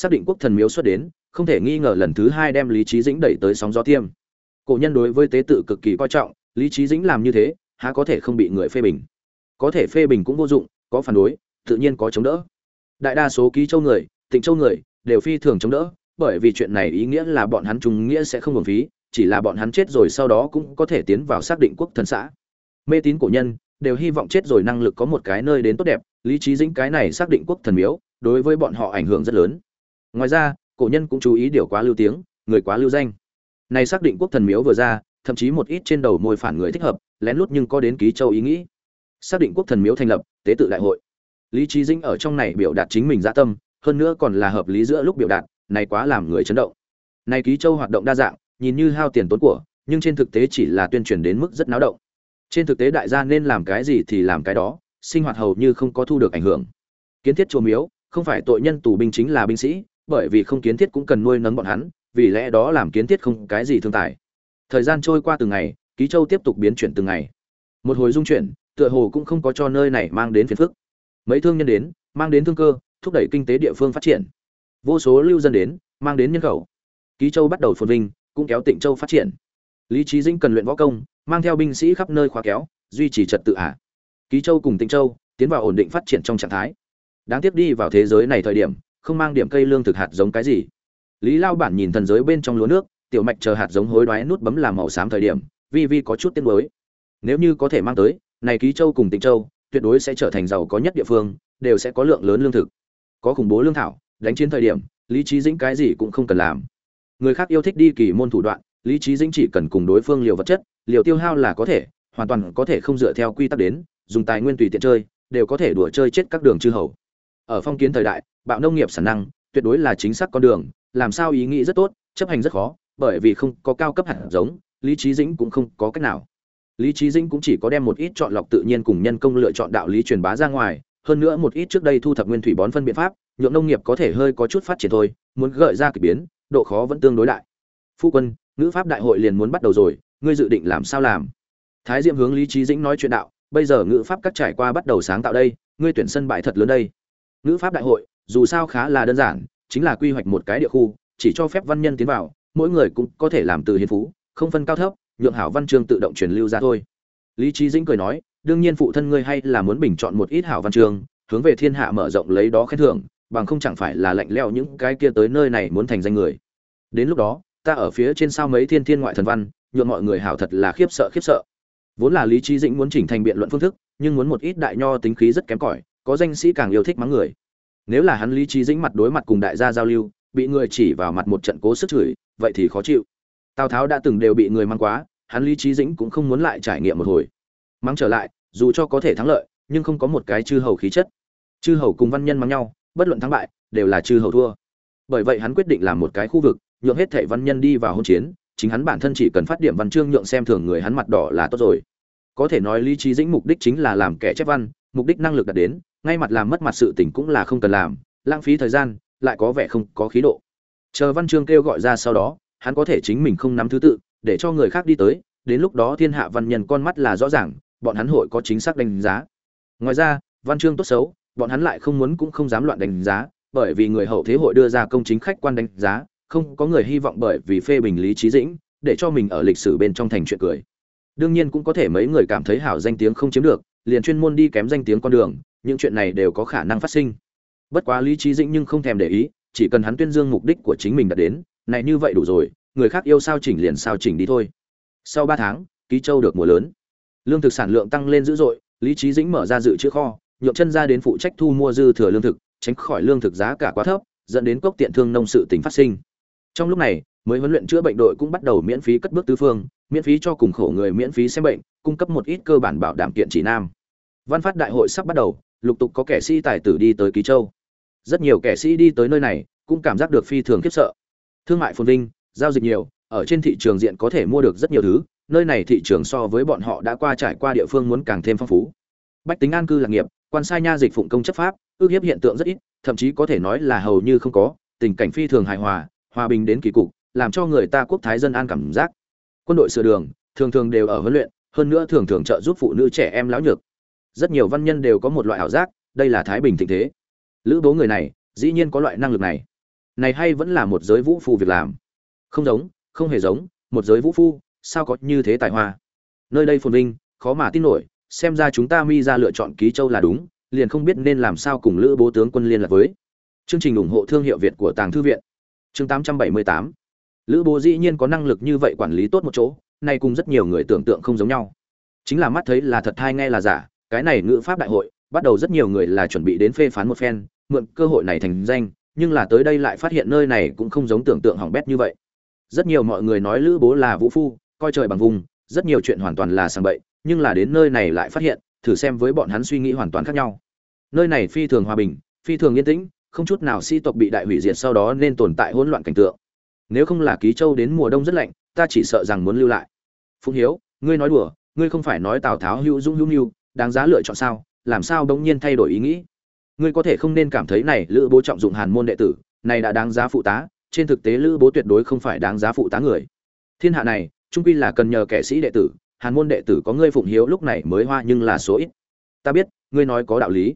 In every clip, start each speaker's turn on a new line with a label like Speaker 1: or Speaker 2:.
Speaker 1: xác định quốc thần miếu xuất đến, không thể nghi ngờ lần thứ hai đem lý trí dĩnh đẩy tới sóng gió tiêm cổ nhân đối với tế tự cực kỳ coi trọng, lý trí dĩnh làm như thế, há có thể không bị người phê bình? Có thể phê bình cũng vô dụng, có phản đối, tự nhiên có chống đỡ. Đại đa số ký châu người, tịnh châu người, đều phi thường chống đỡ, bởi vì chuyện này ý nghĩa là bọn hắn trùng nghĩa sẽ không hưởng phí, chỉ là bọn hắn chết rồi sau đó cũng có thể tiến vào xác định quốc thần xã. Mê tín cổ nhân, đều hy vọng chết rồi năng lực có một cái nơi đến tốt đẹp, lý trí dĩnh cái này xác định quốc thần miếu, đối với bọn họ ảnh hưởng rất lớn ngoài ra, cổ nhân cũng chú ý điều quá lưu tiếng, người quá lưu danh. Này xác định quốc thần miếu vừa ra, thậm chí một ít trên đầu môi phản người thích hợp, lén lút nhưng có đến ký châu ý nghĩ. Xác định quốc thần miếu thành lập, tế tự đại hội. Lý trí dĩnh ở trong này biểu đạt chính mình dạ tâm, hơn nữa còn là hợp lý giữa lúc biểu đạt, này quá làm người chấn động. Này ký châu hoạt động đa dạng, nhìn như hao tiền tốn của, nhưng trên thực tế chỉ là tuyên truyền đến mức rất náo động. Trên thực tế đại gia nên làm cái gì thì làm cái đó, sinh hoạt hầu như không có thu được ảnh hưởng. Kiến thiết chùa miếu, không phải tội nhân tù binh chính là binh sĩ bởi vì không kiến thiết cũng cần nuôi nấng bọn hắn, vì lẽ đó làm kiến thiết không cái gì thương tài. Thời gian trôi qua từng ngày, ký châu tiếp tục biến chuyển từng ngày. Một hồi dung chuyển, tựa hồ cũng không có cho nơi này mang đến phiền phức. Mấy thương nhân đến, mang đến thương cơ, thúc đẩy kinh tế địa phương phát triển. Vô số lưu dân đến, mang đến nhân khẩu. Ký châu bắt đầu phồn vinh, cũng kéo tịnh châu phát triển. Lý trí dinh cần luyện võ công, mang theo binh sĩ khắp nơi khóa kéo, duy trì trật tự ả ký châu cùng tịnh châu tiến vào ổn định phát triển trong trạng thái. Đáng tiếc đi vào thế giới này thời điểm không mang điểm cây lương thực hạt giống cái gì. Lý lao bản nhìn thần giới bên trong lúa nước, tiểu mạch chờ hạt giống hối đoái nút bấm làm màu xám thời điểm, vi vi có chút tiếc nuối. Nếu như có thể mang tới, này ký châu cùng tịnh châu, tuyệt đối sẽ trở thành giàu có nhất địa phương, đều sẽ có lượng lớn lương thực. Có khủng bố lương thảo, đánh chiến thời điểm, lý trí dĩnh cái gì cũng không cần làm. Người khác yêu thích đi kỳ môn thủ đoạn, lý trí dĩnh chỉ cần cùng đối phương liều vật chất, liều tiêu hao là có thể, hoàn toàn có thể không dựa theo quy tắc đến, dùng tài nguyên tùy tiện chơi, đều có thể đùa chơi chết các đường chư hầu ở phong kiến thời đại, bạo nông nghiệp sản năng, tuyệt đối là chính xác con đường, làm sao ý nghĩ rất tốt, chấp hành rất khó, bởi vì không có cao cấp hạt giống, lý trí dĩnh cũng không có cách nào. Lý trí dĩnh cũng chỉ có đem một ít chọn lọc tự nhiên cùng nhân công lựa chọn đạo lý truyền bá ra ngoài, hơn nữa một ít trước đây thu thập nguyên thủy bón phân biện pháp nhượng nông nghiệp có thể hơi có chút phát triển thôi, muốn gợi ra kỳ biến, độ khó vẫn tương đối đại. Phu quân, ngữ pháp đại hội liền muốn bắt đầu rồi, ngươi dự định làm sao làm? Thái diệm hướng lý trí dĩnh nói chuyện đạo, bây giờ ngữ pháp các trải qua bắt đầu sáng tạo đây, ngươi tuyển sân bãi thật lớn đây ngữ pháp đại hội, dù sao khá là đơn giản, chính là quy hoạch một cái địa khu, chỉ cho phép văn nhân tiến vào, mỗi người cũng có thể làm từ hiến phú, không phân cao thấp, nhượng hảo văn chương tự động truyền lưu ra thôi. Lý trí dĩnh cười nói, đương nhiên phụ thân ngươi hay là muốn bình chọn một ít hảo văn chương, hướng về thiên hạ mở rộng lấy đó khen thưởng, bằng không chẳng phải là lạnh leo những cái kia tới nơi này muốn thành danh người. Đến lúc đó, ta ở phía trên sao mấy thiên thiên ngoại thần văn, nhượng mọi người hảo thật là khiếp sợ khiếp sợ. Vốn là lý trí dĩnh muốn chỉnh thành biện luận phương thức, nhưng muốn một ít đại nho tính khí rất kém cỏi có danh sĩ càng yêu thích mắng người. Nếu là hắn lý trí dĩnh mặt đối mặt cùng đại gia giao lưu, bị người chỉ vào mặt một trận cố sức chửi, vậy thì khó chịu. Tào tháo đã từng đều bị người mang quá, hắn lý trí dĩnh cũng không muốn lại trải nghiệm một hồi. Mắng trở lại, dù cho có thể thắng lợi, nhưng không có một cái chư hầu khí chất. Chư hầu cùng văn nhân mắng nhau, bất luận thắng bại, đều là chư hầu thua. Bởi vậy hắn quyết định làm một cái khu vực, nhượng hết thảy văn nhân đi vào hôn chiến, chính hắn bản thân chỉ cần phát điểm văn chương nhượng xem thường người hắn mặt đỏ là tốt rồi. Có thể nói lý trí dĩnh mục đích chính là làm kẻ chép văn mục đích năng lực đạt đến, ngay mặt làm mất mặt sự tình cũng là không cần làm, lãng phí thời gian, lại có vẻ không có khí độ. Chờ văn chương kêu gọi ra sau đó, hắn có thể chính mình không nắm thứ tự, để cho người khác đi tới, đến lúc đó thiên hạ văn nhân con mắt là rõ ràng, bọn hắn hội có chính xác đánh giá. Ngoài ra, văn chương tốt xấu, bọn hắn lại không muốn cũng không dám loạn đánh giá, bởi vì người hậu thế hội đưa ra công chính khách quan đánh giá, không có người hy vọng bởi vì phê bình lý trí dĩnh, để cho mình ở lịch sử bên trong thành chuyện cười. Đương nhiên cũng có thể mấy người cảm thấy hảo danh tiếng không chiếm được liền chuyên môn đi kém danh tiếng con đường, những chuyện này đều có khả năng phát sinh. Bất quá lý trí dĩnh nhưng không thèm để ý, chỉ cần hắn tuyên dương mục đích của chính mình đã đến, này như vậy đủ rồi, người khác yêu sao chỉnh liền sao chỉnh đi thôi. Sau ba tháng, ký châu được mùa lớn. Lương thực sản lượng tăng lên dữ dội, lý trí dĩnh mở ra dự trữ kho nhượng chân ra đến phụ trách thu mua dư thừa lương thực, tránh khỏi lương thực giá cả quá thấp, dẫn đến cốc tiện thương nông sự tình phát sinh. Trong lúc này, mới huấn luyện chữa bệnh đội cũng bắt đầu miễn phí cất bước tứ phương, miễn phí cho cùng khổ người miễn phí xem bệnh, cung cấp một ít cơ bản bảo đảm kiện chỉ nam văn phát đại hội sắp bắt đầu, lục tục có kẻ sĩ tài tử đi tới ký châu. Rất nhiều kẻ sĩ đi tới nơi này, cũng cảm giác được phi thường khiếp sợ. Thương mại phồn vinh, giao dịch nhiều, ở trên thị trường diện có thể mua được rất nhiều thứ, nơi này thị trường so với bọn họ đã qua trải qua địa phương muốn càng thêm phong phú. Bách tính an cư lạc nghiệp, quan sai nha dịch phụng công chấp pháp, ước hiếp hiện tượng rất ít, thậm chí có thể nói là hầu như không có, tình cảnh phi thường hài hòa hòa bình đến kỳ cục, làm cho người ta quốc thái dân an cảm giác. Quân đội sửa đường, thường thường đều ở huấn luyện, hơn nữa thường thường trợ giúp phụ nữ trẻ em lão nhược rất nhiều văn nhân đều có một loại ảo giác, đây là thái bình thịnh thế. Lữ bố người này, dĩ nhiên có loại năng lực này. Này hay vẫn là một giới vũ phu việc làm. Không giống, không hề giống, một giới vũ phu, sao có như thế tài hoa? Nơi đây phồn vinh, khó mà tin nổi, xem ra chúng ta mi ra lựa chọn ký châu là đúng, liền không biết nên làm sao cùng lữ bố tướng quân liên lạc với. Chương trình ủng hộ thương hiệu việt của tàng thư viện. Chương 878 lữ bố dĩ nhiên có năng lực như vậy quản lý tốt một chỗ nay cùng rất nhiều người tưởng tượng không giống nhau. Chính là mắt thấy là thật hay nghe là giả cái này ngữ pháp đại hội, bắt đầu rất nhiều người là chuẩn bị đến phê phán một phen, mượn cơ hội này thành danh, nhưng là tới đây lại phát hiện nơi này cũng không giống tưởng tượng hỏng bét như vậy. Rất nhiều mọi người nói lữ bố là vũ phu, coi trời bằng vùng, rất nhiều chuyện hoàn toàn là sang bậy, nhưng là đến nơi này lại phát hiện, thử xem với bọn hắn suy nghĩ hoàn toàn khác nhau. Nơi này phi thường hòa bình, phi thường yên tĩnh, không chút nào si tộc bị đại hủy diệt sau đó nên tồn tại hỗn loạn cảnh tượng. Nếu không là ký châu đến mùa đông rất lạnh, ta chỉ sợ rằng muốn lưu lại. Phụng hiếu, ngươi nói đùa, ngươi không phải nói tào tháo hữu dũng hữu mưu đáng giá lựa chọn sao? Làm sao đống nhiên thay đổi ý nghĩ? Ngươi có thể không nên cảm thấy này, lữ bố trọng dụng hàn môn đệ tử, này đã đáng giá phụ tá. Trên thực tế, lữ bố tuyệt đối không phải đáng giá phụ tá người. Thiên hạ này trung quy là cần nhờ kẻ sĩ đệ tử. Hàn môn đệ tử có ngươi phụng hiếu lúc này mới hoa nhưng là số ít. Ta biết, ngươi nói có đạo lý.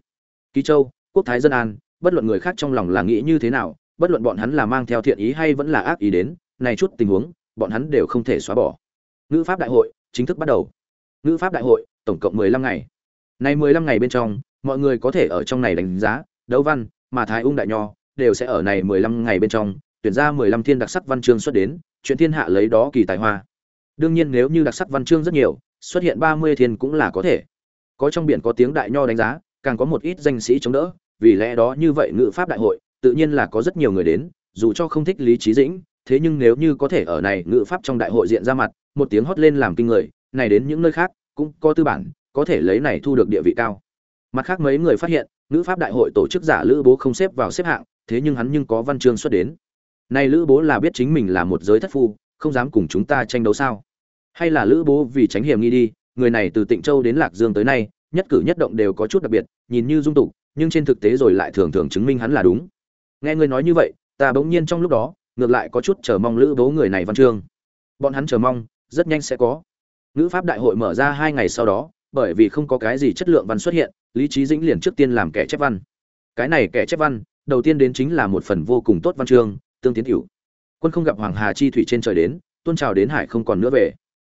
Speaker 1: Ký châu, quốc thái dân an, bất luận người khác trong lòng là nghĩ như thế nào, bất luận bọn hắn là mang theo thiện ý hay vẫn là ác ý đến, này chút tình huống, bọn hắn đều không thể xóa bỏ. Ngữ pháp đại hội, chính thức bắt đầu. Ngữ pháp đại hội tổng cộng mười lăm ngày. Này mười lăm ngày bên trong, mọi người có thể ở trong này đánh giá, đấu văn, mà thái ung đại nho đều sẽ ở này mười lăm ngày bên trong, tuyển ra mười lăm thiên đặc sắc văn chương xuất đến, chuyện thiên hạ lấy đó kỳ tài hoa. Đương nhiên nếu như đặc sắc văn chương rất nhiều, xuất hiện ba mươi thiên cũng là có thể. Có trong biển có tiếng đại nho đánh giá, càng có một ít danh sĩ chống đỡ, vì lẽ đó như vậy ngữ pháp đại hội, tự nhiên là có rất nhiều người đến, dù cho không thích lý trí dĩnh, thế nhưng nếu như có thể ở này ngữ pháp trong đại hội diện ra mặt, một tiếng hót lên làm kinh người, này đến những nơi khác cũng có tư bản, có thể lấy này thu được địa vị cao. Mặt khác mấy người phát hiện ngữ pháp đại hội tổ chức giả lữ bố không xếp vào xếp hạng, thế nhưng hắn nhưng có văn chương xuất đến. Nay lữ bố là biết chính mình là một giới thất phu, không dám cùng chúng ta tranh đấu sao? Hay là lữ bố vì tránh hiểm nghi đi, người này từ tịnh châu đến lạc dương tới nay, nhất cử nhất động đều có chút đặc biệt, nhìn như dung tục, nhưng trên thực tế rồi lại thường thường chứng minh hắn là đúng. Nghe ngươi nói như vậy, ta bỗng nhiên trong lúc đó, ngược lại có chút chờ mong lữ bố người này văn chương. Bọn hắn chờ mong, rất nhanh sẽ có ngữ pháp đại hội mở ra hai ngày sau đó, bởi vì không có cái gì chất lượng văn xuất hiện, lý trí dĩnh liền trước tiên làm kẻ chép văn. Cái này kẻ chép văn, đầu tiên đến chính là một phần vô cùng tốt văn chương, tương tiến cửu quân không gặp hoàng hà chi thủy trên trời đến tôn trào đến hải không còn nữa về.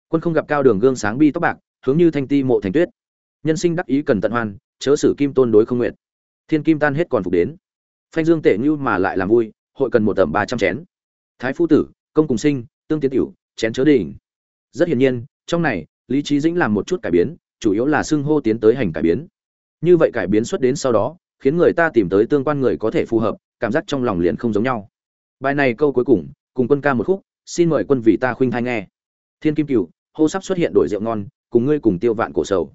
Speaker 1: Quân không gặp cao đường gương sáng bi tóc bạc, hướng như thanh ti mộ thành tuyết. Nhân sinh đắc ý cần tận hoan, chớ sử kim tôn đối không nguyện. Thiên kim tan hết còn phục đến. Phanh dương tể như mà lại làm vui, hội cần một tầm ba trăm chén. Thái phu tử, công cùng sinh, tương tiến tiểu chén chớ đỉnh. Rất hiển nhiên trong này, lý trí dĩnh làm một chút cải biến, chủ yếu là xưng hô tiến tới hành cải biến. Như vậy cải biến xuất đến sau đó, khiến người ta tìm tới tương quan người có thể phù hợp, cảm giác trong lòng liền không giống nhau. Bài này câu cuối cùng cùng quân ca một khúc, xin mời quân vị ta khuynh thai nghe. Thiên kim cựu hô sắp xuất hiện đổi rượu ngon, cùng ngươi cùng tiêu vạn cổ sầu.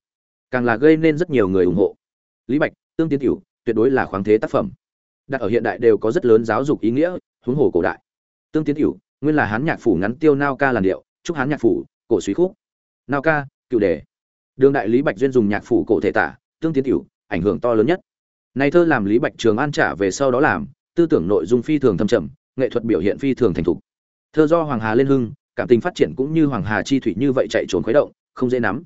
Speaker 1: Càng là gây nên rất nhiều người ủng hộ. Lý bạch, tương tiến cựu tuyệt đối là khoáng thế tác phẩm. Đặt ở hiện đại đều có rất lớn giáo dục ý nghĩa, huống hồ cổ đại. Tương tiến cựu nguyên là hán nhạc phủ ngắn tiêu nao ca làn điệu, chúc hán nhạc phủ, cổ suý khúc nao ca, cựu đề. Đường đại lý bạch duyên dùng nhạc phủ cổ thể tả, tương tiến cựu ảnh hưởng to lớn nhất. Này thơ làm lý bạch trường an trả về sau đó làm, tư tưởng nội dung phi thường thâm trầm, nghệ thuật biểu hiện phi thường thành thục. Thơ do hoàng hà lên hưng, cảm tình phát triển cũng như hoàng hà chi thủy như vậy chạy trốn khuấy động, không dễ nắm.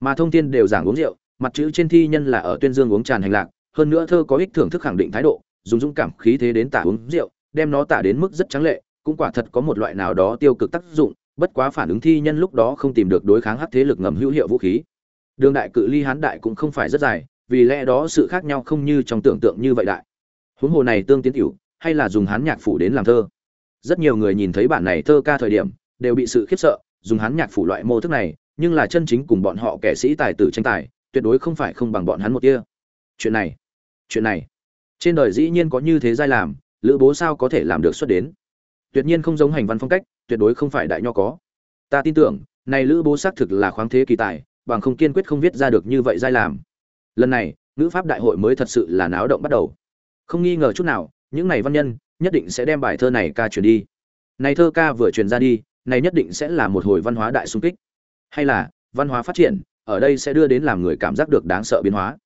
Speaker 1: Mà thông tin đều giảng uống rượu, mặt chữ trên thi nhân là ở tuyên dương uống tràn hành lạc, hơn nữa thơ có ích thưởng thức khẳng định thái độ, dùng dũng cảm khí thế đến tả uống rượu, đem nó tả đến mức rất trắng lệ, cũng quả thật có một loại nào đó tiêu cực tác dụng bất quá phản ứng thi nhân lúc đó không tìm được đối kháng hắc thế lực ngầm hữu hiệu vũ khí. Đường đại cự ly hán đại cũng không phải rất dài, vì lẽ đó sự khác nhau không như trong tưởng tượng như vậy đại. Huống hồ này tương tiến tiểu, hay là dùng hán nhạc phủ đến làm thơ. Rất nhiều người nhìn thấy bản này thơ ca thời điểm, đều bị sự khiếp sợ, dùng hán nhạc phủ loại mô thức này, nhưng là chân chính cùng bọn họ kẻ sĩ tài tử tranh tài, tuyệt đối không phải không bằng bọn hắn một kia. Chuyện này chuyện này, trên đời dĩ nhiên có như thế giai làm, lữ bố sao có thể làm được xuất đến? Tuyệt nhiên không giống hành văn phong cách tuyệt đối không phải đại nho có. Ta tin tưởng, này lữ bố xác thực là khoáng thế kỳ tài, bằng không kiên quyết không viết ra được như vậy giai làm. Lần này, ngữ pháp đại hội mới thật sự là náo động bắt đầu. Không nghi ngờ chút nào, những này văn nhân, nhất định sẽ đem bài thơ này ca truyền đi. Này thơ ca vừa truyền ra đi, này nhất định sẽ là một hồi văn hóa đại xung kích. Hay là, văn hóa phát triển, ở đây sẽ đưa đến làm người cảm giác được đáng sợ biến hóa.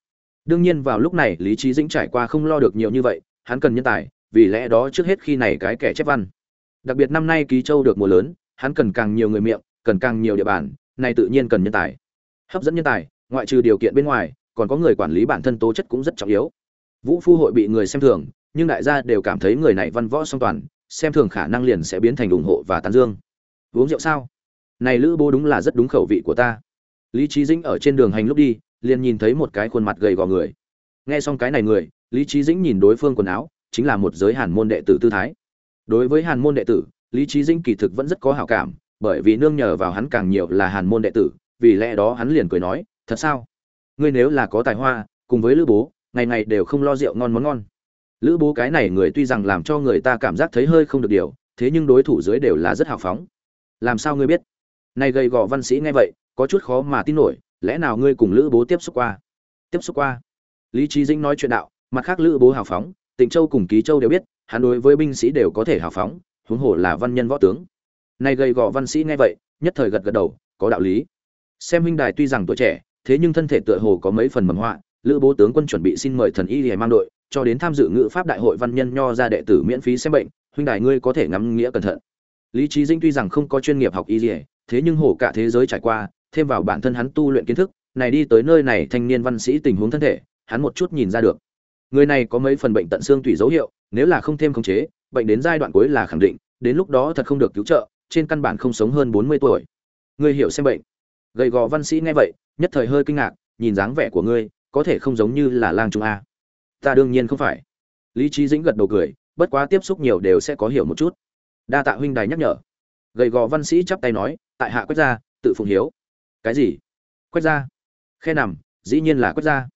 Speaker 1: Đương nhiên vào lúc này, lý trí dĩnh trải qua không lo được nhiều như vậy, hắn cần nhân tài, vì lẽ đó trước hết khi này cái kẻ chép văn đặc biệt năm nay ký châu được mùa lớn, hắn cần càng nhiều người miệng, cần càng nhiều địa bàn này tự nhiên cần nhân tài. Hấp dẫn nhân tài, ngoại trừ điều kiện bên ngoài, còn có người quản lý bản thân tố chất cũng rất trọng yếu. Vũ phu hội bị người xem thường, nhưng đại gia đều cảm thấy người này văn võ song toàn, xem thường khả năng liền sẽ biến thành ủng hộ và tán dương. Uống rượu sao? Này lữ bố đúng là rất đúng khẩu vị của ta. Lý trí dĩnh ở trên đường hành lúc đi, liền nhìn thấy một cái khuôn mặt gầy gò người. Nghe xong cái này người, lý trí dĩnh nhìn đối phương quần áo, chính là một giới hàn môn đệ tử tư thái đối với hàn môn đệ tử, lý trí dĩnh kỳ thực vẫn rất có hảo cảm, bởi vì nương nhờ vào hắn càng nhiều là hàn môn đệ tử, vì lẽ đó hắn liền cười nói, thật sao? Ngươi nếu là có tài hoa, cùng với lữ bố, ngày ngày đều không lo rượu ngon món ngon. Lữ bố cái này người tuy rằng làm cho người ta cảm giác thấy hơi không được điều, thế nhưng đối thủ dưới đều là rất hào phóng. Làm sao ngươi biết? Nay gầy gò văn sĩ nghe vậy, có chút khó mà tin nổi, lẽ nào ngươi cùng lữ bố tiếp xúc qua? Tiếp xúc qua. Lý trí dĩnh nói chuyện đạo, mặt khác lữ bố hào phóng, tịnh châu cùng ký châu đều biết hắn đối với binh sĩ đều có thể hào phóng, huống hồ là văn nhân võ tướng. Nay gầy gò văn sĩ nghe vậy, nhất thời gật gật đầu, có đạo lý. Xem huynh đài tuy rằng tuổi trẻ, thế nhưng thân thể tựa hồ có mấy phần mầm họa, lữ bố tướng quân chuẩn bị xin mời thần y để mang đội, cho đến tham dự ngữ pháp đại hội văn nhân nho ra đệ tử miễn phí xem bệnh, huynh đài ngươi có thể ngắm nghĩa cẩn thận. Lý trí dinh tuy rằng không có chuyên nghiệp học y dỉa thế nhưng hồ cả thế giới trải qua, thêm vào bản thân hắn tu luyện kiến thức, này đi tới nơi này thanh niên văn sĩ tình huống thân thể, hắn một chút nhìn ra được người này có mấy phần bệnh tận xương tủy dấu hiệu, nếu là không thêm khống chế, bệnh đến giai đoạn cuối là khẳng định, đến lúc đó thật không được cứu trợ, trên căn bản không sống hơn bốn mươi tuổi. Ngươi hiểu xem bệnh. Gầy gò văn sĩ nghe vậy, nhất thời hơi kinh ngạc, nhìn dáng vẻ của ngươi, có thể không giống như là lang trung a. Ta đương nhiên không phải. Lý trí dĩnh gật đầu cười, bất quá tiếp xúc nhiều đều sẽ có hiểu một chút. Đa tạ huynh đài nhắc nhở. Gầy gò văn sĩ chắp tay nói, tại hạ quét ra, tự phụng hiếu. Cái gì? Quét ra. Khe nằm, dĩ nhiên là quét ra.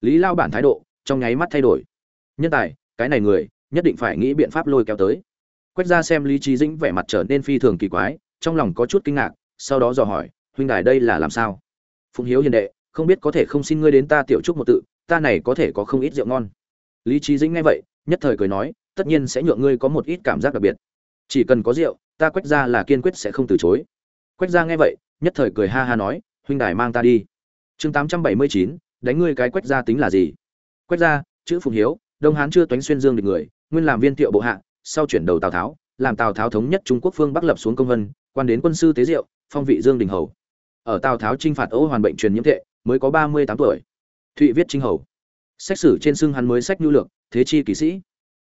Speaker 1: Lý lao bản thái độ trong nháy mắt thay đổi. Nhân tài, cái này người, nhất định phải nghĩ biện pháp lôi kéo tới. Quét ra xem lý trí dĩnh vẻ mặt trở nên phi thường kỳ quái, trong lòng có chút kinh ngạc, sau đó dò hỏi, huynh đài đây là làm sao? Phụng hiếu hiền đệ, không biết có thể không xin ngươi đến ta tiểu trúc một tự, ta này có thể có không ít rượu ngon. Lý trí dĩnh nghe vậy, nhất thời cười nói, tất nhiên sẽ nhượng ngươi có một ít cảm giác đặc biệt. Chỉ cần có rượu, ta quách ra là kiên quyết sẽ không từ chối. Quách ra nghe vậy, nhất thời cười ha ha nói, huynh đài mang ta đi. Chương tám trăm bảy mươi chín, đánh ngươi cái quách ra tính là gì? Quét ra chữ phụng hiếu, đông hán chưa toánh xuyên dương địch người, nguyên làm viên thiệu bộ hạ, sau chuyển đầu tào tháo, làm tào tháo thống nhất trung quốc phương bắc lập xuống công vân, quan đến quân sư tế diệu, phong vị dương đình hầu. Ở tào tháo chinh phạt ấu hoàn bệnh truyền nhiễm thệ, mới có ba mươi tám tuổi. Thụy viết trinh hầu. Xét xử trên xưng hắn mới sách nhu lược, thế chi kỳ sĩ.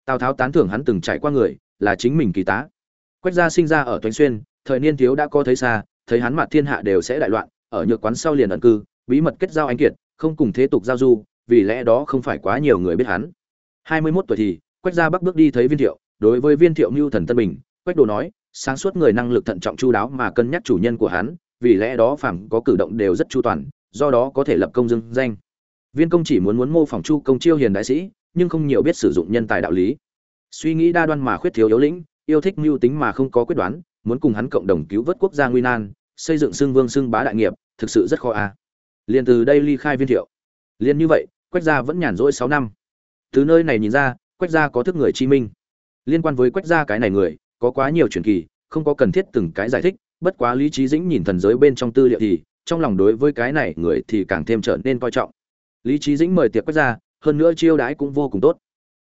Speaker 1: Tào tháo tán thưởng hắn từng trải qua người, là chính mình kỳ tá. Quách gia sinh ra ở toánh xuyên, thời niên thiếu đã có thấy xa, thấy hắn mặt thiên hạ đều sẽ đại loạn, ở nhược quán sau liền ẩn cư, bí mật kết giao anh kiệt, không cùng thế tục giao du vì lẽ đó không phải quá nhiều người biết hắn. Hai mươi 21 tuổi thì, quách gia bắc bước đi thấy viên thiệu, đối với viên thiệu mưu thần tân bình, quách đồ nói, sáng suốt người năng lực thận trọng chu đáo mà cân nhắc chủ nhân của hắn, vì lẽ đó phàm có cử động đều rất chu toàn, do đó có thể lập công dương danh. Viên công chỉ muốn muốn mô phỏng chu công chiêu hiền đại sĩ, nhưng không nhiều biết sử dụng nhân tài đạo lý. Suy nghĩ đa đoan mà khuyết thiếu yếu lĩnh, yêu thích mưu tính mà không có quyết đoán, muốn cùng hắn cộng đồng cứu vớt quốc gia nguy nan, xây dựng xương vương xương bá đại nghiệp, thực sự rất khó a. À. từ đây ly khai viên thiệu liền như vậy, quách gia vẫn nhàn rỗi sáu năm. Từ nơi này nhìn ra, quách gia có thức người chi minh. Liên quan với quách gia cái này người, có quá nhiều truyền kỳ, không có cần thiết từng cái giải thích, bất quá lý trí dĩnh nhìn thần giới bên trong tư liệu thì, trong lòng đối với cái này người thì càng thêm trở nên coi trọng. Lý trí dĩnh mời tiệc quách gia, hơn nữa chiêu đãi cũng vô cùng tốt.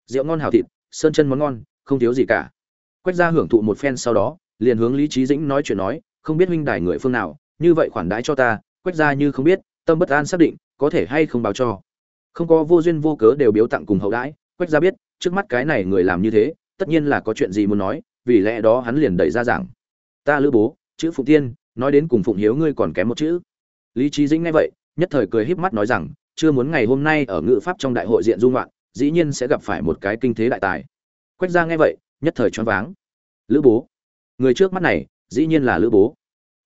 Speaker 1: Rượu ngon hảo thịt, sơn chân món ngon, không thiếu gì cả. Quách gia hưởng thụ một phen sau đó, liền hướng lý trí dĩnh nói chuyện nói, không biết huynh đài người phương nào, như vậy khoản đãi cho ta, quách gia như không biết, tâm bất an xác định có thể hay không báo cho. Không có vô duyên vô cớ đều biếu tặng cùng hậu đãi, quách gia biết, trước mắt cái này người làm như thế, tất nhiên là có chuyện gì muốn nói, vì lẽ đó hắn liền đẩy ra giảng. Ta lữ bố, chữ phụng tiên, nói đến cùng phụng hiếu ngươi còn kém một chữ. Lý trí dĩnh nghe vậy, nhất thời cười híp mắt nói rằng, chưa muốn ngày hôm nay ở ngự pháp trong đại hội diện dung loạn, dĩ nhiên sẽ gặp phải một cái kinh thế đại tài. Quách ra nghe vậy, nhất thời choáng váng. Lữ bố. Người trước mắt này, dĩ nhiên là lữ bố.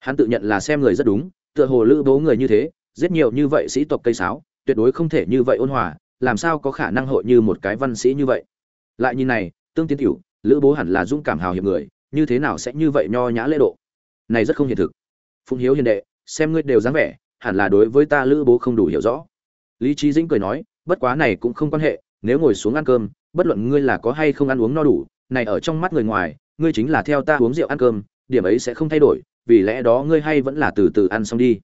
Speaker 1: Hắn tự nhận là xem người rất đúng, tựa hồ lữ bố người như thế giết nhiều như vậy sĩ tộc cây sáo, tuyệt đối không thể như vậy ôn hòa, làm sao có khả năng hội như một cái văn sĩ như vậy? Lại nhìn này, tương tiến tiểu lữ bố hẳn là dũng cảm hào hiệp người, như thế nào sẽ như vậy nho nhã lễ độ? Này rất không hiện thực. Phụng hiếu hiền đệ, xem ngươi đều dáng vẻ, hẳn là đối với ta lữ bố không đủ hiểu rõ. Lý trí dĩnh cười nói, bất quá này cũng không quan hệ, nếu ngồi xuống ăn cơm, bất luận ngươi là có hay không ăn uống no đủ, này ở trong mắt người ngoài, ngươi chính là theo ta uống rượu ăn cơm, điểm ấy sẽ không thay đổi, vì lẽ đó ngươi hay vẫn là từ từ ăn xong đi.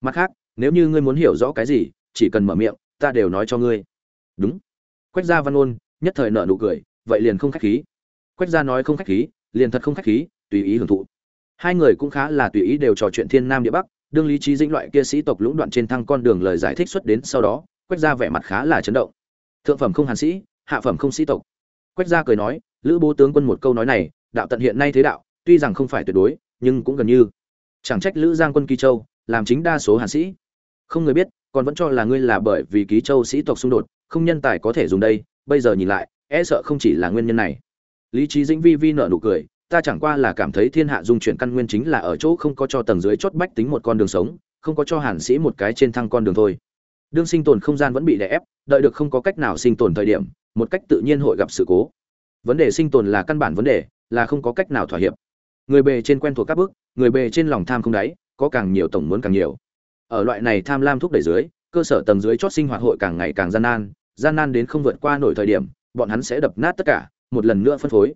Speaker 1: Mặt khác nếu như ngươi muốn hiểu rõ cái gì, chỉ cần mở miệng, ta đều nói cho ngươi. Đúng. Quách gia văn ôn nhất thời nợ nụ cười, vậy liền không khách khí. Quách gia nói không khách khí, liền thật không khách khí, tùy ý hưởng thụ. Hai người cũng khá là tùy ý đều trò chuyện thiên nam địa bắc, đương lý trí dĩnh loại kia sĩ tộc lũng đoạn trên thăng con đường lời giải thích xuất đến sau đó, quách gia vẻ mặt khá là chấn động. Thượng phẩm không hàn sĩ, hạ phẩm không sĩ tộc. Quách gia cười nói, lữ bố tướng quân một câu nói này, đạo tận hiện nay thế đạo, tuy rằng không phải tuyệt đối, nhưng cũng gần như. Chẳng trách lữ giang quân kỳ châu, làm chính đa số hàn sĩ không người biết, còn vẫn cho là ngươi là bởi vì ký châu sĩ tộc xung đột, không nhân tài có thể dùng đây, bây giờ nhìn lại e sợ không chỉ là nguyên nhân này. Lý trí dĩnh vi vi nợ nụ cười, ta chẳng qua là cảm thấy thiên hạ dung chuyển căn nguyên chính là ở chỗ không có cho tầng dưới chốt bách tính một con đường sống, không có cho hàn sĩ một cái trên thăng con đường thôi. Đương sinh tồn không gian vẫn bị đè ép, đợi được không có cách nào sinh tồn thời điểm, một cách tự nhiên hội gặp sự cố. Vấn đề sinh tồn là căn bản vấn đề, là không có cách nào thỏa hiệp. Người bề trên quen thuộc các bước, người bề trên lòng tham không đáy, có càng nhiều tổng muốn càng nhiều ở loại này tham lam thúc đẩy dưới, cơ sở tầng dưới chót sinh hoạt hội càng ngày càng gian nan gian nan đến không vượt qua nổi thời điểm, bọn hắn sẽ đập nát tất cả, một lần nữa phân phối.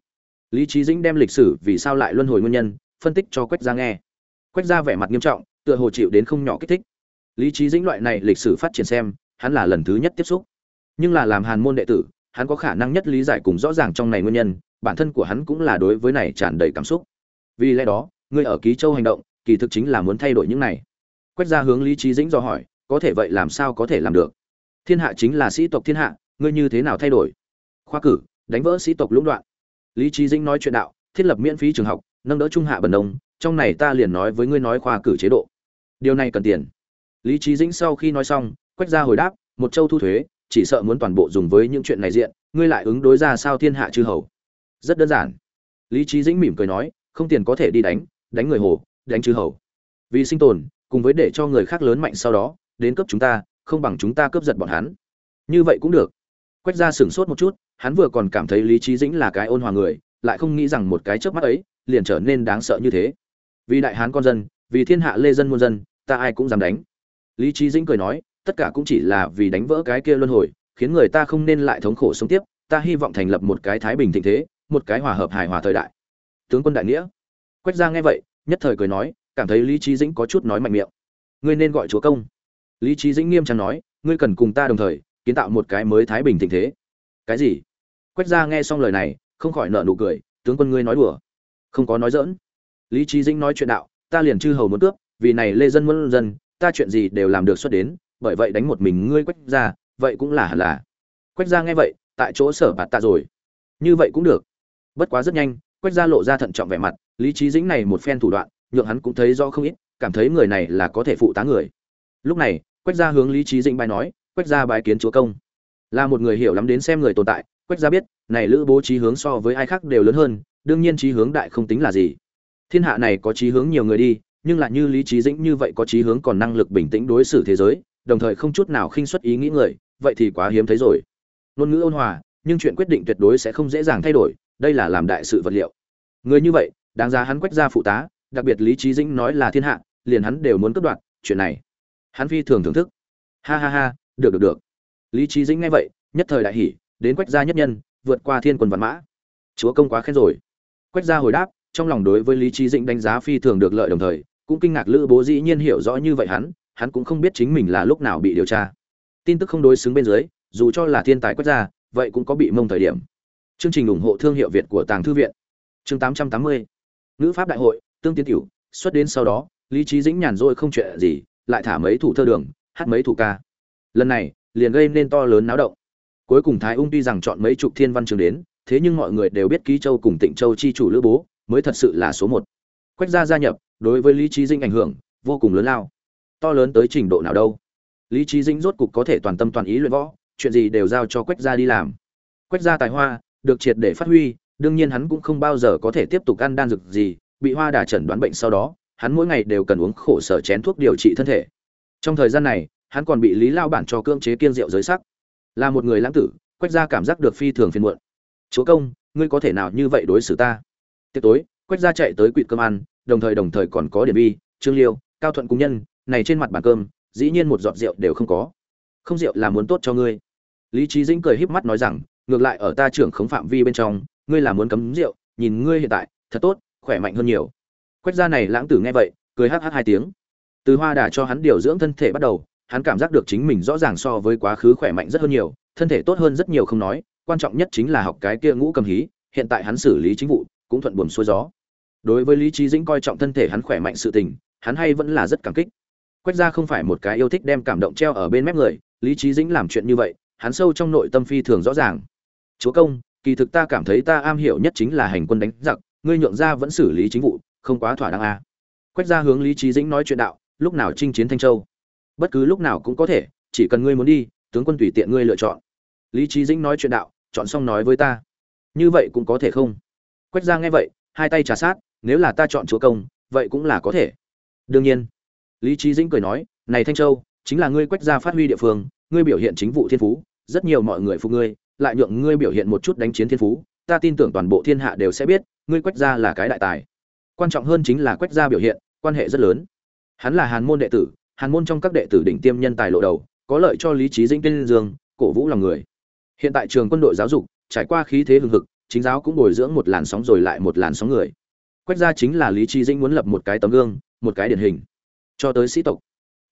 Speaker 1: Lý trí dĩnh đem lịch sử vì sao lại luân hồi nguyên nhân, phân tích cho quách gia nghe. Quách gia vẻ mặt nghiêm trọng, tựa hồ chịu đến không nhỏ kích thích. Lý trí dĩnh loại này lịch sử phát triển xem, hắn là lần thứ nhất tiếp xúc. Nhưng là làm hàn môn đệ tử, hắn có khả năng nhất lý giải cùng rõ ràng trong này nguyên nhân, bản thân của hắn cũng là đối với này tràn đầy cảm xúc. Vì lẽ đó ngươi ở ký châu hành động, kỳ thực chính là muốn thay đổi những này quách gia hướng lý trí dĩnh do hỏi, có thể vậy làm sao có thể làm được? Thiên hạ chính là sĩ tộc thiên hạ, ngươi như thế nào thay đổi? Khoa cử, đánh vỡ sĩ tộc lũng đoạn. Lý trí dĩnh nói chuyện đạo, thiết lập miễn phí trường học, nâng đỡ trung hạ bần đông trong này ta liền nói với ngươi nói khoa cử chế độ. Điều này cần tiền. Lý trí dĩnh sau khi nói xong, quách gia hồi đáp, một châu thu thuế, chỉ sợ muốn toàn bộ dùng với những chuyện này diện, ngươi lại ứng đối ra sao thiên hạ chư hầu? Rất đơn giản. Lý trí dĩnh mỉm cười nói, không tiền có thể đi đánh đánh người hồ, đánh chư hầu. Vì sinh tồn cùng với để cho người khác lớn mạnh sau đó, đến cướp chúng ta, không bằng chúng ta cướp giật bọn hắn. Như vậy cũng được. Quách gia sửng sốt một chút, hắn vừa còn cảm thấy lý trí dĩnh là cái ôn hòa người, lại không nghĩ rằng một cái chớp mắt ấy, liền trở nên đáng sợ như thế. Vì đại hán con dân, vì thiên hạ lê dân muôn dân, ta ai cũng dám đánh. Lý trí dĩnh cười nói, tất cả cũng chỉ là vì đánh vỡ cái kia luân hồi, khiến người ta không nên lại thống khổ sống tiếp, ta hy vọng thành lập một cái thái bình thịnh thế, một cái hòa hợp hài hòa thời đại. Tướng quân đại nghĩa. Quách gia nghe vậy, nhất thời cười nói cảm thấy lý trí dĩnh có chút nói mạnh miệng. Ngươi nên gọi chúa công. Lý trí dĩnh nghiêm trang nói, ngươi cần cùng ta đồng thời, kiến tạo một cái mới thái bình tình thế. Cái gì? Quách gia nghe xong lời này, không khỏi nợ nụ cười, tướng quân ngươi nói đùa. Không có nói dỡn lý trí dĩnh nói chuyện đạo, ta liền chư hầu muốn cướp, vì này lê dân muốn dân, ta chuyện gì đều làm được xuất đến, bởi vậy đánh một mình ngươi quách gia, vậy cũng là hẳn là. Quách gia nghe vậy, tại chỗ sở bạt ta rồi. Như vậy cũng được. Bất quá rất nhanh, quách gia lộ ra thận trọng vẻ mặt, lý trí dĩnh này một phen thủ đoạn nhượng hắn cũng thấy rõ không ít, cảm thấy người này là có thể phụ tá người. Lúc này, quách gia hướng lý trí dĩnh bài nói, quách gia bái kiến chúa công. Là một người hiểu lắm đến xem người tồn tại, quách gia biết, này lữ bố trí hướng so với ai khác đều lớn hơn, đương nhiên trí hướng đại không tính là gì. Thiên hạ này có trí hướng nhiều người đi, nhưng lại như lý trí dĩnh như vậy có trí hướng còn năng lực bình tĩnh đối xử thế giới, đồng thời không chút nào khinh suất ý nghĩ người, vậy thì quá hiếm thấy rồi. Ngôn ngữ ôn hòa, nhưng chuyện quyết định tuyệt đối sẽ không dễ dàng thay đổi, đây là làm đại sự vật liệu. Người như vậy, đáng giá hắn quách gia phụ tá đặc biệt lý trí dĩnh nói là thiên hạ, liền hắn đều muốn cất đoạt, chuyện này hắn phi thường thưởng thức. Ha ha ha, được được được. Lý trí dĩnh nghe vậy, nhất thời đại hỉ, đến quách gia nhất nhân, vượt qua thiên quân văn mã. Chúa công quá khen rồi. Quách gia hồi đáp, trong lòng đối với lý trí dĩnh đánh giá phi thường được lợi đồng thời, cũng kinh ngạc lữ bố dĩ nhiên hiểu rõ như vậy hắn hắn cũng không biết chính mình là lúc nào bị điều tra. Tin tức không đối xứng bên dưới, dù cho là thiên tài quách gia, vậy cũng có bị mông thời điểm. Chương trình ủng hộ thương hiệu việt của tàng thư viện. Chương 880 ngữ pháp đại hội tương tiến tiểu, xuất đến sau đó, lý trí dĩnh nhàn rỗi không chuyện gì, lại thả mấy thủ thơ đường, hát mấy thủ ca. Lần này, liền gây nên to lớn náo động. Cuối cùng thái ung tuy rằng chọn mấy chục thiên văn trường đến, thế nhưng mọi người đều biết ký châu cùng tịnh châu chi chủ lữ bố, mới thật sự là số một. Quách gia gia nhập, đối với lý trí dĩnh ảnh hưởng, vô cùng lớn lao. To lớn tới trình độ nào đâu. Lý trí dĩnh rốt cục có thể toàn tâm toàn ý luyện võ, chuyện gì đều giao cho quách gia đi làm. Quách gia tài hoa, được triệt để phát huy, đương nhiên hắn cũng không bao giờ có thể tiếp tục ăn đan dược gì bị hoa đà chẩn đoán bệnh sau đó, hắn mỗi ngày đều cần uống khổ sở chén thuốc điều trị thân thể. Trong thời gian này, hắn còn bị lý lao bản cho cưỡng chế kiên rượu giới sắc. Là một người lãng tử, quách gia cảm giác được phi thường phiền muộn. Chúa công, ngươi có thể nào như vậy đối xử ta? Tiếp tối, quách gia chạy tới quỵt cơm ăn, đồng thời đồng thời còn có điển vi, trương liêu, cao thuận cung nhân, này trên mặt bàn cơm, dĩ nhiên một giọt rượu đều không có. Không rượu là muốn tốt cho ngươi. Lý trí dĩnh cười híp mắt nói rằng, ngược lại ở ta trưởng khống phạm vi bên trong, ngươi là muốn cấm rượu, nhìn ngươi hiện tại, thật tốt khỏe mạnh hơn nhiều. Quách gia này lãng tử nghe vậy, cười hh hai tiếng. Từ hoa đà cho hắn điều dưỡng thân thể bắt đầu, hắn cảm giác được chính mình rõ ràng so với quá khứ khỏe mạnh rất hơn nhiều, thân thể tốt hơn rất nhiều không nói, quan trọng nhất chính là học cái kia ngũ cầm hí, hiện tại hắn xử lý chính vụ, cũng thuận buồm xuôi gió. Đối với lý trí dĩnh coi trọng thân thể hắn khỏe mạnh sự tình, hắn hay vẫn là rất cảm kích. Quách gia không phải một cái yêu thích đem cảm động treo ở bên mép người, lý trí dĩnh làm chuyện như vậy, hắn sâu trong nội tâm phi thường rõ ràng. Chúa công, kỳ thực ta cảm thấy ta am hiểu nhất chính là hành quân đánh giặc ngươi nhượng ra vẫn xử lý chính vụ, không quá thỏa đáng a à. quách ra hướng lý trí dĩnh nói chuyện đạo, lúc nào chinh chiến thanh châu? Bất cứ lúc nào cũng có thể, chỉ cần ngươi muốn đi, tướng quân tùy tiện ngươi lựa chọn. Lý trí dĩnh nói chuyện đạo, chọn xong nói với ta. Như vậy cũng có thể không? Quách ra nghe vậy, hai tay trà sát, nếu là ta chọn chúa công, vậy cũng là có thể. Đương nhiên. Lý trí dĩnh cười nói, này thanh châu, chính là ngươi quách ra phát huy địa phương, ngươi biểu hiện chính vụ thiên phú, rất nhiều mọi người phục ngươi, lại nhượng ngươi biểu hiện một chút đánh chiến thiên phú ta tin tưởng toàn bộ thiên hạ đều sẽ biết, ngươi quách gia là cái đại tài. Quan trọng hơn chính là quách gia biểu hiện, quan hệ rất lớn. Hắn là hàn môn đệ tử, hàn môn trong các đệ tử đỉnh tiêm nhân tài lộ đầu, có lợi cho lý trí dĩnh tiên dương, cổ vũ lòng người. Hiện tại trường quân đội giáo dục, trải qua khí thế hừng hực, chính giáo cũng bồi dưỡng một làn sóng rồi lại một làn sóng người. Quách gia chính là lý trí dĩnh muốn lập một cái tấm gương, một cái điển hình. Cho tới sĩ tộc.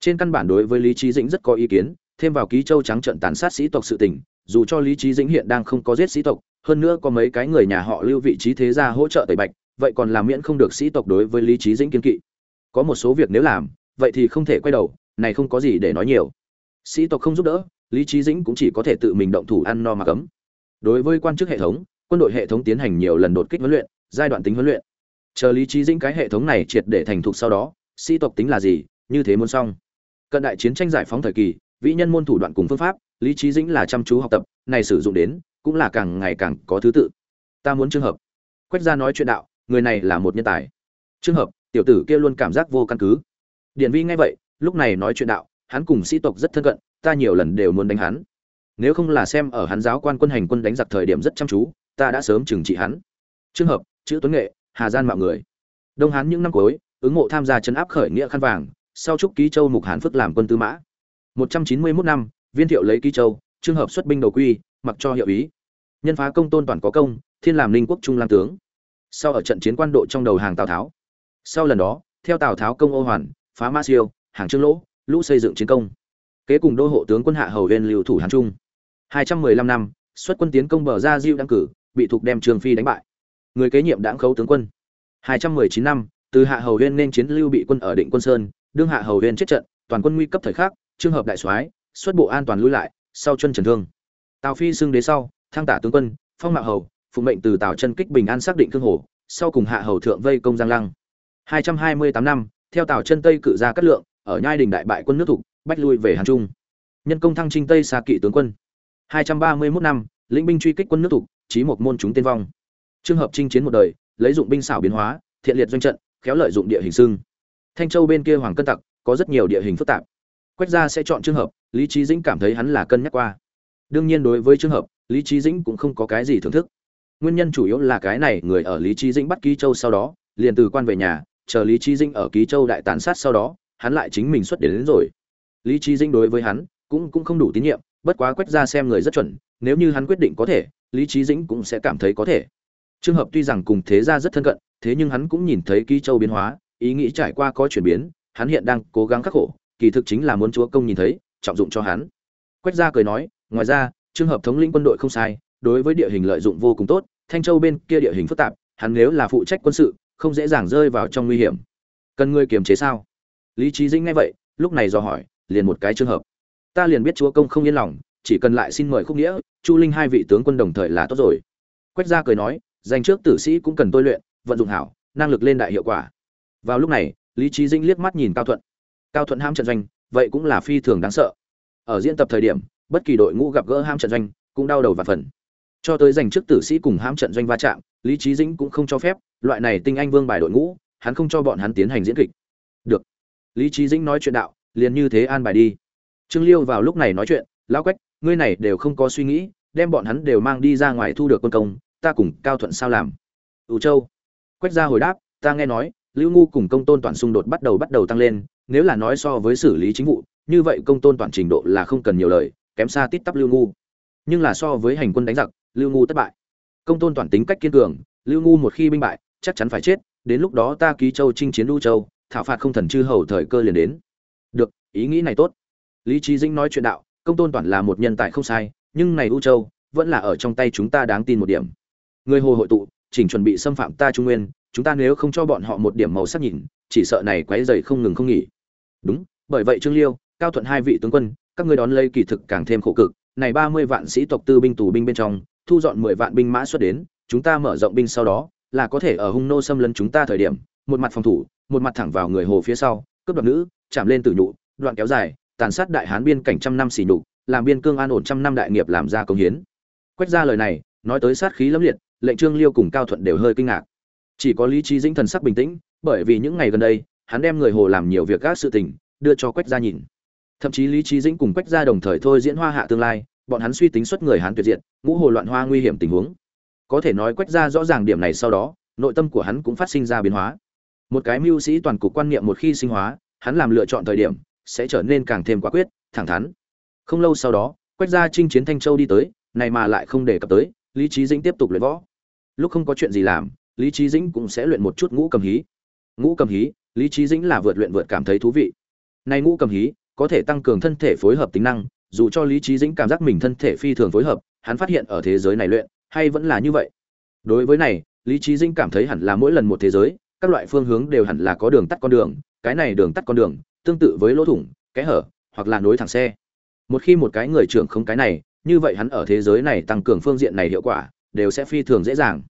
Speaker 1: Trên căn bản đối với lý trí dĩnh rất có ý kiến thêm vào ký châu trắng trận tàn sát sĩ tộc sự tình, dù cho lý trí dĩnh hiện đang không có giết sĩ tộc, hơn nữa có mấy cái người nhà họ lưu vị trí thế gia hỗ trợ tẩy bạch, vậy còn làm miễn không được sĩ tộc đối với lý trí dĩnh kiên kỵ. Có một số việc nếu làm, vậy thì không thể quay đầu, này không có gì để nói nhiều. Sĩ tộc không giúp đỡ, lý trí dĩnh cũng chỉ có thể tự mình động thủ ăn no mà cấm. Đối với quan chức hệ thống, quân đội hệ thống tiến hành nhiều lần đột kích huấn luyện, giai đoạn tính huấn luyện. Chờ lý trí dĩnh cái hệ thống này triệt để thành thục sau đó, sĩ tộc tính là gì, như thế muốn xong. Cận đại chiến tranh giải phóng thời kỳ vĩ nhân môn thủ đoạn cùng phương pháp, lý trí dĩnh là chăm chú học tập, này sử dụng đến, cũng là càng ngày càng có thứ tự. Ta muốn trường hợp. Quách gia nói chuyện đạo, người này là một nhân tài. Trường hợp, tiểu tử kia luôn cảm giác vô căn cứ. Điển vi nghe vậy, lúc này nói chuyện đạo, hắn cùng sĩ tộc rất thân cận, ta nhiều lần đều muốn đánh hắn. Nếu không là xem ở hắn giáo quan quân hành quân đánh giặc thời điểm rất chăm chú, ta đã sớm trừng trị hắn. Trường hợp, chữ tuấn nghệ, hà gian mạo người. Đông hán những năm cuối, ứng mộ tham gia chấn áp khởi nghĩa khăn vàng, sau trúc ký châu mục hán phước làm quân tư mã. 191 năm, viên thiệu lấy ký châu trường hợp xuất binh đầu quy, mặc cho hiệu ý. Nhân phá công tôn toàn có công, thiên làm linh quốc trung lang tướng. Sau ở trận chiến quan độ trong đầu hàng tào tháo. Sau lần đó, theo tào tháo công ô hoàn, phá ma siêu, hàng trương lỗ, lũ xây dựng chiến công. Kế cùng đô hộ tướng quân hạ hầu viên lưu thủ hán trung. 215 năm, xuất quân tiến công bờ ra diêu đăng cử, bị thuộc đem trường phi đánh bại. Người kế nhiệm đãng khấu tướng quân. 219 năm, từ hạ hầu huyên nên chiến lưu bị quân ở định quân sơn, đương hạ hầu huyên chết trận, toàn quân nguy cấp thời khắc trường hợp đại soái, xuất bộ an toàn lui lại, sau chân trần thương. Tào phi xưng đế sau, thăng tả tướng quân, phong mạo hầu, phụ mệnh từ tào chân kích bình an xác định thương hồ sau cùng hạ hầu thượng vây công giang lăng. 228 năm, theo tào chân tây cự ra cát lượng, ở nhai đình đại bại quân nước thục bách lui về hàn trung. Nhân công thăng trinh tây xa kỵ tướng quân. 231 năm, lĩnh binh truy kích quân nước thục chí một môn chúng tiên vong. Trường hợp chinh chiến một đời, lấy dụng binh xảo biến hóa, thiện liệt doanh trận, khéo lợi dụng địa hình xưng. Thanh châu bên kia hoàng cân tặc, có rất nhiều địa hình phức tạp quách gia sẽ chọn trường hợp lý trí dĩnh cảm thấy hắn là cân nhắc qua. Đương nhiên đối với trường hợp lý trí dĩnh cũng không có cái gì thưởng thức. Nguyên nhân chủ yếu là cái này người ở lý trí dĩnh bắt ký châu sau đó liền từ quan về nhà chờ lý trí dĩnh ở ký châu đại tàn sát sau đó hắn lại chính mình xuất đến, đến rồi. Lý trí dĩnh đối với hắn cũng cũng không đủ tín nhiệm bất quá quách ra xem người rất chuẩn nếu như hắn quyết định có thể lý trí dĩnh cũng sẽ cảm thấy có thể. Trường hợp tuy rằng cùng thế gia rất thân cận thế nhưng hắn cũng nhìn thấy ký châu biến hóa ý nghĩ trải qua có chuyển biến hắn hiện đang cố gắng khắc khổ kỳ thực chính là muốn chúa công nhìn thấy, trọng dụng cho hắn. Quách gia cười nói, ngoài ra, trường hợp thống lĩnh quân đội không sai, đối với địa hình lợi dụng vô cùng tốt, thanh châu bên kia địa hình phức tạp, hắn nếu là phụ trách quân sự, không dễ dàng rơi vào trong nguy hiểm. Cần ngươi kiềm chế sao? Lý trí dĩnh nghe vậy, lúc này dò hỏi, liền một cái trường hợp. Ta liền biết chúa công không yên lòng, chỉ cần lại xin mời khúc nghĩa, chu linh hai vị tướng quân đồng thời là tốt rồi. Quách gia cười nói dành trước tử sĩ cũng cần tôi luyện, vận dụng hảo, năng lực lên đại hiệu quả. Vào lúc này, lý trí dĩnh liếc mắt nhìn cao thuận cao thuận ham trận doanh, vậy cũng là phi thường đáng sợ. Ở diễn tập thời điểm, bất kỳ đội ngũ gặp gỡ ham trận doanh cũng đau đầu và phần cho tới giành trước tử sĩ cùng ham trận doanh va chạm, lý trí dĩnh cũng không cho phép, loại này tinh anh vương bài đội ngũ, hắn không cho bọn hắn tiến hành diễn kịch. Được. Lý trí dĩnh nói chuyện đạo, liền như thế an bài đi. Trương liêu vào lúc này nói chuyện, lão quách, ngươi này đều không có suy nghĩ, đem bọn hắn đều mang đi ra ngoài thu được quân công, ta cùng cao thuận sao làm? Ủ châu. Quách ra hồi đáp, ta nghe nói, lưu ngu cùng công tôn toàn xung đột bắt đầu bắt đầu tăng lên nếu là nói so với xử lý chính vụ, như vậy công tôn toàn trình độ là không cần nhiều lời, kém xa tít tắp lưu ngu. Nhưng là so với hành quân đánh giặc, lưu ngu thất bại. Công tôn toàn tính cách kiên cường, lưu ngu một khi binh bại, chắc chắn phải chết, đến lúc đó ta ký châu chinh chiến lưu châu, thảo phạt không thần chư hầu thời cơ liền đến. Được, ý nghĩ này tốt. Lý trí dĩnh nói chuyện đạo, công tôn toàn là một nhân tài không sai, nhưng này u châu vẫn là ở trong tay chúng ta đáng tin một điểm. Người hồ hội tụ, chỉnh chuẩn bị xâm phạm ta trung nguyên, chúng ta nếu không cho bọn họ một điểm màu sắc nhìn, chỉ sợ này quấy dày không ngừng không nghỉ đúng, bởi vậy trương liêu, cao thuận hai vị tướng quân, các ngươi đón lấy kỳ thực càng thêm khổ cực. Này ba mươi vạn sĩ tộc tư binh tù binh bên trong, thu dọn mười vạn binh mã xuất đến, chúng ta mở rộng binh sau đó, là có thể ở hung nô xâm lấn chúng ta thời điểm, một mặt phòng thủ, một mặt thẳng vào người hồ phía sau, cướp đoạt nữ, chạm lên tử nhụ, đoạn kéo dài, tàn sát đại hán biên cảnh trăm năm xỉ nhục, làm biên cương an ổn trăm năm đại nghiệp làm ra công hiến. Quét ra lời này, nói tới sát khí lẫm liệt, lệnh trương liêu cùng cao thuận đều hơi kinh ngạc. Chỉ có lý trí dĩnh thần sắc bình tĩnh, bởi vì những ngày gần đây hắn đem người hồ làm nhiều việc các sự tình, đưa cho quách gia nhìn. Thậm chí lý trí dĩnh cùng quách gia đồng thời thôi diễn hoa hạ tương lai, bọn hắn suy tính xuất người hán tuyệt diện ngũ hồ loạn hoa nguy hiểm tình huống. Có thể nói quách gia rõ ràng điểm này sau đó, nội tâm của hắn cũng phát sinh ra biến hóa. Một cái mưu sĩ toàn cục quan niệm một khi sinh hóa, hắn làm lựa chọn thời điểm, sẽ trở nên càng thêm quả quyết, thẳng thắn. Không lâu sau đó, quách gia chinh chiến thanh châu đi tới, này mà lại không để cập tới, lý trí dĩnh tiếp tục luyện võ. Lúc không có chuyện gì làm, lý trí dĩnh cũng sẽ luyện một chút ngũ cầm hí. Ngũ cầm hí lý trí dĩnh là vượt luyện vượt cảm thấy thú vị. Này ngũ cầm hí, có thể tăng cường thân thể phối hợp tính năng, dù cho lý trí dĩnh cảm giác mình thân thể phi thường phối hợp, hắn phát hiện ở thế giới này luyện, hay vẫn là như vậy. Đối với này, lý trí dĩnh cảm thấy hẳn là mỗi lần một thế giới, các loại phương hướng đều hẳn là có đường tắt con đường, cái này đường tắt con đường, tương tự với lỗ thủng, kẽ hở, hoặc là nối thẳng xe. Một khi một cái người trưởng không cái này, như vậy hắn ở thế giới này tăng cường phương diện này hiệu quả, đều sẽ phi thường dễ dàng.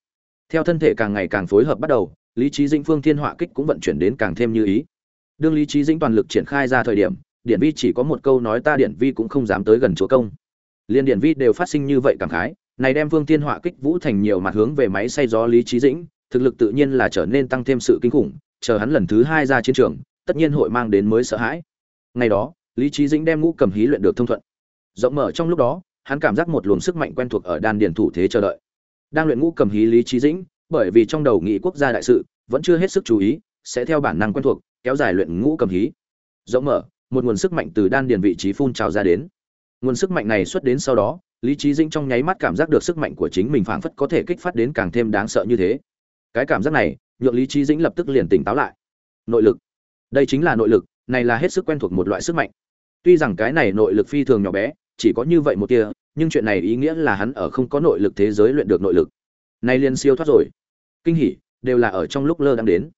Speaker 1: Theo thân thể càng ngày càng phối hợp bắt đầu lý trí dĩnh phương thiên họa kích cũng vận chuyển đến càng thêm như ý. Đương lý trí dĩnh toàn lực triển khai ra thời điểm, điển vi chỉ có một câu nói ta điển vi cũng không dám tới gần chúa công. Liên điển vi đều phát sinh như vậy cảm khái, này đem phương thiên họa kích vũ thành nhiều mặt hướng về máy xay gió lý trí dĩnh, thực lực tự nhiên là trở nên tăng thêm sự kinh khủng, chờ hắn lần thứ hai ra chiến trường, tất nhiên hội mang đến mới sợ hãi. Ngày đó, lý trí dĩnh đem ngũ cầm hí luyện được thông thuận. Rộng mở trong lúc đó, hắn cảm giác một luồng sức mạnh quen thuộc ở đan điền thủ thế chờ đợi. Đang luyện ngũ cầm hí lý trí dĩnh bởi vì trong đầu nghị quốc gia đại sự, vẫn chưa hết sức chú ý, sẽ theo bản năng quen thuộc, kéo dài luyện ngũ cầm hí. Rộng mở, một nguồn sức mạnh từ đan điền vị trí phun trào ra đến. Nguồn sức mạnh này xuất đến sau đó, lý trí dĩnh trong nháy mắt cảm giác được sức mạnh của chính mình phảng phất có thể kích phát đến càng thêm đáng sợ như thế. Cái cảm giác này, nhượng lý trí dĩnh lập tức liền tỉnh táo lại. Nội lực. Đây chính là nội lực, này là hết sức quen thuộc một loại sức mạnh. Tuy rằng cái này nội lực phi thường nhỏ bé, chỉ có như vậy một tia, nhưng chuyện này ý nghĩa là hắn ở không có nội lực thế giới luyện được nội lực. Nay liên siêu thoát rồi kinh hỉ, đều là ở trong lúc lơ đang đến.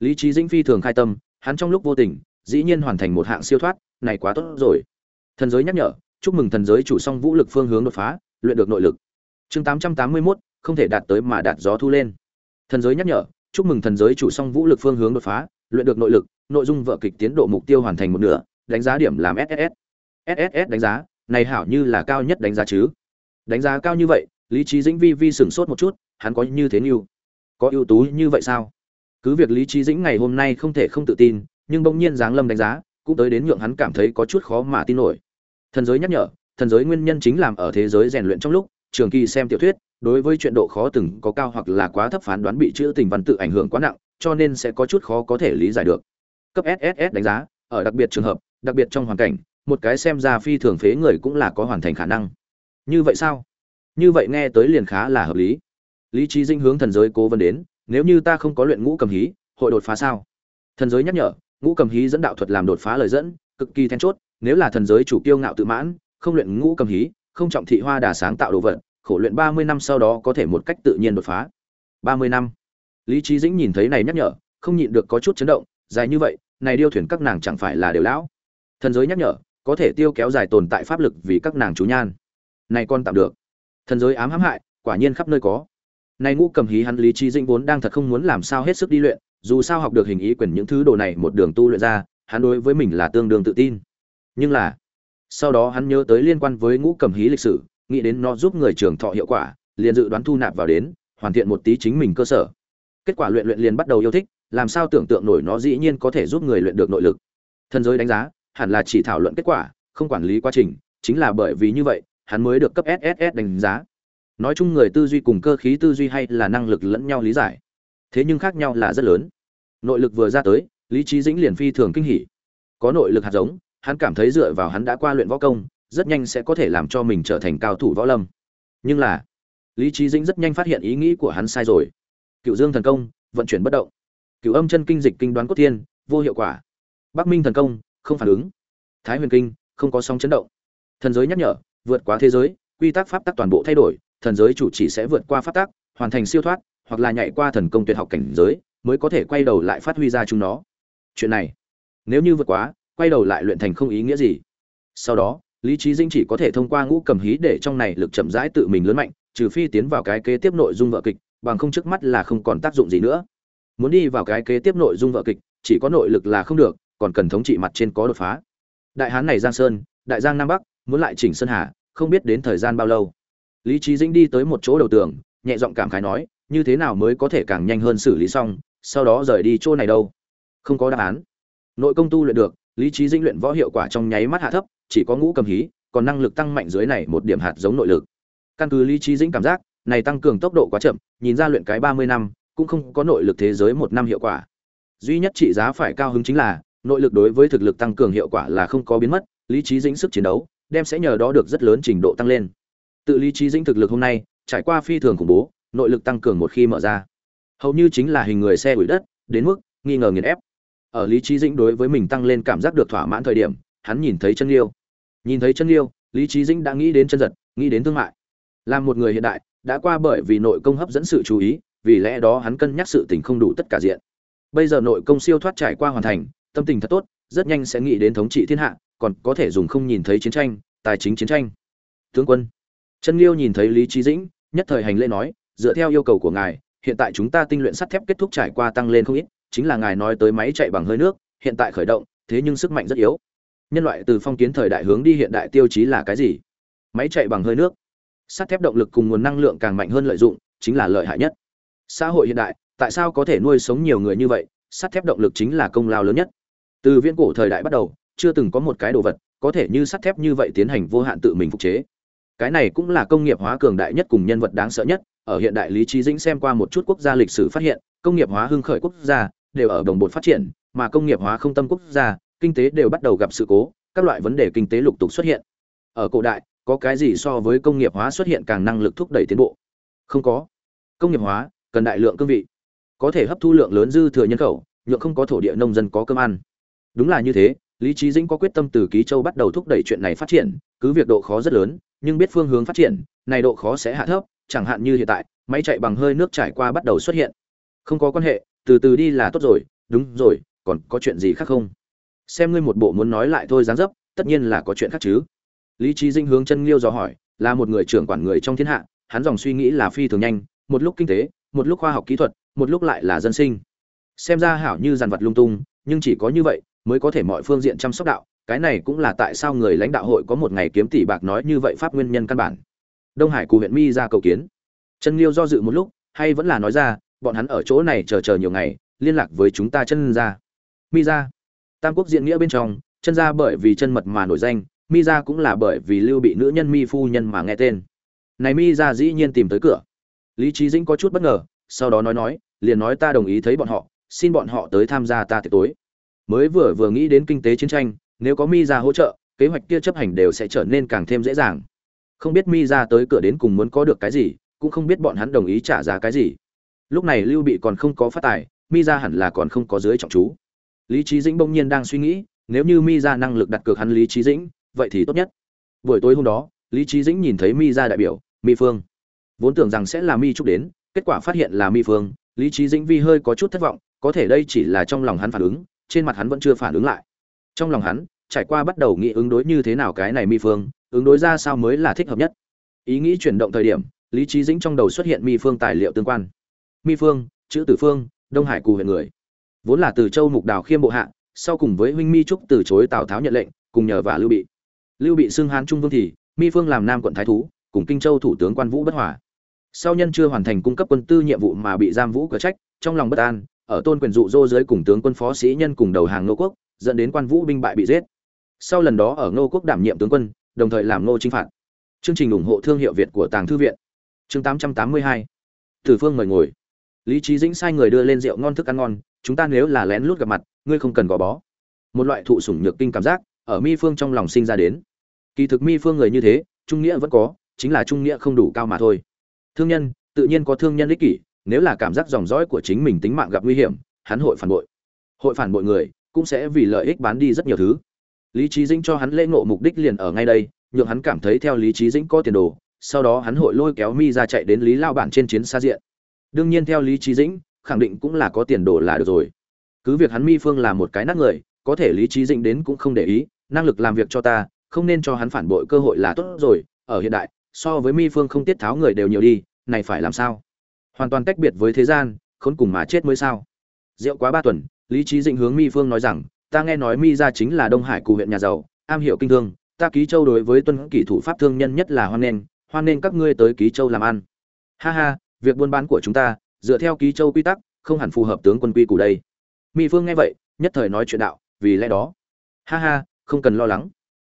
Speaker 1: Lý trí dĩnh phi thường khai tâm, hắn trong lúc vô tình, dĩ nhiên hoàn thành một hạng siêu thoát, này quá tốt rồi. Thần giới nhắc nhở, chúc mừng thần giới chủ song vũ lực phương hướng đột phá, luyện được nội lực. Chương tám trăm tám mươi mốt, không thể đạt tới mà đạt gió thu lên. Thần giới nhắc nhở, chúc mừng thần giới chủ song vũ lực phương hướng đột phá, luyện được nội lực, nội dung vợ kịch tiến độ mục tiêu hoàn thành một nửa, đánh giá điểm làm sss sss đánh giá, này hảo như là cao nhất đánh giá chứ. Đánh giá cao như vậy, lý trí dĩnh vi vi sửng sốt một chút, hắn có như thế như có ưu tú như vậy sao? Cứ việc lý trí dĩnh ngày hôm nay không thể không tự tin, nhưng bỗng nhiên giáng lâm đánh giá, cũng tới đến nhượng hắn cảm thấy có chút khó mà tin nổi. Thần giới nhắc nhở, thần giới nguyên nhân chính làm ở thế giới rèn luyện trong lúc, trường kỳ xem tiểu thuyết, đối với chuyện độ khó từng có cao hoặc là quá thấp phán đoán bị chữ tình văn tự ảnh hưởng quá nặng, cho nên sẽ có chút khó có thể lý giải được. Cấp sss đánh giá, ở đặc biệt trường hợp, đặc biệt trong hoàn cảnh, một cái xem ra phi thường phế người cũng là có hoàn thành khả năng. Như vậy sao? Như vậy nghe tới liền khá là hợp lý lý trí dinh hướng thần giới cố vấn đến, nếu như ta không có luyện ngũ cầm hí, hội đột phá sao? Thần giới nhắc nhở, ngũ cầm hí dẫn đạo thuật làm đột phá lời dẫn, cực kỳ then chốt, nếu là thần giới chủ kiêu ngạo tự mãn, không luyện ngũ cầm hí, không trọng thị hoa đà sáng tạo đồ vật, khổ luyện ba mươi năm sau đó có thể một cách tự nhiên đột phá. Ba mươi năm. Lý trí dĩnh nhìn thấy này nhắc nhở, không nhịn được có chút chấn động, dài như vậy, này điêu thuyền các nàng chẳng phải là đều lão. Thần giới nhắc nhở, có thể tiêu kéo dài tồn tại pháp lực vì các nàng chú nhan. Này con tạm được. Thần giới ám hãm hại, quả nhiên khắp nơi có này ngũ cầm hí hắn lý trí dĩnh vốn đang thật không muốn làm sao hết sức đi luyện, dù sao học được hình ý quyền những thứ đồ này một đường tu luyện ra, hắn đối với mình là tương đương tự tin. Nhưng là, sau đó hắn nhớ tới liên quan với ngũ cầm hí lịch sử, nghĩ đến nó giúp người trưởng thọ hiệu quả, liền dự đoán thu nạp vào đến, hoàn thiện một tí chính mình cơ sở. Kết quả luyện luyện liền bắt đầu yêu thích, làm sao tưởng tượng nổi nó dĩ nhiên có thể giúp người luyện được nội lực. Thần giới đánh giá, hẳn là chỉ thảo luận kết quả, không quản lý quá trình, chính là bởi vì như vậy, hắn mới được cấp sss đánh giá nói chung người tư duy cùng cơ khí tư duy hay là năng lực lẫn nhau lý giải. Thế nhưng khác nhau là rất lớn. Nội lực vừa ra tới, lý trí dĩnh liền phi thường kinh hỉ. Có nội lực hạt giống, hắn cảm thấy dựa vào hắn đã qua luyện võ công, rất nhanh sẽ có thể làm cho mình trở thành cao thủ võ lâm. Nhưng là, lý trí dĩnh rất nhanh phát hiện ý nghĩ của hắn sai rồi. Cựu dương thần công, vận chuyển bất động. Cựu âm chân kinh dịch kinh đoán cốt thiên, vô hiệu quả. Bắc minh thần công, không phản ứng. Thái huyền kinh, không có sóng chấn động. Thần giới nhắc nhở, vượt quá thế giới, quy tắc pháp tắc toàn bộ thay đổi thần giới chủ chỉ sẽ vượt qua pháp tắc, hoàn thành siêu thoát, hoặc là nhảy qua thần công tuyệt học cảnh giới, mới có thể quay đầu lại phát huy ra chúng nó. Chuyện này, nếu như vượt quá, quay đầu lại luyện thành không ý nghĩa gì. Sau đó, lý trí dinh chỉ có thể thông qua ngũ cầm hí để trong này lực chậm rãi tự mình lớn mạnh, trừ phi tiến vào cái kế tiếp nội dung vợ kịch, bằng không trước mắt là không còn tác dụng gì nữa. Muốn đi vào cái kế tiếp nội dung vợ kịch, chỉ có nội lực là không được, còn cần thống trị mặt trên có đột phá. Đại hán này giang sơn, đại giang nam bắc, muốn lại chỉnh sơn hà, không biết đến thời gian bao lâu lý trí dĩnh đi tới một chỗ đầu tường, nhẹ giọng cảm khái nói, như thế nào mới có thể càng nhanh hơn xử lý xong, sau đó rời đi chỗ này đâu? Không có đáp án. Nội công tu luyện được, lý trí dĩnh luyện võ hiệu quả trong nháy mắt hạ thấp, chỉ có ngũ cầm hí, còn năng lực tăng mạnh dưới này một điểm hạt giống nội lực. Căn cứ lý trí dĩnh cảm giác, này tăng cường tốc độ quá chậm, nhìn ra luyện cái ba mươi năm, cũng không có nội lực thế giới một năm hiệu quả. Duy nhất trị giá phải cao hứng chính là, nội lực đối với thực lực tăng cường hiệu quả là không có biến mất, lý trí dĩnh sức chiến đấu, đem sẽ nhờ đó được rất lớn trình độ tăng lên tự lý trí dĩnh thực lực hôm nay, trải qua phi thường khủng bố, nội lực tăng cường một khi mở ra. Hầu như chính là hình người xe ủi đất, đến mức nghi ngờ nghiền ép. Ở lý trí dĩnh đối với mình tăng lên cảm giác được thỏa mãn thời điểm, hắn nhìn thấy chân liêu. Nhìn thấy chân liêu, lý trí dĩnh đã nghĩ đến chân giật, nghĩ đến thương mại. Làm một người hiện đại, đã qua bởi vì nội công hấp dẫn sự chú ý, vì lẽ đó hắn cân nhắc sự tình không đủ tất cả diện. Bây giờ nội công siêu thoát trải qua hoàn thành, tâm tình thật tốt, rất nhanh sẽ nghĩ đến thống trị thiên hạ, còn có thể dùng không nhìn thấy chiến tranh, tài chính chiến tranh. Tướng quân chân liêu nhìn thấy lý Chí dĩnh, nhất thời hành lễ nói, dựa theo yêu cầu của ngài, hiện tại chúng ta tinh luyện sắt thép kết thúc trải qua tăng lên không ít, chính là ngài nói tới máy chạy bằng hơi nước, hiện tại khởi động, thế nhưng sức mạnh rất yếu. Nhân loại từ phong kiến thời đại hướng đi hiện đại tiêu chí là cái gì? Máy chạy bằng hơi nước. Sắt thép động lực cùng nguồn năng lượng càng mạnh hơn lợi dụng, chính là lợi hại nhất. Xã hội hiện đại, tại sao có thể nuôi sống nhiều người như vậy? Sắt thép động lực chính là công lao lớn nhất. Từ viễn cổ thời đại bắt đầu, chưa từng có một cái đồ vật có thể như sắt thép như vậy tiến hành vô hạn tự mình phục chế cái này cũng là công nghiệp hóa cường đại nhất cùng nhân vật đáng sợ nhất, ở hiện đại lý trí dĩnh xem qua một chút quốc gia lịch sử phát hiện, công nghiệp hóa hưng khởi quốc gia đều ở đồng bộ phát triển, mà công nghiệp hóa không tâm quốc gia, kinh tế đều bắt đầu gặp sự cố, các loại vấn đề kinh tế lục tục xuất hiện. Ở cổ đại, có cái gì so với công nghiệp hóa xuất hiện càng năng lực thúc đẩy tiến bộ? Không có. Công nghiệp hóa, cần đại lượng cương vị. Có thể hấp thu lượng lớn dư thừa nhân khẩu, nhượng không có thổ địa nông dân có cơm ăn. Đúng là như thế, lý trí dĩnh có quyết tâm từ ký châu bắt đầu thúc đẩy chuyện này phát triển, cứ việc độ khó rất lớn nhưng biết phương hướng phát triển, này độ khó sẽ hạ thấp, chẳng hạn như hiện tại, máy chạy bằng hơi nước trải qua bắt đầu xuất hiện. Không có quan hệ, từ từ đi là tốt rồi, đúng rồi, còn có chuyện gì khác không? Xem ngươi một bộ muốn nói lại thôi dáng dấp, tất nhiên là có chuyện khác chứ. Lý Chí dinh hướng chân liêu dò hỏi, là một người trưởng quản người trong thiên hạ, hắn dòng suy nghĩ là phi thường nhanh, một lúc kinh tế, một lúc khoa học kỹ thuật, một lúc lại là dân sinh. Xem ra hảo như dàn vật lung tung, nhưng chỉ có như vậy, mới có thể mọi phương diện chăm sóc đạo cái này cũng là tại sao người lãnh đạo hội có một ngày kiếm tỷ bạc nói như vậy pháp nguyên nhân căn bản. Đông hải cù huyện mi ra cầu kiến. Chân liêu do dự một lúc, hay vẫn là nói ra, bọn hắn ở chỗ này chờ chờ nhiều ngày, liên lạc với chúng ta chân ra. Mi ra. Tam quốc diện nghĩa bên trong, chân ra bởi vì chân mật mà nổi danh, mi ra cũng là bởi vì lưu bị nữ nhân mi phu nhân mà nghe tên. Này mi ra dĩ nhiên tìm tới cửa. Lý trí dĩnh có chút bất ngờ, sau đó nói nói, liền nói ta đồng ý thấy bọn họ, xin bọn họ tới tham gia ta tiệc tối. Mới vừa vừa nghĩ đến kinh tế chiến tranh nếu có mi ra hỗ trợ, kế hoạch kia chấp hành đều sẽ trở nên càng thêm dễ dàng. Không biết mi ra tới cửa đến cùng muốn có được cái gì, cũng không biết bọn hắn đồng ý trả giá cái gì. Lúc này lưu bị còn không có phát tài, mi ra hẳn là còn không có dưới trọng chú. Lý trí dĩnh bỗng nhiên đang suy nghĩ, nếu như mi ra năng lực đặt cược hắn lý trí dĩnh, vậy thì tốt nhất. Buổi tối hôm đó, lý trí dĩnh nhìn thấy mi ra đại biểu, mi phương. Vốn tưởng rằng sẽ là mi trúc đến, kết quả phát hiện là mi phương. Lý trí dĩnh vi hơi có chút thất vọng, có thể đây chỉ là trong lòng hắn phản ứng, trên mặt hắn vẫn chưa phản ứng lại trong lòng hắn, trải qua bắt đầu nghĩ ứng đối như thế nào cái này mi phương, ứng đối ra sao mới là thích hợp nhất. Ý nghĩ chuyển động thời điểm, lý trí dĩnh trong đầu xuất hiện mi phương tài liệu tương quan. Mi phương, chữ tử phương, đông hải cù huyện người. Vốn là từ châu mục đào khiêm bộ hạ, sau cùng với huynh mi trúc từ chối tào tháo nhận lệnh, cùng nhờ và lưu bị. Lưu bị xưng hán trung vương thì, mi phương làm nam quận thái thú, cùng kinh châu thủ tướng quan vũ bất hòa. Sau nhân chưa hoàn thành cung cấp quân tư nhiệm vụ mà bị giam vũ cờ trách, trong lòng bất an, ở tôn quyền dụ dô dưới cùng tướng quân phó sĩ nhân cùng đầu hàng nô quốc dẫn đến quan vũ binh bại bị giết sau lần đó ở Ngô quốc đảm nhiệm tướng quân đồng thời làm Ngô chinh phạt chương trình ủng hộ thương hiệu việt của tàng thư viện chương 882 Tử Phương mời ngồi. Lý trí Dĩnh sai người đưa lên rượu ngon thức ăn ngon, chúng ta nếu là lén lút gặp mặt, ngươi không cần gò bó. Một loại thụ sủng nhược kinh cảm giác ở Mi Phương trong lòng sinh ra đến. Kỳ thực Mi Phương người như thế, trung nghĩa vẫn có, chính là trung nghĩa không đủ cao mà thôi. Thương nhân, tự nhiên có thương nhân ích kỷ, nếu là cảm giác dòng dõi của chính mình tính mạng gặp nguy hiểm, hắn hội phản bội. Hội phản bội người, cũng sẽ vì lợi ích bán đi rất nhiều thứ. Lý Chí Dĩnh cho hắn lễ ngộ mục đích liền ở ngay đây, nhượng hắn cảm thấy theo Lý Chí Dĩnh có tiền đồ, sau đó hắn hội lôi kéo mi ra chạy đến lý lao bản trên chiến xa diện. Đương nhiên theo lý trí dĩnh khẳng định cũng là có tiền đồ là được rồi. Cứ việc hắn mi phương là một cái nát người có thể lý trí dĩnh đến cũng không để ý năng lực làm việc cho ta không nên cho hắn phản bội cơ hội là tốt rồi ở hiện đại so với mi phương không tiết tháo người đều nhiều đi này phải làm sao? Hoàn toàn cách biệt với thế gian khốn cùng mà chết mới sao? Rượu quá ba tuần lý trí dĩnh hướng mi phương nói rằng, ta nghe nói mi ra chính là đông hải cụ huyện nhà giàu, am hiểu kinh thương, ta ký châu đối với tuân kỷ thủ pháp thương nhân nhất là hoan nghênh hoan nghênh các ngươi tới ký châu làm ăn. Ha ha, việc buôn bán của chúng ta, dựa theo ký châu quy tắc, không hẳn phù hợp tướng quân quy củ đây. Mi phương nghe vậy, nhất thời nói chuyện đạo, vì lẽ đó. Ha ha, không cần lo lắng.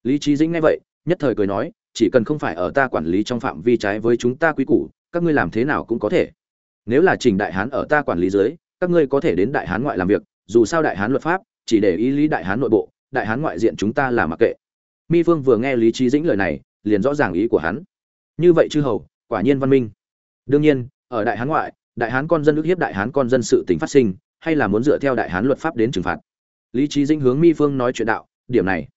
Speaker 1: Lý trí dĩnh nghe vậy, nhất thời cười nói, chỉ cần không phải ở ta quản lý trong phạm vi trái với chúng ta quy củ, các ngươi làm thế nào cũng có thể. Nếu là trình đại hán ở ta quản lý dưới, các ngươi có thể đến đại hán ngoại làm việc dù sao đại hán luật pháp, chỉ để ý lý đại hán nội bộ, đại hán ngoại diện chúng ta là mặc kệ. Mi phương vừa nghe lý trí dĩnh lời này, liền rõ ràng ý của hắn. Như vậy chư hầu, quả nhiên văn minh. Đương nhiên, ở đại hán ngoại, đại hán con dân ước hiếp đại hán con dân sự tình phát sinh, hay là muốn dựa theo đại hán luật pháp đến trừng phạt. Lý trí dĩnh hướng mi phương nói chuyện đạo, điểm này,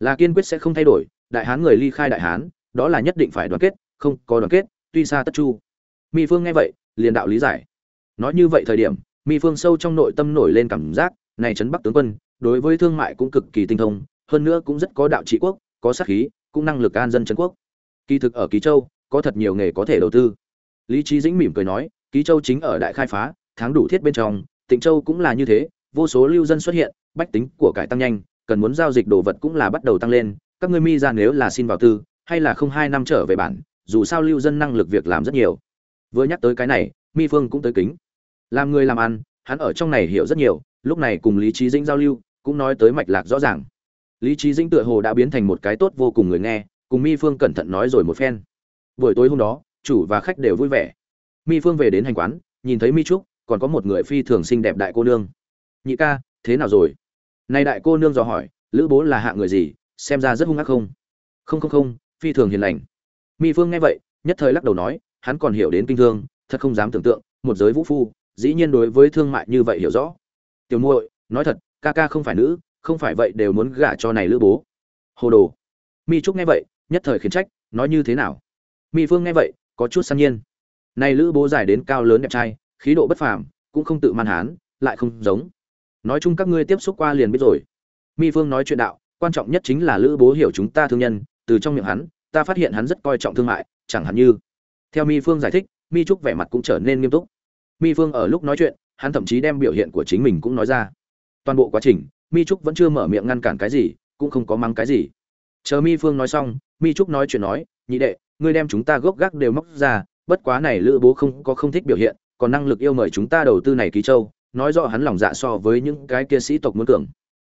Speaker 1: là kiên quyết sẽ không thay đổi, đại hán người ly khai đại hán, đó là nhất định phải đoàn kết, không có đoàn kết, tuy xa tất chu. Mi phương nghe vậy, liền đạo lý giải. Nói như vậy thời điểm mi phương sâu trong nội tâm nổi lên cảm giác, này trấn bắc tướng quân, đối với thương mại cũng cực kỳ tinh thông, hơn nữa cũng rất có đạo trị quốc, có sát khí, cũng năng lực an dân trấn quốc. Kỳ thực ở ký châu, có thật nhiều nghề có thể đầu tư. Lý trí dĩnh mỉm cười nói ký châu chính ở đại khai phá, tháng đủ thiết bên trong, tịnh châu cũng là như thế, vô số lưu dân xuất hiện, bách tính của cải tăng nhanh, cần muốn giao dịch đồ vật cũng là bắt đầu tăng lên, các ngươi mi ra nếu là xin vào tư, hay là không hai năm trở về bản, dù sao lưu dân năng lực việc làm rất nhiều. Vừa nhắc tới cái này, mi phương cũng tới kính làm người làm ăn, hắn ở trong này hiểu rất nhiều, lúc này cùng lý trí dĩnh giao lưu, cũng nói tới mạch lạc rõ ràng. Lý trí dĩnh tựa hồ đã biến thành một cái tốt vô cùng người nghe, cùng mi phương cẩn thận nói rồi một phen. Buổi tối hôm đó, chủ và khách đều vui vẻ. Mi phương về đến hành quán, nhìn thấy mi trúc, còn có một người phi thường xinh đẹp đại cô nương. Nhị ca, thế nào rồi? Nay đại cô nương dò hỏi, lữ bố là hạ người gì? Xem ra rất hung ác không? Không không không, phi thường hiền lành. Mi phương nghe vậy, nhất thời lắc đầu nói, hắn còn hiểu đến kinh thương, thật không dám tưởng tượng, một giới vũ phu dĩ nhiên đối với thương mại như vậy hiểu rõ. Tiểu muội, nói thật, ca ca không phải nữ, không phải vậy đều muốn gả cho này lữ bố. Hồ đồ. Mi trúc nghe vậy, nhất thời khiến trách, nói như thế nào? Mi phương nghe vậy, có chút san nhiên. Này lữ bố dài đến cao lớn đẹp trai, khí độ bất phàm, cũng không tự man hán, lại không giống. Nói chung các ngươi tiếp xúc qua liền biết rồi. Mi phương nói chuyện đạo, quan trọng nhất chính là lữ bố hiểu chúng ta thương nhân, từ trong miệng hắn, ta phát hiện hắn rất coi trọng thương mại, chẳng hạn như. Theo mi phương giải thích, mi trúc vẻ mặt cũng trở nên nghiêm túc mi phương ở lúc nói chuyện, hắn thậm chí đem biểu hiện của chính mình cũng nói ra. Toàn bộ quá trình, mi trúc vẫn chưa mở miệng ngăn cản cái gì, cũng không có mắng cái gì. Chờ mi phương nói xong, mi trúc nói chuyện nói, nhị đệ, ngươi đem chúng ta gốc gác đều móc ra, bất quá này lữ bố không có không thích biểu hiện, còn năng lực yêu mời chúng ta đầu tư này ký châu, nói rõ hắn lòng dạ so với những cái kia sĩ tộc muốn cường.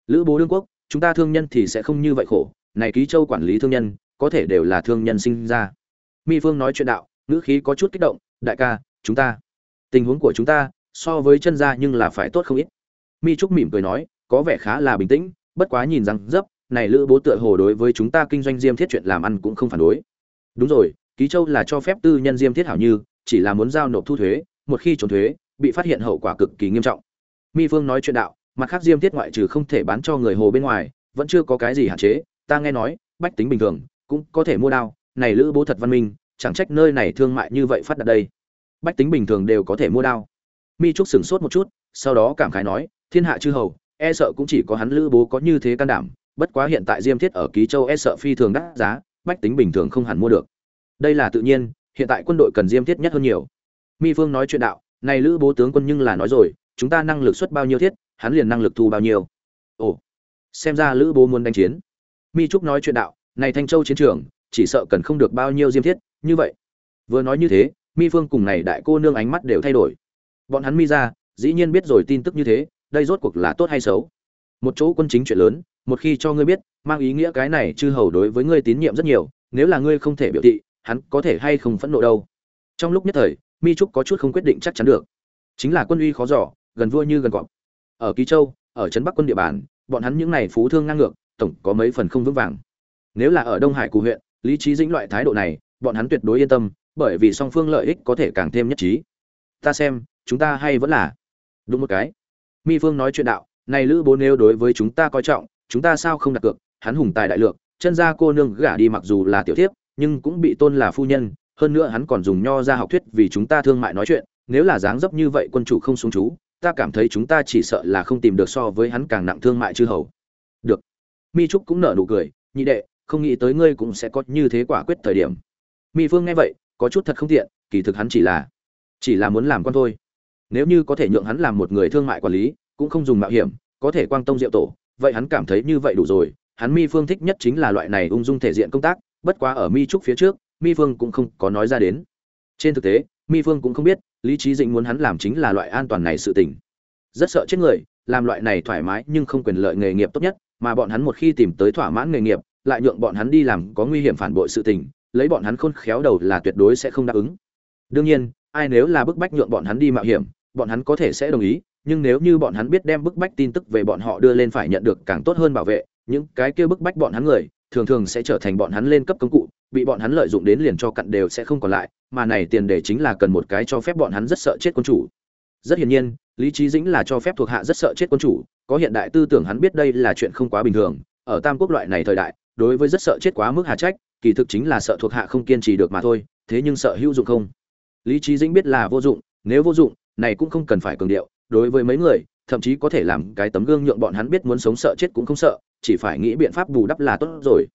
Speaker 1: Lữ bố đương quốc, chúng ta thương nhân thì sẽ không như vậy khổ, này ký châu quản lý thương nhân, có thể đều là thương nhân sinh ra. Mi phương nói chuyện đạo, ngữ khí có chút kích động, đại ca, chúng ta tình huống của chúng ta so với chân gia nhưng là phải tốt không ít. Mi trúc mỉm cười nói, có vẻ khá là bình tĩnh, bất quá nhìn rằng, dấp, này lữ bố tựa hồ đối với chúng ta kinh doanh diêm thiết chuyện làm ăn cũng không phản đối. Đúng rồi, ký châu là cho phép tư nhân diêm thiết hảo như, chỉ là muốn giao nộp thu thuế, một khi trốn thuế, bị phát hiện hậu quả cực kỳ nghiêm trọng. Mi phương nói chuyện đạo, mặt khác diêm thiết ngoại trừ không thể bán cho người hồ bên ngoài, vẫn chưa có cái gì hạn chế, ta nghe nói, bách tính bình thường, cũng có thể mua đao, này lữ bố thật văn minh, chẳng trách nơi này thương mại như vậy phát đạt đây bách tính bình thường đều có thể mua đao. Mi trúc sửng sốt một chút, sau đó cảm khái nói, thiên hạ chư hầu e sợ cũng chỉ có hắn lữ bố có như thế can đảm, bất quá hiện tại diêm thiết ở ký châu e sợ phi thường đắt giá, bách tính bình thường không hẳn mua được. Đây là tự nhiên, hiện tại quân đội cần diêm thiết nhất hơn nhiều. Mi phương nói chuyện đạo, này lữ bố tướng quân nhưng là nói rồi, chúng ta năng lực xuất bao nhiêu thiết, hắn liền năng lực thu bao nhiêu. Ồ, xem ra lữ bố muốn đánh chiến. Mi trúc nói chuyện đạo, này thanh châu chiến trường, chỉ sợ cần không được bao nhiêu diêm thiết, như vậy. Vừa nói như thế mi phương cùng này đại cô nương ánh mắt đều thay đổi. Bọn hắn mi ra, dĩ nhiên biết rồi tin tức như thế, đây rốt cuộc là tốt hay xấu? Một chỗ quân chính chuyện lớn, một khi cho ngươi biết, mang ý nghĩa cái này chư hầu đối với ngươi tín nhiệm rất nhiều, nếu là ngươi không thể biểu thị, hắn có thể hay không phẫn nộ đâu? Trong lúc nhất thời, mi trúc có chút không quyết định chắc chắn được. Chính là quân uy khó giỏ gần vua như gần cọp. Ở ký châu, ở trấn bắc quân địa bàn, bọn hắn những này phú thương ngang ngược, tổng có mấy phần không vững vàng. Nếu là ở đông hải cụ huyện, lý trí dĩnh loại thái độ này, bọn hắn tuyệt đối yên tâm bởi vì song phương lợi ích có thể càng thêm nhất trí. Ta xem, chúng ta hay vẫn là. Đúng một cái. Mi phương nói chuyện đạo, này lữ bố nếu đối với chúng ta coi trọng, chúng ta sao không đặt cược? Hắn hùng tài đại lược, chân ra cô nương gả đi mặc dù là tiểu thiếp, nhưng cũng bị tôn là phu nhân. Hơn nữa hắn còn dùng nho ra học thuyết vì chúng ta thương mại nói chuyện. Nếu là dáng dấp như vậy quân chủ không xuống chú, ta cảm thấy chúng ta chỉ sợ là không tìm được so với hắn càng nặng thương mại chư hầu. Được. Mi trúc cũng nở nụ cười, nhị đệ, không nghĩ tới ngươi cũng sẽ có như thế quả quyết thời điểm. Mi phương nghe vậy có chút thật không tiện, kỳ thực hắn chỉ là chỉ là muốn làm con thôi. Nếu như có thể nhượng hắn làm một người thương mại quản lý, cũng không dùng mạo hiểm, có thể quang tông diệu tổ, vậy hắn cảm thấy như vậy đủ rồi. Hắn mi phương thích nhất chính là loại này ung dung thể diện công tác, bất quá ở mi trúc phía trước, mi phương cũng không có nói ra đến. Trên thực tế, mi phương cũng không biết, lý trí dĩnh muốn hắn làm chính là loại an toàn này sự tình. Rất sợ chết người, làm loại này thoải mái nhưng không quyền lợi nghề nghiệp tốt nhất, mà bọn hắn một khi tìm tới thỏa mãn nghề nghiệp, lại nhượng bọn hắn đi làm có nguy hiểm phản bội sự tình lấy bọn hắn khôn khéo đầu là tuyệt đối sẽ không đáp ứng. Đương nhiên, ai nếu là bức bách nhượng bọn hắn đi mạo hiểm, bọn hắn có thể sẽ đồng ý, nhưng nếu như bọn hắn biết đem bức bách tin tức về bọn họ đưa lên phải nhận được càng tốt hơn bảo vệ, những cái kia bức bách bọn hắn người, thường thường sẽ trở thành bọn hắn lên cấp công cụ, bị bọn hắn lợi dụng đến liền cho cặn đều sẽ không còn lại, mà này tiền đề chính là cần một cái cho phép bọn hắn rất sợ chết quân chủ. Rất hiển nhiên, lý trí dĩnh là cho phép thuộc hạ rất sợ chết quân chủ, có hiện đại tư tưởng hắn biết đây là chuyện không quá bình thường, ở tam quốc loại này thời đại, đối với rất sợ chết quá mức hà trách kỳ thực chính là sợ thuộc hạ không kiên trì được mà thôi thế nhưng sợ hữu dụng không? Lý trí dĩnh biết là vô dụng nếu vô dụng này cũng không cần phải cường điệu đối với mấy người thậm chí có thể làm cái tấm gương nhượng bọn hắn biết muốn sống sợ chết cũng không sợ chỉ phải nghĩ biện pháp bù đắp là tốt rồi.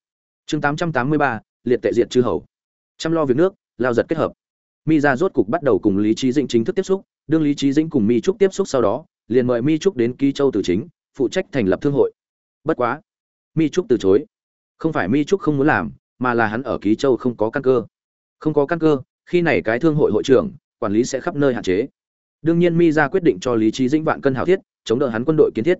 Speaker 1: Chương 883, liệt tệ diệt chư hầu. Chăm lo việc nước lao giật kết hợp. Mi ra rốt cục bắt đầu cùng lý trí dĩnh chính thức tiếp xúc đương lý trí dĩnh cùng mi trúc tiếp xúc sau đó liền mời mi trúc đến ký châu từ chính phụ trách thành lập thương hội. Bất quá mi trúc từ chối. Không phải mi trúc không muốn làm mà là hắn ở ký châu không có căn cơ. Không có căn cơ, khi này cái thương hội hội trưởng, quản lý sẽ khắp nơi hạn chế. Đương nhiên mi ra quyết định cho lý trí dĩnh vạn cân hào thiết, chống đỡ hắn quân đội kiến thiết.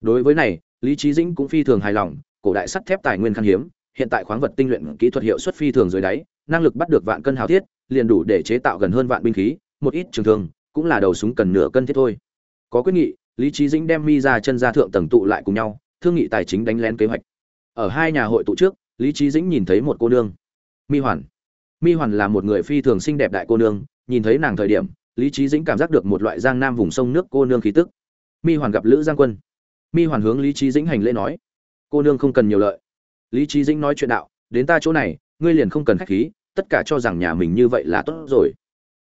Speaker 1: Đối với này, lý trí dĩnh cũng phi thường hài lòng, cổ đại sắt thép tài nguyên khan hiếm, hiện tại khoáng vật tinh luyện kỹ thuật hiệu suất phi thường dưới đáy, năng lực bắt được vạn cân hào thiết, liền đủ để chế tạo gần hơn vạn binh khí, một ít trường thường cũng là đầu súng cần nửa cân thiết thôi. Có quyết nghị, lý trí dĩnh đem mi ra chân ra thượng tầng tụ lại cùng nhau, thương nghị tài chính đánh lén kế hoạch. Ở hai nhà hội tụ trước lý trí dĩnh nhìn thấy một cô nương. Mi hoàn. Mi hoàn là một người phi thường xinh đẹp đại cô nương, nhìn thấy nàng thời điểm, lý trí dĩnh cảm giác được một loại giang nam vùng sông nước cô nương khí tức. Mi hoàn gặp lữ giang quân. Mi hoàn hướng lý trí dĩnh hành lễ nói, cô nương không cần nhiều lợi. Lý trí dĩnh nói chuyện đạo, đến ta chỗ này, ngươi liền không cần khách khí, tất cả cho rằng nhà mình như vậy là tốt rồi.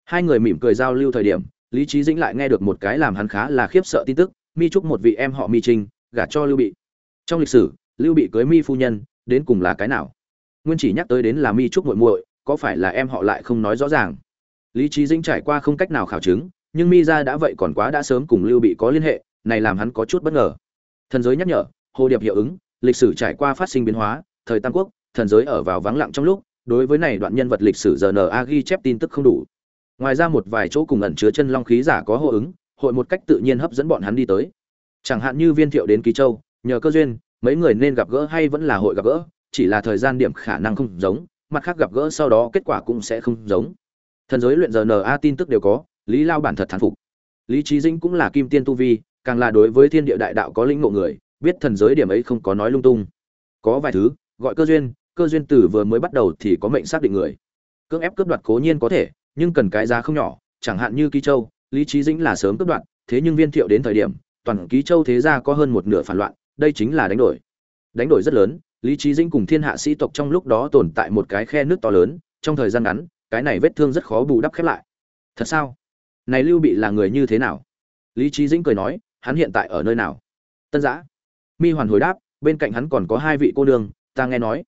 Speaker 1: Hai người mỉm cười giao lưu thời điểm, lý trí dĩnh lại nghe được một cái làm hắn khá là khiếp sợ tin tức, mi trúc một vị em họ mi trinh, gả cho lưu bị. Trong lịch sử, lưu bị cưới mi phu nhân đến cùng là cái nào? Nguyên chỉ nhắc tới đến là mi trúc muội muội, có phải là em họ lại không nói rõ ràng? Lý trí dĩnh trải qua không cách nào khảo chứng, nhưng mi ra đã vậy còn quá đã sớm cùng lưu bị có liên hệ, này làm hắn có chút bất ngờ. Thần giới nhắc nhở, hồ điệp hiệu ứng, lịch sử trải qua phát sinh biến hóa, thời tam quốc, thần giới ở vào vắng lặng trong lúc, đối với này đoạn nhân vật lịch sử rna ghi chép tin tức không đủ. Ngoài ra một vài chỗ cùng ẩn chứa chân long khí giả có hô ứng, hội một cách tự nhiên hấp dẫn bọn hắn đi tới. Chẳng hạn như viên thiệu đến ký châu, nhờ cơ duyên mấy người nên gặp gỡ hay vẫn là hội gặp gỡ, chỉ là thời gian điểm khả năng không giống, mặt khác gặp gỡ sau đó kết quả cũng sẽ không giống. Thần giới luyện giờ na tin tức đều có, lý lao bản thật thán phục. Lý trí dĩnh cũng là kim tiên tu vi, càng là đối với thiên địa đại đạo có lĩnh ngộ người, biết thần giới điểm ấy không có nói lung tung. Có vài thứ, gọi cơ duyên cơ duyên tử vừa mới bắt đầu thì có mệnh xác định người. Cưỡng ép cướp đoạt cố nhiên có thể, nhưng cần cái giá không nhỏ, chẳng hạn như ký châu, lý trí dĩnh là sớm cướp đoạt, thế nhưng viên thiệu đến thời điểm, toàn ký châu thế gia có hơn một nửa phản loạn đây chính là đánh đổi. Đánh đổi rất lớn, lý trí dĩnh cùng thiên hạ sĩ tộc trong lúc đó tồn tại một cái khe nước to lớn, trong thời gian ngắn, cái này vết thương rất khó bù đắp khép lại. Thật sao? Này lưu bị là người như thế nào? Lý trí dĩnh cười nói, hắn hiện tại ở nơi nào? Tân giã. Mi hoàn hồi đáp, bên cạnh hắn còn có hai vị cô nương, ta nghe nói.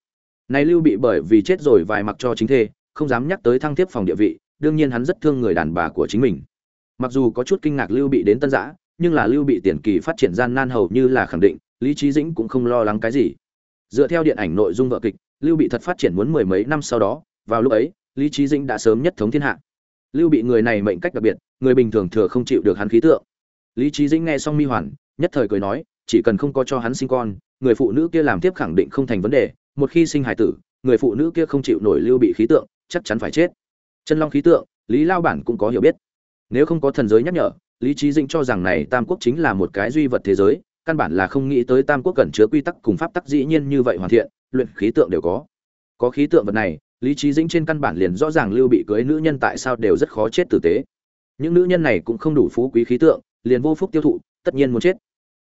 Speaker 1: Này lưu bị bởi vì chết rồi vài mặc cho chính thê, không dám nhắc tới thăng tiếp phòng địa vị, đương nhiên hắn rất thương người đàn bà của chính mình. Mặc dù có chút kinh ngạc lưu bị đến tân giã, nhưng là lưu bị tiền kỳ phát triển gian nan hầu như là khẳng định lý trí dĩnh cũng không lo lắng cái gì. Dựa theo điện ảnh nội dung vợ kịch, lưu bị thật phát triển muốn mười mấy năm sau đó, vào lúc ấy, lý trí dĩnh đã sớm nhất thống thiên hạ. Lưu bị người này mệnh cách đặc biệt, người bình thường thừa không chịu được hắn khí tượng. Lý trí dĩnh nghe xong mi hoàn, nhất thời cười nói, chỉ cần không có cho hắn sinh con, người phụ nữ kia làm tiếp khẳng định không thành vấn đề, một khi sinh hải tử, người phụ nữ kia không chịu nổi lưu bị khí tượng, chắc chắn phải chết. Chân long khí tượng, lý lao bản cũng có hiểu biết. Nếu không có thần giới nhắc nhở, lý trí dĩnh cho rằng này tam quốc chính là một cái duy vật thế giới căn bản là không nghĩ tới tam quốc cần chứa quy tắc cùng pháp tắc dĩ nhiên như vậy hoàn thiện, luyện khí tượng đều có. Có khí tượng vật này, lý trí dĩnh trên căn bản liền rõ ràng lưu bị cưới nữ nhân tại sao đều rất khó chết tử tế. Những nữ nhân này cũng không đủ phú quý khí tượng, liền vô phúc tiêu thụ, tất nhiên muốn chết.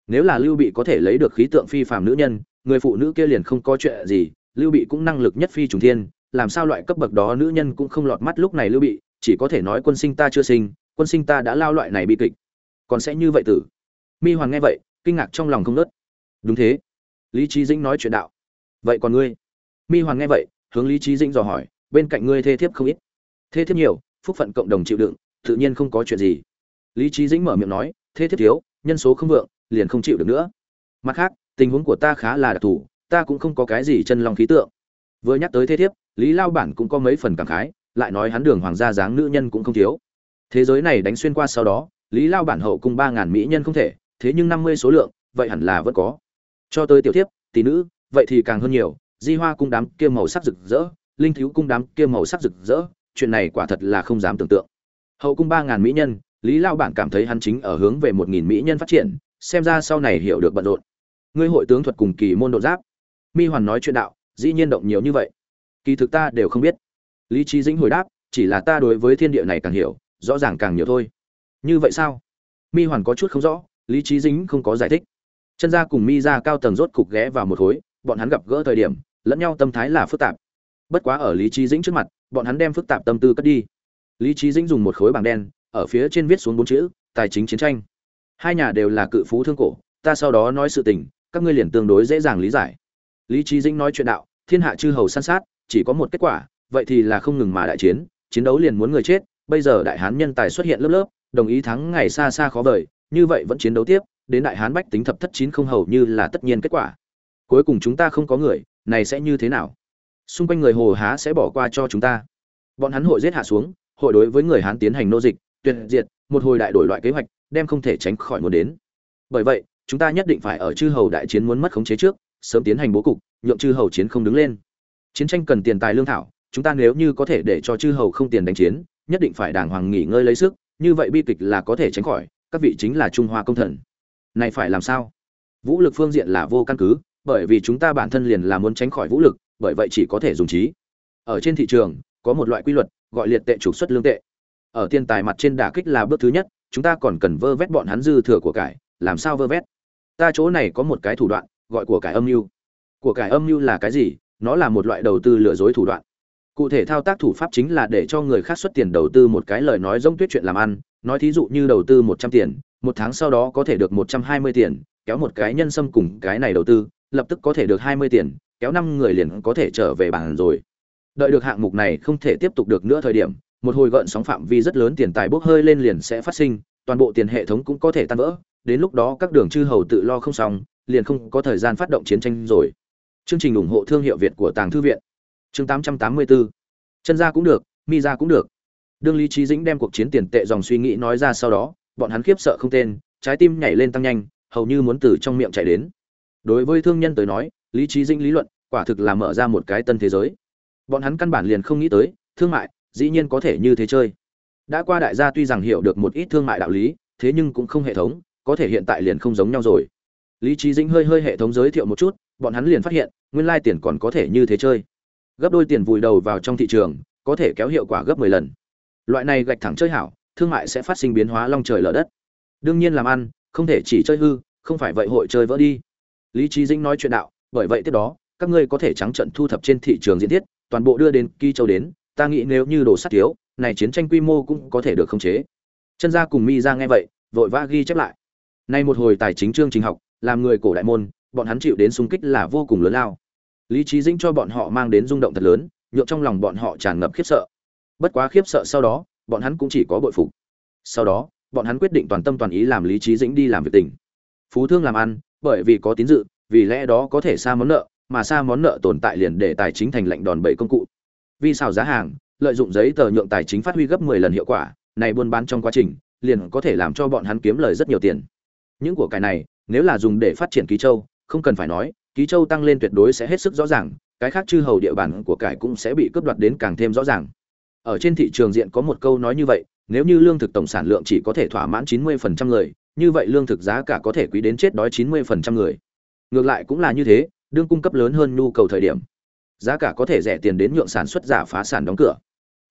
Speaker 1: Nếu là lưu bị có thể lấy được khí tượng phi phàm nữ nhân, người phụ nữ kia liền không có chuyện gì, lưu bị cũng năng lực nhất phi trùng thiên, làm sao loại cấp bậc đó nữ nhân cũng không lọt mắt lúc này lưu bị, chỉ có thể nói quân sinh ta chưa sinh, quân sinh ta đã lao loại này bi kịch. Còn sẽ như vậy tử? Mi hoàng nghe vậy kinh ngạc trong lòng không nớt. Đúng thế. Lý trí dĩnh nói chuyện đạo. Vậy còn ngươi? Mi hoàng nghe vậy, hướng lý trí dĩnh dò hỏi, bên cạnh ngươi thê thiếp không ít. Thê thiếp nhiều, phúc phận cộng đồng chịu đựng, tự nhiên không có chuyện gì. Lý trí dĩnh mở miệng nói, thê thiếp thiếu, nhân số không vượng, liền không chịu được nữa. Mặt khác, tình huống của ta khá là đặc thù, ta cũng không có cái gì chân lòng khí tượng. Vừa nhắc tới thế thiếp, lý lao bản cũng có mấy phần cảm khái, lại nói hắn đường hoàng gia dáng nữ nhân cũng không thiếu. Thế giới này đánh xuyên qua sau đó, lý lao bản hậu cung ba ngàn mỹ nhân không thể thế nhưng năm mươi số lượng, vậy hẳn là vẫn có. Cho tới tiểu thiếp, tỷ nữ, vậy thì càng hơn nhiều, di hoa cung đám kia màu sắc rực rỡ, linh thiếu cung đám kia màu sắc rực rỡ, chuyện này quả thật là không dám tưởng tượng. Hậu cung ba ngàn mỹ nhân, lý lao bản cảm thấy hắn chính ở hướng về một nghìn mỹ nhân phát triển, xem ra sau này hiểu được bận rộn. Ngươi hội tướng thuật cùng kỳ môn độ giáp. Mi hoàn nói chuyện đạo, dĩ nhiên động nhiều như vậy. Kỳ thực ta đều không biết. Lý trí dĩnh hồi đáp, chỉ là ta đối với thiên địa này càng hiểu, rõ ràng càng nhiều thôi. Như vậy sao? Mi hoàn có chút không rõ lý trí dĩnh không có giải thích. Chân gia cùng mi ra cao tầng rốt cục ghé vào một khối, bọn hắn gặp gỡ thời điểm, lẫn nhau tâm thái là phức tạp. Bất quá ở lý trí dĩnh trước mặt, bọn hắn đem phức tạp tâm tư cất đi. Lý trí dĩnh dùng một khối bảng đen, ở phía trên viết xuống bốn chữ, tài chính chiến tranh. Hai nhà đều là cự phú thương cổ, ta sau đó nói sự tình, các ngươi liền tương đối dễ dàng lý giải. Lý trí dĩnh nói chuyện đạo, thiên hạ chư hầu san sát, chỉ có một kết quả, vậy thì là không ngừng mà đại chiến chiến đấu liền muốn người chết, bây giờ đại hán nhân tài xuất hiện lớp lớp, đồng ý thắng ngày xa xa khó vời như vậy vẫn chiến đấu tiếp, đến đại hán bách tính thập thất chín không hầu như là tất nhiên kết quả. Cuối cùng chúng ta không có người, này sẽ như thế nào? Xung quanh người hồ há sẽ bỏ qua cho chúng ta. Bọn hắn hội giết hạ xuống, hội đối với người hán tiến hành nô dịch, tuyệt diệt, một hồi đại đổi loại kế hoạch, đem không thể tránh khỏi muốn đến. Bởi vậy, chúng ta nhất định phải ở chư hầu đại chiến muốn mất khống chế trước, sớm tiến hành bố cục, nhượng chư hầu chiến không đứng lên. Chiến tranh cần tiền tài lương thảo, chúng ta nếu như có thể để cho chư hầu không tiền đánh chiến, nhất định phải đàng hoàng nghỉ ngơi lấy sức, như vậy bi kịch là có thể tránh khỏi các vị chính là trung hoa công thần. Này phải làm sao? Vũ lực phương diện là vô căn cứ, bởi vì chúng ta bản thân liền là muốn tránh khỏi vũ lực, bởi vậy chỉ có thể dùng trí. Ở trên thị trường, có một loại quy luật, gọi liệt tệ trục xuất lương tệ. Ở tiền tài mặt trên đả kích là bước thứ nhất, chúng ta còn cần vơ vét bọn hắn dư thừa của cải, làm sao vơ vét? Ta chỗ này có một cái thủ đoạn, gọi của cải âm mưu. Của cải âm mưu là cái gì? Nó là một loại đầu tư lừa dối thủ đoạn cụ thể thao tác thủ pháp chính là để cho người khác xuất tiền đầu tư một cái lời nói giống tuyết chuyện làm ăn. Nói thí dụ như đầu tư một trăm tiền, một tháng sau đó có thể được một trăm hai mươi tiền, kéo một cái nhân sâm cùng cái này đầu tư, lập tức có thể được hai mươi tiền, kéo năm người liền có thể trở về bàn rồi. Đợi được hạng mục này không thể tiếp tục được nữa thời điểm, một hồi gợn sóng phạm vi rất lớn tiền tài bốc hơi lên liền sẽ phát sinh, toàn bộ tiền hệ thống cũng có thể tan vỡ. Đến lúc đó các đường chư hầu tự lo không xong, liền không có thời gian phát động chiến tranh rồi. Chương trình ủng hộ thương hiệu việt của tàng thư viện chương 884 chân ra cũng được, mi ra cũng được. Đương lý trí dĩnh đem cuộc chiến tiền tệ dòng suy nghĩ nói ra sau đó, bọn hắn khiếp sợ không tên, trái tim nhảy lên tăng nhanh, hầu như muốn từ trong miệng chạy đến. Đối với thương nhân tới nói, lý trí dĩnh lý luận, quả thực là mở ra một cái tân thế giới. Bọn hắn căn bản liền không nghĩ tới, thương mại, dĩ nhiên có thể như thế chơi. Đã qua đại gia tuy rằng hiểu được một ít thương mại đạo lý, thế nhưng cũng không hệ thống, có thể hiện tại liền không giống nhau rồi. Lý trí dĩnh hơi hơi hệ thống giới thiệu một chút, bọn hắn liền phát hiện, nguyên lai tiền còn có thể như thế chơi gấp đôi tiền vùi đầu vào trong thị trường, có thể kéo hiệu quả gấp 10 lần. Loại này gạch thẳng chơi hảo, thương mại sẽ phát sinh biến hóa long trời lở đất. Đương nhiên làm ăn, không thể chỉ chơi hư, không phải vậy hội chơi vỡ đi. Lý trí dĩnh nói chuyện đạo, bởi vậy tiếp đó, các ngươi có thể trắng trận thu thập trên thị trường diễn thiết, toàn bộ đưa đến kỳ châu đến, ta nghĩ nếu như đồ sắt thiếu, này chiến tranh quy mô cũng có thể được khống chế. Chân gia cùng mi ra nghe vậy, vội vã ghi chép lại. Nay một hồi tài chính chương trình học, làm người cổ đại môn, bọn hắn chịu đến xung kích là vô cùng lớn lao lý trí dĩnh cho bọn họ mang đến rung động thật lớn nhộn trong lòng bọn họ tràn ngập khiếp sợ. Bất quá khiếp sợ sau đó, bọn hắn cũng chỉ có bội phục. Sau đó, bọn hắn quyết định toàn tâm toàn ý làm lý trí dĩnh đi làm việc tình. Phú thương làm ăn, bởi vì có tín dự, vì lẽ đó có thể xa món nợ, mà xa món nợ tồn tại liền để tài chính thành lệnh đòn bẩy công cụ. Vì sao giá hàng, lợi dụng giấy tờ nhượng tài chính phát huy gấp 10 lần hiệu quả, này buôn bán trong quá trình, liền có thể làm cho bọn hắn kiếm lời rất nhiều tiền. Những của cải này, nếu là dùng để phát triển ký châu, không cần phải nói ký châu tăng lên tuyệt đối sẽ hết sức rõ ràng, cái khác chư hầu địa bàn của cải cũng sẽ bị cướp đoạt đến càng thêm rõ ràng. Ở trên thị trường diện có một câu nói như vậy, nếu như lương thực tổng sản lượng chỉ có thể thỏa mãn 90% người, như vậy lương thực giá cả có thể quý đến chết đói 90% người. Ngược lại cũng là như thế, đương cung cấp lớn hơn nhu cầu thời điểm, giá cả có thể rẻ tiền đến nhượng sản xuất giả phá sản đóng cửa.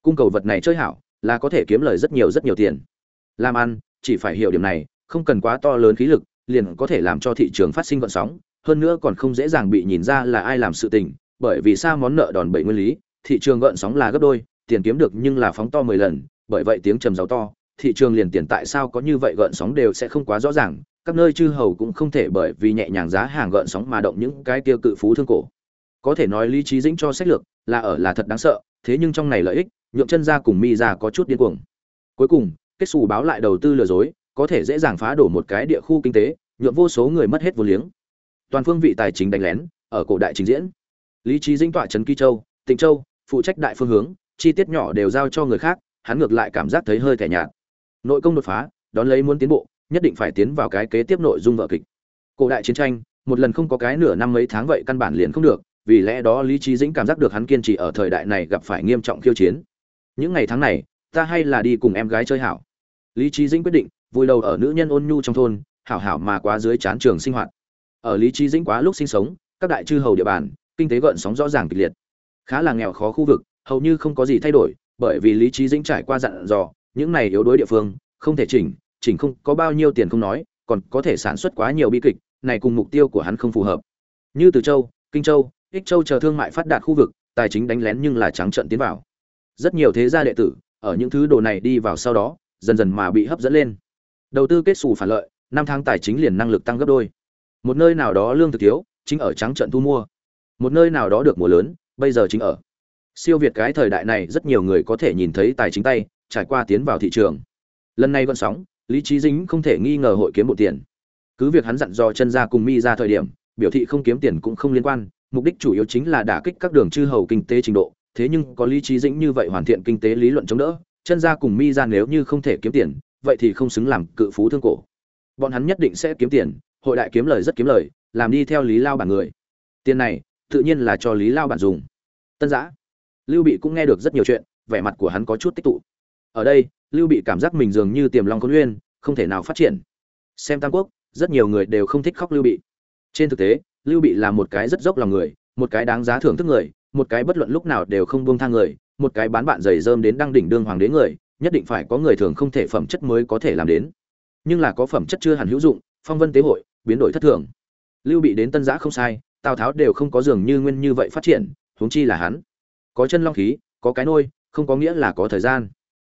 Speaker 1: Cung cầu vật này chơi hảo, là có thể kiếm lời rất nhiều rất nhiều tiền. Làm ăn, chỉ phải hiểu điểm này, không cần quá to lớn khí lực, liền có thể làm cho thị trường phát sinh gợn sóng hơn nữa còn không dễ dàng bị nhìn ra là ai làm sự tình, bởi vì sao món nợ đòn bẩy nguyên lý, thị trường gợn sóng là gấp đôi, tiền kiếm được nhưng là phóng to mười lần, bởi vậy tiếng trầm giàu to, thị trường liền tiền tại sao có như vậy gợn sóng đều sẽ không quá rõ ràng, các nơi chư hầu cũng không thể bởi vì nhẹ nhàng giá hàng gợn sóng mà động những cái tiêu cự phú thương cổ. Có thể nói lý trí dĩnh cho sách lược là ở là thật đáng sợ, thế nhưng trong này lợi ích, nhượng chân ra cùng mi ra có chút điên cuồng. Cuối cùng, kết xù báo lại đầu tư lừa dối, có thể dễ dàng phá đổ một cái địa khu kinh tế, nhượng vô số người mất hết vô liếng toàn phương vị tài chính đánh lén, ở cổ đại trình diễn. Lý trí dinh tọa trấn kỳ châu, tịnh châu, phụ trách đại phương hướng, chi tiết nhỏ đều giao cho người khác, hắn ngược lại cảm giác thấy hơi thẻ nhạt. Nội công đột phá, đón lấy muốn tiến bộ, nhất định phải tiến vào cái kế tiếp nội dung vợ kịch. Cổ đại chiến tranh, một lần không có cái nửa năm mấy tháng vậy căn bản liền không được, vì lẽ đó lý trí dĩnh cảm giác được hắn kiên trì ở thời đại này gặp phải nghiêm trọng khiêu chiến. Những ngày tháng này, ta hay là đi cùng em gái chơi hảo. Lý trí dĩnh quyết định, vui đầu ở nữ nhân ôn nhu trong thôn, hảo hảo mà quá dưới chán trường sinh hoạt ở lý trí dĩnh quá lúc sinh sống, các đại chư hầu địa bàn, kinh tế gợn sóng rõ ràng kịch liệt. Khá là nghèo khó khu vực, hầu như không có gì thay đổi, bởi vì lý trí dĩnh trải qua dặn dò, những này yếu đuối địa phương, không thể chỉnh chỉnh không có bao nhiêu tiền không nói, còn có thể sản xuất quá nhiều bi kịch, này cùng mục tiêu của hắn không phù hợp. Như từ châu, kinh châu, ích châu chờ thương mại phát đạt khu vực, tài chính đánh lén nhưng là trắng trận tiến vào. Rất nhiều thế gia đệ tử, ở những thứ đồ này đi vào sau đó, dần dần mà bị hấp dẫn lên. Đầu tư kết xù phản lợi, năm tháng tài chính liền năng lực tăng gấp đôi một nơi nào đó lương thực thiếu, chính ở trắng trận thu mua. Một nơi nào đó được mùa lớn, bây giờ chính ở. Siêu việt cái thời đại này rất nhiều người có thể nhìn thấy tài chính tay, trải qua tiến vào thị trường. Lần này gọn sóng, lý trí dính không thể nghi ngờ hội kiếm một tiền. Cứ việc hắn dặn dò chân ra cùng mi ra thời điểm, biểu thị không kiếm tiền cũng không liên quan, mục đích chủ yếu chính là đả kích các đường chư hầu kinh tế trình độ. Thế nhưng có lý trí dĩnh như vậy hoàn thiện kinh tế lý luận chống đỡ, chân ra cùng mi ra nếu như không thể kiếm tiền, vậy thì không xứng làm cự phú thương cổ. Bọn hắn nhất định sẽ kiếm tiền hội đại kiếm lời rất kiếm lời, làm đi theo lý lao bản người. Tiền này, tự nhiên là cho lý lao bản dùng. Tân giã, lưu bị cũng nghe được rất nhiều chuyện, vẻ mặt của hắn có chút tích tụ. Ở đây, lưu bị cảm giác mình dường như tiềm long có nguyên, không thể nào phát triển. Xem tam quốc, rất nhiều người đều không thích khóc lưu bị. Trên thực tế, lưu bị là một cái rất dốc lòng người, một cái đáng giá thưởng thức người, một cái bất luận lúc nào đều không buông thang người, một cái bán bạn giày rơm đến đăng đỉnh đương hoàng đế người, nhất định phải có người thường không thể phẩm chất mới có thể làm đến. Nhưng là có phẩm chất chưa hẳn hữu dụng, phong vân tế hội biến đổi thất thường. Lưu bị đến tân giã không sai, tào tháo đều không có dường như nguyên như vậy phát triển, huống chi là hắn. Có chân long khí, có cái nôi, không có nghĩa là có thời gian.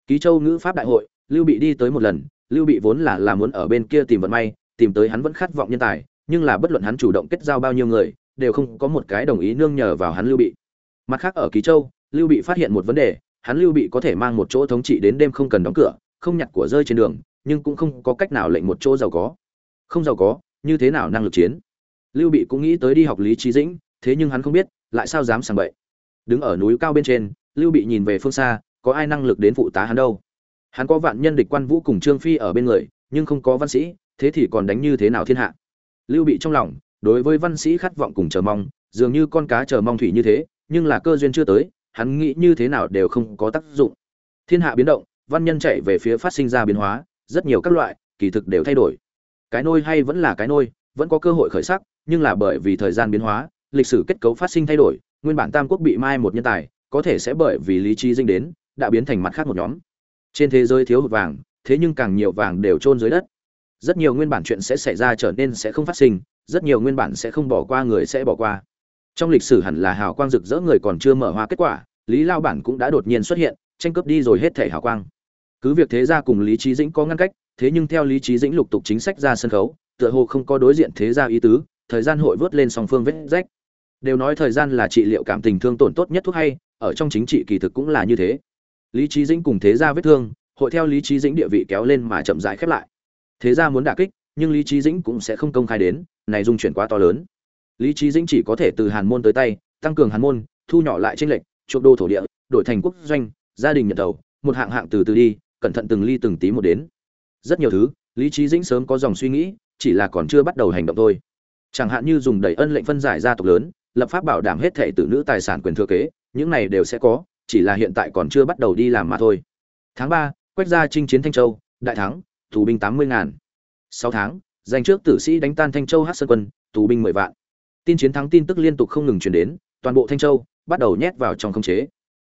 Speaker 1: Ký châu ngữ pháp đại hội, lưu bị đi tới một lần, lưu bị vốn là là muốn ở bên kia tìm vận may, tìm tới hắn vẫn khát vọng nhân tài, nhưng là bất luận hắn chủ động kết giao bao nhiêu người, đều không có một cái đồng ý nương nhờ vào hắn lưu bị. Mặt khác ở ký châu, lưu bị phát hiện một vấn đề, hắn lưu bị có thể mang một chỗ thống trị đến đêm không cần đóng cửa, không nhặt của rơi trên đường, nhưng cũng không có cách nào lệnh một chỗ giàu có. Không giàu có như thế nào năng lực chiến? Lưu bị cũng nghĩ tới đi học lý trí dĩnh, thế nhưng hắn không biết, lại sao dám sàng bậy. Đứng ở núi cao bên trên, lưu bị nhìn về phương xa, có ai năng lực đến phụ tá hắn đâu? Hắn có vạn nhân địch quan vũ cùng trương phi ở bên người, nhưng không có văn sĩ, thế thì còn đánh như thế nào thiên hạ? Lưu bị trong lòng, đối với văn sĩ khát vọng cùng chờ mong, dường như con cá chờ mong thủy như thế, nhưng là cơ duyên chưa tới, hắn nghĩ như thế nào đều không có tác dụng. Thiên hạ biến động, văn nhân chạy về phía phát sinh ra biến hóa, rất nhiều các loại, kỳ thực đều thay đổi cái nôi hay vẫn là cái nôi, vẫn có cơ hội khởi sắc, nhưng là bởi vì thời gian biến hóa, lịch sử kết cấu phát sinh thay đổi, nguyên bản tam quốc bị mai một nhân tài, có thể sẽ bởi vì lý trí dinh đến, đã biến thành mặt khác một nhóm. Trên thế giới thiếu hụt vàng, thế nhưng càng nhiều vàng đều chôn dưới đất. Rất nhiều nguyên bản chuyện sẽ xảy ra trở nên sẽ không phát sinh, rất nhiều nguyên bản sẽ không bỏ qua người sẽ bỏ qua. Trong lịch sử hẳn là hào quang rực rỡ người còn chưa mở hoa kết quả, lý lao bản cũng đã đột nhiên xuất hiện, tranh cướp đi rồi hết thể hào quang. Cứ việc thế gia cùng lý trí dĩnh có ngăn cách thế nhưng theo lý trí dĩnh lục tục chính sách ra sân khấu, tựa hồ không có đối diện thế gia ý tứ, thời gian hội vớt lên song phương vết rách. Đều nói thời gian là trị liệu cảm tình thương tổn tốt nhất thuốc hay, ở trong chính trị kỳ thực cũng là như thế. Lý trí dĩnh cùng thế gia vết thương, hội theo lý trí dĩnh địa vị kéo lên mà chậm rãi khép lại. Thế gia muốn đả kích, nhưng lý trí dĩnh cũng sẽ không công khai đến, này dung chuyển quá to lớn. Lý trí dĩnh chỉ có thể từ hàn môn tới tay, tăng cường hàn môn, thu nhỏ lại tranh lệch, chuộc đô thổ địa, đổi thành quốc doanh, gia đình nhận đầu, một hạng hạng từ từ đi, cẩn thận từng ly từng tí một đến rất nhiều thứ, lý trí dĩnh sớm có dòng suy nghĩ, chỉ là còn chưa bắt đầu hành động thôi. Chẳng hạn như dùng đẩy ân lệnh phân giải gia tộc lớn, lập pháp bảo đảm hết thệ tử nữ tài sản quyền thừa kế, những này đều sẽ có, chỉ là hiện tại còn chưa bắt đầu đi làm mà thôi. Tháng ba, quét ra chinh chiến thanh châu, đại thắng, tù binh tám mươi ngàn. Sáu tháng, giành trước tử sĩ đánh tan thanh châu hát sơn quân, tù binh mười vạn. Tin chiến thắng tin tức liên tục không ngừng truyền đến, toàn bộ thanh châu bắt đầu nhét vào trong khống chế.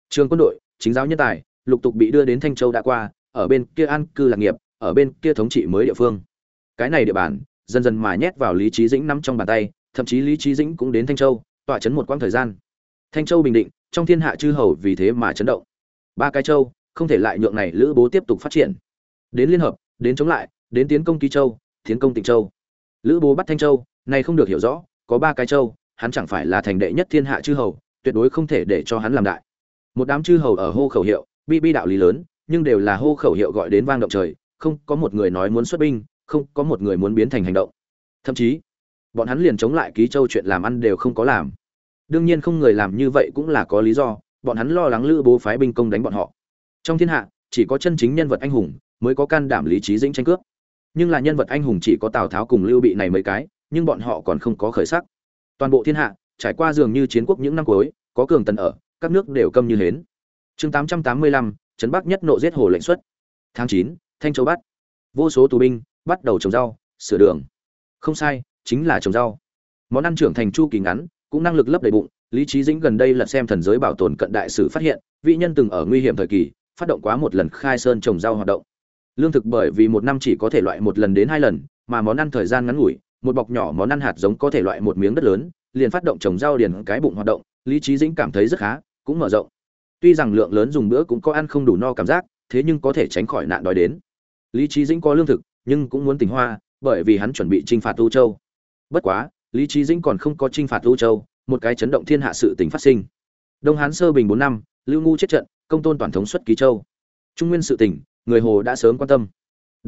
Speaker 1: Trường quân đội, chính giáo nhân tài, lục tục bị đưa đến thanh châu đã qua, ở bên kia an cư lạc nghiệp ở bên kia thống trị mới địa phương. Cái này địa bàn, dần dần mà nhét vào lý trí dĩnh nắm trong bàn tay, thậm chí lý trí dĩnh cũng đến thanh châu, tọa chấn một quãng thời gian. Thanh châu bình định, trong thiên hạ chư hầu vì thế mà chấn động. Ba cái châu, không thể lại nhượng này lữ bố tiếp tục phát triển. Đến liên hợp, đến chống lại, đến tiến công ký châu, tiến công tịnh châu. Lữ bố bắt thanh châu, này không được hiểu rõ, có ba cái châu, hắn chẳng phải là thành đệ nhất thiên hạ chư hầu, tuyệt đối không thể để cho hắn làm đại. Một đám chư hầu ở hô khẩu hiệu, bi bi đạo lý lớn, nhưng đều là hô khẩu hiệu gọi đến vang động trời không có một người nói muốn xuất binh, không có một người muốn biến thành hành động. Thậm chí, bọn hắn liền chống lại ký châu chuyện làm ăn đều không có làm. Đương nhiên không người làm như vậy cũng là có lý do, bọn hắn lo lắng lữ bố phái binh công đánh bọn họ. Trong thiên hạ, chỉ có chân chính nhân vật anh hùng mới có can đảm lý trí dĩnh tranh cướp. Nhưng là nhân vật anh hùng chỉ có tào tháo cùng lưu bị này mấy cái, nhưng bọn họ còn không có khởi sắc. Toàn bộ thiên hạ, trải qua dường như chiến quốc những năm cuối, có cường tần ở, các nước đều câm như hến. Chương tám trăm tám mươi lăm, trấn bắc nhất nộ giết hồ lệnh xuất. Tháng chín thanh châu bắt. Vô số tù binh bắt đầu trồng rau, sửa đường. Không sai, chính là trồng rau. Món ăn trưởng thành chu kỳ ngắn, cũng năng lực lấp đầy bụng, lý trí dĩnh gần đây lật xem thần giới bảo tồn cận đại sử phát hiện, vị nhân từng ở nguy hiểm thời kỳ, phát động quá một lần khai sơn trồng rau hoạt động. Lương thực bởi vì một năm chỉ có thể loại một lần đến hai lần, mà món ăn thời gian ngắn ngủi, một bọc nhỏ món ăn hạt giống có thể loại một miếng đất lớn, liền phát động trồng rau điền cái bụng hoạt động, lý trí dĩnh cảm thấy rất khá, cũng mở rộng. Tuy rằng lượng lớn dùng bữa cũng có ăn không đủ no cảm giác, thế nhưng có thể tránh khỏi nạn đói đến lý trí dĩnh có lương thực, nhưng cũng muốn tỉnh hoa, bởi vì hắn chuẩn bị t r i n h phạt u châu. Bất quá, lý trí dĩnh còn không có t r i n h phạt u châu, một cái chấn động thiên hạ sự tình phát sinh. Đông hán sơ bình bốn năm, lưu ngu chết trận, công tôn toàn thống xuất ký châu. Trung nguyên sự tình, người hồ đã sớm quan tâm.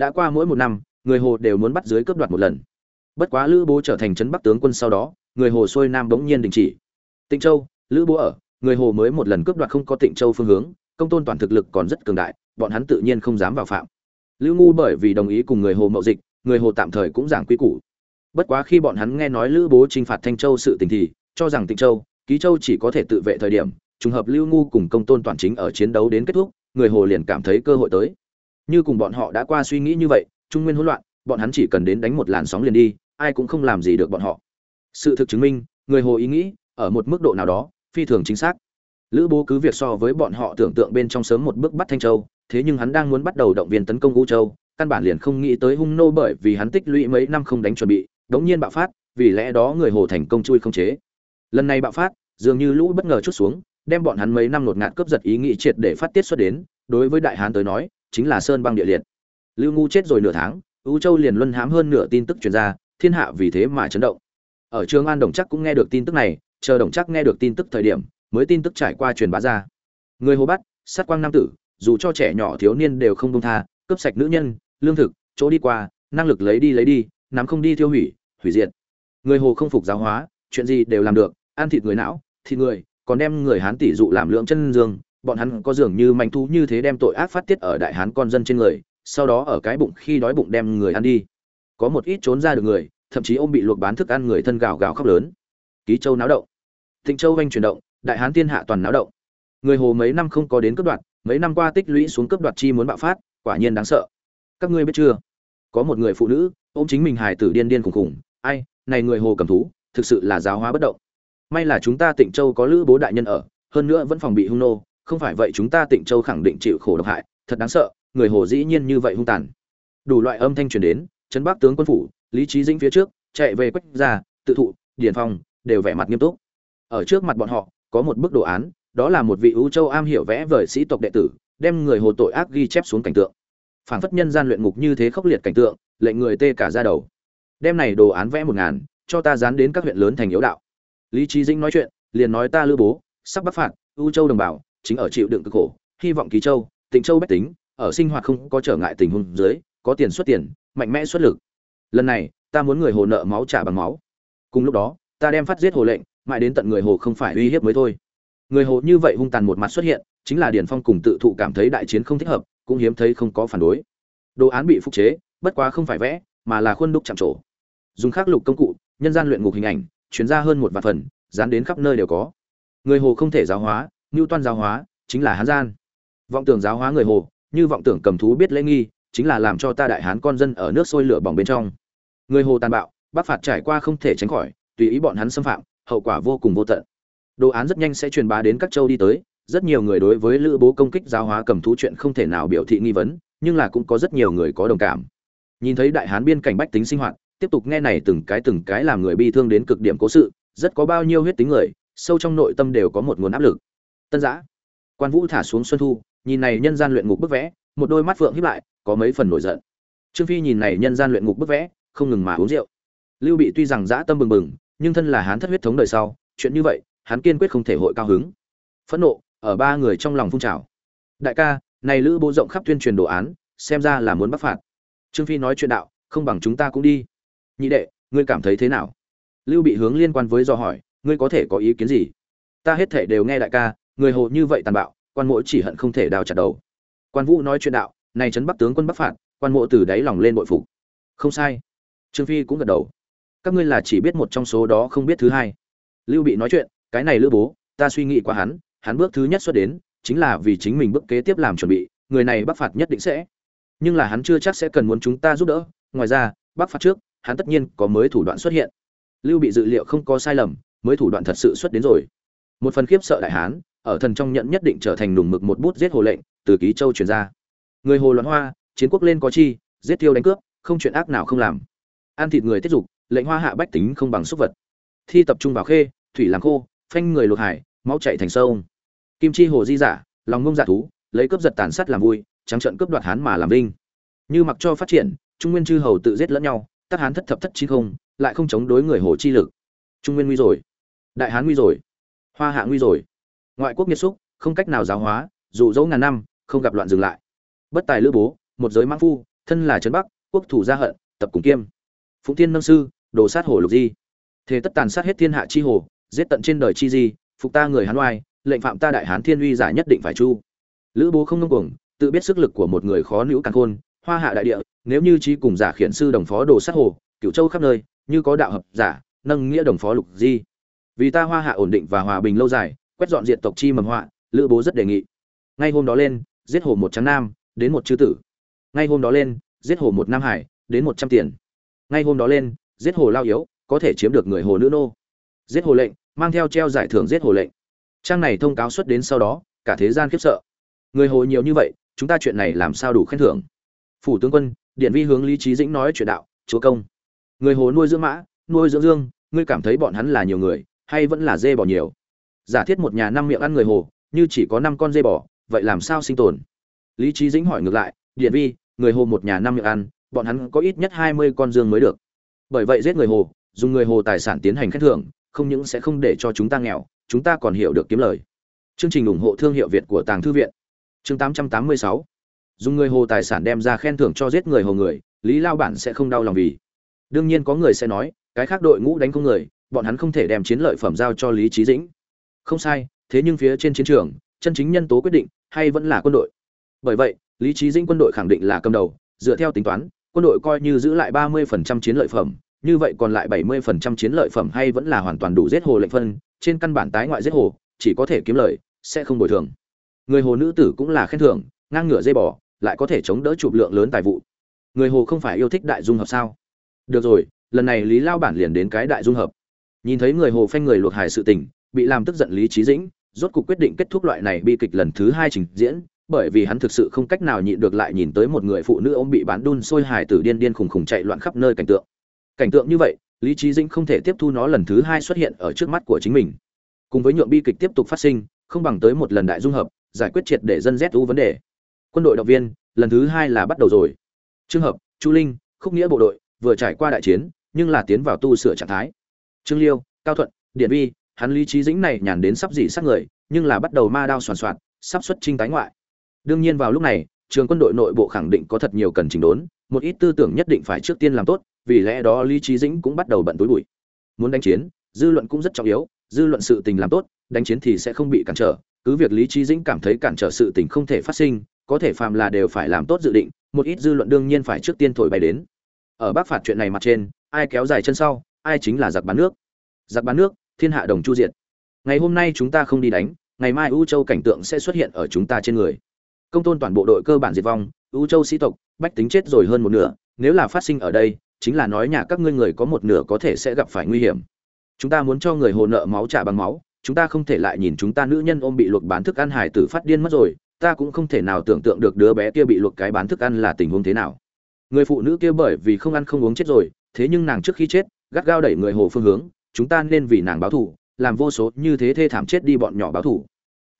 Speaker 1: Đã qua mỗi một năm, người hồ đều muốn bắt dưới cướp đoạt một lần. Bất quá lữ bố trở thành trấn bắc tướng quân sau đó, người hồ xuôi nam bỗng nhiên đình chỉ. Tịnh châu, lữ bố ở, người hồ mới một lần cướp đoạt không có tịnh châu phương hướng, công tôn toàn thực lực còn rất cường đại, bọn hắn tự nhiên không dám vào phạm lưu ngu bởi vì đồng ý cùng người hồ mậu dịch, người hồ tạm thời cũng giảng quy củ. Bất quá khi bọn hắn nghe nói lữ bố t r i n h phạt thanh châu sự tình thì, cho rằng tịnh châu, ký châu chỉ có thể tự vệ thời điểm, trùng hợp lưu ngu cùng công tôn toàn chính ở chiến đấu đến kết thúc, người hồ liền cảm thấy cơ hội tới. Như cùng bọn họ đã qua suy nghĩ như vậy, trung nguyên hỗn loạn, bọn hắn chỉ cần đến đánh một làn sóng liền đi, ai cũng không làm gì được bọn họ. Sự thực chứng minh, người hồ ý nghĩ, ở một mức độ nào đó, phi thường chính xác. Lữ bố cứ việc so với bọn họ tưởng tượng bên trong sớm một bước bắt thanh châu thế nhưng hắn đang muốn bắt đầu động viên tấn công u châu, căn bản liền không nghĩ tới hung nô bởi vì hắn tích lũy mấy năm không đánh chuẩn bị, đống nhiên bạo phát, vì lẽ đó người hồ thành công chui không chế. Lần này bạo phát, dường như lũ bất ngờ chút xuống, đem bọn hắn mấy năm nột ngạt cướp giật ý nghĩ triệt để phát tiết xuất đến, đối với đại hán tới nói, chính là sơn băng địa liệt. Lưu ngu chết rồi nửa tháng u châu liền luân hãm hơn nửa tin tức truyền ra, thiên hạ vì thế mà chấn động. Ở trường an đồng chắc cũng nghe được tin tức này, chờ đồng chắc nghe được tin tức thời điểm, mới tin tức trải qua truyền bá ra. Người hồ bắt, sát quang nam tử dù cho trẻ nhỏ thiếu niên đều không công tha, cướp sạch nữ nhân, lương thực, chỗ đi qua, năng lực lấy đi lấy đi, nắm không đi tiêu hủy hủy diệt. Người hồ không phục giáo hóa, chuyện gì đều làm được, ăn thịt người não, thịt người, còn đem người hán tỷ dụ làm lượng chân dương, bọn hắn có dường như manh thú như thế đem tội ác phát tiết ở đại hán con dân trên người, sau đó ở cái bụng khi đói bụng đem người ăn đi. Có một ít trốn ra được người, thậm chí ôm bị luộc bán thức ăn người thân gào gào khóc lớn. Ký châu náo động. Thịnh châu anh chuyển động, đại hán thiên hạ toàn náo động. Người hồ mấy năm không có đến cướp đoạt mấy năm qua tích lũy xuống cướp đoạt chi muốn bạo phát, quả nhiên đáng sợ. Các ngươi biết chưa? Có một người phụ nữ, ôm chính mình hài tử điên điên khủng khủng. ai, này người hồ cầm thú, thực sự là giáo hóa bất động. May là chúng ta tịnh châu có lữ bố đại nhân ở, hơn nữa vẫn phòng bị hung nô. Không phải vậy chúng ta tịnh châu khẳng định chịu khổ độc hại, thật đáng sợ, người hồ dĩ nhiên như vậy hung tàn. Đủ loại âm thanh truyền đến, trấn bắc tướng quân phủ, lý trí dĩnh phía trước, chạy về quách gia, tự thụ, điền phong, đều vẻ mặt nghiêm túc. Ở trước mặt bọn họ, có một bức đồ án đó là một vị ưu châu am hiểu vẽ vời sĩ tộc đệ tử, đem người hồ tội ác ghi chép xuống cảnh tượng. Phảng phất nhân gian luyện ngục như thế khốc liệt cảnh tượng, lệnh người tê cả ra đầu. Đem này đồ án vẽ một ngàn, cho ta dán đến các huyện lớn thành yếu đạo. Lý trí dĩnh nói chuyện, liền nói ta lữ bố, sắp bắc phạt, ưu châu đồng bào, chính ở chịu đựng cực khổ, hy vọng ký châu, tịnh châu bách tính, ở sinh hoạt không có trở ngại tình huống dưới, có tiền xuất tiền, mạnh mẽ xuất lực. Lần này, ta muốn người hồ nợ máu trả bằng máu. Cùng lúc đó, ta đem phát giết hồ lệnh, mãi đến tận người hồ không phải uy hiếp mới thôi người hồ như vậy hung tàn một mặt xuất hiện, chính là Điền phong cùng tự thụ cảm thấy đại chiến không thích hợp, cũng hiếm thấy không có phản đối. Đồ án bị phục chế, bất quá không phải vẽ, mà là khuôn đúc chạm trổ. Dùng khắc lục công cụ, nhân gian luyện ngục hình ảnh, chuyển ra hơn một vạn phần, dán đến khắp nơi đều có. Người hồ không thể giáo hóa như toan giáo hóa, chính là hán gian. Vọng tưởng giáo hóa người hồ, như vọng tưởng cầm thú biết lễ nghi, chính là làm cho ta đại hán con dân ở nước sôi lửa bỏng bên trong. Người hồ tàn bạo, bắc phạt trải qua không thể tránh khỏi, tùy ý bọn hắn xâm phạm, hậu quả vô cùng vô tận đồ án rất nhanh sẽ truyền bá đến các châu đi tới. Rất nhiều người đối với lữ bố công kích giáo hóa cầm thú chuyện không thể nào biểu thị nghi vấn, nhưng là cũng có rất nhiều người có đồng cảm. Nhìn thấy đại hán biên cảnh bách tính sinh hoạt, tiếp tục nghe này từng cái từng cái làm người bi thương đến cực điểm cố sự, rất có bao nhiêu huyết tính người, sâu trong nội tâm đều có một nguồn áp lực. Tân giã, quan vũ thả xuống xuân thu, nhìn này nhân gian luyện ngục bức vẽ, một đôi mắt phượng hiếp lại, có mấy phần nổi giận. Trương phi nhìn này nhân gian luyện ngục bức vẽ, không ngừng mà uống rượu. Lưu bị tuy rằng dã tâm bừng bừng, nhưng thân là hán thất huyết thống đời sau, chuyện như vậy hắn kiên quyết không thể hội cao hứng. Phẫn nộ, ở ba người trong lòng phun trào. Đại ca, này lữ bố rộng khắp tuyên truyền đồ án, xem ra là muốn bắt phạt. Trương phi nói chuyện đạo, không bằng chúng ta cũng đi. Nhị đệ, ngươi cảm thấy thế nào? Lưu bị hướng liên quan với do hỏi, ngươi có thể có ý kiến gì? Ta hết thể đều nghe đại ca, người hồ như vậy tàn bạo, quan mỗi chỉ hận không thể đào chặt đầu. Quan vũ nói chuyện đạo, này trấn bắc tướng quân bắc phạt, quan mộ từ đáy lòng lên bội phục. Không sai. Trương phi cũng gật đầu. Các ngươi là chỉ biết một trong số đó không biết thứ hai. Lưu bị nói chuyện cái này lữ bố, ta suy nghĩ qua hắn hắn bước thứ nhất xuất đến, chính là vì chính mình bước kế tiếp làm chuẩn bị, người này bắc phạt nhất định sẽ. Nhưng là hắn chưa chắc sẽ cần muốn chúng ta giúp đỡ, ngoài ra, bắc phạt trước, hắn tất nhiên có mới thủ đoạn xuất hiện. Lưu bị dự liệu không có sai lầm, mới thủ đoạn thật sự xuất đến rồi. Một phần khiếp sợ đại hán, ở thần trong nhận nhất định trở thành nùng mực một bút giết hồ lệnh, từ ký châu truyền ra. Người hồ loạn hoa, chiến quốc lên có chi, giết tiêu đánh cướp, không chuyện ác nào không làm. Ăn thịt người tiết dục, lệnh hoa hạ bách tính không bằng súc vật. Thi tập trung vào khê, thủy làm khô phanh người lột hải, máu chạy thành sông. Kim chi hồ di giả lòng ngông giả thú, lấy cướp giật tàn sát làm vui, trắng trận cướp đoạt hán mà làm vinh. Như mặc cho phát triển, trung nguyên chư hầu tự giết lẫn nhau, tắc hán thất thập thất chín không, lại không chống đối người hồ chi lực. Trung nguyên nguy rồi. Đại hán nguy rồi. Hoa hạ nguy rồi. Ngoại quốc nghiệt xúc, không cách nào giáo hóa dụ dỗ ngàn năm, không gặp loạn dừng lại. Bất tài lữ bố, một giới mãng phu, thân là trấn bắc, quốc thủ gia hận, tập cùng kiêm. Phụng tiên nâng sư, đồ sát hồ lục di. Thế tất tàn sát hết thiên hạ chi hồ giết tận trên đời chi di, phục ta người hán oai, lệnh phạm ta đại hán thiên uy giả nhất định phải chu. Lữ bố không ngông cuồng, tự biết sức lực của một người khó nữ càng khôn, hoa hạ đại địa, nếu như trí cùng giả khiển sư đồng phó đồ sát hồ, cửu châu khắp nơi, như có đạo hợp giả, nâng nghĩa đồng phó lục di. Vì ta hoa hạ ổn định và hòa bình lâu dài, quét dọn diện tộc chi mầm họa, lữ bố rất đề nghị. Ngay hôm đó lên, giết hồ một trắng nam, đến một chư tử. Ngay hôm đó lên, giết hồ một nam hải, đến một trăm tiền. Ngay hôm đó lên, giết hồ lao yếu, có thể chiếm được người hồ nữ nô. Giết hồ lệnh mang theo treo giải thưởng giết hồ lệnh. Trang này thông cáo xuất đến sau đó, cả thế gian khiếp sợ. Người hồ nhiều như vậy, chúng ta chuyện này làm sao đủ khen thưởng? Phủ tướng quân, điện vi hướng lý trí dĩnh nói chuyện đạo, chúa công, người hồ nuôi dưỡng mã, nuôi dưỡng dương, ngươi cảm thấy bọn hắn là nhiều người, hay vẫn là dê bò nhiều? Giả thiết một nhà năm miệng ăn người hồ, như chỉ có năm con dê bò, vậy làm sao sinh tồn? Lý trí dĩnh hỏi ngược lại, điện vi, người hồ một nhà năm miệng ăn, bọn hắn có ít nhất hai mươi con dương mới được. Bởi vậy giết người hồ, dùng người hồ tài sản tiến hành khen thưởng không những sẽ không để cho chúng ta nghèo, chúng ta còn hiểu được kiếm lời. Chương trình ủng hộ thương hiệu việt của tàng thư viện. Chương tám trăm tám mươi sáu. Dùng người hồ tài sản đem ra khen thưởng cho giết người hồ người, lý lao bản sẽ không đau lòng vì. Đương nhiên có người sẽ nói, cái khác đội ngũ đánh không người, bọn hắn không thể đem chiến lợi phẩm giao cho lý Chí dĩnh. Không sai, thế nhưng phía trên chiến trường, chân chính nhân tố quyết định, hay vẫn là quân đội. Bởi vậy, lý Chí dĩnh quân đội khẳng định là cầm đầu, dựa theo tính toán, quân đội coi như giữ lại ba mươi phần trăm chiến lợi phẩm như vậy còn lại bảy mươi phần trăm chiến lợi phẩm hay vẫn là hoàn toàn đủ giết hồ lệnh phân, trên căn bản tái ngoại giết hồ, chỉ có thể kiếm lợi sẽ không bồi thường. Người hồ nữ tử cũng là khen thưởng, ngang ngửa dây bò, lại có thể chống đỡ chụp lượng lớn tài vụ. Người hồ không phải yêu thích đại dung hợp sao? Được rồi, lần này lý lao bản liền đến cái đại dung hợp. Nhìn thấy người hồ phanh người luộc hài sự tình, bị làm tức giận lý trí dĩnh, rốt cuộc quyết định kết thúc loại này bi kịch lần thứ hai trình diễn, bởi vì hắn thực sự không cách nào nhịn được lại nhìn tới một người phụ nữ ôm bị bán đun sôi hài tử điên điên khùng khùng chạy loạn khắp nơi cảnh tượng cảnh tượng như vậy, lý trí dĩnh không thể tiếp thu nó lần thứ hai xuất hiện ở trước mắt của chính mình. Cùng với nhượng bi kịch tiếp tục phát sinh, không bằng tới một lần đại dung hợp, giải quyết triệt để dân u vấn đề. Quân đội động viên, lần thứ hai là bắt đầu rồi. Trường hợp, chu linh, khúc nghĩa bộ đội, vừa trải qua đại chiến, nhưng là tiến vào tu sửa trạng thái. Trương liêu, cao thuận, điện vi hắn lý trí dĩnh này nhàn đến sắp dị sát người, nhưng là bắt đầu ma đao soàn soạn, sắp xuất trinh tái ngoại. Đương nhiên vào lúc này, trường quân đội nội bộ khẳng định có thật nhiều cần chỉnh đốn một ít tư tưởng nhất định phải trước tiên làm tốt, vì lẽ đó lý trí dĩnh cũng bắt đầu bận túi bụi. Muốn đánh chiến, dư luận cũng rất trọng yếu, dư luận sự tình làm tốt, đánh chiến thì sẽ không bị cản trở. Cứ việc lý trí dĩnh cảm thấy cản trở sự tình không thể phát sinh, có thể phàm là đều phải làm tốt dự định, một ít dư luận đương nhiên phải trước tiên thổi bay đến. Ở bắc phạt chuyện này mặt trên, ai kéo dài chân sau, ai chính là giặc bán nước. Giặc bán nước, thiên hạ đồng chu diệt. Ngày hôm nay chúng ta không đi đánh, ngày mai u châu cảnh tượng sẽ xuất hiện ở chúng ta trên người. Công tôn toàn bộ đội cơ bản diệt vong u châu sĩ tộc, bách tính chết rồi hơn một nửa, nếu là phát sinh ở đây, chính là nói nhà các ngươi người có một nửa có thể sẽ gặp phải nguy hiểm. Chúng ta muốn cho người hồ nợ máu trả bằng máu, chúng ta không thể lại nhìn chúng ta nữ nhân ôm bị luộc bán thức ăn hải tử phát điên mất rồi, ta cũng không thể nào tưởng tượng được đứa bé kia bị luộc cái bán thức ăn là tình huống thế nào. Người phụ nữ kia bởi vì không ăn không uống chết rồi, thế nhưng nàng trước khi chết, gắt gao đẩy người hồ phương hướng, chúng ta nên vì nàng báo thù, làm vô số như thế thê thảm chết đi bọn nhỏ báo thù.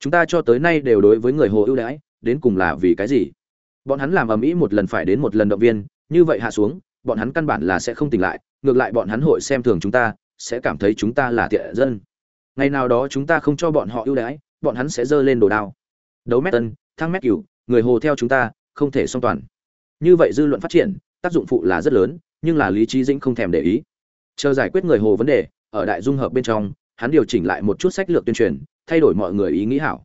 Speaker 1: Chúng ta cho tới nay đều đối với người hồ ưu đãi, đến cùng là vì cái gì? Bọn hắn làm ầm ĩ một lần phải đến một lần động viên, như vậy hạ xuống, bọn hắn căn bản là sẽ không tỉnh lại, ngược lại bọn hắn hội xem thường chúng ta, sẽ cảm thấy chúng ta là tiện dân. Ngày nào đó chúng ta không cho bọn họ ưu đãi, bọn hắn sẽ giơ lên đồ đao. Đấu mét tân, thăng mét cửu, người hồ theo chúng ta, không thể song toàn. Như vậy dư luận phát triển, tác dụng phụ là rất lớn, nhưng là lý trí dĩnh không thèm để ý. Chờ giải quyết người hồ vấn đề, ở đại dung hợp bên trong, hắn điều chỉnh lại một chút sách lược tuyên truyền, thay đổi mọi người ý nghĩ hảo.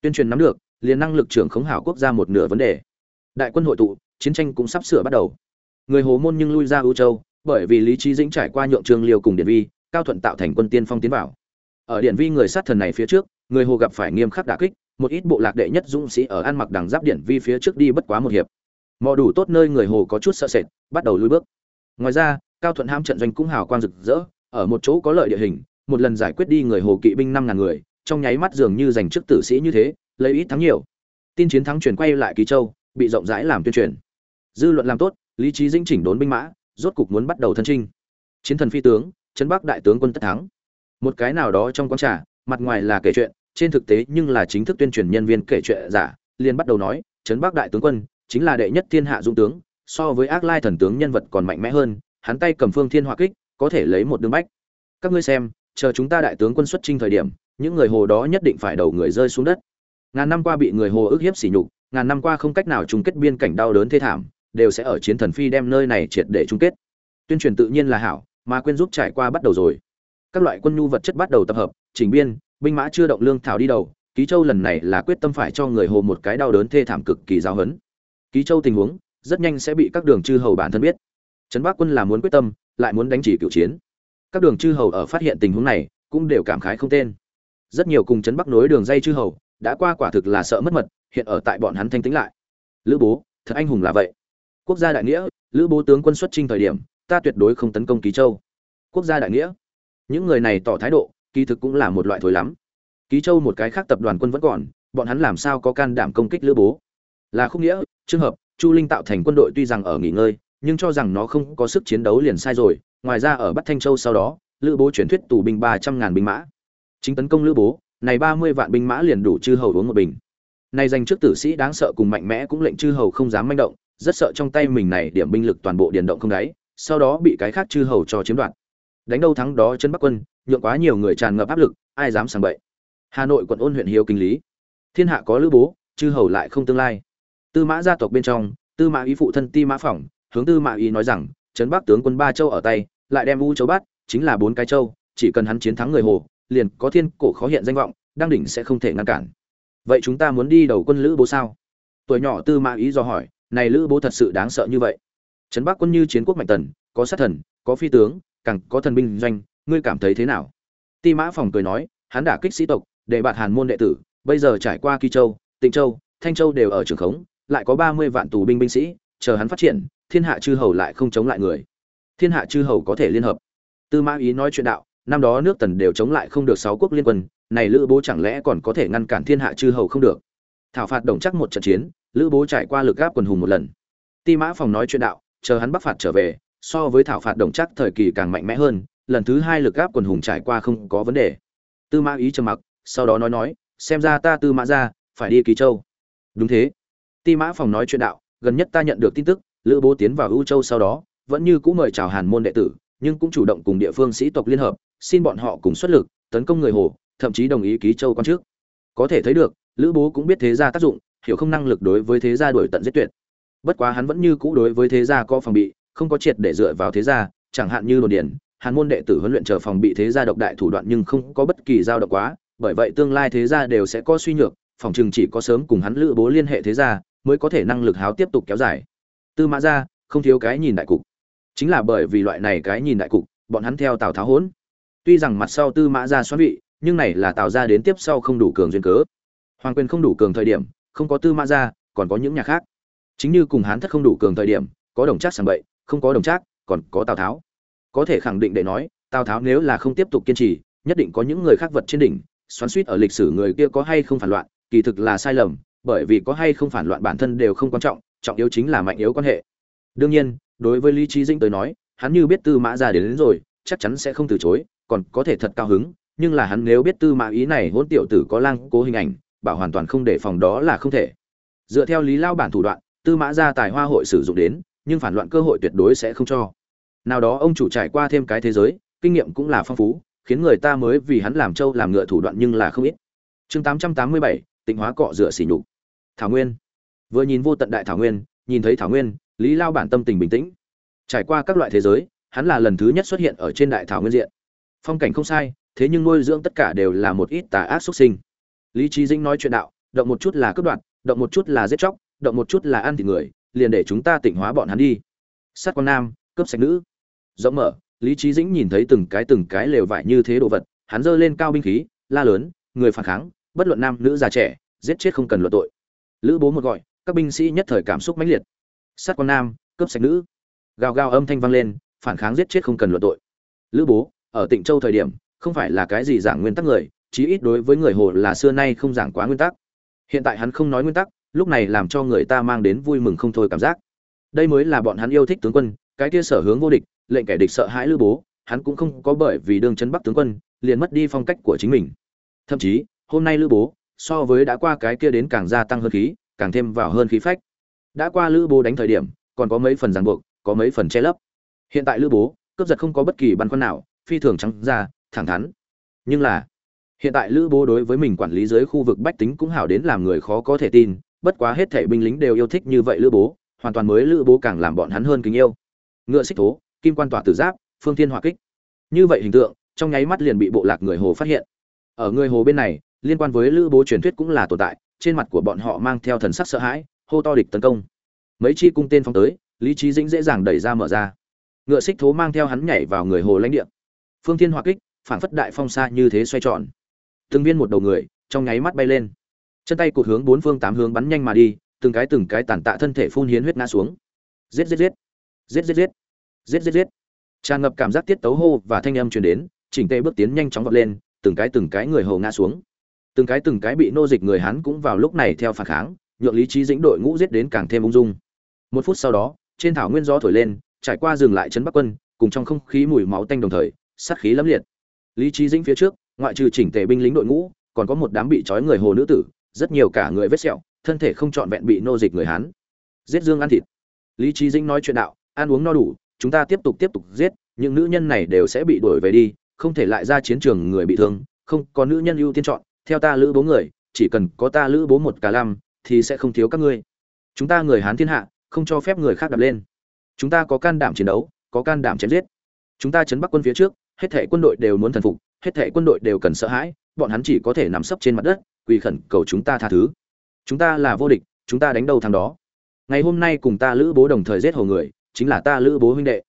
Speaker 1: Tuyên truyền nắm được, liền năng lực trưởng khống hảo quốc gia một nửa vấn đề đại quân hội tụ, chiến tranh cũng sắp sửa bắt đầu. Người hồ môn nhưng lui ra ưu châu, bởi vì lý trí dĩnh trải qua nhượng trương liêu cùng điện vi, cao thuận tạo thành quân tiên phong tiến vào. Ở điện vi người sát thần này phía trước, người hồ gặp phải nghiêm khắc đả kích, một ít bộ lạc đệ nhất dũng sĩ ở ăn mặc đằng giáp điện vi phía trước đi bất quá một hiệp. Mò đủ tốt nơi người hồ có chút sợ sệt, bắt đầu lùi bước. Ngoài ra, cao thuận ham trận doanh cũng hào quang rực rỡ, ở một chỗ có lợi địa hình, một lần giải quyết đi người hồ kỵ binh năm ngàn người, trong nháy mắt dường như giành chức tử sĩ như thế, lấy ít thắng nhiều. Tin chiến thắng chuyển quay lại ký châu bị rộng rãi làm tuyên truyền. Dư luận làm tốt, lý trí dinh chỉnh đốn binh mã, rốt cục muốn bắt đầu thân trinh chiến thần phi tướng, trấn bắc đại tướng quân tất thắng. Một cái nào đó trong quán trà, mặt ngoài là kể chuyện, trên thực tế nhưng là chính thức tuyên truyền nhân viên kể chuyện giả, liền bắt đầu nói, trấn bắc đại tướng quân, chính là đệ nhất thiên hạ dũng tướng, so với ác lai thần tướng nhân vật còn mạnh mẽ hơn, hắn tay cầm phương thiên hỏa kích, có thể lấy một đường bách. Các ngươi xem, chờ chúng ta đại tướng quân xuất trinh thời điểm, những người hồ đó nhất định phải đầu người rơi xuống đất. Ngàn năm qua bị người hồ ức hiếp sỉ nhục ngàn năm qua không cách nào chung kết biên cảnh đau đớn thê thảm, đều sẽ ở chiến thần phi đem nơi này triệt để chung kết. Tuyên truyền tự nhiên là hảo, mà quên giúp trải qua bắt đầu rồi. Các loại quân nhu vật chất bắt đầu tập hợp, chỉnh biên, binh mã chưa động lương thảo đi đầu, ký châu lần này là quyết tâm phải cho người hồ một cái đau đớn thê thảm cực kỳ giáo hấn ký châu tình huống, rất nhanh sẽ bị các đường chư hầu bản thân biết. Trấn bắc quân là muốn quyết tâm, lại muốn đánh chỉ cựu chiến. Các đường chư hầu ở phát hiện tình huống này, cũng đều cảm khái không tên. Rất nhiều cùng trấn bắc nối đường dây chư hầu đã qua quả thực là sợ mất mật, hiện ở tại bọn hắn thanh tĩnh lại. Lữ bố, thật anh hùng là vậy. Quốc gia đại nghĩa, lữ bố tướng quân xuất trinh thời điểm, ta tuyệt đối không tấn công ký châu. Quốc gia đại nghĩa. Những người này tỏ thái độ, kỳ thực cũng là một loại thối lắm. Ký châu một cái khác tập đoàn quân vẫn còn, bọn hắn làm sao có can đảm công kích lữ bố? Là không nghĩa trường hợp, chu linh tạo thành quân đội tuy rằng ở nghỉ ngơi, nhưng cho rằng nó không có sức chiến đấu liền sai rồi. Ngoài ra ở bắc thanh châu sau đó, lữ bố chuyển thuyết tù binh ba trăm ngàn binh mã. Chính tấn công lữ bố này ba mươi vạn binh mã liền đủ chư hầu uống một bình. Này danh trước tử sĩ đáng sợ cùng mạnh mẽ cũng lệnh chư hầu không dám manh động, rất sợ trong tay mình này điểm binh lực toàn bộ điền động không đáy, sau đó bị cái khác chư hầu cho chiếm đoạt. Đánh đâu thắng đó chân bắc quân, nhượng quá nhiều người tràn ngập áp lực, ai dám sàng bậy. Hà nội quận ôn huyện hiếu kinh lý. Thiên hạ có lữ bố, chư hầu lại không tương lai. Tư mã gia tộc bên trong, tư mã ý phụ thân ti mã phỏng, hướng tư mã ý nói rằng, trấn bắc tướng quân ba châu ở tay, lại đem u châu bắt, chính là bốn cái châu, chỉ cần hắn chiến thắng người hồ liền có thiên cổ khó hiện danh vọng đăng đỉnh sẽ không thể ngăn cản. Vậy chúng ta muốn đi đầu quân lữ bố sao? Tuổi nhỏ tư mã ý do hỏi, này lữ bố thật sự đáng sợ như vậy. Trấn bắc quân như chiến quốc mạnh tần, có sát thần, có phi tướng, càng có thần binh doanh, ngươi cảm thấy thế nào? Ti mã phòng cười nói, hắn đả kích sĩ tộc, để bạt hàn môn đệ tử, bây giờ trải qua kỳ châu, tịnh châu, thanh châu đều ở trường khống, lại có ba mươi vạn tù binh binh sĩ, chờ hắn phát triển, thiên hạ chư hầu lại không chống lại người. Thiên hạ chư hầu có thể liên hợp. Tư mã ý nói chuyện đạo năm đó nước tần đều chống lại không được sáu quốc liên quân, này lữ bố chẳng lẽ còn có thể ngăn cản thiên hạ chư hầu không được? Thảo phạt đồng chắc một trận chiến, lữ bố trải qua lực gáp quần hùng một lần. Ti mã phòng nói chuyện đạo, chờ hắn bắc phạt trở về, so với thảo phạt đồng chắc thời kỳ càng mạnh mẽ hơn, lần thứ hai lực gáp quần hùng trải qua không có vấn đề. Tư mã ý trầm mặc, sau đó nói nói, xem ra ta tư mã ra, phải đi ký châu. Đúng thế. Ti mã phòng nói chuyện đạo, gần nhất ta nhận được tin tức, lữ bố tiến vào ưu châu sau đó, vẫn như cũ mời chào hàn môn đệ tử nhưng cũng chủ động cùng địa phương sĩ tộc liên hợp, xin bọn họ cùng xuất lực, tấn công người hồ, thậm chí đồng ý ký châu quan trước. Có thể thấy được, lữ bố cũng biết thế gia tác dụng, hiểu không năng lực đối với thế gia đuổi tận giết tuyệt. Bất quá hắn vẫn như cũ đối với thế gia có phòng bị, không có triệt để dựa vào thế gia, chẳng hạn như đồn điển hàn môn đệ tử huấn luyện chờ phòng bị thế gia độc đại thủ đoạn nhưng không có bất kỳ giao động quá, bởi vậy tương lai thế gia đều sẽ có suy nhược, phòng trường chỉ có sớm cùng hắn lữ bố liên hệ thế gia, mới có thể năng lực háo tiếp tục kéo dài. Tư mã gia, không thiếu cái nhìn đại cục chính là bởi vì loại này cái nhìn đại cục, bọn hắn theo tào tháo hỗn tuy rằng mặt sau tư mã gia xoắn vị, nhưng này là tào gia đến tiếp sau không đủ cường duyên cớ. Hoàng quyền không đủ cường thời điểm, không có tư mã gia còn có những nhà khác. Chính như cùng hán thất không đủ cường thời điểm, có đồng trác sàng bậy, không có đồng trác, còn có tào tháo. Có thể khẳng định để nói, tào tháo nếu là không tiếp tục kiên trì, nhất định có những người khác vật trên đỉnh, xoắn suýt ở lịch sử người kia có hay không phản loạn, kỳ thực là sai lầm, bởi vì có hay không phản loạn bản thân đều không quan trọng trọng yếu chính là mạnh yếu quan hệ đương nhiên đối với lý trí dinh tới nói hắn như biết tư mã ra đến, đến rồi chắc chắn sẽ không từ chối còn có thể thật cao hứng nhưng là hắn nếu biết tư mã ý này hôn tiểu tử có lang cố hình ảnh bảo hoàn toàn không để phòng đó là không thể. Dựa theo lý lao bản thủ đoạn tư mã gia tài hoa hội sử dụng đến nhưng phản loạn cơ hội tuyệt đối sẽ không cho. Nào đó ông chủ trải qua thêm cái thế giới kinh nghiệm cũng là phong phú khiến người ta mới vì hắn làm trâu làm ngựa thủ đoạn nhưng là không ít. Chương tám trăm tám mươi bảy tịnh hóa cọ rửa xỉ nhục. Thảo nguyên. Vừa nhìn vô tận đại thảo nguyên nhìn thấy thảo nguyên lý lao bản tâm tình bình tĩnh. Trải qua các loại thế giới, hắn là lần thứ nhất xuất hiện ở trên đại thảo nguyên diện. Phong cảnh không sai, thế nhưng nuôi dưỡng tất cả đều là một ít tà ác xuất sinh. Lý trí dĩnh nói chuyện đạo, động một chút là cướp đoạt, động một chút là giết chóc, động một chút là ăn thịt người, liền để chúng ta tỉnh hóa bọn hắn đi. Sát con nam, cướp sạch nữ. Rộng mở, lý trí dĩnh nhìn thấy từng cái từng cái lều vải như thế đồ vật, hắn giơ lên cao binh khí, la lớn, người phản kháng, bất luận nam nữ già trẻ, giết chết không cần luận tội. Lữ bố một gọi, các binh sĩ nhất thời cảm xúc mãnh liệt sát con nam, cướp sạch nữ. Gào gào âm thanh vang lên, phản kháng giết chết không cần luận tội. Lữ bố, ở tịnh châu thời điểm, không phải là cái gì giảng nguyên tắc người, chí ít đối với người hồ là xưa nay không giảng quá nguyên tắc. Hiện tại hắn không nói nguyên tắc, lúc này làm cho người ta mang đến vui mừng không thôi cảm giác. Đây mới là bọn hắn yêu thích tướng quân, cái kia sở hướng vô địch, lệnh kẻ địch sợ hãi lữ bố, hắn cũng không có bởi vì đương chấn bắc tướng quân, liền mất đi phong cách của chính mình. Thậm chí, hôm nay lữ bố, so với đã qua cái kia đến càng gia tăng hơn khí, càng thêm vào hơn khí phách đã qua lữ bố đánh thời điểm, còn có mấy phần ràng buộc, có mấy phần che lấp. Hiện tại lữ bố, cướp giật không có bất kỳ băn khoăn nào, phi thường trắng ra, thẳng thắn. Nhưng là, hiện tại lữ bố đối với mình quản lý dưới khu vực bách tính cũng hảo đến làm người khó có thể tin, bất quá hết thảy binh lính đều yêu thích như vậy lữ bố, hoàn toàn mới lữ bố càng làm bọn hắn hơn kính yêu. Ngựa xích thố, kim quan tỏa tử giáp, phương thiên hỏa kích. Như vậy hình tượng, trong nháy mắt liền bị bộ lạc người hồ phát hiện. Ở người hồ bên này, liên quan với lữ bố truyền thuyết cũng là tồn tại, trên mặt của bọn họ mang theo thần sắc sợ hãi hô to địch tấn công. Mấy chi cung tên phóng tới, lý trí dĩnh dễ dàng đẩy ra mở ra. Ngựa xích thố mang theo hắn nhảy vào người hồ lãnh địa. Phương thiên hỏa kích, phản phất đại phong xa như thế xoay tròn. Từng viên một đầu người, trong nháy mắt bay lên. Chân tay cụt hướng bốn phương tám hướng bắn nhanh mà đi, từng cái từng cái tàn tạ thân thể phun hiến huyết ngã xuống. Giết giết giết. Giết giết giết. Giết giết giết. Tràn ngập cảm giác tiết tấu hô và thanh âm truyền đến, chỉnh tê bước tiến nhanh chóng vọt lên, từng cái từng cái người hồ ngã xuống. Từng cái từng cái bị nô dịch người hắn cũng vào lúc này theo phản kháng nhượng lý trí dĩnh đội ngũ giết đến càng thêm ung dung. Một phút sau đó, trên thảo nguyên gió thổi lên, trải qua dừng lại trấn bắc quân, cùng trong không khí mùi máu tanh đồng thời, sát khí lẫm liệt. Lý trí dĩnh phía trước, ngoại trừ chỉnh tề binh lính đội ngũ, còn có một đám bị trói người hồ nữ tử, rất nhiều cả người vết sẹo, thân thể không trọn vẹn bị nô dịch người hán. Giết dương ăn thịt. Lý trí dĩnh nói chuyện đạo, ăn uống no đủ, chúng ta tiếp tục tiếp tục giết, những nữ nhân này đều sẽ bị đuổi về đi, không thể lại ra chiến trường người bị thương, không có nữ nhân ưu tiên chọn, theo ta lữ bố người, chỉ cần có ta lữ bố một cả lam thì sẽ không thiếu các ngươi. Chúng ta người hán thiên hạ, không cho phép người khác đạp lên. Chúng ta có can đảm chiến đấu, có can đảm chém giết. Chúng ta chấn bắc quân phía trước, hết thảy quân đội đều muốn thần phục, hết thảy quân đội đều cần sợ hãi, bọn hắn chỉ có thể nằm sấp trên mặt đất, quỳ khẩn cầu chúng ta tha thứ. Chúng ta là vô địch, chúng ta đánh đâu thằng đó. Ngày hôm nay cùng ta lữ bố đồng thời giết hồ người, chính là ta lữ bố huynh đệ.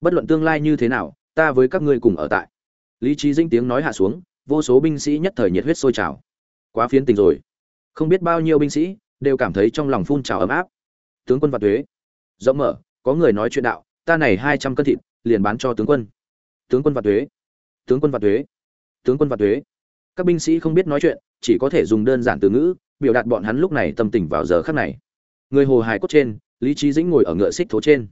Speaker 1: Bất luận tương lai như thế nào, ta với các ngươi cùng ở tại. Lý trí dinh tiếng nói hạ xuống, vô số binh sĩ nhất thời nhiệt huyết sôi trào. Quá phiến tình rồi. Không biết bao nhiêu binh sĩ đều cảm thấy trong lòng phun trào ấm áp. Tướng quân và thuế rộng mở có người nói chuyện đạo ta này hai trăm cân thịt liền bán cho tướng quân. Tướng quân và thuế tướng quân và thuế tướng quân và thuế các binh sĩ không biết nói chuyện chỉ có thể dùng đơn giản từ ngữ biểu đạt bọn hắn lúc này tâm tình vào giờ khắc này. Người hồ hài cốt trên lý trí dĩnh ngồi ở ngựa xích thố trên.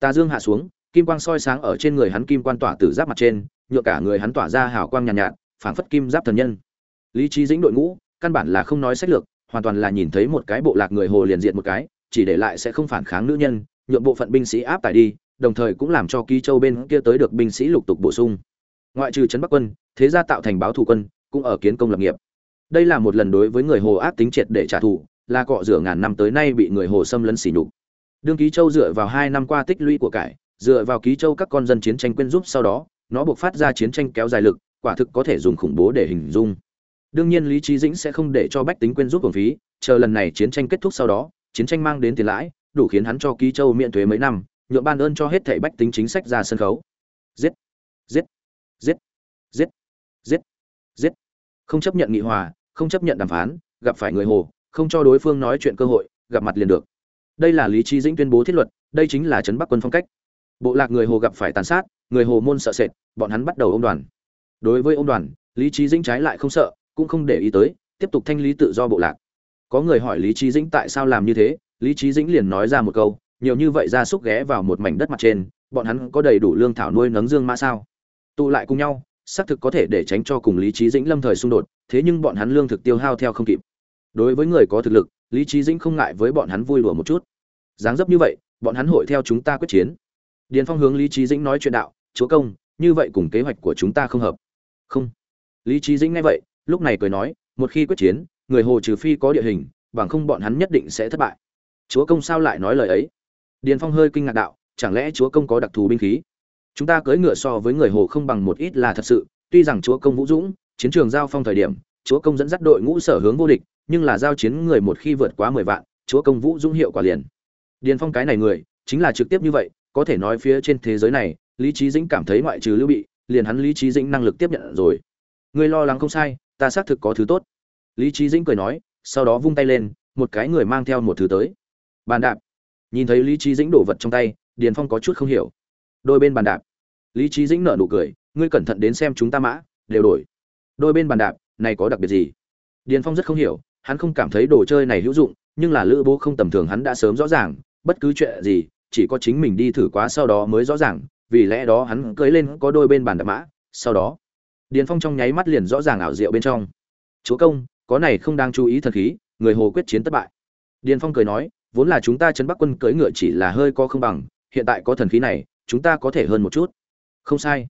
Speaker 1: Tà dương hạ xuống kim quang soi sáng ở trên người hắn kim quan tỏa tử giáp mặt trên nhựa cả người hắn tỏa ra hào quang nhàn nhạt, nhạt phảng phất kim giáp thần nhân. Lý trí dĩnh đội ngũ căn bản là không nói sách lược hoàn toàn là nhìn thấy một cái bộ lạc người hồ liền diện một cái, chỉ để lại sẽ không phản kháng nữ nhân, nhượng bộ phận binh sĩ áp tải đi, đồng thời cũng làm cho ký châu bên kia tới được binh sĩ lục tục bổ sung. Ngoại trừ trấn bắc quân, thế gia tạo thành báo thủ quân, cũng ở kiến công lập nghiệp. Đây là một lần đối với người hồ ác tính triệt để trả thù, là cọ rửa ngàn năm tới nay bị người hồ xâm lấn xỉ nhục. Đương ký châu dựa vào hai năm qua tích lũy của cải, dựa vào ký châu các con dân chiến tranh quên giúp sau đó, nó buộc phát ra chiến tranh kéo dài lực, quả thực có thể dùng khủng bố để hình dung đương nhiên lý trí dĩnh sẽ không để cho bách tính quên giúp hưởng phí, chờ lần này chiến tranh kết thúc sau đó, chiến tranh mang đến tiền lãi, đủ khiến hắn cho ký châu miễn thuế mấy năm, nhượng ban ơn cho hết thảy bách tính chính sách ra sân khấu. Giết giết giết giết giết giết. Không chấp nhận nghị hòa, không chấp nhận đàm phán, gặp phải người hồ, không cho đối phương nói chuyện cơ hội, gặp mặt liền được. Đây là lý trí dĩnh tuyên bố thiết luật, đây chính là trấn bắc quân phong cách. Bộ lạc người hồ gặp phải tàn sát, người hồ môn sợ sệt, bọn hắn bắt đầu ôm đoàn. Đối với ôm đoàn, lý trí dĩnh trái lại không sợ cũng không để ý tới, tiếp tục thanh lý tự do bộ lạc. Có người hỏi lý trí dĩnh tại sao làm như thế, lý trí dĩnh liền nói ra một câu, nhiều như vậy gia súc ghé vào một mảnh đất mặt trên, bọn hắn có đầy đủ lương thảo nuôi nấng dương mã sao? Tụ lại cùng nhau, xác thực có thể để tránh cho cùng lý trí dĩnh lâm thời xung đột, thế nhưng bọn hắn lương thực tiêu hao theo không kịp. Đối với người có thực lực, lý trí dĩnh không ngại với bọn hắn vui đùa một chút. Dáng dấp như vậy, bọn hắn hội theo chúng ta quyết chiến. Điền phong hướng lý trí dĩnh nói chuyện đạo, chúa công, như vậy cùng kế hoạch của chúng ta không hợp. Không. Lý trí dĩnh nghe vậy lúc này cười nói, một khi quyết chiến, người hồ trừ phi có địa hình, bằng không bọn hắn nhất định sẽ thất bại. Chúa công sao lại nói lời ấy? Điền phong hơi kinh ngạc đạo, chẳng lẽ chúa công có đặc thù binh khí? Chúng ta cưỡi ngựa so với người hồ không bằng một ít là thật sự, tuy rằng chúa công vũ dũng, chiến trường giao phong thời điểm, chúa công dẫn dắt đội ngũ sở hướng vô địch, nhưng là giao chiến người một khi vượt quá mười vạn, chúa công vũ dũng hiệu quả liền. Điền phong cái này người, chính là trực tiếp như vậy, có thể nói phía trên thế giới này, lý trí dĩnh cảm thấy ngoại trừ lưu bị, liền hắn lý trí dĩnh năng lực tiếp nhận rồi. Người lo lắng không sai ta xác thực có thứ tốt. Lý trí dĩnh cười nói, sau đó vung tay lên, một cái người mang theo một thứ tới. Bàn đạp. Nhìn thấy lý trí dĩnh đổ vật trong tay, điền phong có chút không hiểu. Đôi bên bàn đạp. Lý trí dĩnh nở nụ cười, ngươi cẩn thận đến xem chúng ta mã, đều đổi. Đôi bên bàn đạp, này có đặc biệt gì? Điền phong rất không hiểu, hắn không cảm thấy đồ chơi này hữu dụng, nhưng là lữ bố không tầm thường hắn đã sớm rõ ràng, bất cứ chuyện gì, chỉ có chính mình đi thử quá sau đó mới rõ ràng, vì lẽ đó hắn cưới lên có đôi bên bàn đạp mã, sau đó điền phong trong nháy mắt liền rõ ràng ảo diệu bên trong. Chúa công, có này không đang chú ý thần khí, người hồ quyết chiến thất bại. Điền phong cười nói, vốn là chúng ta chấn bắc quân cưỡi ngựa chỉ là hơi có không bằng, hiện tại có thần khí này, chúng ta có thể hơn một chút. Không sai.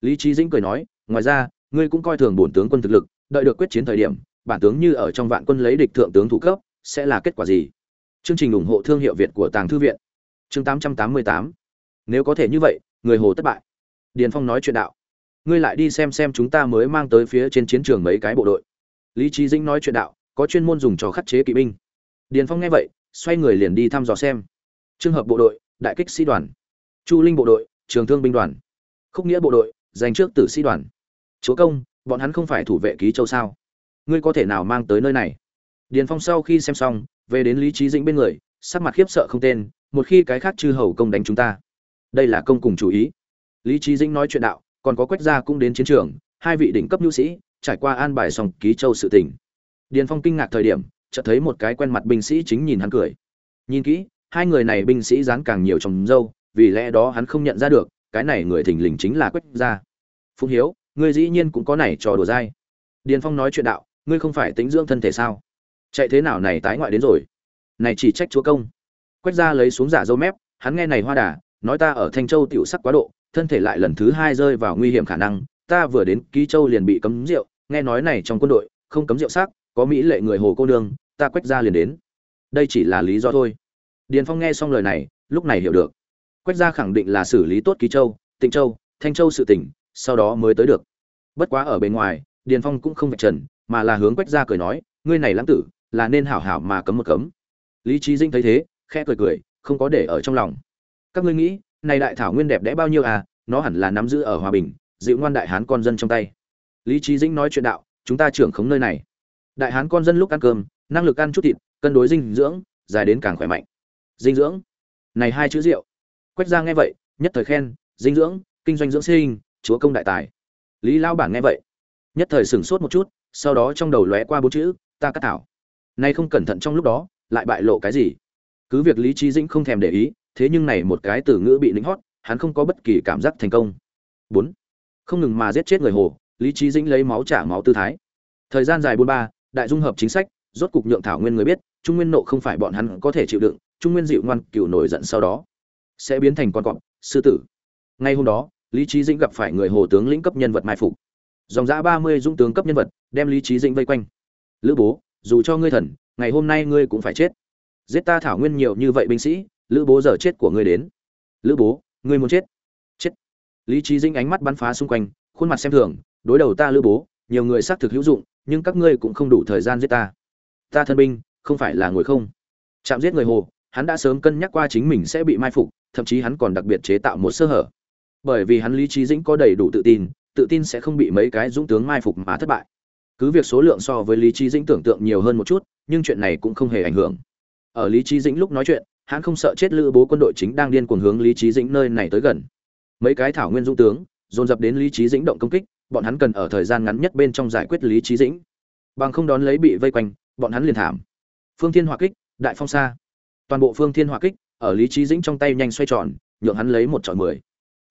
Speaker 1: Lý trí dĩnh cười nói, ngoài ra, ngươi cũng coi thường bổn tướng quân thực lực, đợi được quyết chiến thời điểm, bản tướng như ở trong vạn quân lấy địch thượng tướng thủ cấp, sẽ là kết quả gì? Chương trình ủng hộ thương hiệu việt của tàng thư viện. Chương 888 nếu có thể như vậy, người hồ thất bại. Điền phong nói chuyện đạo ngươi lại đi xem xem chúng ta mới mang tới phía trên chiến trường mấy cái bộ đội. Lý trí dĩnh nói chuyện đạo, có chuyên môn dùng cho khắc chế kỵ binh. Điền phong nghe vậy, xoay người liền đi thăm dò xem. Trường hợp bộ đội, đại kích sĩ đoàn. Chu linh bộ đội, trường thương binh đoàn. Khúc nghĩa bộ đội dành trước tử sĩ đoàn. Chúa công, bọn hắn không phải thủ vệ ký châu sao? Ngươi có thể nào mang tới nơi này? Điền phong sau khi xem xong, về đến lý trí dĩnh bên người, sắc mặt khiếp sợ không tên, một khi cái khác chư hầu công đánh chúng ta. Đây là công cùng chủ ý. Lý trí dĩnh nói chuyện đạo còn có quách gia cũng đến chiến trường, hai vị đỉnh cấp nhu sĩ, trải qua an bài sòng ký châu sự tình. Điền phong kinh ngạc thời điểm, chợt thấy một cái quen mặt binh sĩ chính nhìn hắn cười. Nhìn kỹ, hai người này binh sĩ dán càng nhiều trong dâu, vì lẽ đó hắn không nhận ra được, cái này người thình lình chính là quách gia. Phụng hiếu, ngươi dĩ nhiên cũng có này trò đùa dai. Điền phong nói chuyện đạo, ngươi không phải tính dưỡng thân thể sao? Chạy thế nào này tái ngoại đến rồi? Này chỉ trách chúa công. Quách gia lấy xuống giả dâu mép, hắn nghe này hoa đà, nói ta ở thanh châu tiểu sắc quá độ thân thể lại lần thứ hai rơi vào nguy hiểm khả năng, ta vừa đến ký châu liền bị cấm rượu, nghe nói này trong quân đội, không cấm rượu sắc, có mỹ lệ người hồ cô nương, ta quách gia liền đến. Đây chỉ là lý do thôi. Điền phong nghe xong lời này, lúc này hiểu được. Quách gia khẳng định là xử lý tốt ký châu, tịnh châu, thanh châu sự tỉnh sau đó mới tới được. Bất quá ở bên ngoài, điền phong cũng không vạch trần, mà là hướng quách gia cười nói, ngươi này lãng tử, là nên hảo hảo mà cấm một cấm. Lý trí dinh thấy thế, khẽ cười cười, không có để ở trong lòng. Các ngươi nghĩ này đại thảo nguyên đẹp đẽ bao nhiêu à nó hẳn là nắm giữ ở hòa bình, dịu ngoan đại hán con dân trong tay. Lý trí dĩnh nói chuyện đạo, chúng ta trưởng khống nơi này. Đại hán con dân lúc ăn cơm, năng lực ăn chút thịt, cân đối dinh dưỡng, dài đến càng khỏe mạnh. Dinh dưỡng. Này hai chữ rượu. Quách ra nghe vậy, nhất thời khen, dinh dưỡng, kinh doanh dưỡng sinh, chúa công đại tài. Lý lao bản nghe vậy, nhất thời sửng sốt một chút, sau đó trong đầu lóe qua bốn chữ, ta cắt thảo. Nay không cẩn thận trong lúc đó, lại bại lộ cái gì. Cứ việc lý trí dĩnh không thèm để ý thế nhưng này một cái từ ngữ bị lính hót, hắn không có bất kỳ cảm giác thành công. Bốn, không ngừng mà giết chết người hồ, lý trí dĩnh lấy máu trả máu tư thái. Thời gian dài bốn ba, đại dung hợp chính sách, rốt cục nhượng thảo nguyên người biết, trung nguyên nộ không phải bọn hắn có thể chịu đựng, trung nguyên dịu ngoan cựu nổi giận sau đó sẽ biến thành con cọp, sư tử. Ngay hôm đó, lý trí dĩnh gặp phải người hồ tướng lĩnh cấp nhân vật mai phục. Dòng giã ba mươi dũng tướng cấp nhân vật, đem lý trí dĩnh vây quanh. Lữ bố, dù cho ngươi thần, ngày hôm nay ngươi cũng phải chết. Giết ta thảo nguyên nhiều như vậy binh sĩ lữ bố giờ chết của ngươi đến. Lữ bố, ngươi muốn chết? Chết. Lý trí dĩnh ánh mắt bắn phá xung quanh, khuôn mặt xem thường, đối đầu ta lữ bố, nhiều người xác thực hữu dụng, nhưng các ngươi cũng không đủ thời gian giết ta. Ta thân binh, không phải là người không. Chạm giết người hồ, hắn đã sớm cân nhắc qua chính mình sẽ bị mai phục, thậm chí hắn còn đặc biệt chế tạo một sơ hở. Bởi vì hắn lý trí dĩnh có đầy đủ tự tin tự tin sẽ không bị mấy cái dũng tướng mai phục mà thất bại. Cứ việc số lượng so với lý trí dĩnh tưởng tượng nhiều hơn một chút, nhưng chuyện này cũng không hề ảnh hưởng. Ở lý trí dĩnh lúc nói chuyện hắn không sợ chết lữ bố quân đội chính đang điên cuồng hướng lý trí dĩnh nơi này tới gần. Mấy cái thảo nguyên dũng tướng, dồn dập đến lý trí dĩnh động công kích, bọn hắn cần ở thời gian ngắn nhất bên trong giải quyết lý trí dĩnh. Bằng không đón lấy bị vây quanh, bọn hắn liền thảm. Phương thiên hòa kích, đại phong xa toàn bộ phương thiên hòa kích, ở lý trí dĩnh trong tay nhanh xoay tròn, nhượng hắn lấy một chọn mười.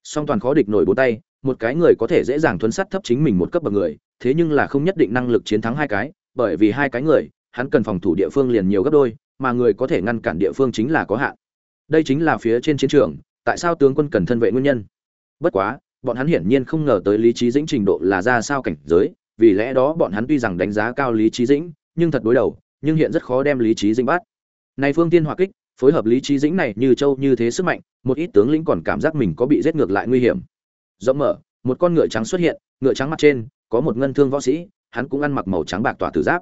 Speaker 1: Song toàn khó địch nổi bốn tay, một cái người có thể dễ dàng thuấn sắt thấp chính mình một cấp bậc người, thế nhưng là không nhất định năng lực chiến thắng hai cái, bởi vì hai cái người, hắn cần phòng thủ địa phương liền nhiều gấp đôi mà người có thể ngăn cản địa phương chính là có hạn. Đây chính là phía trên chiến trường, tại sao tướng quân cần thân vệ nguyên nhân? Bất quá, bọn hắn hiển nhiên không ngờ tới lý trí dĩnh trình độ là ra sao cảnh giới, vì lẽ đó bọn hắn tuy rằng đánh giá cao lý trí dĩnh, nhưng thật đối đầu, nhưng hiện rất khó đem lý trí dĩnh bắt. Này phương tiên hỏa kích, phối hợp lý trí dĩnh này như châu như thế sức mạnh, một ít tướng lĩnh còn cảm giác mình có bị giết ngược lại nguy hiểm. Rộng mở, một con ngựa trắng xuất hiện, ngựa trắng mặt trên, có một ngân thương võ sĩ, hắn cũng ăn mặc màu trắng bạc tỏa tử giáp.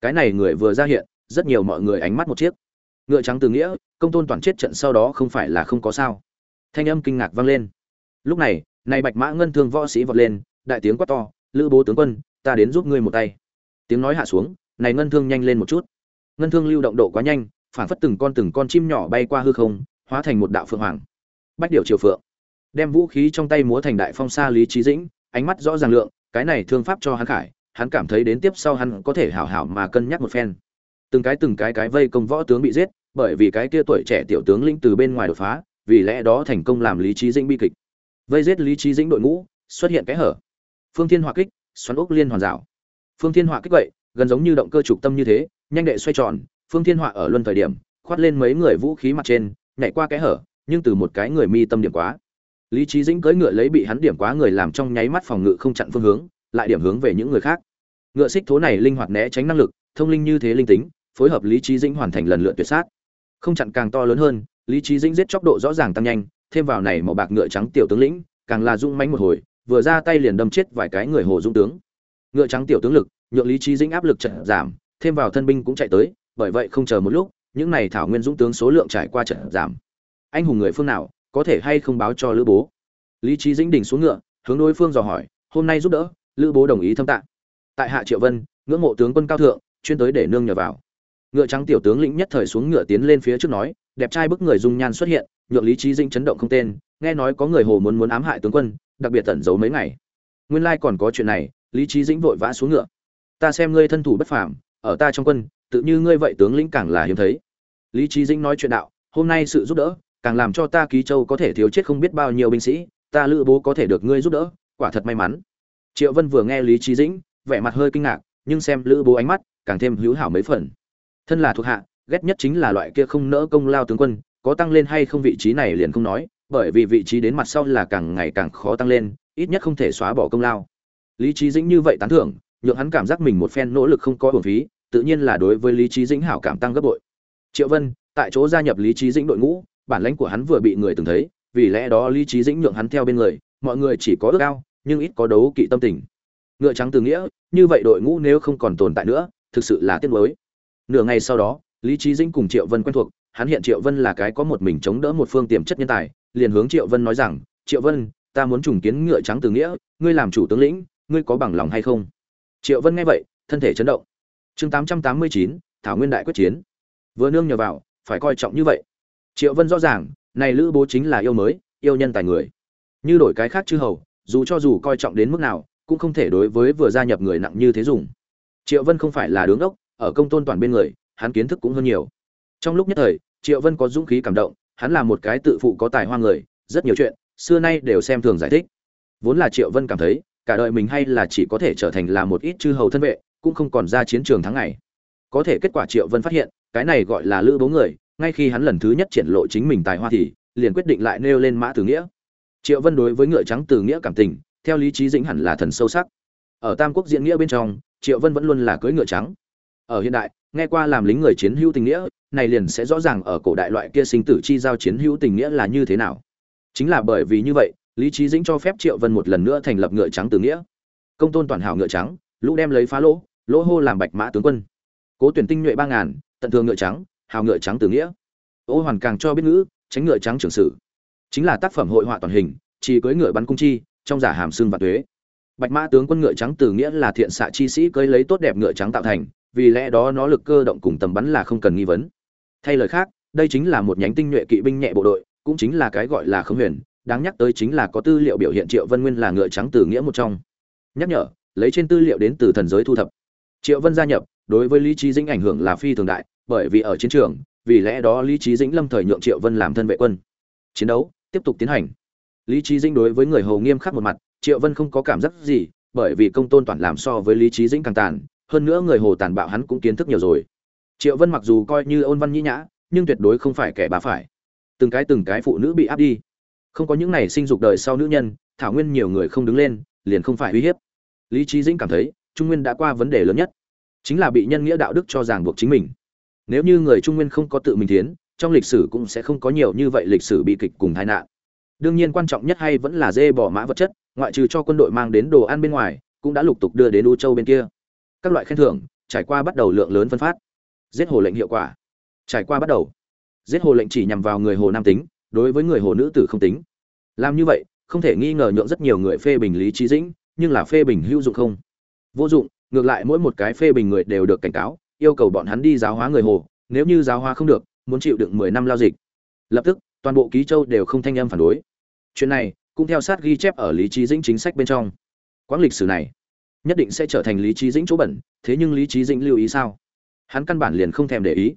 Speaker 1: Cái này người vừa ra hiện rất nhiều mọi người ánh mắt một chiếc. Ngựa trắng từ nghĩa, công tôn toàn chết trận sau đó không phải là không có sao. Thanh âm kinh ngạc vang lên. Lúc này này bạch mã ngân thương võ sĩ vọt lên, đại tiếng quát to, lữ bố tướng quân, ta đến giúp ngươi một tay. Tiếng nói hạ xuống, này ngân thương nhanh lên một chút. Ngân thương lưu động độ quá nhanh phản phất từng con từng con chim nhỏ bay qua hư không, hóa thành một đạo phượng hoàng. Bách điều triều phượng đem vũ khí trong tay múa thành đại phong sa lý trí dĩnh, ánh mắt rõ ràng lượng, cái này thương pháp cho hắn khải, hắn cảm thấy đến tiếp sau hắn có thể hảo hảo mà cân nhắc một phen từng cái từng cái cái vây công võ tướng bị giết, bởi vì cái kia tuổi trẻ tiểu tướng linh từ bên ngoài đột phá, vì lẽ đó thành công làm lý trí dĩnh bi kịch. Vây giết lý trí dĩnh đội ngũ, xuất hiện cái hở. Phương thiên hỏa kích, xoắn ốc liên hoàn rào. Phương thiên hỏa kích vậy, gần giống như động cơ trục tâm như thế, nhanh đệ xoay tròn, phương thiên hỏa ở luân thời điểm, khoát lên mấy người vũ khí mặt trên, nhảy qua cái hở, nhưng từ một cái người mi tâm điểm quá. Lý trí dĩnh cưỡi ngựa lấy bị hắn điểm quá người làm trong nháy mắt phòng ngự không chặn phương hướng, lại điểm hướng về những người khác. Ngựa xích thố này linh hoạt né tránh năng lực, thông linh như thế linh tính phối hợp lý trí dĩnh hoàn thành lần lượt tuyệt sát. Không chặn càng to lớn hơn, lý trí dĩnh giết chóc độ rõ ràng tăng nhanh, thêm vào này màu bạc ngựa trắng tiểu tướng lĩnh, càng là dung mánh một hồi, vừa ra tay liền đâm chết vài cái người hồ dung tướng. Ngựa trắng tiểu tướng lực, nhượng lý trí dĩnh áp lực trận giảm, thêm vào thân binh cũng chạy tới, bởi vậy không chờ một lúc, những này thảo nguyên dũng tướng số lượng trải qua trận giảm. Anh hùng người phương nào, có thể hay không báo cho lữ bố? Lý trí dĩnh đỉnh xuống ngựa, hướng đối phương dò hỏi, hôm nay giúp đỡ, lữ bố đồng ý thâm tạng tại hạ triệu vân, ngưỡng mộ tướng quân cao thượng, chuyên tới để nương nhờ vào ngựa trắng tiểu tướng lĩnh nhất thời xuống ngựa tiến lên phía trước nói, đẹp trai bức người dung nhan xuất hiện, nhượng lý trí dĩnh chấn động không tên, nghe nói có người hồ muốn muốn ám hại tướng quân, đặc biệt tẩn giấu mấy ngày. Nguyên lai còn có chuyện này, lý trí dĩnh vội vã xuống ngựa. Ta xem ngươi thân thủ bất phàm, ở ta trong quân, tự như ngươi vậy tướng lĩnh càng là hiếm thấy. Lý trí dĩnh nói chuyện đạo, hôm nay sự giúp đỡ, càng làm cho ta ký châu có thể thiếu chết không biết bao nhiêu binh sĩ, ta lữ bố có thể được ngươi giúp đỡ, quả thật may mắn. Triệu vân vừa nghe lý trí dĩnh, vẻ mặt hơi kinh ngạc, nhưng xem lữ bố ánh mắt, càng thêm hữu hảo mấy phần thân là thuộc hạ, ghét nhất chính là loại kia không nỡ công lao tướng quân, có tăng lên hay không vị trí này liền không nói, bởi vì vị trí đến mặt sau là càng ngày càng khó tăng lên, ít nhất không thể xóa bỏ công lao. Lý trí dĩnh như vậy tán thưởng, nhượng hắn cảm giác mình một phen nỗ lực không có hồn phí, tự nhiên là đối với lý trí dĩnh hảo cảm tăng gấp bội. Triệu vân, tại chỗ gia nhập lý trí dĩnh đội ngũ, bản lãnh của hắn vừa bị người từng thấy, vì lẽ đó lý trí dĩnh nhượng hắn theo bên người, mọi người chỉ có ước ao, nhưng ít có đấu kỵ tâm tình. Ngựa trắng từ nghĩa, như vậy đội ngũ nếu không còn tồn tại nữa, thực sự là tiếc nuối nửa ngày sau đó, lý trí dĩnh cùng triệu vân quen thuộc, hắn hiện triệu vân là cái có một mình chống đỡ một phương tiềm chất nhân tài, liền hướng triệu vân nói rằng, triệu vân, ta muốn trùng kiến ngựa trắng từ nghĩa, ngươi làm chủ tướng lĩnh, ngươi có bằng lòng hay không? Triệu vân nghe vậy, thân thể chấn động. Chương tám trăm tám mươi chín, thảo nguyên đại quyết chiến. Vừa nương nhờ vào, phải coi trọng như vậy. Triệu vân rõ ràng, này lữ bố chính là yêu mới, yêu nhân tài người. Như đổi cái khác chư hầu, dù cho dù coi trọng đến mức nào, cũng không thể đối với vừa gia nhập người nặng như thế dùng. Triệu vân không phải là đứng ốc ở công tôn toàn bên người, hắn kiến thức cũng hơn nhiều. Trong lúc nhất thời, triệu vân có dũng khí cảm động, hắn là một cái tự phụ có tài hoa người, rất nhiều chuyện, xưa nay đều xem thường giải thích. Vốn là triệu vân cảm thấy, cả đời mình hay là chỉ có thể trở thành là một ít chư hầu thân vệ, cũng không còn ra chiến trường tháng ngày. Có thể kết quả triệu vân phát hiện, cái này gọi là lữ bố người, ngay khi hắn lần thứ nhất triển lộ chính mình tài hoa thì, liền quyết định lại nêu lên mã tử nghĩa. Triệu vân đối với ngựa trắng tử nghĩa cảm tình, theo lý trí dĩnh hẳn là thần sâu sắc. Ở tam quốc diễn nghĩa bên trong, triệu vân vẫn luôn là cưỡi ngựa trắng ở hiện đại, nghe qua làm lính người chiến hữu tình nghĩa, này liền sẽ rõ ràng ở cổ đại loại kia sinh tử chi giao chiến hữu tình nghĩa là như thế nào. Chính là bởi vì như vậy, lý trí dĩnh cho phép triệu vân một lần nữa thành lập ngựa trắng từ nghĩa. Công tôn toàn hảo ngựa trắng, lũ đem lấy phá lỗ lỗ hô làm bạch mã tướng quân. Cố tuyển tinh nhuệ ba ngàn, tận thường ngựa trắng, hào ngựa trắng từ nghĩa. Ô hoàn càng cho biết ngữ, tránh ngựa trắng trưởng sử. Chính là tác phẩm hội họa toàn hình, chỉ cưới ngựa bắn cung chi, trong giả hàm xương và tuế. Bạch mã tướng quân ngựa trắng từ nghĩa là thiện xạ chi sĩ cưới lấy tốt đẹp ngựa trắng tạo thành vì lẽ đó nó lực cơ động cùng tầm bắn là không cần nghi vấn. Thay lời khác, đây chính là một nhánh tinh nhuệ kỵ binh nhẹ bộ đội, cũng chính là cái gọi là không huyền, đáng nhắc tới chính là có tư liệu biểu hiện triệu vân nguyên là ngựa trắng từ nghĩa một trong. Nhắc nhở, lấy trên tư liệu đến từ thần giới thu thập. Triệu vân gia nhập, đối với lý trí dĩnh ảnh hưởng là phi thường đại, bởi vì ở chiến trường, vì lẽ đó lý trí dĩnh lâm thời nhượng triệu vân làm thân vệ quân. Chiến đấu, tiếp tục tiến hành. Lý trí dĩnh đối với người hầu nghiêm khắc một mặt, triệu vân không có cảm giác gì, bởi vì công tôn toàn làm so với lý trí dĩnh càng tàn hơn nữa người hồ tàn bạo hắn cũng kiến thức nhiều rồi. Triệu vân mặc dù coi như ôn văn nhĩ nhã, nhưng tuyệt đối không phải kẻ bá phải. Từng cái từng cái phụ nữ bị áp đi. Không có những này sinh dục đời sau nữ nhân, thảo nguyên nhiều người không đứng lên, liền không phải uy hiếp. Lý trí dĩnh cảm thấy, trung nguyên đã qua vấn đề lớn nhất, chính là bị nhân nghĩa đạo đức cho ràng buộc chính mình. Nếu như người trung nguyên không có tự mình tiến, trong lịch sử cũng sẽ không có nhiều như vậy lịch sử bị kịch cùng tai nạn. Đương nhiên quan trọng nhất hay vẫn là dê bỏ mã vật chất, ngoại trừ cho quân đội mang đến đồ ăn bên ngoài, cũng đã lục tục đưa đến u châu bên kia các loại khen thưởng, trải qua bắt đầu lượng lớn phân phát. Giết hồ lệnh hiệu quả. Trải qua bắt đầu. Giết hồ lệnh chỉ nhằm vào người hồ nam tính, đối với người hồ nữ tử không tính. Làm như vậy, không thể nghi ngờ nhượng rất nhiều người phê bình lý trí dĩnh, nhưng là phê bình hữu dụng không? Vô dụng, ngược lại mỗi một cái phê bình người đều được cảnh cáo, yêu cầu bọn hắn đi giáo hóa người hồ, nếu như giáo hóa không được, muốn chịu đựng mười năm lao dịch. Lập tức, toàn bộ ký châu đều không thanh âm phản đối. Chuyện này, cũng theo sát ghi chép ở lý trí dĩnh chính sách bên trong. Quãng lịch sử này nhất định sẽ trở thành lý trí dĩnh chỗ bẩn, thế nhưng lý trí dĩnh lưu ý sao? Hắn căn bản liền không thèm để ý.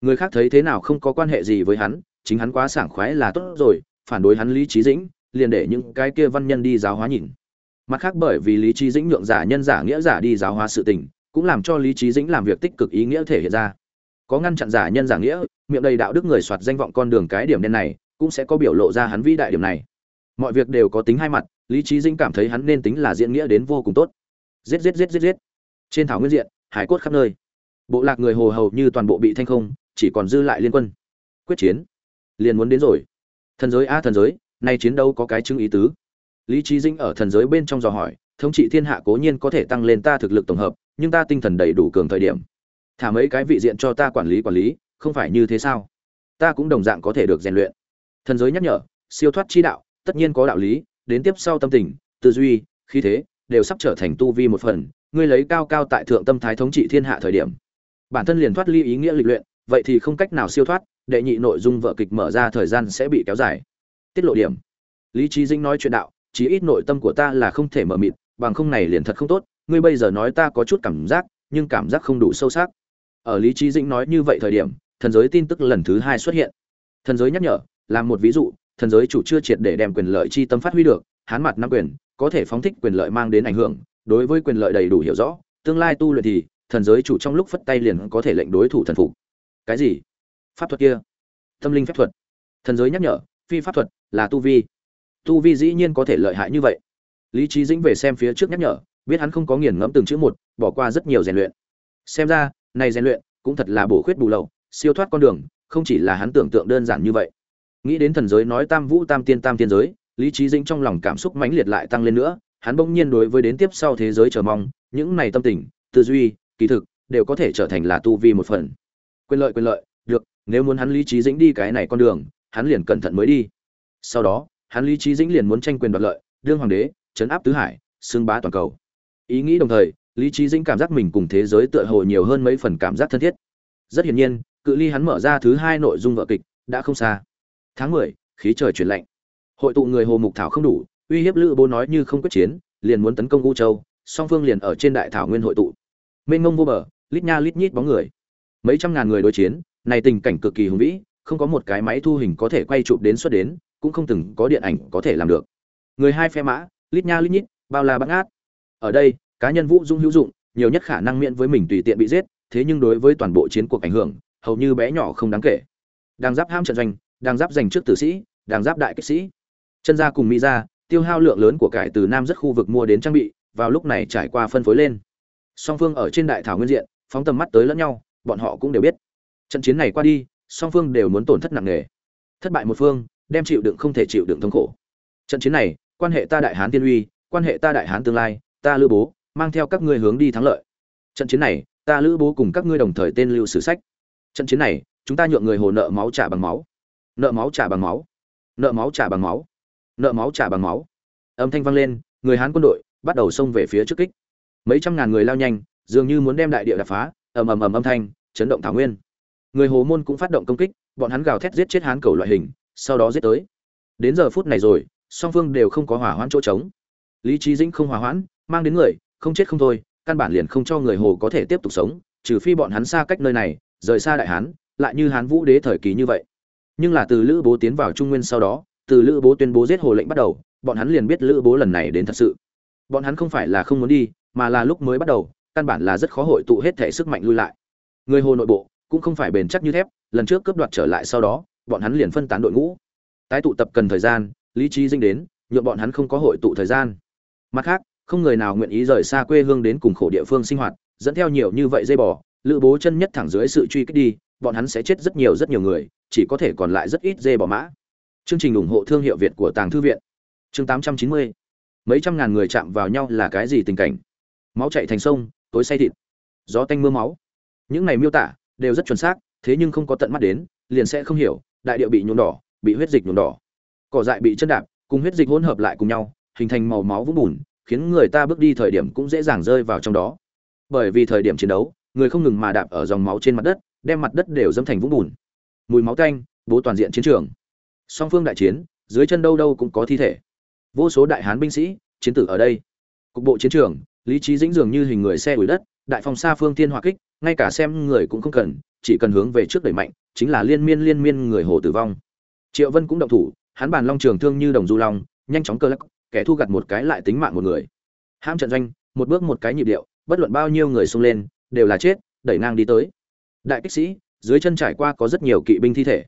Speaker 1: Người khác thấy thế nào không có quan hệ gì với hắn, chính hắn quá sảng khoái là tốt rồi, phản đối hắn lý trí dĩnh, liền để những cái kia văn nhân đi giáo hóa nhìn. Mặt khác bởi vì lý trí dĩnh nhượng giả nhân giả nghĩa giả đi giáo hóa sự tình, cũng làm cho lý trí dĩnh làm việc tích cực ý nghĩa thể hiện ra. Có ngăn chặn giả nhân giả nghĩa, miệng đầy đạo đức người soạt danh vọng con đường cái điểm đen này, cũng sẽ có biểu lộ ra hắn vĩ đại điểm này. Mọi việc đều có tính hai mặt, lý trí dĩnh cảm thấy hắn nên tính là diễn nghĩa đến vô cùng tốt giết giết giết giết giết. Trên thảo nguyên diện, hải cốt khắp nơi. Bộ lạc người hồ hầu như toàn bộ bị thanh không, chỉ còn dư lại liên quân. Quyết chiến. Liền muốn đến rồi. Thần giới, a, thần giới, nay chiến đấu có cái chứng ý tứ. Lý trí dĩnh ở thần giới bên trong dò hỏi, thống trị thiên hạ cố nhiên có thể tăng lên ta thực lực tổng hợp, nhưng ta tinh thần đầy đủ cường thời điểm. Thả mấy cái vị diện cho ta quản lý quản lý, không phải như thế sao? Ta cũng đồng dạng có thể được rèn luyện. Thần giới nhắc nhở, siêu thoát chi đạo, tất nhiên có đạo lý, đến tiếp sau tâm tình, tư duy, khí thế đều sắp trở thành tu vi một phần, ngươi lấy cao cao tại thượng tâm thái thống trị thiên hạ thời điểm. Bản thân liền thoát ly ý nghĩa lịch luyện, vậy thì không cách nào siêu thoát, đệ nhị nội dung vợ kịch mở ra thời gian sẽ bị kéo dài. Tiết lộ điểm. Lý trí dinh nói chuyện đạo, chí ít nội tâm của ta là không thể mở mịt, bằng không này liền thật không tốt, ngươi bây giờ nói ta có chút cảm giác, nhưng cảm giác không đủ sâu sắc. Ở lý trí dĩnh nói như vậy thời điểm, thần giới tin tức lần thứ hai xuất hiện. Thần giới nhắc nhở, làm một ví dụ, thần giới chủ chưa triệt để đem quyền lợi chi tâm phát huy được, hán mặt nắm quyền có thể phóng thích quyền lợi mang đến ảnh hưởng, đối với quyền lợi đầy đủ hiểu rõ, tương lai tu luyện thì, thần giới chủ trong lúc phất tay liền có thể lệnh đối thủ thần phục. Cái gì? Pháp thuật kia? Tâm linh phép thuật. Thần giới nhắc nhở, phi pháp thuật là tu vi. Tu vi dĩ nhiên có thể lợi hại như vậy. Lý trí dĩnh về xem phía trước nhắc nhở, biết hắn không có nghiền ngẫm từng chữ một, bỏ qua rất nhiều rèn luyện. Xem ra, này rèn luyện cũng thật là bổ khuyết bù lậu, siêu thoát con đường, không chỉ là hắn tưởng tượng đơn giản như vậy. Nghĩ đến thần giới nói tam vũ tam tiên tam tiên giới lý trí dĩnh trong lòng cảm xúc mãnh liệt lại tăng lên nữa, hắn bỗng nhiên đối với đến tiếp sau thế giới chờ mong, những này tâm tình, tư duy, kỳ thực, đều có thể trở thành là tu vi một phần. Quyền lợi quyền lợi, được, nếu muốn hắn lý trí dĩnh đi cái này con đường, hắn liền cẩn thận mới đi. Sau đó, hắn lý trí dĩnh liền muốn tranh quyền đoạt lợi, đương hoàng đế chấn áp tứ hải, xưng bá toàn cầu. Ý nghĩ đồng thời, lý trí dĩnh cảm giác mình cùng thế giới tựa hồ nhiều hơn mấy phần cảm giác thân thiết. Rất hiển nhiên, cự ly hắn mở ra thứ hai nội dung vợ kịch, đã không xa. Tháng mười, khí trời chuyển lạnh hội tụ người hồ mục thảo không đủ, uy hiếp lữ bố nói như không quyết chiến, liền muốn tấn công u châu, song phương liền ở trên đại thảo nguyên hội tụ. Mênh mông vô bờ, lít nha lít nhít bóng người. Mấy trăm ngàn người đối chiến, này tình cảnh cực kỳ hùng vĩ, không có một cái máy thu hình có thể quay chụp đến xuất đến, cũng không từng có điện ảnh có thể làm được. Người hai phe mã, lít nha lít nhít, bao la bắt ngát ở đây, cá nhân vũ dung hữu dụng, nhiều nhất khả năng miễn với mình tùy tiện bị giết, thế nhưng đối với toàn bộ chiến cuộc ảnh hưởng, hầu như bé nhỏ không đáng kể. Đang giáp ham trận doanh, đang giáp giành trước tử sĩ, đang giáp đại kích sĩ chân gia cùng mỹ gia tiêu hao lượng lớn của cải từ nam rất khu vực mua đến trang bị, vào lúc này trải qua phân phối lên. Song phương ở trên đại thảo nguyên diện, phóng tầm mắt tới lẫn nhau, bọn họ cũng đều biết. Trận chiến này qua đi, song phương đều muốn tổn thất nặng nề. Thất bại một phương, đem chịu đựng không thể chịu đựng thống khổ. Trận chiến này, quan hệ ta đại hán tiên uy, quan hệ ta đại hán tương lai, ta lữ bố, mang theo các ngươi hướng đi thắng lợi. Trận chiến này, ta lữ bố cùng các ngươi đồng thời tên lưu sử sách. Trận chiến này, chúng ta nhượng người hồ nợ máu trả bằng máu. Nợ máu trả bằng máu. Nợ máu trả bằng máu nợ máu trả bằng máu. Âm thanh vang lên, người hán quân đội bắt đầu xông về phía trước kích. Mấy trăm ngàn người lao nhanh, dường như muốn đem đại địa đập phá, ầm ầm ầm âm thanh, chấn động thảo nguyên. Người hồ môn cũng phát động công kích, bọn hắn gào thét giết chết hán cầu loại hình, sau đó giết tới. Đến giờ phút này rồi, song phương đều không có hỏa hoãn chỗ trống. Lý trí dĩnh không hỏa hoãn, mang đến người, không chết không thôi, căn bản liền không cho người hồ có thể tiếp tục sống, trừ phi bọn hắn xa cách nơi này, rời xa đại hán, lại như hán vũ đế thời kỳ như vậy. Nhưng là từ lữ bố tiến vào trung nguyên sau đó từ lữ bố tuyên bố giết hồ lệnh bắt đầu, bọn hắn liền biết lữ bố lần này đến thật sự. Bọn hắn không phải là không muốn đi, mà là lúc mới bắt đầu, căn bản là rất khó hội tụ hết thể sức mạnh lui lại. Người hồ nội bộ cũng không phải bền chắc như thép, lần trước cướp đoạt trở lại sau đó, bọn hắn liền phân tán đội ngũ. Tái tụ tập cần thời gian, lý trí dinh đến nhuộm bọn hắn không có hội tụ thời gian. Mặt khác, không người nào nguyện ý rời xa quê hương đến cùng khổ địa phương sinh hoạt, dẫn theo nhiều như vậy dây bò, lữ bố chân nhất thẳng dưới sự truy kích đi, bọn hắn sẽ chết rất nhiều rất nhiều người, chỉ có thể còn lại rất ít dê bò mã chương trình ủng hộ thương hiệu việt của tàng thư viện. Chương 890 mấy trăm ngàn người chạm vào nhau là cái gì tình cảnh? Máu chạy thành sông, tối say thịt, gió tanh mưa máu. Những này miêu tả đều rất chuẩn xác, thế nhưng không có tận mắt đến, liền sẽ không hiểu, đại điệu bị nhuộm đỏ, bị huyết dịch nhuộm đỏ. Cỏ dại bị chân đạp, cùng huyết dịch hỗn hợp lại cùng nhau, hình thành màu máu vũng bùn, khiến người ta bước đi thời điểm cũng dễ dàng rơi vào trong đó. Bởi vì thời điểm chiến đấu, người không ngừng mà đạp ở dòng máu trên mặt đất, đem mặt đất đều dâm thành vũng bùn. Mùi máu tanh, bố toàn diện chiến trường song phương đại chiến, dưới chân đâu đâu cũng có thi thể. Vô số đại hán binh sĩ, chiến tử ở đây. Cục bộ chiến trường, lý trí dĩnh dường như hình người xe đuổi đất, đại phong xa phương tiên hỏa kích, ngay cả xem người cũng không cần, chỉ cần hướng về trước đẩy mạnh, chính là liên miên liên miên người hồ tử vong. Triệu vân cũng động thủ, hắn bàn long trường thương như đồng du long, nhanh chóng cơ lắc, kẻ thu gặt một cái lại tính mạng một người. Ham trận doanh, một bước một cái nhịp điệu, bất luận bao nhiêu người xông lên, đều là chết, đẩy ngang đi tới. Đại kích sĩ, dưới chân trải qua có rất nhiều kỵ binh thi thể.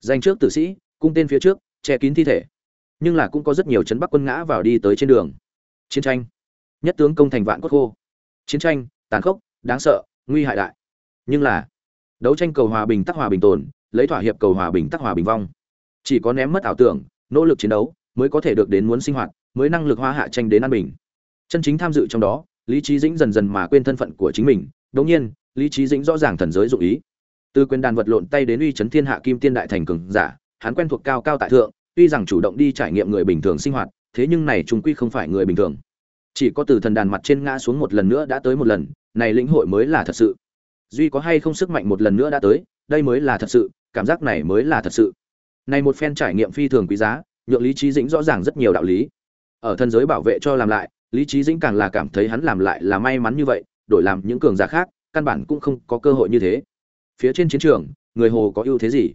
Speaker 1: Danh trước tử sĩ cung tên phía trước, che kín thi thể. Nhưng là cũng có rất nhiều chấn bắc quân ngã vào đi tới trên đường. Chiến tranh. Nhất tướng công thành vạn cốt khô. Chiến tranh, tàn khốc, đáng sợ, nguy hại đại. Nhưng là, đấu tranh cầu hòa bình tắc hòa bình tồn, lấy thỏa hiệp cầu hòa bình tắc hòa bình vong. Chỉ có ném mất ảo tưởng, nỗ lực chiến đấu, mới có thể được đến muốn sinh hoạt, mới năng lực hoa hạ tranh đến an bình. Chân chính tham dự trong đó, lý trí dĩnh dần dần mà quên thân phận của chính mình. Đống nhiên, lý trí dĩnh rõ ràng thần giới dụng ý. Từ quyền đàn vật lộn tay đến uy chấn thiên hạ kim tiên đại thành cường giả hắn quen thuộc cao cao tại thượng, tuy rằng chủ động đi trải nghiệm người bình thường sinh hoạt, thế nhưng này Trung quy không phải người bình thường. Chỉ có từ thần đàn mặt trên ngã xuống một lần nữa đã tới một lần, này lĩnh hội mới là thật sự. Duy có hay không sức mạnh một lần nữa đã tới, đây mới là thật sự, cảm giác này mới là thật sự. Này một phen trải nghiệm phi thường quý giá, nhượng lý trí dĩnh rõ ràng rất nhiều đạo lý. Ở thân giới bảo vệ cho làm lại, lý trí dĩnh càng là cảm thấy hắn làm lại là may mắn như vậy, đổi làm những cường giả khác, căn bản cũng không có cơ hội như thế. Phía trên chiến trường, người hồ có ưu thế gì?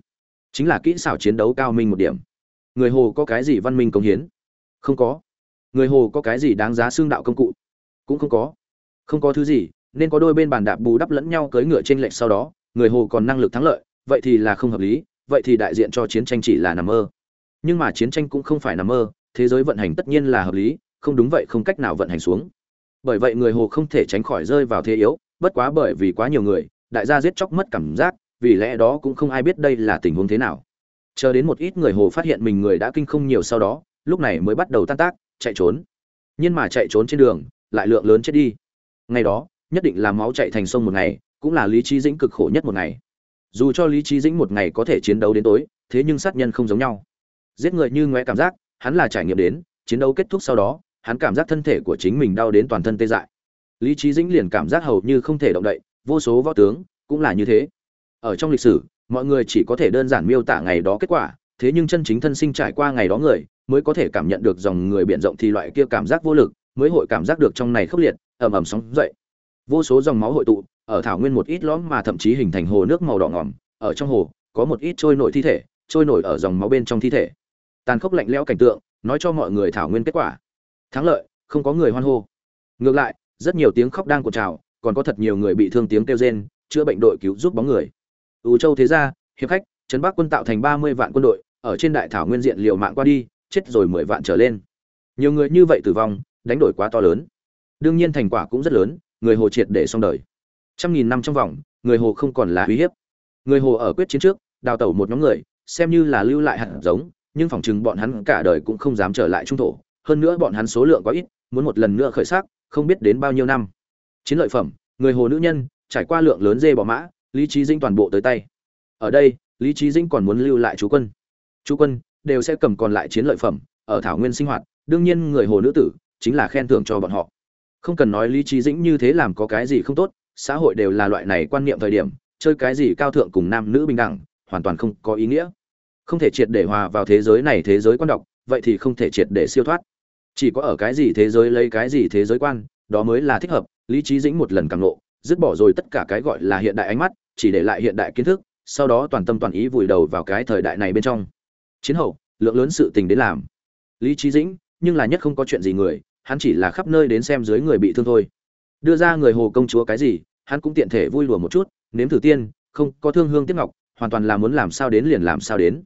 Speaker 1: Chính là kỹ xảo chiến đấu cao minh một điểm. Người hồ có cái gì văn minh công hiến? Không có. Người hồ có cái gì đáng giá xương đạo công cụ? Cũng không có. Không có thứ gì, nên có đôi bên bàn đạp bù đắp lẫn nhau cưỡi ngựa trên lệch sau đó, người hồ còn năng lực thắng lợi, vậy thì là không hợp lý, vậy thì đại diện cho chiến tranh chỉ là nằm mơ. Nhưng mà chiến tranh cũng không phải nằm mơ, thế giới vận hành tất nhiên là hợp lý, không đúng vậy không cách nào vận hành xuống. Bởi vậy người hồ không thể tránh khỏi rơi vào thế yếu, bất quá bởi vì quá nhiều người, đại gia giết chóc mất cảm giác vì lẽ đó cũng không ai biết đây là tình huống thế nào. Chờ đến một ít người hồ phát hiện mình người đã kinh không nhiều sau đó, lúc này mới bắt đầu tan tác, chạy trốn. Nhưng mà chạy trốn trên đường, lại lượng lớn chết đi. Ngày đó, nhất định là máu chạy thành sông một ngày, cũng là lý trí dĩnh cực khổ nhất một ngày. Dù cho lý trí dĩnh một ngày có thể chiến đấu đến tối, thế nhưng sát nhân không giống nhau. Giết người như ngoé cảm giác, hắn là trải nghiệm đến, chiến đấu kết thúc sau đó, hắn cảm giác thân thể của chính mình đau đến toàn thân tê dại. Lý trí dĩnh liền cảm giác hầu như không thể động đậy, vô số võ tướng cũng là như thế ở trong lịch sử, mọi người chỉ có thể đơn giản miêu tả ngày đó kết quả, thế nhưng chân chính thân sinh trải qua ngày đó người, mới có thể cảm nhận được dòng người biển rộng thì loại kia cảm giác vô lực, mới hội cảm giác được trong này khốc liệt, ầm ầm sóng dậy. Vô số dòng máu hội tụ, ở thảo nguyên một ít lõm mà thậm chí hình thành hồ nước màu đỏ ngỏm ở trong hồ, có một ít trôi nổi thi thể, trôi nổi ở dòng máu bên trong thi thể. Tàn khốc lạnh lẽo cảnh tượng, nói cho mọi người thảo nguyên kết quả. Thắng lợi, không có người hoan hô. Ngược lại, rất nhiều tiếng khóc đang cột trào, còn có thật nhiều người bị thương tiếng kêu rên, chữa bệnh đội cứu giúp bóng người ủ châu thế gia, hiệp khách, trấn bắc quân tạo thành ba mươi vạn quân đội, ở trên đại thảo nguyên diện liều mạng qua đi, chết rồi mười vạn trở lên. Nhiều người như vậy tử vong, đánh đổi quá to lớn. Đương nhiên thành quả cũng rất lớn, người hồ triệt để xong đời. Trăm nghìn năm trong vòng, người hồ không còn là uy hiếp. Người hồ ở quyết chiến trước, đào tẩu một nhóm người, xem như là lưu lại hạt giống, nhưng phỏng chừng bọn hắn cả đời cũng không dám trở lại trung thổ. Hơn nữa bọn hắn số lượng quá ít, muốn một lần nữa khởi sắc, không biết đến bao nhiêu năm. Chiến lợi phẩm, người hồ nữ nhân, trải qua lượng lớn dê bỏ mã lý trí dinh toàn bộ tới tay. Ở đây, lý trí dinh còn muốn lưu lại chú quân. Chú quân đều sẽ cầm còn lại chiến lợi phẩm ở thảo nguyên sinh hoạt, đương nhiên người hồ nữ tử chính là khen thưởng cho bọn họ. Không cần nói lý trí dĩnh như thế làm có cái gì không tốt, xã hội đều là loại này quan niệm thời điểm, chơi cái gì cao thượng cùng nam nữ bình đẳng, hoàn toàn không có ý nghĩa. Không thể triệt để hòa vào thế giới này thế giới quan đọc vậy thì không thể triệt để siêu thoát. Chỉ có ở cái gì thế giới lấy cái gì thế giới quan, đó mới là thích hợp, lý trí dĩnh một lần càng lộ, dứt bỏ rồi tất cả cái gọi là hiện đại ánh mắt chỉ để lại hiện đại kiến thức, sau đó toàn tâm toàn ý vùi đầu vào cái thời đại này bên trong. Chiến hậu, lượng lớn sự tình đến làm. Lý trí dĩnh, nhưng là nhất không có chuyện gì người, hắn chỉ là khắp nơi đến xem dưới người bị thương thôi. Đưa ra người hồ công chúa cái gì, hắn cũng tiện thể vui lùa một chút, nếm thử tiên, không có thương hương tiếc ngọc, hoàn toàn là muốn làm sao đến liền làm sao đến.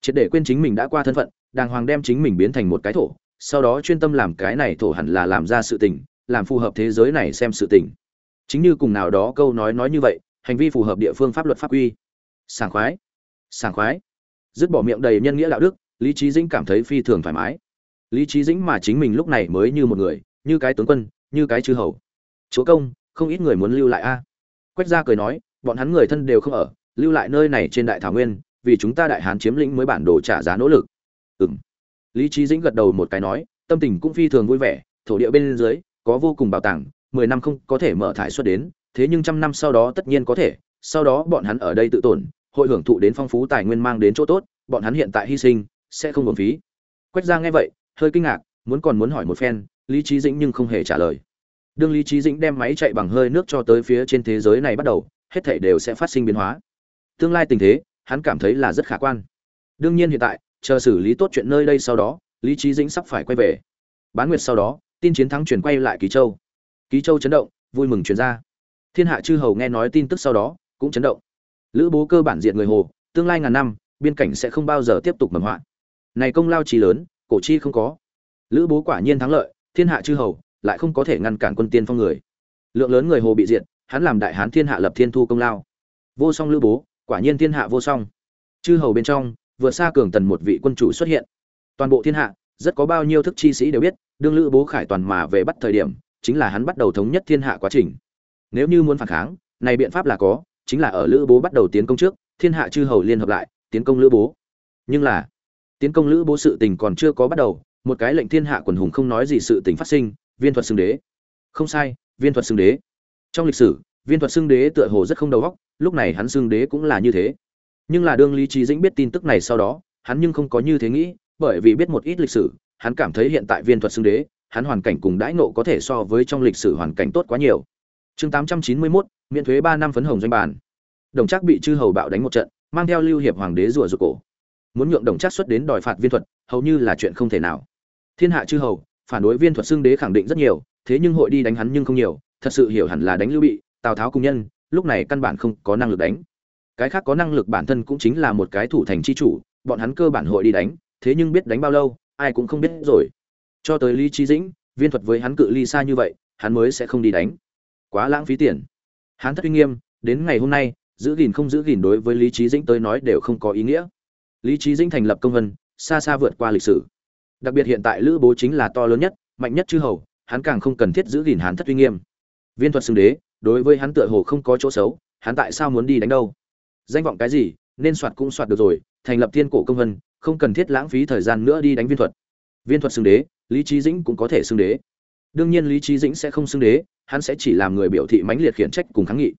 Speaker 1: Triệt để quên chính mình đã qua thân phận, đàng hoàng đem chính mình biến thành một cái thổ, sau đó chuyên tâm làm cái này thổ hẳn là làm ra sự tình, làm phù hợp thế giới này xem sự tình. Chính như cùng nào đó câu nói nói như vậy hành vi phù hợp địa phương pháp luật pháp quy. Sảng khoái. Sảng khoái. Dứt bỏ miệng đầy nhân nghĩa đạo đức, lý trí dĩnh cảm thấy phi thường thoải mái. Lý trí dĩnh mà chính mình lúc này mới như một người, như cái tướng quân, như cái chư hầu. Chúa công, không ít người muốn lưu lại a. Quách gia cười nói, bọn hắn người thân đều không ở, lưu lại nơi này trên đại thảo nguyên, vì chúng ta đại hán chiếm lĩnh mới bản đồ trả giá nỗ lực. Ừng lý trí dĩnh gật đầu một cái nói, tâm tình cũng phi thường vui vẻ, thổ địa bên dưới, có vô cùng bảo tàng, mười năm không có thể mở thải xuất đến thế nhưng trăm năm sau đó tất nhiên có thể, sau đó bọn hắn ở đây tự tổn, hội hưởng thụ đến phong phú tài nguyên mang đến chỗ tốt, bọn hắn hiện tại hy sinh, sẽ không hưởng phí. Quách giang nghe vậy, hơi kinh ngạc, muốn còn muốn hỏi một phen, lý trí dĩnh nhưng không hề trả lời. Đương lý trí dĩnh đem máy chạy bằng hơi nước cho tới phía trên thế giới này bắt đầu, hết thảy đều sẽ phát sinh biến hóa. Tương lai tình thế, hắn cảm thấy là rất khả quan. Đương nhiên hiện tại, chờ xử lý tốt chuyện nơi đây sau đó, lý trí dĩnh sắp phải quay về. Bán nguyệt sau đó, tin chiến thắng chuyển quay lại ký châu. Ký châu chấn động, vui mừng chuyển ra thiên hạ chư hầu nghe nói tin tức sau đó, cũng chấn động. Lữ bố cơ bản diệt người hồ, tương lai ngàn năm, biên cảnh sẽ không bao giờ tiếp tục mầm hoạn. này công lao trí lớn, cổ chi không có. Lữ bố quả nhiên thắng lợi, thiên hạ chư hầu lại không có thể ngăn cản quân tiên phong người. Lượng lớn người hồ bị diệt, hắn làm đại hán thiên hạ lập thiên thu công lao. Vô song lữ bố, quả nhiên thiên hạ vô song. Chư hầu bên trong, vượt xa cường tần một vị quân chủ xuất hiện. Toàn bộ thiên hạ, rất có bao nhiêu thức chi sĩ đều biết, đương lữ bố khải toàn mà về bắt thời điểm, chính là hắn bắt đầu thống nhất thiên hạ quá trình nếu như muốn phản kháng, này biện pháp là có, chính là ở lữ bố bắt đầu tiến công trước, thiên hạ chư hầu liên hợp lại, tiến công lữ bố. Nhưng là, tiến công lữ bố sự tình còn chưa có bắt đầu, một cái lệnh thiên hạ quần hùng không nói gì sự tình phát sinh, viên thuật xưng đế. Không sai, viên thuật xưng đế. Trong lịch sử, viên thuật xưng đế tựa hồ rất không đầu óc, lúc này hắn xưng đế cũng là như thế. Nhưng là đương lý trí dĩnh biết tin tức này sau đó, hắn nhưng không có như thế nghĩ, bởi vì biết một ít lịch sử, hắn cảm thấy hiện tại viên thuật xưng đế, hắn hoàn cảnh cùng đãi nộ có thể so với trong lịch sử hoàn cảnh tốt quá nhiều chương tám trăm chín mươi 891, miễn thuế ba năm phấn hồng doanh bản đồng trác bị chư hầu bạo đánh một trận mang theo lưu hiệp hoàng đế rủa rụt cổ. Muốn nhượng đồng trác xuất đến đòi phạt viên thuật hầu như là chuyện không thể nào. Thiên hạ chư hầu phản đối viên thuật xưng đế khẳng định rất nhiều thế nhưng hội đi đánh hắn nhưng không nhiều thật sự hiểu hẳn là đánh lưu bị tào tháo cùng nhân lúc này căn bản không có năng lực đánh. Cái khác có năng lực bản thân cũng chính là một cái thủ thành chi chủ bọn hắn cơ bản hội đi đánh thế nhưng biết đánh bao lâu ai cũng không biết rồi. Cho tới lý Chí dĩnh viên thuật với hắn cự ly xa như vậy hắn mới sẽ không đi đánh quá lãng phí tiền. Hán thất uy nghiêm, đến ngày hôm nay, giữ gìn không giữ gìn đối với lý trí dĩnh tới nói đều không có ý nghĩa. Lý trí dĩnh thành lập công vân, xa xa vượt qua lịch sử. Đặc biệt hiện tại lữ bố chính là to lớn nhất, mạnh nhất chư hầu, hắn càng không cần thiết giữ gìn hán thất uy nghiêm. Viên thuật xưng đế, đối với hắn tựa hồ không có chỗ xấu, hắn tại sao muốn đi đánh đâu? Danh vọng cái gì, nên soạt cũng soạt được rồi, thành lập thiên cổ công vân, không cần thiết lãng phí thời gian nữa đi đánh viên thuật. Viên thuật xưng đế, lý trí dĩnh cũng có thể xưng đế đương nhiên lý trí dĩnh sẽ không xưng đế, hắn sẽ chỉ làm người biểu thị mãnh liệt khiển trách cùng kháng nghị.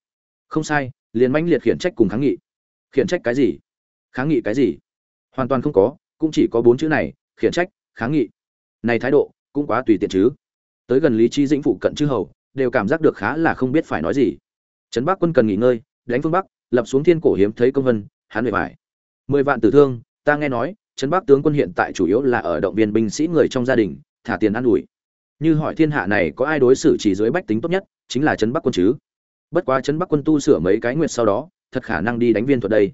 Speaker 1: Không sai, liền mãnh liệt khiển trách cùng kháng nghị. Khiển trách cái gì? Kháng nghị cái gì? Hoàn toàn không có, cũng chỉ có bốn chữ này, khiển trách, kháng nghị. Này thái độ, cũng quá tùy tiện chứ. Tới gần lý trí dĩnh phụ cận chư hầu, đều cảm giác được khá là không biết phải nói gì. Trấn bắc quân cần nghỉ ngơi, đánh phương bắc, lập xuống thiên cổ hiếm thấy công vân, hắn bề bài. Mười vạn tử thương, ta nghe nói, trấn bắc tướng quân hiện tại chủ yếu là ở động viên binh sĩ người trong gia đình, thả tiền ăn ủi như hỏi thiên hạ này có ai đối xử chỉ dưới bách tính tốt nhất, chính là trấn bắc quân chứ? Bất quá trấn bắc quân tu sửa mấy cái nguyệt sau đó, thật khả năng đi đánh viên thuật đây.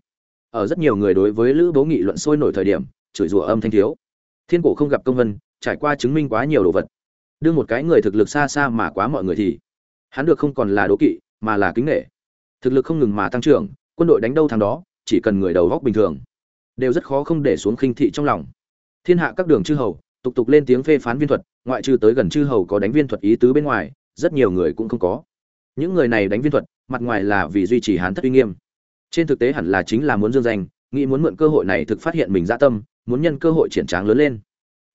Speaker 1: Ở rất nhiều người đối với lữ bố nghị luận sôi nổi thời điểm, chửi rủa âm thanh thiếu. Thiên cổ không gặp công vân, trải qua chứng minh quá nhiều đồ vật. Đưa một cái người thực lực xa xa mà quá mọi người thì, hắn được không còn là đố kỵ, mà là kính nghệ thực lực không ngừng mà tăng trưởng, quân đội đánh đâu thằng đó, chỉ cần người đầu góc bình thường, đều rất khó không để xuống khinh thị trong lòng. Thiên hạ các đường chư hầu tục tục lên tiếng phê phán viên thuật, ngoại trừ tới gần chư hầu có đánh viên thuật ý tứ bên ngoài, rất nhiều người cũng không có. Những người này đánh viên thuật, mặt ngoài là vì duy trì hán thất uy nghiêm. Trên thực tế hẳn là chính là muốn dương danh, nghĩ muốn mượn cơ hội này thực phát hiện mình dã tâm, muốn nhân cơ hội triển tráng lớn lên.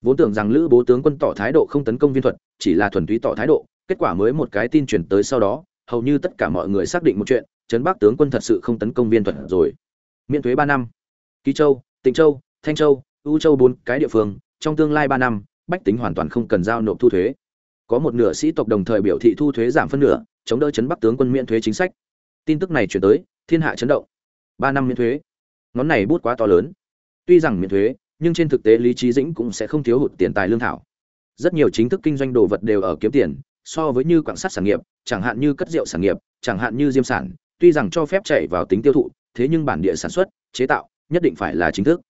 Speaker 1: Vốn tưởng rằng lữ bố tướng quân tỏ thái độ không tấn công viên thuật, chỉ là thuần túy tỏ thái độ, kết quả mới một cái tin chuyển tới sau đó, hầu như tất cả mọi người xác định một chuyện, trấn bắc tướng quân thật sự không tấn công viên thuật rồi. Miễn thuế ba năm. Ký châu, tịnh châu, thanh châu ưu châu bốn cái địa phương trong tương lai ba năm, bách tính hoàn toàn không cần giao nộp thu thuế. Có một nửa sĩ tộc đồng thời biểu thị thu thuế giảm phân nửa, chống đỡ chấn bắc tướng quân miễn thuế chính sách. Tin tức này chuyển tới, thiên hạ chấn động. Ba năm miễn thuế. Ngón này bút quá to lớn. Tuy rằng miễn thuế, nhưng trên thực tế lý trí dĩnh cũng sẽ không thiếu hụt tiền tài lương thảo. Rất nhiều chính thức kinh doanh đồ vật đều ở kiếm tiền, so với như quảng sắt sản nghiệp, chẳng hạn như cất rượu sản nghiệp, chẳng hạn như diêm sản, tuy rằng cho phép chạy vào tính tiêu thụ, thế nhưng bản địa sản xuất, chế tạo, nhất định phải là chính thức.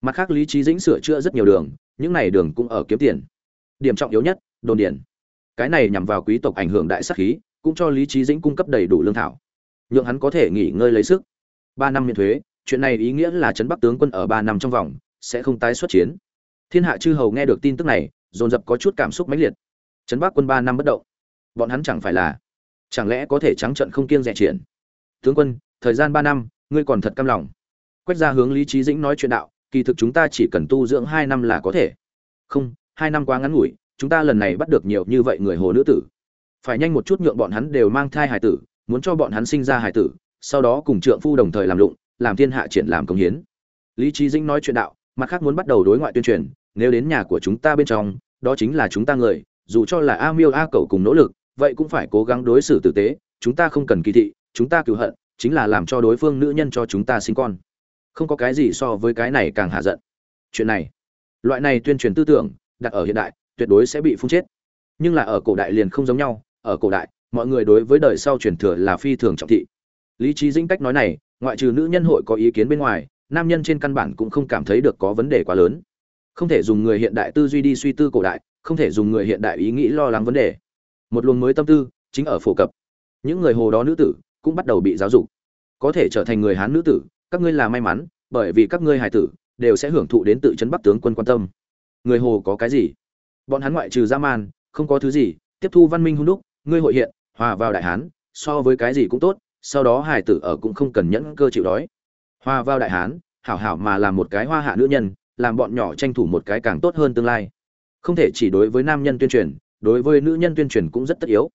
Speaker 1: Mặt khác lý trí dĩnh sửa chữa rất nhiều đường những này đường cũng ở kiếm tiền. Điểm trọng yếu nhất, đồn điền. Cái này nhằm vào quý tộc ảnh hưởng đại sắc khí, cũng cho lý trí dĩnh cung cấp đầy đủ lương thảo. Nhượng hắn có thể nghỉ ngơi lấy sức. Ba năm miễn thuế, chuyện này ý nghĩa là trấn bắc tướng quân ở ba năm trong vòng, sẽ không tái xuất chiến. Thiên hạ chư hầu nghe được tin tức này, dồn dập có chút cảm xúc mãnh liệt. Trấn bắc quân ba năm bất động. Bọn hắn chẳng phải là, chẳng lẽ có thể trắng trận không kiêng rẻ triển tướng quân, thời gian ba năm, ngươi còn thật căm lòng. Quét ra hướng lý trí dĩnh nói chuyện đạo kỳ thực chúng ta chỉ cần tu dưỡng hai năm là có thể. Không, hai năm quá ngắn ngủi, chúng ta lần này bắt được nhiều như vậy người hồ nữ tử. Phải nhanh một chút nhượng bọn hắn đều mang thai hải tử, muốn cho bọn hắn sinh ra hải tử, sau đó cùng trượng phu đồng thời làm lụng, làm thiên hạ triển làm công hiến. Lý trí dĩnh nói chuyện đạo, mặt khác muốn bắt đầu đối ngoại tuyên truyền, nếu đến nhà của chúng ta bên trong, đó chính là chúng ta người, dù cho là a miêu a cậu cùng nỗ lực, vậy cũng phải cố gắng đối xử tử tế, chúng ta không cần kỳ thị, chúng ta cựu hận, chính là làm cho đối phương nữ nhân cho chúng ta sinh con không có cái gì so với cái này càng hạ giận. Chuyện này, loại này tuyên truyền tư tưởng, đặt ở hiện đại, tuyệt đối sẽ bị phun chết. Nhưng là ở cổ đại liền không giống nhau, ở cổ đại, mọi người đối với đời sau truyền thừa là phi thường trọng thị. Lý trí dĩnh cách nói này, ngoại trừ nữ nhân hội có ý kiến bên ngoài, nam nhân trên căn bản cũng không cảm thấy được có vấn đề quá lớn. Không thể dùng người hiện đại tư duy đi suy tư cổ đại, không thể dùng người hiện đại ý nghĩ lo lắng vấn đề. Một luồng mới tâm tư, chính ở phổ cập. Những người hồ đó nữ tử, cũng bắt đầu bị giáo dục. Có thể trở thành người hán nữ tử các ngươi là may mắn, bởi vì các ngươi hài tử đều sẽ hưởng thụ đến tự chấn bắc tướng quân quan tâm. Người hồ có cái gì? Bọn hắn ngoại trừ dã man, không có thứ gì, tiếp thu văn minh hung đúc, ngươi hội hiện, hòa vào đại hán, so với cái gì cũng tốt, sau đó hài tử ở cũng không cần nhẫn cơ chịu đói. Hòa vào đại hán, hảo hảo mà làm một cái hoa hạ nữ nhân, làm bọn nhỏ tranh thủ một cái càng tốt hơn tương lai. Không thể chỉ đối với nam nhân tuyên truyền, đối với nữ nhân tuyên truyền cũng rất tất yếu.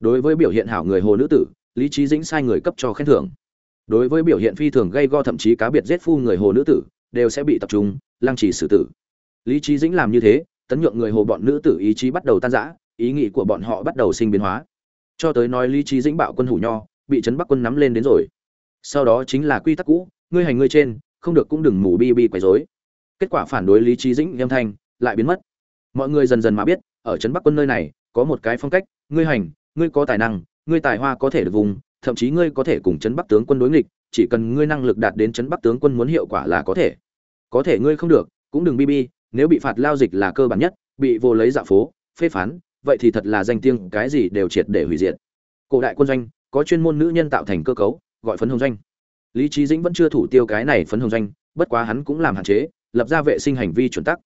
Speaker 1: Đối với biểu hiện hảo người hồ nữ tử, lý trí dĩnh sai người cấp cho khen thưởng đối với biểu hiện phi thường gây go thậm chí cá biệt giết phu người hồ nữ tử, đều sẽ bị tập trung, lăng trì xử tử. Lý trí dĩnh làm như thế, tấn nhượng người hồ bọn nữ tử ý chí bắt đầu tan rã, ý nghĩ của bọn họ bắt đầu sinh biến hóa. Cho tới nói lý trí dĩnh bạo quân hủ nho, bị trấn bắc quân nắm lên đến rồi. Sau đó chính là quy tắc cũ, ngươi hành ngươi trên, không được cũng đừng mù bi bi quấy rối. Kết quả phản đối lý trí dĩnh âm thanh lại biến mất. Mọi người dần dần mà biết, ở trấn bắc quân nơi này, có một cái phong cách, ngươi hành, ngươi có tài năng, ngươi tài hoa có thể được vùng thậm chí ngươi có thể cùng trấn bắc tướng quân đối nghịch, chỉ cần ngươi năng lực đạt đến trấn bắc tướng quân muốn hiệu quả là có thể. Có thể ngươi không được, cũng đừng bi bi, nếu bị phạt lao dịch là cơ bản nhất, bị vô lấy dạ phố, phê phán, vậy thì thật là danh tiếng, cái gì đều triệt để hủy diệt. Cổ đại quân doanh, có chuyên môn nữ nhân tạo thành cơ cấu, gọi phấn hồng doanh. Lý trí dĩnh vẫn chưa thủ tiêu cái này phấn hồng doanh, bất quá hắn cũng làm hạn chế, lập ra vệ sinh hành vi chuẩn tắc.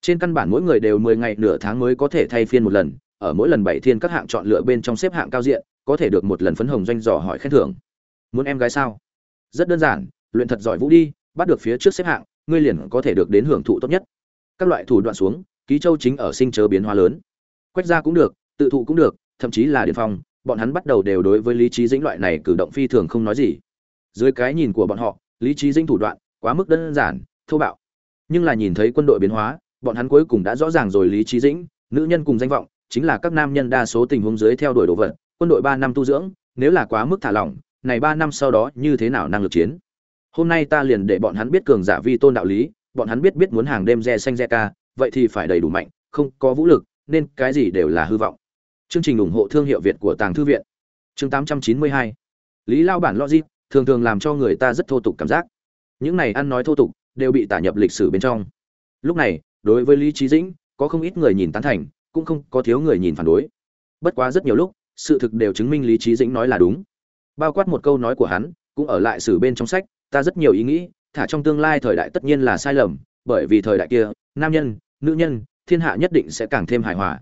Speaker 1: Trên căn bản mỗi người đều mười ngày nửa tháng mới có thể thay phiên một lần, ở mỗi lần bảy thiên các hạng chọn lựa bên trong xếp hạng cao diện có thể được một lần phấn hồng doanh dò hỏi khen thưởng. Muốn em gái sao? Rất đơn giản, luyện thật giỏi vũ đi, bắt được phía trước xếp hạng, ngươi liền có thể được đến hưởng thụ tốt nhất. Các loại thủ đoạn xuống, ký châu chính ở sinh chớ biến hóa lớn. Quét ra cũng được, tự thụ cũng được, thậm chí là điện phong, bọn hắn bắt đầu đều đối với lý trí dĩnh loại này cử động phi thường không nói gì. Dưới cái nhìn của bọn họ, lý trí dĩnh thủ đoạn quá mức đơn giản, thô bạo. Nhưng là nhìn thấy quân đội biến hóa, bọn hắn cuối cùng đã rõ ràng rồi lý trí dĩnh, nữ nhân cùng danh vọng, chính là các nam nhân đa số tình huống dưới theo đuổi đồ vật quân đội ba năm tu dưỡng, nếu là quá mức thả lỏng, này ba năm sau đó như thế nào năng lực chiến? Hôm nay ta liền để bọn hắn biết cường giả vi tôn đạo lý, bọn hắn biết biết muốn hàng đêm re xanh re ca, vậy thì phải đầy đủ mạnh, không có vũ lực, nên cái gì đều là hư vọng. Chương trình ủng hộ thương hiệu việt của tàng thư viện. Chương 892 lý lao bản logic, thường thường làm cho người ta rất thô tục cảm giác. Những này ăn nói thô tục, đều bị tả nhập lịch sử bên trong. Lúc này, đối với lý Chí dĩnh, có không ít người nhìn tán thành, cũng không có thiếu người nhìn phản đối. Bất quá rất nhiều lúc sự thực đều chứng minh lý trí dĩnh nói là đúng. Bao quát một câu nói của hắn, cũng ở lại sử bên trong sách, ta rất nhiều ý nghĩ, thả trong tương lai thời đại tất nhiên là sai lầm, bởi vì thời đại kia, nam nhân, nữ nhân, thiên hạ nhất định sẽ càng thêm hài hòa.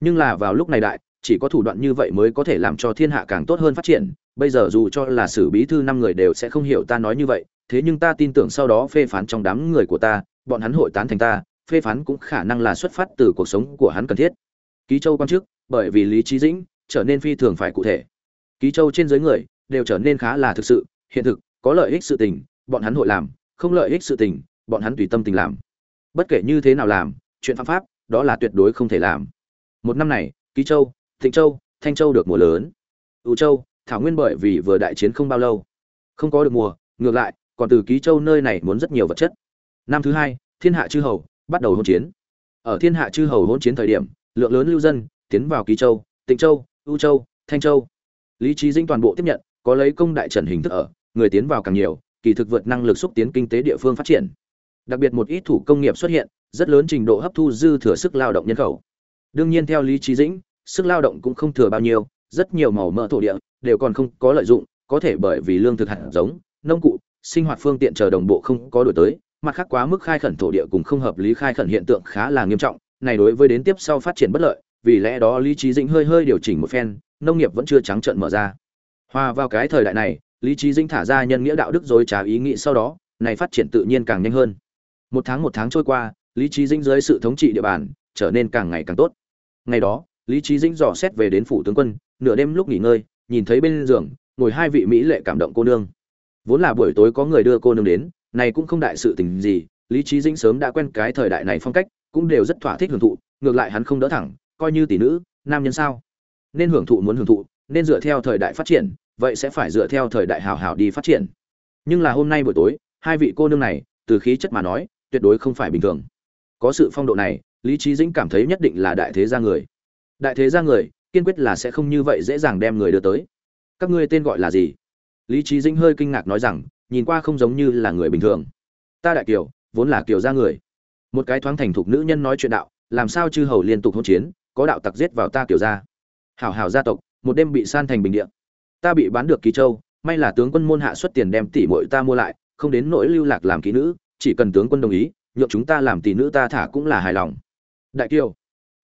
Speaker 1: Nhưng là vào lúc này đại, chỉ có thủ đoạn như vậy mới có thể làm cho thiên hạ càng tốt hơn phát triển. Bây giờ dù cho là sử bí thư năm người đều sẽ không hiểu ta nói như vậy, thế nhưng ta tin tưởng sau đó phê phán trong đám người của ta, bọn hắn hội tán thành ta, phê phán cũng khả năng là xuất phát từ cuộc sống của hắn cần thiết. Ký châu quan chức, bởi vì lý trí dĩnh trở nên phi thường phải cụ thể. Ký châu trên dưới người đều trở nên khá là thực sự, hiện thực, có lợi ích sự tình, bọn hắn hội làm, không lợi ích sự tình, bọn hắn tùy tâm tình làm. Bất kể như thế nào làm, chuyện phạm pháp, đó là tuyệt đối không thể làm. Một năm này, ký châu, thịnh châu, thanh châu được mùa lớn. Ưu châu, thảo nguyên bởi vì vừa đại chiến không bao lâu. Không có được mùa, ngược lại, còn từ ký châu nơi này muốn rất nhiều vật chất. Năm thứ hai, thiên hạ chư hầu bắt đầu hôn chiến. Ở thiên hạ chư hầu hôn chiến thời điểm, lượng lớn lưu dân tiến vào ký châu tịnh châu U châu, thanh châu. Lý trí dĩnh toàn bộ tiếp nhận, có lấy công đại trần hình thức ở, người tiến vào càng nhiều, kỳ thực vượt năng lực xúc tiến kinh tế địa phương phát triển. Đặc biệt một ít thủ công nghiệp xuất hiện, rất lớn trình độ hấp thu dư thừa sức lao động nhân khẩu. Đương nhiên theo lý trí dĩnh, sức lao động cũng không thừa bao nhiêu, rất nhiều màu mỡ thổ địa đều còn không có lợi dụng, có thể bởi vì lương thực hạt giống, nông cụ, sinh hoạt phương tiện chờ đồng bộ không có đổi tới, mặt khác quá mức khai khẩn thổ địa cùng không hợp lý khai khẩn hiện tượng khá là nghiêm trọng, này đối với đến tiếp sau phát triển bất lợi vì lẽ đó lý trí dĩnh hơi hơi điều chỉnh một phen, nông nghiệp vẫn chưa trắng trợn mở ra. Hòa vào cái thời đại này, lý trí dĩnh thả ra nhân nghĩa đạo đức dối trá ý nghĩ sau đó, này phát triển tự nhiên càng nhanh hơn. Một tháng một tháng trôi qua, lý trí dĩnh dưới sự thống trị địa bàn, trở nên càng ngày càng tốt. Ngày đó, lý trí dĩnh dò xét về đến phủ tướng quân, nửa đêm lúc nghỉ ngơi, nhìn thấy bên giường, ngồi hai vị mỹ lệ cảm động cô nương. Vốn là buổi tối có người đưa cô nương đến, này cũng không đại sự tình gì, lý trí dĩnh sớm đã quen cái thời đại này phong cách, cũng đều rất thỏa thích hưởng thụ, ngược lại hắn không đỡ thẳng coi như tỷ nữ, nam nhân sao? Nên hưởng thụ muốn hưởng thụ, nên dựa theo thời đại phát triển, vậy sẽ phải dựa theo thời đại hào hào đi phát triển. Nhưng là hôm nay buổi tối, hai vị cô nương này, từ khí chất mà nói, tuyệt đối không phải bình thường. Có sự phong độ này, lý trí dĩnh cảm thấy nhất định là đại thế gia người. Đại thế gia người, kiên quyết là sẽ không như vậy dễ dàng đem người đưa tới. Các ngươi tên gọi là gì? Lý trí dĩnh hơi kinh ngạc nói rằng, nhìn qua không giống như là người bình thường. Ta đại kiều, vốn là kiều gia người. Một cái thoáng thành thục nữ nhân nói chuyện đạo, làm sao chư hầu liên tục hỗn chiến có đạo tặc giết vào ta tiểu gia. Hảo hảo gia tộc, một đêm bị san thành bình địa. Ta bị bán được ký châu, may là tướng quân môn hạ xuất tiền đem tỷ muội ta mua lại, không đến nỗi lưu lạc làm kỹ nữ, chỉ cần tướng quân đồng ý, nhượng chúng ta làm tỷ nữ ta thả cũng là hài lòng. Đại kiều,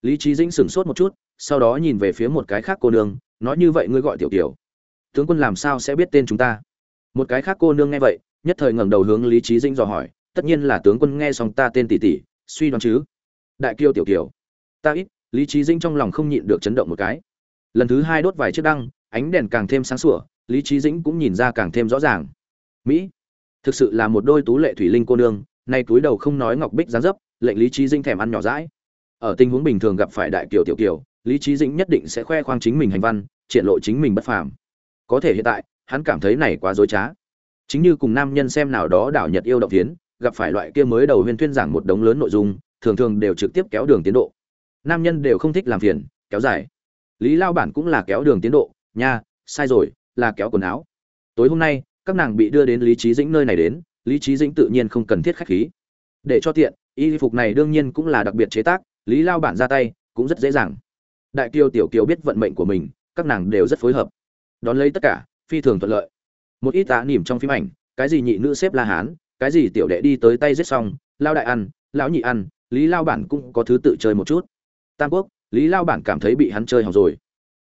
Speaker 1: lý trí dĩnh sửng sốt một chút, sau đó nhìn về phía một cái khác cô nương, nói như vậy ngươi gọi tiểu kiều. Tướng quân làm sao sẽ biết tên chúng ta? Một cái khác cô nương nghe vậy, nhất thời ngẩng đầu hướng lý trí dĩnh dò hỏi, tất nhiên là tướng quân nghe xong ta tên tỷ tỷ, suy đoán chứ. Đại kiều tiểu kiều, ta ít lý trí dĩnh trong lòng không nhịn được chấn động một cái. Lần thứ hai đốt vài chiếc đăng, ánh đèn càng thêm sáng sủa, lý trí dĩnh cũng nhìn ra càng thêm rõ ràng. Mỹ, thực sự là một đôi tú lệ thủy linh cô nương, nay túi đầu không nói ngọc bích gián dấp, lệnh lý trí dĩnh thèm ăn nhỏ rãi ở tình huống bình thường gặp phải đại kiều tiểu kiều lý trí dĩnh nhất định sẽ khoe khoang chính mình hành văn, triển lộ chính mình bất phàm. Có thể hiện tại, hắn cảm thấy này quá dối trá. Chính như cùng nam nhân xem nào đó đảo nhật yêu động tiến, gặp phải loại kia mới đầu huyên thuyên giảng một đống lớn nội dung, thường thường đều trực tiếp kéo đường tiến độ nam nhân đều không thích làm phiền, kéo dài. Lý lao bản cũng là kéo đường tiến độ, nha, sai rồi, là kéo quần áo. Tối hôm nay, các nàng bị đưa đến lý trí dĩnh nơi này đến, lý trí dĩnh tự nhiên không cần thiết khách khí. Để cho tiện, y phục này đương nhiên cũng là đặc biệt chế tác, lý lao bản ra tay, cũng rất dễ dàng. Đại kiều tiểu kiều biết vận mệnh của mình, các nàng đều rất phối hợp. Đón lấy tất cả, phi thường thuận lợi. Một ít tá nỉm trong phim ảnh, cái gì nhị nữ xếp la hán, cái gì tiểu đệ đi tới tay giết xong, lao đại ăn lão nhị ăn lý lao bản cũng có thứ tự chơi một chút tam quốc, lý lao bản cảm thấy bị hắn chơi hỏng rồi.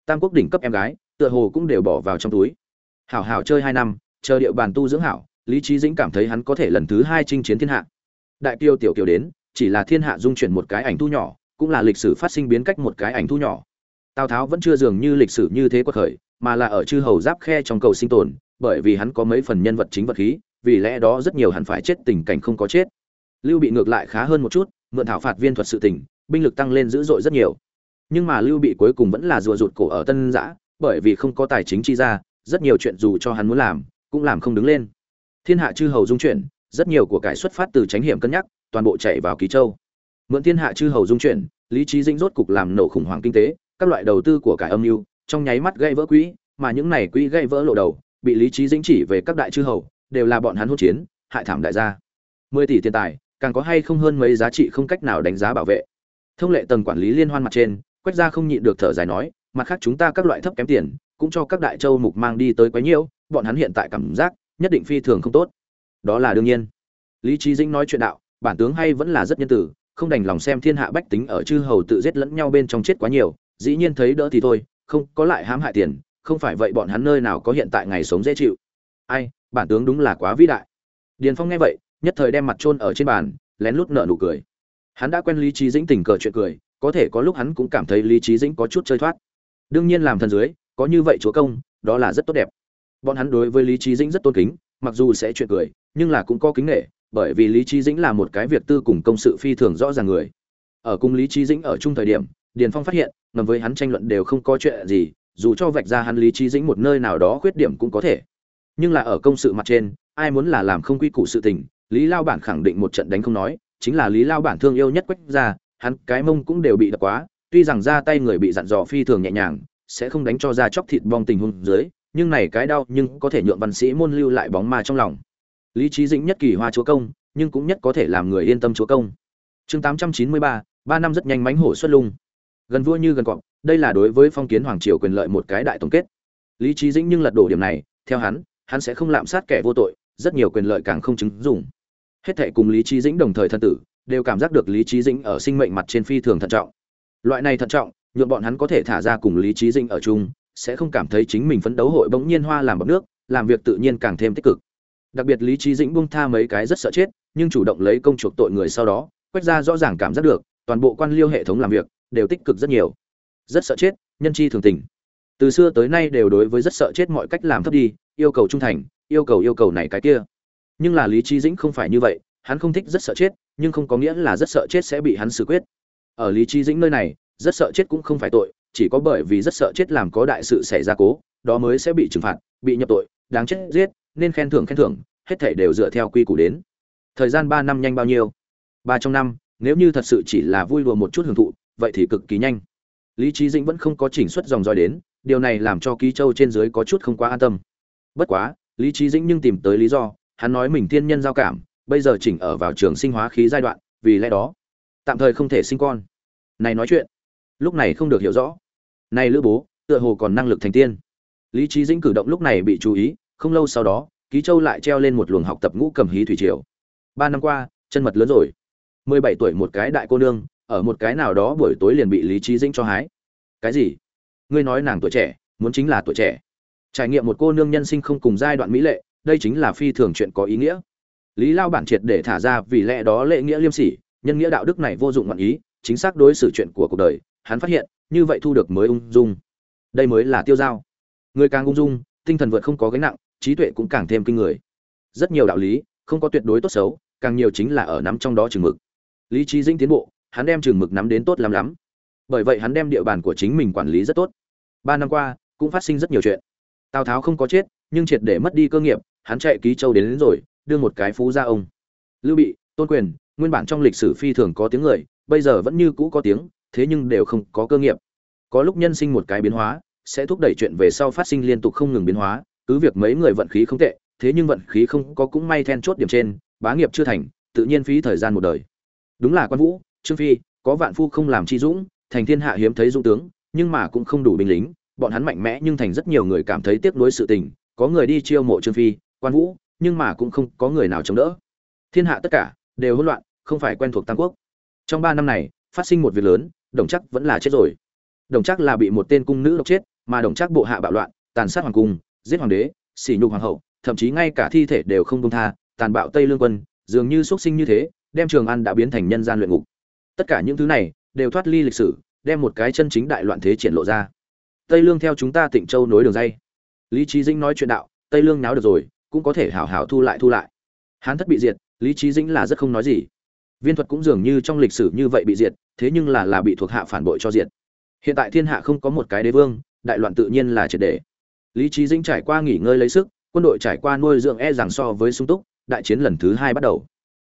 Speaker 1: Tam quốc đỉnh cấp em gái, tựa hồ cũng đều bỏ vào trong túi. Hảo hảo chơi hai năm, chờ địa bàn tu dưỡng hảo, lý trí dĩnh cảm thấy hắn có thể lần thứ hai chinh chiến thiên hạ. Đại kiêu tiểu kiều đến, chỉ là thiên hạ dung chuyển một cái ảnh thu nhỏ, cũng là lịch sử phát sinh biến cách một cái ảnh thu nhỏ. Tào tháo vẫn chưa dường như lịch sử như thế quật khởi, mà là ở chư hầu giáp khe trong cầu sinh tồn, bởi vì hắn có mấy phần nhân vật chính vật khí, vì lẽ đó rất nhiều hẳn phải chết tình cảnh không có chết. Lưu bị ngược lại khá hơn một chút, mượn thảo phạt viên thuật sự tình binh lực tăng lên dữ dội rất nhiều. Nhưng mà lưu bị cuối cùng vẫn là rùa rụt cổ ở tân giã, bởi vì không có tài chính chi ra, rất nhiều chuyện dù cho hắn muốn làm, cũng làm không đứng lên. Thiên hạ chư hầu dung chuyển, rất nhiều của cải xuất phát từ tránh hiểm cân nhắc, toàn bộ chạy vào ký châu. Mượn thiên hạ chư hầu dung chuyển, lý trí dĩnh rốt cục làm nổ khủng hoảng kinh tế, các loại đầu tư của cải âm mưu, trong nháy mắt gây vỡ quỹ, mà những này quỹ gây vỡ lộ đầu, bị lý trí dĩnh chỉ về các đại chư hầu, đều là bọn hắn hỗn chiến, hại thảm đại gia. Mười tỷ tiền tài, càng có hay không hơn mấy giá trị không cách nào đánh giá bảo vệ thông lệ tầng quản lý liên hoan mặt trên, quách gia không nhịn được thở dài nói, mặt khác chúng ta các loại thấp kém tiền, cũng cho các đại châu mục mang đi tới quấy nhiễu, bọn hắn hiện tại cảm giác nhất định phi thường không tốt. Đó là đương nhiên. Lý trí dĩnh nói chuyện đạo, bản tướng hay vẫn là rất nhân tử, không đành lòng xem thiên hạ bách tính ở chư hầu tự giết lẫn nhau bên trong chết quá nhiều, dĩ nhiên thấy đỡ thì thôi, không có lại hãm hại tiền, không phải vậy bọn hắn nơi nào có hiện tại ngày sống dễ chịu. Ai, bản tướng đúng là quá vĩ đại. Điền phong nghe vậy, nhất thời đem mặt chôn ở trên bàn, lén lút nợ nụ cười hắn đã quen lý trí dĩnh tình cờ chuyện cười, có thể có lúc hắn cũng cảm thấy lý trí dĩnh có chút chơi thoát. Đương nhiên làm thần dưới, có như vậy chúa công, đó là rất tốt đẹp. Bọn hắn đối với lý trí dĩnh rất tôn kính, mặc dù sẽ chuyện cười, nhưng là cũng có kính nghệ bởi vì lý trí dĩnh là một cái việc tư cùng công sự phi thường rõ ràng người. Ở cùng lý trí dĩnh ở chung thời điểm, điền phong phát hiện, ngầm với hắn tranh luận đều không có chuyện gì, dù cho vạch ra hắn lý trí dĩnh một nơi nào đó khuyết điểm cũng có thể. Nhưng là ở công sự mặt trên, ai muốn là làm không quy củ sự tình, lý lao bản khẳng định một trận đánh không nói chính là lý lao bản thương yêu nhất quách ra hắn cái mông cũng đều bị đập quá, tuy rằng ra tay người bị dặn dò phi thường nhẹ nhàng, sẽ không đánh cho ra chóc thịt bong tình huống dưới, nhưng này cái đau nhưng có thể nhượng văn sĩ môn lưu lại bóng ma trong lòng. Lý trí dĩnh nhất kỳ hoa chúa công, nhưng cũng nhất có thể làm người yên tâm chúa công. Chương tám trăm chín mươi ba ba năm rất nhanh mánh hổ xuất lung. Gần vua như gần cọp, đây là đối với phong kiến hoàng triều quyền lợi một cái đại tổng kết. Lý trí dĩnh nhưng lật đổ điểm này, theo hắn hắn sẽ không lạm sát kẻ vô tội, rất nhiều quyền lợi càng không chứng dùng hết thệ cùng lý trí dĩnh đồng thời thân tử, đều cảm giác được lý trí dĩnh ở sinh mệnh mặt trên phi thường thận trọng. Loại này thận trọng nhuộm bọn hắn có thể thả ra cùng lý trí dĩnh ở chung, sẽ không cảm thấy chính mình phấn đấu hội bỗng nhiên hoa làm bọc nước, làm việc tự nhiên càng thêm tích cực. Đặc biệt lý trí dĩnh buông tha mấy cái rất sợ chết, nhưng chủ động lấy công chuộc tội người sau đó, quét ra rõ ràng cảm giác được, toàn bộ quan liêu hệ thống làm việc, đều tích cực rất nhiều. Rất sợ chết, nhân chi thường tình. Từ xưa tới nay đều đối với rất sợ chết mọi cách làm thấp đi, yêu cầu trung thành, yêu cầu yêu cầu này cái kia nhưng là lý trí dĩnh không phải như vậy, hắn không thích rất sợ chết, nhưng không có nghĩa là rất sợ chết sẽ bị hắn xử quyết. Ở lý trí dĩnh nơi này, rất sợ chết cũng không phải tội, chỉ có bởi vì rất sợ chết làm có đại sự xảy ra cố, đó mới sẽ bị trừng phạt, bị nhập tội, đáng chết giết, nên khen thưởng khen thưởng, hết thể đều dựa theo quy củ đến. Thời gian ba năm nhanh bao nhiêu? Ba trong năm, nếu như thật sự chỉ là vui đùa một chút hưởng thụ, vậy thì cực kỳ nhanh. Lý trí dĩnh vẫn không có chỉnh xuất dòng dõi đến, điều này làm cho ký châu trên dưới có chút không quá an tâm. Bất quá, lý trí dĩnh nhưng tìm tới lý do hắn nói mình thiên nhân giao cảm, bây giờ chỉnh ở vào trường sinh hóa khí giai đoạn, vì lẽ đó, tạm thời không thể sinh con. Này nói chuyện, lúc này không được hiểu rõ. Này lữ bố, tựa hồ còn năng lực thành tiên. Lý trí dĩnh cử động lúc này bị chú ý, không lâu sau đó, ký châu lại treo lên một luồng học tập ngũ cầm hí thủy triều. Ba năm qua, chân mật lớn rồi. Mười bảy tuổi một cái đại cô nương, ở một cái nào đó buổi tối liền bị lý trí dĩnh cho hái. Cái gì? Ngươi nói nàng tuổi trẻ, muốn chính là tuổi trẻ. Trải nghiệm một cô nương nhân sinh không cùng giai đoạn mỹ lệ đây chính là phi thường chuyện có ý nghĩa. Lý lao bản triệt để thả ra vì lẽ đó lệ nghĩa liêm sỉ, nhân nghĩa đạo đức này vô dụng ngoạn ý, chính xác đối xử chuyện của cuộc đời, hắn phát hiện, như vậy thu được mới ung dung. Đây mới là tiêu dao. người càng ung dung, tinh thần vượt không có gánh nặng, trí tuệ cũng càng thêm kinh người. Rất nhiều đạo lý, không có tuyệt đối tốt xấu, càng nhiều chính là ở nắm trong đó chừng mực. Lý trí dinh tiến bộ, hắn đem chừng mực nắm đến tốt lắm lắm. Bởi vậy hắn đem địa bàn của chính mình quản lý rất tốt. Ba năm qua, cũng phát sinh rất nhiều chuyện. Tào tháo không có chết, nhưng triệt để mất đi cơ nghiệp hắn chạy ký châu đến, đến rồi đưa một cái phú ra ông. Lưu bị tôn quyền nguyên bản trong lịch sử phi thường có tiếng người bây giờ vẫn như cũ có tiếng thế nhưng đều không có cơ nghiệp. Có lúc nhân sinh một cái biến hóa sẽ thúc đẩy chuyện về sau phát sinh liên tục không ngừng biến hóa cứ việc mấy người vận khí không tệ thế nhưng vận khí không có cũng may then chốt điểm trên bá nghiệp chưa thành tự nhiên phí thời gian một đời. Đúng là quan vũ trương phi có vạn phu không làm chi dũng thành thiên hạ hiếm thấy dũng tướng nhưng mà cũng không đủ binh lính bọn hắn mạnh mẽ nhưng thành rất nhiều người cảm thấy tiếc nuối sự tình có người đi chiêu mộ trương phi quan vũ, nhưng mà cũng không có người nào chống đỡ. Thiên hạ tất cả đều hỗn loạn, không phải quen thuộc tam quốc. Trong ba năm này, phát sinh một việc lớn, đồng chắc vẫn là chết rồi. Đồng chắc là bị một tên cung nữ độc chết, mà đồng chắc bộ hạ bạo loạn, tàn sát hoàng cung, giết hoàng đế, sỉ nhục hoàng hậu, thậm chí ngay cả thi thể đều không công tha, tàn bạo tây lương quân, dường như xuất sinh như thế, đem trường an đã biến thành nhân gian luyện ngục. Tất cả những thứ này đều thoát ly lịch sử, đem một cái chân chính đại loạn thế triển lộ ra. Tây lương theo chúng ta tịnh châu nối đường dây. Lý trí dĩnh nói chuyện đạo, tây lương náo được rồi cũng có thể hảo hảo thu lại thu lại. Hán thất bị diệt, lý trí dĩnh là rất không nói gì. Viên thuật cũng dường như trong lịch sử như vậy bị diệt, thế nhưng là là bị thuộc hạ phản bội cho diệt. Hiện tại thiên hạ không có một cái đế vương, đại loạn tự nhiên là triệt để. Lý trí dĩnh trải qua nghỉ ngơi lấy sức, quân đội trải qua nuôi dưỡng e rằng so với sung túc, đại chiến lần thứ hai bắt đầu.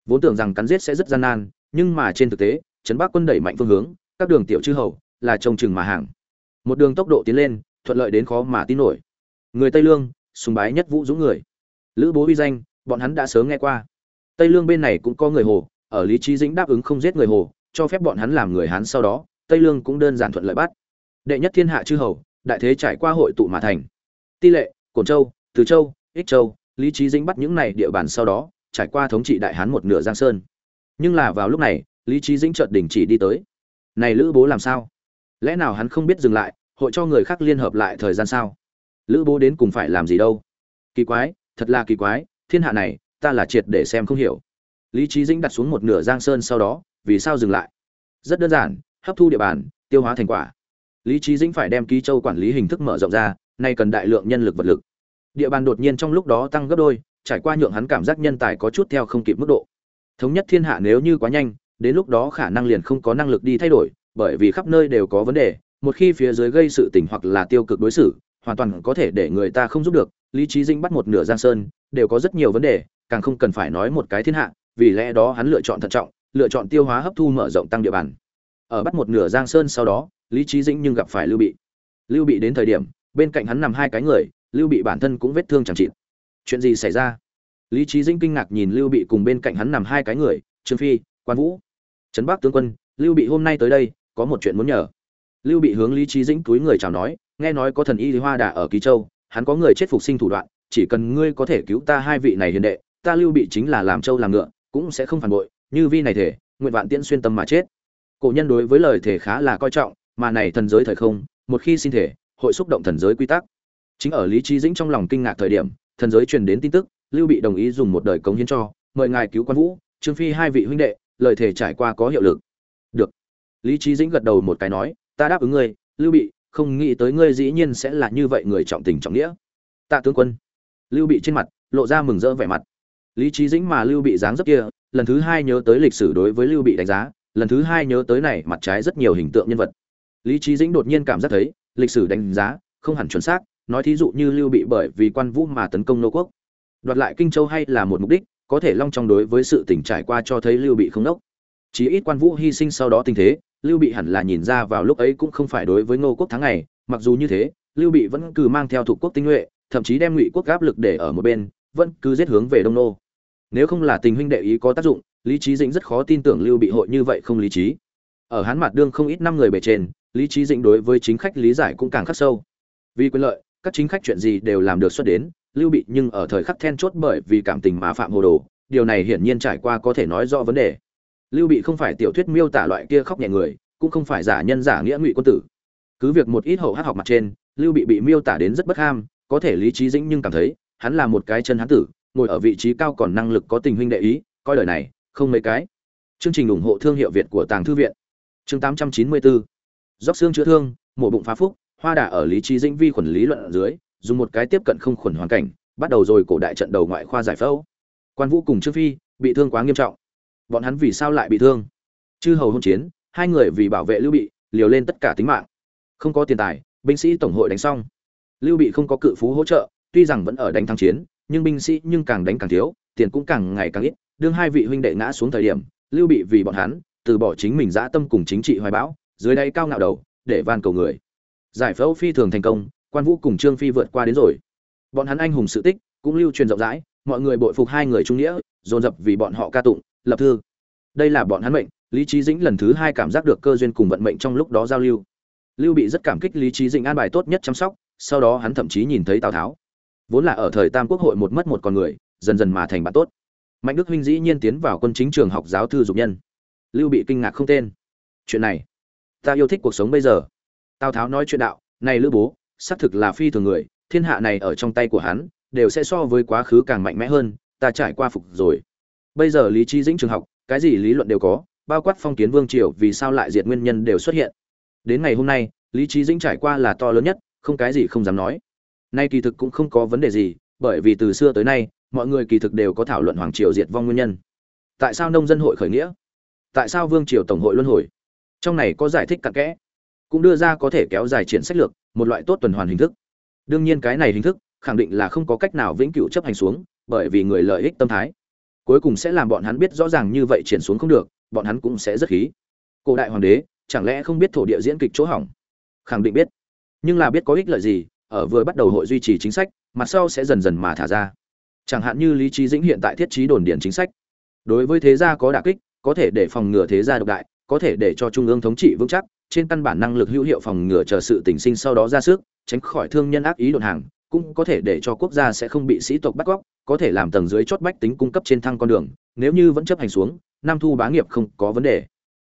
Speaker 1: Vốn tưởng rằng cắn giết sẽ rất gian nan, nhưng mà trên thực tế, trấn bắc quân đẩy mạnh phương hướng, các đường tiểu chư hầu, là trông chừng mà hàng. Một đường tốc độ tiến lên, thuận lợi đến khó mà tin nổi. Người tây lương, sùng bái nhất vũ dũng người lữ bố uy danh, bọn hắn đã sớm nghe qua. Tây lương bên này cũng có người hồ, ở lý trí dĩnh đáp ứng không giết người hồ, cho phép bọn hắn làm người hán sau đó, tây lương cũng đơn giản thuận lợi bắt. Đệ nhất thiên hạ chư hầu, đại thế trải qua hội tụ mà thành. Ti lệ, cổn châu, từ châu, ích châu, lý trí dĩnh bắt những này địa bàn sau đó, trải qua thống trị đại hán một nửa giang sơn. Nhưng là vào lúc này, lý trí dĩnh chợt đình chỉ đi tới. Này lữ bố làm sao? Lẽ nào hắn không biết dừng lại, hội cho người khác liên hợp lại thời gian sao? Lữ bố đến cùng phải làm gì đâu? Kỳ quái thật là kỳ quái, thiên hạ này, ta là triệt để xem không hiểu. Lý trí dĩnh đặt xuống một nửa giang sơn sau đó, vì sao dừng lại? Rất đơn giản, hấp thu địa bàn, tiêu hóa thành quả. Lý trí dĩnh phải đem ký châu quản lý hình thức mở rộng ra, nay cần đại lượng nhân lực vật lực. Địa bàn đột nhiên trong lúc đó tăng gấp đôi, trải qua nhượng hắn cảm giác nhân tài có chút theo không kịp mức độ. Thống nhất thiên hạ nếu như quá nhanh, đến lúc đó khả năng liền không có năng lực đi thay đổi, bởi vì khắp nơi đều có vấn đề, một khi phía dưới gây sự tình hoặc là tiêu cực đối xử, hoàn toàn có thể để người ta không giúp được lý trí dinh bắt một nửa giang sơn, đều có rất nhiều vấn đề, càng không cần phải nói một cái thiên hạ, vì lẽ đó hắn lựa chọn thận trọng, lựa chọn tiêu hóa hấp thu mở rộng tăng địa bàn. Ở bắt một nửa giang sơn sau đó, lý trí dĩnh nhưng gặp phải lưu bị. Lưu bị đến thời điểm, bên cạnh hắn nằm hai cái người, lưu bị bản thân cũng vết thương chẳng chịt. Chuyện gì xảy ra? Lý trí dĩnh kinh ngạc nhìn lưu bị cùng bên cạnh hắn nằm hai cái người, trương phi, quan vũ. Trấn bắc tướng quân, lưu bị hôm nay tới đây, có một chuyện muốn nhờ. Lưu bị hướng lý trí dĩnh túi người chào nói, nghe nói có thần y hoa đà ở ký châu hắn có người chết phục sinh thủ đoạn, chỉ cần ngươi có thể cứu ta hai vị này hiền đệ, ta lưu bị chính là làm trâu làm ngựa, cũng sẽ không phản bội, như vi này thể, nguyện vạn tiễn xuyên tâm mà chết. Cổ nhân đối với lời thể khá là coi trọng, mà này thần giới thời không, một khi xin thể, hội xúc động thần giới quy tắc. Chính ở lý trí dĩnh trong lòng kinh ngạc thời điểm, thần giới truyền đến tin tức, lưu bị đồng ý dùng một đời cống hiến cho, mời ngài cứu quan vũ, trương phi hai vị huynh đệ, lời thể trải qua có hiệu lực. Được. Lý trí dĩnh gật đầu một cái nói, ta đáp ứng ngươi, lưu bị không nghĩ tới ngươi dĩ nhiên sẽ là như vậy người trọng tình trọng nghĩa. Tạ tướng quân. Lưu bị trên mặt, lộ ra mừng rỡ vẻ mặt. Lý trí dĩnh mà lưu bị dáng dấp kia, lần thứ hai nhớ tới lịch sử đối với lưu bị đánh giá, lần thứ hai nhớ tới này mặt trái rất nhiều hình tượng nhân vật. Lý trí dĩnh đột nhiên cảm giác thấy, lịch sử đánh giá không hẳn chuẩn xác, nói thí dụ như lưu bị bởi vì quan vũ mà tấn công nô quốc. Đoạt lại kinh châu hay là một mục đích, có thể long trong đối với sự tỉnh trải qua cho thấy lưu bị không đốc. Chỉ ít quan vũ hy sinh sau đó tình thế lưu bị hẳn là nhìn ra vào lúc ấy cũng không phải đối với ngô quốc tháng này, mặc dù như thế lưu bị vẫn cứ mang theo thủ quốc tinh nhuệ thậm chí đem ngụy quốc áp lực để ở một bên vẫn cứ giết hướng về đông nô. Nếu không là tình huynh đệ ý có tác dụng lý trí dĩnh rất khó tin tưởng lưu bị hội như vậy không lý trí. Ở hán mặt đương không ít năm người bề trên lý trí dĩnh đối với chính khách lý giải cũng càng khắc sâu. Vì quyền lợi các chính khách chuyện gì đều làm được xuất đến lưu bị nhưng ở thời khắc then chốt bởi vì cảm tình mà phạm hồ đồ điều này hiển nhiên trải qua có thể nói rõ vấn đề lưu bị không phải tiểu thuyết miêu tả loại kia khóc nhẹ người, cũng không phải giả nhân giả nghĩa ngụy quân tử. Cứ việc một ít hậu hát học mặt trên, lưu bị bị miêu tả đến rất bất ham, có thể lý trí dĩnh nhưng cảm thấy, hắn là một cái chân hán tử, ngồi ở vị trí cao còn năng lực có tình huynh đệ ý, coi lời này, không mấy cái. Chương trình ủng hộ thương hiệu việt của tàng thư viện. Chương 894 dốc xương chữa thương, mổ bụng phá phúc, hoa đà ở lý trí dĩnh vi khuẩn lý luận ở dưới, dùng một cái tiếp cận không khuẩn hoàn cảnh, bắt đầu rồi cổ đại trận đầu ngoại khoa giải phẫu. Quan vũ cùng trương phi bị thương quá nghiêm trọng bọn hắn vì sao lại bị thương? Chư hầu hôn chiến, hai người vì bảo vệ lưu bị, liều lên tất cả tính mạng. Không có tiền tài, binh sĩ tổng hội đánh xong. Lưu bị không có cự phú hỗ trợ, tuy rằng vẫn ở đánh thắng chiến, nhưng binh sĩ nhưng càng đánh càng thiếu, tiền cũng càng ngày càng ít. Đương hai vị huynh đệ ngã xuống thời điểm, lưu bị vì bọn hắn, từ bỏ chính mình dã tâm cùng chính trị hoài bão, dưới đây cao ngạo đầu, để van cầu người. Giải phẫu phi thường thành công, quan vũ cùng trương phi vượt qua đến rồi. Bọn hắn anh hùng sự tích, cũng lưu truyền rộng rãi, mọi người bội phục hai người trung nghĩa, dồn dập vì bọn họ ca tụng lập thư. Đây là bọn hắn mệnh, lý trí dĩnh lần thứ hai cảm giác được cơ duyên cùng vận mệnh trong lúc đó giao lưu. Lưu bị rất cảm kích lý trí dĩnh an bài tốt nhất chăm sóc, sau đó hắn thậm chí nhìn thấy tào tháo. Vốn là ở thời tam quốc hội một mất một con người, dần dần mà thành bạn tốt. Mạnh đức huynh dĩ nhiên tiến vào quân chính trường học giáo thư dục nhân. Lưu bị kinh ngạc không tên. Chuyện này, ta yêu thích cuộc sống bây giờ. Tào tháo nói chuyện đạo, này lữ bố, xác thực là phi thường người, thiên hạ này ở trong tay của hắn, đều sẽ so với quá khứ càng mạnh mẽ hơn, ta trải qua phục rồi bây giờ lý trí dĩnh trường học, cái gì lý luận đều có, bao quát phong kiến vương triều vì sao lại diệt nguyên nhân đều xuất hiện. Đến ngày hôm nay, lý trí dĩnh trải qua là to lớn nhất, không cái gì không dám nói. Nay kỳ thực cũng không có vấn đề gì, bởi vì từ xưa tới nay, mọi người kỳ thực đều có thảo luận hoàng triều diệt vong nguyên nhân. Tại sao nông dân hội khởi nghĩa? Tại sao vương triều tổng hội luân hồi? Trong này có giải thích cặn kẽ, cũng đưa ra có thể kéo dài triển sách lược, một loại tốt tuần hoàn hình thức. Đương nhiên cái này hình thức, khẳng định là không có cách nào vĩnh cửu chấp hành xuống, bởi vì người lợi ích tâm thái cuối cùng sẽ làm bọn hắn biết rõ ràng như vậy triển xuống không được, bọn hắn cũng sẽ rất khí. Cổ đại hoàng đế, chẳng lẽ không biết thổ địa diễn kịch chỗ hỏng? Khẳng định biết. Nhưng là biết có ích lợi gì, ở vừa bắt đầu hội duy trì chính sách, mặt sau sẽ dần dần mà thả ra. Chẳng hạn như lý trí dĩnh hiện tại thiết trí đồn điền chính sách. Đối với thế gia có đả kích, có thể để phòng ngừa thế gia độc đại, có thể để cho trung ương thống trị vững chắc, trên căn bản năng lực hữu hiệu phòng ngừa chờ sự tình sinh sau đó ra sức, tránh khỏi thương nhân ác ý đồn hàng cũng có thể để cho quốc gia sẽ không bị sĩ tộc bắt cóc, có thể làm tầng dưới chót bách tính cung cấp trên thăng con đường, nếu như vẫn chấp hành xuống nam thu bá nghiệp không có vấn đề.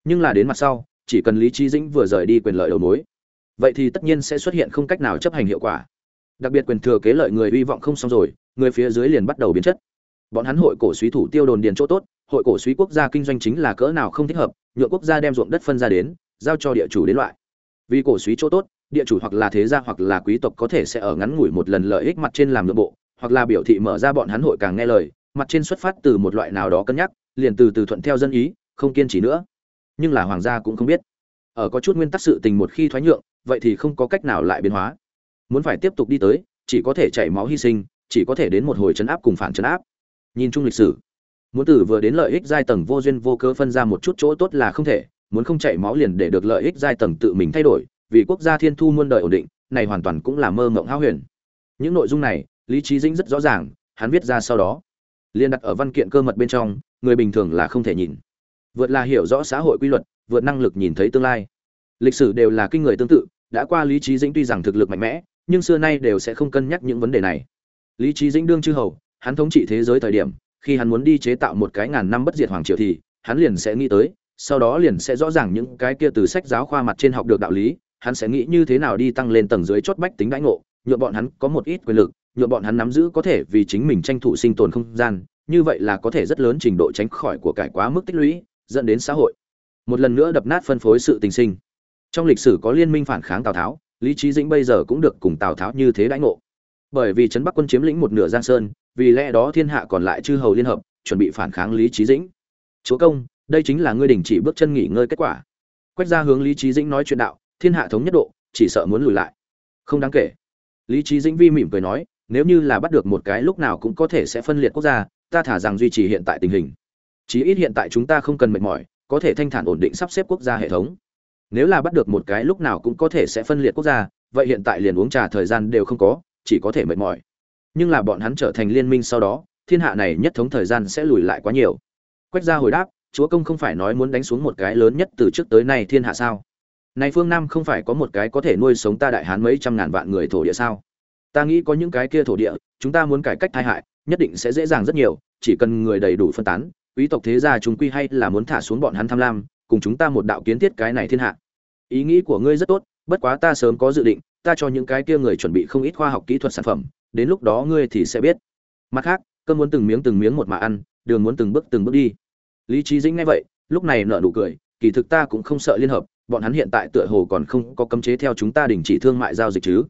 Speaker 1: Nhưng là đến mặt sau, chỉ cần lý Chí dĩnh vừa rời đi quyền lợi đầu mối, vậy thì tất nhiên sẽ xuất hiện không cách nào chấp hành hiệu quả. Đặc biệt quyền thừa kế lợi người hy vọng không xong rồi, người phía dưới liền bắt đầu biến chất. Bọn hắn hội cổ suý thủ tiêu đồn điền chỗ tốt, hội cổ suý quốc gia kinh doanh chính là cỡ nào không thích hợp, nhượng quốc gia đem ruộng đất phân ra đến, giao cho địa chủ đến loại. Vì cổ suý chỗ tốt địa chủ hoặc là thế gia hoặc là quý tộc có thể sẽ ở ngắn ngủi một lần lợi ích mặt trên làm nội bộ, hoặc là biểu thị mở ra bọn hắn hội càng nghe lời, mặt trên xuất phát từ một loại nào đó cân nhắc, liền từ từ thuận theo dân ý, không kiên trì nữa. Nhưng là hoàng gia cũng không biết. Ở có chút nguyên tắc sự tình một khi thoái nhượng, vậy thì không có cách nào lại biến hóa. Muốn phải tiếp tục đi tới, chỉ có thể chảy máu hy sinh, chỉ có thể đến một hồi chấn áp cùng phản chấn áp. Nhìn chung lịch sử, muốn từ vừa đến lợi ích giai tầng vô duyên vô cớ phân ra một chút chỗ tốt là không thể, muốn không chảy máu liền để được lợi ích giai tầng tự mình thay đổi vì quốc gia thiên thu muôn đời ổn định, này hoàn toàn cũng là mơ mộng hão huyền. Những nội dung này, lý trí dĩnh rất rõ ràng, hắn viết ra sau đó. Liên đặt ở văn kiện cơ mật bên trong, người bình thường là không thể nhìn. Vượt là hiểu rõ xã hội quy luật, vượt năng lực nhìn thấy tương lai. Lịch sử đều là kinh người tương tự, đã qua lý trí dĩnh tuy rằng thực lực mạnh mẽ, nhưng xưa nay đều sẽ không cân nhắc những vấn đề này. Lý trí dĩnh đương chư hầu, hắn thống trị thế giới thời điểm, khi hắn muốn đi chế tạo một cái ngàn năm bất diệt hoàng triều thì, hắn liền sẽ nghĩ tới, sau đó liền sẽ rõ ràng những cái kia từ sách giáo khoa mặt trên học được đạo lý hắn sẽ nghĩ như thế nào đi tăng lên tầng dưới chót bách tính đãi ngộ nhuộm bọn hắn có một ít quyền lực nhuộm bọn hắn nắm giữ có thể vì chính mình tranh thủ sinh tồn không gian, như vậy là có thể rất lớn trình độ tránh khỏi của cải quá mức tích lũy, dẫn đến xã hội. Một lần nữa đập nát phân phối sự tình sinh. Trong lịch sử có liên minh phản kháng tào tháo, lý trí dĩnh bây giờ cũng được cùng tào tháo như thế đãi ngộ. Bởi vì trấn bắc quân chiếm lĩnh một nửa giang sơn, vì lẽ đó thiên hạ còn lại chư hầu liên hợp, chuẩn bị phản kháng lý trí dĩnh. Chúa công, đây chính là ngươi đình chỉ bước chân nghỉ ngơi kết quả. Quách ra hướng lý trí dĩnh nói chuyện đạo thiên hạ thống nhất độ, chỉ sợ muốn lùi lại. Không đáng kể. Lý trí dĩnh vi mỉm cười nói, nếu như là bắt được một cái lúc nào cũng có thể sẽ phân liệt quốc gia, ta thả rằng duy trì hiện tại tình hình. Chí ít hiện tại chúng ta không cần mệt mỏi, có thể thanh thản ổn định sắp xếp quốc gia hệ thống. Nếu là bắt được một cái lúc nào cũng có thể sẽ phân liệt quốc gia, vậy hiện tại liền uống trà thời gian đều không có, chỉ có thể mệt mỏi. Nhưng là bọn hắn trở thành liên minh sau đó, thiên hạ này nhất thống thời gian sẽ lùi lại quá nhiều. Quách gia hồi đáp, chúa công không phải nói muốn đánh xuống một cái lớn nhất từ trước tới nay thiên hạ sao? Này phương nam không phải có một cái có thể nuôi sống ta đại hán mấy trăm ngàn vạn người thổ địa sao? Ta nghĩ có những cái kia thổ địa, chúng ta muốn cải cách tai hại, nhất định sẽ dễ dàng rất nhiều, chỉ cần người đầy đủ phân tán, quý tộc thế gia chúng quy hay là muốn thả xuống bọn hắn tham lam, cùng chúng ta một đạo kiến thiết cái này thiên hạ. Ý nghĩ của ngươi rất tốt, bất quá ta sớm có dự định, ta cho những cái kia người chuẩn bị không ít khoa học kỹ thuật sản phẩm, đến lúc đó ngươi thì sẽ biết. Mặt khác cơn muốn từng miếng từng miếng một mà ăn, đường muốn từng bước từng bước đi. Lý trí dĩnh nghe vậy, lúc này nở nụ cười, kỳ thực ta cũng không sợ liên hợp bọn hắn hiện tại tựa hồ còn không có cấm chế theo chúng ta đình chỉ thương mại giao dịch chứ.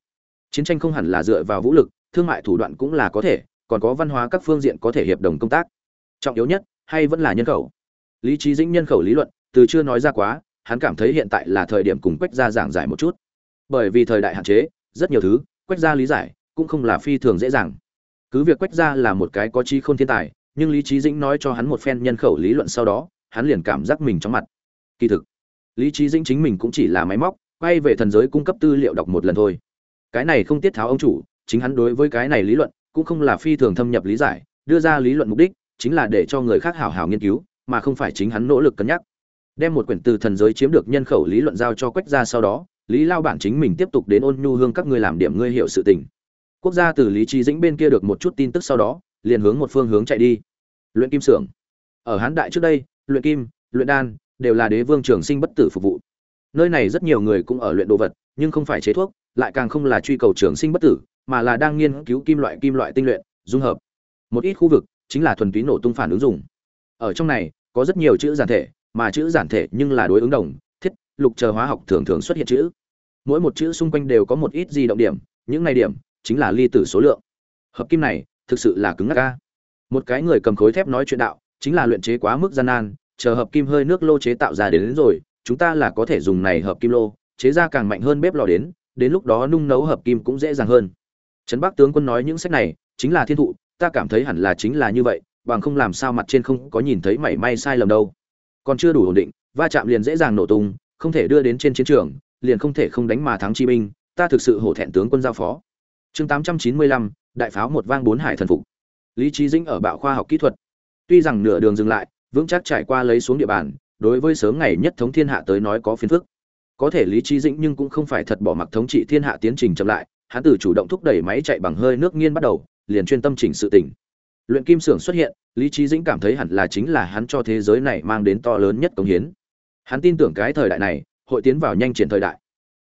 Speaker 1: Chiến tranh không hẳn là dựa vào vũ lực, thương mại thủ đoạn cũng là có thể, còn có văn hóa các phương diện có thể hiệp đồng công tác. Trọng yếu nhất, hay vẫn là nhân khẩu. Lý trí dĩnh nhân khẩu lý luận, từ chưa nói ra quá, hắn cảm thấy hiện tại là thời điểm cùng quách gia giảng giải một chút. Bởi vì thời đại hạn chế, rất nhiều thứ, quách gia lý giải, cũng không là phi thường dễ dàng. Cứ việc quách gia là một cái có trí không thiên tài, nhưng lý trí dĩnh nói cho hắn một phen nhân khẩu lý luận sau đó, hắn liền cảm giác mình chóng mặt. Kỳ thực lý trí dĩnh chính mình cũng chỉ là máy móc, quay về thần giới cung cấp tư liệu đọc một lần thôi. Cái này không tiết tháo ông chủ, chính hắn đối với cái này lý luận cũng không là phi thường thâm nhập lý giải, đưa ra lý luận mục đích chính là để cho người khác hảo hảo nghiên cứu, mà không phải chính hắn nỗ lực cân nhắc. Đem một quyển từ thần giới chiếm được nhân khẩu lý luận giao cho quách gia sau đó, lý lao bản chính mình tiếp tục đến ôn nhu hương các ngươi làm điểm ngươi hiểu sự tình. Quốc gia từ lý trí dĩnh bên kia được một chút tin tức sau đó, liền hướng một phương hướng chạy đi. Luyện kim xưởng. Ở hán đại trước đây, luyện kim, luyện đan đều là đế vương trường sinh bất tử phục vụ. Nơi này rất nhiều người cũng ở luyện đồ vật, nhưng không phải chế thuốc, lại càng không là truy cầu trường sinh bất tử, mà là đang nghiên cứu kim loại kim loại tinh luyện, dung hợp. Một ít khu vực chính là thuần túy nổ tung phản ứng dùng. Ở trong này, có rất nhiều chữ giản thể, mà chữ giản thể nhưng là đối ứng đồng, thiết, lục chờ hóa học thường thường xuất hiện chữ. Mỗi một chữ xung quanh đều có một ít di động điểm, những này điểm chính là ly tử số lượng. Hợp kim này thực sự là cứng ngắc ca một cái người cầm khối thép nói chuyện đạo chính là luyện chế quá mức gian nan chờ hợp kim hơi nước lô chế tạo ra đến, đến rồi chúng ta là có thể dùng này hợp kim lô chế ra càng mạnh hơn bếp lò đến đến lúc đó nung nấu hợp kim cũng dễ dàng hơn. Trấn bắc tướng quân nói những sách này chính là thiên thụ ta cảm thấy hẳn là chính là như vậy bằng không làm sao mặt trên không có nhìn thấy mảy may sai lầm đâu. Còn chưa đủ ổn định va chạm liền dễ dàng nổ tung không thể đưa đến trên chiến trường liền không thể không đánh mà thắng chi binh ta thực sự hổ thẹn tướng quân giao phó. Chương tám trăm chín mươi lăm đại pháo một vang bốn hải thần phục. Lý trí dĩnh ở bạo khoa học kỹ thuật. Tuy rằng nửa đường dừng lại vững chắc trải qua lấy xuống địa bàn, đối với sớm ngày nhất thống thiên hạ tới nói có phiền phức. Có thể lý trí dĩnh nhưng cũng không phải thật bỏ mặc thống trị thiên hạ tiến trình chậm lại, hắn từ chủ động thúc đẩy máy chạy bằng hơi nước nghiên bắt đầu, liền chuyên tâm chỉnh sự tỉnh luyện kim xưởng xuất hiện, lý trí dĩnh cảm thấy hẳn là chính là hắn cho thế giới này mang đến to lớn nhất công hiến. Hắn tin tưởng cái thời đại này, hội tiến vào nhanh triển thời đại.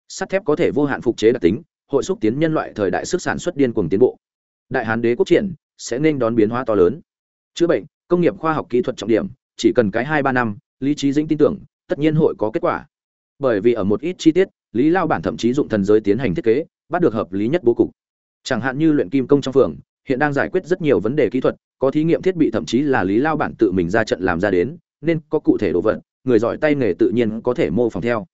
Speaker 1: Sắt thép có thể vô hạn phục chế đặc tính, hội xúc tiến nhân loại thời đại sức sản xuất điên cuồng tiến bộ. Đại hán đế quốc triển, sẽ nên đón biến hóa to lớn. Chữa bệnh, công nghiệp khoa học kỹ thuật trọng điểm chỉ cần cái hai ba năm lý trí dĩnh tin tưởng tất nhiên hội có kết quả. Bởi vì ở một ít chi tiết lý lao bản thậm chí dụng thần giới tiến hành thiết kế bắt được hợp lý nhất bố cục. Chẳng hạn như luyện kim công trong phường hiện đang giải quyết rất nhiều vấn đề kỹ thuật có thí nghiệm thiết bị thậm chí là lý lao bản tự mình ra trận làm ra đến nên có cụ thể đồ vật người giỏi tay nghề tự nhiên có thể mô phỏng theo.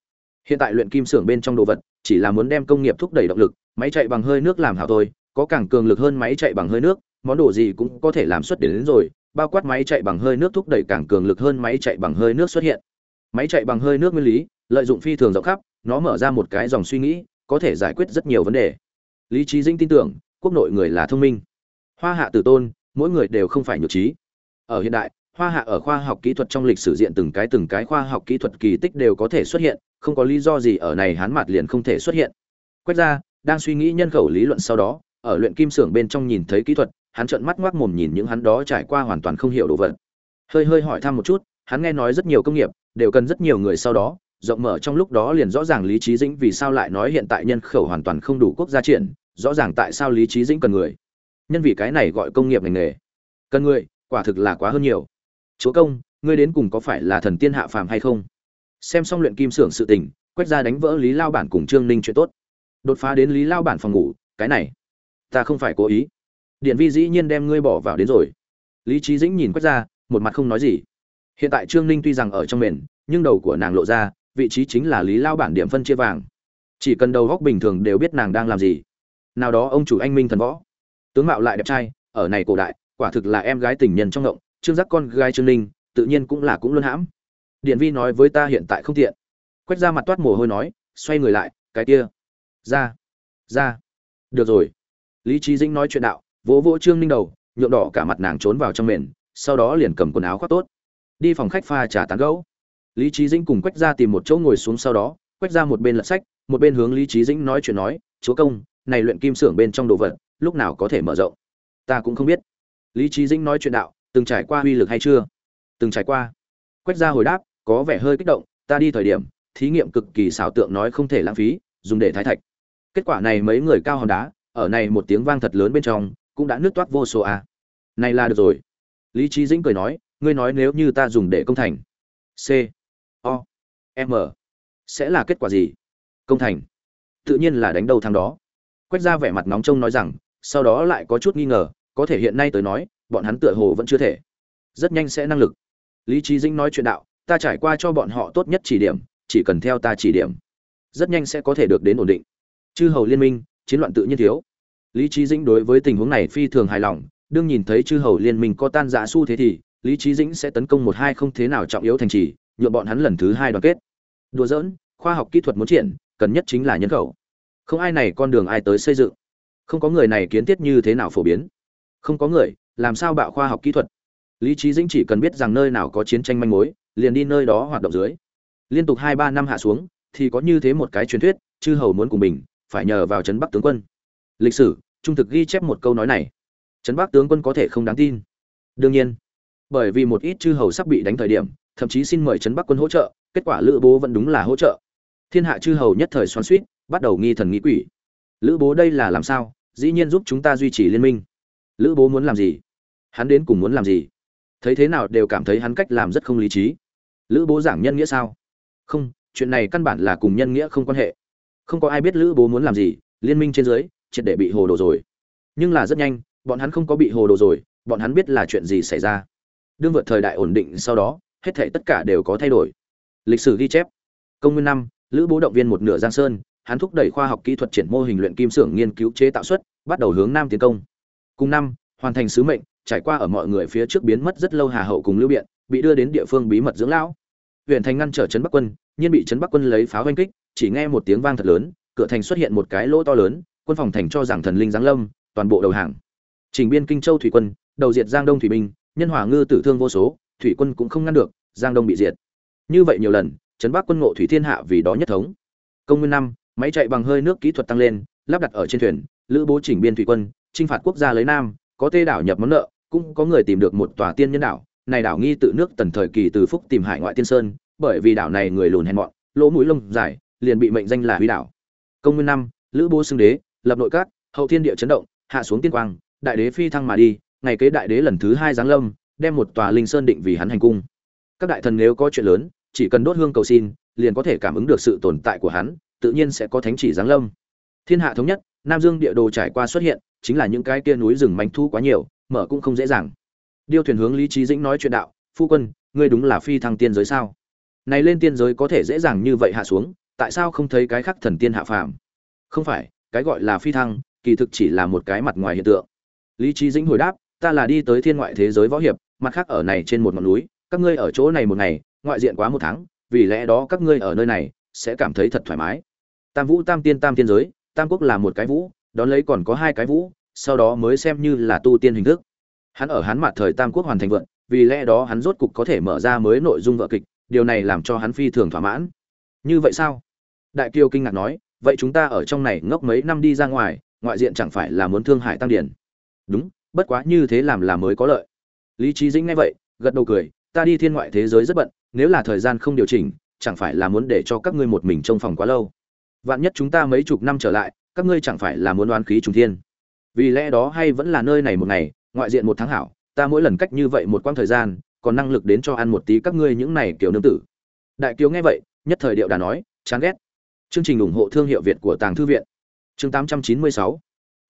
Speaker 1: Hiện tại luyện kim xưởng bên trong đồ vật chỉ là muốn đem công nghiệp thúc đẩy động lực máy chạy bằng hơi nước làm hảo thôi có càng cường lực hơn máy chạy bằng hơi nước món đồ gì cũng có thể làm xuất đến, đến rồi bao quát máy chạy bằng hơi nước thúc đẩy càng cường lực hơn máy chạy bằng hơi nước xuất hiện. Máy chạy bằng hơi nước nguyên lý, lợi dụng phi thường rộng khắp, nó mở ra một cái dòng suy nghĩ, có thể giải quyết rất nhiều vấn đề. Lý trí dĩnh tin tưởng, quốc nội người là thông minh. Hoa hạ tử tôn, mỗi người đều không phải nhược trí. Ở hiện đại, hoa hạ ở khoa học kỹ thuật trong lịch sử diện từng cái từng cái khoa học kỹ thuật kỳ tích đều có thể xuất hiện, không có lý do gì ở này hán mặt liền không thể xuất hiện. Quét ra, đang suy nghĩ nhân khẩu lý luận sau đó, ở luyện kim xưởng bên trong nhìn thấy kỹ thuật hắn trợn mắt ngoác mồm nhìn những hắn đó trải qua hoàn toàn không hiểu đồ vật. Hơi hơi hỏi thăm một chút, hắn nghe nói rất nhiều công nghiệp, đều cần rất nhiều người sau đó, rộng mở trong lúc đó liền rõ ràng lý trí dĩnh vì sao lại nói hiện tại nhân khẩu hoàn toàn không đủ quốc gia triển, rõ ràng tại sao lý trí dĩnh cần người. Nhân vì cái này gọi công nghiệp ngành nghề. Cần người, quả thực là quá hơn nhiều. Chúa công, ngươi đến cùng có phải là thần tiên hạ phàm hay không? Xem xong luyện kim xưởng sự tình, quét ra đánh vỡ lý lao bản cùng trương ninh chuyện tốt. Đột phá đến lý lao bản phòng ngủ, cái này, ta không phải cố ý điện vi dĩ nhiên đem ngươi bỏ vào đến rồi. Lý trí dĩnh nhìn quét ra, một mặt không nói gì. Hiện tại trương ninh tuy rằng ở trong mền, nhưng đầu của nàng lộ ra, vị trí chính là lý lao bản điểm phân chia vàng. Chỉ cần đầu góc bình thường đều biết nàng đang làm gì. Nào đó ông chủ anh minh thần võ. Tướng mạo lại đẹp trai, ở này cổ đại, quả thực là em gái tình nhân trong ngộng, trương giác con gái trương ninh, tự nhiên cũng là cũng luôn hãm. Điện vi nói với ta hiện tại không tiện. Quét ra mặt toát mồ hôi nói, xoay người lại, cái kia. Ra ra. Được rồi. Lý trí dĩnh nói chuyện đạo vỗ vỗ trương ninh đầu, nhuộm đỏ cả mặt nàng trốn vào trong mền, sau đó liền cầm quần áo khoác tốt. Đi phòng khách pha trà tán gẫu. Lý trí dĩnh cùng quách ra tìm một chỗ ngồi xuống sau đó, quách ra một bên lật sách, một bên hướng lý trí dĩnh nói chuyện nói, chúa công, này luyện kim xưởng bên trong đồ vật, lúc nào có thể mở rộng? Ta cũng không biết. Lý trí dĩnh nói chuyện đạo, từng trải qua uy lực hay chưa? Từng trải qua. Quách ra hồi đáp, có vẻ hơi kích động, ta đi thời điểm, thí nghiệm cực kỳ xảo tượng nói không thể lãng phí, dùng để thái thạch. Kết quả này mấy người cao hòn đá, ở này một tiếng vang thật lớn bên trong cũng đã nứt toát vô số a. Này là được rồi. Lý trí dĩnh cười nói, ngươi nói nếu như ta dùng để công thành. C, o, m, sẽ là kết quả gì? Công thành. Tự nhiên là đánh đầu thằng đó. Quét ra vẻ mặt nóng trông nói rằng, sau đó lại có chút nghi ngờ, có thể hiện nay tới nói, bọn hắn tựa hồ vẫn chưa thể. Rất nhanh sẽ năng lực. Lý trí dĩnh nói chuyện đạo, ta trải qua cho bọn họ tốt nhất chỉ điểm, chỉ cần theo ta chỉ điểm. Rất nhanh sẽ có thể được đến ổn định. Chư hầu liên minh, chiến loạn tự nhiên thiếu lý trí dĩnh đối với tình huống này phi thường hài lòng, đương nhìn thấy chư hầu liên minh có tan rã xu thế thì, lý trí dĩnh sẽ tấn công một hai không thế nào trọng yếu thành trì nhuộm bọn hắn lần thứ hai đoàn kết. Đùa giỡn, khoa học kỹ thuật muốn triển, cần nhất chính là nhân khẩu. Không ai này con đường ai tới xây dựng. Không có người này kiến thiết như thế nào phổ biến. Không có người, làm sao bạo khoa học kỹ thuật? Lý trí dĩnh chỉ cần biết rằng nơi nào có chiến tranh manh mối, liền đi nơi đó hoạt động dưới. Liên tục hai ba năm hạ xuống, thì có như thế một cái truyền thuyết, chư hầu muốn cùng mình, phải nhờ vào trấn bắc tướng quân lịch sử, trung thực ghi chép một câu nói này. Trấn bắc tướng quân có thể không đáng tin. Đương nhiên, bởi vì một ít chư hầu sắp bị đánh thời điểm, thậm chí xin mời trấn bắc quân hỗ trợ, kết quả lữ bố vẫn đúng là hỗ trợ. Thiên hạ chư hầu nhất thời xoắn suýt bắt đầu nghi thần nghĩ quỷ. Lữ bố đây là làm sao? Dĩ nhiên giúp chúng ta duy trì liên minh. Lữ bố muốn làm gì? Hắn đến cùng muốn làm gì? Thấy thế nào đều cảm thấy hắn cách làm rất không lý trí. Lữ bố giảng nhân nghĩa sao? Không, chuyện này căn bản là cùng nhân nghĩa không quan hệ. Không có ai biết lữ bố muốn làm gì, liên minh trên dưới triệt để bị hồ đồ rồi. Nhưng là rất nhanh, bọn hắn không có bị hồ đồ rồi, bọn hắn biết là chuyện gì xảy ra. Đương vượt thời đại ổn định sau đó, hết thể tất cả đều có thay đổi. Lịch sử ghi chép. Công nguyên năm, lữ bố động viên một nửa giang sơn, hắn thúc đẩy khoa học kỹ thuật triển mô hình luyện kim xưởng nghiên cứu chế tạo xuất, bắt đầu hướng nam tiến công. Cùng năm, hoàn thành sứ mệnh, trải qua ở mọi người phía trước biến mất rất lâu hà hậu cùng lưu biện, bị đưa đến địa phương bí mật dưỡng lão. Huyện thành ngăn trở trấn bắc quân, nhiên bị trấn bắc quân lấy pháo oanh kích, chỉ nghe một tiếng vang thật lớn, cửa thành xuất hiện một cái lỗ to lớn quân phòng thành cho rằng thần linh giáng lâm, toàn bộ đầu hàng. Trình biên kinh châu thủy quân, đầu diệt giang đông thủy binh, nhân hòa ngư tử thương vô số, thủy quân cũng không ngăn được, giang đông bị diệt. Như vậy nhiều lần, trấn bắc quân ngộ thủy thiên hạ vì đó nhất thống. Công nguyên năm, máy chạy bằng hơi nước kỹ thuật tăng lên, lắp đặt ở trên thuyền, lữ bố chỉnh biên thủy quân, chinh phạt quốc gia lấy nam, có tê đảo nhập món nợ, cũng có người tìm được một tòa tiên nhân đảo. Này đảo nghi tự nước tần thời kỳ từ phúc tìm hải ngoại tiên sơn, bởi vì đảo này người lùn hèn mọn, lỗ mũi lông dài, liền bị mệnh danh là huy đảo. Công nguyên năm, lữ bố xưng đế lập nội các, hậu thiên địa chấn động, hạ xuống tiên quang, đại đế phi thăng mà đi, ngày kế đại đế lần thứ hai giáng lâm, đem một tòa linh sơn định vì hắn hành cung. Các đại thần nếu có chuyện lớn, chỉ cần đốt hương cầu xin, liền có thể cảm ứng được sự tồn tại của hắn, tự nhiên sẽ có thánh chỉ giáng lâm. Thiên hạ thống nhất, nam dương địa đồ trải qua xuất hiện, chính là những cái kia núi rừng manh thu quá nhiều, mở cũng không dễ dàng. Điêu thuyền hướng lý trí dĩnh nói chuyện đạo, phu quân, ngươi đúng là phi thăng tiên giới sao? Này lên tiên giới có thể dễ dàng như vậy hạ xuống, tại sao không thấy cái khác thần tiên hạ phàm? Không phải cái gọi là phi thăng, kỳ thực chỉ là một cái mặt ngoài hiện tượng. Lý trí dĩnh hồi đáp, ta là đi tới thiên ngoại thế giới võ hiệp, mặt khác ở này trên một ngọn núi, các ngươi ở chỗ này một ngày, ngoại diện quá một tháng, vì lẽ đó các ngươi ở nơi này sẽ cảm thấy thật thoải mái. Tam vũ, tam tiên tam tiên giới, tam quốc là một cái vũ, đón lấy còn có hai cái vũ, sau đó mới xem như là tu tiên hình thức. Hắn ở hắn mặt thời tam quốc hoàn thành vượn, vì lẽ đó hắn rốt cục có thể mở ra mới nội dung vợ kịch, điều này làm cho hắn phi thường thỏa mãn. Như vậy sao? Đại kiều kinh ngạc nói vậy chúng ta ở trong này ngốc mấy năm đi ra ngoài, ngoại diện chẳng phải là muốn thương hại tăng điển đúng, bất quá như thế làm là mới có lợi. Lý trí dĩnh nghe vậy, gật đầu cười, ta đi thiên ngoại thế giới rất bận, nếu là thời gian không điều chỉnh, chẳng phải là muốn để cho các ngươi một mình trong phòng quá lâu. Vạn nhất chúng ta mấy chục năm trở lại, các ngươi chẳng phải là muốn đoán khí trùng thiên. Vì lẽ đó hay vẫn là nơi này một ngày, ngoại diện một tháng hảo, ta mỗi lần cách như vậy một quãng thời gian, còn năng lực đến cho ăn một tí các ngươi những này kiểu nương tử. Đại kiều nghe vậy, nhất thời điệu đà nói, chán ghét chương trình ủng hộ thương hiệu việt của tàng thư viện. Chương 896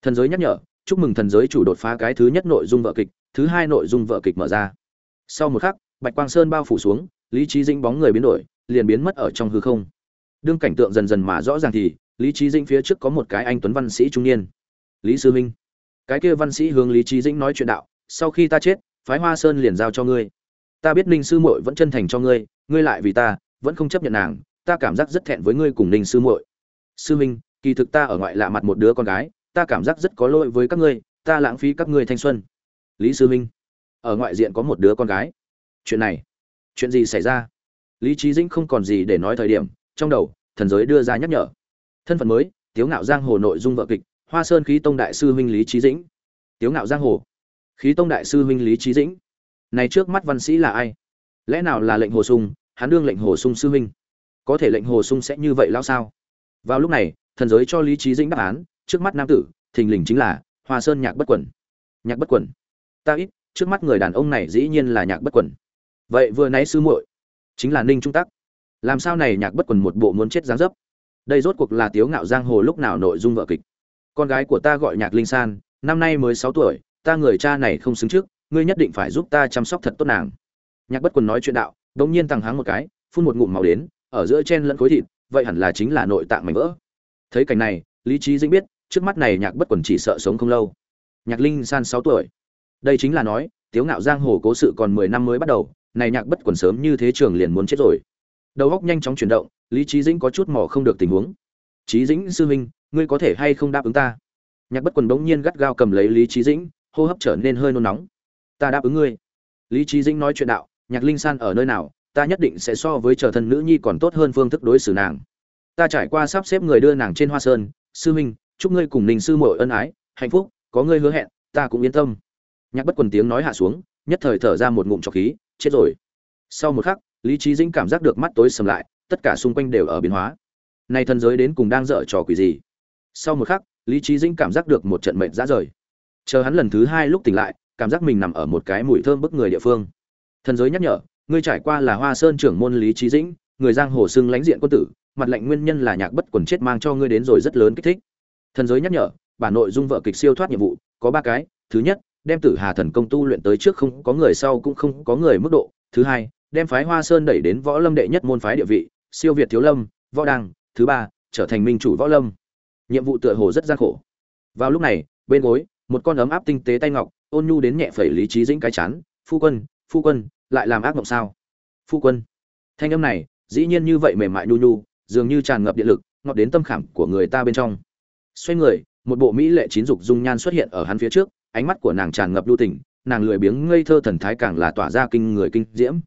Speaker 1: thần giới nhắc nhở, chúc mừng thần giới chủ đột phá cái thứ nhất nội dung vợ kịch, thứ hai nội dung vợ kịch mở ra. Sau một khắc, bạch quang sơn bao phủ xuống, lý trí dĩnh bóng người biến đổi, liền biến mất ở trong hư không. Đương cảnh tượng dần dần mà rõ ràng thì, lý trí dĩnh phía trước có một cái anh tuấn văn sĩ trung niên. Lý sư minh. Cái kia văn sĩ hướng lý trí dĩnh nói chuyện đạo, sau khi ta chết, phái hoa sơn liền giao cho ngươi. Ta biết ninh sư muội vẫn chân thành cho ngươi ngươi lại vì ta, vẫn không chấp nhận nàng ta cảm giác rất thẹn với ngươi cùng ninh sư muội. Sư minh, kỳ thực ta ở ngoại lạ mặt một đứa con gái, ta cảm giác rất có lỗi với các ngươi, ta lãng phí các ngươi thanh xuân. Lý sư minh, ở ngoại diện có một đứa con gái. Chuyện này, chuyện gì xảy ra? Lý trí dĩnh không còn gì để nói thời điểm, trong đầu, thần giới đưa ra nhắc nhở. Thân phận mới, tiếu ngạo giang hồ nội dung vợ kịch, hoa sơn khí tông đại sư huynh lý trí dĩnh. Tiếu ngạo giang hồ, khí tông đại sư huynh lý trí dĩnh. Này trước mắt văn sĩ là ai? Lẽ nào là lệnh hồ sung, hắn đương lệnh hồ sung sư huynh có thể lệnh hồ sung sẽ như vậy lão sao? Vào lúc này, thần giới cho lý trí dĩnh đáp án, trước mắt nam tử, thình lình chính là hoa sơn nhạc bất quẩn nhạc bất quẩn ta ít, trước mắt người đàn ông này dĩ nhiên là nhạc bất quẩn vậy vừa nãy sư muội chính là ninh trung tắc. Làm sao này nhạc bất quẩn một bộ muốn chết dáng dấp? Đây rốt cuộc là tiếu ngạo giang hồ lúc nào nội dung vợ kịch? Con gái của ta gọi nhạc linh san, năm nay mới sáu tuổi, ta người cha này không xứng trước, ngươi nhất định phải giúp ta chăm sóc thật tốt nàng. Nhạc bất quần nói chuyện đạo, đống nhiên tăng háng một cái, phun một ngụm màu đến ở giữa chen lẫn khối thịt, vậy hẳn là chính là nội tạng mảnh vỡ. Thấy cảnh này, lý trí dĩnh biết, trước mắt này nhạc bất quần chỉ sợ sống không lâu. Nhạc linh san sáu tuổi. Đây chính là nói, tiếu ngạo giang hồ cố sự còn mười năm mới bắt đầu, này nhạc bất quần sớm như thế trường liền muốn chết rồi. Đầu óc nhanh chóng chuyển động, lý trí dĩnh có chút mò không được tình huống. Trí dĩnh sư huynh, ngươi có thể hay không đáp ứng ta? Nhạc bất quần bỗng nhiên gắt gao cầm lấy lý trí dĩnh, hô hấp trở nên hơi nôn nóng. Ta đáp ứng ngươi. Lý trí dĩnh nói chuyện đạo, nhạc linh san ở nơi nào? Ta nhất định sẽ so với chờ thân nữ nhi còn tốt hơn phương thức đối xử nàng. Ta trải qua sắp xếp người đưa nàng trên hoa sơn, sư huynh, chúc ngươi cùng ninh sư muội ân ái, hạnh phúc, có ngươi hứa hẹn, ta cũng yên tâm. Nhạc bất quần tiếng nói hạ xuống, nhất thời thở ra một ngụm trọc khí, chết rồi. Sau một khắc, lý trí dĩnh cảm giác được mắt tối sầm lại, tất cả xung quanh đều ở biến hóa. Nay thần giới đến cùng đang dở trò quỷ gì? Sau một khắc, lý trí dĩnh cảm giác được một trận mệnh ra rời. Chờ hắn lần thứ hai lúc tỉnh lại, cảm giác mình nằm ở một cái mùi thơm bức người địa phương. Thần giới nhắc nhở ngươi trải qua là hoa sơn trưởng môn lý trí dĩnh, người giang hồ xưng lãnh diện quân tử, mặt lệnh nguyên nhân là nhạc bất quần chết mang cho ngươi đến rồi rất lớn kích thích. Thần giới nhắc nhở bản nội dung vợ kịch siêu thoát nhiệm vụ, có ba cái, thứ nhất, đem tử hà thần công tu luyện tới trước không có người sau cũng không có người mức độ, thứ hai, đem phái hoa sơn đẩy đến võ lâm đệ nhất môn phái địa vị, siêu việt thiếu lâm, võ đăng, thứ ba, trở thành minh chủ võ lâm. Nhiệm vụ tựa hồ rất gian khổ. Vào lúc này, bên gối, một con ấm áp tinh tế tay ngọc, ôn nhu đến nhẹ phẩy lý trí dĩnh cái chán, phu quân phu quân lại làm ác mộng sao? Phu quân. Thanh âm này, dĩ nhiên như vậy mềm mại nhu nhu, dường như tràn ngập điện lực, ngọt đến tâm khảm của người ta bên trong. Xoay người, một bộ mỹ lệ chín dục dung nhan xuất hiện ở hắn phía trước, ánh mắt của nàng tràn ngập lưu tình, nàng lười biếng ngây thơ thần thái càng là tỏa ra kinh người kinh diễm.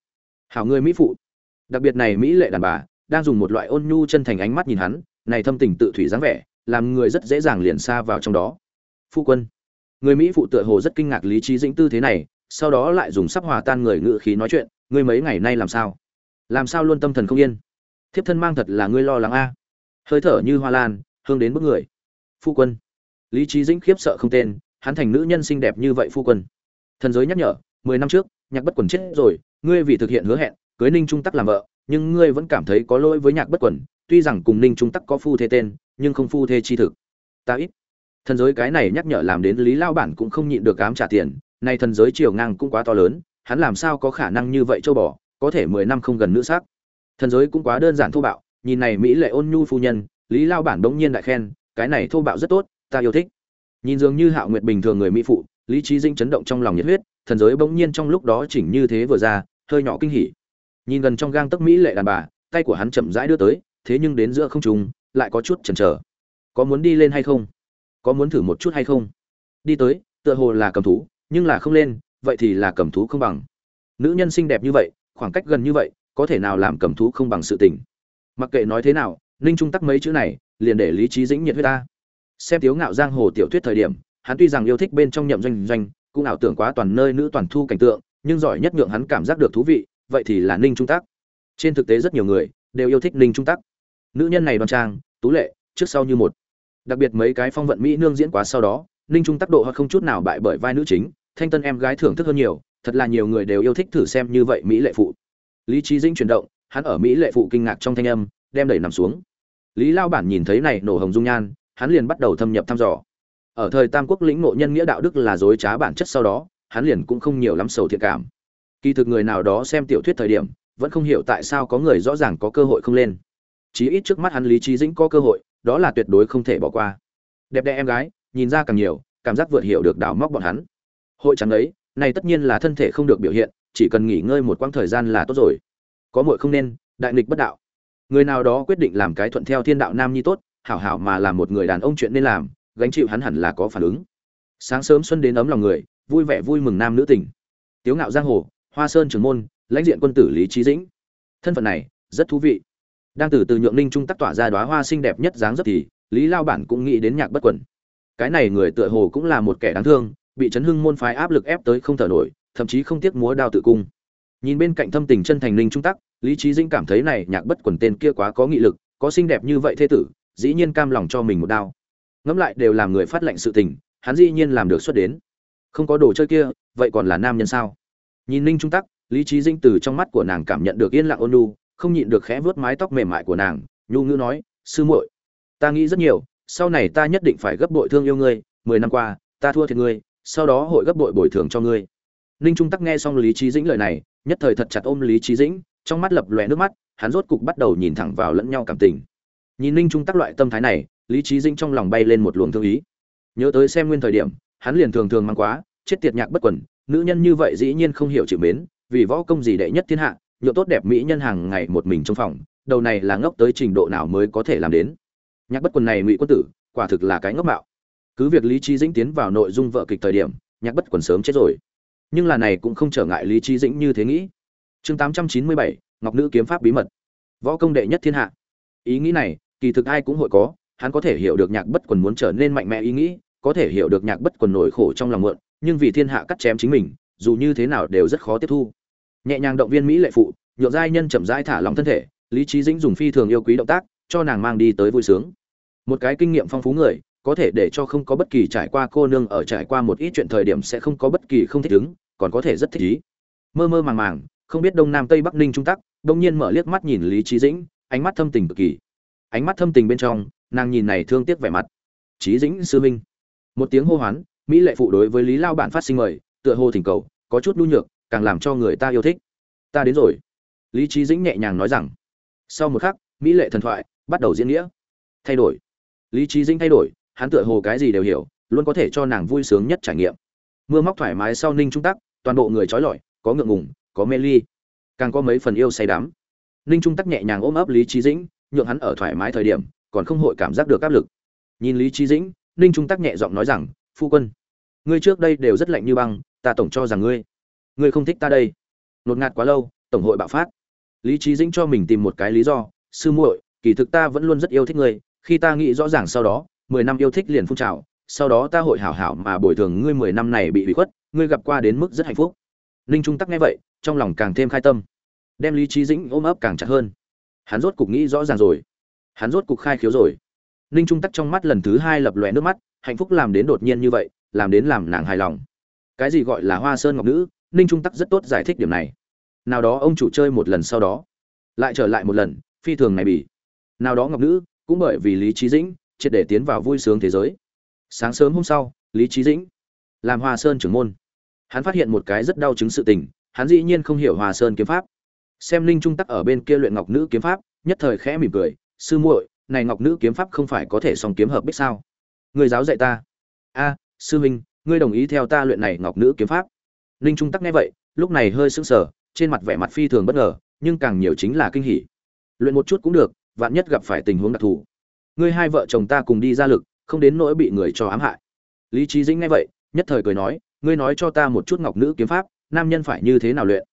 Speaker 1: Hảo người mỹ phụ. Đặc biệt này mỹ lệ đàn bà, đang dùng một loại ôn nhu chân thành ánh mắt nhìn hắn, này thâm tình tự thủy dáng vẻ, làm người rất dễ dàng liền xa vào trong đó. Phu quân. Người mỹ phụ tựa hồ rất kinh ngạc lý trí dĩnh tư thế này sau đó lại dùng sắp hòa tan người ngự khí nói chuyện, ngươi mấy ngày nay làm sao? Làm sao luôn tâm thần không yên? Thiếp thân mang thật là ngươi lo lắng a. Hơi thở như hoa lan hương đến bức người. Phu quân. Lý trí dĩnh khiếp sợ không tên, hắn thành nữ nhân xinh đẹp như vậy phu quân. Thần giới nhắc nhở, mười năm trước, nhạc bất quần chết rồi, ngươi vì thực hiện hứa hẹn, cưới ninh trung tắc làm vợ, nhưng ngươi vẫn cảm thấy có lỗi với nhạc bất quần, tuy rằng cùng ninh trung tắc có phu thê tên, nhưng không phu thê chi thực. Ta ít. Thần giới cái này nhắc nhở làm đến lý lao bản cũng không nhịn được cám trả tiền nay thần giới chiều ngang cũng quá to lớn, hắn làm sao có khả năng như vậy châu bỏ? có thể mười năm không gần nữ sắc thần giới cũng quá đơn giản thô bạo, nhìn này mỹ lệ ôn nhu phu nhân, lý lao bản đống nhiên đại khen, cái này thô bạo rất tốt, ta yêu thích. Nhìn dường như hạo nguyệt bình thường người mỹ phụ, lý trí dinh chấn động trong lòng nhiệt huyết, thần giới bỗng nhiên trong lúc đó chỉnh như thế vừa ra, hơi nhỏ kinh hỉ. Nhìn gần trong gang tấc mỹ lệ đàn bà, tay của hắn chậm rãi đưa tới, thế nhưng đến giữa không trùng lại có chút chần chờ. Có muốn đi lên hay không? Có muốn thử một chút hay không? Đi tới, tựa hồ là cầm thú nhưng là không lên, vậy thì là cầm thú không bằng. Nữ nhân xinh đẹp như vậy, khoảng cách gần như vậy, có thể nào làm cầm thú không bằng sự tình? Mặc kệ nói thế nào, ninh trung tắc mấy chữ này, liền để lý trí dĩnh nhiệt huyết ta. Xem tiếu ngạo giang hồ tiểu thuyết thời điểm, hắn tuy rằng yêu thích bên trong nhậm doanh doanh, cũng ảo tưởng quá toàn nơi nữ toàn thu cảnh tượng, nhưng giỏi nhất nhượng hắn cảm giác được thú vị, vậy thì là ninh trung tắc. Trên thực tế rất nhiều người đều yêu thích ninh trung tắc. Nữ nhân này đoan trang, tú lệ, trước sau như một. Đặc biệt mấy cái phong vận mỹ nương diễn quá sau đó, ninh trung tắc độ hoặc không chút nào bại bởi vai nữ chính thanh tân em gái thưởng thức hơn nhiều, thật là nhiều người đều yêu thích thử xem như vậy mỹ lệ phụ. Lý trí dĩnh chuyển động, hắn ở mỹ lệ phụ kinh ngạc trong thanh âm, đem đẩy nằm xuống. Lý lao bản nhìn thấy này nổ hồng dung nhan, hắn liền bắt đầu thâm nhập thăm dò. Ở thời tam quốc lĩnh ngộ nhân nghĩa đạo đức là dối trá bản chất sau đó, hắn liền cũng không nhiều lắm sầu thiện cảm. Kỳ thực người nào đó xem tiểu thuyết thời điểm, vẫn không hiểu tại sao có người rõ ràng có cơ hội không lên. Chí ít trước mắt hắn lý trí dĩnh có cơ hội, đó là tuyệt đối không thể bỏ qua. Đẹp đẽ em gái, nhìn ra càng nhiều, cảm giác vượt hiểu được đào móc bọn hắn hội chẳng ấy, này tất nhiên là thân thể không được biểu hiện, chỉ cần nghỉ ngơi một quãng thời gian là tốt rồi. Có muội không nên, đại nghịch bất đạo. Người nào đó quyết định làm cái thuận theo thiên đạo nam nhi tốt, hảo hảo mà làm một người đàn ông chuyện nên làm, gánh chịu hắn hẳn là có phản ứng. Sáng sớm xuân đến ấm lòng người, vui vẻ vui mừng nam nữ tình. Tiếu ngạo giang hồ, hoa sơn trường môn, lãnh diện quân tử lý trí dĩnh. Thân phận này, rất thú vị. Đang từ từ nhượng ninh trung tắc tỏa ra đóa hoa xinh đẹp nhất dáng rất thì, lý lao bản cũng nghĩ đến nhạc bất quẩn cái này người tựa hồ cũng là một kẻ đáng thương bị chấn hưng môn phái áp lực ép tới không thở nổi, thậm chí không tiếc múa đao tự cung. Nhìn bên cạnh thâm tình chân thành linh trung tắc, lý trí dĩnh cảm thấy này nhạc bất quần tên kia quá có nghị lực, có xinh đẹp như vậy thế tử, dĩ nhiên cam lòng cho mình một đao. Ngẫm lại đều làm người phát lệnh sự tình, hắn dĩ nhiên làm được xuất đến. Không có đồ chơi kia, vậy còn là nam nhân sao? Nhìn ninh trung tắc, lý trí dinh từ trong mắt của nàng cảm nhận được yên lặng ôn nhu, không nhịn được khẽ vớt mái tóc mềm mại của nàng, nhu ngữ nói, sư muội, ta nghĩ rất nhiều, sau này ta nhất định phải gấp bội thương yêu ngươi, mười năm qua, ta thua thiệt ngươi sau đó hội gấp bội bồi thường cho ngươi. Ninh trung tắc nghe xong lý trí dĩnh lời này, nhất thời thật chặt ôm lý trí dĩnh, trong mắt lập lòe nước mắt, hắn rốt cục bắt đầu nhìn thẳng vào lẫn nhau cảm tình. Nhìn ninh trung tắc loại tâm thái này, lý trí dĩnh trong lòng bay lên một luồng thương ý. Nhớ tới xem nguyên thời điểm, hắn liền thường thường mang quá, chết tiệt nhạc bất quần, nữ nhân như vậy dĩ nhiên không hiểu chịu mến, vì võ công gì đệ nhất thiên hạ, nhựa tốt đẹp mỹ nhân hàng ngày một mình trong phòng, đầu này là ngốc tới trình độ nào mới có thể làm đến. Nhạc bất quần này ngụy quân tử, quả thực là cái ngốc mạo cứ việc lý trí dĩnh tiến vào nội dung vợ kịch thời điểm, nhạc bất quần sớm chết rồi. Nhưng là này cũng không trở ngại lý trí dĩnh như thế nghĩ. Chương tám trăm chín mươi bảy, ngọc nữ kiếm pháp bí mật. Võ công đệ nhất thiên hạ. Ý nghĩ này, kỳ thực ai cũng hội có, hắn có thể hiểu được nhạc bất quần muốn trở nên mạnh mẽ ý nghĩ, có thể hiểu được nhạc bất quần nổi khổ trong lòng mượn nhưng vì thiên hạ cắt chém chính mình, dù như thế nào đều rất khó tiếp thu. Nhẹ nhàng động viên mỹ lệ phụ, nhượng giai nhân chậm rãi thả lòng thân thể, lý trí dĩnh dùng phi thường yêu quý động tác, cho nàng mang đi tới vui sướng. Một cái kinh nghiệm phong phú người có thể để cho không có bất kỳ trải qua cô nương ở trải qua một ít chuyện thời điểm sẽ không có bất kỳ không thích ứng, còn có thể rất thích ý. Mơ mơ màng màng, không biết đông nam tây bắc ninh trung tắc đông nhiên mở liếc mắt nhìn lý trí dĩnh, ánh mắt thâm tình cực kỳ. Ánh mắt thâm tình bên trong, nàng nhìn này thương tiếc vẻ mặt. Trí dĩnh sư minh. Một tiếng hô hoán, mỹ lệ phụ đối với lý lao bản phát sinh mời, tựa hồ thỉnh cầu, có chút nhu nhược, càng làm cho người ta yêu thích. Ta đến rồi. Lý trí dĩnh nhẹ nhàng nói rằng. Sau một khắc, mỹ lệ thần thoại bắt đầu diễn nghĩa. Thay đổi. Lý trí dĩnh thay đổi hắn tựa hồ cái gì đều hiểu, luôn có thể cho nàng vui sướng nhất trải nghiệm. Mưa móc thoải mái sau ninh trung tắc, toàn bộ người trói lọi, có ngượng ngùng, có mê ly, càng có mấy phần yêu say đắm. Ninh trung tắc nhẹ nhàng ôm ấp lý trí dĩnh, nhượng hắn ở thoải mái thời điểm, còn không hội cảm giác được áp lực. Nhìn lý trí dĩnh, ninh trung tắc nhẹ giọng nói rằng, phu quân, ngươi trước đây đều rất lạnh như băng, ta tổng cho rằng ngươi ngươi không thích ta đây. Nột ngạt quá lâu, tổng hội bạo phát. Lý trí dĩnh cho mình tìm một cái lý do, sư muội, kỳ thực ta vẫn luôn rất yêu thích ngươi, khi ta nghĩ rõ ràng sau đó mười năm yêu thích liền phun trào, sau đó ta hội hảo hảo mà bồi thường ngươi mười năm này bị bị khuất, ngươi gặp qua đến mức rất hạnh phúc. Ninh trung tắc nghe vậy, trong lòng càng thêm khai tâm. Đem lý trí dĩnh ôm ấp càng chặt hơn. Hắn rốt cục nghĩ rõ ràng rồi. Hắn rốt cục khai khiếu rồi. Ninh trung tắc trong mắt lần thứ hai lập lòe nước mắt, hạnh phúc làm đến đột nhiên như vậy, làm đến làm nàng hài lòng. Cái gì gọi là hoa sơn ngọc nữ, ninh trung tắc rất tốt giải thích điểm này. Nào đó ông chủ chơi một lần sau đó, lại trở lại một lần, phi thường này bỉ. Nào đó ngọc nữ, cũng bởi vì lý trí dĩnh triệt để tiến vào vui sướng thế giới. Sáng sớm hôm sau, lý trí dĩnh làm hoa sơn trưởng môn. Hắn phát hiện một cái rất đau chứng sự tình, hắn dĩ nhiên không hiểu hoa sơn kiếm pháp. Xem linh trung tắc ở bên kia luyện ngọc nữ kiếm pháp, nhất thời khẽ mỉm cười, sư muội, này ngọc nữ kiếm pháp không phải có thể song kiếm hợp bích sao? Người giáo dạy ta. A, sư minh ngươi đồng ý theo ta luyện này ngọc nữ kiếm pháp? Linh trung tắc nghe vậy, lúc này hơi sững sờ, trên mặt vẻ mặt phi thường bất ngờ, nhưng càng nhiều chính là kinh hỉ. Luyện một chút cũng được, vạn nhất gặp phải tình huống đặc thù ngươi hai vợ chồng ta cùng đi ra lực, không đến nỗi bị người cho ám hại. Lý trí dĩnh nghe vậy, nhất thời cười nói, ngươi nói cho ta một chút ngọc nữ kiếm pháp, nam nhân phải như thế nào luyện?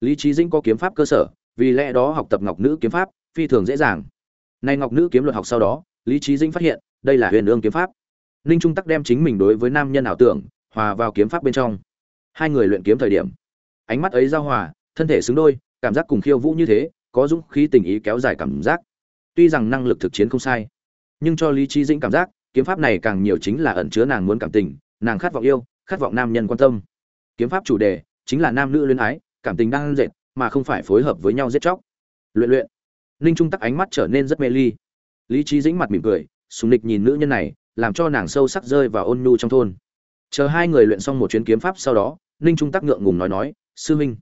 Speaker 1: Lý trí dĩnh có kiếm pháp cơ sở, vì lẽ đó học tập ngọc nữ kiếm pháp, phi thường dễ dàng. Nay ngọc nữ kiếm luật học sau đó, lý trí dĩnh phát hiện, đây là huyền ương kiếm pháp. Ninh trung tắc đem chính mình đối với nam nhân ảo tưởng, hòa vào kiếm pháp bên trong. Hai người luyện kiếm thời điểm, ánh mắt ấy giao hòa, thân thể xứng đôi, cảm giác cùng khiêu vũ như thế, có dũng khí tình ý kéo dài cảm giác. Tuy rằng năng lực thực chiến không sai nhưng cho lý trí dĩnh cảm giác, kiếm pháp này càng nhiều chính là ẩn chứa nàng muốn cảm tình, nàng khát vọng yêu, khát vọng nam nhân quan tâm. Kiếm pháp chủ đề chính là nam nữ luyến ái, cảm tình đang dệt, mà không phải phối hợp với nhau giết chóc. Luyện luyện. Ninh trung tắc ánh mắt trở nên rất mê ly. Lý trí dĩnh mặt mỉm cười, sùng nịch nhìn nữ nhân này, làm cho nàng sâu sắc rơi vào ôn nhu trong thôn. Chờ hai người luyện xong một chuyến kiếm pháp sau đó, ninh trung tắc ngượng ngùng nói nói, sư huynh.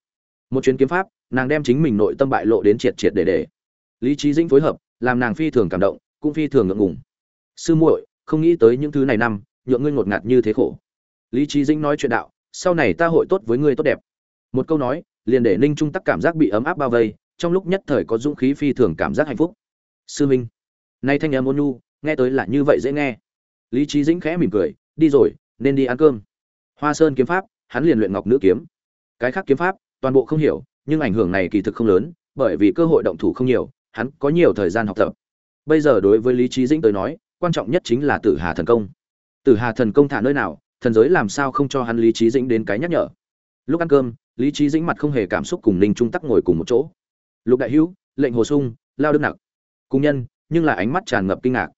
Speaker 1: Một chuyến kiếm pháp, nàng đem chính mình nội tâm bại lộ đến triệt triệt để để. Lý trí dĩnh phối hợp, làm nàng phi thường cảm động cũng phi thường ngượng ngùng. Sư muội, không nghĩ tới những thứ này năm, nhượng ngươi ngột ngạt như thế khổ. Lý trí dĩnh nói chuyện đạo, sau này ta hội tốt với ngươi tốt đẹp. Một câu nói, liền để ninh trung tắc cảm giác bị ấm áp bao vây, trong lúc nhất thời có dũng khí phi thường cảm giác hạnh phúc. Sư minh, nay thanh em ôn nhu, nghe tới là như vậy dễ nghe. Lý trí dĩnh khẽ mỉm cười, đi rồi, nên đi ăn cơm. Hoa sơn kiếm pháp, hắn liền luyện ngọc nữ kiếm. Cái khác kiếm pháp, toàn bộ không hiểu, nhưng ảnh hưởng này kỳ thực không lớn, bởi vì cơ hội động thủ không nhiều, hắn có nhiều thời gian học tập bây giờ đối với lý trí dĩnh tới nói, quan trọng nhất chính là tử hà thần công. Tử hà thần công thả nơi nào, thần giới làm sao không cho hắn lý trí dĩnh đến cái nhắc nhở? Lúc ăn cơm, lý trí dĩnh mặt không hề cảm xúc cùng ninh trung tắc ngồi cùng một chỗ. Lục đại hữu, lệnh hồ sung, lao đức nặc. Cùng nhân, nhưng là ánh mắt tràn ngập kinh ngạc.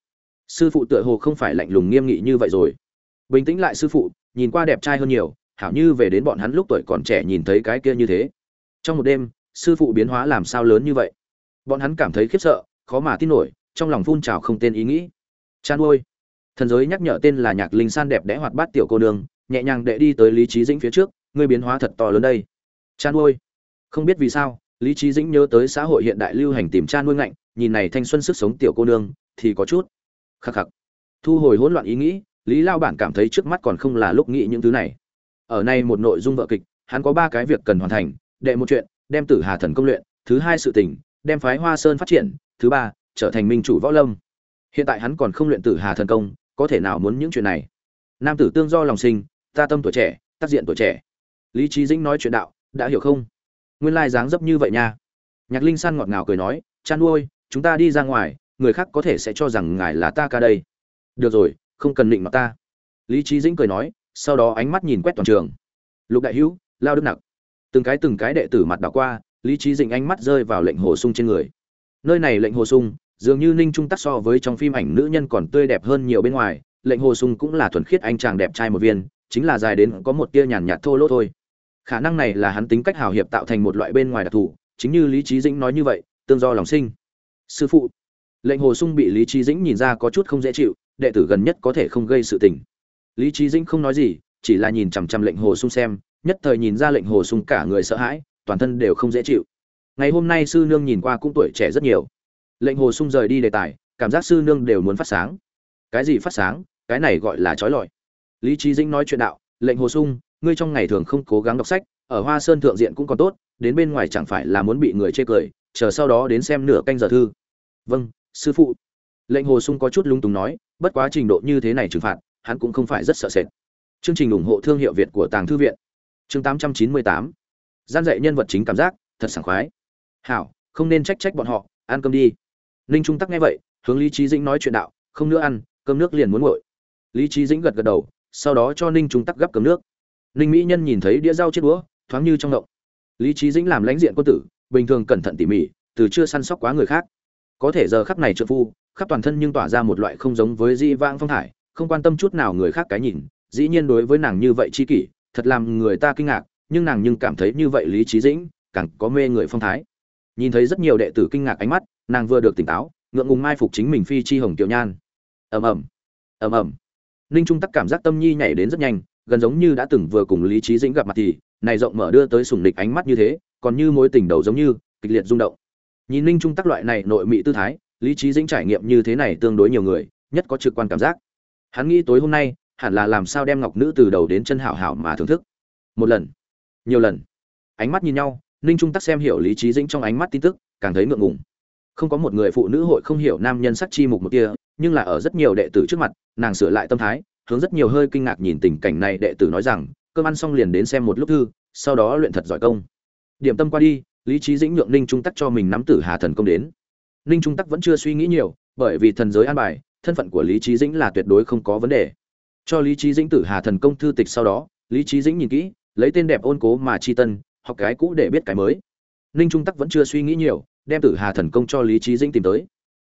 Speaker 1: Sư phụ tựa hồ không phải lạnh lùng nghiêm nghị như vậy rồi. Bình tĩnh lại sư phụ, nhìn qua đẹp trai hơn nhiều, hảo như về đến bọn hắn lúc tuổi còn trẻ nhìn thấy cái kia như thế. Trong một đêm, sư phụ biến hóa làm sao lớn như vậy? Bọn hắn cảm thấy khiếp sợ, khó mà tin nổi trong lòng phun trào không tên ý nghĩ. Chan ôi thần giới nhắc nhở tên là nhạc linh san đẹp đẽ hoạt bát tiểu cô nương, nhẹ nhàng đệ đi tới lý trí dĩnh phía trước, ngươi biến hóa thật to lớn đây. Chan ôi không biết vì sao, lý trí dĩnh nhớ tới xã hội hiện đại lưu hành tìm cha nuôi ngạnh, nhìn này thanh xuân sức sống tiểu cô nương, thì có chút. Khắc khắc. Thu hồi hỗn loạn ý nghĩ, lý lao bản cảm thấy trước mắt còn không là lúc nghĩ những thứ này. Ở nay một nội dung vợ kịch, hắn có ba cái việc cần hoàn thành, đệ một chuyện, đem tử hà thần công luyện, thứ hai sự tình, đem phái hoa sơn phát triển, thứ ba trở thành minh chủ võ lâm. Hiện tại hắn còn không luyện tử hà thần công, có thể nào muốn những chuyện này? Nam tử tương do lòng sinh, ta tâm tuổi trẻ, tác diện tuổi trẻ. Lý trí dĩnh nói chuyện đạo, đã hiểu không? Nguyên lai dáng dấp như vậy nha. Nhạc linh san ngọt ngào cười nói, chan nuôi chúng ta đi ra ngoài, người khác có thể sẽ cho rằng ngài là ta ca đây. Được rồi, không cần định mặt ta. Lý trí dĩnh cười nói, sau đó ánh mắt nhìn quét toàn trường. Lục đại hữu, lao đức nặc. Từng cái từng cái đệ tử mặt đảo qua, lý trí dĩnh ánh mắt rơi vào lệnh hồ sung trên người. Nơi này lệnh hồ sung dường như ninh trung tắc so với trong phim ảnh nữ nhân còn tươi đẹp hơn nhiều bên ngoài, lệnh hồ sung cũng là thuần khiết anh chàng đẹp trai một viên, chính là dài đến có một tia nhàn nhạt thô lỗ thôi. Khả năng này là hắn tính cách hào hiệp tạo thành một loại bên ngoài đặc thù, chính như lý trí dĩnh nói như vậy, tương do lòng sinh. Sư phụ. Lệnh hồ sung bị lý trí dĩnh nhìn ra có chút không dễ chịu, đệ tử gần nhất có thể không gây sự tình. Lý trí dĩnh không nói gì, chỉ là nhìn chằm chằm lệnh hồ sung xem, nhất thời nhìn ra lệnh hồ sung cả người sợ hãi, toàn thân đều không dễ chịu. Ngày hôm nay sư nương nhìn qua cũng tuổi trẻ rất nhiều lệnh hồ sung rời đi đề tài, cảm giác sư nương đều muốn phát sáng. Cái gì phát sáng? Cái này gọi là trói lọi. Lý trí dĩnh nói chuyện đạo, lệnh hồ sung, ngươi trong ngày thường không cố gắng đọc sách, ở hoa sơn thượng diện cũng còn tốt, đến bên ngoài chẳng phải là muốn bị người chê cười, chờ sau đó đến xem nửa canh giờ thư. Vâng sư phụ. Lệnh hồ sung có chút lung túng nói, bất quá trình độ như thế này trừng phạt, hắn cũng không phải rất sợ sệt. Chương trình ủng hộ thương hiệu việt của tàng thư viện. Chương 898 gian dạy nhân vật chính cảm giác, thật sảng khoái. Hảo, không nên trách trách bọn họ, ăn cơm đi ninh trung tắc nghe vậy, hướng lý trí dĩnh nói chuyện đạo, không nữa ăn, cơm nước liền muốn nguội. Lý trí dĩnh gật gật đầu, sau đó cho ninh trung tắc gấp cơm nước. Ninh mỹ nhân nhìn thấy đĩa rau chết đũa, thoáng như trong động lý trí dĩnh làm lãnh diện quân tử, bình thường cẩn thận tỉ mỉ, từ chưa săn sóc quá người khác. Có thể giờ khắc này trợ phu, khắp toàn thân nhưng tỏa ra một loại không giống với di vãng phong thải, không quan tâm chút nào người khác cái nhìn, dĩ nhiên đối với nàng như vậy chi kỷ, thật làm người ta kinh ngạc, nhưng nàng nhưng cảm thấy như vậy lý trí dĩnh càng có mê người phong thái. Nhìn thấy rất nhiều đệ tử kinh ngạc ánh mắt nàng vừa được tỉnh táo, ngượng ngùng mai phục chính mình phi chi hồng tiểu nhan. Ầm ầm ầm ầm. Ninh trung tắc cảm giác tâm nhi nhảy đến rất nhanh, gần giống như đã từng vừa cùng lý trí dĩnh gặp mặt thì, này rộng mở đưa tới sùng địch ánh mắt như thế, còn như mối tình đầu giống như, kịch liệt rung động. Nhìn ninh trung tắc loại này nội mị tư thái, lý trí dĩnh trải nghiệm như thế này tương đối nhiều người, nhất có trực quan cảm giác. Hắn nghĩ tối hôm nay, hẳn là làm sao đem ngọc nữ từ đầu đến chân hảo hảo mà thưởng thức. Một lần, nhiều lần. Ánh mắt nhìn nhau, ninh trung tắc xem hiểu lý trí dĩnh trong ánh mắt tin tức, càng thấy ngượng ngùng không có một người phụ nữ hội không hiểu nam nhân sắc chi mục một kia, nhưng là ở rất nhiều đệ tử trước mặt, nàng sửa lại tâm thái, hướng rất nhiều hơi kinh ngạc nhìn tình cảnh này đệ tử nói rằng, cơm ăn xong liền đến xem một lúc thư, sau đó luyện thật giỏi công. Điểm tâm qua đi, lý trí dĩnh nhượng ninh trung tắc cho mình nắm tử hà thần công đến. Ninh trung tắc vẫn chưa suy nghĩ nhiều, bởi vì thần giới an bài, thân phận của lý trí dĩnh là tuyệt đối không có vấn đề. Cho lý trí dĩnh tử hà thần công thư tịch sau đó, lý trí dĩnh nhìn kỹ, lấy tên đẹp ôn cố mà chi tân, học cái cũ để biết cái mới. Ninh trung tắc vẫn chưa suy nghĩ nhiều đem tử hà thần công cho lý trí dĩnh tìm tới.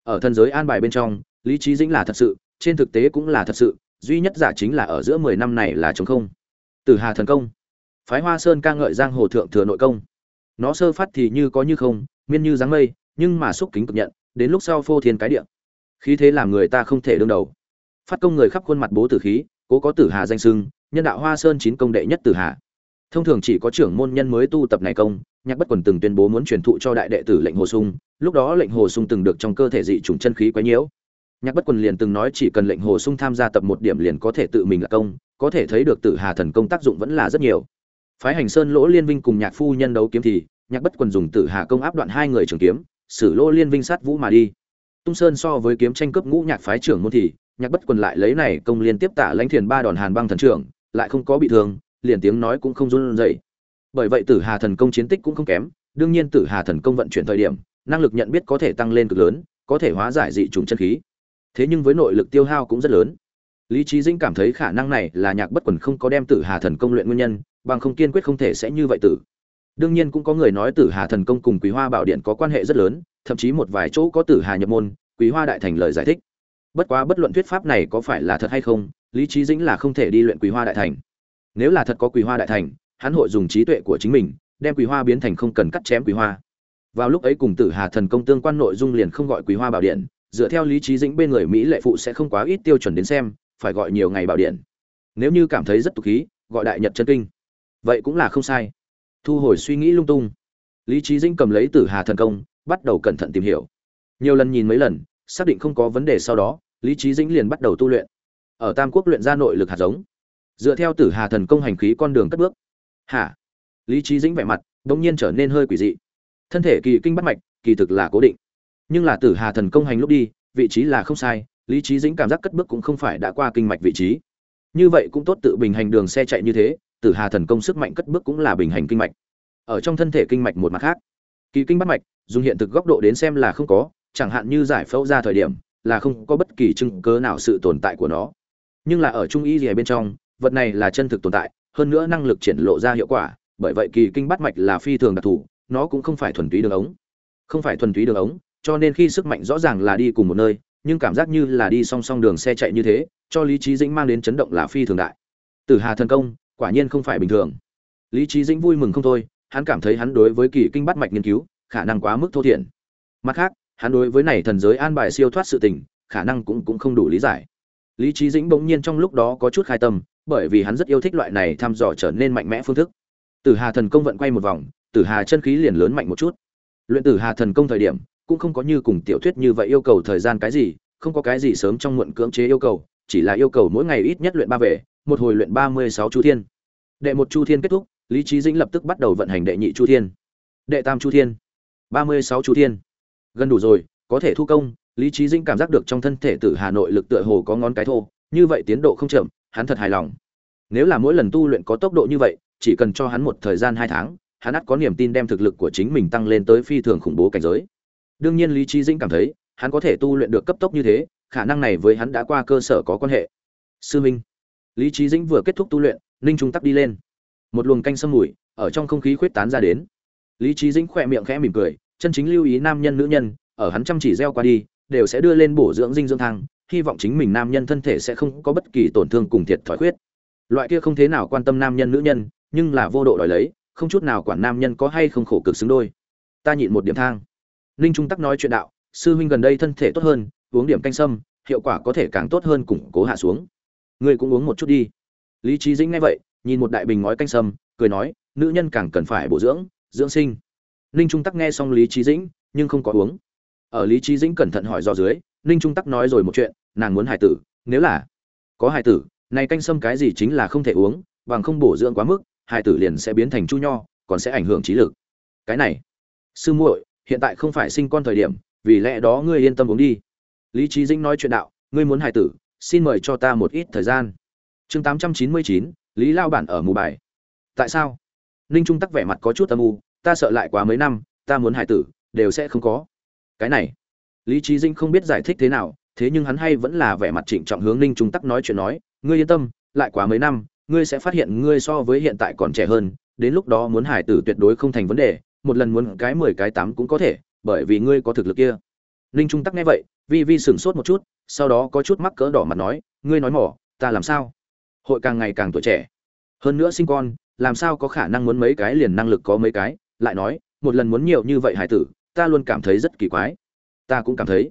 Speaker 1: Ở thần giới an bài bên trong, lý trí dĩnh là thật sự, trên thực tế cũng là thật sự, duy nhất giả chính là ở giữa mười năm này là chống không. Tử hà thần công. Phái hoa sơn ca ngợi giang hồ thượng thừa nội công. Nó sơ phát thì như có như không, miên như dáng mây, nhưng mà xúc kính cực nhận, đến lúc sau phô thiên cái địa. Khí thế làm người ta không thể đương đầu. Phát công người khắp khuôn mặt bố tử khí, cố có tử hà danh sưng, nhân đạo hoa sơn chín công đệ nhất tử hà. Thông thường chỉ có trưởng môn nhân mới tu tập này công nhạc bất quần từng tuyên bố muốn truyền thụ cho đại đệ tử lệnh hồ sung, lúc đó lệnh hồ sung từng được trong cơ thể dị chủng chân khí quấy nhiễu. Nhạc bất quần liền từng nói chỉ cần lệnh hồ sung tham gia tập một điểm liền có thể tự mình là công, có thể thấy được tử hà thần công tác dụng vẫn là rất nhiều. Phái hành sơn lỗ liên vinh cùng nhạc phu nhân đấu kiếm thì, nhạc bất quần dùng tử hà công áp đoạn hai người trường kiếm xử lỗ liên vinh sát vũ mà đi. Tung sơn so với kiếm tranh cướp ngũ nhạc phái trưởng môn thì, nhạc bất quần lại lấy này công liên tiếp tả lãnh thiền ba đòn hàn băng thần trưởng, lại không có bị thương, liền tiếng nói cũng không run rẩy bởi vậy tử hà thần công chiến tích cũng không kém, đương nhiên tử hà thần công vận chuyển thời điểm, năng lực nhận biết có thể tăng lên cực lớn, có thể hóa giải dị trùng chân khí. Thế nhưng với nội lực tiêu hao cũng rất lớn. Lý trí dĩnh cảm thấy khả năng này là nhạc bất quần không có đem tử hà thần công luyện nguyên nhân, bằng không kiên quyết không thể sẽ như vậy tử. Đương nhiên cũng có người nói tử hà thần công cùng quý hoa bảo điện có quan hệ rất lớn, thậm chí một vài chỗ có tử hà nhập môn, quý hoa đại thành lời giải thích. Bất quá bất luận thuyết pháp này có phải là thật hay không, lý trí dĩnh là không thể đi luyện quý hoa đại thành. Nếu là thật có quý hoa đại thành hắn hội dùng trí tuệ của chính mình, đem quý hoa biến thành không cần cắt chém quý hoa. Vào lúc ấy cùng tử hà thần công tương quan nội dung liền không gọi quý hoa bảo điện, dựa theo lý trí dĩnh bên người mỹ lệ phụ sẽ không quá ít tiêu chuẩn đến xem, phải gọi nhiều ngày bảo điện. Nếu như cảm thấy rất tục khí, gọi đại nhật chân kinh. Vậy cũng là không sai. Thu hồi suy nghĩ lung tung. Lý trí dĩnh cầm lấy tử hà thần công, bắt đầu cẩn thận tìm hiểu. Nhiều lần nhìn mấy lần, xác định không có vấn đề sau đó, lý trí dĩnh liền bắt đầu tu luyện. Ở tam quốc luyện ra nội lực hạt giống. Dựa theo tử hà thần công hành khí con đường cất bước hả? Lý trí dĩnh vẻ mặt đ ỗ n g nhiên trở nên hơi quỷ dị. Thân thể kỳ kinh bắt mạch, kỳ thực là cố định. Nhưng là tử hà thần công hành lúc đi, vị trí là không sai, lý trí dĩnh cảm giác cất bước cũng không phải đã qua kinh mạch vị trí. Như vậy cũng tốt tự bình hành đường xe chạy như thế, tử hà thần công sức mạnh cất bước cũng là bình hành kinh mạch. Ở trong thân thể kinh mạch một mặt khác, kỳ kinh bắt mạch, dùng hiện thực góc độ đến xem là không có, chẳng hạn như giải phẫu ra thời điểm, là không có bất kỳ chứng cớ nào sự tồn tại của nó. Nhưng là ở trung y gì bên trong, vật này là chân thực tồn tại hơn nữa năng lực triển lộ ra hiệu quả, bởi vậy kỳ kinh bắt mạch là phi thường đặc thù, nó cũng không phải thuần túy đường ống. Không phải thuần túy đường ống, cho nên khi sức mạnh rõ ràng là đi cùng một nơi, nhưng cảm giác như là đi song song đường xe chạy như thế, cho lý trí dĩnh mang đến chấn động là phi thường đại. Tử hà thần công, quả nhiên không phải bình thường. Lý trí dĩnh vui mừng không thôi, hắn cảm thấy hắn đối với kỳ kinh bắt mạch nghiên cứu, khả năng quá mức thô thiển. Mặt khác, hắn đối với này thần giới an bài siêu thoát sự tình, khả năng cũng cũng không đủ lý giải. Lý trí dĩnh bỗng nhiên trong lúc đó có chút khai tâm bởi vì hắn rất yêu thích loại này thăm dò trở nên mạnh mẽ phương thức. Tử hà thần công vận quay một vòng, tử hà chân khí liền lớn mạnh một chút. Luyện tử hà thần công thời điểm, cũng không có như cùng tiểu thuyết như vậy yêu cầu thời gian cái gì, không có cái gì sớm trong muộn cưỡng chế yêu cầu, chỉ là yêu cầu mỗi ngày ít nhất luyện ba về, một hồi luyện ba mươi sáu chu thiên. Đệ một chu thiên kết thúc, lý Chí dĩnh lập tức bắt đầu vận hành đệ nhị chu thiên. Đệ tam chu thiên. Ba mươi sáu chu thiên. Gần đủ rồi, có thể thu công, lý Chí dĩnh cảm giác được trong thân thể tử hà nội lực tựa hồ có ngón cái thô, như vậy tiến độ không chậm hắn thật hài lòng. Nếu là mỗi lần tu luyện có tốc độ như vậy, chỉ cần cho hắn một thời gian hai tháng, hắn ắt có niềm tin đem thực lực của chính mình tăng lên tới phi thường khủng bố cảnh giới. Đương nhiên lý trí dĩnh cảm thấy, hắn có thể tu luyện được cấp tốc như thế, khả năng này với hắn đã qua cơ sở có quan hệ. Sư minh. Lý trí dĩnh vừa kết thúc tu luyện, ninh trung tắc đi lên. Một luồng canh sâm mùi, ở trong không khí khuyết tán ra đến. Lý trí dĩnh khỏe miệng khẽ mỉm cười, chân chính lưu ý nam nhân, nữ nhân, ở hắn chăm chỉ gieo qua đi, đều sẽ đưa lên bổ dưỡng dinh dưỡng thang hy vọng chính mình nam nhân thân thể sẽ không có bất kỳ tổn thương cùng thiệt thòi khuyết. Loại kia không thế nào quan tâm nam nhân nữ nhân, nhưng là vô độ đòi lấy, không chút nào quản nam nhân có hay không khổ cực xứng đôi. Ta nhịn một điểm thang. Ninh trung tắc nói chuyện đạo, sư huynh gần đây thân thể tốt hơn, uống điểm canh sâm, hiệu quả có thể càng tốt hơn củng cố hạ xuống. Ngươi cũng uống một chút đi. Lý trí dĩnh nghe vậy, nhìn một đại bình ngói canh sâm, cười nói, nữ nhân càng cần phải bổ dưỡng dưỡng sinh. Ninh trung tắc nghe xong lý trí dĩnh, nhưng không có uống. Ở lý trí dĩnh cẩn thận hỏi do dưới ninh trung tắc nói rồi một chuyện, nàng muốn hải tử, nếu là có hải tử, này canh sâm cái gì chính là không thể uống, bằng không bổ dưỡng quá mức, hải tử liền sẽ biến thành chu nho, còn sẽ ảnh hưởng trí lực. Cái này, sư muội, hiện tại không phải sinh con thời điểm, vì lẽ đó ngươi yên tâm uống đi. Lý trí dĩnh nói chuyện đạo, ngươi muốn hải tử, xin mời cho ta một ít thời gian. Chương tám trăm chín mươi chín, lý lao bản ở mù bài. Tại sao? Ninh trung tắc vẻ mặt có chút âm u, ta sợ lại quá mấy năm, ta muốn hải tử, đều sẽ không có. Cái này lý trí Dinh không biết giải thích thế nào, thế nhưng hắn hay vẫn là vẻ mặt trịnh trọng hướng ninh trung tắc nói chuyện nói, ngươi yên tâm, lại quá mấy năm, ngươi sẽ phát hiện ngươi so với hiện tại còn trẻ hơn, đến lúc đó muốn hải tử tuyệt đối không thành vấn đề, một lần muốn cái mười cái tám cũng có thể, bởi vì ngươi có thực lực kia. Ninh trung tắc nghe vậy, vi vi sửng sốt một chút, sau đó có chút mắc cỡ đỏ mặt nói, ngươi nói mỏ, ta làm sao? Hội càng ngày càng tuổi trẻ. Hơn nữa sinh con, làm sao có khả năng muốn mấy cái liền năng lực có mấy cái, lại nói, một lần muốn nhiều như vậy hải tử, ta luôn cảm thấy rất kỳ quái ta cũng cảm thấy.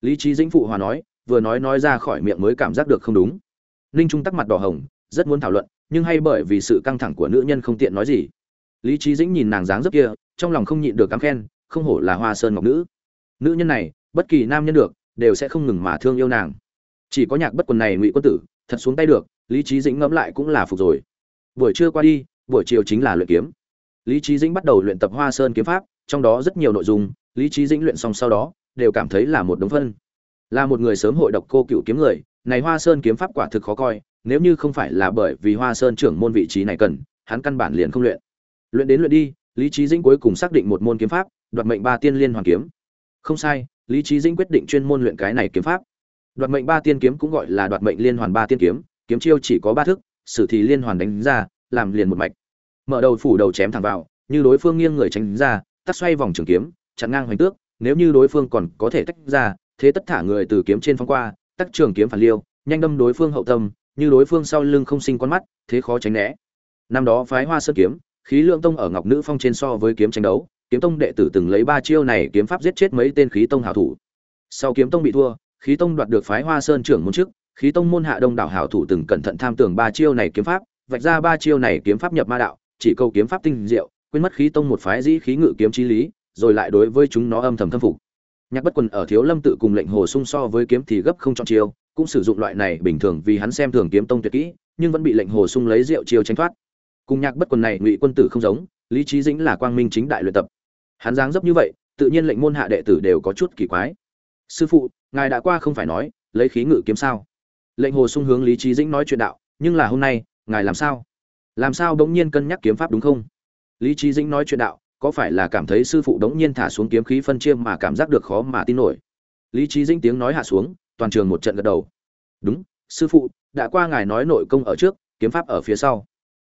Speaker 1: Lý trí dĩnh phụ hòa nói, vừa nói nói ra khỏi miệng mới cảm giác được không đúng. Ninh trung tắc mặt đỏ hồng, rất muốn thảo luận, nhưng hay bởi vì sự căng thẳng của nữ nhân không tiện nói gì. Lý trí dĩnh nhìn nàng dáng dấp kia, trong lòng không nhịn được cắm khen, không hổ là hoa sơn ngọc nữ. Nữ nhân này, bất kỳ nam nhân được, đều sẽ không ngừng mà thương yêu nàng. Chỉ có nhạc bất quần này ngụy quân tử, thật xuống tay được, lý trí dĩnh ngẫm lại cũng là phục rồi. Buổi trưa qua đi, buổi chiều chính là luyện kiếm. Lý trí dĩnh bắt đầu luyện tập hoa sơn kiếm pháp, trong đó rất nhiều nội dung, lý trí dĩnh luyện xong sau đó đều cảm thấy là một đống phân. Là một người sớm hội độc cô cựu kiếm người, này hoa sơn kiếm pháp quả thực khó coi, nếu như không phải là bởi vì hoa sơn trưởng môn vị trí này cần, hắn căn bản liền không luyện. Luyện đến luyện đi, lý trí dĩnh cuối cùng xác định một môn kiếm pháp, đoạt mệnh ba tiên liên hoàn kiếm. Không sai, lý trí dĩnh quyết định chuyên môn luyện cái này kiếm pháp. Đoạt mệnh ba tiên kiếm cũng gọi là đoạt mệnh liên hoàn ba tiên kiếm kiếm chiêu chỉ có ba thức, sử thì liên hoàn đánh ra, làm liền một mạch. Mở đầu phủ đầu chém thẳng vào, như đối phương nghiêng người tránh ra, tắt xoay vòng trường kiếm, chặn ngang hoành tước nếu như đối phương còn có thể tách ra, thế tất thả người từ kiếm trên phóng qua tắc trường kiếm phản liêu, nhanh đâm đối phương hậu tâm, như đối phương sau lưng không sinh con mắt, thế khó tránh né. Năm đó phái hoa sơn kiếm, khí lượng tông ở ngọc nữ phong trên so với kiếm tranh đấu, kiếm tông đệ tử từng lấy ba chiêu này kiếm pháp giết chết mấy tên khí tông hảo thủ. Sau kiếm tông bị thua, khí tông đoạt được phái hoa sơn trưởng môn trước khí tông môn hạ đông đảo hảo thủ từng cẩn thận tham tưởng ba chiêu này kiếm pháp, vạch ra ba chiêu này kiếm pháp nhập ma đạo, chỉ câu kiếm pháp tinh diệu, quên mất khí tông một phái dĩ khí ngự kiếm trí lý rồi lại đối với chúng nó âm thầm thâm phục. Nhạc bất quần ở thiếu lâm tự cùng lệnh hồ sung so với kiếm thì gấp không chọn chiêu, cũng sử dụng loại này bình thường vì hắn xem thường kiếm tông tuyệt kỹ, nhưng vẫn bị lệnh hồ sung lấy rượu chiêu tránh thoát. Cùng nhạc bất quần này ngụy quân tử không giống, lý trí dĩnh là quang minh chính đại luyện tập. Hắn dáng dấp như vậy, tự nhiên lệnh môn hạ đệ tử đều có chút kỳ quái. Sư phụ, ngài đã qua không phải nói, lấy khí ngự kiếm sao? Lệnh hồ sung hướng lý trí dĩnh nói chuyện đạo, nhưng là hôm nay, ngài làm sao? Làm sao đống nhiên cân nhắc kiếm pháp đúng không? Lý trí dĩnh nói chuyện đạo có phải là cảm thấy sư phụ đống nhiên thả xuống kiếm khí phân chia mà cảm giác được khó mà tin nổi? Lý trí dĩnh tiếng nói hạ xuống, toàn trường một trận gật đầu. Đúng, sư phụ, đã qua ngài nói nội công ở trước, kiếm pháp ở phía sau.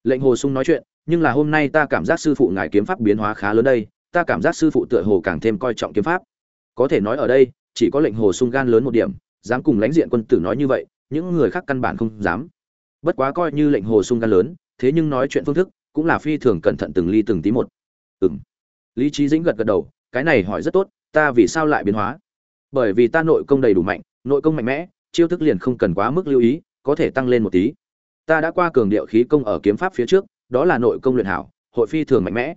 Speaker 1: Lệnh hồ sung nói chuyện, nhưng là hôm nay ta cảm giác sư phụ ngài kiếm pháp biến hóa khá lớn đây, ta cảm giác sư phụ tựa hồ càng thêm coi trọng kiếm pháp. Có thể nói ở đây, chỉ có lệnh hồ sung gan lớn một điểm, dám cùng lãnh diện quân tử nói như vậy, những người khác căn bản không dám. Bất quá coi như lệnh hồ sung gan lớn, thế nhưng nói chuyện phương thức cũng là phi thường cẩn thận từng ly từng tí một. Ừm. lý Chí dĩnh gật gật đầu, cái này hỏi rất tốt, ta vì sao lại biến hóa? Bởi vì ta nội công đầy đủ mạnh, nội công mạnh mẽ, chiêu thức liền không cần quá mức lưu ý, có thể tăng lên một tí. Ta đã qua cường điệu khí công ở kiếm pháp phía trước, đó là nội công luyện hảo, hội phi thường mạnh mẽ.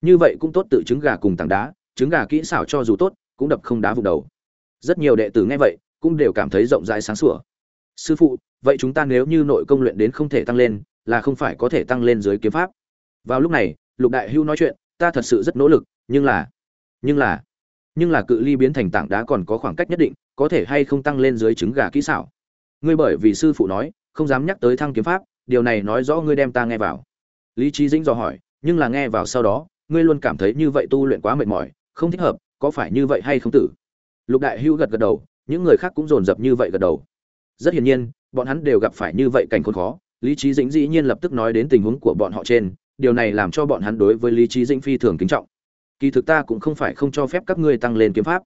Speaker 1: Như vậy cũng tốt tự chứng gà cùng tảng đá, trứng gà kỹ xảo cho dù tốt, cũng đập không đá vụ đầu. Rất nhiều đệ tử nghe vậy, cũng đều cảm thấy rộng rãi sáng sủa. Sư phụ, vậy chúng ta nếu như nội công luyện đến không thể tăng lên, là không phải có thể tăng lên dưới kiếm pháp? Vào lúc này, lục đại hưu nói chuyện ta thật sự rất nỗ lực, nhưng là nhưng là nhưng là cự ly biến thành tảng đá còn có khoảng cách nhất định, có thể hay không tăng lên dưới trứng gà kỹ xảo. Ngươi bởi vì sư phụ nói, không dám nhắc tới thăng kiếm pháp, điều này nói rõ ngươi đem ta nghe vào. Lý trí dĩnh dò hỏi, nhưng là nghe vào sau đó, ngươi luôn cảm thấy như vậy tu luyện quá mệt mỏi, không thích hợp, có phải như vậy hay không tử? Lục đại hưu gật gật đầu, những người khác cũng dồn dập như vậy gật đầu. Rất hiển nhiên, bọn hắn đều gặp phải như vậy cảnh khốn khó, lý trí dĩnh dĩ nhiên lập tức nói đến tình huống của bọn họ trên điều này làm cho bọn hắn đối với lý trí dĩnh phi thường kính trọng. Kỳ thực ta cũng không phải không cho phép các ngươi tăng lên kiếm pháp.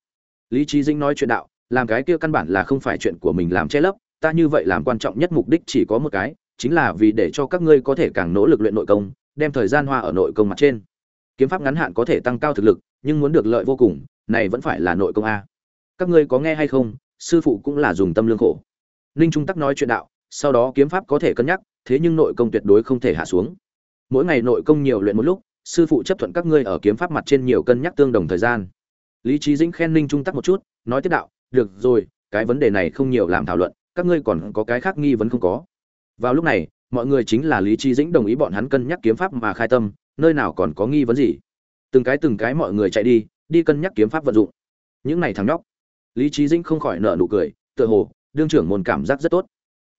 Speaker 1: Lý trí dĩnh nói chuyện đạo, làm cái kia căn bản là không phải chuyện của mình làm che lấp, ta như vậy làm quan trọng nhất mục đích chỉ có một cái, chính là vì để cho các ngươi có thể càng nỗ lực luyện nội công, đem thời gian hoa ở nội công mặt trên. Kiếm pháp ngắn hạn có thể tăng cao thực lực, nhưng muốn được lợi vô cùng, này vẫn phải là nội công a. Các ngươi có nghe hay không? Sư phụ cũng là dùng tâm lương khổ. Ninh trung tắc nói chuyện đạo, sau đó kiếm pháp có thể cân nhắc, thế nhưng nội công tuyệt đối không thể hạ xuống mỗi ngày nội công nhiều luyện một lúc, sư phụ chấp thuận các ngươi ở kiếm pháp mặt trên nhiều cân nhắc tương đồng thời gian. Lý trí dĩnh khen ninh trung tắc một chút, nói tiếp đạo, được rồi, cái vấn đề này không nhiều làm thảo luận, các ngươi còn có cái khác nghi vấn không có. Vào lúc này, mọi người chính là lý trí dĩnh đồng ý bọn hắn cân nhắc kiếm pháp mà khai tâm, nơi nào còn có nghi vấn gì? Từng cái từng cái mọi người chạy đi đi cân nhắc kiếm pháp vận dụng. Những này thằng nhóc. Lý trí dĩnh không khỏi nở nụ cười, tựa hồ, đương trưởng môn cảm giác rất tốt.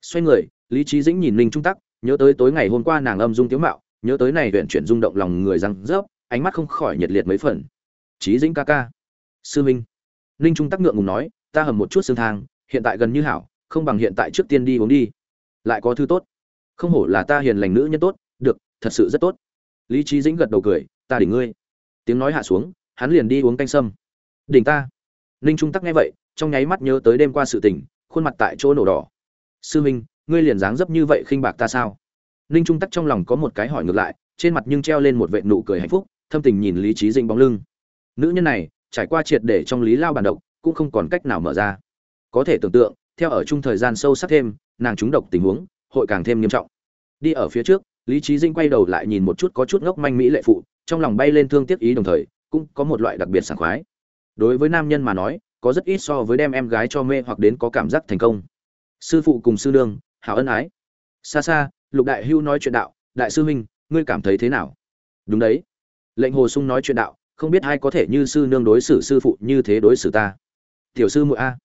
Speaker 1: Xoay người, lý trí dĩnh nhìn ninh trung tắc, nhớ tới tối ngày hôm qua nàng âm dung tiếu mạo nhớ tới này huyện chuyển rung động lòng người răng rớp, ánh mắt không khỏi nhiệt liệt mấy phần. Trí dĩnh ca ca. Sư minh. Ninh trung tắc ngượng ngùng nói, ta hầm một chút xương thang, hiện tại gần như hảo, không bằng hiện tại trước tiên đi uống đi. Lại có thứ tốt. Không hổ là ta hiền lành nữ nhân tốt, được, thật sự rất tốt. Lý trí dĩnh gật đầu cười, ta đỉnh ngươi. Tiếng nói hạ xuống, hắn liền đi uống canh sâm. Đỉnh ta. Ninh trung tắc nghe vậy, trong nháy mắt nhớ tới đêm qua sự tình, khuôn mặt tại chỗ nổ đỏ. Sư minh, ngươi liền dáng dấp như vậy khinh bạc ta sao? Ninh trung tắc trong lòng có một cái hỏi ngược lại, trên mặt nhưng treo lên một vệ nụ cười hạnh phúc, thâm tình nhìn lý trí Dinh bóng lưng. Nữ nhân này, trải qua triệt để trong lý lao bản độc, cũng không còn cách nào mở ra. Có thể tưởng tượng, theo ở chung thời gian sâu sắc thêm, nàng trúng độc tình huống, hội càng thêm nghiêm trọng. Đi ở phía trước, lý trí dinh quay đầu lại nhìn một chút có chút ngốc manh mỹ lệ phụ, trong lòng bay lên thương tiếc ý đồng thời, cũng có một loại đặc biệt sảng khoái. Đối với nam nhân mà nói, có rất ít so với đem em gái cho mê hoặc đến có cảm giác thành công. Sư phụ cùng sư nương, hảo ân ái. Xa xa lục đại hưu nói chuyện đạo, đại sư huynh, ngươi cảm thấy thế nào? Đúng đấy. Lệnh hồ sung nói chuyện đạo, không biết ai có thể như sư nương đối xử sư phụ như thế đối xử ta. Tiểu sư muội a.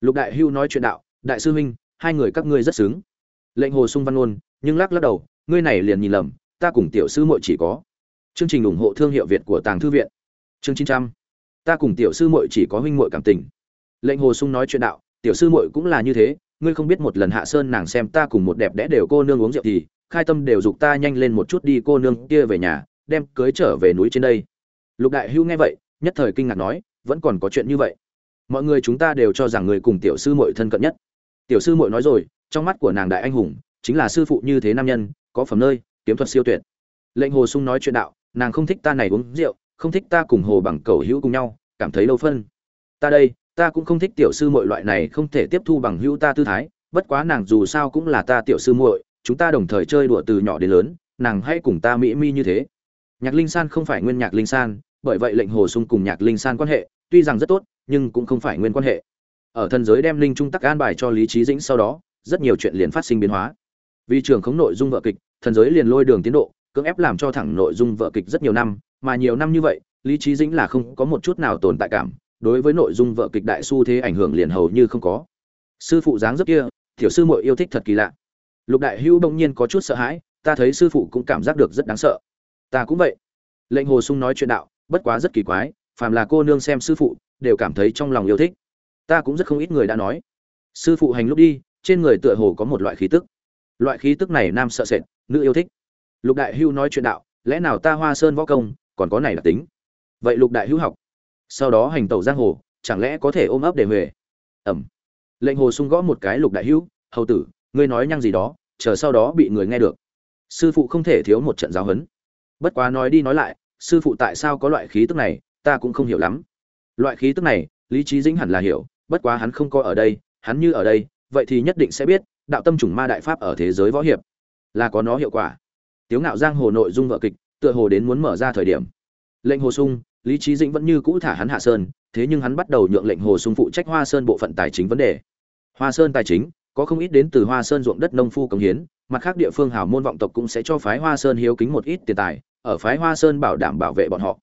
Speaker 1: Lục đại hưu nói chuyện đạo, đại sư huynh, hai người các ngươi rất xứng. Lệnh hồ sung văn ngôn, nhưng lắc lắc đầu, ngươi này liền nhìn lầm, ta cùng tiểu sư muội chỉ có. Chương trình ủng hộ thương hiệu việt của tàng thư viện. Chương chín trăm. Ta cùng tiểu sư muội chỉ có huynh muội cảm tình. Lệnh hồ sung nói chuyện đạo, tiểu sư muội cũng là như thế ngươi không biết một lần hạ sơn nàng xem ta cùng một đẹp đẽ đều cô nương uống rượu thì, khai tâm đều dục ta nhanh lên một chút đi cô nương kia về nhà, đem cưới trở về núi trên đây. Lục đại hưu nghe vậy, nhất thời kinh ngạc nói, vẫn còn có chuyện như vậy. Mọi người chúng ta đều cho rằng người cùng tiểu sư muội thân cận nhất. Tiểu sư muội nói rồi, trong mắt của nàng đại anh hùng, chính là sư phụ như thế nam nhân, có phẩm nơi, kiếm thuật siêu tuyệt. Lệnh hồ sung nói chuyện đạo, nàng không thích ta này uống rượu, không thích ta cùng hồ bằng cầu hữu cùng nhau, cảm thấy lâu phân. Ta đây ta cũng không thích tiểu sư muội loại này không thể tiếp thu bằng hữu ta tư thái, bất quá nàng dù sao cũng là ta tiểu sư muội, chúng ta đồng thời chơi đùa từ nhỏ đến lớn, nàng hãy cùng ta mỹ mi như thế. Nhạc linh san không phải nguyên nhạc linh san, bởi vậy lệnh hồ sung cùng nhạc linh san quan hệ, tuy rằng rất tốt, nhưng cũng không phải nguyên quan hệ. Ở thần giới đem linh trung tắc an bài cho lý trí dĩnh sau đó, rất nhiều chuyện liền phát sinh biến hóa. Vì trường khống nội dung vợ kịch, thần giới liền lôi đường tiến độ, cưỡng ép làm cho thẳng nội dung vợ kịch rất nhiều năm, mà nhiều năm như vậy, lý trí dĩnh là không có một chút nào tồn tại cảm đối với nội dung vợ kịch đại xu thế ảnh hưởng liền hầu như không có. Sư phụ dáng dấp kia, tiểu sư muội yêu thích thật kỳ lạ. Lục đại hữu bỗng nhiên có chút sợ hãi, ta thấy sư phụ cũng cảm giác được rất đáng sợ. Ta cũng vậy. Lệnh hồ sung nói chuyện đạo, bất quá rất kỳ quái, phàm là cô nương xem sư phụ, đều cảm thấy trong lòng yêu thích. Ta cũng rất không ít người đã nói. Sư phụ hành lúc đi, trên người tựa hồ có một loại khí tức. Loại khí tức này nam sợ sệt, nữ yêu thích. Lục đại hưu nói chuyện đạo, lẽ nào ta hoa sơn võ công, còn có này là tính? Vậy lục đại hữu học sau đó hành tẩu giang hồ, chẳng lẽ có thể ôm ấp để huề ẩm. Lệnh hồ sung gõ một cái lục đại hữu, hầu tử, ngươi nói nhăng gì đó, chờ sau đó bị người nghe được. Sư phụ không thể thiếu một trận giáo huấn. Bất quá nói đi nói lại, sư phụ tại sao có loại khí tức này, ta cũng không hiểu lắm. Loại khí tức này, lý trí dĩnh hẳn là hiểu, bất quá hắn không có ở đây, hắn như ở đây, vậy thì nhất định sẽ biết, đạo tâm chủng ma đại pháp ở thế giới võ hiệp, là có nó hiệu quả. Tiếu ngạo giang hồ nội dung vợ kịch, tựa hồ đến muốn mở ra thời điểm. Lệnh hồ sung lý trí dĩnh vẫn như cũ thả hắn hạ sơn, thế nhưng hắn bắt đầu nhượng lệnh hồ sung phụ trách hoa sơn bộ phận tài chính vấn đề. Hoa sơn tài chính, có không ít đến từ hoa sơn ruộng đất nông phu cống hiến, mặt khác địa phương hào môn vọng tộc cũng sẽ cho phái hoa sơn hiếu kính một ít tiền tài, ở phái hoa sơn bảo đảm bảo vệ bọn họ.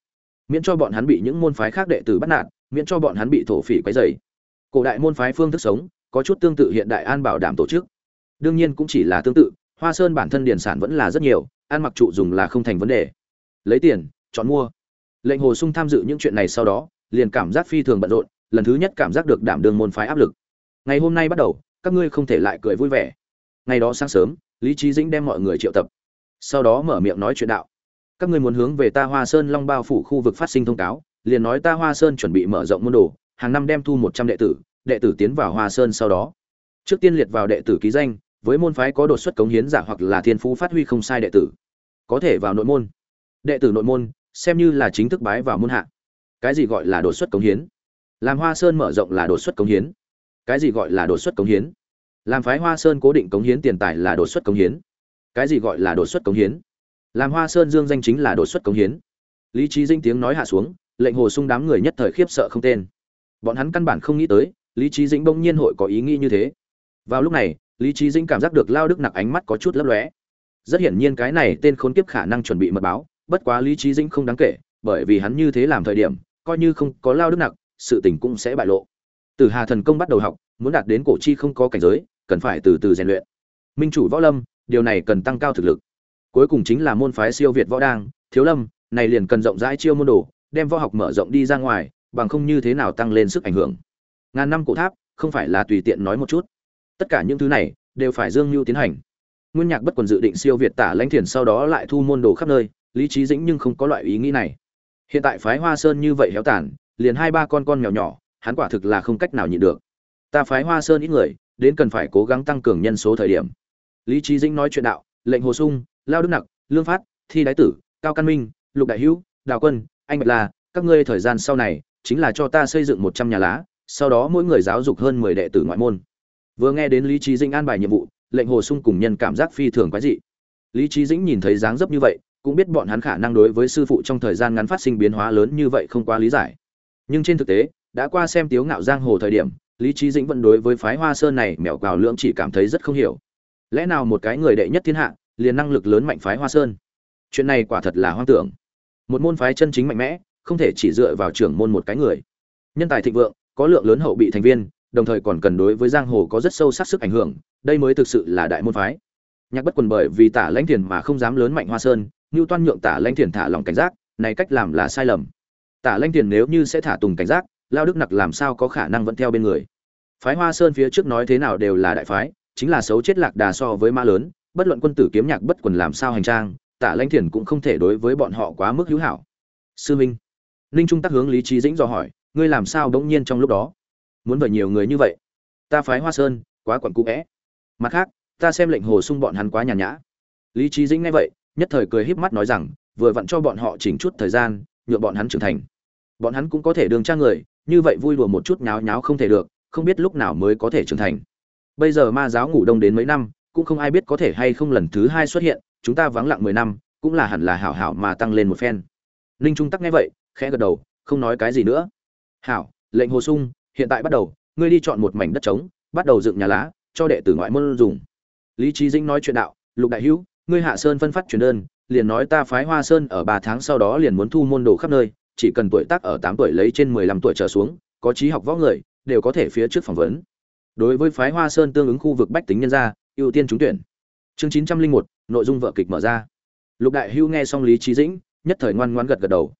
Speaker 1: Miễn cho bọn hắn bị những môn phái khác đệ tử bắt nạt, miễn cho bọn hắn bị thổ phỉ quấy dày cổ đại môn phái phương thức sống, có chút tương tự hiện đại an bảo đảm tổ chức. Đương nhiên cũng chỉ là tương tự, hoa sơn bản thân điển sản vẫn là rất nhiều, ăn mặc trụ dùng là không thành vấn đề. Lấy tiền, chọn mua lệnh hồ sung tham dự những chuyện này sau đó, liền cảm giác phi thường bận rộn, lần thứ nhất cảm giác được đảm đương môn phái áp lực. Ngày hôm nay bắt đầu, các ngươi không thể lại cười vui vẻ. Ngày đó sáng sớm, lý trí dĩnh đem mọi người triệu tập. Sau đó mở miệng nói chuyện đạo. Các ngươi muốn hướng về ta hoa sơn long bao phủ khu vực phát sinh thông cáo, liền nói ta hoa sơn chuẩn bị mở rộng môn đồ, hàng năm đem thu một trăm đệ tử đệ tử tiến vào hoa sơn sau đó. Trước tiên liệt vào đệ tử ký danh, với môn phái có đột xuất cống hiến giả hoặc là thiên phú phát huy không sai đệ tử. Có thể vào nội môn. Đệ tử nội môn xem như là chính thức bái vào môn hạ. Cái gì gọi là đột xuất cống hiến? Làm hoa sơn mở rộng là đột xuất cống hiến. Cái gì gọi là đột xuất cống hiến? Làm phái hoa sơn cố định cống hiến tiền tài là đột xuất cống hiến. Cái gì gọi là đột xuất cống hiến? Làm hoa sơn dương danh chính là đột xuất cống hiến. Lý trí dinh tiếng nói hạ xuống, lệnh hồ sung đám người nhất thời khiếp sợ không tên. Bọn hắn căn bản không nghĩ tới, lý trí dĩnh bỗng nhiên hội có ý nghĩ như thế. Vào lúc này, lý trí dĩnh cảm giác được lao đức nặc ánh mắt có chút lấp lóe. Rất hiển nhiên cái này tên khốn kiếp khả năng chuẩn bị mật báo bất quá lý trí dĩnh không đáng kể, bởi vì hắn như thế làm thời điểm, coi như không có lao đức nặc, sự tình cũng sẽ bại lộ. Từ hà thần công bắt đầu học, muốn đạt đến cổ chi không có cảnh giới, cần phải từ từ rèn luyện. Minh chủ võ lâm, điều này cần tăng cao thực lực. Cuối cùng chính là môn phái siêu việt võ đang, thiếu lâm, này liền cần rộng rãi chiêu môn đồ, đem võ học mở rộng đi ra ngoài, bằng không như thế nào tăng lên sức ảnh hưởng. Ngàn năm cổ tháp, không phải là tùy tiện nói một chút. Tất cả những thứ này, đều phải dương mưu tiến hành. Nguyên nhạc bất quần dự định siêu việt tả lãnh thiền sau đó lại thu môn đồ khắp nơi lý trí dĩnh nhưng không có loại ý nghĩ này. Hiện tại phái hoa sơn như vậy héo tàn, liền hai ba con con mèo nhỏ, hắn quả thực là không cách nào nhịn được. Ta phái hoa sơn ít người, đến cần phải cố gắng tăng cường nhân số thời điểm. Lý trí dĩnh nói chuyện đạo, lệnh hồ sung, lao đức nặc, lương phát, thi đái tử, cao căn minh, lục đại hữu, đào quân, anh bạch la, các ngươi thời gian sau này, chính là cho ta xây dựng một trăm nhà lá, sau đó mỗi người giáo dục hơn mười đệ tử ngoại môn. Vừa nghe đến lý trí dĩnh an bài nhiệm vụ, lệnh hồ sung cùng nhân cảm giác phi thường quái dị. Lý trí dĩnh nhìn thấy dáng dấp như vậy cũng biết bọn hắn khả năng đối với sư phụ trong thời gian ngắn phát sinh biến hóa lớn như vậy không quá lý giải. Nhưng trên thực tế, đã qua xem tiếu ngạo giang hồ thời điểm, lý trí dĩnh vẫn đối với phái hoa sơn này mèo cào lưỡng chỉ cảm thấy rất không hiểu. Lẽ nào một cái người đệ nhất thiên hạ, liền năng lực lớn mạnh phái hoa sơn? Chuyện này quả thật là hoang tưởng. Một môn phái chân chính mạnh mẽ, không thể chỉ dựa vào trưởng môn một cái người. Nhân tài thịnh vượng, có lượng lớn hậu bị thành viên, đồng thời còn cần đối với giang hồ có rất sâu sắc sức ảnh hưởng, đây mới thực sự là đại môn phái. Nhạc bất quần bởi vì tả lãnh thiền mà không dám lớn mạnh hoa sơn Ngưu toan nhượng tả Lanh thiền thả lòng cảnh giác, này cách làm là sai lầm. Tả Lanh thiền nếu như sẽ thả tùng cảnh giác, lao đức nặc làm sao có khả năng vẫn theo bên người? Phái hoa sơn phía trước nói thế nào đều là đại phái, chính là xấu chết lạc đà so với ma lớn, bất luận quân tử kiếm nhạc bất quần làm sao hành trang, tả Lanh thiền cũng không thể đối với bọn họ quá mức hữu hảo. Sư minh, ninh trung tác hướng lý trí dĩnh dò hỏi, ngươi làm sao bỗng nhiên trong lúc đó? Muốn vời nhiều người như vậy? Ta phái hoa sơn, quá quặn cũ vẽ mặt khác, ta xem lệnh hồ sung bọn hắn quá nhàn nhã. Lý trí dĩnh nghe vậy nhất thời cười híp mắt nói rằng, vừa vặn cho bọn họ chỉnh chút thời gian nhượng bọn hắn trưởng thành. Bọn hắn cũng có thể đường tra người, như vậy vui đùa một chút nháo nháo không thể được, không biết lúc nào mới có thể trưởng thành. Bây giờ ma giáo ngủ đông đến mấy năm, cũng không ai biết có thể hay không lần thứ hai xuất hiện, chúng ta vắng lặng mười năm, cũng là hẳn là hảo hảo mà tăng lên một phen. Ninh trung tắc nghe vậy, khẽ gật đầu, không nói cái gì nữa. Hảo, lệnh hồ sung, hiện tại bắt đầu, ngươi đi chọn một mảnh đất trống, bắt đầu dựng nhà lá, cho đệ tử ngoại môn dùng. Lý trí dĩnh nói chuyện đạo, lục đại hữu ngươi hạ sơn phân phát truyền đơn, liền nói ta phái hoa sơn ở ba tháng sau đó liền muốn thu môn đồ khắp nơi, chỉ cần tuổi tác ở tám tuổi lấy trên mười lăm tuổi trở xuống, có trí học võ người, đều có thể phía trước phỏng vấn. Đối với phái hoa sơn tương ứng khu vực bách tính nhân gia, ưu tiên trúng tuyển. Chương chín trăm linh một, nội dung vợ kịch mở ra. Lục đại Hưu nghe xong lý trí dĩnh, nhất thời ngoan ngoan gật gật đầu.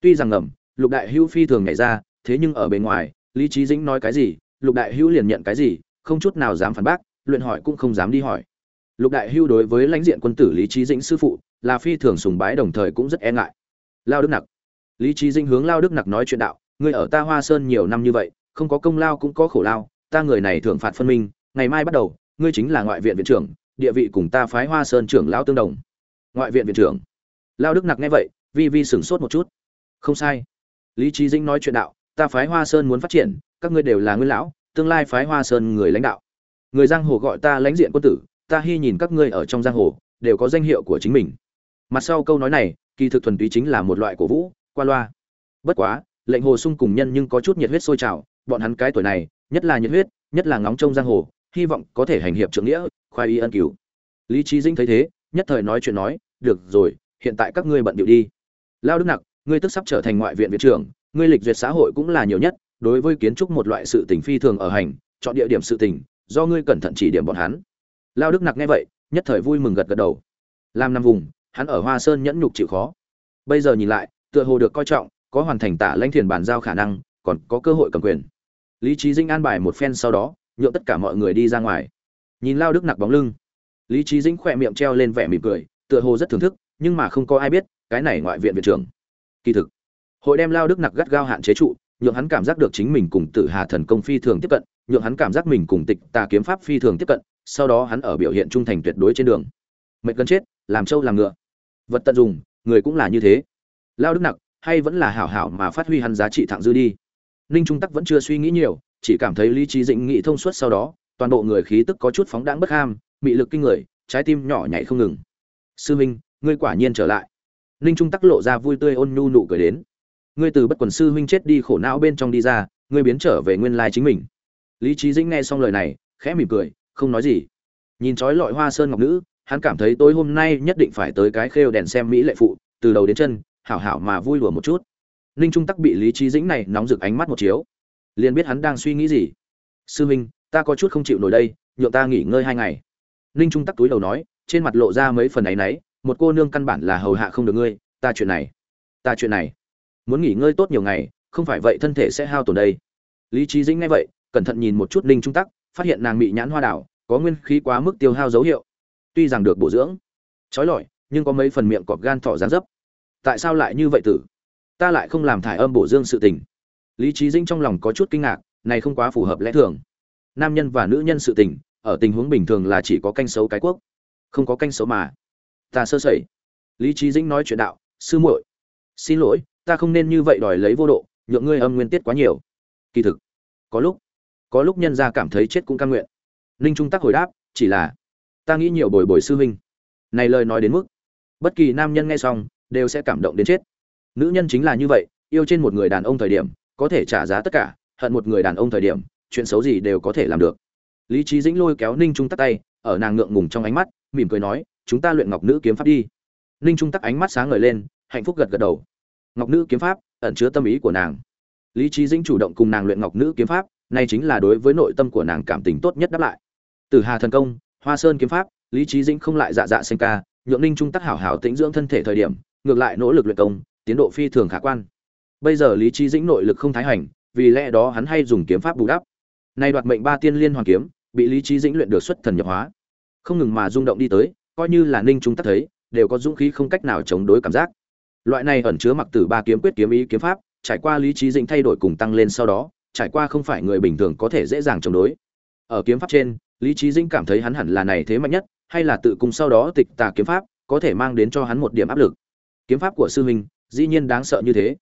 Speaker 1: Tuy rằng ngầm, lục đại Hưu phi thường nhảy ra, thế nhưng ở bên ngoài, lý trí dĩnh nói cái gì, lục đại Hưu liền nhận cái gì, không chút nào dám phản bác, luyện hỏi cũng không dám đi hỏi lục đại hưu đối với lãnh diện quân tử lý trí dĩnh sư phụ là phi thường sùng bái đồng thời cũng rất e ngại. Lao đức nặc. Lý trí dĩnh hướng lao đức nặc nói chuyện đạo người ở ta hoa sơn nhiều năm như vậy, không có công lao cũng có khổ lao, ta người này thưởng phạt phân minh, ngày mai bắt đầu, ngươi chính là ngoại viện viện trưởng, địa vị cùng ta phái hoa sơn trưởng lão tương đồng. Ngoại viện viện trưởng? Lao đức nặc nghe vậy, vi vi sửng sốt một chút. Không sai. Lý trí dĩnh nói chuyện đạo, ta phái hoa sơn muốn phát triển, các ngươi đều là nguyên lão, tương lai phái hoa sơn người lãnh đạo. Người giang hồ gọi ta lãnh diện quân tử ta hy nhìn các ngươi ở trong giang hồ, đều có danh hiệu của chính mình. Mặt sau câu nói này, kỳ thực thuần túy chính là một loại cổ vũ, qua loa. Bất quá, lệnh hồ sung cùng nhân nhưng có chút nhiệt huyết sôi trào, bọn hắn cái tuổi này, nhất là nhiệt huyết, nhất là ngóng trông giang hồ, hy vọng có thể hành hiệp trưởng nghĩa, khoai y ân cửu. Lý trí dĩnh thấy thế, nhất thời nói chuyện nói, được rồi, hiện tại các ngươi bận điệu đi. Lao đức nặc, ngươi tức sắp trở thành ngoại viện viện trưởng, ngươi lịch duyệt xã hội cũng là nhiều nhất, đối với kiến trúc một loại sự tình phi thường ở hành, chọn địa điểm sự tình, do ngươi cẩn thận chỉ điểm bọn hắn lao đức nặc nghe vậy, nhất thời vui mừng gật gật đầu. Làm năm vùng, hắn ở hoa sơn nhẫn nhục chịu khó. Bây giờ nhìn lại, tựa hồ được coi trọng, có hoàn thành tả lãnh thiền bàn giao khả năng, còn có cơ hội cầm quyền. Lý trí dinh an bài một phen sau đó, nhượng tất cả mọi người đi ra ngoài. Nhìn lao đức nặc bóng lưng, lý trí dĩnh khỏe miệng treo lên vẻ mỉm cười, tựa hồ rất thưởng thức, nhưng mà không có ai biết, cái này ngoại viện viện trưởng. Kỳ thực, hội đem lao đức nặc gắt gao hạn chế trụ, nhượng hắn cảm giác được chính mình cùng tử hà thần công phi thường tiếp cận, nhượng hắn cảm giác mình cùng tịch tà kiếm pháp phi thường tiếp cận sau đó hắn ở biểu hiện trung thành tuyệt đối trên đường. Mệt gần chết, làm trâu làm ngựa. Vật tận dụng người cũng là như thế. Lao đức nặc, hay vẫn là hảo hảo mà phát huy hắn giá trị thẳng dư đi. Ninh trung tắc vẫn chưa suy nghĩ nhiều, chỉ cảm thấy lý trí dĩnh nghị thông suốt sau đó, toàn bộ người khí tức có chút phóng đáng bất ham, mị lực kinh người, trái tim nhỏ nhảy không ngừng. Sư minh, ngươi quả nhiên trở lại. Ninh trung tắc lộ ra vui tươi ôn nhu nụ cười đến. Ngươi từ bất quần sư huynh chết đi khổ não bên trong đi ra, ngươi biến trở về nguyên lai chính mình. Lý trí dĩnh nghe xong lời này, khẽ mỉm cười không nói gì. Nhìn trói lọi hoa sơn ngọc nữ, hắn cảm thấy tối hôm nay nhất định phải tới cái khêu đèn xem mỹ lệ phụ, từ đầu đến chân, hảo hảo mà vui lùa một chút. Ninh trung tắc bị lý trí dĩnh này nóng rực ánh mắt một chiếu. Liền biết hắn đang suy nghĩ gì. Sư huynh ta có chút không chịu nổi đây, nhượng ta nghỉ ngơi hai ngày. Ninh trung tắc túi đầu nói, trên mặt lộ ra mấy phần ấy náy, một cô nương căn bản là hầu hạ không được ngươi, ta chuyện này, ta chuyện này, muốn nghỉ ngơi tốt nhiều ngày, không phải vậy thân thể sẽ hao tổn đây. Lý trí dĩnh nghe vậy, cẩn thận nhìn một chút ninh trung tắc phát hiện nàng bị nhãn hoa đảo, có nguyên khí quá mức tiêu hao dấu hiệu. Tuy rằng được bổ dưỡng, trói lọi, nhưng có mấy phần miệng cọp gan thỏ gián dấp. Tại sao lại như vậy tử? Ta lại không làm thải âm bổ dương sự tình. Lý trí dĩnh trong lòng có chút kinh ngạc, này không quá phù hợp lẽ thường. Nam nhân và nữ nhân sự tình, ở tình huống bình thường là chỉ có canh xấu cái quốc, không có canh xấu mà. Ta sơ sẩy. Lý trí dĩnh nói chuyện đạo, sư muội, xin lỗi, ta không nên như vậy đòi lấy vô độ, nhượng ngươi âm nguyên tiết quá nhiều. Kỳ thực, có lúc có lúc nhân gia cảm thấy chết cũng cam nguyện. Ninh trung tắc hồi đáp, chỉ là, ta nghĩ nhiều bồi bồi sư huynh. Này lời nói đến mức, bất kỳ nam nhân nghe xong, đều sẽ cảm động đến chết. Nữ nhân chính là như vậy, yêu trên một người đàn ông thời điểm, có thể trả giá tất cả, hận một người đàn ông thời điểm, chuyện xấu gì đều có thể làm được. Lý trí dĩnh lôi kéo ninh trung tắc tay, ở nàng ngượng ngùng trong ánh mắt, mỉm cười nói, chúng ta luyện ngọc nữ kiếm pháp đi. Ninh trung tắc ánh mắt sáng ngời lên, hạnh phúc gật gật đầu. Ngọc nữ kiếm pháp, ẩn chứa tâm ý của nàng. Lý trí dĩnh chủ động cùng nàng luyện ngọc nữ kiếm pháp nay chính là đối với nội tâm của nàng cảm tình tốt nhất đáp lại. Từ hà thần công, hoa sơn kiếm pháp, lý trí dĩnh không lại dạ dạ xanh ca, nhượng ninh trung tắc hảo hảo tĩnh dưỡng thân thể thời điểm, ngược lại nỗ lực luyện công, tiến độ phi thường khả quan. Bây giờ lý trí dĩnh nội lực không thái hành, vì lẽ đó hắn hay dùng kiếm pháp bù đắp. Nay đoạt mệnh ba tiên liên hoàn kiếm, bị lý trí dĩnh luyện được xuất thần nhập hóa. Không ngừng mà rung động đi tới, coi như là ninh trung tắc thấy, đều có dũng khí không cách nào chống đối cảm giác. Loại này ẩn chứa mặc tử ba kiếm quyết kiếm ý kiếm pháp, trải qua lý trí dĩnh thay đổi cùng tăng lên sau đó trải qua không phải người bình thường có thể dễ dàng chống đối. Ở kiếm pháp trên, lý trí dĩnh cảm thấy hắn hẳn là này thế mạnh nhất, hay là tự cùng sau đó tịch tà kiếm pháp, có thể mang đến cho hắn một điểm áp lực. Kiếm pháp của sư huynh, dĩ nhiên đáng sợ như thế.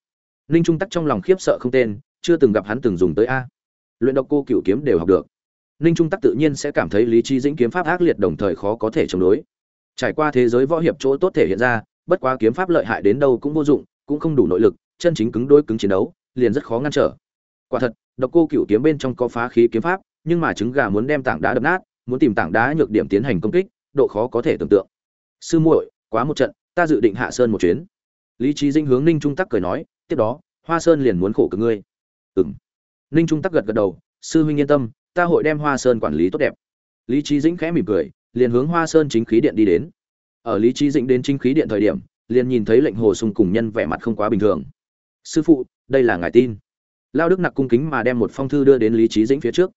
Speaker 1: Ninh trung tắc trong lòng khiếp sợ không tên, chưa từng gặp hắn từng dùng tới a. Luyện độc cô cựu kiếm đều học được. Ninh trung tắc tự nhiên sẽ cảm thấy lý trí dĩnh kiếm pháp ác liệt đồng thời khó có thể chống đối. Trải qua thế giới võ hiệp chỗ tốt thể hiện ra, bất quá kiếm pháp lợi hại đến đâu cũng vô dụng, cũng không đủ nội lực, chân chính cứng đối cứng chiến đấu, liền rất khó ngăn trở. Quả thật độc cô cựu kiếm bên trong có phá khí kiếm pháp, nhưng mà trứng gà muốn đem tảng đá đập nát, muốn tìm tảng đá nhược điểm tiến hành công kích, độ khó có thể tưởng tượng. Sư muội, quá một trận, ta dự định hạ sơn một chuyến. Lý trí dinh hướng ninh trung tắc cười nói, tiếp đó, hoa sơn liền muốn khổ cực ngươi. Ừng ninh trung tắc gật gật đầu, sư huynh yên tâm, ta hội đem hoa sơn quản lý tốt đẹp. Lý trí dĩnh khẽ mỉm cười, liền hướng hoa sơn chính khí điện đi đến. Ở lý trí dĩnh đến chính khí điện thời điểm, liền nhìn thấy lệnh hồ sung cùng nhân vẻ mặt không quá bình thường. Sư phụ, đây là ngài tin lao đức nặc cung kính mà đem một phong thư đưa đến lý trí dĩnh phía trước.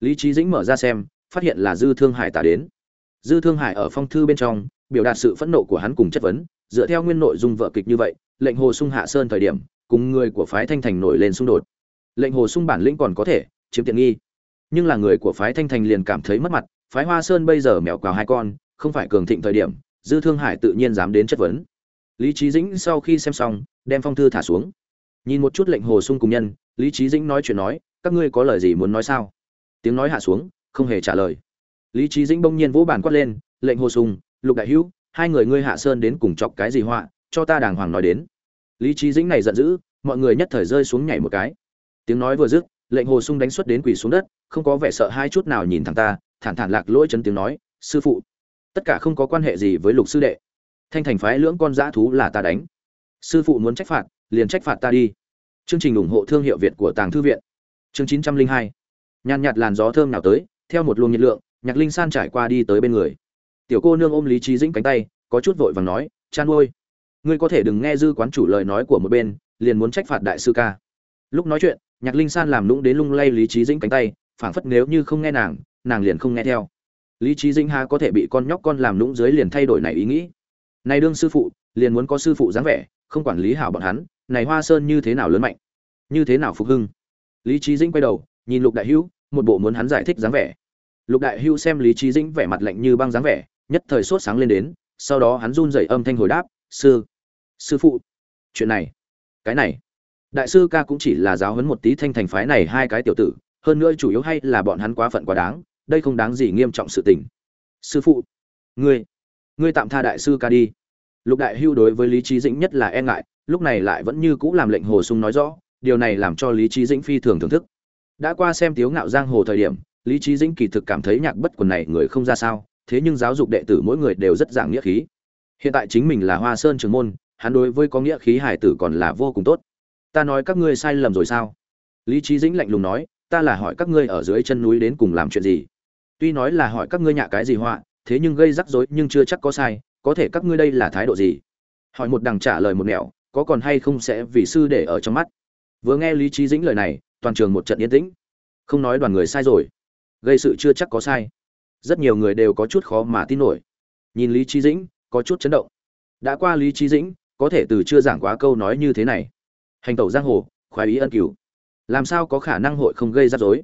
Speaker 1: Lý trí dĩnh mở ra xem, phát hiện là dư thương hải tả đến. Dư thương hải ở phong thư bên trong, biểu đạt sự phẫn nộ của hắn cùng chất vấn, dựa theo nguyên nội dung vợ kịch như vậy, lệnh hồ sung hạ sơn thời điểm, cùng người của phái thanh thành nổi lên xung đột. Lệnh hồ sung bản lĩnh còn có thể, chiếm tiện nghi. Nhưng là người của phái thanh thành liền cảm thấy mất mặt, phái hoa sơn bây giờ mèo cào hai con, không phải cường thịnh thời điểm, dư thương hải tự nhiên dám đến chất vấn. Lý trí dĩnh sau khi xem xong, đem phong thư thả xuống nhìn một chút lệnh hồ sung cùng nhân, lý trí dĩnh nói chuyện nói, các ngươi có lời gì muốn nói sao? Tiếng nói hạ xuống, không hề trả lời. Lý trí dĩnh bỗng nhiên vỗ bàn quát lên, lệnh hồ sung, lục đại hữu, hai người ngươi hạ sơn đến cùng chọc cái gì họa, cho ta đàng hoàng nói đến. Lý trí dĩnh này giận dữ, mọi người nhất thời rơi xuống nhảy một cái. Tiếng nói vừa dứt, lệnh hồ sung đánh xuất đến quỳ xuống đất, không có vẻ sợ hai chút nào nhìn thẳng ta, thản thản lạc lỗi chân tiếng nói, sư phụ, tất cả không có quan hệ gì với lục sư đệ. Thanh thành phái lưỡng con dã thú là ta đánh. Sư phụ muốn trách phạt liền trách phạt ta đi. Chương trình ủng hộ thương hiệu việt của tàng thư viện. Chương 902. Nhan nhạt làn gió thơm nào tới, theo một luồng nhiệt lượng, nhạc linh san trải qua đi tới bên người. Tiểu cô nương ôm lý trí dĩnh cánh tay, có chút vội vàng nói, chan ôi, ngươi có thể đừng nghe dư quán chủ lời nói của một bên, liền muốn trách phạt đại sư ca. Lúc nói chuyện, nhạc linh san làm lũng đến lung lay lý trí dĩnh cánh tay, phảng phất nếu như không nghe nàng nàng liền không nghe theo. Lý trí dĩnh ha có thể bị con nhóc con làm lũng dưới liền thay đổi này ý nghĩ. Này đương sư phụ, liền muốn có sư phụ dáng vẻ, không quản lý hảo bọn hắn này hoa sơn như thế nào lớn mạnh, như thế nào phục hưng. Lý trí dĩnh quay đầu, nhìn lục đại hữu, một bộ muốn hắn giải thích dáng vẻ. Lục đại hữu xem lý trí dĩnh vẻ mặt lạnh như băng dáng vẻ, nhất thời sốt sáng lên đến, sau đó hắn run rẩy âm thanh hồi đáp, sư sư phụ, chuyện này, cái này, đại sư ca cũng chỉ là giáo huấn một tí thanh thành phái này hai cái tiểu tử, hơn nữa chủ yếu hay là bọn hắn quá phận quá đáng, đây không đáng gì nghiêm trọng sự tình. Sư phụ, ngươi ngươi tạm tha đại sư ca đi. Lục đại hưu đối với lý trí dĩnh nhất là e ngại lúc này lại vẫn như cũ làm lệnh hồ sung nói rõ, điều này làm cho lý trí dĩnh phi thường thưởng thức. Đã qua xem tiếu ngạo giang hồ thời điểm, lý trí dĩnh kỳ thực cảm thấy nhạc bất quần này người không ra sao, thế nhưng giáo dục đệ tử mỗi người đều rất giảng nghĩa khí. Hiện tại chính mình là hoa sơn trường môn, hắn đối với có nghĩa khí hải tử còn là vô cùng tốt. Ta nói các ngươi sai lầm rồi sao? Lý trí dĩnh lạnh lùng nói, ta là hỏi các ngươi ở dưới chân núi đến cùng làm chuyện gì? Tuy nói là hỏi các ngươi nhạ cái gì họa, thế nhưng gây rắc rối nhưng chưa chắc có sai, có thể các ngươi đây là thái độ gì? Hỏi một đằng trả lời một nẻo có còn hay không sẽ vì sư để ở trong mắt. Vừa nghe lý trí dĩnh lời này, toàn trường một trận yên tĩnh. Không nói đoàn người sai rồi. Gây sự chưa chắc có sai. Rất nhiều người đều có chút khó mà tin nổi. Nhìn lý trí dĩnh, có chút chấn động. Đã qua lý trí dĩnh, có thể từ chưa giảng quá câu nói như thế này. Hành tẩu giang hồ, khoái ý ân cửu. Làm sao có khả năng hội không gây rắc rối?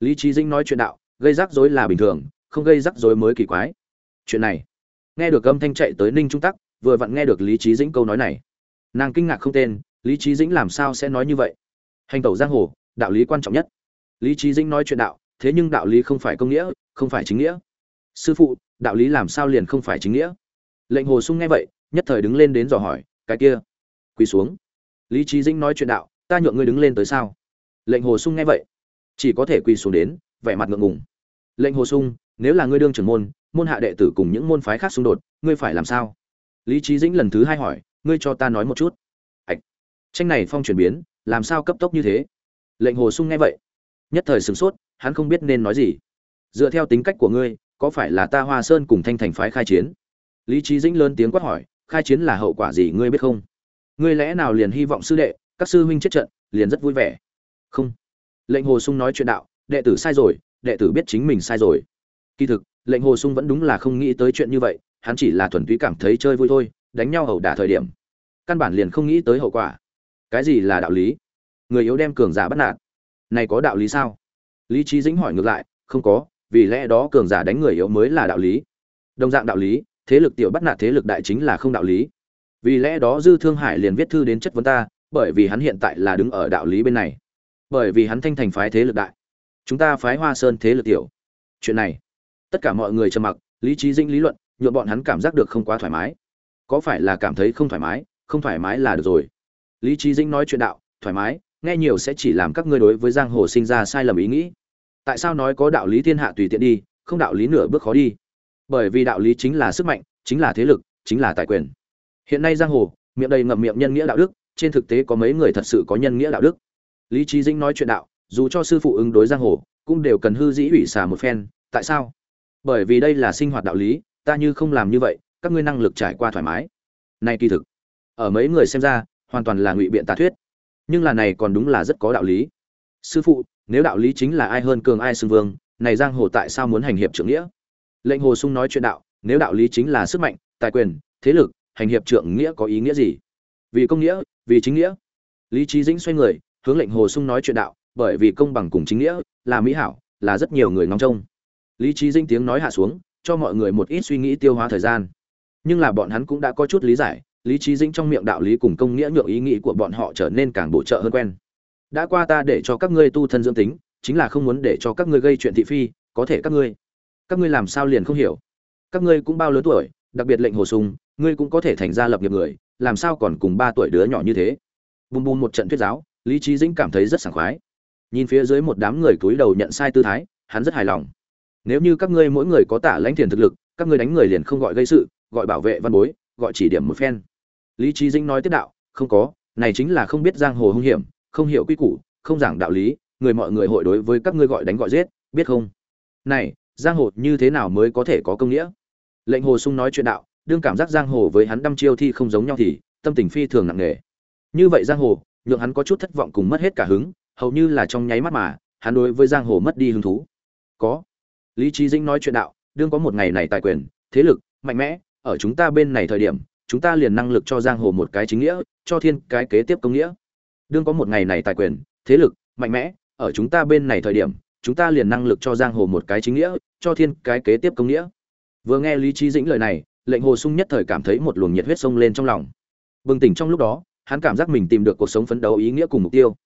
Speaker 1: Lý trí dĩnh nói chuyện đạo, gây rắc rối là bình thường, không gây rắc rối mới kỳ quái. Chuyện này, nghe được âm thanh chạy tới ninh trung tắc, vừa vặn nghe được lý trí dĩnh câu nói này nàng kinh ngạc không tên, lý trí dĩnh làm sao sẽ nói như vậy? Hành tẩu giang hồ, đạo lý quan trọng nhất. Lý trí dĩnh nói chuyện đạo, thế nhưng đạo lý không phải công nghĩa, không phải chính nghĩa. Sư phụ, đạo lý làm sao liền không phải chính nghĩa? Lệnh hồ sung nghe vậy, nhất thời đứng lên đến dò hỏi, cái kia, quỳ xuống. Lý trí dĩnh nói chuyện đạo, ta nhượng ngươi đứng lên tới sao? Lệnh hồ sung nghe vậy, chỉ có thể quỳ xuống đến, vẻ mặt ngượng ngùng. Lệnh hồ sung, nếu là ngươi đương trưởng môn môn hạ đệ tử cùng những môn phái khác xung đột, ngươi phải làm sao? Lý trí dĩnh lần thứ hai hỏi ngươi cho ta nói một chút. Ạch. Tranh này phong chuyển biến, làm sao cấp tốc như thế? Lệnh hồ sung nghe vậy, nhất thời sửng sốt, hắn không biết nên nói gì. Dựa theo tính cách của ngươi, có phải là ta hoa sơn cùng thanh thành phái khai chiến? Lý trí dĩnh lớn tiếng quát hỏi, khai chiến là hậu quả gì ngươi biết không? Ngươi lẽ nào liền hy vọng sư đệ, các sư huynh chết trận, liền rất vui vẻ? Không. Lệnh hồ sung nói chuyện đạo, đệ tử sai rồi, đệ tử biết chính mình sai rồi. Kỳ thực, lệnh hồ sung vẫn đúng là không nghĩ tới chuyện như vậy, hắn chỉ là thuần túy cảm thấy chơi vui thôi đánh nhau ẩu đả thời điểm, căn bản liền không nghĩ tới hậu quả. Cái gì là đạo lý? Người yếu đem cường giả bắt nạt. Này có đạo lý sao? Lý trí dĩnh hỏi ngược lại, không có, vì lẽ đó cường giả đánh người yếu mới là đạo lý. Đồng dạng đạo lý, thế lực tiểu bắt nạt thế lực đại chính là không đạo lý. Vì lẽ đó dư thương hải liền viết thư đến chất vấn ta, bởi vì hắn hiện tại là đứng ở đạo lý bên này. Bởi vì hắn thanh thành phái thế lực đại. Chúng ta phái hoa sơn thế lực tiểu. Chuyện này, tất cả mọi người trầm mặc, lý trí dĩnh lý luận, nhuộm bọn hắn cảm giác được không quá thoải mái có phải là cảm thấy không thoải mái? Không thoải mái là được rồi. Lý trí dĩnh nói chuyện đạo, thoải mái, nghe nhiều sẽ chỉ làm các ngươi đối với giang hồ sinh ra sai lầm ý nghĩ. Tại sao nói có đạo lý thiên hạ tùy tiện đi, không đạo lý nửa bước khó đi? Bởi vì đạo lý chính là sức mạnh, chính là thế lực, chính là tài quyền. Hiện nay giang hồ, miệng đầy ngậm miệng nhân nghĩa đạo đức, trên thực tế có mấy người thật sự có nhân nghĩa đạo đức. Lý trí dĩnh nói chuyện đạo, dù cho sư phụ ứng đối giang hồ, cũng đều cần hư dĩ ủy xả một phen, tại sao? Bởi vì đây là sinh hoạt đạo lý, ta như không làm như vậy các ngươi năng lực trải qua thoải mái. Nay kỳ thực, ở mấy người xem ra, hoàn toàn là ngụy biện tà thuyết. Nhưng là này còn đúng là rất có đạo lý. Sư phụ, nếu đạo lý chính là ai hơn cường ai xưng vương, này giang hồ tại sao muốn hành hiệp trưởng nghĩa? Lệnh hồ sung nói chuyện đạo, nếu đạo lý chính là sức mạnh, tài quyền, thế lực, hành hiệp trưởng nghĩa có ý nghĩa gì? Vì công nghĩa, vì chính nghĩa. Lý trí dĩnh xoay người, hướng lệnh hồ sung nói chuyện đạo, bởi vì công bằng cùng chính nghĩa, là mỹ hảo, là rất nhiều người ngóng trông. Lý trí dĩnh tiếng nói hạ xuống, cho mọi người một ít suy nghĩ tiêu hóa thời gian nhưng là bọn hắn cũng đã có chút lý giải, lý trí dĩnh trong miệng đạo lý cùng công nghĩa nhượng ý nghĩ của bọn họ trở nên càng bổ trợ hơn quen. Đã qua ta để cho các ngươi tu thân dưỡng tính, chính là không muốn để cho các ngươi gây chuyện thị phi, có thể các ngươi các ngươi làm sao liền không hiểu? Các ngươi cũng bao lớn tuổi, đặc biệt lệnh hồ sùng ngươi cũng có thể thành ra lập nghiệp người, làm sao còn cùng ba tuổi đứa nhỏ như thế? Bùm bùm một trận thuyết giáo, lý trí dĩnh cảm thấy rất sảng khoái. Nhìn phía dưới một đám người cúi đầu nhận sai tư thái, hắn rất hài lòng. Nếu như các ngươi mỗi người có tả lãnh thiền thực lực, các ngươi đánh người liền không gọi gây sự gọi bảo vệ văn bối, gọi chỉ điểm một phen. Lý trí dĩnh nói tiếp đạo, không có, này chính là không biết giang hồ hung hiểm, không hiểu quy củ, không giảng đạo lý, người mọi người hội đối với các ngươi gọi đánh gọi giết, biết không? Này, giang hồ như thế nào mới có thể có công nghĩa? Lệnh hồ sung nói chuyện đạo, đương cảm giác giang hồ với hắn đăm chiêu thi không giống nhau thì, tâm tình phi thường nặng nề. Như vậy giang hồ, nhượng hắn có chút thất vọng cùng mất hết cả hứng, hầu như là trong nháy mắt mà, hắn đối với giang hồ mất đi hứng thú. Có. Lý trí dĩnh nói chuyện đạo, đương có một ngày này tài quyền, thế lực, mạnh mẽ ở chúng ta bên này thời điểm, chúng ta liền năng lực cho giang hồ một cái chính nghĩa, cho thiên cái kế tiếp công nghĩa. Đương có một ngày này tài quyền, thế lực, mạnh mẽ, ở chúng ta bên này thời điểm, chúng ta liền năng lực cho giang hồ một cái chính nghĩa, cho thiên cái kế tiếp công nghĩa. Vừa nghe lý trí dĩnh lời này, lệnh hồ sung nhất thời cảm thấy một luồng nhiệt huyết sông lên trong lòng. Bừng tỉnh trong lúc đó, hắn cảm giác mình tìm được cuộc sống phấn đấu ý nghĩa cùng mục tiêu.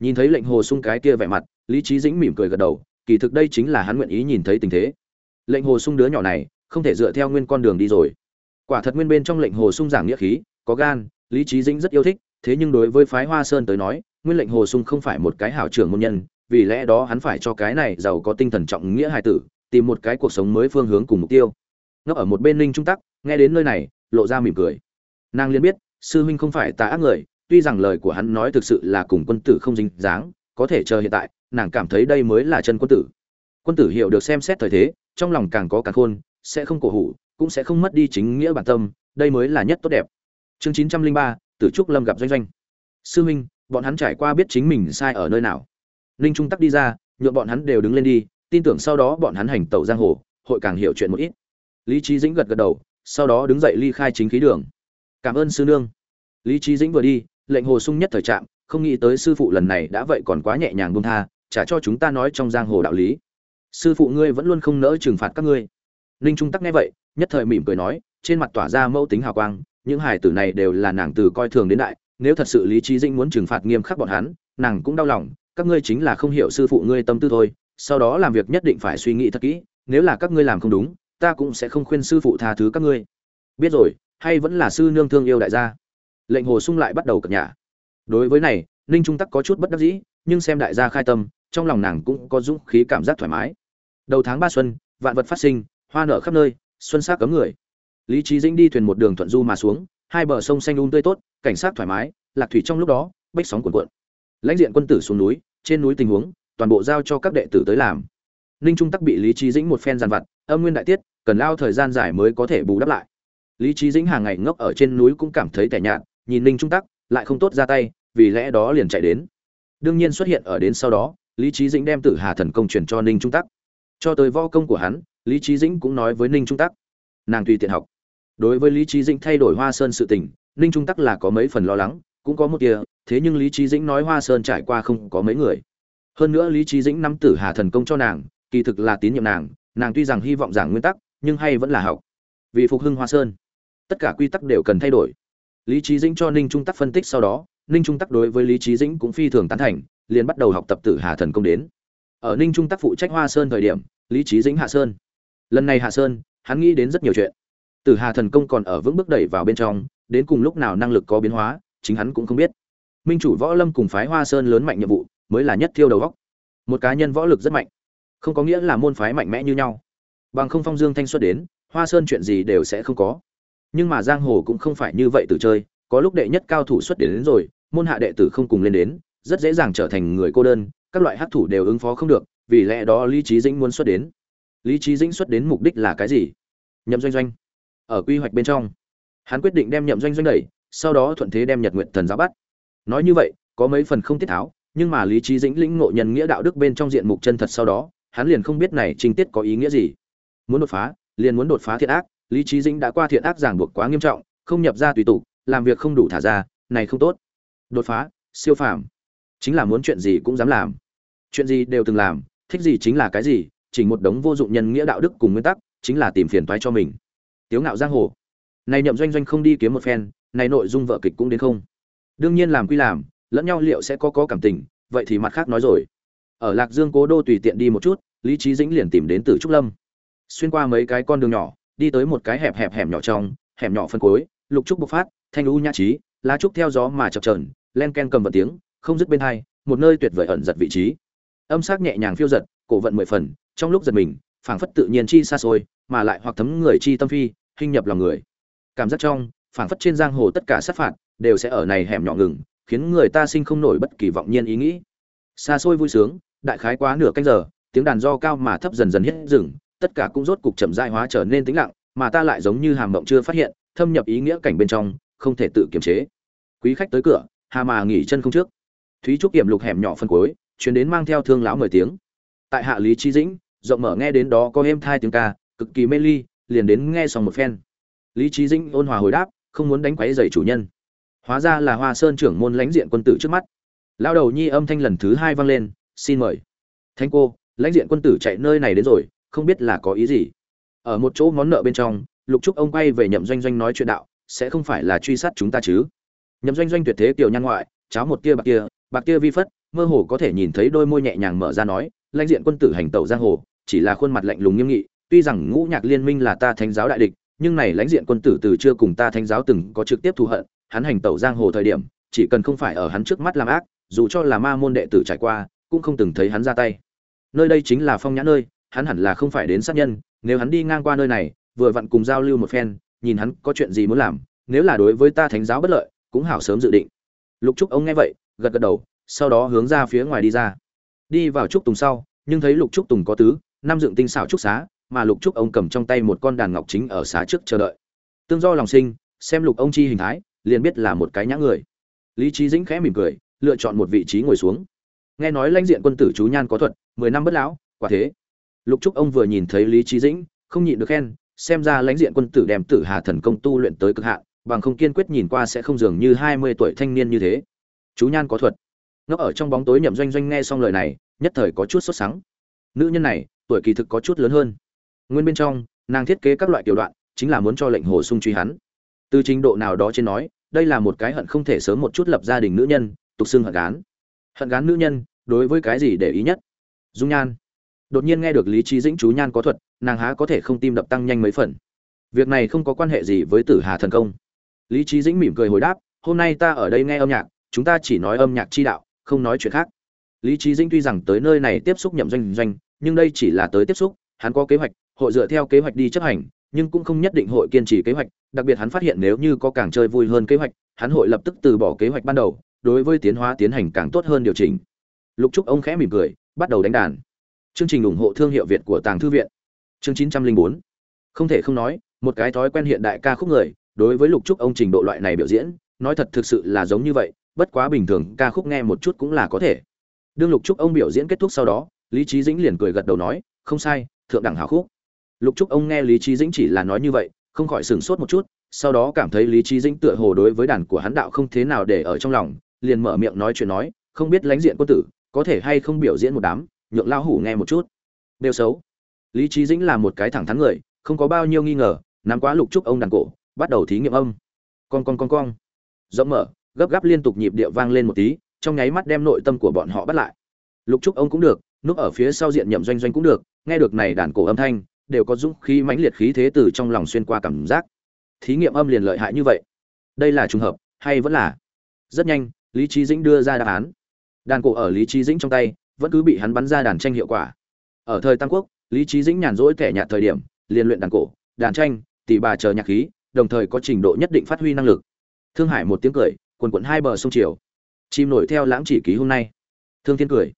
Speaker 1: Nhìn thấy lệnh hồ sung cái kia vẻ mặt, lý trí dĩnh mỉm cười gật đầu, kỳ thực đây chính là hắn nguyện ý nhìn thấy tình thế. Lệnh hồ sung đứa nhỏ này, không thể dựa theo nguyên con đường đi rồi quả thật nguyên bên trong lệnh hồ sung giảng nghĩa khí, có gan, lý trí dĩnh rất yêu thích, thế nhưng đối với phái hoa sơn tới nói, nguyên lệnh hồ sung không phải một cái hảo trưởng môn nhân, vì lẽ đó hắn phải cho cái này giàu có tinh thần trọng nghĩa hài tử, tìm một cái cuộc sống mới phương hướng cùng mục tiêu. Nó ở một bên ninh trung tắc, nghe đến nơi này, lộ ra mỉm cười. Nàng liền biết, sư huynh không phải tà ác người, tuy rằng lời của hắn nói thực sự là cùng quân tử không dính dáng, có thể chờ hiện tại, nàng cảm thấy đây mới là chân quân tử. Quân tử hiểu được xem xét thời thế, trong lòng càng có càng khôn, sẽ không cổ hủ cũng sẽ không mất đi chính nghĩa bản tâm, đây mới là nhất tốt đẹp. Chương chín trăm linh ba, tử trúc lâm gặp doanh doanh. Sư huynh bọn hắn trải qua biết chính mình sai ở nơi nào. Ninh trung tắc đi ra, nhượng bọn hắn đều đứng lên đi, tin tưởng sau đó bọn hắn hành tẩu giang hồ, hội càng hiểu chuyện một ít. Lý trí dĩnh gật gật đầu, sau đó đứng dậy ly khai chính khí đường. Cảm ơn sư nương. Lý trí dĩnh vừa đi, lệnh hồ sung nhất thời trạm, không nghĩ tới sư phụ lần này đã vậy còn quá nhẹ nhàng buông tha trả cho chúng ta nói trong giang hồ đạo lý. Sư phụ ngươi vẫn luôn không nỡ trừng phạt các ngươi. Ninh trung tắc nghe vậy nhất thời mỉm cười nói, trên mặt tỏa ra mẫu tính hào quang, những hải tử này đều là nàng từ coi thường đến đại, nếu thật sự lý trí dĩnh muốn trừng phạt nghiêm khắc bọn hắn, nàng cũng đau lòng, các ngươi chính là không hiểu sư phụ ngươi tâm tư thôi, sau đó làm việc nhất định phải suy nghĩ thật kỹ, nếu là các ngươi làm không đúng, ta cũng sẽ không khuyên sư phụ tha thứ các ngươi. Biết rồi, hay vẫn là sư nương thương yêu đại gia. Lệnh hồ sung lại bắt đầu cập nhà đối với này, ninh trung tắc có chút bất đắc dĩ, nhưng xem đại gia khai tâm, trong lòng nàng cũng có dũng khí cảm giác thoải mái. Đầu tháng ba xuân, vạn vật phát sinh, hoa nở khắp nơi xuân sắc cấm người. Lý trí dĩnh đi thuyền một đường thuận du mà xuống, hai bờ sông xanh um tươi tốt, cảnh sát thoải mái, lạc thủy trong lúc đó, bách sóng cuộn cuộn. Lãnh diện quân tử xuống núi, trên núi tình huống, toàn bộ giao cho các đệ tử tới làm. Ninh trung tắc bị lý trí dĩnh một phen giàn vặt, âm nguyên đại tiết, cần lao thời gian dài mới có thể bù đắp lại. Lý trí dĩnh hàng ngày ngốc ở trên núi cũng cảm thấy tẻ nhạt, nhìn ninh trung tắc, lại không tốt ra tay, vì lẽ đó liền chạy đến. Đương nhiên xuất hiện ở đến sau đó, lý trí dĩnh đem tử hà thần công truyền cho ninh trung tắc. Cho tới vo công của hắn lý trí dĩnh cũng nói với ninh trung tắc. Nàng tùy tiện học. Đối với lý trí dĩnh thay đổi hoa sơn sự tình, ninh trung tắc là có mấy phần lo lắng, cũng có một tia, thế nhưng lý trí dĩnh nói hoa sơn trải qua không có mấy người. Hơn nữa lý trí dĩnh nắm tử hà thần công cho nàng, kỳ thực là tín nhiệm nàng nàng tuy rằng hy vọng giảng nguyên tắc, nhưng hay vẫn là học. Vì phục hưng hoa sơn, tất cả quy tắc đều cần thay đổi. Lý trí dĩnh cho ninh trung tắc phân tích sau đó, ninh trung tắc đối với lý trí dĩnh cũng phi thường tán thành, liền bắt đầu học tập tử hà thần công đến. Ở ninh trung tắc phụ trách hoa sơn thời điểm, lý trí dĩnh hạ sơn lần này hạ sơn hắn nghĩ đến rất nhiều chuyện. Tử hà thần công còn ở vững bước đẩy vào bên trong đến cùng lúc nào năng lực có biến hóa chính hắn cũng không biết. Minh chủ võ lâm cùng phái hoa sơn lớn mạnh nhiệm vụ mới là nhất thiêu đầu góc. Một cá nhân võ lực rất mạnh không có nghĩa là môn phái mạnh mẽ như nhau. Bằng không phong dương thanh xuất đến hoa sơn chuyện gì đều sẽ không có. Nhưng mà giang hồ cũng không phải như vậy từ chơi có lúc đệ nhất cao thủ xuất đến, đến rồi môn hạ đệ tử không cùng lên đến rất dễ dàng trở thành người cô đơn các loại hát thủ đều ứng phó không được vì lẽ đó lý trí dĩnh muốn xuất đến lý trí dĩnh xuất đến mục đích là cái gì? Nhậm doanh doanh. Ở quy hoạch bên trong, hắn quyết định đem nhậm doanh doanh đẩy, sau đó thuận thế đem nhật nguyện thần giáo bắt. Nói như vậy, có mấy phần không tiết tháo, nhưng mà lý trí dĩnh lĩnh ngộ nhân nghĩa đạo đức bên trong diện mục chân thật sau đó, hắn liền không biết này trình tiết có ý nghĩa gì. Muốn đột phá, liền muốn đột phá thiện ác, lý trí dĩnh đã qua thiện ác giảng buộc quá nghiêm trọng, không nhập ra tùy tục, làm việc không đủ thả ra, này không tốt. Đột phá, siêu phàm. Chính là muốn chuyện gì cũng dám làm. Chuyện gì đều từng làm, thích gì chính là cái gì chỉ một đống vô dụng nhân nghĩa đạo đức cùng nguyên tắc, chính là tìm phiền toái cho mình. Tiếu ngạo giang hồ. Này nhậm doanh doanh không đi kiếm một phen, này nội dung vợ kịch cũng đến không. Đương nhiên làm quy làm, lẫn nhau liệu sẽ có có cảm tình, vậy thì mặt khác nói rồi. Ở lạc dương cố đô tùy tiện đi một chút, lý trí dĩnh liền tìm đến từ trúc lâm. Xuyên qua mấy cái con đường nhỏ, đi tới một cái hẹp hẹp hẻm nhỏ trong, hẻm nhỏ phân cối, lục trúc bộc phát, thanh u nhã trí, lá trúc theo gió mà chập trờn len ken cầm vật tiếng, không dứt bên hai, một nơi tuyệt vời ẩn giật vị trí. Âm sắc nhẹ nhàng phiêu giật, cổ vận mười phần trong lúc giật mình, phảng phất tự nhiên chi xa xôi, mà lại hoặc thấm người chi tâm phi, hình nhập lòng người. Cảm giác trong, phảng phất trên giang hồ tất cả sát phạt, đều sẽ ở này hẻm nhỏ ngừng, khiến người ta sinh không nổi bất kỳ vọng nhiên ý nghĩ. Xa xôi vui sướng, đại khái quá nửa canh giờ, tiếng đàn do cao mà thấp dần dần hết rừng tất cả cũng rốt cục chậm rãi hóa trở nên tĩnh lặng, mà ta lại giống như hàm mộng chưa phát hiện, thâm nhập ý nghĩa cảnh bên trong, không thể tự kiềm chế. Quý khách tới cửa, hà mà nghỉ chân không trước. Thúy trúc kiểm lục hẻm nhỏ phân cuối, chuyến đến mang theo thương lão mười tiếng. Tại hạ lý trí dĩnh rộng mở nghe đến đó có êm thai tiếng ca, cực kỳ mê ly, liền đến nghe xong một phen. Lý trí dĩnh ôn hòa hồi đáp, không muốn đánh quấy giày chủ nhân. Hóa ra là hoa sơn trưởng môn lãnh diện quân tử trước mắt. Lao đầu nhi âm thanh lần thứ hai vang lên, xin mời. Thanh cô, lãnh diện quân tử chạy nơi này đến rồi, không biết là có ý gì? Ở một chỗ món nợ bên trong, lục trúc ông quay về nhậm doanh doanh nói chuyện đạo, sẽ không phải là truy sát chúng ta chứ? Nhậm doanh doanh tuyệt thế kiểu nhan ngoại, cháo một tia bạc kia bạc kia vi phất, mơ hồ có thể nhìn thấy đôi môi nhẹ nhàng mở ra nói, lãnh diện quân tử hành tẩu giang hồ chỉ là khuôn mặt lạnh lùng nghiêm nghị, tuy rằng ngũ nhạc liên minh là ta thánh giáo đại địch, nhưng này lãnh diện quân tử từ chưa cùng ta thánh giáo từng có trực tiếp thù hận, hắn hành tẩu giang hồ thời điểm, chỉ cần không phải ở hắn trước mắt làm ác, dù cho là ma môn đệ tử trải qua, cũng không từng thấy hắn ra tay. Nơi đây chính là phong nhã nơi, hắn hẳn là không phải đến sát nhân, nếu hắn đi ngang qua nơi này, vừa vặn cùng giao lưu một phen, nhìn hắn có chuyện gì muốn làm, nếu là đối với ta thánh giáo bất lợi, cũng hảo sớm dự định. Lục trúc ông nghe vậy, gật gật đầu, sau đó hướng ra phía ngoài đi ra. Đi vào trúc tùng sau, nhưng thấy lục trúc tùng có tứ năm dựng tinh xảo trúc xá, mà lục trúc ông cầm trong tay một con đàn ngọc chính ở xá trước chờ đợi. Tương do lòng sinh, xem lục ông chi hình thái, liền biết là một cái nhã người. Lý trí dĩnh khẽ mỉm cười, lựa chọn một vị trí ngồi xuống. Nghe nói lãnh diện quân tử chú nhan có thuật, mười năm bất lão, quả thế. Lục trúc ông vừa nhìn thấy lý trí dĩnh, không nhịn được khen, xem ra lãnh diện quân tử đem tử hà thần công tu luyện tới cực hạn, bằng không kiên quyết nhìn qua sẽ không dường như hai mươi tuổi thanh niên như thế. Chú nhan có thuật. Nó ở trong bóng tối nhậm doanh doanh nghe xong lời này, nhất thời có chút sốt sắng. Nữ nhân này tuổi kỳ thực có chút lớn hơn. Nguyên bên trong, nàng thiết kế các loại tiểu đoạn, chính là muốn cho lệnh hồ sung truy hắn. Từ trình độ nào đó trên nói, đây là một cái hận không thể sớm một chút lập gia đình nữ nhân, tục xưng hận gán. Hận gán nữ nhân, đối với cái gì để ý nhất? Dung nhan. Đột nhiên nghe được lý trí dĩnh chú nhan có thuật, nàng há có thể không tim đập tăng nhanh mấy phần. Việc này không có quan hệ gì với tử hà thần công. Lý trí dĩnh mỉm cười hồi đáp, hôm nay ta ở đây nghe âm nhạc, chúng ta chỉ nói âm nhạc chi đạo, không nói chuyện khác. Lý trí dĩnh tuy rằng tới nơi này tiếp xúc nhậm doanh doanh nhưng đây chỉ là tới tiếp xúc, hắn có kế hoạch, hội dựa theo kế hoạch đi chấp hành, nhưng cũng không nhất định hội kiên trì kế hoạch, đặc biệt hắn phát hiện nếu như có càng chơi vui hơn kế hoạch, hắn hội lập tức từ bỏ kế hoạch ban đầu, đối với tiến hóa tiến hành càng tốt hơn điều chỉnh. Lục trúc ông khẽ mỉm cười, bắt đầu đánh đàn. Chương trình ủng hộ thương hiệu việt của tàng thư viện. Chương chín trăm linh bốn. Không thể không nói, một cái thói quen hiện đại ca khúc người, đối với lục trúc ông trình độ loại này biểu diễn, nói thật thực sự là giống như vậy, bất quá bình thường ca khúc nghe một chút cũng là có thể. Đương lục trúc ông biểu diễn kết thúc sau đó lý trí dĩnh liền cười gật đầu nói, không sai, thượng đẳng hào khúc. Lục trúc ông nghe lý trí dĩnh chỉ là nói như vậy, không khỏi sửng sốt một chút, sau đó cảm thấy lý trí dĩnh tựa hồ đối với đàn của hắn đạo không thế nào để ở trong lòng, liền mở miệng nói chuyện nói, không biết lãnh diện quân tử, có thể hay không biểu diễn một đám, nhượng lao hủ nghe một chút. Đều xấu. Lý trí dĩnh là một cái thẳng thắn người, không có bao nhiêu nghi ngờ, nắm quá lục trúc ông đàn cổ, bắt đầu thí nghiệm âm. Con con con con rộng mở, gấp gáp liên tục nhịp điệu vang lên một tí, trong nháy mắt đem nội tâm của bọn họ bắt lại. Lục trúc ông cũng được núp ở phía sau diện nhậm doanh doanh cũng được, nghe được này đàn cổ âm thanh, đều có dũng khí mãnh liệt khí thế từ trong lòng xuyên qua cảm giác. Thí nghiệm âm liền lợi hại như vậy. Đây là trùng hợp, hay vẫn là? Rất nhanh, lý trí dĩnh đưa ra đáp án. Đàn cổ ở lý trí dĩnh trong tay, vẫn cứ bị hắn bắn ra đàn tranh hiệu quả. Ở thời tam quốc, lý trí dĩnh nhàn rỗi kẻ nhạt thời điểm, liền luyện đàn cổ, đàn tranh tỷ bà chờ nhạc khí, đồng thời có trình độ nhất định phát huy năng lực. Thương hải một tiếng cười, quần quận hai bờ sông triều chim nổi theo lãng chỉ ký hôm nay. Thương thiên cười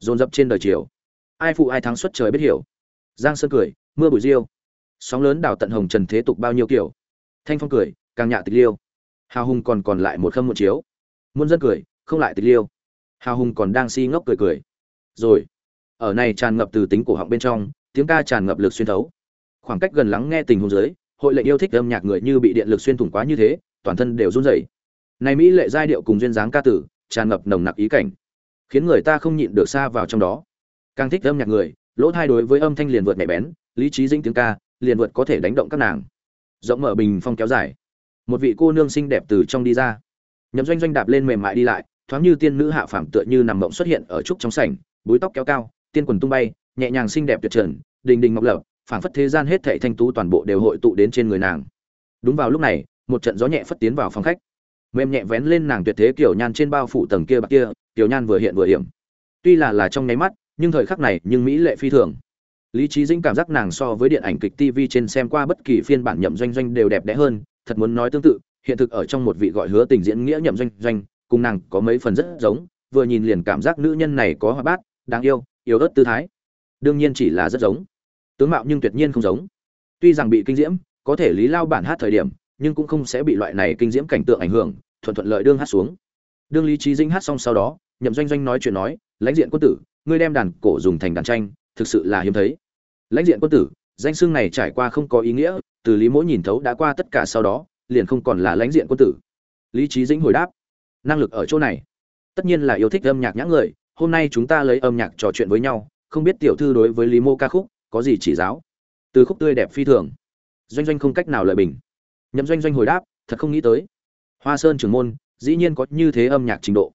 Speaker 1: dồn dập trên đời chiều ai phụ ai thắng suất trời biết hiểu. Giang sơn cười, mưa bụi riêu. Sóng lớn đảo tận hồng trần thế tục bao nhiêu kiểu. Thanh phong cười, càng nhạ tịch liêu. Hào hùng còn còn lại một khâm một chiếu. Muôn dân cười, không lại tịch liêu. Hào hùng còn đang si ngốc cười cười. Rồi, ở này tràn ngập từ tính cổ họng bên trong, tiếng ca tràn ngập lực xuyên thấu. Khoảng cách gần lắng nghe tình huống dưới, hội lệnh yêu thích âm nhạc người như bị điện lực xuyên thủng quá như thế, toàn thân đều run rẩy. Này mỹ lệ giai điệu cùng duyên dáng ca tử, tràn ngập nồng nặc ý cảnh khiến người ta không nhịn được xa vào trong đó. Càng thích âm nhạc người, lỗ thai đối với âm thanh liền vượt nhạy bén, lý trí dĩnh tiếng ca, liền vượt có thể đánh động các nàng. Rộng mở bình phong kéo dài. Một vị cô nương xinh đẹp từ trong đi ra. Nhậm doanh doanh đạp lên mềm mại đi lại, thoáng như tiên nữ hạ phàm tựa như nằm mộng xuất hiện ở trúc trong sảnh, búi tóc kéo cao, tiên quần tung bay, nhẹ nhàng xinh đẹp tuyệt trần, đình đình ngọc lập, phảng phất thế gian hết thảy thanh tú toàn bộ đều hội tụ đến trên người nàng. Đúng vào lúc này, một trận gió nhẹ phất tiến vào phòng khách. Mềm nhẹ vén lên nàng tuyệt thế kiểu nhan trên bao phủ tầng kia bạc kia tiểu nhan vừa hiện vừa hiểm. Tuy là là trong nháy mắt, nhưng thời khắc này, nhưng mỹ lệ phi thường. Lý trí dĩnh cảm giác nàng so với điện ảnh kịch tv trên xem qua bất kỳ phiên bản nhậm doanh doanh đều đẹp đẽ hơn, thật muốn nói tương tự, hiện thực ở trong một vị gọi hứa tình diễn nghĩa nhậm doanh doanh, cùng nàng có mấy phần rất giống, vừa nhìn liền cảm giác nữ nhân này có hoa bát, đáng yêu, yếu ớt tư thái. Đương nhiên chỉ là rất giống. Tướng mạo nhưng tuyệt nhiên không giống. Tuy rằng bị kinh diễm, có thể lý lao bản hát thời điểm, nhưng cũng không sẽ bị loại này kinh diễm cảnh tượng ảnh hưởng, thuận thuận lợi đương hát xuống. Đương lý trí dĩnh hát xong sau đó nhậm doanh doanh nói chuyện nói, lãnh diện quân tử, ngươi đem đàn cổ dùng thành đàn tranh, thực sự là hiếm thấy. Lãnh diện quân tử, danh xưng này trải qua không có ý nghĩa, từ lý mỗi nhìn thấu đã qua tất cả sau đó, liền không còn là lãnh diện quân tử. Lý trí dĩnh hồi đáp, năng lực ở chỗ này, tất nhiên là yêu thích âm nhạc nhã người, hôm nay chúng ta lấy âm nhạc trò chuyện với nhau, không biết tiểu thư đối với lý mô ca khúc có gì chỉ giáo? Từ khúc tươi đẹp phi thường. Doanh doanh không cách nào lời bình. Nhậm doanh doanh hồi đáp, thật không nghĩ tới. Hoa sơn trưởng môn, dĩ nhiên có như thế âm nhạc trình độ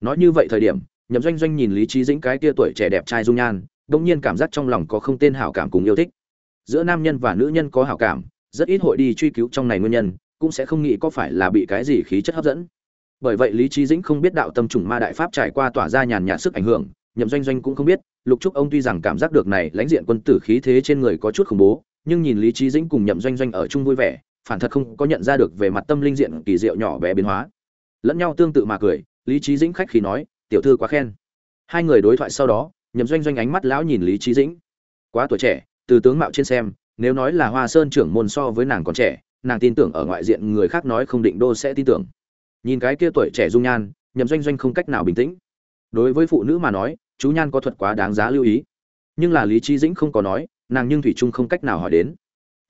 Speaker 1: nói như vậy thời điểm, nhậm doanh doanh nhìn lý trí dĩnh cái tia tuổi trẻ đẹp trai dung nhan đông nhiên cảm giác trong lòng có không tên hảo cảm cùng yêu thích. Giữa nam nhân và nữ nhân có hảo cảm, rất ít hội đi truy cứu trong này nguyên nhân, cũng sẽ không nghĩ có phải là bị cái gì khí chất hấp dẫn. Bởi vậy lý trí dĩnh không biết đạo tâm trùng ma đại pháp trải qua tỏa ra nhàn nhạt sức ảnh hưởng, nhậm doanh doanh cũng không biết, lục trúc ông tuy rằng cảm giác được này lãnh diện quân tử khí thế trên người có chút khủng bố, nhưng nhìn lý trí dĩnh cùng nhậm doanh doanh ở chung vui vẻ, phản thật không có nhận ra được về mặt tâm linh diện kỳ diệu nhỏ bé biến hóa. Lẫn nhau tương tự mà cười lý trí dĩnh khách khí nói, tiểu thư quá khen. Hai người đối thoại sau đó, nhậm doanh doanh ánh mắt lão nhìn lý trí dĩnh. Quá tuổi trẻ, từ tướng mạo trên xem, nếu nói là hoa sơn trưởng môn so với nàng còn trẻ, nàng tin tưởng ở ngoại diện người khác nói không định đô sẽ tin tưởng. Nhìn cái kia tuổi trẻ dung nhan, nhậm doanh doanh không cách nào bình tĩnh. Đối với phụ nữ mà nói, chú nhan có thuật quá đáng giá lưu ý. Nhưng là lý trí dĩnh không có nói, nàng nhưng thủy trung không cách nào hỏi đến.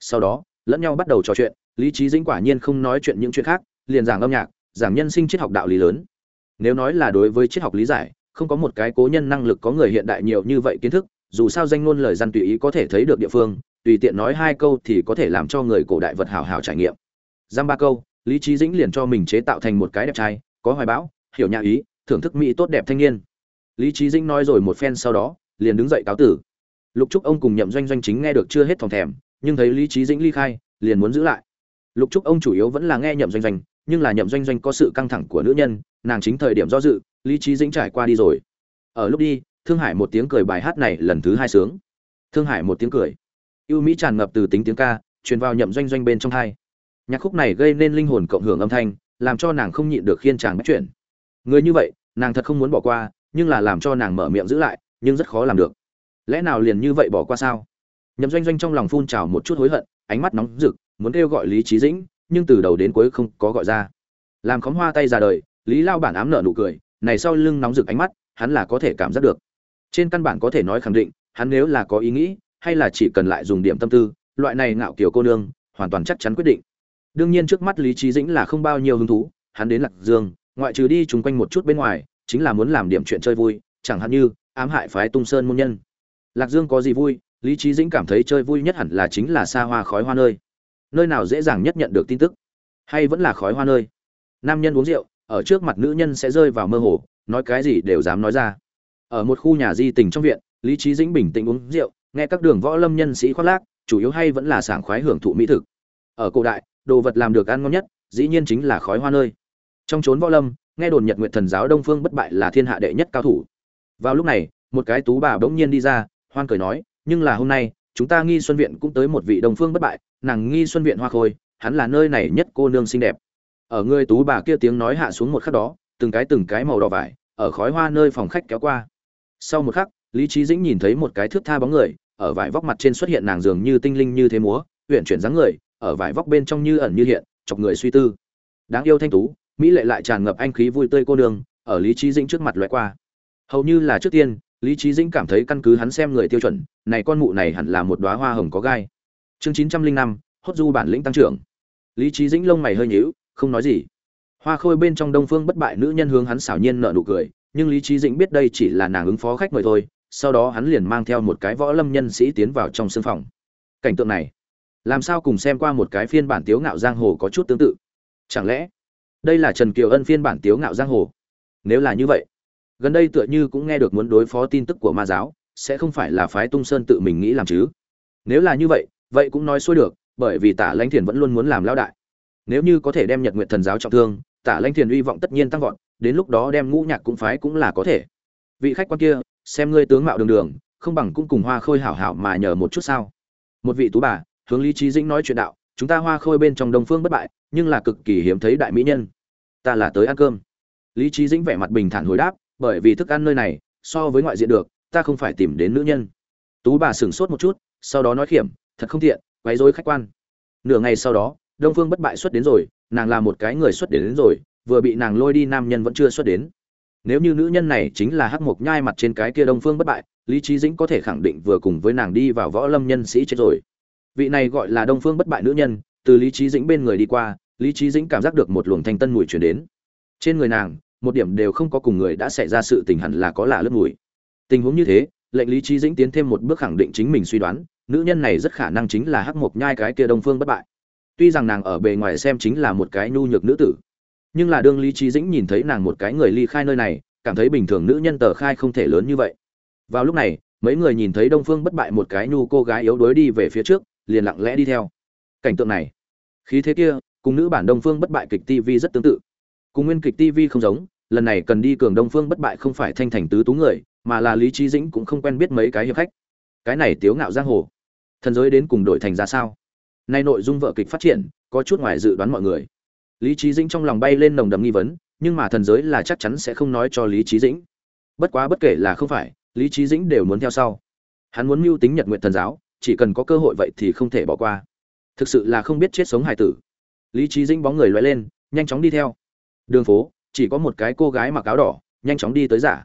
Speaker 1: Sau đó, lẫn nhau bắt đầu trò chuyện, lý trí dĩnh quả nhiên không nói chuyện những chuyện khác, liền giảng âm nhạc, giảng nhân sinh triết học đạo lý lớn nếu nói là đối với triết học lý giải, không có một cái cố nhân năng lực có người hiện đại nhiều như vậy kiến thức, dù sao danh ngôn lời dân tùy ý có thể thấy được địa phương, tùy tiện nói hai câu thì có thể làm cho người cổ đại vật hào hào trải nghiệm. Giam ba câu, lý trí dĩnh liền cho mình chế tạo thành một cái đẹp trai, có hoài bão, hiểu nhà ý, thưởng thức mỹ tốt đẹp thanh niên. Lý trí dĩnh nói rồi một phen sau đó, liền đứng dậy cáo tử. Lục trúc ông cùng nhậm doanh doanh chính nghe được chưa hết thòng thèm, nhưng thấy lý trí dĩnh ly khai, liền muốn giữ lại. Lục trúc ông chủ yếu vẫn là nghe nhậm doanh doanh nhưng là nhậm doanh doanh có sự căng thẳng của nữ nhân, nàng chính thời điểm do dự, lý trí dĩnh trải qua đi rồi. Ở lúc đi, thương hải một tiếng cười bài hát này lần thứ hai sướng. Thương hải một tiếng cười. Ưu mỹ tràn ngập từ tính tiếng ca, truyền vào nhậm doanh doanh bên trong thai nhạc khúc này gây nên linh hồn cộng hưởng âm thanh, làm cho nàng không nhịn được khiên chàng bắt chuyển người như vậy, nàng thật không muốn bỏ qua, nhưng là làm cho nàng mở miệng giữ lại, nhưng rất khó làm được. Lẽ nào liền như vậy bỏ qua sao? Nhậm doanh doanh trong lòng phun trào một chút hối hận, ánh mắt nóng rực, muốn kêu gọi lý trí dĩnh nhưng từ đầu đến cuối không có gọi ra. Làm khóm hoa tay ra đời, lý lao bản ám nợ nụ cười, này sau lưng nóng rực ánh mắt, hắn là có thể cảm giác được. Trên căn bản có thể nói khẳng định, hắn nếu là có ý nghĩ, hay là chỉ cần lại dùng điểm tâm tư, loại này ngạo kiểu cô nương, hoàn toàn chắc chắn quyết định. Đương nhiên trước mắt lý trí dĩnh là không bao nhiêu hứng thú, hắn đến lạc dương, ngoại trừ đi chung quanh một chút bên ngoài, chính là muốn làm điểm chuyện chơi vui, chẳng hạn như, ám hại phái tung sơn môn nhân. Lạc dương có gì vui, lý trí dĩnh cảm thấy chơi vui nhất hẳn là chính là xa hoa khói hoa nơi nơi nào dễ dàng nhất nhận được tin tức? Hay vẫn là khói hoa nơi? Nam nhân uống rượu, ở trước mặt nữ nhân sẽ rơi vào mơ hồ, nói cái gì đều dám nói ra. Ở một khu nhà di tình trong viện, lý trí dĩnh bình tĩnh uống rượu, nghe các đường võ lâm nhân sĩ khoác lác, chủ yếu hay vẫn là sảng khoái hưởng thụ mỹ thực. Ở cổ đại, đồ vật làm được ăn ngon nhất, dĩ nhiên chính là khói hoa nơi. Trong chốn võ lâm, nghe đồn nhật nguyện thần giáo đông phương bất bại là thiên hạ đệ nhất cao thủ. Vào lúc này, một cái tú bà bỗng nhiên đi ra, hoan cười nói, nhưng là hôm nay, chúng ta nghi xuân viện cũng tới một vị đông phương bất bại nàng nghi xuân viện hoa khôi, hắn là nơi này nhất cô nương xinh đẹp. Ở người tú bà kia tiếng nói hạ xuống một khắc đó, từng cái từng cái màu đỏ vải, ở khói hoa nơi phòng khách kéo qua. Sau một khắc, lý trí dĩnh nhìn thấy một cái thước tha bóng người, ở vải vóc mặt trên xuất hiện nàng dường như tinh linh như thế múa huyện chuyển dáng người, ở vải vóc bên trong như ẩn như hiện, chọc người suy tư. Đáng yêu thanh tú, mỹ lệ lại tràn ngập anh khí vui tươi cô nương, ở lý trí dĩnh trước mặt loại qua. Hầu như là trước tiên, lý trí dĩnh cảm thấy căn cứ hắn xem người tiêu chuẩn, này con mụ này hẳn là một đóa hoa hồng có gai chương chín trăm linh năm, hốt du bản lĩnh tăng trưởng. Lý trí dĩnh lông mày hơi nhíu, không nói gì. Hoa khôi bên trong đông phương bất bại nữ nhân hướng hắn xảo nhiên nợ nụ cười, nhưng lý trí dĩnh biết đây chỉ là nàng ứng phó khách mời thôi, sau đó hắn liền mang theo một cái võ lâm nhân sĩ tiến vào trong sân phòng. Cảnh tượng này, làm sao cùng xem qua một cái phiên bản tiếu ngạo giang hồ có chút tương tự? Chẳng lẽ, đây là trần kiều ân phiên bản tiếu ngạo giang hồ? Nếu là như vậy, gần đây tựa như cũng nghe được muốn đối phó tin tức của ma giáo, sẽ không phải là phái tung sơn tự mình nghĩ làm chứ? Nếu là như vậy vậy cũng nói xuôi được, bởi vì tả lãnh thiền vẫn luôn muốn làm lao đại. Nếu như có thể đem nhật nguyện thần giáo trọng thương, tả lãnh thiền uy vọng tất nhiên tăng vọt, đến lúc đó đem ngũ nhạc cũng phái cũng là có thể. Vị khách quan kia, xem ngươi tướng mạo đường đường, không bằng cũng cùng hoa khôi hảo hảo mà nhờ một chút sao. Một vị tú bà, hướng lý trí dĩnh nói chuyện đạo, chúng ta hoa khôi bên trong đông phương bất bại, nhưng là cực kỳ hiếm thấy đại mỹ nhân. Ta là tới ăn cơm. Lý trí dĩnh vẻ mặt bình thản hồi đáp, bởi vì thức ăn nơi này, so với ngoại diện được, ta không phải tìm đến nữ nhân. Tú bà sửng sốt một chút, sau đó nói khiểm thật không thiện quấy rối khách quan. Nửa ngày sau đó đông phương bất bại xuất đến rồi nàng là một cái người xuất đến, đến rồi vừa bị nàng lôi đi nam nhân vẫn chưa xuất đến. Nếu như nữ nhân này chính là hắc mộc nhai mặt trên cái kia đông phương bất bại lý trí dĩnh có thể khẳng định vừa cùng với nàng đi vào võ lâm nhân sĩ chết rồi. Vị này gọi là đông phương bất bại nữ nhân từ lý trí dĩnh bên người đi qua lý trí dĩnh cảm giác được một luồng thanh tân mùi chuyển đến. Trên người nàng một điểm đều không có cùng người đã xảy ra sự tình hẳn là có lạ lớp mùi. Tình huống như thế lệnh lý trí dĩnh tiến thêm một bước khẳng định chính mình suy đoán nữ nhân này rất khả năng chính là hắc mộc nhai cái kia đông phương bất bại. Tuy rằng nàng ở bề ngoài xem chính là một cái nhu nhược nữ tử, nhưng là đương lý trí dĩnh nhìn thấy nàng một cái người ly khai nơi này, cảm thấy bình thường nữ nhân tờ khai không thể lớn như vậy. Vào lúc này, mấy người nhìn thấy đông phương bất bại một cái nhu cô gái yếu đuối đi về phía trước, liền lặng lẽ đi theo. Cảnh tượng này, khí thế kia, cùng nữ bản đông phương bất bại kịch tv rất tương tự. Cùng nguyên kịch tv không giống, lần này cần đi cường đông phương bất bại không phải thanh thành tứ tú người, mà là lý trí dĩnh cũng không quen biết mấy cái hiệp khách. Cái này tiếu ngạo giang hồ thần giới đến cùng đổi thành ra sao? Nay nội dung vợ kịch phát triển, có chút ngoài dự đoán mọi người. Lý trí dĩnh trong lòng bay lên nồng đầm nghi vấn, nhưng mà thần giới là chắc chắn sẽ không nói cho lý trí dĩnh. Bất quá bất kể là không phải, lý trí dĩnh đều muốn theo sau. Hắn muốn mưu tính nhật nguyện thần giáo, chỉ cần có cơ hội vậy thì không thể bỏ qua. Thực sự là không biết chết sống hải tử. Lý trí dĩnh bóng người loay lên, nhanh chóng đi theo. Đường phố, chỉ có một cái cô gái mặc áo đỏ, nhanh chóng đi tới giả.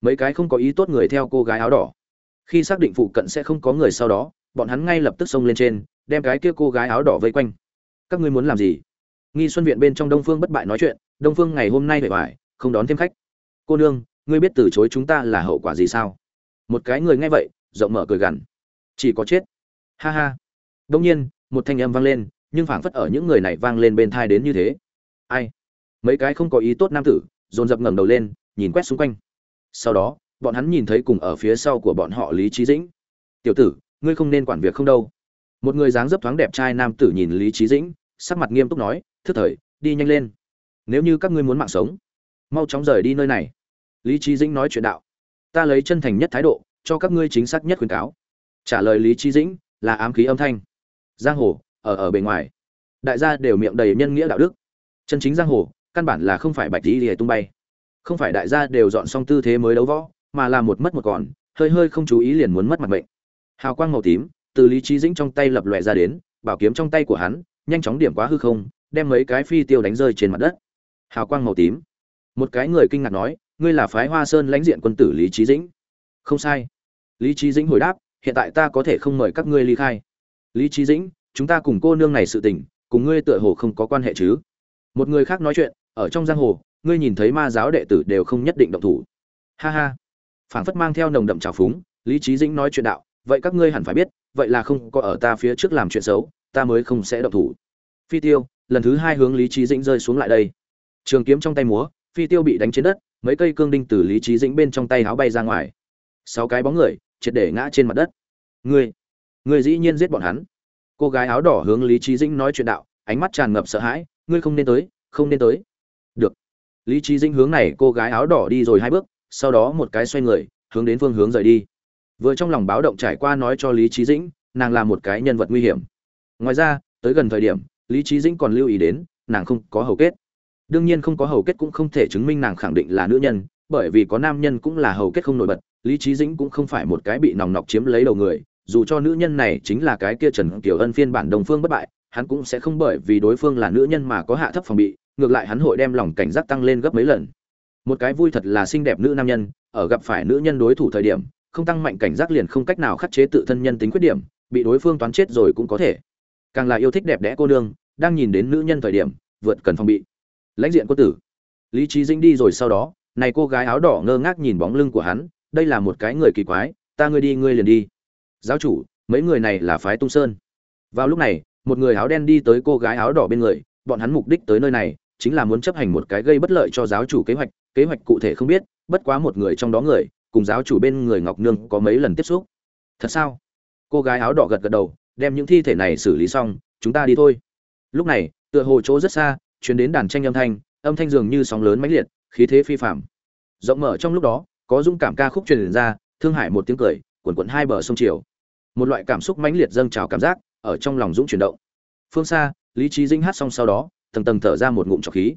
Speaker 1: Mấy cái không có ý tốt người theo cô gái áo đỏ. Khi xác định phụ cận sẽ không có người sau đó bọn hắn ngay lập tức xông lên trên, đem cái kia cô gái áo đỏ vây quanh. Các ngươi muốn làm gì? Nghi xuân viện bên trong đông phương bất bại nói chuyện, đông phương, ngày hôm nay vẻ vải không đón thêm khách. Cô nương, ngươi biết từ chối chúng ta là hậu quả gì sao? Một cái người nghe vậy, rộng mở cười gằn. Chỉ có chết. Ha ha. Đông nhiên, một thanh âm vang lên, nhưng phảng phất ở những người này vang lên bên thai đến như thế. Ai? Mấy cái không có ý tốt nam tử, dồn dập ngẩng đầu lên, nhìn quét xung quanh. Sau đó, bọn hắn nhìn thấy cùng ở phía sau của bọn họ lý trí dĩnh. Tiểu tử ngươi không nên quản việc không đâu. Một người dáng dấp thoáng đẹp trai nam tử nhìn lý trí dĩnh, sắc mặt nghiêm túc nói, thức thời, đi nhanh lên. Nếu như các ngươi muốn mạng sống, mau chóng rời đi nơi này. Lý trí dĩnh nói chuyện đạo, ta lấy chân thành nhất thái độ, cho các ngươi chính xác nhất khuyến cáo. Trả lời lý trí dĩnh là ám khí âm thanh. Giang hồ, ở ở bề ngoài, đại gia đều miệng đầy nhân nghĩa đạo đức. Chân chính giang hồ, căn bản là không phải bạch lý lìa tung bay. Không phải đại gia đều dọn xong tư thế mới đấu võ, mà là một mất một còn, hơi hơi không chú ý liền muốn mất mặt mệnh hào quang màu tím, từ lý trí dĩnh trong tay lập lòe ra đến, bảo kiếm trong tay của hắn, nhanh chóng điểm quá hư không, đem mấy cái phi tiêu đánh rơi trên mặt đất. Hào quang màu tím. Một cái người kinh ngạc nói, ngươi là phái hoa sơn lãnh diện quân tử lý trí dĩnh? Không sai. Lý trí dĩnh hồi đáp, hiện tại ta có thể không mời các ngươi ly khai. Lý trí dĩnh, chúng ta cùng cô nương này sự tình, cùng ngươi tựa hồ không có quan hệ chứ? Một người khác nói chuyện, ở trong giang hồ, ngươi nhìn thấy ma giáo đệ tử đều không nhất định động thủ. Ha ha. Phảng phất mang theo nồng đậm trào phúng, lý trí dĩnh nói chuyện đạo vậy các ngươi hẳn phải biết, vậy là không có ở ta phía trước làm chuyện xấu, ta mới không sẽ động thủ. Phi tiêu, lần thứ hai hướng lý trí dĩnh rơi xuống lại đây. Trường kiếm trong tay múa, phi tiêu bị đánh trên đất, mấy cây cương đinh từ lý trí dĩnh bên trong tay áo bay ra ngoài. Sáu cái bóng người, triệt để ngã trên mặt đất. Ngươi ngươi dĩ nhiên giết bọn hắn. Cô gái áo đỏ hướng lý trí dĩnh nói chuyện đạo, ánh mắt tràn ngập sợ hãi, ngươi không nên tới, không nên tới. Được. Lý trí dĩnh hướng này cô gái áo đỏ đi rồi hai bước, sau đó một cái xoay người, hướng đến phương hướng rời đi vừa trong lòng báo động trải qua nói cho lý trí dĩnh, nàng là một cái nhân vật nguy hiểm. Ngoài ra, tới gần thời điểm, lý trí dĩnh còn lưu ý đến, nàng không có hầu kết. Đương nhiên không có hầu kết cũng không thể chứng minh nàng khẳng định là nữ nhân, bởi vì có nam nhân cũng là hầu kết không nổi bật, lý trí dĩnh cũng không phải một cái bị nòng nọc chiếm lấy đầu người, dù cho nữ nhân này chính là cái kia trần kiểu ân phiên bản đồng phương bất bại, hắn cũng sẽ không bởi vì đối phương là nữ nhân mà có hạ thấp phòng bị, ngược lại hắn hội đem lòng cảnh giác tăng lên gấp mấy lần. Một cái vui thật là xinh đẹp nữ nam nhân, ở gặp phải nữ nhân đối thủ thời điểm không tăng mạnh cảnh giác liền không cách nào khắc chế tự thân nhân tính khuyết điểm, bị đối phương toán chết rồi cũng có thể. Càng là yêu thích đẹp đẽ cô nương, đang nhìn đến nữ nhân thời điểm, vượt cần phòng bị. Lãnh diện cô tử. Lý trí dĩnh đi rồi sau đó, này cô gái áo đỏ ngơ ngác nhìn bóng lưng của hắn, đây là một cái người kỳ quái, ta ngươi đi ngươi liền đi. Giáo chủ, mấy người này là phái tung sơn. Vào lúc này, một người áo đen đi tới cô gái áo đỏ bên người, bọn hắn mục đích tới nơi này, chính là muốn chấp hành một cái gây bất lợi cho giáo chủ kế hoạch kế hoạch cụ thể không biết, bất quá một người trong đó người cùng giáo chủ bên người ngọc nương có mấy lần tiếp xúc. Thật sao? Cô gái áo đỏ gật gật đầu, đem những thi thể này xử lý xong, chúng ta đi thôi. Lúc này, tựa hồ chỗ rất xa chuyến đến đàn tranh âm thanh âm thanh dường như sóng lớn mãnh liệt, khí thế phi phạm rộng mở trong lúc đó, có dung cảm ca khúc truyền ra, thương hại một tiếng cười quần quận hai bờ sông chiều. Một loại cảm xúc mãnh liệt dâng trào cảm giác, ở trong lòng dũng chuyển động. Phương xa, lý trí dinh hát xong sau đó, tầng tầng thở ra một ngụm trọc khí.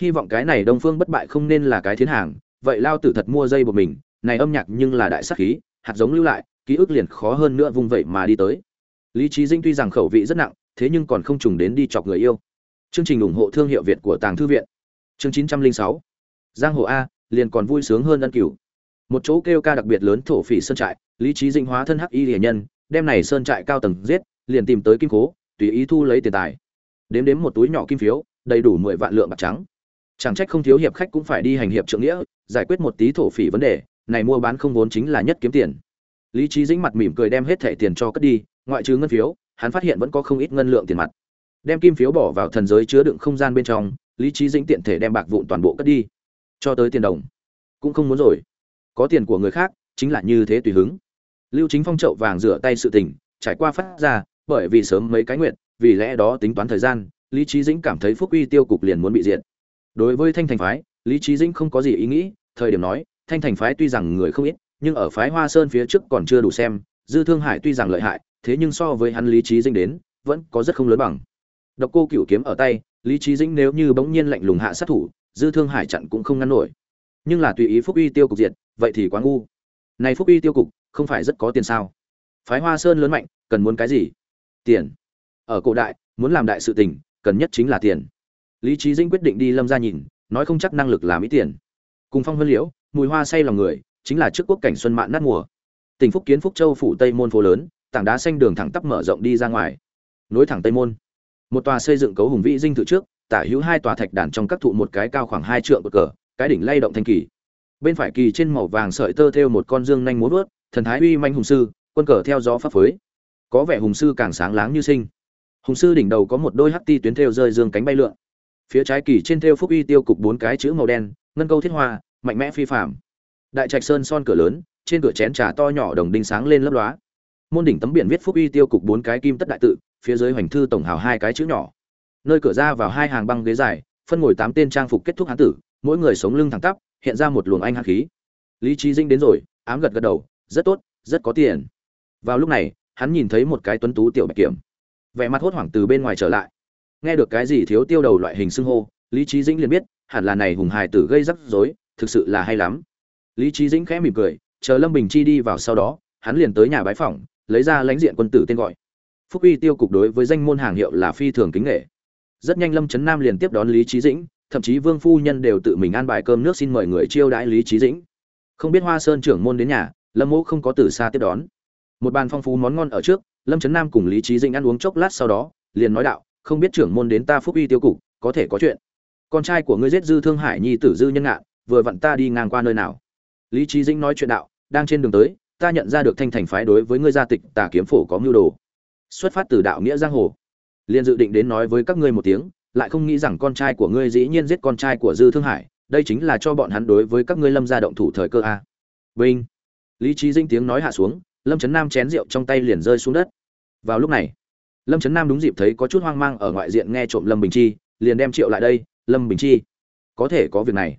Speaker 1: Hy vọng cái này đông phương bất bại không nên là cái thiên hàng, vậy lao tử thật mua dây của mình này âm nhạc nhưng là đại sắc khí, hạt giống lưu lại, ký ức liền khó hơn nữa vung vậy mà đi tới. Lý trí dinh tuy rằng khẩu vị rất nặng, thế nhưng còn không trùng đến đi chọc người yêu. Chương trình ủng hộ thương hiệu việt của tàng thư viện. Chương chín trăm linh sáu. Giang hồ a, liền còn vui sướng hơn ân cửu. Một chỗ kêu ca đặc biệt lớn thổ phỉ sơn trại, lý trí dinh hóa thân hắc y hiền nhân, đem này sơn trại cao tầng giết, liền tìm tới kim cố tùy ý thu lấy tiền tài. Đếm đếm một túi nhỏ kim phiếu, đầy đủ mười vạn lượng bạc trắng. Chẳng trách không thiếu hiệp khách cũng phải đi hành hiệp trượng nghĩa, giải quyết một tí thổ phỉ vấn đề này mua bán không vốn chính là nhất kiếm tiền. Lý trí dĩnh mặt mỉm cười đem hết thẻ tiền cho cất đi, ngoại trừ ngân phiếu, hắn phát hiện vẫn có không ít ngân lượng tiền mặt. Đem kim phiếu bỏ vào thần giới chứa đựng không gian bên trong, lý trí dĩnh tiện thể đem bạc vụn toàn bộ cất đi. Cho tới tiền đồng. Cũng không muốn rồi. Có tiền của người khác, chính là như thế tùy hứng. Lưu chính phong trậu vàng rửa tay sự tình, trải qua phát ra, bởi vì sớm mấy cái nguyện, vì lẽ đó tính toán thời gian, lý trí dĩnh cảm thấy phúc uy tiêu cục liền muốn bị diệt. Đối với thanh thành phái, lý trí dĩnh không có gì ý nghĩ, thời điểm nói thanh thành phái tuy rằng người không ít, nhưng ở phái hoa sơn phía trước còn chưa đủ xem, dư thương hải tuy rằng lợi hại, thế nhưng so với hắn lý trí dĩnh đến, vẫn có rất không lớn bằng. Độc cô cửu kiếm ở tay, lý trí dĩnh nếu như bỗng nhiên lạnh lùng hạ sát thủ, dư thương hải chặn cũng không ngăn nổi. Nhưng là tùy ý phúc uy tiêu cục diệt, vậy thì quá ngu. Này phúc uy tiêu cục, không phải rất có tiền sao? Phái hoa sơn lớn mạnh, cần muốn cái gì? Tiền. Ở cổ đại, muốn làm đại sự tình, cần nhất chính là tiền. Lý trí dĩnh quyết định đi lâm ra nhìn, nói không chắc năng lực làm ít tiền. Cùng phong vân liễu mùi hoa say lòng người, chính là trước quốc cảnh xuân mạn nát mùa. Tỉnh phúc kiến phúc châu phủ tây môn phố lớn, tảng đá xanh đường thẳng tắp mở rộng đi ra ngoài. Nối thẳng tây môn. Một tòa xây dựng cấu hùng vĩ dinh thự trước, tả hữu hai tòa thạch đàn trong các thụ một cái cao khoảng hai trượng bậc cờ, cái đỉnh lay động thanh kỳ. Bên phải kỳ trên màu vàng sợi tơ thêu một con dương nhanh múa vớt thần thái uy manh hùng sư, quân cờ theo gió pháp phới. Có vẻ hùng sư càng sáng láng như sinh. Hùng sư đỉnh đầu có một đôi hắc ti tuyến thêu rơi dương cánh bay lượn. Phía trái kỳ trên thêu phúc uy tiêu cục bốn cái chữ màu đen, ngân câu thiết hoa mạnh mẽ phi phàm. đại trạch sơn son cửa lớn, trên cửa chén trà to nhỏ đồng đinh sáng lên lấp lóa. Môn đỉnh tấm biển viết phúc uy tiêu cục bốn cái kim tất đại tự, phía dưới hoành thư tổng hào hai cái chữ nhỏ. Nơi cửa ra vào hai hàng băng ghế dài, phân ngồi tám tên trang phục kết thúc hán tử, mỗi người sống lưng thẳng tắp, hiện ra một luồng anh hạt khí. Lý trí dinh đến rồi, ám gật gật đầu, rất tốt, rất có tiền. Vào lúc này, hắn nhìn thấy một cái tuấn tú tiểu bạch kiểm. Vẻ mặt hốt hoảng từ bên ngoài trở lại. Nghe được cái gì thiếu tiêu đầu loại hình xưng hô, lý trí dĩnh liền biết, hẳn là này hùng hài tử gây rắc rối thực sự là hay lắm. Lý trí dĩnh khẽ mỉm cười, chờ lâm bình chi đi vào sau đó, hắn liền tới nhà bái phỏng, lấy ra lãnh diện quân tử tên gọi. Phúc uy tiêu cục đối với danh môn hàng hiệu là phi thường kính nghệ rất nhanh lâm trấn nam liền tiếp đón lý trí dĩnh, thậm chí vương phu nhân đều tự mình ăn bài cơm nước xin mời người chiêu đãi lý trí dĩnh. Không biết hoa sơn trưởng môn đến nhà, lâm Mỗ không có từ xa tiếp đón. Một bàn phong phú món ngon ở trước, lâm trấn nam cùng lý trí dĩnh ăn uống chốc lát sau đó, liền nói đạo, không biết trưởng môn đến ta phúc uy tiêu cục, có thể có chuyện. Con trai của ngươi giết dư thương hải nhi tử dư nhân ngạn vừa vặn ta đi ngang qua nơi nào. Lý trí dĩnh nói chuyện đạo, đang trên đường tới, ta nhận ra được thanh thành phái đối với ngươi gia tịch tà kiếm phổ có mưu đồ. Xuất phát từ đạo nghĩa giang hồ. Liền dự định đến nói với các ngươi một tiếng, lại không nghĩ rằng con trai của ngươi dĩ nhiên giết con trai của dư thương hải, đây chính là cho bọn hắn đối với các ngươi lâm gia động thủ thời cơ a. Vinh. Lý trí dinh tiếng nói hạ xuống, lâm trấn nam chén rượu trong tay liền rơi xuống đất. Vào lúc này, lâm trấn nam đúng dịp thấy có chút hoang mang ở ngoại diện nghe trộm lâm bình chi, liền đem triệu lại đây, lâm bình chi, có thể có việc này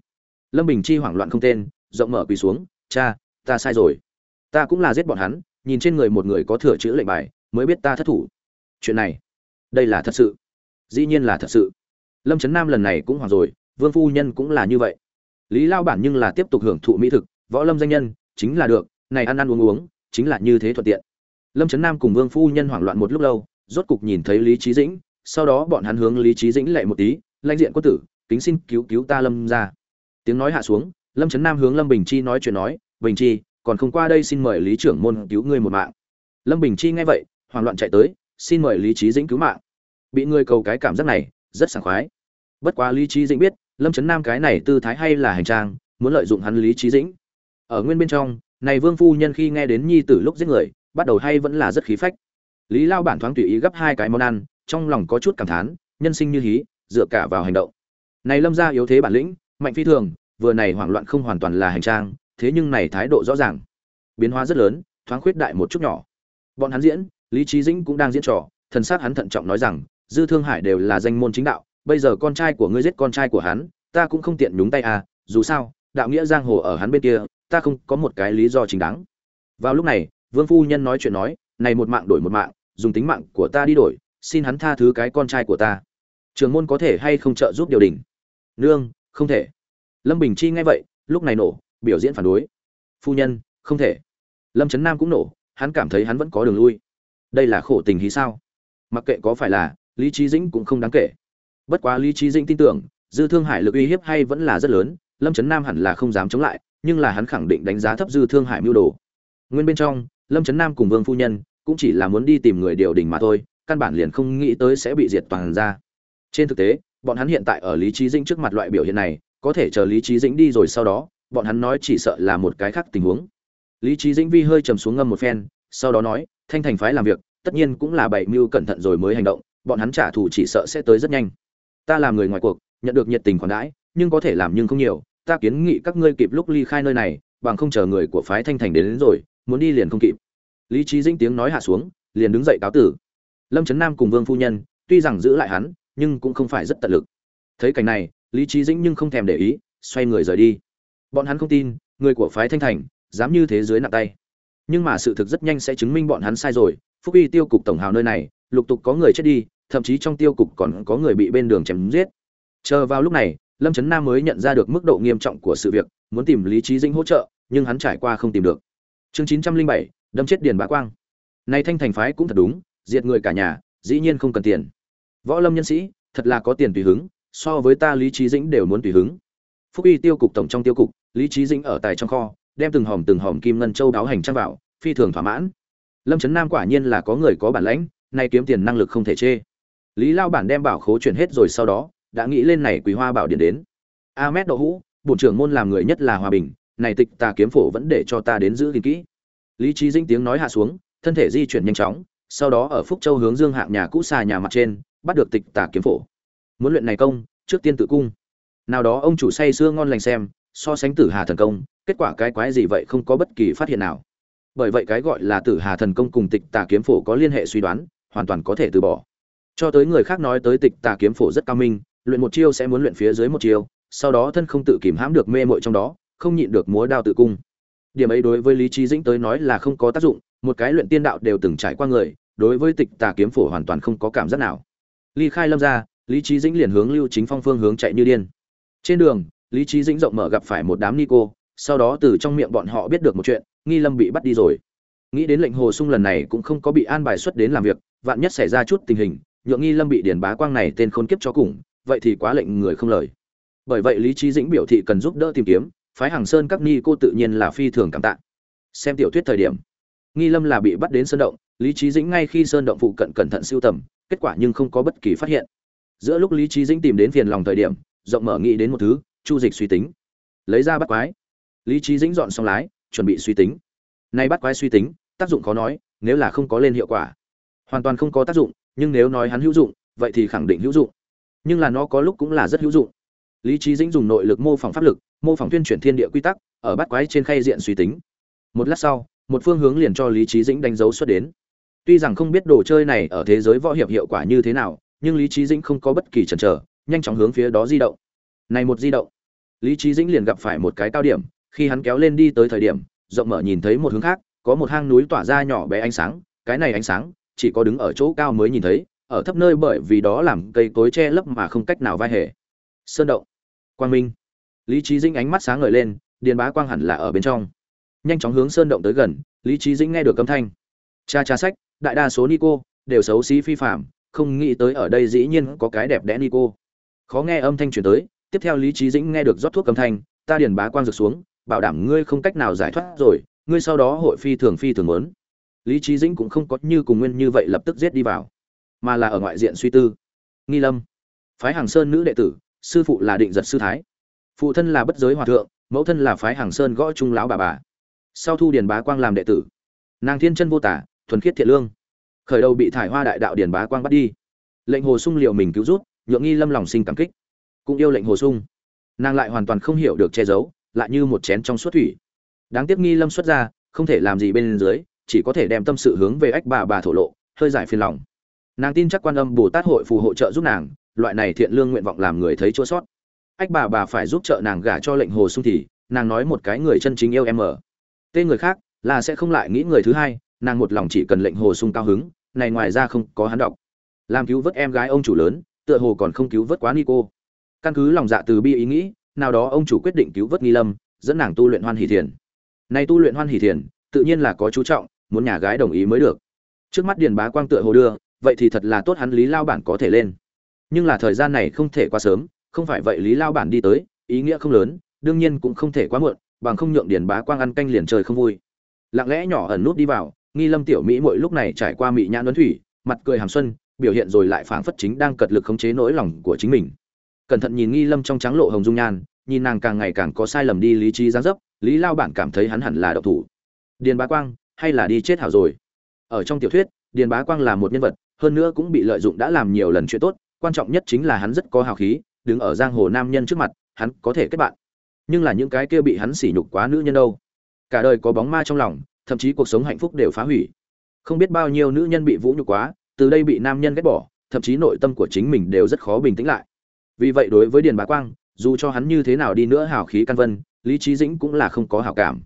Speaker 1: lâm bình chi hoảng loạn không tên, rộng mở quỳ xuống, cha, ta sai rồi. Ta cũng là giết bọn hắn, nhìn trên người một người có thừa chữ lệnh bài, mới biết ta thất thủ. Chuyện này, đây là thật sự. Dĩ nhiên là thật sự. Lâm trấn nam lần này cũng hoảng rồi, vương phu nhân cũng là như vậy. Lý lao bản nhưng là tiếp tục hưởng thụ mỹ thực, võ lâm danh nhân, chính là được, này ăn ăn uống uống, chính là như thế thuận tiện. Lâm trấn nam cùng vương phu nhân hoảng loạn một lúc lâu, rốt cục nhìn thấy lý trí dĩnh, sau đó bọn hắn hướng lý trí dĩnh lệ một tí, lãnh diện quân tử, kính xin cứu cứu ta lâm ra tiếng nói hạ xuống, lâm trấn nam hướng lâm bình chi nói chuyện nói, bình chi, còn không qua đây xin mời lý trưởng môn cứu ngươi một mạng. Lâm bình chi nghe vậy, hoảng loạn chạy tới, xin mời lý trí dĩnh cứu mạng. Bị người cầu cái cảm giác này, rất sảng khoái. Bất quá lý trí dĩnh biết, lâm trấn nam cái này tư thái hay là hành trang, muốn lợi dụng hắn lý trí dĩnh. Ở nguyên bên trong, này vương phu nhân khi nghe đến nhi tử lúc giết người, bắt đầu hay vẫn là rất khí phách. Lý lao bản thoáng tùy ý gấp hai cái món ăn, trong lòng có chút cảm thán, nhân sinh như hí, dựa cả vào hành động. Này lâm gia yếu thế bản lĩnh, mạnh phi thường vừa này hoảng loạn không hoàn toàn là hành trang, thế nhưng này thái độ rõ ràng. Biến hóa rất lớn, thoáng khuyết đại một chút nhỏ. Bọn hắn diễn, lý trí dĩnh cũng đang diễn trò, thần sát hắn thận trọng nói rằng, dư thương hải đều là danh môn chính đạo, bây giờ con trai của ngươi giết con trai của hắn, ta cũng không tiện nhúng tay à dù sao, đạo nghĩa giang hồ ở hắn bên kia, ta không có một cái lý do chính đáng. Vào lúc này, vương phu nhân nói chuyện nói, này một mạng đổi một mạng, dùng tính mạng của ta đi đổi, xin hắn tha thứ cái con trai của ta. Trường môn có thể hay không trợ giúp điều đình? Nương, không thể lâm bình chi nghe vậy, lúc này nổ, biểu diễn phản đối. Phu nhân, không thể. Lâm trấn nam cũng nổ, hắn cảm thấy hắn vẫn có đường lui. Đây là khổ tình hí sao? Mặc kệ có phải là, lý trí dĩnh cũng không đáng kể. Bất quá lý trí dĩnh tin tưởng, dư thương hải lực uy hiếp hay vẫn là rất lớn, lâm trấn nam hẳn là không dám chống lại, nhưng là hắn khẳng định đánh giá thấp dư thương hải mưu đồ. Nguyên bên trong, lâm trấn nam cùng vương phu nhân, cũng chỉ là muốn đi tìm người điều đình mà thôi, căn bản liền không nghĩ tới sẽ bị diệt toàn ra. Trên thực tế, bọn hắn hiện tại ở lý trí dĩnh trước mặt loại biểu hiện này có thể chờ lý trí dĩnh đi rồi sau đó bọn hắn nói chỉ sợ là một cái khác tình huống. Lý trí dĩnh vi hơi trầm xuống ngâm một phen sau đó nói thanh thành phái làm việc tất nhiên cũng là bảy mưu cẩn thận rồi mới hành động bọn hắn trả thù chỉ sợ sẽ tới rất nhanh. Ta làm người ngoài cuộc nhận được nhiệt tình khoản đãi nhưng có thể làm nhưng không nhiều ta kiến nghị các ngươi kịp lúc ly khai nơi này bằng không chờ người của phái thanh thành đến, đến rồi muốn đi liền không kịp. Lý trí dĩnh tiếng nói hạ xuống liền đứng dậy cáo tử. Lâm trấn nam cùng vương phu nhân tuy rằng giữ lại hắn nhưng cũng không phải rất tận lực. Thấy cảnh này lý trí dĩnh nhưng không thèm để ý, xoay người rời đi. Bọn hắn không tin, người của phái thanh thành, dám như thế dưới nặng tay. Nhưng mà sự thực rất nhanh sẽ chứng minh bọn hắn sai rồi. Phúc y tiêu cục tổng hào nơi này, lục tục có người chết đi, thậm chí trong tiêu cục còn có người bị bên đường chém giết. Chờ vào lúc này, lâm trấn nam mới nhận ra được mức độ nghiêm trọng của sự việc, muốn tìm lý trí dĩnh hỗ trợ, nhưng hắn trải qua không tìm được. Chương chín trăm linh bảy, đâm chết điền bá quang. Nay thanh thành phái cũng thật đúng, diệt người cả nhà, dĩ nhiên không cần tiền. Võ lâm nhân sĩ, thật là có tiền tùy hứng so với ta lý trí dĩnh đều muốn tùy hứng. Phúc y tiêu cục tổng trong tiêu cục, lý trí dĩnh ở tài trong kho, đem từng hòm từng hòm kim ngân châu đáo hành trang vào, phi thường thỏa mãn. Lâm trấn nam quả nhiên là có người có bản lãnh, nay kiếm tiền năng lực không thể chê. Lý lao bản đem bảo khố chuyển hết rồi sau đó, đã nghĩ lên này quý hoa bảo điện đến. A mét đậu hũ, bổn trưởng môn làm người nhất là hòa bình, này tịch tà kiếm phổ vẫn để cho ta đến giữ gìn kỹ. Lý trí dĩnh tiếng nói hạ xuống, thân thể di chuyển nhanh chóng, sau đó ở phúc châu hướng dương hạng nhà cũ xà nhà mặt trên, bắt được tịch tà kiếm phổ muốn luyện này công, trước tiên tự cung. Nào đó ông chủ say sưa ngon lành xem, so sánh tử hà thần công, kết quả cái quái gì vậy không có bất kỳ phát hiện nào. Bởi vậy cái gọi là tử hà thần công cùng tịch tà kiếm phổ có liên hệ suy đoán, hoàn toàn có thể từ bỏ. Cho tới người khác nói tới tịch tà kiếm phổ rất cao minh, luyện một chiêu sẽ muốn luyện phía dưới một chiêu, sau đó thân không tự kìm hãm được mê mội trong đó, không nhịn được múa đao tự cung. Điểm ấy đối với lý trí dĩnh tới nói là không có tác dụng, một cái luyện tiên đạo đều từng trải qua người, đối với tịch tà kiếm phổ hoàn toàn không có cảm giác nào. Ly khai lâm ra lý trí dĩnh liền hướng lưu chính phong phương hướng chạy như điên. Trên đường, lý trí dĩnh rộng mở gặp phải một đám ni cô sau đó từ trong miệng bọn họ biết được một chuyện, nghi lâm bị bắt đi rồi. Nghĩ đến lệnh hồ sung lần này cũng không có bị an bài xuất đến làm việc, vạn nhất xảy ra chút tình hình, nhượng nghi lâm bị điển bá quang này tên khôn kiếp cho cùng, vậy thì quá lệnh người không lời. Bởi vậy lý trí dĩnh biểu thị cần giúp đỡ tìm kiếm, phái hàng sơn các ni cô tự nhiên là phi thường cảm tạ. Xem tiểu thuyết thời điểm, nghi lâm là bị bắt đến sơn động, lý trí dĩnh ngay khi sơn động phụ cận cẩn thận siêu tầm, kết quả nhưng không có bất kỳ phát hiện giữa lúc lý trí dĩnh tìm đến phiền lòng thời điểm, rộng mở nghĩ đến một thứ, chu dịch suy tính. Lấy ra bắt quái. Lý trí dĩnh dọn xong lái, chuẩn bị suy tính. Nay bắt quái suy tính, tác dụng khó nói, nếu là không có lên hiệu quả. Hoàn toàn không có tác dụng, nhưng nếu nói hắn hữu dụng, vậy thì khẳng định hữu dụng. Nhưng là nó có lúc cũng là rất hữu dụng. Lý trí dĩnh dùng nội lực mô phỏng pháp lực, mô phỏng tuyên chuyển thiên địa quy tắc, ở bắt quái trên khay diện suy tính. Một lát sau, một phương hướng liền cho lý trí dĩnh đánh dấu xuất đến. Tuy rằng không biết đồ chơi này ở thế giới võ hiệp hiệu quả như thế nào nhưng lý trí dĩnh không có bất kỳ chần chờ, nhanh chóng hướng phía đó di động. Này một di động. Lý trí dĩnh liền gặp phải một cái cao điểm, khi hắn kéo lên đi tới thời điểm, rộng mở nhìn thấy một hướng khác, có một hang núi tỏa ra nhỏ bé ánh sáng, cái này ánh sáng, chỉ có đứng ở chỗ cao mới nhìn thấy, ở thấp nơi bởi vì đó làm cây cối che lấp mà không cách nào vai hề. Sơn động. Quang minh. Lý trí dĩnh ánh mắt sáng ngời lên, điền bá quang hẳn là ở bên trong. Nhanh chóng hướng sơn động tới gần, lý trí dĩnh nghe được âm thanh. Cha cha sách, đại đa số nico, đều xấu xí phi phạm không nghĩ tới ở đây dĩ nhiên có cái đẹp đẽ nico. Khó nghe âm thanh chuyển tới, tiếp theo lý trí dĩnh nghe được rót thuốc âm thanh, ta điền bá quang rực xuống, bảo đảm ngươi không cách nào giải thoát rồi, ngươi sau đó hội phi thường phi thường muốn. Lý trí dĩnh cũng không có như cùng nguyên như vậy lập tức giết đi vào, mà là ở ngoại diện suy tư. Nghi lâm, phái hàng sơn nữ đệ tử, sư phụ là định giật sư thái. Phụ thân là bất giới hòa thượng, mẫu thân là phái hàng sơn gõ trung lão bà bà. Sau thu điền bá quang làm đệ tử, nàng thiên chân vô tả, thuần khiết thiện lương khởi đầu bị thải hoa đại đạo điền bá quang bắt đi. Lệnh hồ sung liệu mình cứu rút, nhượng nghi lâm lòng sinh cảm kích. Cũng yêu lệnh hồ sung. Nàng lại hoàn toàn không hiểu được che giấu, lại như một chén trong suốt thủy. Đáng tiếc nghi lâm xuất ra, không thể làm gì bên dưới, chỉ có thể đem tâm sự hướng về ách bà bà thổ lộ, hơi giải phiền lòng. Nàng tin chắc quan âm bồ tát hội phù hộ trợ giúp nàng, loại này thiện lương nguyện vọng làm người thấy chua sót. Ách bà bà phải giúp trợ nàng gả cho lệnh hồ sung thì, nàng nói một cái người chân chính yêu em ở. Tên người khác là sẽ không lại nghĩ người thứ hai, nàng một lòng chỉ cần lệnh hồ sung cao hứng này ngoài ra không có hắn đọc. Làm cứu vớt em gái ông chủ lớn, tựa hồ còn không cứu vớt quá ni cô căn cứ lòng dạ từ bi ý nghĩ, nào đó ông chủ quyết định cứu vớt nghi lâm, dẫn nàng tu luyện hoan hỷ thiền. Này tu luyện hoan hỷ thiền, tự nhiên là có chú trọng, muốn nhà gái đồng ý mới được. Trước mắt điền bá quang tựa hồ đưa, vậy thì thật là tốt hắn lý lao bản có thể lên. Nhưng là thời gian này không thể quá sớm, không phải vậy lý lao bản đi tới, ý nghĩa không lớn, đương nhiên cũng không thể quá muộn, bằng không nhượng điền bá quang ăn canh liền trời không vui. Lặng lẽ nhỏ ẩn nút đi vào nghi lâm tiểu mỹ mỗi lúc này trải qua mỹ nhãn luân thủy, mặt cười hàm xuân, biểu hiện rồi lại phảng phất chính đang cật lực khống chế nỗi lòng của chính mình. Cẩn thận nhìn nghi lâm trong trắng lộ hồng dung nhan, nhìn nàng càng ngày càng có sai lầm đi lý trí gián dấp, lý lao bản cảm thấy hắn hẳn là độc thủ. Điền bá quang, hay là đi chết hảo rồi? Ở trong tiểu thuyết, điền bá quang là một nhân vật, hơn nữa cũng bị lợi dụng đã làm nhiều lần chuyện tốt, quan trọng nhất chính là hắn rất có hào khí, đứng ở giang hồ nam nhân trước mặt, hắn có thể kết bạn. Nhưng là những cái kia bị hắn sỉ nhục quá nữ nhân đâu? Cả đời có bóng ma trong lòng thậm chí cuộc sống hạnh phúc đều phá hủy. Không biết bao nhiêu nữ nhân bị vũ nhục quá, từ đây bị nam nhân ghét bỏ, thậm chí nội tâm của chính mình đều rất khó bình tĩnh lại. Vì vậy đối với điền bá quang, dù cho hắn như thế nào đi nữa hào khí căn vân, lý trí dĩnh cũng là không có hào cảm.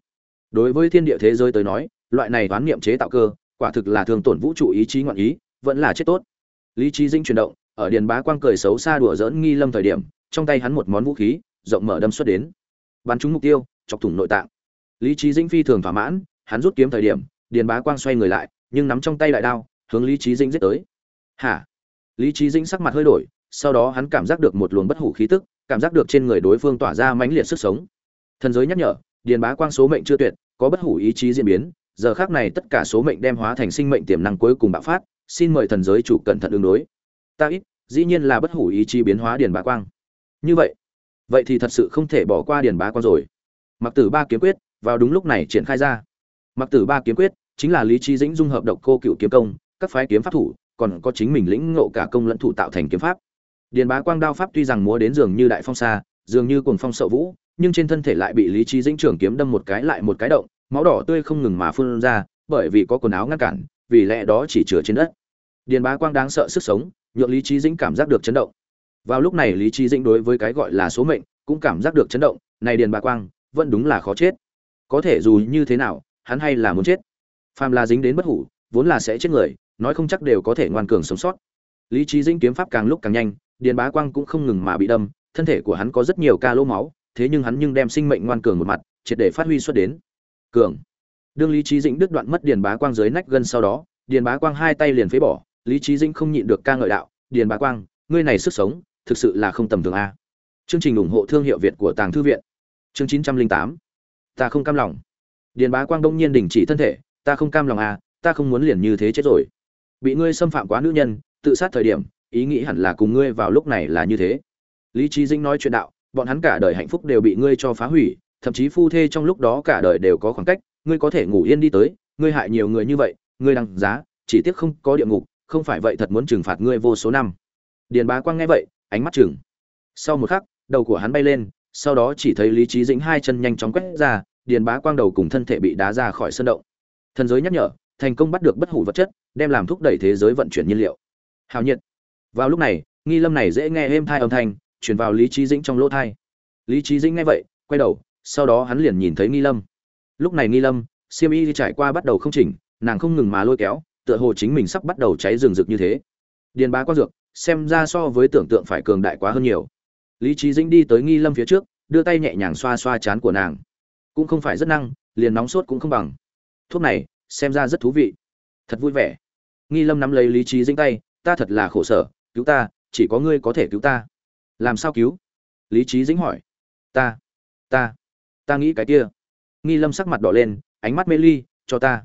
Speaker 1: Đối với thiên địa thế giới tới nói, loại này toán niệm chế tạo cơ, quả thực là thường tổn vũ trụ ý chí ngoạn ý, vẫn là chết tốt. Lý trí dĩnh chuyển động, ở điền bá quang cười xấu xa đùa dỡn nghi lâm thời điểm, trong tay hắn một món vũ khí, rộng mở đâm xuất đến. Bắn trúng mục tiêu, chọc thủng nội tạng. Lý trí dĩnh phi thường thỏa mãn hắn rút kiếm thời điểm, điền bá quang xoay người lại, nhưng nắm trong tay đại đao, hướng lý trí dĩnh giết tới. Hả? Lý trí dĩnh sắc mặt hơi đổi, sau đó hắn cảm giác được một luồng bất hủ khí tức, cảm giác được trên người đối phương tỏa ra mãnh liệt sức sống. Thần giới nhắc nhở, điền bá quang số mệnh chưa tuyệt, có bất hủ ý chí diễn biến, giờ khác này tất cả số mệnh đem hóa thành sinh mệnh tiềm năng cuối cùng bạo phát, xin mời thần giới chủ cẩn thận ứng đối. Ta ít, dĩ nhiên là bất hủ ý chí biến hóa điền bá quang. Như vậy vậy thì thật sự không thể bỏ qua điền bá quang rồi. Mặc tử ba kiếm quyết, vào đúng lúc này triển khai ra mặc tử ba kiếm quyết, chính là lý trí dĩnh dung hợp độc cô cựu kiếm công, các phái kiếm pháp thủ, còn có chính mình lĩnh ngộ cả công lẫn thủ tạo thành kiếm pháp. Điền bá quang đao pháp tuy rằng múa đến dường như đại phong xa, dường như cuồng phong sậu vũ, nhưng trên thân thể lại bị lý trí dĩnh trưởng kiếm đâm một cái lại một cái động, máu đỏ tươi không ngừng mà phun ra, bởi vì có quần áo ngăn cản, vì lẽ đó chỉ chừa trên đất. Điền bá quang đáng sợ sức sống, nhượng lý trí dĩnh cảm giác được chấn động. Vào lúc này lý trí dĩnh đối với cái gọi là số mệnh, cũng cảm giác được chấn động, này điền bá quang, vẫn đúng là khó chết. Có thể dù như thế nào hắn hay là muốn chết. Phàm là dính đến bất hủ, vốn là sẽ chết người, nói không chắc đều có thể ngoan cường sống sót. Lý trí dĩnh kiếm pháp càng lúc càng nhanh, điền bá quang cũng không ngừng mà bị đâm, thân thể của hắn có rất nhiều ca lỗ máu, thế nhưng hắn nhưng đem sinh mệnh ngoan cường một mặt, triệt để phát huy xuất đến. Cường. Đương lý trí dĩnh đứt đoạn mất điền bá quang dưới nách gân sau đó, điền bá quang hai tay liền phế bỏ, lý trí dĩnh không nhịn được ca ngợi đạo, điền bá quang, ngươi này sức sống, thực sự là không tầm thường a. Chương trình ủng hộ thương hiệu việt của tàng thư viện. Chương chín trăm linh tám. Ta không cam lòng điền bá quang đông nhiên đình chỉ thân thể, ta không cam lòng à? ta không muốn liền như thế chết rồi. Bị ngươi xâm phạm quá nữ nhân, tự sát thời điểm, ý nghĩ hẳn là cùng ngươi vào lúc này là như thế. Lý trí dĩnh nói chuyện đạo, bọn hắn cả đời hạnh phúc đều bị ngươi cho phá hủy, thậm chí phu thê trong lúc đó cả đời đều có khoảng cách, ngươi có thể ngủ yên đi tới, ngươi hại nhiều người như vậy, ngươi đăng giá, chỉ tiếc không có địa ngục, không phải vậy thật muốn trừng phạt ngươi vô số năm. Điền bá quang nghe vậy, ánh mắt chừng sau một khắc, đầu của hắn bay lên, sau đó chỉ thấy lý trí dĩnh hai chân nhanh chóng quét ra điền bá quang đầu cùng thân thể bị đá ra khỏi sân động. Thần giới nhắc nhở, thành công bắt được bất hủ vật chất, đem làm thúc đẩy thế giới vận chuyển nhiên liệu. Hào nhiệt. Vào lúc này, nghi lâm này dễ nghe êm thai âm thanh chuyển vào lý trí dĩnh trong lỗ thai. Lý trí dĩnh nghe vậy, quay đầu, sau đó hắn liền nhìn thấy nghi lâm. Lúc này nghi lâm siêm y trải qua bắt đầu không chỉnh, nàng không ngừng mà lôi kéo, tựa hồ chính mình sắp bắt đầu cháy rừng rực như thế. Điền bá quang dược, xem ra so với tưởng tượng phải cường đại quá hơn nhiều. Lý trí dĩnh đi tới nghi lâm phía trước, đưa tay nhẹ nhàng xoa xoa chán của nàng cũng không phải rất năng, liền nóng sốt cũng không bằng. Thuốc này, xem ra rất thú vị. Thật vui vẻ. Nghi lâm nắm lấy lý trí dĩnh tay, ta thật là khổ sở, cứu ta, chỉ có ngươi có thể cứu ta. Làm sao cứu? Lý trí dĩnh hỏi. Ta ta ta nghĩ cái kia. Nghi lâm sắc mặt đỏ lên, ánh mắt mê ly, cho ta.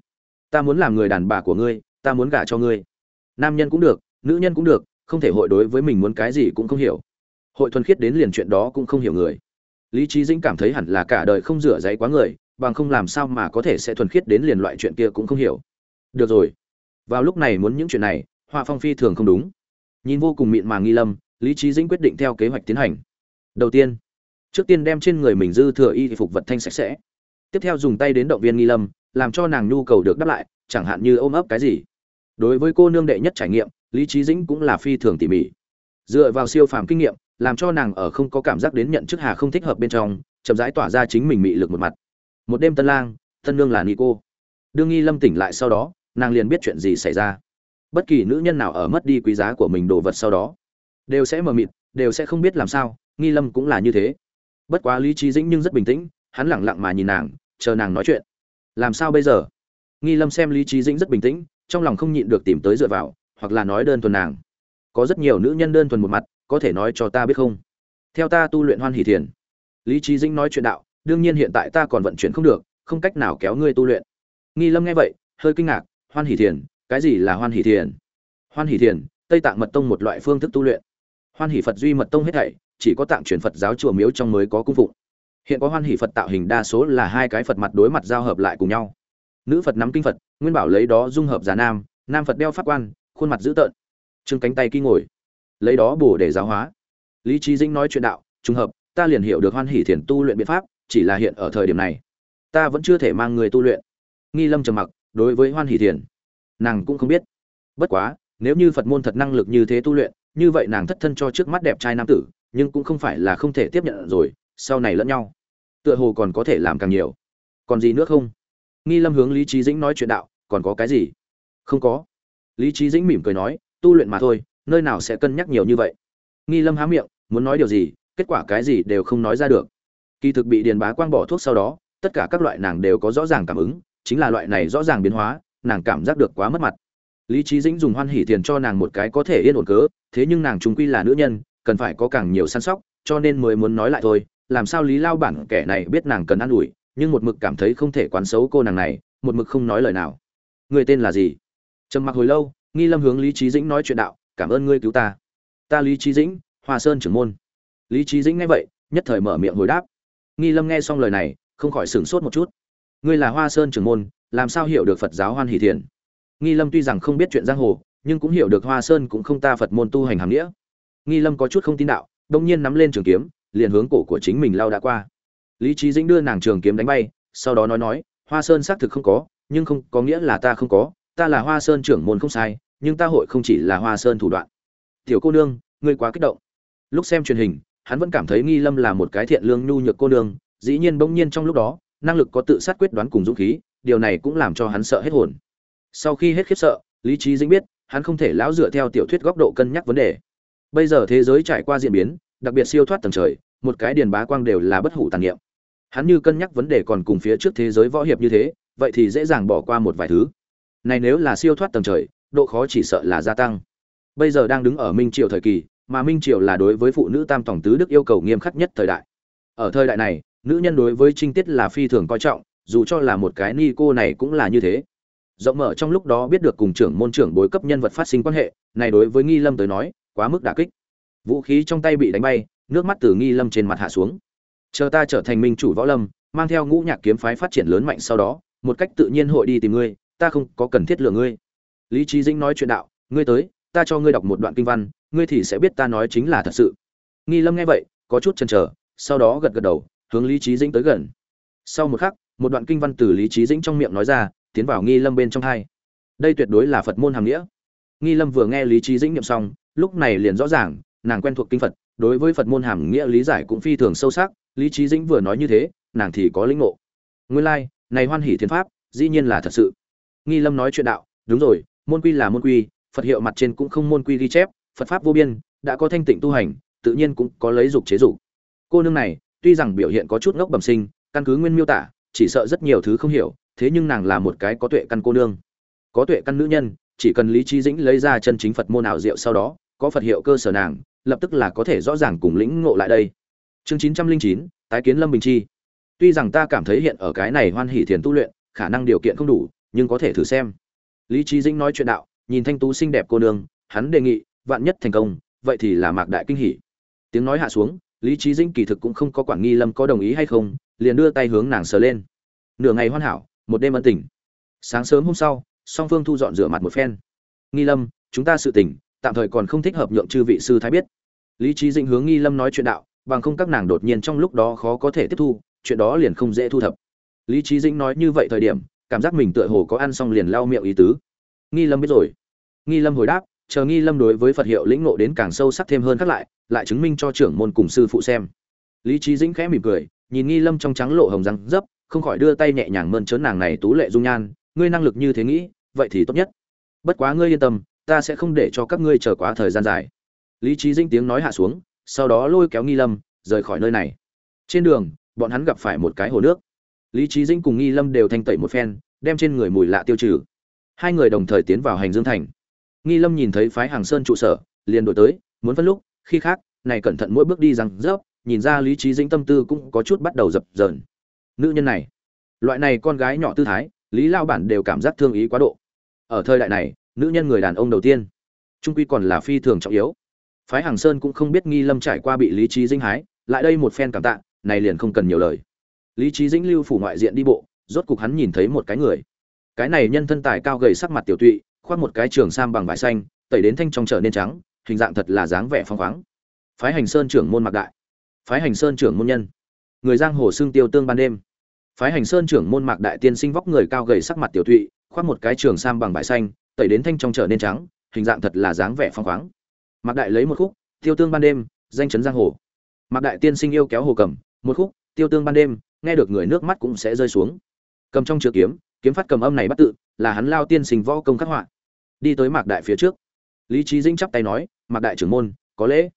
Speaker 1: Ta muốn làm người đàn bà của ngươi, ta muốn gả cho ngươi. Nam nhân cũng được, nữ nhân cũng được, không thể hội đối với mình muốn cái gì cũng không hiểu. Hội thuần khiết đến liền chuyện đó cũng không hiểu người lý trí dĩnh cảm thấy hẳn là cả đời không rửa giấy quá người, bằng không làm sao mà có thể sẽ thuần khiết đến liền loại chuyện kia cũng không hiểu. Được rồi. Vào lúc này muốn những chuyện này, hoa phong phi thường không đúng. Nhìn vô cùng mịn màng nghi lâm, lý trí dĩnh quyết định theo kế hoạch tiến hành. Đầu tiên, trước tiên đem trên người mình dư thừa y phục vật thanh sạch sẽ. Tiếp theo dùng tay đến động viên nghi lâm, làm cho nàng nhu cầu được đáp lại, chẳng hạn như ôm ấp cái gì. Đối với cô nương đệ nhất trải nghiệm, lý trí dĩnh cũng là phi thường tỉ mỉ. Dựa vào siêu phàm kinh nghiệm làm cho nàng ở không có cảm giác đến nhận chức hà không thích hợp bên trong, chậm rãi tỏa ra chính mình mị lực một mặt. Một đêm tân lang, tân nương là nico. Đương nghi lâm tỉnh lại sau đó, nàng liền biết chuyện gì xảy ra. Bất kỳ nữ nhân nào ở mất đi quý giá của mình đồ vật sau đó, đều sẽ mờ mịt, đều sẽ không biết làm sao, nghi lâm cũng là như thế. Bất quá lý trí dĩnh nhưng rất bình tĩnh, hắn lẳng lặng mà nhìn nàng, chờ nàng nói chuyện. Làm sao bây giờ? Nghi lâm xem lý trí dĩnh rất bình tĩnh, trong lòng không nhịn được tìm tới dựa vào, hoặc là nói đơn thuần nàng. Có rất nhiều nữ nhân đơn thuần một mặt có thể nói cho ta biết không? Theo ta tu luyện hoan hỷ thiền. Lý trí dĩnh nói chuyện đạo, đương nhiên hiện tại ta còn vận chuyển không được, không cách nào kéo ngươi tu luyện. Nghi lâm nghe vậy, hơi kinh ngạc, hoan hỷ thiền, cái gì là hoan hỷ thiền? Hoan hỷ thiền, tây tạng mật tông một loại phương thức tu luyện. Hoan hỷ phật duy mật tông hết thảy, chỉ có tạng truyền phật giáo chùa miếu trong mới có cung phụng. Hiện có hoan hỷ phật tạo hình đa số là hai cái phật mặt đối mặt giao hợp lại cùng nhau. Nữ phật nắm kinh phật, nguyên bảo lấy đó dung hợp giả nam nam phật đeo pháp quan, khuôn mặt dữ tợn. Trương cánh tay kỳ ngồi lấy đó bổ để giáo hóa. Lý trí dĩnh nói chuyện đạo, trùng hợp, ta liền hiểu được hoan hỷ thiền tu luyện biện pháp, chỉ là hiện ở thời điểm này. Ta vẫn chưa thể mang người tu luyện. Nghi lâm trầm mặc, đối với hoan hỷ thiền, nàng cũng không biết. Bất quá, nếu như phật môn thật năng lực như thế tu luyện, như vậy nàng thất thân cho trước mắt đẹp trai nam tử, nhưng cũng không phải là không thể tiếp nhận rồi, sau này lẫn nhau, tựa hồ còn có thể làm càng nhiều. Còn gì nữa không? Nghi lâm hướng lý trí dĩnh nói chuyện đạo, còn có cái gì? Không có. Lý trí dĩnh mỉm cười nói, tu luyện mà thôi nơi nào sẽ cân nhắc nhiều như vậy? Nghi lâm há miệng, muốn nói điều gì, kết quả cái gì đều không nói ra được. Kỳ thực bị điền bá quang bỏ thuốc sau đó, tất cả các loại nàng đều có rõ ràng cảm ứng, chính là loại này rõ ràng biến hóa, nàng cảm giác được quá mất mặt. Lý trí dĩnh dùng hoan hỉ tiền cho nàng một cái có thể yên ổn cớ, thế nhưng nàng chúng quy là nữ nhân, cần phải có càng nhiều săn sóc, cho nên mới muốn nói lại thôi, làm sao lý lao bản kẻ này biết nàng cần ăn ủi, nhưng một mực cảm thấy không thể quán xấu cô nàng này, một mực không nói lời nào. Người tên là gì? Trầm mặc hồi lâu, nghi lâm hướng lý trí dĩnh nói chuyện đạo cảm ơn ngươi cứu ta. Ta lý trí dĩnh, hoa sơn trưởng môn. Lý trí dĩnh nghe vậy, nhất thời mở miệng hồi đáp. Nghi lâm nghe xong lời này, không khỏi sửng sốt một chút. Ngươi là hoa sơn trưởng môn, làm sao hiểu được phật giáo hoan hỷ thiền? Nghi lâm tuy rằng không biết chuyện giang hồ, nhưng cũng hiểu được hoa sơn cũng không ta phật môn tu hành hàm nghĩa. Nghi lâm có chút không tin đạo, đông nhiên nắm lên trường kiếm, liền hướng cổ của chính mình lao đã qua. Lý trí dĩnh đưa nàng trường kiếm đánh bay, sau đó nói nói, hoa sơn xác thực không có, nhưng không có nghĩa là ta không có, ta là hoa sơn trưởng môn không sai nhưng ta hội không chỉ là hoa sơn thủ đoạn. Tiểu cô nương, ngươi quá kích động. Lúc xem truyền hình, hắn vẫn cảm thấy nghi lâm là một cái thiện lương nhu nhược cô nương, dĩ nhiên bỗng nhiên trong lúc đó, năng lực có tự sát quyết đoán cùng dũng khí, điều này cũng làm cho hắn sợ hết hồn. Sau khi hết khiếp sợ, lý trí dĩnh biết, hắn không thể lão dựa theo tiểu thuyết góc độ cân nhắc vấn đề. Bây giờ thế giới trải qua diễn biến, đặc biệt siêu thoát tầng trời, một cái điền bá quang đều là bất hủ tàn niệm. Hắn như cân nhắc vấn đề còn cùng phía trước thế giới võ hiệp như thế, vậy thì dễ dàng bỏ qua một vài thứ. Này nếu là siêu thoát tầng trời độ khó chỉ sợ là gia tăng. Bây giờ đang đứng ở minh triều thời kỳ, mà minh triều là đối với phụ nữ tam tổng tứ đức yêu cầu nghiêm khắc nhất thời đại. Ở thời đại này, nữ nhân đối với trinh tiết là phi thường coi trọng, dù cho là một cái ni cô này cũng là như thế. Rộng mở trong lúc đó biết được cùng trưởng môn trưởng bối cấp nhân vật phát sinh quan hệ, này đối với nghi lâm tới nói, quá mức đả kích. Vũ khí trong tay bị đánh bay, nước mắt từ nghi lâm trên mặt hạ xuống. Chờ ta trở thành minh chủ võ lâm, mang theo ngũ nhạc kiếm phái phát triển lớn mạnh sau đó, một cách tự nhiên hội đi tìm ngươi, ta không có cần thiết lựa ngươi lý trí dĩnh nói chuyện đạo ngươi tới ta cho ngươi đọc một đoạn kinh văn ngươi thì sẽ biết ta nói chính là thật sự. Nghi lâm nghe vậy có chút chần chờ sau đó gật gật đầu hướng lý trí dĩnh tới gần. Sau một khắc một đoạn kinh văn từ lý trí dĩnh trong miệng nói ra tiến vào nghi lâm bên trong hai. Đây tuyệt đối là phật môn hàm nghĩa. Nghi lâm vừa nghe lý trí dĩnh niệm xong lúc này liền rõ ràng nàng quen thuộc kinh phật đối với phật môn hàm nghĩa lý giải cũng phi thường sâu sắc lý trí dĩnh vừa nói như thế nàng thì có lĩnh ngộ. Nguyên lai、like, này hoan hỷ thiên pháp dĩ nhiên là thật sự. Nghi lâm nói chuyện đạo đúng rồi môn quy là môn quy, phật hiệu mặt trên cũng không môn quy ghi chép, phật pháp vô biên, đã có thanh tịnh tu hành, tự nhiên cũng có lấy dục chế dục. Cô nương này, tuy rằng biểu hiện có chút ngốc bẩm sinh, căn cứ nguyên miêu tả, chỉ sợ rất nhiều thứ không hiểu, thế nhưng nàng là một cái có tuệ căn cô nương. Có tuệ căn nữ nhân, chỉ cần lý trí dĩnh lấy ra chân chính phật môn ảo diệu sau đó, có phật hiệu cơ sở nàng, lập tức là có thể rõ ràng cùng lĩnh ngộ lại đây. Chương chín trăm linh chín, tái kiến lâm bình chi. Tuy rằng ta cảm thấy hiện ở cái này hoan hỷ thiền tu luyện, khả năng điều kiện không đủ, nhưng có thể thử xem lý trí dĩnh nói chuyện đạo, nhìn thanh tú xinh đẹp cô nương, hắn đề nghị, vạn nhất thành công, vậy thì là mạc đại kinh hỉ. Tiếng nói hạ xuống, lý trí dĩnh kỳ thực cũng không có quản nghi lâm có đồng ý hay không, liền đưa tay hướng nàng sờ lên. Nửa ngày hoàn hảo, một đêm ân tình. Sáng sớm hôm sau, song phương thu dọn rửa mặt một phen. Nghi lâm, chúng ta sự tỉnh tạm thời còn không thích hợp nhượng chư vị sư thái biết. Lý trí dĩnh hướng nghi lâm nói chuyện đạo, bằng không các nàng đột nhiên trong lúc đó khó có thể tiếp thu, chuyện đó liền không dễ thu thập. Lý trí dĩnh nói như vậy thời điểm cảm giác mình tựa hồ có ăn xong liền lau miệng ý tứ. Nghi lâm biết rồi. Nghi lâm hồi đáp, chờ nghi lâm đối với phật hiệu lĩnh ngộ đến càng sâu sắc thêm hơn khác lại lại chứng minh cho trưởng môn cùng sư phụ xem. Lý trí dĩnh khẽ mỉm cười, nhìn nghi lâm trong trắng lộ hồng răng dấp, không khỏi đưa tay nhẹ nhàng mơn trớn nàng này tú lệ dung nhan, ngươi năng lực như thế nghĩ, vậy thì tốt nhất. Bất quá ngươi yên tâm, ta sẽ không để cho các ngươi chờ quá thời gian dài. Lý trí dĩnh tiếng nói hạ xuống, sau đó lôi kéo nghi lâm, rời khỏi nơi này. Trên đường, bọn hắn gặp phải một cái hồ nước lý trí dĩnh cùng nghi lâm đều thanh tẩy một phen, đem trên người mùi lạ tiêu trừ. Hai người đồng thời tiến vào hành dương thành. Nghi lâm nhìn thấy phái hàng sơn trụ sở, liền đổi tới, muốn phân lúc, khi khác, này cẩn thận mỗi bước đi rằng rớp, nhìn ra lý trí dĩnh tâm tư cũng có chút bắt đầu dập dờn. Nữ nhân này, loại này con gái nhỏ tư thái, lý lao bản đều cảm giác thương ý quá độ. Ở thời đại này, nữ nhân người đàn ông đầu tiên, trung quy còn là phi thường trọng yếu. Phái hàng sơn cũng không biết nghi lâm trải qua bị lý trí dĩnh hái, lại đây một phen cảm tạ, này liền không cần nhiều lời lý trí dĩnh lưu phủ ngoại diện đi bộ, rốt cục hắn nhìn thấy một cái người. Cái này nhân thân tài cao gầy sắc mặt tiểu tụy, khoác một cái trường sam bằng vải xanh, tẩy đến thanh trong trở nên trắng, hình dạng thật là dáng vẻ phong khoáng. Phái hành sơn trưởng môn mặc đại. Phái hành sơn trưởng môn nhân. Người giang hồ xương tiêu tương ban đêm. Phái hành sơn trưởng môn mạc đại tiên sinh vóc người cao gầy sắc mặt tiểu tụy, khoác một cái trường sam bằng vải xanh, tẩy đến thanh trong trở nên trắng, hình dạng thật là dáng vẻ phong khoáng. Mạc đại lấy một khúc, tiêu tương ban đêm, danh chấn giang hồ. Mạc đại tiên sinh yêu kéo hồ cầm, một khúc, tiêu tương ban đêm nghe được người nước mắt cũng sẽ rơi xuống. Cầm trong chứa kiếm kiếm phát cầm âm này bắt tự, là hắn lao tiên sinh võ công khắc họa. Đi tới mạc đại phía trước. Lý trí dĩnh chắp tay nói, mạc đại trưởng môn, có lễ.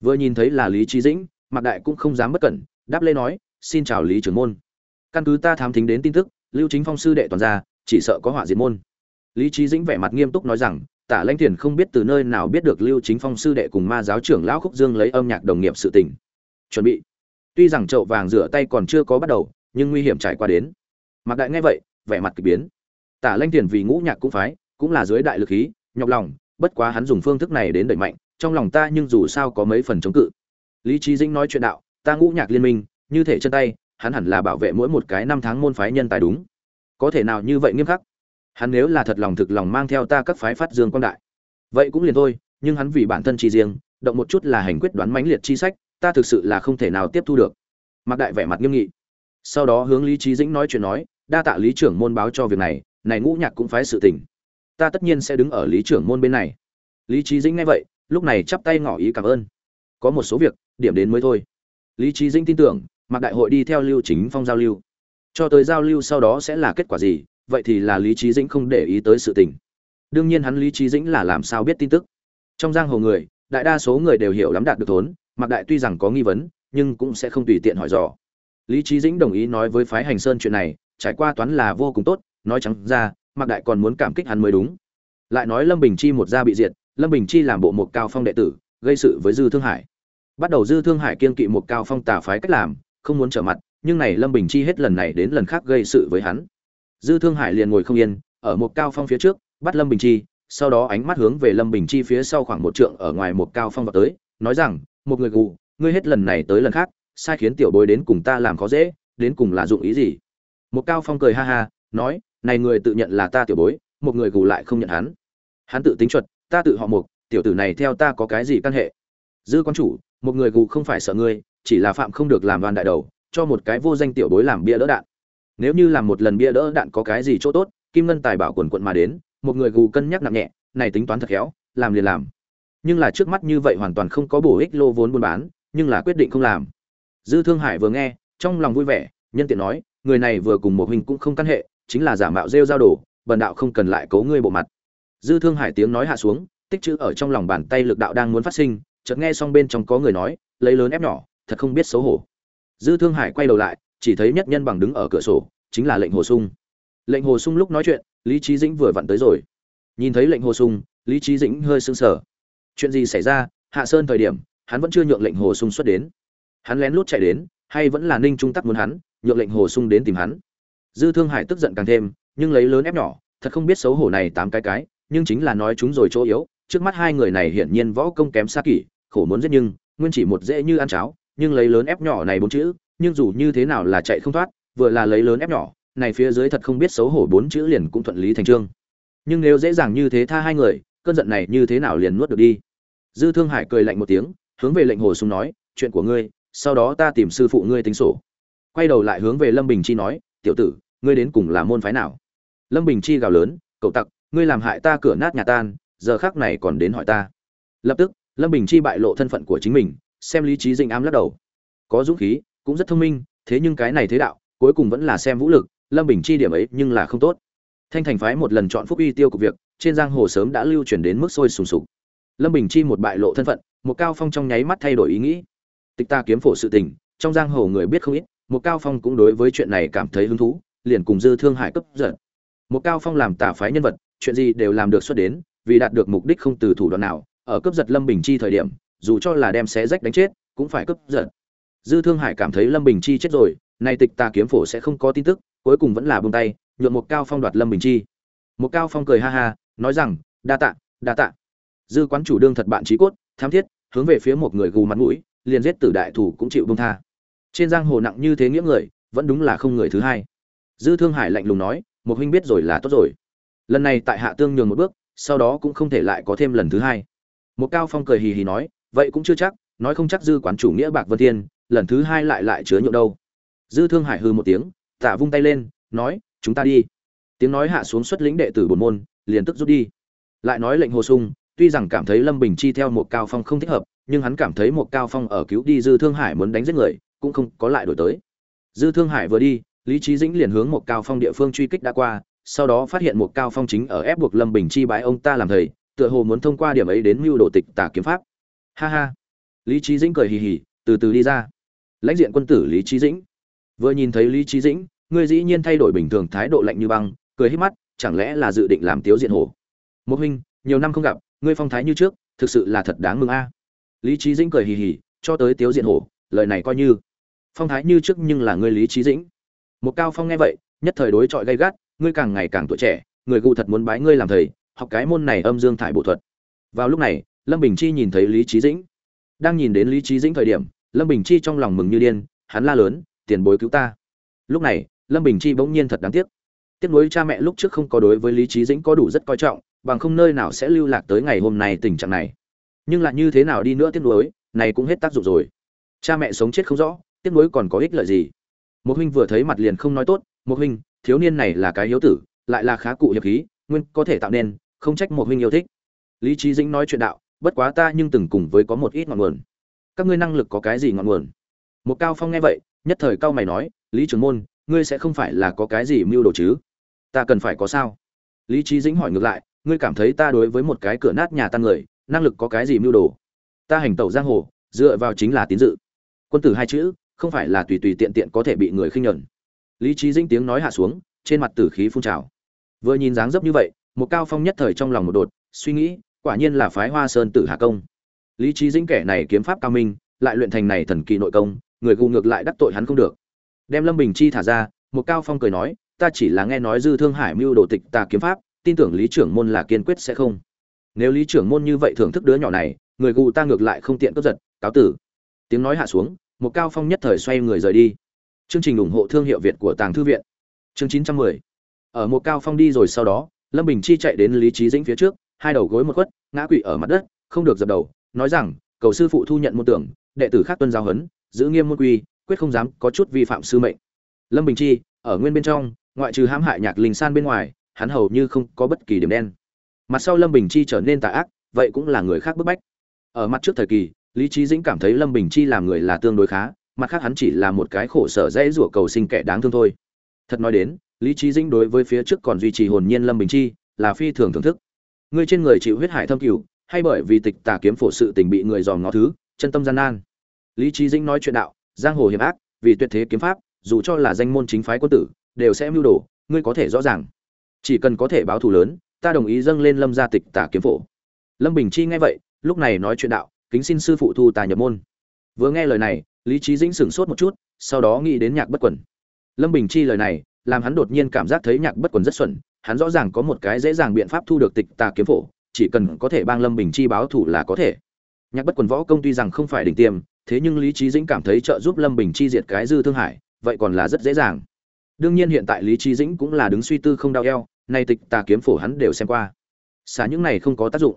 Speaker 1: Vừa nhìn thấy là lý trí dĩnh, mạc đại cũng không dám bất cẩn, đáp lễ nói, xin chào lý trưởng môn. Căn cứ ta thám thính đến tin tức, lưu chính phong sư đệ toàn gia, chỉ sợ có họa diệt môn. Lý trí dĩnh vẻ mặt nghiêm túc nói rằng, tả lanh thiền không biết từ nơi nào biết được lưu chính phong sư đệ cùng ma giáo trưởng lão khúc dương lấy âm nhạc đồng nghiệp sự tình. Chuẩn bị tuy rằng chậu vàng rửa tay còn chưa có bắt đầu, nhưng nguy hiểm trải qua đến. Mặc đại nghe vậy, vẻ mặt kỳ biến. Tả lanh Tiền vì ngũ nhạc cũng phái, cũng là dưới đại lực khí, nhọc lòng, bất quá hắn dùng phương thức này đến đẩy mạnh, trong lòng ta nhưng dù sao có mấy phần chống cự. Lý trí dĩnh nói chuyện đạo, ta ngũ nhạc liên minh, như thể chân tay, hắn hẳn là bảo vệ mỗi một cái năm tháng môn phái nhân tài đúng. Có thể nào như vậy nghiêm khắc? Hắn nếu là thật lòng thực lòng mang theo ta các phái phát dương quang đại, vậy cũng liền thôi, nhưng hắn vì bản thân chi riêng, động một chút là hành quyết đoán mãnh liệt chi sách ta thực sự là không thể nào tiếp thu được. Mạc đại vẻ mặt nghiêm nghị. Sau đó hướng lý trí dĩnh nói chuyện nói, đa tạ lý trưởng môn báo cho việc này này ngũ nhạc cũng phái sự tình. Ta tất nhiên sẽ đứng ở lý trưởng môn bên này. Lý trí dĩnh nghe vậy, lúc này chắp tay ngỏ ý cảm ơn. Có một số việc, điểm đến mới thôi. Lý trí dĩnh tin tưởng, mạc đại hội đi theo lưu chính phong giao lưu. Cho tới giao lưu sau đó sẽ là kết quả gì, vậy thì là lý trí dĩnh không để ý tới sự tình. Đương nhiên hắn lý trí dĩnh là làm sao biết tin tức. Trong giang hồ người, đại đa số người đều hiểu lắm đạt được thốn mạc đại tuy rằng có nghi vấn, nhưng cũng sẽ không tùy tiện hỏi dò. Lý trí dĩnh đồng ý nói với phái hành sơn chuyện này, trải qua toán là vô cùng tốt, nói trắng ra, mạc đại còn muốn cảm kích hắn mới đúng. Lại nói lâm bình chi một gia bị diệt, lâm bình chi làm bộ một cao phong đệ tử, gây sự với dư thương hải. Bắt đầu dư thương hải kiên kỵ một cao phong tà phái cách làm, không muốn trở mặt, nhưng này lâm bình chi hết lần này đến lần khác gây sự với hắn. Dư thương hải liền ngồi không yên, ở một cao phong phía trước, bắt lâm bình chi, sau đó ánh mắt hướng về lâm bình chi phía sau khoảng một trượng ở ngoài một cao phong vào tới, nói rằng một người gù, ngươi hết lần này tới lần khác, sai khiến tiểu bối đến cùng ta làm khó dễ, đến cùng là dụng ý gì? Một cao phong cười ha ha, nói, này người tự nhận là ta tiểu bối, một người gù lại không nhận hắn. Hắn tự tính chuẩn ta tự họ một tiểu tử này theo ta có cái gì căn hệ? Dư quan chủ, một người gù không phải sợ ngươi, chỉ là phạm không được làm đoàn đại đầu, cho một cái vô danh tiểu bối làm bia đỡ đạn. Nếu như làm một lần bia đỡ đạn có cái gì chỗ tốt, kim ngân tài bảo quần quận mà đến, một người gù cân nhắc nặng nhẹ, này tính toán thật khéo, làm liền làm nhưng là trước mắt như vậy hoàn toàn không có bổ ích lô vốn buôn bán, nhưng là quyết định không làm. Dư thương hải vừa nghe, trong lòng vui vẻ, nhân tiện nói, người này vừa cùng một huynh cũng không căn hệ, chính là giả mạo rêu giao đồ, bần đạo không cần lại cấu ngươi bộ mặt. Dư thương hải tiếng nói hạ xuống, tích chữ ở trong lòng bàn tay lực đạo đang muốn phát sinh, chợt nghe xong bên trong có người nói, lấy lớn ép nhỏ, thật không biết xấu hổ. Dư thương hải quay đầu lại, chỉ thấy nhất nhân bằng đứng ở cửa sổ, chính là lệnh hồ sung. Lệnh hồ sung lúc nói chuyện, lý trí dĩnh vừa vặn tới rồi. Nhìn thấy lệnh hồ sung, lý trí dĩnh hơi sưng sờ chuyện gì xảy ra? Hạ sơn thời điểm, hắn vẫn chưa nhượng lệnh hồ sung xuất đến. Hắn lén lút chạy đến, hay vẫn là ninh trung tắc muốn hắn, nhượng lệnh hồ sung đến tìm hắn. Dư thương hải tức giận càng thêm, nhưng lấy lớn ép nhỏ, thật không biết xấu hổ này tám cái cái, nhưng chính là nói chúng rồi chỗ yếu, trước mắt hai người này hiển nhiên võ công kém xa kỷ, khổ muốn giết nhưng, nguyên chỉ một dễ như ăn cháo, nhưng lấy lớn ép nhỏ này bốn chữ, nhưng dù như thế nào là chạy không thoát, vừa là lấy lớn ép nhỏ, này phía dưới thật không biết xấu hổ bốn chữ liền cũng thuận lý thành trương nhưng nếu dễ dàng như thế tha hai người cơn giận này như thế nào liền nuốt được đi. Dư thương hải cười lạnh một tiếng, hướng về lệnh hồ sung nói, chuyện của ngươi, sau đó ta tìm sư phụ ngươi tính sổ. Quay đầu lại hướng về lâm bình chi nói, tiểu tử, ngươi đến cùng là môn phái nào? Lâm bình chi gào lớn, cậu tặc, ngươi làm hại ta cửa nát nhà tan, giờ khác này còn đến hỏi ta. Lập tức, lâm bình chi bại lộ thân phận của chính mình, xem lý trí dinh ám lắc đầu. Có dũng khí, cũng rất thông minh, thế nhưng cái này thế đạo, cuối cùng vẫn là xem vũ lực, lâm bình chi điểm ấy nhưng là không tốt. Thanh thành phái một lần chọn phúc uy tiêu của việc trên giang hồ sớm đã lưu truyền đến mức sôi sùng sục. Lâm bình chi một bại lộ thân phận một cao phong trong nháy mắt thay đổi ý nghĩ. Tịch ta kiếm phổ sự tình, trong giang hồ người biết không ít một cao phong cũng đối với chuyện này cảm thấy hứng thú, liền cùng dư thương hải cấp giận. Một cao phong làm tà phái nhân vật, chuyện gì đều làm được xuất đến, vì đạt được mục đích không từ thủ đoạn nào, ở cấp giật lâm bình chi thời điểm, dù cho là đem xé rách đánh chết, cũng phải cấp giật. Dư thương hải cảm thấy lâm bình chi chết rồi, nay tịch ta kiếm phổ sẽ không có tin tức, cuối cùng vẫn là buông tay nhượng một cao phong đoạt lâm bình chi. Một cao phong cười ha ha nói rằng, đa tạ đa tạ. Dư quán chủ đương thật bạn trí cốt tham thiết, hướng về phía một người gù mặt mũi, liền giết tử đại thủ cũng chịu buông tha. Trên giang hồ nặng như thế nghĩa người, vẫn đúng là không người thứ hai. Dư thương hải lạnh lùng nói một huynh biết rồi là tốt rồi. Lần này tại hạ tương nhường một bước, sau đó cũng không thể lại có thêm lần thứ hai. Một cao phong cười hì hì nói, vậy cũng chưa chắc, nói không chắc dư quán chủ nghĩa bạc vân thiên, lần thứ hai lại lại chứa nhượng đâu. Dư thương hải hư một tiếng, tạ vung tay lên, nói, chúng ta đi. Tiếng nói hạ xuống xuất lĩnh đệ tử bổn môn liền tức rút đi. Lại nói lệnh hồ sung, tuy rằng cảm thấy lâm bình chi theo một cao phong không thích hợp, nhưng hắn cảm thấy một cao phong ở cứu đi dư thương hải muốn đánh giết người, cũng không có lại đổi tới. Dư thương hải vừa đi, lý trí dĩnh liền hướng một cao phong địa phương truy kích đã qua, sau đó phát hiện một cao phong chính ở ép buộc lâm bình chi bái ông ta làm thầy, tựa hồ muốn thông qua điểm ấy đến mưu đồ tịch tả kiếm pháp. Ha ha. Lý trí dĩnh cười hì hì, từ từ đi ra. Lãnh diện quân tử lý trí dĩnh. Vừa nhìn thấy lý trí dĩnh ngươi dĩ nhiên thay đổi bình thường thái độ lạnh như băng, cười hết mắt chẳng lẽ là dự định làm tiếu diện hổ một huynh, nhiều năm không gặp, ngươi phong thái như trước, thực sự là thật đáng mừng a. Lý trí dĩnh cười hì hì, cho tới tiếu diện hổ lời này coi như. Phong thái như trước nhưng là ngươi lý trí dĩnh. Một cao phong nghe vậy, nhất thời đối chọi gay gắt, ngươi càng ngày càng tuổi trẻ, người cụ thật muốn bái ngươi làm thầy, học cái môn này âm dương thải bộ thuật. Vào lúc này, lâm bình chi nhìn thấy lý trí dĩnh. Đang nhìn đến lý trí dĩnh thời điểm, lâm bình chi trong lòng mừng như điên, hắn la lớn, tiền bối cứu ta. Lúc này, lâm bình chi bỗng nhiên thật đáng tiếc tiếc nuối cha mẹ lúc trước không có đối với lý trí dĩnh có đủ rất coi trọng, bằng không nơi nào sẽ lưu lạc tới ngày hôm nay tình trạng này. Nhưng là như thế nào đi nữa tiếc nuối, này cũng hết tác dụng rồi. Cha mẹ sống chết không rõ, tiếc nuối còn có ích lợi gì? Một huynh vừa thấy mặt liền không nói tốt một huynh, thiếu niên này là cái hiếu tử, lại là khá cụ hiệp khí, nguyên có thể tạo nên, không trách một huynh yêu thích. Lý trí dĩnh nói chuyện đạo, bất quá ta nhưng từng cùng với có một ít ngọn nguồn. Các ngươi năng lực có cái gì ngọn nguồn? Một cao phong nghe vậy, nhất thời cao mày nói, lý trưởng môn, ngươi sẽ không phải là có cái gì mưu đồ chứ? Ta cần phải có sao? Lý trí dĩnh hỏi ngược lại, ngươi cảm thấy ta đối với một cái cửa nát nhà tan người, năng lực có cái gì mưu đồ? Ta hành tẩu giang hồ, dựa vào chính là tín dự. Quân tử hai chữ, không phải là tùy tùy tiện tiện có thể bị người khinh nhẫn. Lý trí dĩnh tiếng nói hạ xuống, trên mặt tử khí phun trào. Vừa nhìn dáng dấp như vậy, một cao phong nhất thời trong lòng một đột, suy nghĩ, quả nhiên là phái hoa sơn tử hạ công. Lý trí dĩnh kẻ này kiếm pháp cao minh, lại luyện thành này thần kỳ nội công, người gù ngược lại đắc tội hắn không được. Đem lâm bình chi thả ra, một cao phong cười nói ta chỉ là nghe nói dư thương hải mưu đồ tịch tà kiếm pháp, tin tưởng lý trưởng môn là kiên quyết sẽ không. Nếu lý trưởng môn như vậy thưởng thức đứa nhỏ này, người gù ta ngược lại không tiện cướp giật, cáo tử. Tiếng nói hạ xuống, một cao phong nhất thời xoay người rời đi. Chương trình ủng hộ thương hiệu việt của tàng thư viện. Chương 910 ở một cao phong đi rồi sau đó, lâm bình chi chạy đến lý trí dĩnh phía trước, hai đầu gối một quất ngã quỵ ở mặt đất, không được dập đầu, nói rằng, cầu sư phụ thu nhận môn tưởng, đệ tử khác tuân giáo huấn, giữ nghiêm môn quy, quyết không dám có chút vi phạm sư mệnh. Lâm bình chi, ở nguyên bên trong ngoại trừ hãm hại nhạc linh san bên ngoài, hắn hầu như không có bất kỳ điểm đen. Mặt sau lâm bình chi trở nên tà ác, vậy cũng là người khác bức bách. Ở mặt trước thời kỳ, lý trí dĩnh cảm thấy lâm bình chi làm người là tương đối khá, mặt khác hắn chỉ là một cái khổ sở dễ rủa cầu sinh kẻ đáng thương thôi. Thật nói đến, lý trí dĩnh đối với phía trước còn duy trì hồn nhiên lâm bình chi, là phi thường thưởng thức. Ngươi trên người chịu huyết hải thâm cửu hay bởi vì tịch tà kiếm phổ sự tình bị người dòm ngó thứ, chân tâm gian nan. Lý trí dĩnh nói chuyện đạo, giang hồ hiểm ác, vì tuyệt thế kiếm pháp, dù cho là danh môn chính phái quân tử đều sẽ mưu đồ, ngươi có thể rõ ràng. Chỉ cần có thể báo thù lớn, ta đồng ý dâng lên lâm gia tịch tả kiếm phổ. Lâm bình chi nghe vậy, lúc này nói chuyện đạo, kính xin sư phụ thu tà nhập môn. Vừa nghe lời này, lý trí dĩnh sửng sốt một chút, sau đó nghĩ đến nhạc bất quần. Lâm bình chi lời này, làm hắn đột nhiên cảm giác thấy nhạc bất quần rất xuẩn, hắn rõ ràng có một cái dễ dàng biện pháp thu được tịch tà kiếm phổ, chỉ cần có thể bang lâm bình chi báo thủ là có thể. Nhạc bất quần võ công tuy rằng không phải đỉnh tiêm, thế nhưng lý trí dĩnh cảm thấy trợ giúp lâm bình chi diệt cái dư thương hải vậy còn là rất dễ dàng đương nhiên hiện tại lý trí dĩnh cũng là đứng suy tư không đau eo, nay tịch tà kiếm phổ hắn đều xem qua. Xả những này không có tác dụng.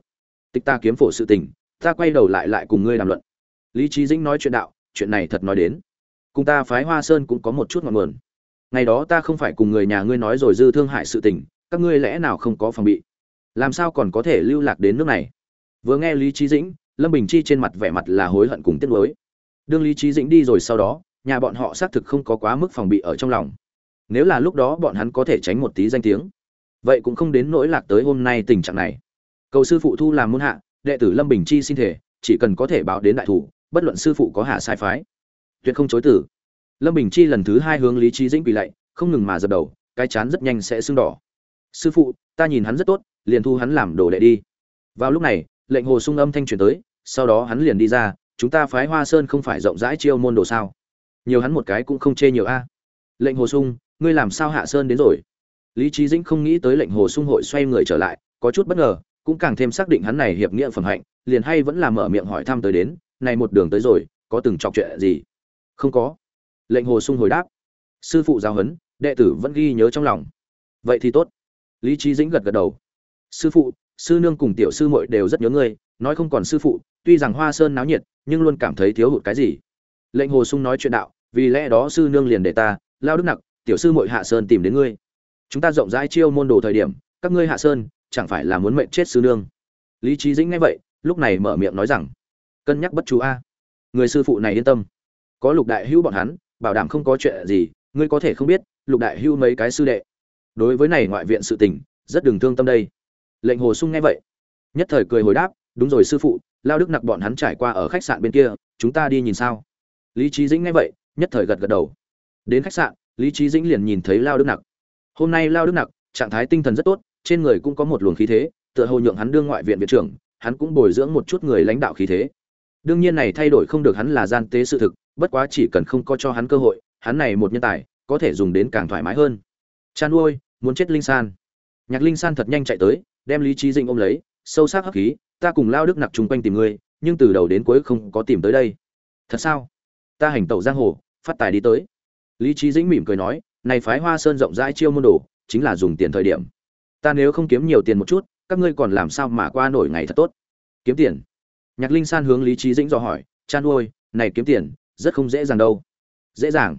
Speaker 1: Tịch ta kiếm phổ sự tình, ta quay đầu lại lại cùng ngươi làm luận. Lý trí dĩnh nói chuyện đạo, chuyện này thật nói đến. Cùng ta phái hoa sơn cũng có một chút ngọn nguồn. Ngày đó ta không phải cùng người nhà ngươi nói rồi dư thương hại sự tình, các ngươi lẽ nào không có phòng bị? Làm sao còn có thể lưu lạc đến nước này? Vừa nghe lý trí dĩnh, lâm bình chi trên mặt vẻ mặt là hối hận cùng tiếc nuối. Đương lý trí dĩnh đi rồi sau đó, nhà bọn họ xác thực không có quá mức phòng bị ở trong lòng nếu là lúc đó bọn hắn có thể tránh một tí danh tiếng, vậy cũng không đến nỗi lạc tới hôm nay tình trạng này. Cầu sư phụ thu làm môn hạ, đệ tử lâm bình chi xin thể chỉ cần có thể báo đến đại thủ, bất luận sư phụ có hạ sai phái, tuyệt không chối tử lâm bình chi lần thứ hai hướng lý trí dĩnh quỳ lạy, không ngừng mà dập đầu, cái chán rất nhanh sẽ sưng đỏ. Sư phụ, ta nhìn hắn rất tốt, liền thu hắn làm đồ đệ đi. Vào lúc này, lệnh hồ sung âm thanh truyền tới, sau đó hắn liền đi ra, chúng ta phái hoa sơn không phải rộng rãi chiêu môn đồ sao? Nhiều hắn một cái cũng không chê nhiều a. Lệnh hồ sung ngươi làm sao hạ sơn đến rồi? Lý trí dĩnh không nghĩ tới lệnh hồ sung hội xoay người trở lại, có chút bất ngờ, cũng càng thêm xác định hắn này hiệp nghĩa phẩm hạnh, liền hay vẫn là mở miệng hỏi thăm tới đến, này một đường tới rồi, có từng chọc chuyện gì? Không có. Lệnh hồ sung hồi đáp. Sư phụ giáo huấn, đệ tử vẫn ghi nhớ trong lòng. Vậy thì tốt. Lý trí dĩnh gật gật đầu. Sư phụ, sư nương cùng tiểu sư muội đều rất nhớ ngươi, nói không còn sư phụ, tuy rằng hoa sơn náo nhiệt, nhưng luôn cảm thấy thiếu hụt cái gì. Lệnh hồ sung nói chuyện đạo, vì lẽ đó sư nương liền để ta, lao đức nặc tiểu sư muội hạ sơn tìm đến ngươi. Chúng ta rộng rãi chiêu môn đồ thời điểm, các ngươi hạ sơn, chẳng phải là muốn mệnh chết sư nương? Lý trí dĩnh nghe vậy, lúc này mở miệng nói rằng, cân nhắc bất chú a. Người sư phụ này yên tâm. Có lục đại hữu bọn hắn, bảo đảm không có chuyện gì, ngươi có thể không biết, lục đại hữu mấy cái sư đệ. Đối với này ngoại viện sự tình, rất đừng thương tâm đây. Lệnh hồ sung nghe vậy, nhất thời cười hồi đáp, đúng rồi sư phụ, lao đức nặc bọn hắn trải qua ở khách sạn bên kia, chúng ta đi nhìn sao? Lý trí dĩnh nghe vậy, nhất thời gật gật đầu. Đến khách sạn lý trí dĩnh liền nhìn thấy lao đức nặc. Hôm nay lao đức nặc, trạng thái tinh thần rất tốt, trên người cũng có một luồng khí thế, tựa hồ nhượng hắn đương ngoại viện viện trưởng, hắn cũng bồi dưỡng một chút người lãnh đạo khí thế. Đương nhiên này thay đổi không được hắn là gian tế sự thực, bất quá chỉ cần không có cho hắn cơ hội, hắn này một nhân tài, có thể dùng đến càng thoải mái hơn. Chan ôi muốn chết linh san. Nhạc linh san thật nhanh chạy tới, đem lý trí Dĩnh ôm lấy, sâu sắc hấp khí, ta cùng lao đức nặc chung quanh tìm ngươi, nhưng từ đầu đến cuối không có tìm tới đây. Thật sao? Ta hành tẩu giang hồ, phát tài đi tới lý trí dĩnh mỉm cười nói, này phái hoa sơn rộng rãi chiêu môn đồ, chính là dùng tiền thời điểm. Ta nếu không kiếm nhiều tiền một chút, các ngươi còn làm sao mà qua nổi ngày thật tốt? Kiếm tiền? Nhạc linh san hướng lý trí dĩnh dò hỏi, chan ôi này kiếm tiền, rất không dễ dàng đâu. Dễ dàng?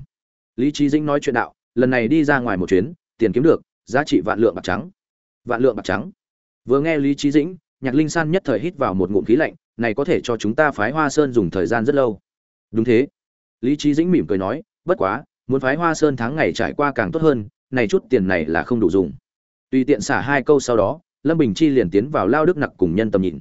Speaker 1: Lý trí dĩnh nói chuyện đạo, lần này đi ra ngoài một chuyến, tiền kiếm được, giá trị vạn lượng bạc trắng. Vạn lượng bạc trắng? Vừa nghe lý trí dĩnh, nhạc linh san nhất thời hít vào một ngụm khí lạnh, này có thể cho chúng ta phái hoa sơn dùng thời gian rất lâu. Đúng thế. Lý trí dĩnh mỉm cười nói, bất quá muốn phái hoa sơn tháng ngày trải qua càng tốt hơn, này chút tiền này là không đủ dùng. Tùy tiện xả hai câu sau đó, lâm bình chi liền tiến vào lao đức nặc cùng nhân tầm nhìn.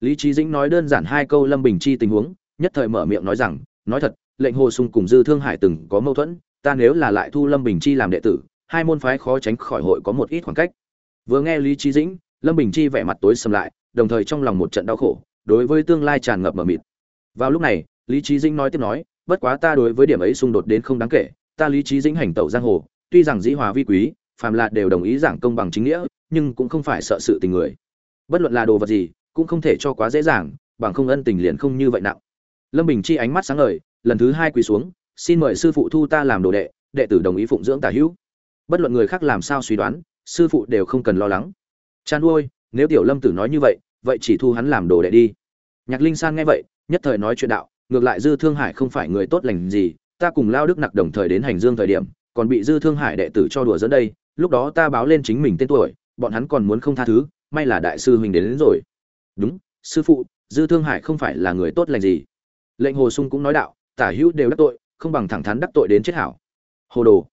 Speaker 1: Lý trí dĩnh nói đơn giản hai câu lâm bình chi tình huống, nhất thời mở miệng nói rằng, nói thật, lệnh hồ sung cùng dư thương hải từng có mâu thuẫn, ta nếu là lại thu lâm bình chi làm đệ tử, hai môn phái khó tránh khỏi hội có một ít khoảng cách. Vừa nghe lý trí dĩnh, lâm bình chi vẻ mặt tối sầm lại, đồng thời trong lòng một trận đau khổ, đối với tương lai tràn ngập mờ mịt. Vào lúc này, lý trí dĩnh nói tiếp nói, bất quá ta đối với điểm ấy xung đột đến không đáng kể ta lý trí dĩnh hành tẩu giang hồ, tuy rằng dĩ hòa vi quý, phàm là đều đồng ý giảng công bằng chính nghĩa, nhưng cũng không phải sợ sự tình người. Bất luận là đồ vật gì, cũng không thể cho quá dễ dàng, bằng không ân tình liền không như vậy nặng. Lâm bình chi ánh mắt sáng ngời, lần thứ hai quỳ xuống, xin mời sư phụ thu ta làm đồ đệ đệ tử đồng ý phụng dưỡng tả hữu. Bất luận người khác làm sao suy đoán, sư phụ đều không cần lo lắng. Chan ôi nếu tiểu lâm tử nói như vậy vậy chỉ thu hắn làm đồ đệ đi. Nhạc linh san nghe vậy, nhất thời nói chuyện đạo, ngược lại dư thương hải không phải người tốt lành gì ta cùng lao đức nặc đồng thời đến hành dương thời điểm còn bị dư thương hải đệ tử cho đùa dẫn đây lúc đó ta báo lên chính mình tên tuổi bọn hắn còn muốn không tha thứ may là đại sư huynh đến, đến rồi. Đúng sư phụ dư thương hải không phải là người tốt lành gì. Lệnh hồ sung cũng nói đạo tả hữu đều đắc tội không bằng thẳng thắn đắc tội đến chết hảo. Hồ đồ.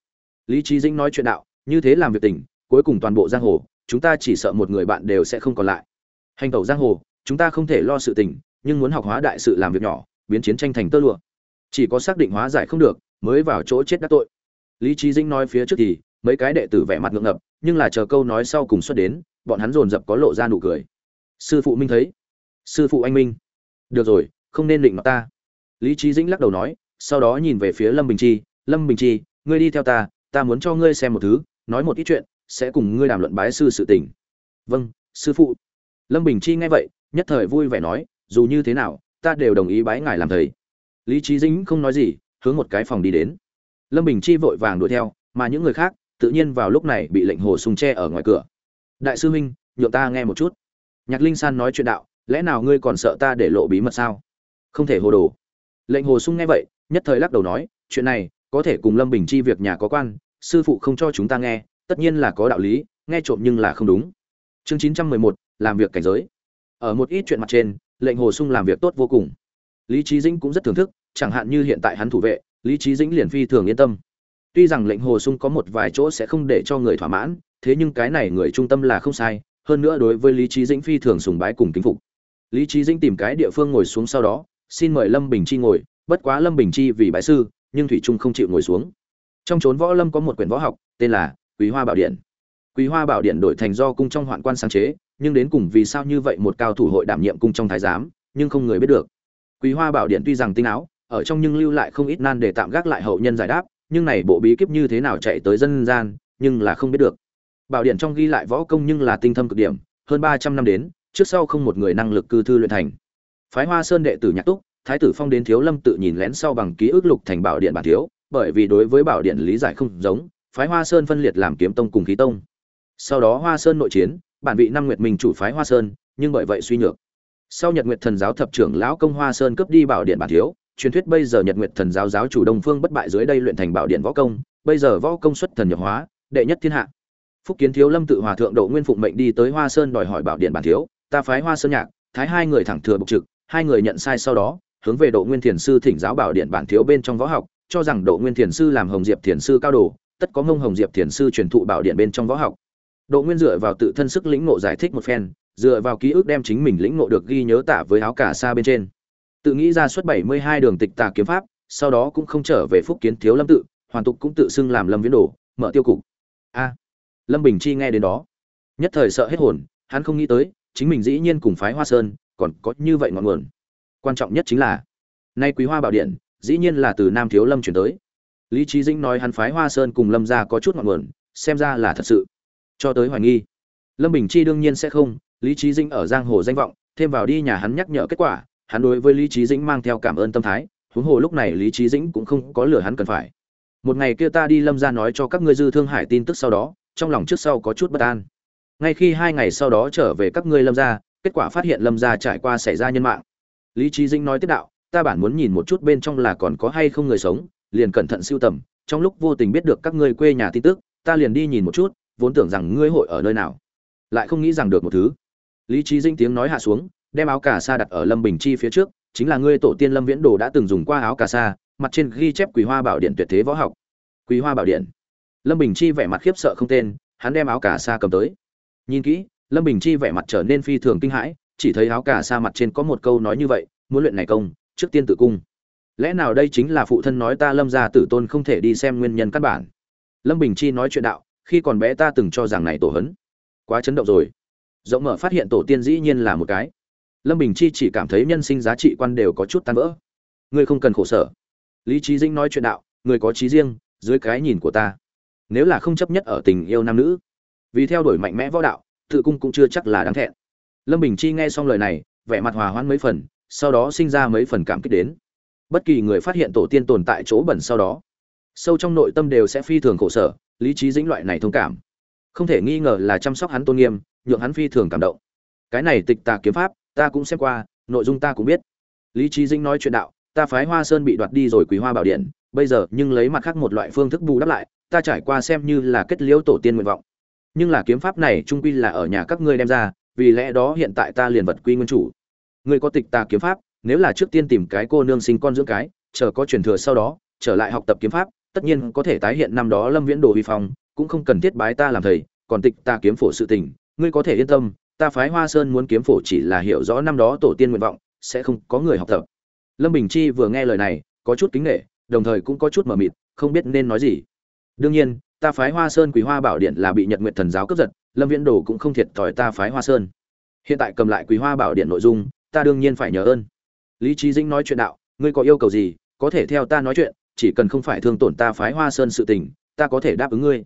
Speaker 1: Lý trí dĩnh nói chuyện đạo như thế làm việc tình cuối cùng toàn bộ giang hồ chúng ta chỉ sợ một người bạn đều sẽ không còn lại. Hành tẩu giang hồ chúng ta không thể lo sự tình nhưng muốn học hóa đại sự làm việc nhỏ biến chiến tranh thành tơ lụa chỉ có xác định hóa giải không được, mới vào chỗ chết đắc tội. Lý trí dĩnh nói phía trước thì, mấy cái đệ tử vẻ mặt ngượng ngập, nhưng là chờ câu nói sau cùng xuất đến, bọn hắn dồn dập có lộ ra nụ cười. Sư phụ minh thấy. Sư phụ anh minh. Được rồi, không nên định mặt ta. Lý trí dĩnh lắc đầu nói, sau đó nhìn về phía lâm bình chi. Lâm bình chi, ngươi đi theo ta ta muốn cho ngươi xem một thứ, nói một ít chuyện, sẽ cùng ngươi đàm luận bái sư sự tình. Vâng sư phụ. Lâm bình chi nghe vậy, nhất thời vui vẻ nói, dù như thế nào, ta đều đồng ý bái ngài làm thầy lý trí dĩnh không nói gì, hướng một cái phòng đi đến. Lâm bình chi vội vàng đuổi theo, mà những người khác, tự nhiên vào lúc này bị lệnh hồ sung tre ở ngoài cửa. Đại sư huynh, nhượng ta nghe một chút. Nhạc linh san nói chuyện đạo, lẽ nào ngươi còn sợ ta để lộ bí mật sao? Không thể hồ đồ. Lệnh hồ sung nghe vậy, nhất thời lắc đầu nói, chuyện này, có thể cùng lâm bình chi việc nhà có quan, sư phụ không cho chúng ta nghe, tất nhiên là có đạo lý, nghe trộm nhưng là không đúng. Chương chín trăm mười một, làm việc cảnh giới. Ở một ít chuyện mặt trên, lệnh hồ sung làm việc tốt vô cùng lý trí dĩnh cũng rất thưởng thức, chẳng hạn như hiện tại hắn thủ vệ, lý trí dĩnh liền phi thường yên tâm. Tuy rằng lệnh hồ sung có một vài chỗ sẽ không để cho người thỏa mãn, thế nhưng cái này người trung tâm là không sai, hơn nữa đối với lý trí dĩnh phi thường sùng bái cùng kính phục. Lý trí dĩnh tìm cái địa phương ngồi xuống sau đó, xin mời lâm bình chi ngồi, bất quá lâm bình chi vì bái sư, nhưng thủy trung không chịu ngồi xuống. Trong trốn võ lâm có một quyển võ học, tên là quý hoa bảo điện. Quý hoa bảo điện đổi thành do cung trong hoạn quan sáng chế, nhưng đến cùng vì sao như vậy một cao thủ hội đảm nhiệm cung trong thái giám, nhưng không người biết được quý hoa bảo điện tuy rằng tinh áo, ở trong nhưng lưu lại không ít nan để tạm gác lại hậu nhân giải đáp, nhưng này bộ bí kíp như thế nào chạy tới dân gian, nhưng là không biết được. Bảo điện trong ghi lại võ công nhưng là tinh thâm cực điểm, hơn ba trăm năm đến, trước sau không một người năng lực cư thư luyện thành. Phái hoa sơn đệ tử nhạc túc, thái tử phong đến thiếu lâm tự nhìn lén sau bằng ký ức lục thành bảo điện bản thiếu, bởi vì đối với bảo điện lý giải không giống, phái hoa sơn phân liệt làm kiếm tông cùng khí tông. Sau đó hoa sơn nội chiến, bản vị năm nguyệt minh chủ phái hoa sơn, nhưng bởi vậy suy nhược sau nhật nguyệt thần giáo thập trưởng lão công hoa sơn cướp đi bảo điện bản thiếu, truyền thuyết bây giờ nhật nguyệt thần giáo giáo chủ đông phương bất bại dưới đây luyện thành bảo điện võ công, bây giờ võ công xuất thần nhập hóa, đệ nhất thiên hạ. Phúc kiến thiếu lâm tự hòa thượng độ nguyên phụng mệnh đi tới hoa sơn đòi hỏi bảo điện bản thiếu, ta phái hoa sơn nhạc, thái hai người thẳng thừa bục trực, hai người nhận sai sau đó, hướng về độ nguyên thiền sư thỉnh giáo bảo điện bản thiếu bên trong võ học, cho rằng độ nguyên thiền sư làm hồng diệp thiền sư cao đồ, tất có ngông hồng diệp thiền sư truyền thụ bảo điện bên trong võ học. Độ nguyên dựa vào tự thân sức lĩnh ngộ giải thích một phen dựa vào ký ức đem chính mình lĩnh ngộ được ghi nhớ tả với áo cả xa bên trên. Tự nghĩ ra suốt bảy mươi hai đường tịch tà kiếm pháp, sau đó cũng không trở về phúc kiến thiếu lâm tự, hoàn tục cũng tự xưng làm lâm viễn đồ, mở tiêu cục. A. Lâm bình chi nghe đến đó, nhất thời sợ hết hồn, hắn không nghĩ tới, chính mình dĩ nhiên cùng phái hoa sơn còn có như vậy ngọn nguồn. Quan trọng nhất chính là, nay quý hoa bảo điện, dĩ nhiên là từ nam thiếu lâm chuyển tới. Lý trí dĩnh nói hắn phái hoa sơn cùng lâm gia có chút ngọn nguồn, xem ra là thật sự. Cho tới hoài nghi, lâm bình chi đương nhiên sẽ không lý trí dĩnh ở giang hồ danh vọng, thêm vào đi nhà hắn nhắc nhở kết quả, hắn đối với lý trí dĩnh mang theo cảm ơn tâm thái, huống hồ lúc này lý trí dĩnh cũng không có lửa hắn cần phải. Một ngày kia ta đi lâm ra nói cho các ngươi dư thương hải tin tức sau đó, trong lòng trước sau có chút bất an. Ngay khi hai ngày sau đó trở về các ngươi lâm ra kết quả phát hiện lâm ra trải qua xảy ra nhân mạng. Lý trí dĩnh nói tiếp đạo, ta bản muốn nhìn một chút bên trong là còn có hay không người sống, liền cẩn thận siêu tầm, trong lúc vô tình biết được các ngươi quê nhà tin tức, ta liền đi nhìn một chút, vốn tưởng rằng ngươi hội ở nơi nào, lại không nghĩ rằng được một thứ lý trí dinh tiếng nói hạ xuống, đem áo cà sa đặt ở lâm bình chi phía trước, chính là ngươi tổ tiên lâm viễn đồ đã từng dùng qua áo cà sa, mặt trên ghi chép quý hoa bảo điện tuyệt thế võ học. Quý hoa bảo điện. Lâm bình chi vẻ mặt khiếp sợ không tên, hắn đem áo cà sa cầm tới. Nhìn kỹ, lâm bình chi vẻ mặt trở nên phi thường kinh hãi, chỉ thấy áo cà sa mặt trên có một câu nói như vậy, muốn luyện này công, trước tiên tự cung. Lẽ nào đây chính là phụ thân nói ta lâm gia tử tôn không thể đi xem nguyên nhân căn bản? Lâm bình chi nói chuyện đạo, khi còn bé ta từng cho rằng này tổ hấn. Quá chấn động rồi rộng mở phát hiện tổ tiên dĩ nhiên là một cái. Lâm bình chi chỉ cảm thấy nhân sinh giá trị quan đều có chút tan vỡ. Ngươi không cần khổ sở. Lý trí dĩnh nói chuyện đạo, người có trí riêng, dưới cái nhìn của ta, nếu là không chấp nhất ở tình yêu nam nữ, vì theo đuổi mạnh mẽ võ đạo, tự cung cũng chưa chắc là đáng thẹn. Lâm bình chi nghe xong lời này, vẻ mặt hòa hoãn mấy phần, sau đó sinh ra mấy phần cảm kích đến. Bất kỳ người phát hiện tổ tiên tồn tại chỗ bẩn sau đó, sâu trong nội tâm đều sẽ phi thường khổ sở, lý trí dĩnh loại này thông cảm. Không thể nghi ngờ là chăm sóc hắn tôn nghiêm nhượng hắn phi thường cảm động. Cái này tịch tà kiếm pháp, ta cũng xem qua, nội dung ta cũng biết. Lý trí Dinh nói chuyện đạo, ta phái hoa sơn bị đoạt đi rồi quý hoa bảo điện, bây giờ nhưng lấy mặt khác một loại phương thức bù đắp lại, ta trải qua xem như là kết liễu tổ tiên nguyện vọng. Nhưng là kiếm pháp này trung quy là ở nhà các ngươi đem ra, vì lẽ đó hiện tại ta liền vật quy nguyên chủ. Ngươi có tịch tà kiếm pháp, nếu là trước tiên tìm cái cô nương sinh con dưỡng cái, chờ có truyền thừa sau đó, trở lại học tập kiếm pháp, tất nhiên có thể tái hiện năm đó lâm viễn đồ vi phong, cũng không cần thiết bái ta làm thầy, còn tịch ta kiếm phổ sự tình ngươi có thể yên tâm, ta phái hoa sơn muốn kiếm phổ chỉ là hiểu rõ năm đó tổ tiên nguyện vọng, sẽ không có người học tập. Lâm bình chi vừa nghe lời này, có chút kính nghệ đồng thời cũng có chút mờ mịt, không biết nên nói gì. Đương nhiên, ta phái hoa sơn quý hoa bảo điện là bị nhật nguyện thần giáo cướp giật, lâm viễn đồ cũng không thiệt thòi ta phái hoa sơn. Hiện tại cầm lại quý hoa bảo điện nội dung, ta đương nhiên phải nhờ ơn. Lý trí dĩnh nói chuyện đạo, ngươi có yêu cầu gì, có thể theo ta nói chuyện, chỉ cần không phải thương tổn ta phái hoa sơn sự tình, ta có thể đáp ứng ngươi.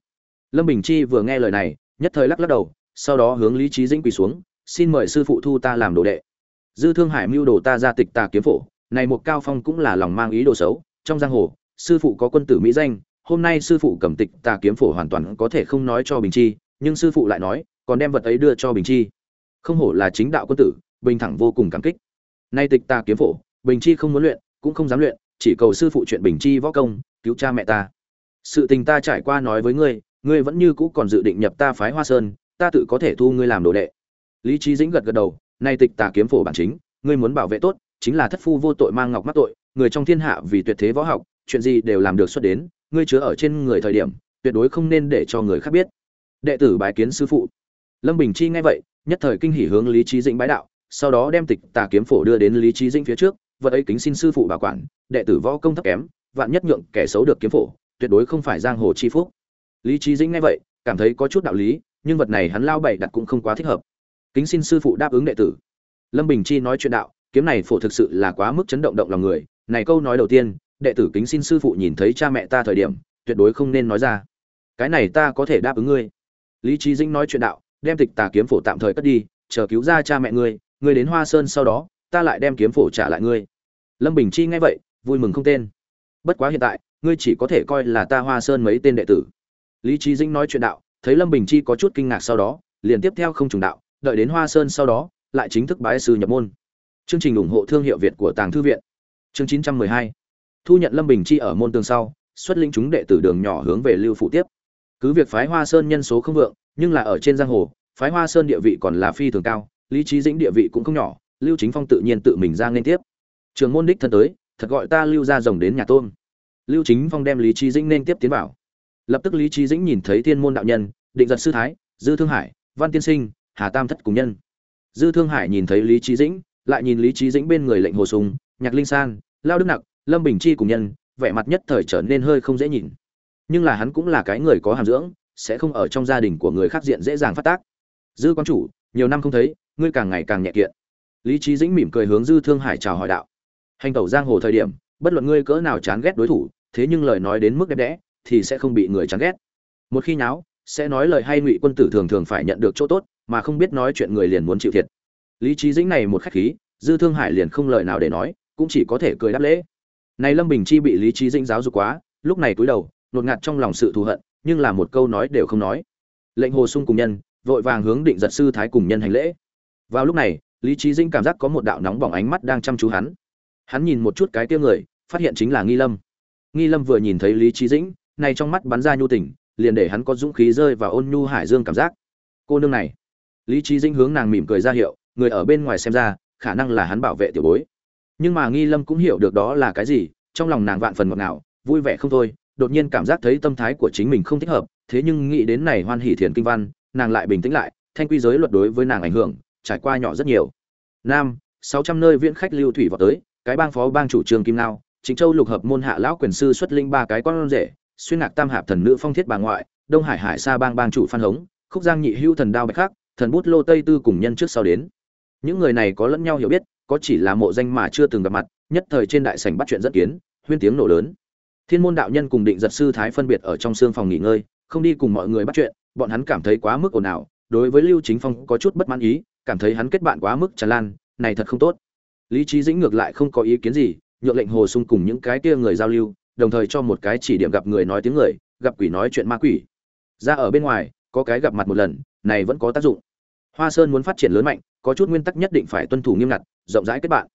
Speaker 1: Lâm bình chi vừa nghe lời này, nhất thời lắc lắc đầu sau đó hướng lý trí dĩnh quỳ xuống, xin mời sư phụ thu ta làm đồ đệ. Dư thương hải mưu đồ ta ra tịch tà kiếm phổ, này một cao phong cũng là lòng mang ý đồ xấu, trong giang hồ, sư phụ có quân tử mỹ danh, hôm nay sư phụ cầm tịch tà kiếm phổ hoàn toàn có thể không nói cho bình chi, nhưng sư phụ lại nói, còn đem vật ấy đưa cho bình chi. Không hổ là chính đạo quân tử, bình thẳng vô cùng cảm kích. Nay tịch ta kiếm phổ, bình chi không muốn luyện, cũng không dám luyện, chỉ cầu sư phụ chuyện bình chi võ công, cứu cha mẹ ta. Sự tình ta trải qua nói với ngươi ngươi vẫn như cũ còn dự định nhập ta phái hoa sơn ta tự có thể thu ngươi làm đồ đệ. Lý trí dĩnh gật gật đầu, nay tịch tà kiếm phổ bản chính, ngươi muốn bảo vệ tốt, chính là thất phu vô tội mang ngọc mắc tội, người trong thiên hạ vì tuyệt thế võ học, chuyện gì đều làm được xuất đến, ngươi chứa ở trên người thời điểm, tuyệt đối không nên để cho người khác biết. Đệ tử bái kiến sư phụ. Lâm bình chi nghe vậy, nhất thời kinh hỉ hướng lý trí dĩnh bái đạo, sau đó đem tịch tà kiếm phổ đưa đến lý trí dĩnh phía trước, vật ấy kính xin sư phụ bảo quản, đệ tử võ công thấp kém, vạn nhất nhượng kẻ xấu được kiếm phổ, tuyệt đối không phải giang hồ chi phúc. Lý trí dĩnh nghe vậy, cảm thấy có chút đạo lý nhưng vật này hắn lao bày đặt cũng không quá thích hợp. Kính xin sư phụ đáp ứng đệ tử. Lâm bình chi nói chuyện đạo, kiếm này phổ thực sự là quá mức chấn động động lòng người. Này câu nói đầu tiên, đệ tử kính xin sư phụ nhìn thấy cha mẹ ta thời điểm, tuyệt đối không nên nói ra. Cái này ta có thể đáp ứng ngươi. Lý trí dĩnh nói chuyện đạo, đem tịch tà kiếm phổ tạm thời cất đi, chờ cứu ra cha mẹ ngươi ngươi đến hoa sơn sau đó, ta lại đem kiếm phổ trả lại ngươi. Lâm bình chi nghe vậy, vui mừng không tên. Bất quá hiện tại, ngươi chỉ có thể coi là ta hoa sơn mấy tên đệ tử. Lý trí dĩnh nói chuyện đạo thấy lâm bình chi có chút kinh ngạc sau đó, liền tiếp theo không trùng đạo, đợi đến hoa sơn sau đó, lại chính thức bái sư nhập môn. Chương trình ủng hộ thương hiệu việt của tàng thư viện. Chương 912 thu nhận lâm bình chi ở môn tương sau, xuất lĩnh chúng đệ tử đường nhỏ hướng về lưu phụ tiếp. Cứ việc phái hoa sơn nhân số không vượng, nhưng là ở trên giang hồ, phái hoa sơn địa vị còn là phi thường cao, lý trí dĩnh địa vị cũng không nhỏ, lưu chính phong tự nhiên tự mình ra nên tiếp. Trường môn đích thân tới, thật gọi ta lưu ra rồng đến nhà tôm lưu chính phong đem lý trí dĩnh nên tiếp tiến vào lập tức lý trí dĩnh nhìn thấy thiên môn đạo nhân, định giật sư thái, dư thương hải, văn tiên sinh, hà tam thất cùng nhân. Dư thương hải nhìn thấy lý trí dĩnh, lại nhìn lý trí dĩnh bên người lệnh hồ sùng nhạc linh san, lao đức nặc, lâm bình chi cùng nhân, vẻ mặt nhất thời trở nên hơi không dễ nhìn. Nhưng là hắn cũng là cái người có hàm dưỡng, sẽ không ở trong gia đình của người khác diện dễ dàng phát tác. Dư quan chủ, nhiều năm không thấy, ngươi càng ngày càng nhẹ kiện. Lý trí dĩnh mỉm cười hướng dư thương hải chào hỏi đạo. Hành tẩu giang hồ thời điểm, bất luận ngươi cỡ nào chán ghét đối thủ, thế nhưng lời nói đến mức đẹp đẽ thì sẽ không bị người chán ghét. Một khi nháo, sẽ nói lời hay ngụy quân tử thường thường phải nhận được chỗ tốt, mà không biết nói chuyện người liền muốn chịu thiệt. Lý trí dĩnh này một khách khí, dư thương hải liền không lời nào để nói, cũng chỉ có thể cười đáp lễ. Này lâm bình chi bị lý trí dĩnh giáo dục quá, lúc này cúi đầu, nột ngạt trong lòng sự thù hận, nhưng là một câu nói đều không nói. Lệnh hồ sung cùng nhân, vội vàng hướng định giật sư thái cùng nhân hành lễ. Vào lúc này, lý trí dĩnh cảm giác có một đạo nóng bỏng ánh mắt đang chăm chú hắn. Hắn nhìn một chút cái tia người, phát hiện chính là nghi lâm. Nghi lâm vừa nhìn thấy lý trí dĩnh này trong mắt bắn ra nhu tình, liền để hắn có dũng khí rơi vào ôn nhu hải dương cảm giác. Cô nương này. Lý trí dĩnh hướng nàng mỉm cười ra hiệu, người ở bên ngoài xem ra, khả năng là hắn bảo vệ tiểu bối. Nhưng mà nghi lâm cũng hiểu được đó là cái gì, trong lòng nàng vạn phần ngọt ngào, vui vẻ không thôi, đột nhiên cảm giác thấy tâm thái của chính mình không thích hợp, thế nhưng nghĩ đến này hoan hỷ thiền kinh văn, nàng lại bình tĩnh lại, thanh quy giới luật đối với nàng ảnh hưởng, trải qua nhỏ rất nhiều. Nam, sáu trăm nơi viễn khách lưu thủy vào tới, cái bang phó bang chủ trường kim lao chính châu lục hợp môn hạ lão quyền sư xuất linh ba cái con rể xuyên ngạc tam hạp thần nữ phong thiết bà ngoại, đông hải hải sa bang bang chủ phan hống, khúc giang nhị hưu thần đao bạch khắc, thần bút lô tây tư cùng nhân trước sau đến. Những người này có lẫn nhau hiểu biết, có chỉ là mộ danh mà chưa từng gặp mặt, nhất thời trên đại sảnh bắt chuyện rất kiến, huyên tiếng nổ lớn. Thiên môn đạo nhân cùng định giật sư thái phân biệt ở trong xương phòng nghỉ ngơi, không đi cùng mọi người bắt chuyện, bọn hắn cảm thấy quá mức ồn ào, đối với lưu chính phong có chút bất mãn ý, cảm thấy hắn kết bạn quá mức tràn lan, này thật không tốt. Lý trí dĩnh ngược lại không có ý kiến gì, nhượng lệnh hồ sung cùng những cái kia người giao lưu đồng thời cho một cái chỉ điểm gặp người nói tiếng người, gặp quỷ nói chuyện ma quỷ. Ra ở bên ngoài, có cái gặp mặt một lần, này vẫn có tác dụng. Hoa sơn muốn phát triển lớn mạnh, có chút nguyên tắc nhất định phải tuân thủ nghiêm ngặt, rộng rãi kết bạn.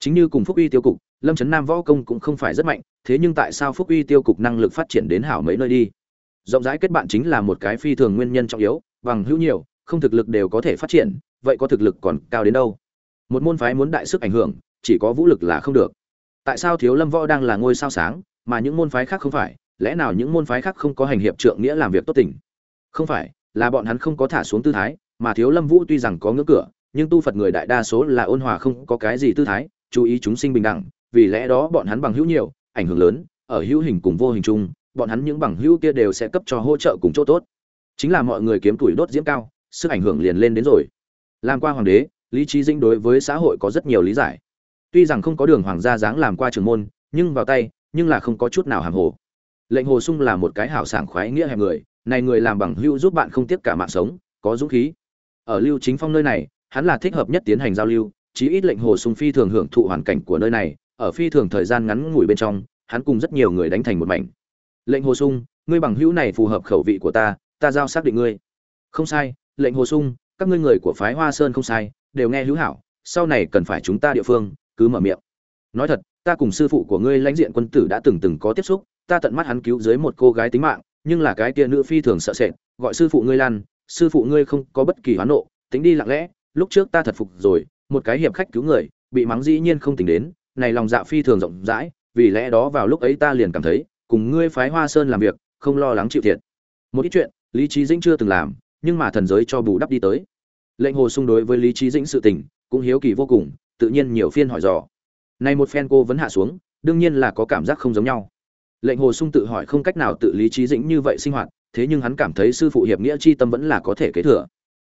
Speaker 1: Chính như cùng phúc uy tiêu cục, lâm trấn nam võ công cũng không phải rất mạnh, thế nhưng tại sao phúc uy tiêu cục năng lực phát triển đến hảo mấy nơi đi? Rộng rãi kết bạn chính là một cái phi thường nguyên nhân trọng yếu, bằng hữu nhiều, không thực lực đều có thể phát triển, vậy có thực lực còn cao đến đâu? Một môn phái muốn đại sức ảnh hưởng, chỉ có vũ lực là không được. Tại sao thiếu lâm võ đang là ngôi sao sáng mà những môn phái khác không phải, lẽ nào những môn phái khác không có hành hiệp trượng nghĩa làm việc tốt tình? Không phải, là bọn hắn không có thả xuống tư thái, mà thiếu lâm vũ tuy rằng có ngưỡng cửa, nhưng tu phật người đại đa số là ôn hòa không có cái gì tư thái, chú ý chúng sinh bình đẳng, vì lẽ đó bọn hắn bằng hữu nhiều, ảnh hưởng lớn, ở hữu hình cùng vô hình chung, bọn hắn những bằng hữu kia đều sẽ cấp cho hỗ trợ cùng chỗ tốt. Chính là mọi người kiếm tuổi đốt diễm cao, sức ảnh hưởng liền lên đến rồi. Làm qua hoàng đế, lý trí dĩnh đối với xã hội có rất nhiều lý giải. Tuy rằng không có đường hoàng gia dáng làm qua trường môn, nhưng vào tay nhưng là không có chút nào hàng hồ. Lệnh hồ sung là một cái hảo sảng khoái nghĩa hẹp người, này người làm bằng hữu giúp bạn không tiếc cả mạng sống, có dũng khí. Ở lưu chính phong nơi này, hắn là thích hợp nhất tiến hành giao lưu, chí ít lệnh hồ sung phi thường hưởng thụ hoàn cảnh của nơi này, ở phi thường thời gian ngắn ngủi bên trong, hắn cùng rất nhiều người đánh thành một mảnh. Lệnh hồ sung, ngươi bằng hữu này phù hợp khẩu vị của ta ta giao xác định ngươi. Không sai, lệnh hồ sung, các ngươi người của phái hoa sơn không sai, đều nghe hữu hảo, sau này cần phải chúng ta địa phương, cứ mở miệng nói thật, ta cùng sư phụ của ngươi lãnh diện quân tử đã từng từng có tiếp xúc, ta tận mắt hắn cứu dưới một cô gái tính mạng, nhưng là cái kia nữ phi thường sợ sệt, gọi sư phụ ngươi lan, sư phụ ngươi không có bất kỳ hoán nộ, tính đi lặng lẽ, lúc trước ta thật phục rồi, một cái hiệp khách cứu người, bị mắng dĩ nhiên không tính đến, này lòng dạ phi thường rộng rãi, vì lẽ đó vào lúc ấy ta liền cảm thấy, cùng ngươi phái hoa sơn làm việc, không lo lắng chịu thiệt. Một ít chuyện, lý trí dĩnh chưa từng làm, nhưng mà thần giới cho bù đắp đi tới. Lệnh hồ xung đối với lý trí dĩnh sự tình, cũng hiếu kỳ vô cùng, tự nhiên nhiều phiên hỏi dò này một phen cô vẫn hạ xuống, đương nhiên là có cảm giác không giống nhau. Lệnh hồ sung tự hỏi không cách nào tự lý trí dĩnh như vậy sinh hoạt, thế nhưng hắn cảm thấy sư phụ hiệp nghĩa chi tâm vẫn là có thể kế thừa.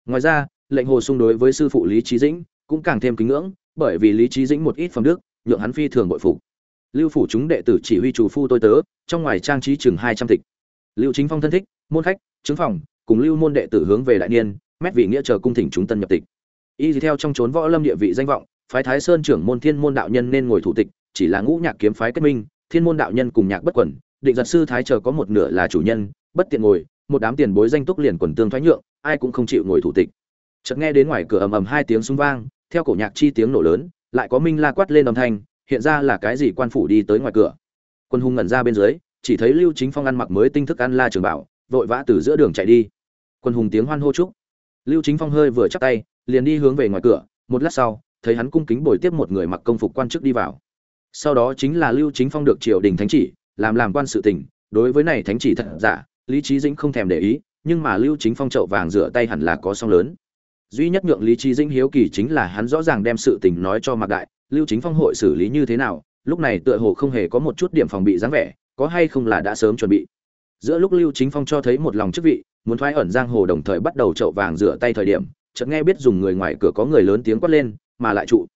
Speaker 1: Ngoài ra, lệnh hồ sung đối với sư phụ lý trí dĩnh cũng càng thêm kính ngưỡng, bởi vì lý trí dĩnh một ít phẩm đức, nhượng hắn phi thường bội phục. Lưu phủ chúng đệ tử chỉ huy chủ phu tôi tớ, trong ngoài trang trí chừng hai trăm tịch lưu chính phong thân thích, môn khách chứng phòng, cùng lưu môn đệ tử hướng về đại niên, mét vị nghĩa chờ cung thỉnh chúng tân nhập tịch. Y theo trong chốn võ lâm địa vị danh vọng phái thái sơn trưởng môn thiên môn đạo nhân nên ngồi thủ tịch, chỉ là ngũ nhạc kiếm phái kết minh, thiên môn đạo nhân cùng nhạc bất quẩn, định giật sư thái chờ có một nửa là chủ nhân, bất tiện ngồi, một đám tiền bối danh túc liền quần tương thoái nhượng, ai cũng không chịu ngồi thủ tịch. Chợt nghe đến ngoài cửa ầm ầm hai tiếng súng vang, theo cổ nhạc chi tiếng nổ lớn, lại có minh la quát lên âm thanh, hiện ra là cái gì quan phủ đi tới ngoài cửa. Quân hùng ngẩn ra bên dưới, chỉ thấy lưu chính phong ăn mặc mới tinh thức ăn la trường bảo, vội vã từ giữa đường chạy đi. Quân hùng tiếng hoan hô chúc. Lưu chính phong hơi vừa chắp tay, liền đi hướng về ngoài cửa, một lát sau thấy hắn cung kính bồi tiếp một người mặc công phục quan chức đi vào. Sau đó chính là lưu chính phong được triều đình thánh chỉ, làm làm quan sự tình. Đối với này thánh chỉ thật giả, lý trí dĩnh không thèm để ý, nhưng mà lưu chính phong chậu vàng rửa tay hẳn là có song lớn. Duy nhất nhượng lý trí dĩnh hiếu kỳ chính là hắn rõ ràng đem sự tình nói cho mạc đại, lưu chính phong hội xử lý như thế nào, lúc này tựa hồ không hề có một chút điểm phòng bị dáng vẻ, có hay không là đã sớm chuẩn bị. Giữa lúc lưu chính phong cho thấy một lòng chức vị, muốn thoái ẩn giang hồ đồng thời bắt đầu chậu vàng rửa tay thời điểm, chợt nghe biết dùng người ngoài cửa có người lớn tiếng quát lên mà lại trụ.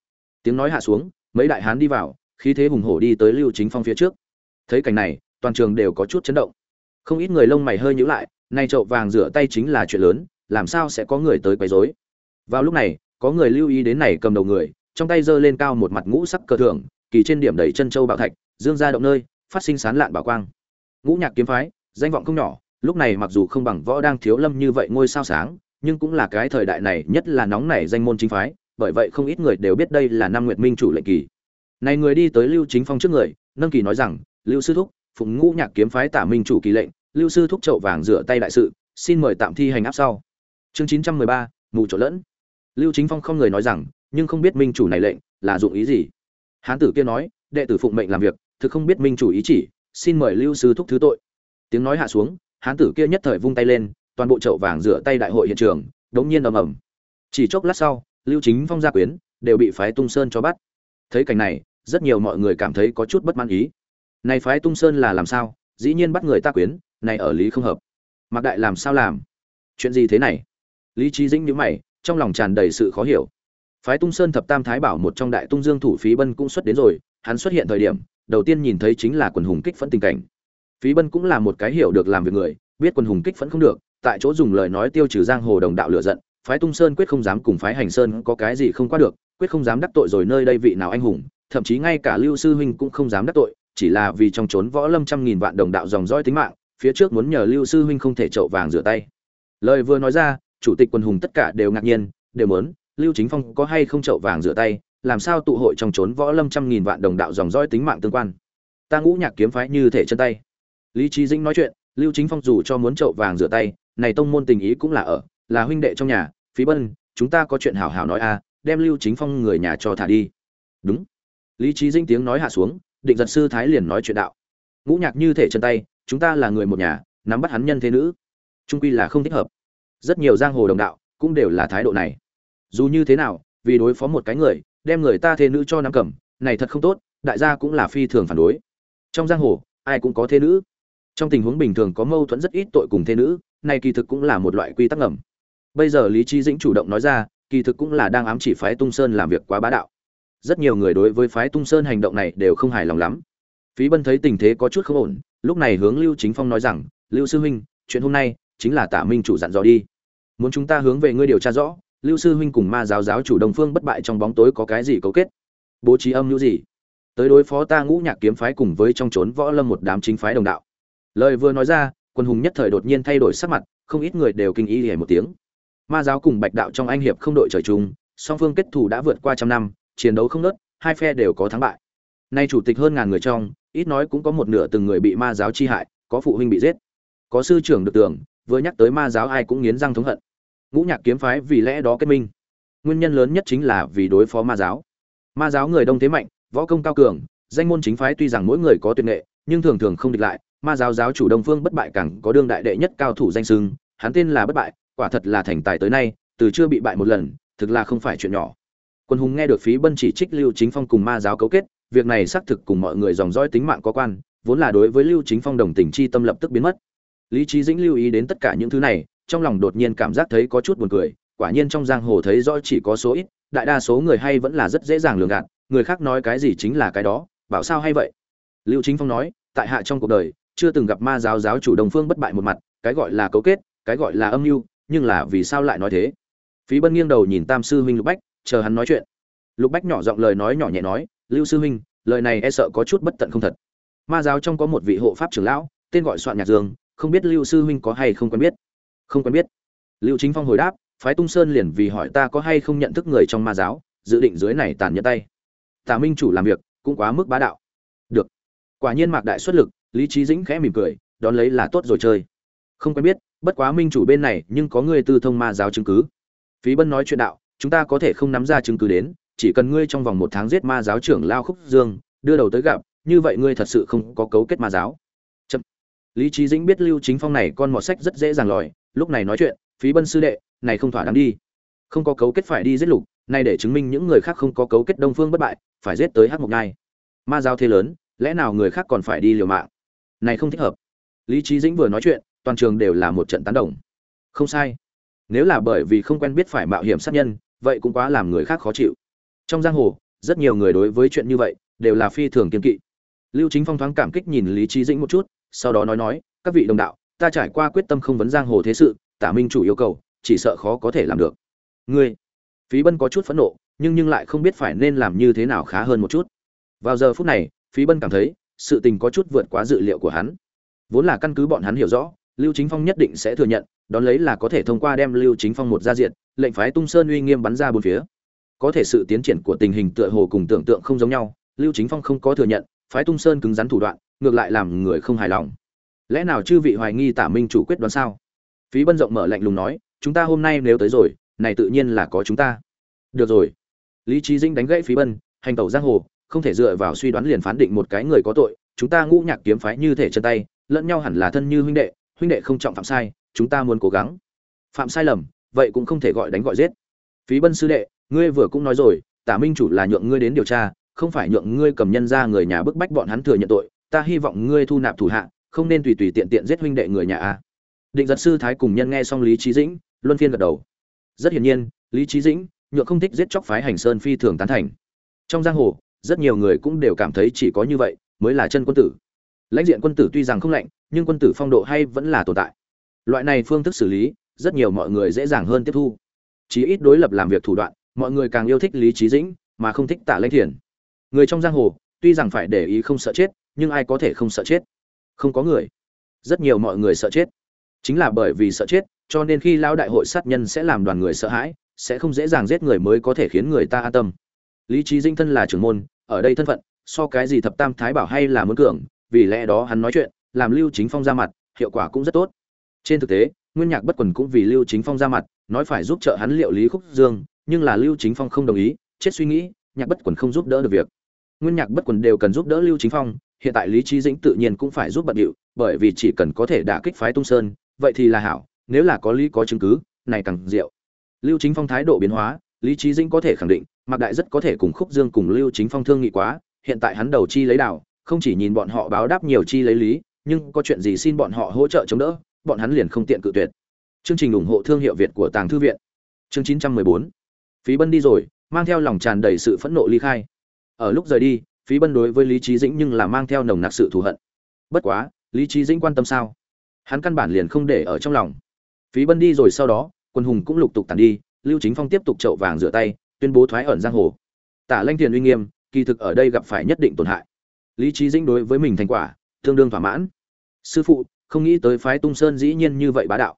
Speaker 1: Tiếng nói hạ xuống, mấy đại hán đi vào, khí thế hùng hổ đi tới lưu chính phong phía trước. Thấy cảnh này, toàn trường đều có chút chấn động. Không ít người lông mày hơi nhíu lại, nay chậu vàng rửa tay chính là chuyện lớn, làm sao sẽ có người tới quấy rối? Vào lúc này, có người lưu ý đến này cầm đầu người, trong tay giơ lên cao một mặt ngũ sắc cờ thưởng kỳ trên điểm đầy chân châu bảo thạch, dương ra động nơi, phát sinh sán lạn bảo quang. Ngũ nhạc kiếm phái, danh vọng không nhỏ, lúc này mặc dù không bằng võ đang thiếu lâm như vậy ngôi sao sáng, nhưng cũng là cái thời đại này nhất là nóng nảy danh môn chính phái bởi vậy không ít người đều biết đây là năm nguyệt minh chủ lệnh kỳ. Này người đi tới lưu chính phong trước người, nâng kỳ nói rằng, lưu sư thúc, phụng ngũ nhạc kiếm phái tả minh chủ kỳ lệnh, lưu sư thúc chậu vàng rửa tay đại sự, xin mời tạm thi hành áp sau. Chương chín trăm mười ba, mù trộn lẫn. Lưu chính phong không người nói rằng, nhưng không biết minh chủ này lệnh là dụng ý gì? Hán tử kia nói, đệ tử phụng mệnh làm việc, thực không biết minh chủ ý chỉ, xin mời lưu sư thúc thứ tội. Tiếng nói hạ xuống, hán tử kia nhất thời vung tay lên, toàn bộ chậu vàng rửa tay đại hội hiện trường, đống nhiên ầm ầm. Chỉ chốc lát sau lưu chính phong gia quyến, đều bị phái tung sơn cho bắt. Thấy cảnh này, rất nhiều mọi người cảm thấy có chút bất mãn ý. Này phái tung sơn là làm sao? Dĩ nhiên bắt người ta quyến, này ở lý không hợp. Mặc đại làm sao làm? Chuyện gì thế này? Lý trí dĩnh nhíu mày, trong lòng tràn đầy sự khó hiểu. Phái tung sơn thập tam thái bảo một trong đại tung dương thủ phí bân cũng xuất đến rồi, hắn xuất hiện thời điểm, đầu tiên nhìn thấy chính là quần hùng kích phẫn tình cảnh. Phí bân cũng là một cái hiểu được làm việc người, biết quần hùng kích phẫn không được, tại chỗ dùng lời nói tiêu trừ giang hồ đồng đạo lựa giận phái tung sơn quyết không dám cùng phái hành sơn có cái gì không qua được, quyết không dám đắc tội rồi nơi đây vị nào anh hùng, thậm chí ngay cả lưu sư huynh cũng không dám đắc tội, chỉ là vì trong trốn võ lâm trăm nghìn vạn đồng đạo dòng dõi tính mạng, phía trước muốn nhờ lưu sư huynh không thể trậu vàng rửa tay. Lời vừa nói ra, chủ tịch quân hùng tất cả đều ngạc nhiên, đều muốn, lưu chính phong có hay không trậu vàng rửa tay, làm sao tụ hội trong trốn võ lâm trăm nghìn vạn đồng đạo dòng dõi tính mạng tương quan? Ta ngũ nhạc kiếm phái như thể chân tay. Lý trí dĩnh nói chuyện, lưu chính phong dù cho muốn trậu vàng rửa tay, này tông môn tình ý cũng là ở là huynh đệ trong nhà, phí bân, chúng ta có chuyện hảo hảo nói a, đem lưu chính phong người nhà cho thả đi. Đúng. Lý trí dinh tiếng nói hạ xuống, định giật sư thái liền nói chuyện đạo. Ngũ nhạc như thể chân tay, chúng ta là người một nhà, nắm bắt hắn nhân thế nữ. Trung quy là không thích hợp. Rất nhiều giang hồ đồng đạo cũng đều là thái độ này. Dù như thế nào, vì đối phó một cái người, đem người ta thế nữ cho nắm cầm, này thật không tốt, đại gia cũng là phi thường phản đối. Trong giang hồ, ai cũng có thế nữ. Trong tình huống bình thường có mâu thuẫn rất ít tội cùng thế nữ, này kỳ thực cũng là một loại quy tắc ngầm bây giờ lý trí dĩnh chủ động nói ra, kỳ thực cũng là đang ám chỉ phái tung sơn làm việc quá bá đạo. Rất nhiều người đối với phái tung sơn hành động này đều không hài lòng lắm. Phí bân thấy tình thế có chút không ổn, lúc này hướng lưu chính phong nói rằng, lưu sư huynh, chuyện hôm nay chính là tả minh chủ dặn dò đi. Muốn chúng ta hướng về ngươi điều tra rõ, lưu sư huynh cùng ma giáo giáo chủ đồng phương bất bại trong bóng tối có cái gì cấu kết? Bố trí âm mưu gì? Tới đối phó ta ngũ nhạc kiếm phái cùng với trong trốn võ lâm một đám chính phái đồng đạo. Lời vừa nói ra, quân hùng nhất thời đột nhiên thay đổi sắc mặt, không ít người đều kinh ý hề một tiếng ma giáo cùng bạch đạo trong anh hiệp không đội trời chung, song phương kết thù đã vượt qua trăm năm, chiến đấu không nớt, hai phe đều có thắng bại. Nay chủ tịch hơn ngàn người trong, ít nói cũng có một nửa từng người bị ma giáo chi hại, có phụ huynh bị giết. Có sư trưởng được tưởng, vừa nhắc tới ma giáo ai cũng nghiến răng thống hận. Ngũ nhạc kiếm phái vì lẽ đó kết minh. Nguyên nhân lớn nhất chính là vì đối phó ma giáo. Ma giáo người đông thế mạnh, võ công cao cường, danh môn chính phái tuy rằng mỗi người có tuyệt nghệ, nhưng thường thường không địch lại, ma giáo giáo chủ đông phương bất bại càng có đương đại đệ nhất cao thủ danh sưng hắn tên là bất bại quả thật là thành tài tới nay, từ chưa bị bại một lần, thực là không phải chuyện nhỏ. Quân hùng nghe được phí bân chỉ trích lưu chính phong cùng ma giáo cấu kết, việc này xác thực cùng mọi người dòng dõi tính mạng có quan, vốn là đối với lưu chính phong đồng tình chi tâm lập tức biến mất. Lý trí dĩnh lưu ý đến tất cả những thứ này, trong lòng đột nhiên cảm giác thấy có chút buồn cười, quả nhiên trong giang hồ thấy rõ chỉ có số ít, đại đa số người hay vẫn là rất dễ dàng lường gạt, người khác nói cái gì chính là cái đó, bảo sao hay vậy? Lưu chính phong nói, tại hạ trong cuộc đời, chưa từng gặp ma giáo giáo chủ đồng phương bất bại một mặt, cái gọi là cấu kết, cái gọi là âm mưu nhưng là vì sao lại nói thế? Phí bân nghiêng đầu nhìn tam sư huynh lục bách, chờ hắn nói chuyện. Lục bách nhỏ giọng lời nói nhỏ nhẹ nói, lưu sư huynh, lời này e sợ có chút bất tận không thật. Ma giáo trong có một vị hộ pháp trưởng lão, tên gọi soạn nhạc dương, không biết lưu sư huynh có hay không quen biết? Không quen biết. Lưu chính phong hồi đáp, phái tung sơn liền vì hỏi ta có hay không nhận thức người trong ma giáo, dự định dưới này tàn nhẫn tay. Tả minh chủ làm việc cũng quá mức bá đạo. Được. Quả nhiên mạc đại xuất lực, lý trí dĩnh khẽ mỉm cười, đón lấy là tốt rồi chơi không quen biết, bất quá minh chủ bên này nhưng có người tư thông ma giáo chứng cứ. Phí bân nói chuyện đạo, chúng ta có thể không nắm ra chứng cứ đến, chỉ cần ngươi trong vòng một tháng giết ma giáo trưởng lao khúc dương, đưa đầu tới gặp, như vậy ngươi thật sự không có cấu kết ma giáo. Chậm. lý trí dĩnh biết lưu chính phong này con mọt sách rất dễ dàng lòi, lúc này nói chuyện, phí bân sư đệ, này không thỏa đáng đi. Không có cấu kết phải đi giết lục, nay để chứng minh những người khác không có cấu kết đông phương bất bại, phải giết tới hát mộc nhai. Ma giáo thế lớn, lẽ nào người khác còn phải đi liều mạng? Này không thích hợp. Lý trí dĩnh vừa nói chuyện toàn trường đều là một trận tán đồng. Không sai. Nếu là bởi vì không quen biết phải mạo hiểm sát nhân, vậy cũng quá làm người khác khó chịu. Trong giang hồ, rất nhiều người đối với chuyện như vậy đều là phi thường kiên kỵ. Lưu chính phong thoáng cảm kích nhìn lý trí dĩnh một chút, sau đó nói nói, các vị đồng đạo, ta trải qua quyết tâm không vấn giang hồ thế sự, tả minh chủ yêu cầu, chỉ sợ khó có thể làm được. Ngươi, phí bân có chút phẫn nộ, nhưng nhưng lại không biết phải nên làm như thế nào khá hơn một chút. Vào giờ phút này, phí bân cảm thấy, sự tình có chút vượt quá dự liệu của hắn. Vốn là căn cứ bọn hắn hiểu rõ lưu chính phong nhất định sẽ thừa nhận, đón lấy là có thể thông qua đem lưu chính phong một ra diện, lệnh phái tung sơn uy nghiêm bắn ra bốn phía. Có thể sự tiến triển của tình hình tựa hồ cùng tưởng tượng không giống nhau, lưu chính phong không có thừa nhận, phái tung sơn cứng rắn thủ đoạn, ngược lại làm người không hài lòng. Lẽ nào chư vị hoài nghi tả minh chủ quyết đoán sao? Phí bân rộng mở lạnh lùng nói, chúng ta hôm nay nếu tới rồi, này tự nhiên là có chúng ta. Được rồi. Lý trí dinh đánh gãy phí bân, hành tẩu giang hồ, không thể dựa vào suy đoán liền phán định một cái người có tội, chúng ta ngũ nhạc kiếm phái như thể chân tay, lẫn nhau hẳn là thân như huynh đệ huynh đệ không trọng phạm sai, chúng ta muốn cố gắng. Phạm sai lầm, vậy cũng không thể gọi đánh gọi giết. Phí bân sư đệ, ngươi vừa cũng nói rồi, tả minh chủ là nhượng ngươi đến điều tra, không phải nhượng ngươi cầm nhân ra người nhà bức bách bọn hắn thừa nhận tội, ta hy vọng ngươi thu nạp thủ hạ, không nên tùy tùy tiện tiện giết huynh đệ người nhà a. Định giật sư thái cùng nhân nghe xong lý trí dĩnh, luân phiên gật đầu. Rất hiển nhiên, lý trí dĩnh, nhượng không thích giết chóc phái hành sơn phi thường tán thành. Trong giang hồ, rất nhiều người cũng đều cảm thấy chỉ có như vậy, mới là chân quân tử lãnh diện quân tử tuy rằng không lạnh, nhưng quân tử phong độ hay vẫn là tồn tại. Loại này phương thức xử lý, rất nhiều mọi người dễ dàng hơn tiếp thu. Chí ít đối lập làm việc thủ đoạn, mọi người càng yêu thích lý trí dĩnh, mà không thích tả lãnh thiền. Người trong giang hồ, tuy rằng phải để ý không sợ chết, nhưng ai có thể không sợ chết? Không có người. Rất nhiều mọi người sợ chết. Chính là bởi vì sợ chết, cho nên khi lão đại hội sát nhân sẽ làm đoàn người sợ hãi, sẽ không dễ dàng giết người mới có thể khiến người ta an tâm. Lý trí dinh thân là trưởng môn, ở đây thân phận, so cái gì thập tam thái bảo hay là muốn cường vì lẽ đó hắn nói chuyện, làm lưu chính phong ra mặt, hiệu quả cũng rất tốt. Trên thực tế, nguyên nhạc bất quần cũng vì lưu chính phong ra mặt, nói phải giúp trợ hắn liệu lý khúc dương, nhưng là lưu chính phong không đồng ý, chết suy nghĩ, nhạc bất quần không giúp đỡ được việc. Nguyên nhạc bất quần đều cần giúp đỡ lưu chính phong, hiện tại lý trí dĩnh tự nhiên cũng phải giúp bận điệu, bởi vì chỉ cần có thể đả kích phái tung sơn, vậy thì là hảo, nếu là có lý có chứng cứ, này càng diệu. Lưu chính phong thái độ biến hóa, lý trí dĩnh có thể khẳng định, mạc đại rất có thể cùng khúc dương cùng lưu chính phong thương nghị quá, hiện tại hắn đầu chi lấy đảo không chỉ nhìn bọn họ báo đáp nhiều chi lấy lý, nhưng có chuyện gì xin bọn họ hỗ trợ chống đỡ, bọn hắn liền không tiện cự tuyệt. Chương trình ủng hộ thương hiệu việt của tàng thư viện. Chương 914 phí bân đi rồi, mang theo lòng tràn đầy sự phẫn nộ ly khai. Ở lúc rời đi, phí bân đối với lý trí dĩnh nhưng là mang theo nồng nặc sự thù hận. Bất quá, lý trí dĩnh quan tâm sao? Hắn căn bản liền không để ở trong lòng. Phí bân đi rồi sau đó, quân hùng cũng lục tục tản đi, lưu chính phong tiếp tục chậu vàng rửa tay, tuyên bố thoái ẩn giang hồ. Tả lanh thiền uy nghiêm, kỳ thực ở đây gặp phải nhất định tổn hại lý trí dĩnh đối với mình thành quả, tương đương thỏa mãn. Sư phụ, không nghĩ tới phái tung sơn dĩ nhiên như vậy bá đạo.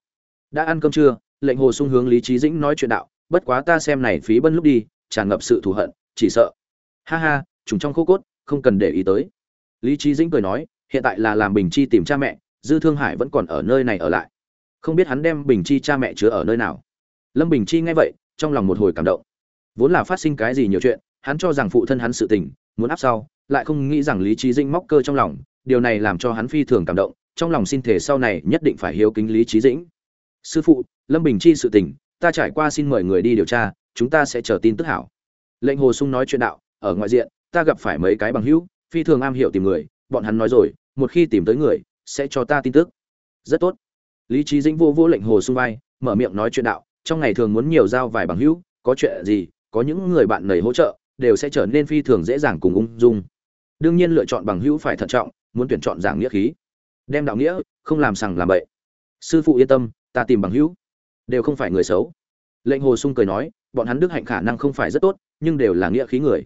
Speaker 1: Đã ăn cơm trưa, lệnh hồ sung hướng lý trí dĩnh nói chuyện đạo, bất quá ta xem này phí bân lúc đi, tràn ngập sự thù hận, chỉ sợ. Ha ha, trùng trong khô cốt, không cần để ý tới. Lý trí dĩnh cười nói, hiện tại là làm bình chi tìm cha mẹ, dư thương hải vẫn còn ở nơi này ở lại. Không biết hắn đem bình chi cha mẹ chứa ở nơi nào. Lâm bình chi nghe vậy, trong lòng một hồi cảm động. Vốn là phát sinh cái gì nhiều chuyện, hắn cho rằng phụ thân hắn sự tình muốn áp sau, lại không nghĩ rằng lý trí dĩnh móc cơ trong lòng, điều này làm cho hắn phi thường cảm động, trong lòng xin thể sau này nhất định phải hiếu kính lý trí dĩnh. Sư phụ, lâm bình chi sự tình, ta trải qua xin mời người đi điều tra, chúng ta sẽ chờ tin tức hảo. Lệnh hồ sung nói chuyện đạo, ở ngoại diện, ta gặp phải mấy cái bằng hữu, phi thường am hiểu tìm người, bọn hắn nói rồi, một khi tìm tới người, sẽ cho ta tin tức. Rất tốt. Lý trí dĩnh vô vô lệnh hồ sung vai, mở miệng nói chuyện đạo, trong ngày thường muốn nhiều giao vài bằng hữu, có chuyện gì, có những người bạn nầy hỗ trợ đều sẽ trở nên phi thường dễ dàng cùng ung dung. Đương nhiên lựa chọn bằng hữu phải thận trọng, muốn tuyển chọn giảng nghĩa khí. Đem đạo nghĩa, không làm sằng làm bậy. Sư phụ yên tâm, ta tìm bằng hữu. Đều không phải người xấu. Lệnh hồ sung cười nói, bọn hắn đức hạnh khả năng không phải rất tốt, nhưng đều là nghĩa khí người.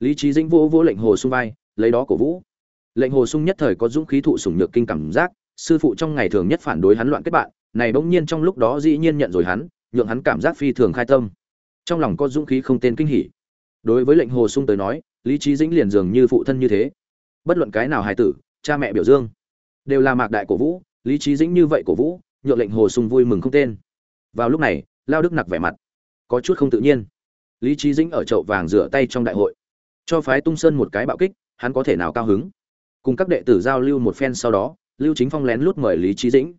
Speaker 1: Lý trí dĩnh vô vô lệnh hồ sung vai, lấy đó cổ vũ. Lệnh hồ sung nhất thời có dũng khí thụ sủng nhược kinh cảm giác, sư phụ trong ngày thường nhất phản đối hắn loạn kết bạn, này bỗng nhiên trong lúc đó dĩ nhiên nhận rồi hắn, nhượng hắn cảm giác phi thường khai tâm. Trong lòng có dũng khí không tên kinh hỉ đối với lệnh hồ sung tới nói, lý trí dĩnh liền dường như phụ thân như thế. Bất luận cái nào hài tử, cha mẹ biểu dương, đều là mạc đại cổ vũ, lý trí dĩnh như vậy cổ vũ, nhượng lệnh hồ sung vui mừng không tên. Vào lúc này, lao đức nặc vẻ mặt, có chút không tự nhiên. Lý trí dĩnh ở chậu vàng rửa tay trong đại hội, cho phái tung sơn một cái bạo kích, hắn có thể nào cao hứng? Cùng các đệ tử giao lưu một phen sau đó, lưu chính phong lén lút mời lý trí dĩnh.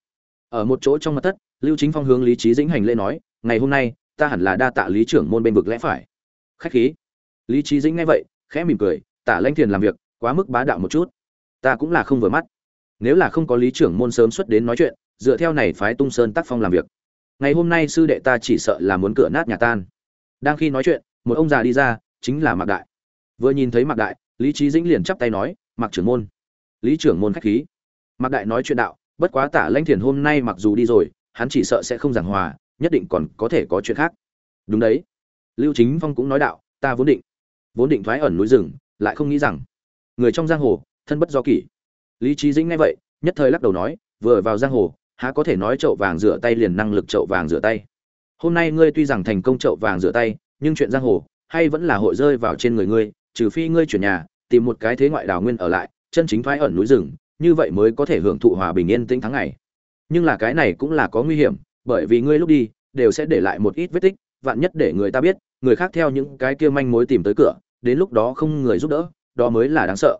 Speaker 1: Ở một chỗ trong mặt thất, lưu chính phong hướng lý trí dĩnh hành lễ nói, ngày hôm nay, ta hẳn là đa tạ lý trưởng môn bên vực lẽ phải. Khách khí lý trí dĩnh nghe vậy, khẽ mỉm cười, tả lanh thiền làm việc, quá mức bá đạo một chút. Ta cũng là không vừa mắt. Nếu là không có lý trưởng môn sớm xuất đến nói chuyện, dựa theo này phái tung sơn tác phong làm việc. Ngày hôm nay sư đệ ta chỉ sợ là muốn cửa nát nhà tan. Đang khi nói chuyện, một ông già đi ra, chính là mạc đại. Vừa nhìn thấy mạc đại, lý trí dĩnh liền chắp tay nói, mạc trưởng môn. Lý trưởng môn khách khí. Mạc đại nói chuyện đạo, bất quá tả lãnh thiền hôm nay mặc dù đi rồi, hắn chỉ sợ sẽ không giảng hòa, nhất định còn có thể có chuyện khác. Đúng đấy. Lưu chính phong cũng nói đạo, ta vốn định vốn định thoái ẩn núi rừng, lại không nghĩ rằng người trong giang hồ thân bất do kỷ. Lý trí dĩnh nghe vậy, nhất thời lắc đầu nói, vừa vào giang hồ, há có thể nói chậu vàng rửa tay liền năng lực chậu vàng rửa tay. Hôm nay ngươi tuy rằng thành công chậu vàng rửa tay, nhưng chuyện giang hồ hay vẫn là hội rơi vào trên người ngươi, trừ phi ngươi chuyển nhà, tìm một cái thế ngoại đào nguyên ở lại, chân chính thoái ẩn núi rừng, như vậy mới có thể hưởng thụ hòa bình yên tĩnh tháng ngày. Nhưng là cái này cũng là có nguy hiểm, bởi vì ngươi lúc đi, đều sẽ để lại một ít vết tích, vạn nhất để người ta biết, người khác theo những cái kia manh mối tìm tới cửa đến lúc đó không người giúp đỡ, đó mới là đáng sợ.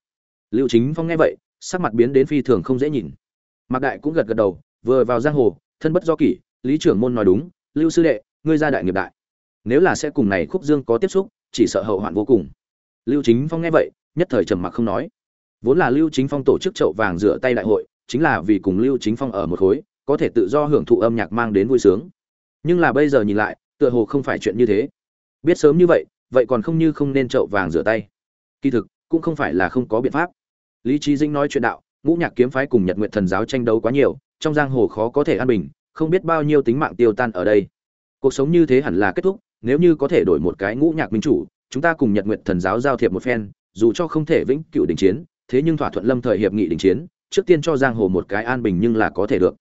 Speaker 1: Lưu chính phong nghe vậy, sắc mặt biến đến phi thường không dễ nhìn. Mạc đại cũng gật gật đầu, vừa vào giang hồ, thân bất do kỷ, lý trưởng môn nói đúng, lưu sư đệ, ngươi ra đại nghiệp đại. Nếu là sẽ cùng này khúc dương có tiếp xúc, chỉ sợ hậu hoạn vô cùng. Lưu chính phong nghe vậy, nhất thời trầm mặc không nói. Vốn là lưu chính phong tổ chức chậu vàng rửa tay đại hội, chính là vì cùng lưu chính phong ở một khối, có thể tự do hưởng thụ âm nhạc mang đến vui sướng. Nhưng là bây giờ nhìn lại, tựa hồ không phải chuyện như thế. Biết sớm như vậy vậy còn không như không nên trậu vàng rửa tay. Kỳ thực, cũng không phải là không có biện pháp. Lý trí dĩnh nói chuyện đạo, ngũ nhạc kiếm phái cùng nhật nguyện thần giáo tranh đấu quá nhiều, trong giang hồ khó có thể an bình, không biết bao nhiêu tính mạng tiêu tan ở đây. Cuộc sống như thế hẳn là kết thúc, nếu như có thể đổi một cái ngũ nhạc minh chủ, chúng ta cùng nhật nguyện thần giáo giao thiệp một phen, dù cho không thể vĩnh cựu đình chiến, thế nhưng thỏa thuận lâm thời hiệp nghị đình chiến, trước tiên cho giang hồ một cái an bình nhưng là có thể được.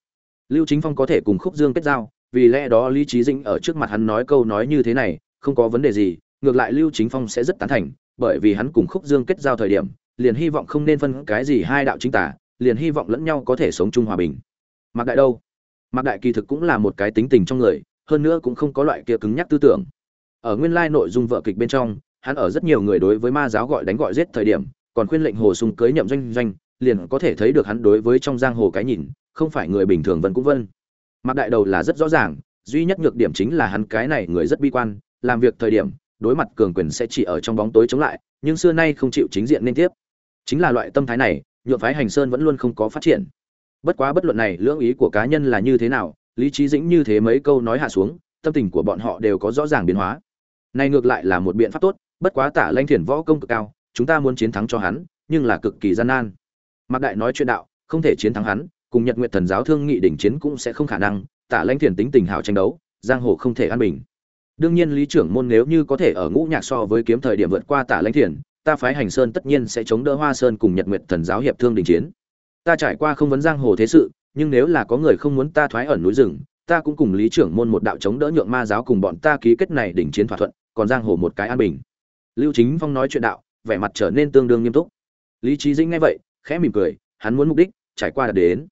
Speaker 1: Lưu chính phong có thể cùng khúc dương kết giao, vì lẽ đó lý trí dĩnh ở trước mặt hắn nói câu nói như thế này, không có vấn đề gì ngược lại lưu chính phong sẽ rất tán thành, bởi vì hắn cùng khúc dương kết giao thời điểm, liền hy vọng không nên phân cái gì hai đạo chính tả liền hy vọng lẫn nhau có thể sống chung hòa bình. Mạc đại đâu? Mạc đại kỳ thực cũng là một cái tính tình trong người, hơn nữa cũng không có loại kia cứng nhắc tư tưởng. Ở nguyên lai nội dung vợ kịch bên trong, hắn ở rất nhiều người đối với ma giáo gọi đánh gọi giết thời điểm, còn khuyên lệnh hồ sung cưới nhậm doanh doanh, liền có thể thấy được hắn đối với trong giang hồ cái nhìn, không phải người bình thường vân cũng vân. Mạc đại đầu là rất rõ ràng, duy nhất nhược điểm chính là hắn cái này người rất bi quan, làm việc thời điểm đối mặt cường quyền sẽ chỉ ở trong bóng tối chống lại, nhưng xưa nay không chịu chính diện nên tiếp. Chính là loại tâm thái này, nhượng phái hành sơn vẫn luôn không có phát triển. Bất quá bất luận này, lưỡng ý của cá nhân là như thế nào, lý trí dĩnh như thế mấy câu nói hạ xuống, tâm tình của bọn họ đều có rõ ràng biến hóa. Này ngược lại là một biện pháp tốt, bất quá tả lanh thiền võ công cực cao, chúng ta muốn chiến thắng cho hắn, nhưng là cực kỳ gian nan. Mạc đại nói chuyện đạo, không thể chiến thắng hắn, cùng nhật nguyện thần giáo thương nghị đỉnh chiến cũng sẽ không khả năng, tả lanh thiền tính tình hào tranh đấu, giang hồ không thể an bình đương nhiên lý trưởng môn nếu như có thể ở ngũ nhạc so với kiếm thời điểm vượt qua tả lãnh thiền, ta phái hành sơn tất nhiên sẽ chống đỡ hoa sơn cùng nhật nguyệt thần giáo hiệp thương đình chiến. Ta trải qua không vấn giang hồ thế sự, nhưng nếu là có người không muốn ta thoái ẩn núi rừng, ta cũng cùng lý trưởng môn một đạo chống đỡ nhượng ma giáo cùng bọn ta ký kết này đỉnh chiến thỏa thuận, còn giang hồ một cái an bình. Lưu chính phong nói chuyện đạo, vẻ mặt trở nên tương đương nghiêm túc. Lý trí dĩnh nghe vậy, khẽ mỉm cười, hắn muốn mục đích, trải qua đạt đến.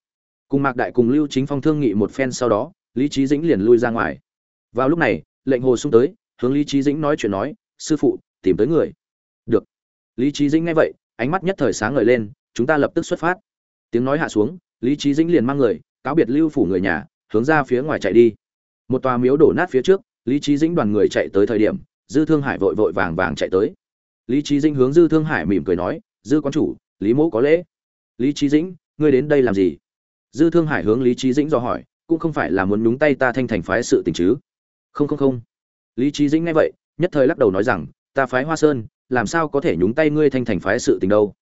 Speaker 1: Cùng mạc đại cùng lưu chính phong thương nghị một phen sau đó, lý trí dĩnh liền lui ra ngoài. Vào lúc này lệnh hồ sung tới, hướng lý trí dĩnh nói chuyện nói, sư phụ, tìm tới người. Được. Lý trí dĩnh nghe vậy, ánh mắt nhất thời sáng ngời lên, chúng ta lập tức xuất phát. Tiếng nói hạ xuống, lý trí dĩnh liền mang người, cáo biệt lưu phủ người nhà, hướng ra phía ngoài chạy đi. Một tòa miếu đổ nát phía trước, lý trí dĩnh đoàn người chạy tới thời điểm, dư thương hải vội vội vàng vàng chạy tới. Lý trí dĩnh hướng dư thương hải mỉm cười nói, dư quan chủ, lý mỗ có lễ. Lý trí dĩnh, ngươi đến đây làm gì? Dư thương hải hướng lý trí dĩnh dò hỏi, cũng không phải là muốn nhúng tay ta thanh thành phái sự tình chứ? Không không không. Lý trí dĩnh nghe vậy, nhất thời lắc đầu nói rằng, ta phái hoa sơn, làm sao có thể nhúng tay ngươi thanh thành phái sự tình đâu?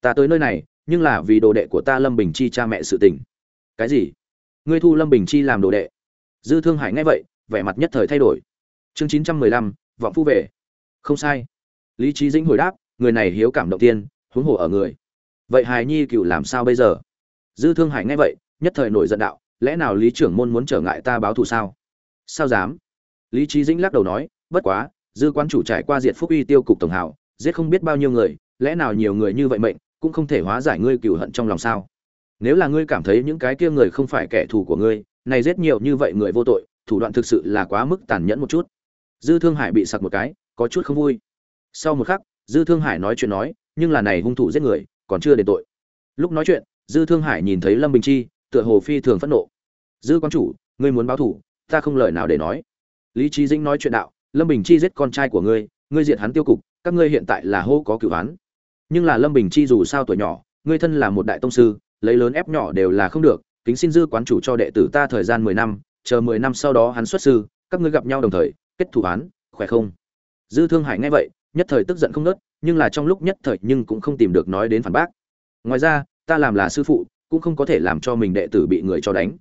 Speaker 1: Ta tới nơi này, nhưng là vì đồ đệ của ta lâm bình chi cha mẹ sự tình. Cái gì? Ngươi thu lâm bình chi làm đồ đệ? Dư thương hải nghe vậy, vẻ mặt nhất thời thay đổi. Chương chín trăm mười lăm, vọng phu về. Không sai. Lý trí dĩnh hồi đáp, người này hiếu cảm động tiên, huống hồ ở người. Vậy hài nhi cựu làm sao bây giờ? Dư thương hải nghe vậy, nhất thời nổi giận đạo, lẽ nào lý trưởng môn muốn trở ngại ta báo thù sao? Sao dám? Lý trí dĩnh lắc đầu nói, bất quá, dư quan chủ trải qua diệt phúc uy tiêu cục tổng hảo, giết không biết bao nhiêu người, lẽ nào nhiều người như vậy mệnh, cũng không thể hóa giải ngươi cừu hận trong lòng sao? Nếu là ngươi cảm thấy những cái kia người không phải kẻ thù của ngươi, này giết nhiều như vậy người vô tội, thủ đoạn thực sự là quá mức tàn nhẫn một chút. Dư thương hải bị sặc một cái, có chút không vui. Sau một khắc, dư thương hải nói chuyện nói, nhưng là này hung thủ giết người, còn chưa đền tội. Lúc nói chuyện, dư thương hải nhìn thấy lâm bình chi, tựa hồ phi thường phẫn nộ. Dư quan chủ, ngươi muốn báo thủ, ta không lời nào để nói lý trí dĩnh nói chuyện đạo, lâm bình chi giết con trai của ngươi ngươi diệt hắn tiêu cục, các ngươi hiện tại là hô có cửu hắn. Nhưng là lâm bình chi dù sao tuổi nhỏ, ngươi thân là một đại tông sư, lấy lớn ép nhỏ đều là không được, kính xin dư quán chủ cho đệ tử ta thời gian mười năm, chờ mười năm sau đó hắn xuất sư, các ngươi gặp nhau đồng thời, kết thủ án khỏe không? Dư thương hải nghe vậy, nhất thời tức giận không nớt nhưng là trong lúc nhất thời nhưng cũng không tìm được nói đến phản bác. Ngoài ra, ta làm là sư phụ, cũng không có thể làm cho mình đệ tử bị người cho đánh.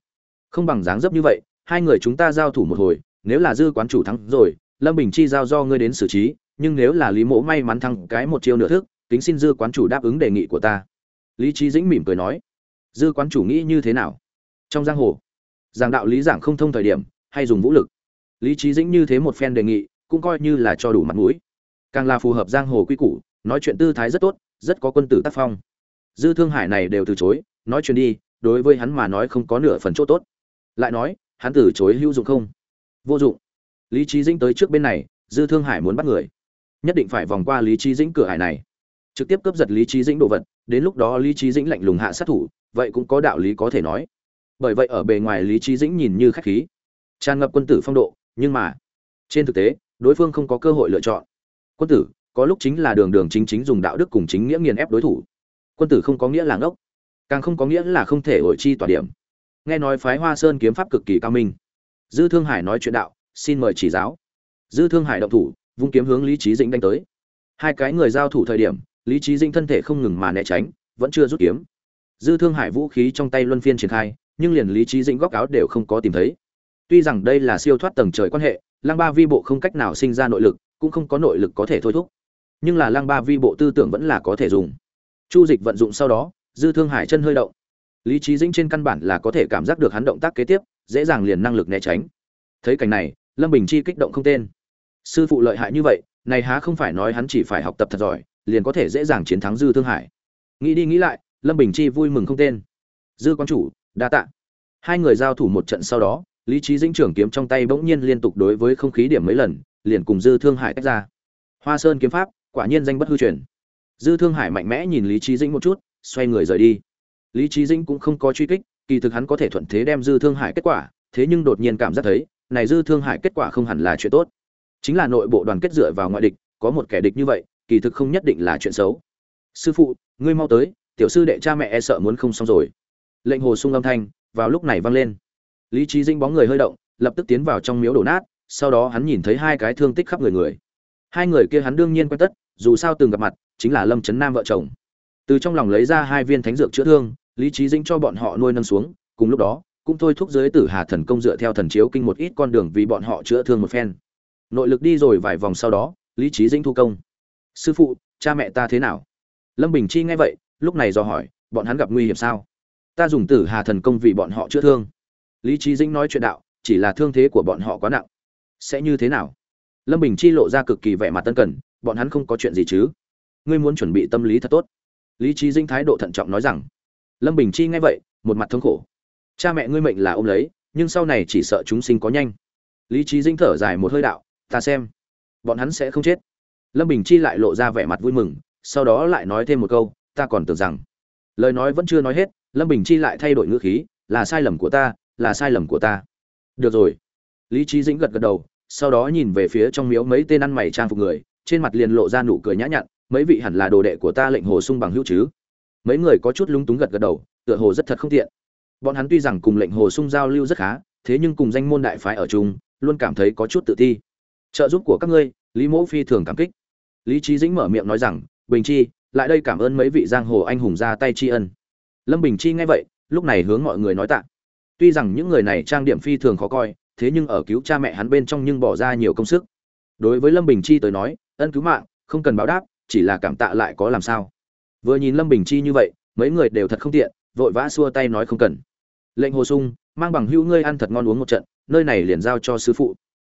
Speaker 1: Không bằng dáng dấp như vậy, hai người chúng ta giao thủ một hồi nếu là dư quán chủ thắng rồi, lâm bình chi giao do ngươi đến xử trí, nhưng nếu là lý mỗ may mắn thắng cái một chiêu nửa thức, kính xin dư quán chủ đáp ứng đề nghị của ta. Lý trí dĩnh mỉm cười nói. Dư quán chủ nghĩ như thế nào? Trong giang hồ, giảng đạo lý giảng không thông thời điểm, hay dùng vũ lực? Lý trí dĩnh như thế một phen đề nghị, cũng coi như là cho đủ mặt mũi. Càng là phù hợp giang hồ quy củ, nói chuyện tư thái rất tốt, rất có quân tử tác phong. Dư thương hải này đều từ chối, nói chuyện đi, đối với hắn mà nói không có nửa phần chỗ tốt. Lại nói, hắn từ chối hữu dụng không? Vô dụng. Lý trí dĩnh tới trước bên này, dư thương hải muốn bắt người. Nhất định phải vòng qua lý trí dĩnh cửa hải này. Trực tiếp cướp giật lý trí dĩnh đồ vật, đến lúc đó lý trí dĩnh lạnh lùng hạ sát thủ, vậy cũng có đạo lý có thể nói. Bởi vậy ở bề ngoài lý trí dĩnh nhìn như khách khí. Tràn ngập quân tử phong độ, nhưng mà, trên thực tế, đối phương không có cơ hội lựa chọn. Quân tử, có lúc chính là đường đường chính chính dùng đạo đức cùng chính nghĩa nghiền ép đối thủ. Quân tử không có nghĩa là ngốc, càng không có nghĩa là không thể hội chi tỏa điểm. Nghe nói phái hoa sơn kiếm pháp cực kỳ cao minh dư thương hải nói chuyện đạo, xin mời chỉ giáo. Dư thương hải động thủ, vung kiếm hướng lý trí dĩnh đánh tới. Hai cái người giao thủ thời điểm, lý trí dĩnh thân thể không ngừng mà né tránh, vẫn chưa rút kiếm. Dư thương hải vũ khí trong tay luân phiên triển khai, nhưng liền lý trí dĩnh góc áo đều không có tìm thấy. Tuy rằng đây là siêu thoát tầng trời quan hệ Lang ba vi bộ không cách nào sinh ra nội lực, cũng không có nội lực có thể thôi thúc. Nhưng là Lang ba vi bộ tư tưởng vẫn là có thể dùng. Chu dịch vận dụng sau đó, dư thương hải chân hơi động. Lý trí dĩnh trên căn bản là có thể cảm giác được hắn động tác kế tiếp dễ dàng liền năng lực né tránh. Thấy cảnh này, lâm bình chi kích động không tên. Sư phụ lợi hại như vậy, này há không phải nói hắn chỉ phải học tập thật giỏi, liền có thể dễ dàng chiến thắng dư thương hải. Nghĩ đi nghĩ lại, lâm bình chi vui mừng không tên. Dư quan chủ, đa tạ. Hai người giao thủ một trận sau đó, lý trí dĩnh trưởng kiếm trong tay bỗng nhiên liên tục đối với không khí điểm mấy lần, liền cùng dư thương hải tách ra. Hoa sơn kiếm pháp, quả nhiên danh bất hư truyền. Dư thương hải mạnh mẽ nhìn lý trí dĩnh một chút, xoay người rời đi. Lý trí dĩnh cũng không có truy kích kỳ thực hắn có thể thuận thế đem dư thương hải kết quả, thế nhưng đột nhiên cảm giác thấy, này dư thương hải kết quả không hẳn là chuyện tốt. Chính là nội bộ đoàn kết dựa vào ngoại địch, có một kẻ địch như vậy, kỳ thực không nhất định là chuyện xấu. Sư phụ, ngươi mau tới, tiểu sư đệ cha mẹ e sợ muốn không xong rồi. Lệnh hồ sung âm thanh, vào lúc này vang lên. Lý trí dinh bóng người hơi động, lập tức tiến vào trong miếu đổ nát, sau đó hắn nhìn thấy hai cái thương tích khắp người người. Hai người kia hắn đương nhiên quen tất, dù sao từng gặp mặt, chính là lâm trấn nam vợ chồng. Từ trong lòng lấy ra hai viên thánh dược chữa thương lý trí Dĩnh cho bọn họ nuôi nâng xuống, cùng lúc đó, cũng thôi thúc giới tử hà thần công dựa theo thần chiếu kinh một ít con đường vì bọn họ chữa thương một phen. Nội lực đi rồi vài vòng sau đó, lý trí Dĩnh thu công. Sư phụ, cha mẹ ta thế nào? Lâm bình chi nghe vậy, lúc này do hỏi, bọn hắn gặp nguy hiểm sao? Ta dùng tử hà thần công vì bọn họ chữa thương. Lý trí dĩnh nói chuyện đạo, chỉ là thương thế của bọn họ quá nặng. Sẽ như thế nào? Lâm bình chi lộ ra cực kỳ vẻ mặt tân cần, bọn hắn không có chuyện gì chứ? Ngươi muốn chuẩn bị tâm lý thật tốt. Lý trí dĩnh thái độ thận trọng nói rằng lâm bình chi nghe vậy, một mặt thống khổ. Cha mẹ ngươi mệnh là ôm lấy, nhưng sau này chỉ sợ chúng sinh có nhanh. Lý trí dĩnh thở dài một hơi đạo, ta xem, bọn hắn sẽ không chết. Lâm bình chi lại lộ ra vẻ mặt vui mừng, sau đó lại nói thêm một câu, ta còn tưởng rằng lời nói vẫn chưa nói hết, lâm bình chi lại thay đổi ngữ khí, là sai lầm của ta, là sai lầm của ta. Được rồi. Lý trí dĩnh gật gật đầu, sau đó nhìn về phía trong miếu mấy tên ăn mày trang phục người, trên mặt liền lộ ra nụ cười nhã nhặn, mấy vị hẳn là đồ đệ của ta lệnh hồ sung bằng hữu chứ? Mấy người có chút lúng túng gật gật đầu, tựa hồ rất thật không tiện. Bọn hắn tuy rằng cùng lệnh hồ sung giao lưu rất khá, thế nhưng cùng danh môn đại phái ở chung, luôn cảm thấy có chút tự ti. Trợ giúp của các ngươi, lý mẫu phi thường cảm kích. Lý trí dĩnh mở miệng nói rằng, bình chi, lại đây cảm ơn mấy vị giang hồ anh hùng ra tay tri ân. Lâm bình chi nghe vậy, lúc này hướng mọi người nói tạ. Tuy rằng những người này trang điểm phi thường khó coi, thế nhưng ở cứu cha mẹ hắn bên trong nhưng bỏ ra nhiều công sức. Đối với lâm bình chi tới nói, ân cứu mạng, không cần báo đáp, chỉ là cảm tạ lại có làm sao vừa nhìn lâm bình chi như vậy, mấy người đều thật không tiện, vội vã xua tay nói không cần. Lệnh hồ sung, mang bằng hữu ngươi ăn thật ngon uống một trận, nơi này liền giao cho sư phụ.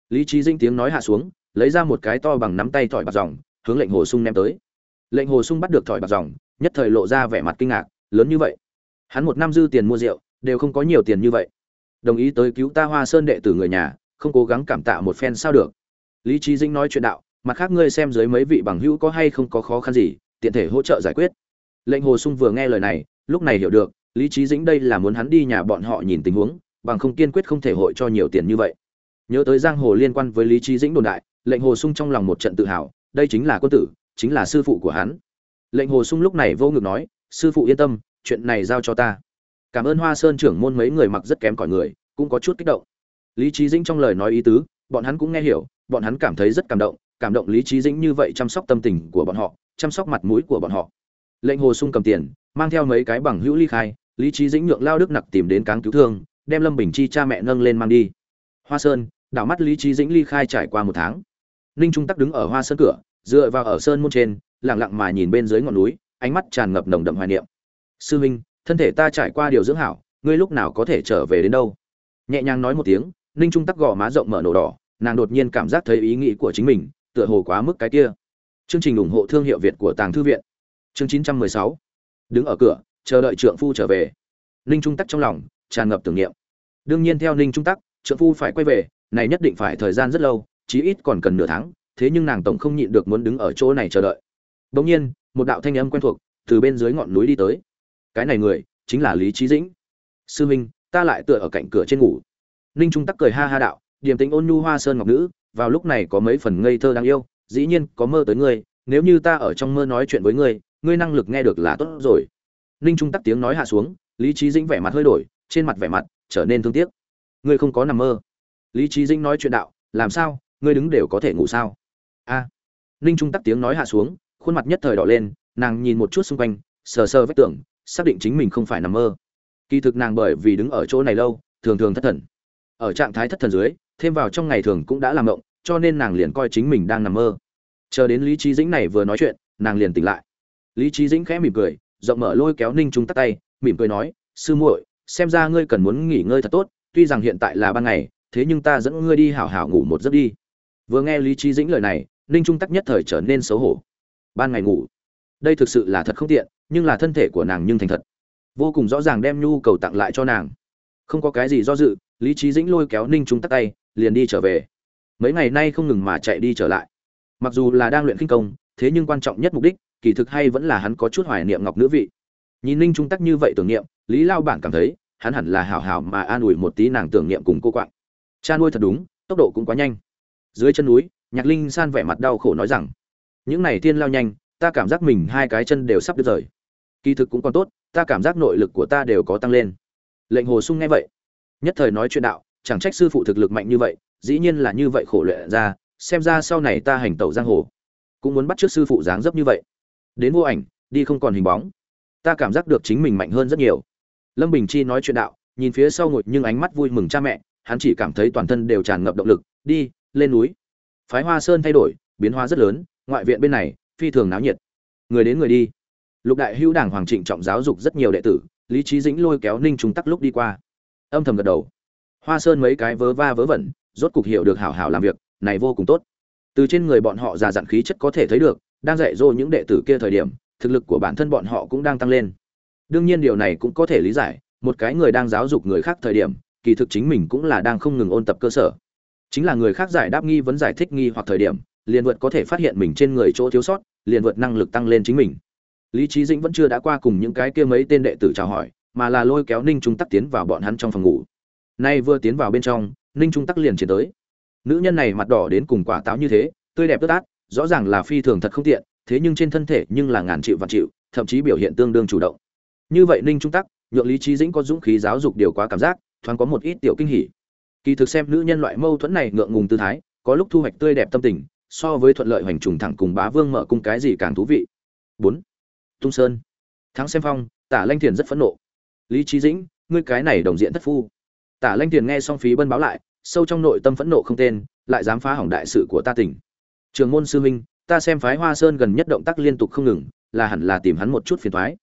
Speaker 1: Lý trí dinh tiếng nói hạ xuống, lấy ra một cái to bằng nắm tay thỏi bạc dòng, hướng lệnh hồ sung ném tới. Lệnh hồ sung bắt được thỏi bạc dòng, nhất thời lộ ra vẻ mặt kinh ngạc, lớn như vậy. Hắn một năm dư tiền mua rượu, đều không có nhiều tiền như vậy. Đồng ý tới cứu ta hoa sơn đệ tử người nhà, không cố gắng cảm tạ một phen sao được. Lý trí dinh nói chuyện đạo, mặt khác ngươi xem dưới mấy vị bằng hữu có hay không có khó khăn gì tiện thể hỗ trợ giải quyết. Lệnh hồ sung vừa nghe lời này, lúc này hiểu được, lý trí dĩnh đây là muốn hắn đi nhà bọn họ nhìn tình huống, bằng không kiên quyết không thể hội cho nhiều tiền như vậy. Nhớ tới giang hồ liên quan với lý trí dĩnh đồn đại, lệnh hồ sung trong lòng một trận tự hào, đây chính là quân tử, chính là sư phụ của hắn. Lệnh hồ sung lúc này vô ngực nói, sư phụ yên tâm, chuyện này giao cho ta. Cảm ơn hoa sơn trưởng môn mấy người mặc rất kém cỏi người, cũng có chút kích động. Lý trí dĩnh trong lời nói ý tứ, bọn hắn cũng nghe hiểu, bọn hắn cảm thấy rất cảm động cảm động lý trí dĩnh như vậy chăm sóc tâm tình của bọn họ, chăm sóc mặt mũi của bọn họ. Lệnh hồ sung cầm tiền, mang theo mấy cái bằng hữu ly khai, lý trí dĩnh nhượng lao đức nặc tìm đến cáng cứu thương, đem lâm bình chi cha mẹ nâng lên mang đi. Hoa sơn, đảo mắt lý trí dĩnh ly khai trải qua một tháng. Ninh trung tắc đứng ở hoa sơn cửa, dựa vào ở sơn môn trên, lặng lặng mà nhìn bên dưới ngọn núi, ánh mắt tràn ngập nồng đậm hoài niệm. Sư huynh thân thể ta trải qua điều dưỡng hảo, ngươi lúc nào có thể trở về đến đâu? Nhẹ nhàng nói một tiếng, ninh trung tắc gò má rộng mở nổ đỏ, nàng đột nhiên cảm giác thấy ý nghĩ của chính mình tựa hồ quá mức cái kia. Chương trình ủng hộ thương hiệu việt của tàng thư viện. Chương 916 đứng ở cửa, chờ đợi trượng phu trở về. Ninh trung tắc trong lòng, tràn ngập tưởng niệm. Đương nhiên theo ninh trung tắc, trượng phu phải quay về, này nhất định phải thời gian rất lâu, chí ít còn cần nửa tháng, thế nhưng nàng tổng không nhịn được muốn đứng ở chỗ này chờ đợi. Đương nhiên, một đạo thanh âm quen thuộc từ bên dưới ngọn núi đi tới. Cái này người chính là lý Chí dĩnh. Sư minh, ta lại tựa ở cạnh cửa trên ngủ. Ninh trung tắc cười ha ha đạo, điềm tĩnh ôn nhu hoa sơn ngọc nữ vào lúc này có mấy phần ngây thơ đáng yêu, dĩ nhiên có mơ tới ngươi, nếu như ta ở trong mơ nói chuyện với ngươi ngươi năng lực nghe được là tốt rồi. Ninh trung tắc tiếng nói hạ xuống, lý trí dĩnh vẻ mặt hơi đổi, trên mặt vẻ mặt trở nên thương tiếc. Ngươi không có nằm mơ. Lý trí dĩnh nói chuyện đạo, làm sao? Ngươi đứng đều có thể ngủ sao? A. Ninh trung tắc tiếng nói hạ xuống, khuôn mặt nhất thời đỏ lên, nàng nhìn một chút xung quanh, sờ sờ vách tưởng, xác định chính mình không phải nằm mơ. Kỳ thực nàng bởi vì đứng ở chỗ này lâu, thường thường thất thần. Ở trạng thái thất thần dưới thêm vào trong ngày thường cũng đã làm mộng, cho nên nàng liền coi chính mình đang nằm mơ. Chờ đến lý trí dĩnh này vừa nói chuyện nàng liền tỉnh lại. Lý trí dĩnh khẽ mỉm cười rộng mở lôi kéo ninh trung tắt tay mỉm cười nói sư muội xem ra ngươi cần muốn nghỉ ngơi thật tốt tuy rằng hiện tại là ban ngày thế nhưng ta dẫn ngươi đi hảo hảo ngủ một giấc đi. Vừa nghe lý trí dĩnh lời này ninh trung tắc nhất thời trở nên xấu hổ. Ban ngày ngủ? Đây thực sự là thật không tiện nhưng là thân thể của nàng nhưng thành thật. Vô cùng rõ ràng đem nhu cầu tặng lại cho nàng. Không có cái gì do dự lý trí dĩnh lôi kéo ninh trung tắc tay, liền đi trở về. Mấy ngày nay không ngừng mà chạy đi trở lại. Mặc dù là đang luyện kinh công, thế nhưng quan trọng nhất mục đích, kỳ thực hay vẫn là hắn có chút hoài niệm ngọc nữ vị. Nhìn ninh trung tắc như vậy tưởng niệm, lý lao bản cảm thấy, hắn hẳn là hào hào mà an ủi một tí nàng tưởng niệm cùng cô quạng. Cha nuôi thật đúng, tốc độ cũng quá nhanh. Dưới chân núi, nhạc linh san vẻ mặt đau khổ nói rằng, những này tiên lao nhanh, ta cảm giác mình hai cái chân đều sắp đứt rời. Kỳ thực cũng còn tốt, ta cảm giác nội lực của ta đều có tăng lên. Lệnh hồ sung nghe vậy nhất thời nói chuyện đạo, chẳng trách sư phụ thực lực mạnh như vậy, dĩ nhiên là như vậy khổ luyện ra, xem ra sau này ta hành tẩu giang hồ, cũng muốn bắt trước sư phụ dáng dấp như vậy. Đến vô ảnh, đi không còn hình bóng. Ta cảm giác được chính mình mạnh hơn rất nhiều. Lâm bình chi nói chuyện đạo, nhìn phía sau ngồi nhưng ánh mắt vui mừng cha mẹ, hắn chỉ cảm thấy toàn thân đều tràn ngập động lực, đi, lên núi. Phái hoa sơn thay đổi, biến hóa rất lớn, ngoại viện bên này, phi thường náo nhiệt. Người đến người đi. Lục đại hữu đảng hoàng trịnh trọng giáo dục rất nhiều đệ tử, lý trí dĩnh lôi kéo ninh trung tắc lúc đi qua âm thầm gật đầu. Hoa sơn mấy cái vớ va vớ vẩn, rốt cục hiểu được hảo hảo làm việc, này vô cùng tốt. Từ trên người bọn họ già dặn khí chất có thể thấy được, đang dạy dỗ những đệ tử kia thời điểm, thực lực của bản thân bọn họ cũng đang tăng lên. Đương nhiên điều này cũng có thể lý giải, một cái người đang giáo dục người khác thời điểm, kỳ thực chính mình cũng là đang không ngừng ôn tập cơ sở. Chính là người khác giải đáp nghi vấn giải thích nghi hoặc thời điểm, liền vượt có thể phát hiện mình trên người chỗ thiếu sót, liền vượt năng lực tăng lên chính mình. Lý trí dĩnh vẫn chưa đã qua cùng những cái kia mấy tên đệ tử chào hỏi mà là lôi kéo ninh trung tắc tiến vào bọn hắn trong phòng ngủ. Nay vừa tiến vào bên trong, ninh trung tắc liền chiến tới. Nữ nhân này mặt đỏ đến cùng quả táo như thế, tươi đẹp tớt át rõ ràng là phi thường thật không tiện, thế nhưng trên thân thể nhưng là ngàn chịu và chịu, thậm chí biểu hiện tương đương chủ động. Như vậy ninh trung tắc, nhượng lý trí dĩnh có dũng khí giáo dục điều quá cảm giác, thoáng có một ít tiểu kinh hỉ. Kỳ thực xem nữ nhân loại mâu thuẫn này ngượng ngùng tư thái, có lúc thu hoạch tươi đẹp tâm tình, so với thuận lợi hoành trùng thẳng cùng bá vương mở cung cái gì càng thú vị. Bốn. Tung sơn. Thắng xem phong, tả lanh thiền rất phẫn nộ lý trí dĩnh, ngươi cái này đồng diện thất phu. Tả lanh Tiền nghe xong phí bân báo lại, sâu trong nội tâm phẫn nộ không tên, lại dám phá hỏng đại sự của ta tỉnh. Trường môn sư minh ta xem phái hoa sơn gần nhất động tác liên tục không ngừng, là hẳn là tìm hắn một chút phiền thoái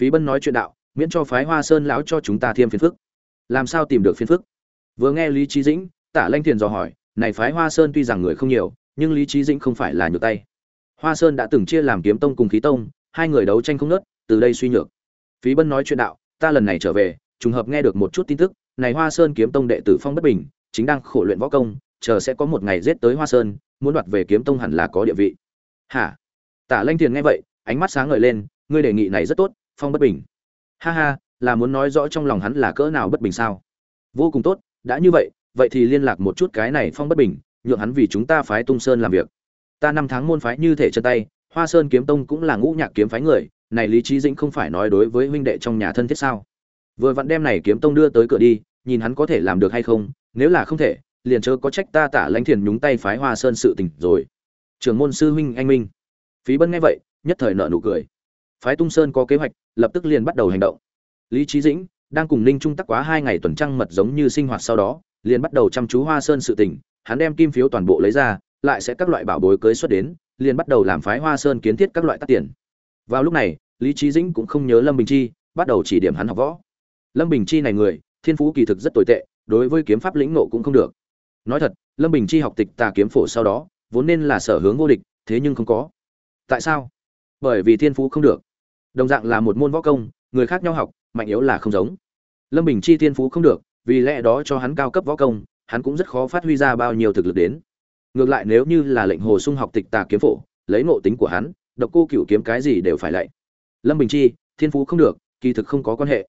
Speaker 1: phí bân nói chuyện đạo, miễn cho phái hoa sơn lão cho chúng ta thêm phiền phức. Làm sao tìm được phiền phức? Vừa nghe lý trí dĩnh, tả lanh thiền dò hỏi, này phái hoa sơn tuy rằng người không nhiều, nhưng lý trí dĩnh không phải là nhược tay. Hoa sơn đã từng chia làm kiếm tông cùng khí tông, hai người đấu tranh không nớt từ đây suy nhược. Phí bân nói chuyện đạo ta lần này trở về, trùng hợp nghe được một chút tin tức, này hoa sơn kiếm tông đệ tử phong bất bình, chính đang khổ luyện võ công, chờ sẽ có một ngày giết tới hoa sơn, muốn đoạt về kiếm tông hẳn là có địa vị. Hả? Tả lanh thiền nghe vậy, ánh mắt sáng ngời lên, ngươi đề nghị này rất tốt, phong bất bình. Ha ha, là muốn nói rõ trong lòng hắn là cỡ nào bất bình sao? Vô cùng tốt, đã như vậy vậy thì liên lạc một chút cái này phong bất bình, nhượng hắn vì chúng ta phái tung sơn làm việc. Ta năm tháng môn phái như thể chân tay, hoa sơn kiếm tông cũng là ngũ nhạc kiếm phái người này lý trí dĩnh không phải nói đối với huynh đệ trong nhà thân thiết sao? Vừa vặn đem này kiếm tông đưa tới cửa đi, nhìn hắn có thể làm được hay không, nếu là không thể, liền chớ có trách ta tả lãnh thiền nhúng tay phái hoa sơn sự tình rồi. Trưởng môn sư huynh anh minh. Phí bân nghe vậy, nhất thời nợ nụ cười. Phái tung sơn có kế hoạch, lập tức liền bắt đầu hành động. Lý trí dĩnh đang cùng ninh trung tắc quá hai ngày tuần trăng mật giống như sinh hoạt sau đó, liền bắt đầu chăm chú hoa sơn sự tình. Hắn đem kim phiếu toàn bộ lấy ra, lại sẽ các loại bảo bối cưới xuất đến, liền bắt đầu làm phái hoa sơn kiến thiết các loại tắc tiền vào lúc này, lý trí dĩnh cũng không nhớ lâm bình chi, bắt đầu chỉ điểm hắn học võ. Lâm bình chi này người, thiên phú kỳ thực rất tồi tệ, đối với kiếm pháp lĩnh nộ cũng không được. Nói thật, lâm bình chi học tịch tà kiếm phổ sau đó, vốn nên là sở hướng vô địch, thế nhưng không có. Tại sao? Bởi vì thiên phú không được. Đồng dạng là một môn võ công, người khác nhau học, mạnh yếu là không giống. Lâm bình chi thiên phú không được, vì lẽ đó cho hắn cao cấp võ công, hắn cũng rất khó phát huy ra bao nhiêu thực lực đến. Ngược lại nếu như là lệnh hồ sung học tịch tà kiếm phổ, lấy ngộ tính của hắn độc cô cửu kiếm cái gì đều phải lạy. Lâm bình chi, thiên phú không được, kỳ thực không có quan hệ.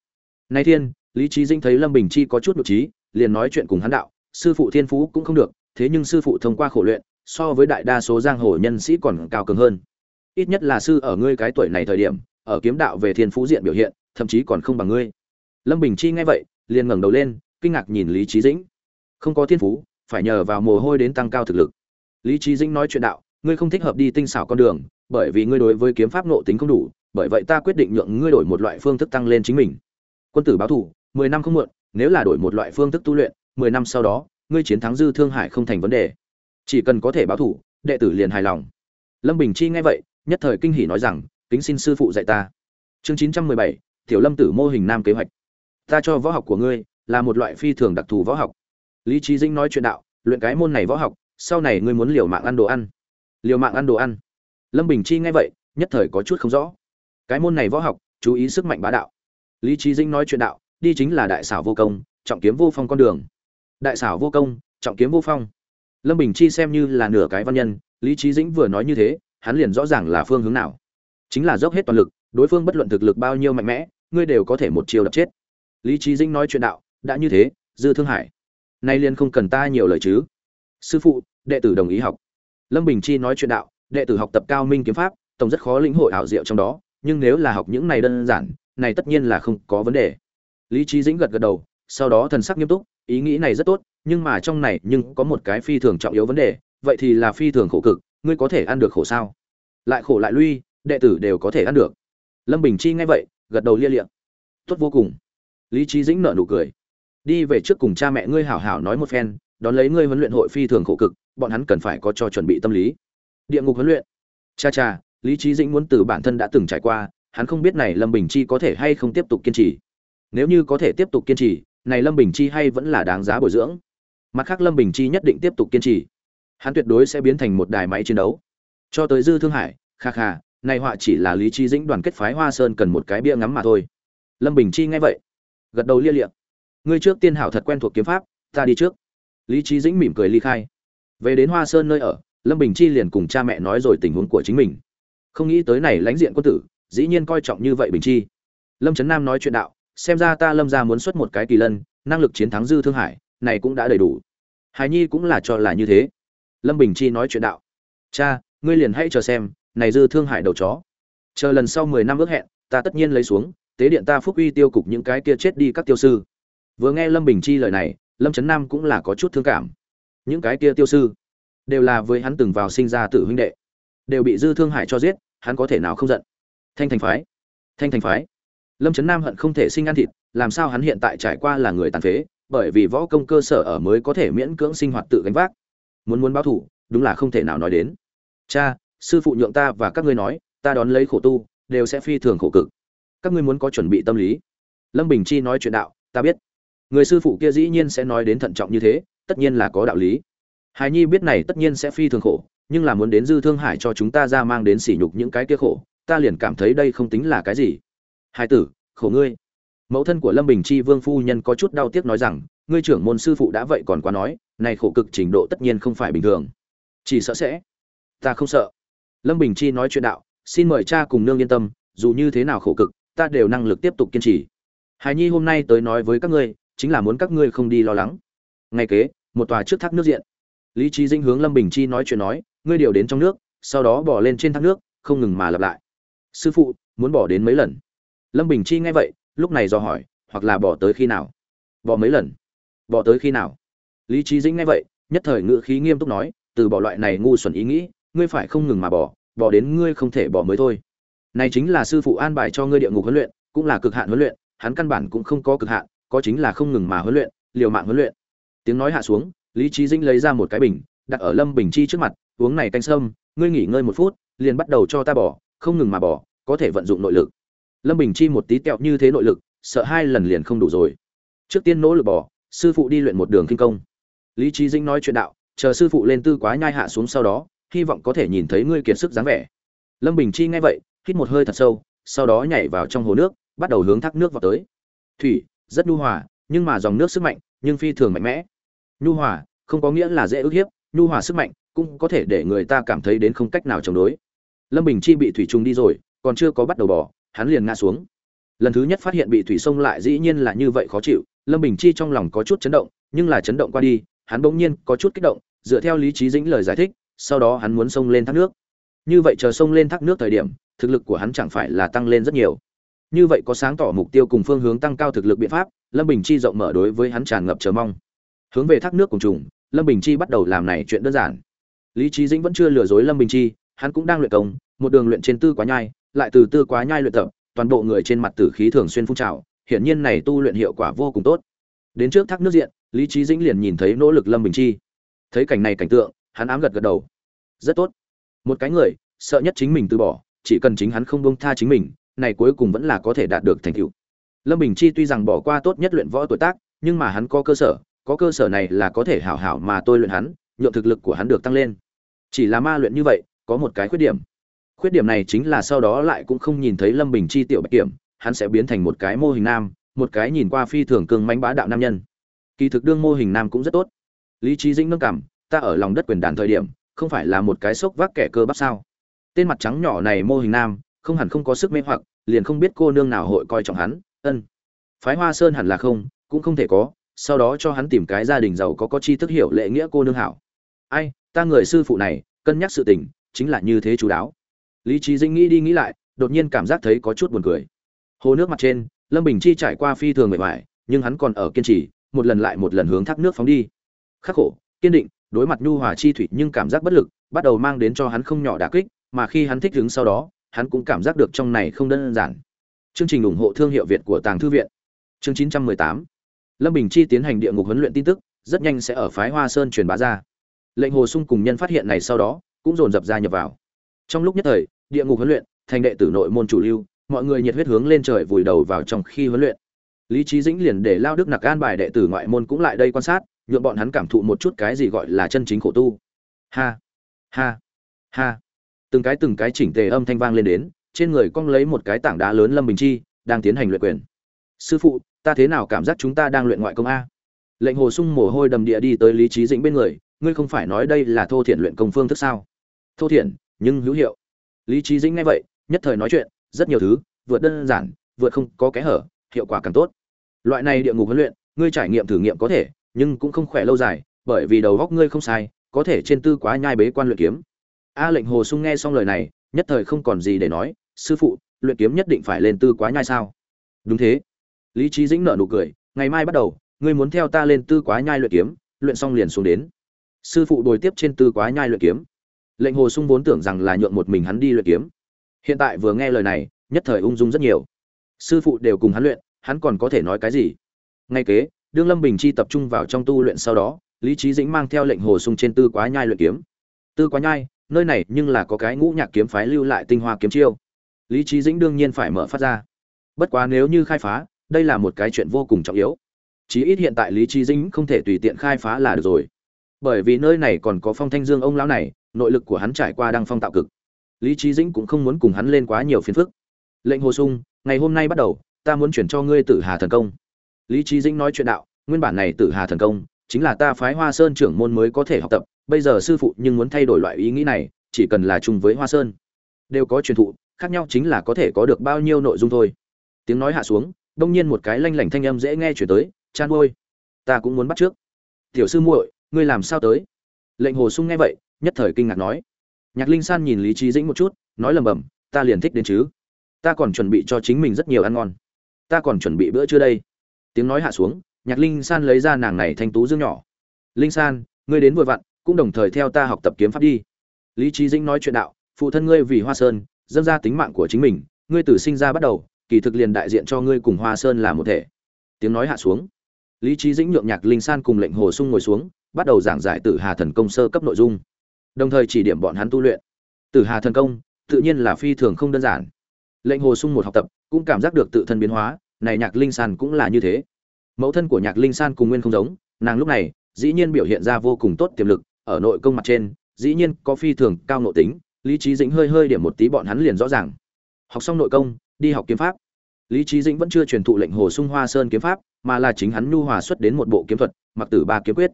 Speaker 1: Nay thiên, lý trí dinh thấy lâm bình chi có chút nội trí, liền nói chuyện cùng hắn đạo, sư phụ thiên phú cũng không được, thế nhưng sư phụ thông qua khổ luyện, so với đại đa số giang hồ nhân sĩ còn cao cường hơn. Ít nhất là sư ở ngươi cái tuổi này thời điểm, ở kiếm đạo về thiên phú diện biểu hiện, thậm chí còn không bằng ngươi. Lâm bình chi nghe vậy, liền ngẩng đầu lên, kinh ngạc nhìn lý trí dĩnh. Không có thiên phú, phải nhờ vào mồ hôi đến tăng cao thực lực. Lý trí dĩnh nói chuyện đạo, ngươi không thích hợp đi tinh xảo con đường bởi vì ngươi đối với kiếm pháp nộ tính không đủ, bởi vậy ta quyết định nhượng ngươi đổi một loại phương thức tăng lên chính mình. Quân tử báo thủ mười năm không muộn, nếu là đổi một loại phương thức tu luyện, mười năm sau đó, ngươi chiến thắng dư thương hải không thành vấn đề. Chỉ cần có thể báo thủ đệ tử liền hài lòng. Lâm bình chi nghe vậy, nhất thời kinh hỉ nói rằng, kính xin sư phụ dạy ta. Chương chín trăm mười bảy, tiểu lâm tử mô hình nam kế hoạch. Ta cho võ học của ngươi là một loại phi thường đặc thù võ học. Lý trí dinh nói chuyện đạo, luyện cái môn này võ học, sau này ngươi muốn liều mạng ăn đồ ăn. Liều mạng ăn đồ ăn lâm bình chi nghe vậy, nhất thời có chút không rõ. Cái môn này võ học, chú ý sức mạnh bá đạo. Lý trí dinh nói chuyện đạo, đi chính là đại xảo vô công, trọng kiếm vô phong con đường. Đại xảo vô công, trọng kiếm vô phong. Lâm bình chi xem như là nửa cái văn nhân, lý trí dĩnh vừa nói như thế, hắn liền rõ ràng là phương hướng nào. Chính là dốc hết toàn lực, đối phương bất luận thực lực bao nhiêu mạnh mẽ, ngươi đều có thể một chiều đập chết. Lý trí dĩnh nói chuyện đạo, đã như thế, dư thương hải. Nay liền không cần ta nhiều lời chứ. Sư phụ, đệ tử đồng ý học. Lâm bình chi nói chuyện đạo đệ tử học tập cao minh kiếm pháp, tổng rất khó lĩnh hội ảo diệu trong đó, nhưng nếu là học những này đơn giản, này tất nhiên là không có vấn đề. Lý trí dĩnh gật gật đầu, sau đó thần sắc nghiêm túc, ý nghĩ này rất tốt, nhưng mà trong này nhưng có một cái phi thường trọng yếu vấn đề, vậy thì là phi thường khổ cực, ngươi có thể ăn được khổ sao? Lại khổ lại lui, đệ tử đều có thể ăn được. Lâm bình chi nghe vậy, gật đầu lia liệng tốt vô cùng. Lý trí dĩnh nợ nụ cười. Đi về trước cùng cha mẹ ngươi hảo hảo nói một phen, đón lấy ngươi huấn luyện hội phi thường khổ cực, bọn hắn cần phải có cho chuẩn bị tâm lý địa ngục huấn luyện. Cha cha, lý trí dĩnh muốn từ bản thân đã từng trải qua, hắn không biết này lâm bình chi có thể hay không tiếp tục kiên trì. Nếu như có thể tiếp tục kiên trì, này lâm bình chi hay vẫn là đáng giá bồi dưỡng. Mặt khác lâm bình chi nhất định tiếp tục kiên trì. Hắn tuyệt đối sẽ biến thành một đài máy chiến đấu. Cho tới dư thương hải, kha kha, này họa chỉ là lý trí dĩnh đoàn kết phái hoa sơn cần một cái bia ngắm mà thôi. Lâm bình chi nghe vậy, gật đầu lia liệm ngươi trước tiên hảo thật quen thuộc kiếm pháp, ta đi trước. Lý trí dĩnh mỉm cười ly khai. Về đến hoa sơn nơi ở lâm bình chi liền cùng cha mẹ nói rồi tình huống của chính mình. Không nghĩ tới này lãnh diện quân tử, dĩ nhiên coi trọng như vậy bình chi. Lâm trấn nam nói chuyện đạo, xem ra ta lâm ra muốn xuất một cái kỳ lân, năng lực chiến thắng dư thương hải, này cũng đã đầy đủ. Hài nhi cũng là cho là như thế. Lâm bình chi nói chuyện đạo, cha, ngươi liền hãy chờ xem, này dư thương hải đầu chó. Chờ lần sau mười năm ước hẹn, ta tất nhiên lấy xuống, tế điện ta phúc uy tiêu cục những cái kia chết đi các tiêu sư. Vừa nghe lâm bình chi lời này, lâm trấn nam cũng là có chút thương cảm. Những cái kia tiêu sư? Đều là với hắn từng vào sinh ra tự huynh đệ. Đều bị dư thương hải cho giết, hắn có thể nào không giận? Thanh thành phái, thanh thành phái. Lâm trấn nam hận không thể sinh ăn thịt, làm sao hắn hiện tại trải qua là người tàn phế, bởi vì võ công cơ sở ở mới có thể miễn cưỡng sinh hoạt tự gánh vác. Muốn muốn báo thủ đúng là không thể nào nói đến. Cha, sư phụ nhượng ta và các ngươi nói, ta đón lấy khổ tu, đều sẽ phi thường khổ cực. Các ngươi muốn có chuẩn bị tâm lý. Lâm bình chi nói chuyện đạo, ta biết. Người sư phụ kia dĩ nhiên sẽ nói đến thận trọng như thế, tất nhiên là có đạo lý hài nhi biết này tất nhiên sẽ phi thường khổ, nhưng là muốn đến dư thương hải cho chúng ta ra mang đến sỉ nhục những cái kia khổ, ta liền cảm thấy đây không tính là cái gì. Hai tử, khổ ngươi. Mẫu thân của lâm bình chi vương phu nhân có chút đau tiếc nói rằng, ngươi trưởng môn sư phụ đã vậy còn quá nói, này khổ cực trình độ tất nhiên không phải bình thường. Chỉ sợ sẽ. Ta không sợ. Lâm bình chi nói chuyện đạo, xin mời cha cùng nương yên tâm, dù như thế nào khổ cực, ta đều năng lực tiếp tục kiên trì. Hài nhi hôm nay tới nói với các ngươi, chính là muốn các ngươi không đi lo lắng. Ngay kế, một tòa trước thác nước diện lý trí dinh hướng lâm bình chi nói chuyện nói, ngươi điều đến trong nước, sau đó bỏ lên trên thác nước, không ngừng mà lặp lại. Sư phụ, muốn bỏ đến mấy lần? Lâm bình chi nghe vậy, lúc này do hỏi, hoặc là bỏ tới khi nào? Bỏ mấy lần? Bỏ tới khi nào? Lý trí dĩnh nghe vậy, nhất thời ngự khí nghiêm túc nói, từ bỏ loại này ngu xuẩn ý nghĩ, ngươi phải không ngừng mà bỏ bỏ đến ngươi không thể bỏ mới thôi. Này chính là sư phụ an bài cho ngươi địa ngục huấn luyện, cũng là cực hạn huấn luyện, hắn căn bản cũng không có cực hạn, có chính là không ngừng mà huấn luyện, liều mạng huấn luyện. Tiếng nói hạ xuống lý trí dĩnh lấy ra một cái bình, đặt ở lâm bình chi trước mặt, uống này canh sâm, ngươi nghỉ ngơi một phút, liền bắt đầu cho ta bỏ, không ngừng mà bỏ, có thể vận dụng nội lực. Lâm bình chi một tí kẹo như thế nội lực, sợ hai lần liền không đủ rồi. Trước tiên nỗ lực bỏ, sư phụ đi luyện một đường kinh công. Lý trí dĩnh nói chuyện đạo, chờ sư phụ lên tư quá nhai hạ xuống sau đó, hy vọng có thể nhìn thấy ngươi kiệt sức dáng vẻ. Lâm bình chi nghe vậy, hít một hơi thật sâu, sau đó nhảy vào trong hồ nước, bắt đầu hướng thác nước vào tới. Thủy, rất nhu hòa, nhưng mà dòng nước sức mạnh, nhưng phi thường mạnh mẽ nhu hòa, không có nghĩa là dễ ức hiếp, nhu hòa sức mạnh cũng có thể để người ta cảm thấy đến không cách nào chống đối. Lâm bình chi bị thủy trùng đi rồi, còn chưa có bắt đầu bỏ hắn liền ngã xuống. Lần thứ nhất phát hiện bị thủy sông lại dĩ nhiên là như vậy khó chịu, lâm bình chi trong lòng có chút chấn động, nhưng là chấn động qua đi, hắn bỗng nhiên có chút kích động, dựa theo lý trí dĩnh lời giải thích, sau đó hắn muốn sông lên thác nước. Như vậy chờ sông lên thác nước thời điểm, thực lực của hắn chẳng phải là tăng lên rất nhiều. Như vậy có sáng tỏ mục tiêu cùng phương hướng tăng cao thực lực biện pháp, lâm bình chi rộng mở đối với hắn tràn ngập chờ mong hướng về thác nước cùng trùng, lâm bình chi bắt đầu làm này chuyện đơn giản. Lý trí dĩnh vẫn chưa lừa dối lâm bình chi, hắn cũng đang luyện công, một đường luyện trên tư quá nhai, lại từ tư quá nhai luyện tập, toàn bộ người trên mặt tử khí thường xuyên phun trào, hiển nhiên này tu luyện hiệu quả vô cùng tốt. Đến trước thác nước diện, lý trí dĩnh liền nhìn thấy nỗ lực lâm bình chi. Thấy cảnh này cảnh tượng, hắn ám gật gật đầu. Rất tốt. Một cái người, sợ nhất chính mình từ bỏ, chỉ cần chính hắn không bông tha chính mình, này cuối cùng vẫn là có thể đạt được thành tựu. Lâm bình chi tuy rằng bỏ qua tốt nhất luyện võ tuổi tác, nhưng mà hắn có cơ sở có cơ sở này là có thể hảo hảo mà tôi luyện hắn, nhượng thực lực của hắn được tăng lên. Chỉ là ma luyện như vậy, có một cái khuyết điểm. Khuyết điểm này chính là sau đó lại cũng không nhìn thấy lâm bình chi tiểu bạch kiểm, hắn sẽ biến thành một cái mô hình nam, một cái nhìn qua phi thường cường mánh bá đạo nam nhân. Kỳ thực đương mô hình nam cũng rất tốt. Lý trí dĩnh nâng cảm, ta ở lòng đất quyền đàn thời điểm, không phải là một cái sốc vác kẻ cơ bắp sao? Tên mặt trắng nhỏ này mô hình nam, không hẳn không có sức mê hoặc, liền không biết cô nương nào hội coi trọng hắn. Ân. Phái hoa sơn hẳn là không, cũng không thể có sau đó cho hắn tìm cái gia đình giàu có có chi thức hiểu lệ nghĩa cô nương hảo. Ai, ta người sư phụ này, cân nhắc sự tình, chính là như thế chú đáo. Lý trí dĩnh nghĩ đi nghĩ lại, đột nhiên cảm giác thấy có chút buồn cười. Hồ nước mặt trên, lâm bình chi trải qua phi thường mệt mỏi, nhưng hắn còn ở kiên trì, một lần lại một lần hướng thác nước phóng đi. Khắc khổ, kiên định, đối mặt nhu hòa chi thủy nhưng cảm giác bất lực, bắt đầu mang đến cho hắn không nhỏ đả kích, mà khi hắn thích ứng sau đó, hắn cũng cảm giác được trong này không đơn giản. Chương trình ủng hộ thương hiệu việt của tàng thư viện. Chương 918 lâm bình chi tiến hành địa ngục huấn luyện tin tức, rất nhanh sẽ ở phái hoa sơn truyền bá ra. Lệnh hồ sung cùng nhân phát hiện này sau đó, cũng dồn dập ra nhập vào. Trong lúc nhất thời, địa ngục huấn luyện, thành đệ tử nội môn chủ lưu, mọi người nhiệt huyết hướng lên trời vùi đầu vào trong khi huấn luyện. Lý trí dĩnh liền để lao đức nặc an bài đệ tử ngoại môn cũng lại đây quan sát, nhuộm bọn hắn cảm thụ một chút cái gì gọi là chân chính khổ tu. Ha! Ha! Ha! Từng cái từng cái chỉnh tề âm thanh vang lên đến, trên người cong lấy một cái tảng đá lớn lâm bình chi, đang tiến hành luyện quyền. Sư phụ ta thế nào cảm giác chúng ta đang luyện ngoại công a? Lệnh hồ sung mồ hôi đầm địa đi tới lý trí dĩnh bên người, ngươi không phải nói đây là thô thiển luyện công phương thức sao? Thô thiển, nhưng hữu hiệu. Lý trí dĩnh nghe vậy, nhất thời nói chuyện, rất nhiều thứ, vượt đơn giản, vượt không có kẽ hở, hiệu quả càng tốt. Loại này địa ngục huấn luyện, ngươi trải nghiệm thử nghiệm có thể, nhưng cũng không khỏe lâu dài, bởi vì đầu góc ngươi không sai, có thể trên tư quá nhai bế quan luyện kiếm. A lệnh hồ sung nghe xong lời này, nhất thời không còn gì để nói, sư phụ, luyện kiếm nhất định phải lên tư quá nhai sao? Đúng thế lý trí dĩnh nợ nụ cười, ngày mai bắt đầu, ngươi muốn theo ta lên tư quá nhai luyện kiếm, luyện xong liền xuống đến. Sư phụ đồi tiếp trên tư quá nhai luyện kiếm. Lệnh hồ sung vốn tưởng rằng là nhượng một mình hắn đi luyện kiếm. Hiện tại vừa nghe lời này, nhất thời ung dung rất nhiều. Sư phụ đều cùng hắn luyện, hắn còn có thể nói cái gì? Ngay kế, đương lâm bình chi tập trung vào trong tu luyện sau đó, lý trí dĩnh mang theo lệnh hồ sung trên tư quá nhai luyện kiếm. Tư quá nhai, nơi này nhưng là có cái ngũ nhạc kiếm phái lưu lại tinh hoa kiếm chiêu. Lý trí dĩnh đương nhiên phải mở phát ra. Bất quá nếu như khai phá đây là một cái chuyện vô cùng trọng yếu. Chí ít hiện tại lý trí dĩnh không thể tùy tiện khai phá là được rồi. Bởi vì nơi này còn có phong thanh dương ông lão này, nội lực của hắn trải qua đăng phong tạo cực. Lý trí dĩnh cũng không muốn cùng hắn lên quá nhiều phiền phức. Lệnh hồ sung, ngày hôm nay bắt đầu, ta muốn chuyển cho ngươi tử hà thần công. Lý trí dĩnh nói chuyện đạo, nguyên bản này tử hà thần công, chính là ta phái hoa sơn trưởng môn mới có thể học tập, bây giờ sư phụ nhưng muốn thay đổi loại ý nghĩ này, chỉ cần là chung với hoa sơn. Đều có truyền thụ, khác nhau chính là có thể có được bao nhiêu nội dung thôi. Tiếng nói hạ xuống đông nhiên một cái lanh lảnh thanh âm dễ nghe chuyển tới, chan ôi, ta cũng muốn bắt trước. Tiểu sư muội, ngươi làm sao tới? Lệnh hồ sung nghe vậy, nhất thời kinh ngạc nói. Nhạc linh san nhìn lý trí dĩnh một chút, nói lầm bầm, ta liền thích đến chứ. Ta còn chuẩn bị cho chính mình rất nhiều ăn ngon. Ta còn chuẩn bị bữa trưa đây. Tiếng nói hạ xuống, nhạc linh san lấy ra nàng này thanh tú dương nhỏ. Linh san, ngươi đến vội vặn, cũng đồng thời theo ta học tập kiếm pháp đi. Lý trí dĩnh nói chuyện đạo, phụ thân ngươi vì hoa sơn, dâng ra tính mạng của chính mình, ngươi từ sinh ra bắt đầu kỳ thực liền đại diện cho ngươi cùng hoa sơn là một thể. Tiếng nói hạ xuống. Lý Chí dĩnh nhượng nhạc linh san cùng lệnh hồ sung ngồi xuống, bắt đầu giảng giải tử hà thần công sơ cấp nội dung. Đồng thời chỉ điểm bọn hắn tu luyện. Tử hà thần công, tự nhiên là phi thường không đơn giản. Lệnh hồ sung một học tập, cũng cảm giác được tự thân biến hóa, này nhạc linh san cũng là như thế. Mẫu thân của nhạc linh san cùng nguyên không giống, nàng lúc này, dĩ nhiên biểu hiện ra vô cùng tốt tiềm lực, ở nội công mặt trên, dĩ nhiên có phi thường cao nội tính, lý Chí dĩnh hơi hơi điểm một tí bọn hắn liền rõ ràng. Học xong nội công đi học kiếm pháp. Lý trí dĩnh vẫn chưa truyền thụ lệnh hồ sung hoa sơn kiếm pháp, mà là chính hắn nhu hòa xuất đến một bộ kiếm thuật, mặc tử ba kiếm quyết.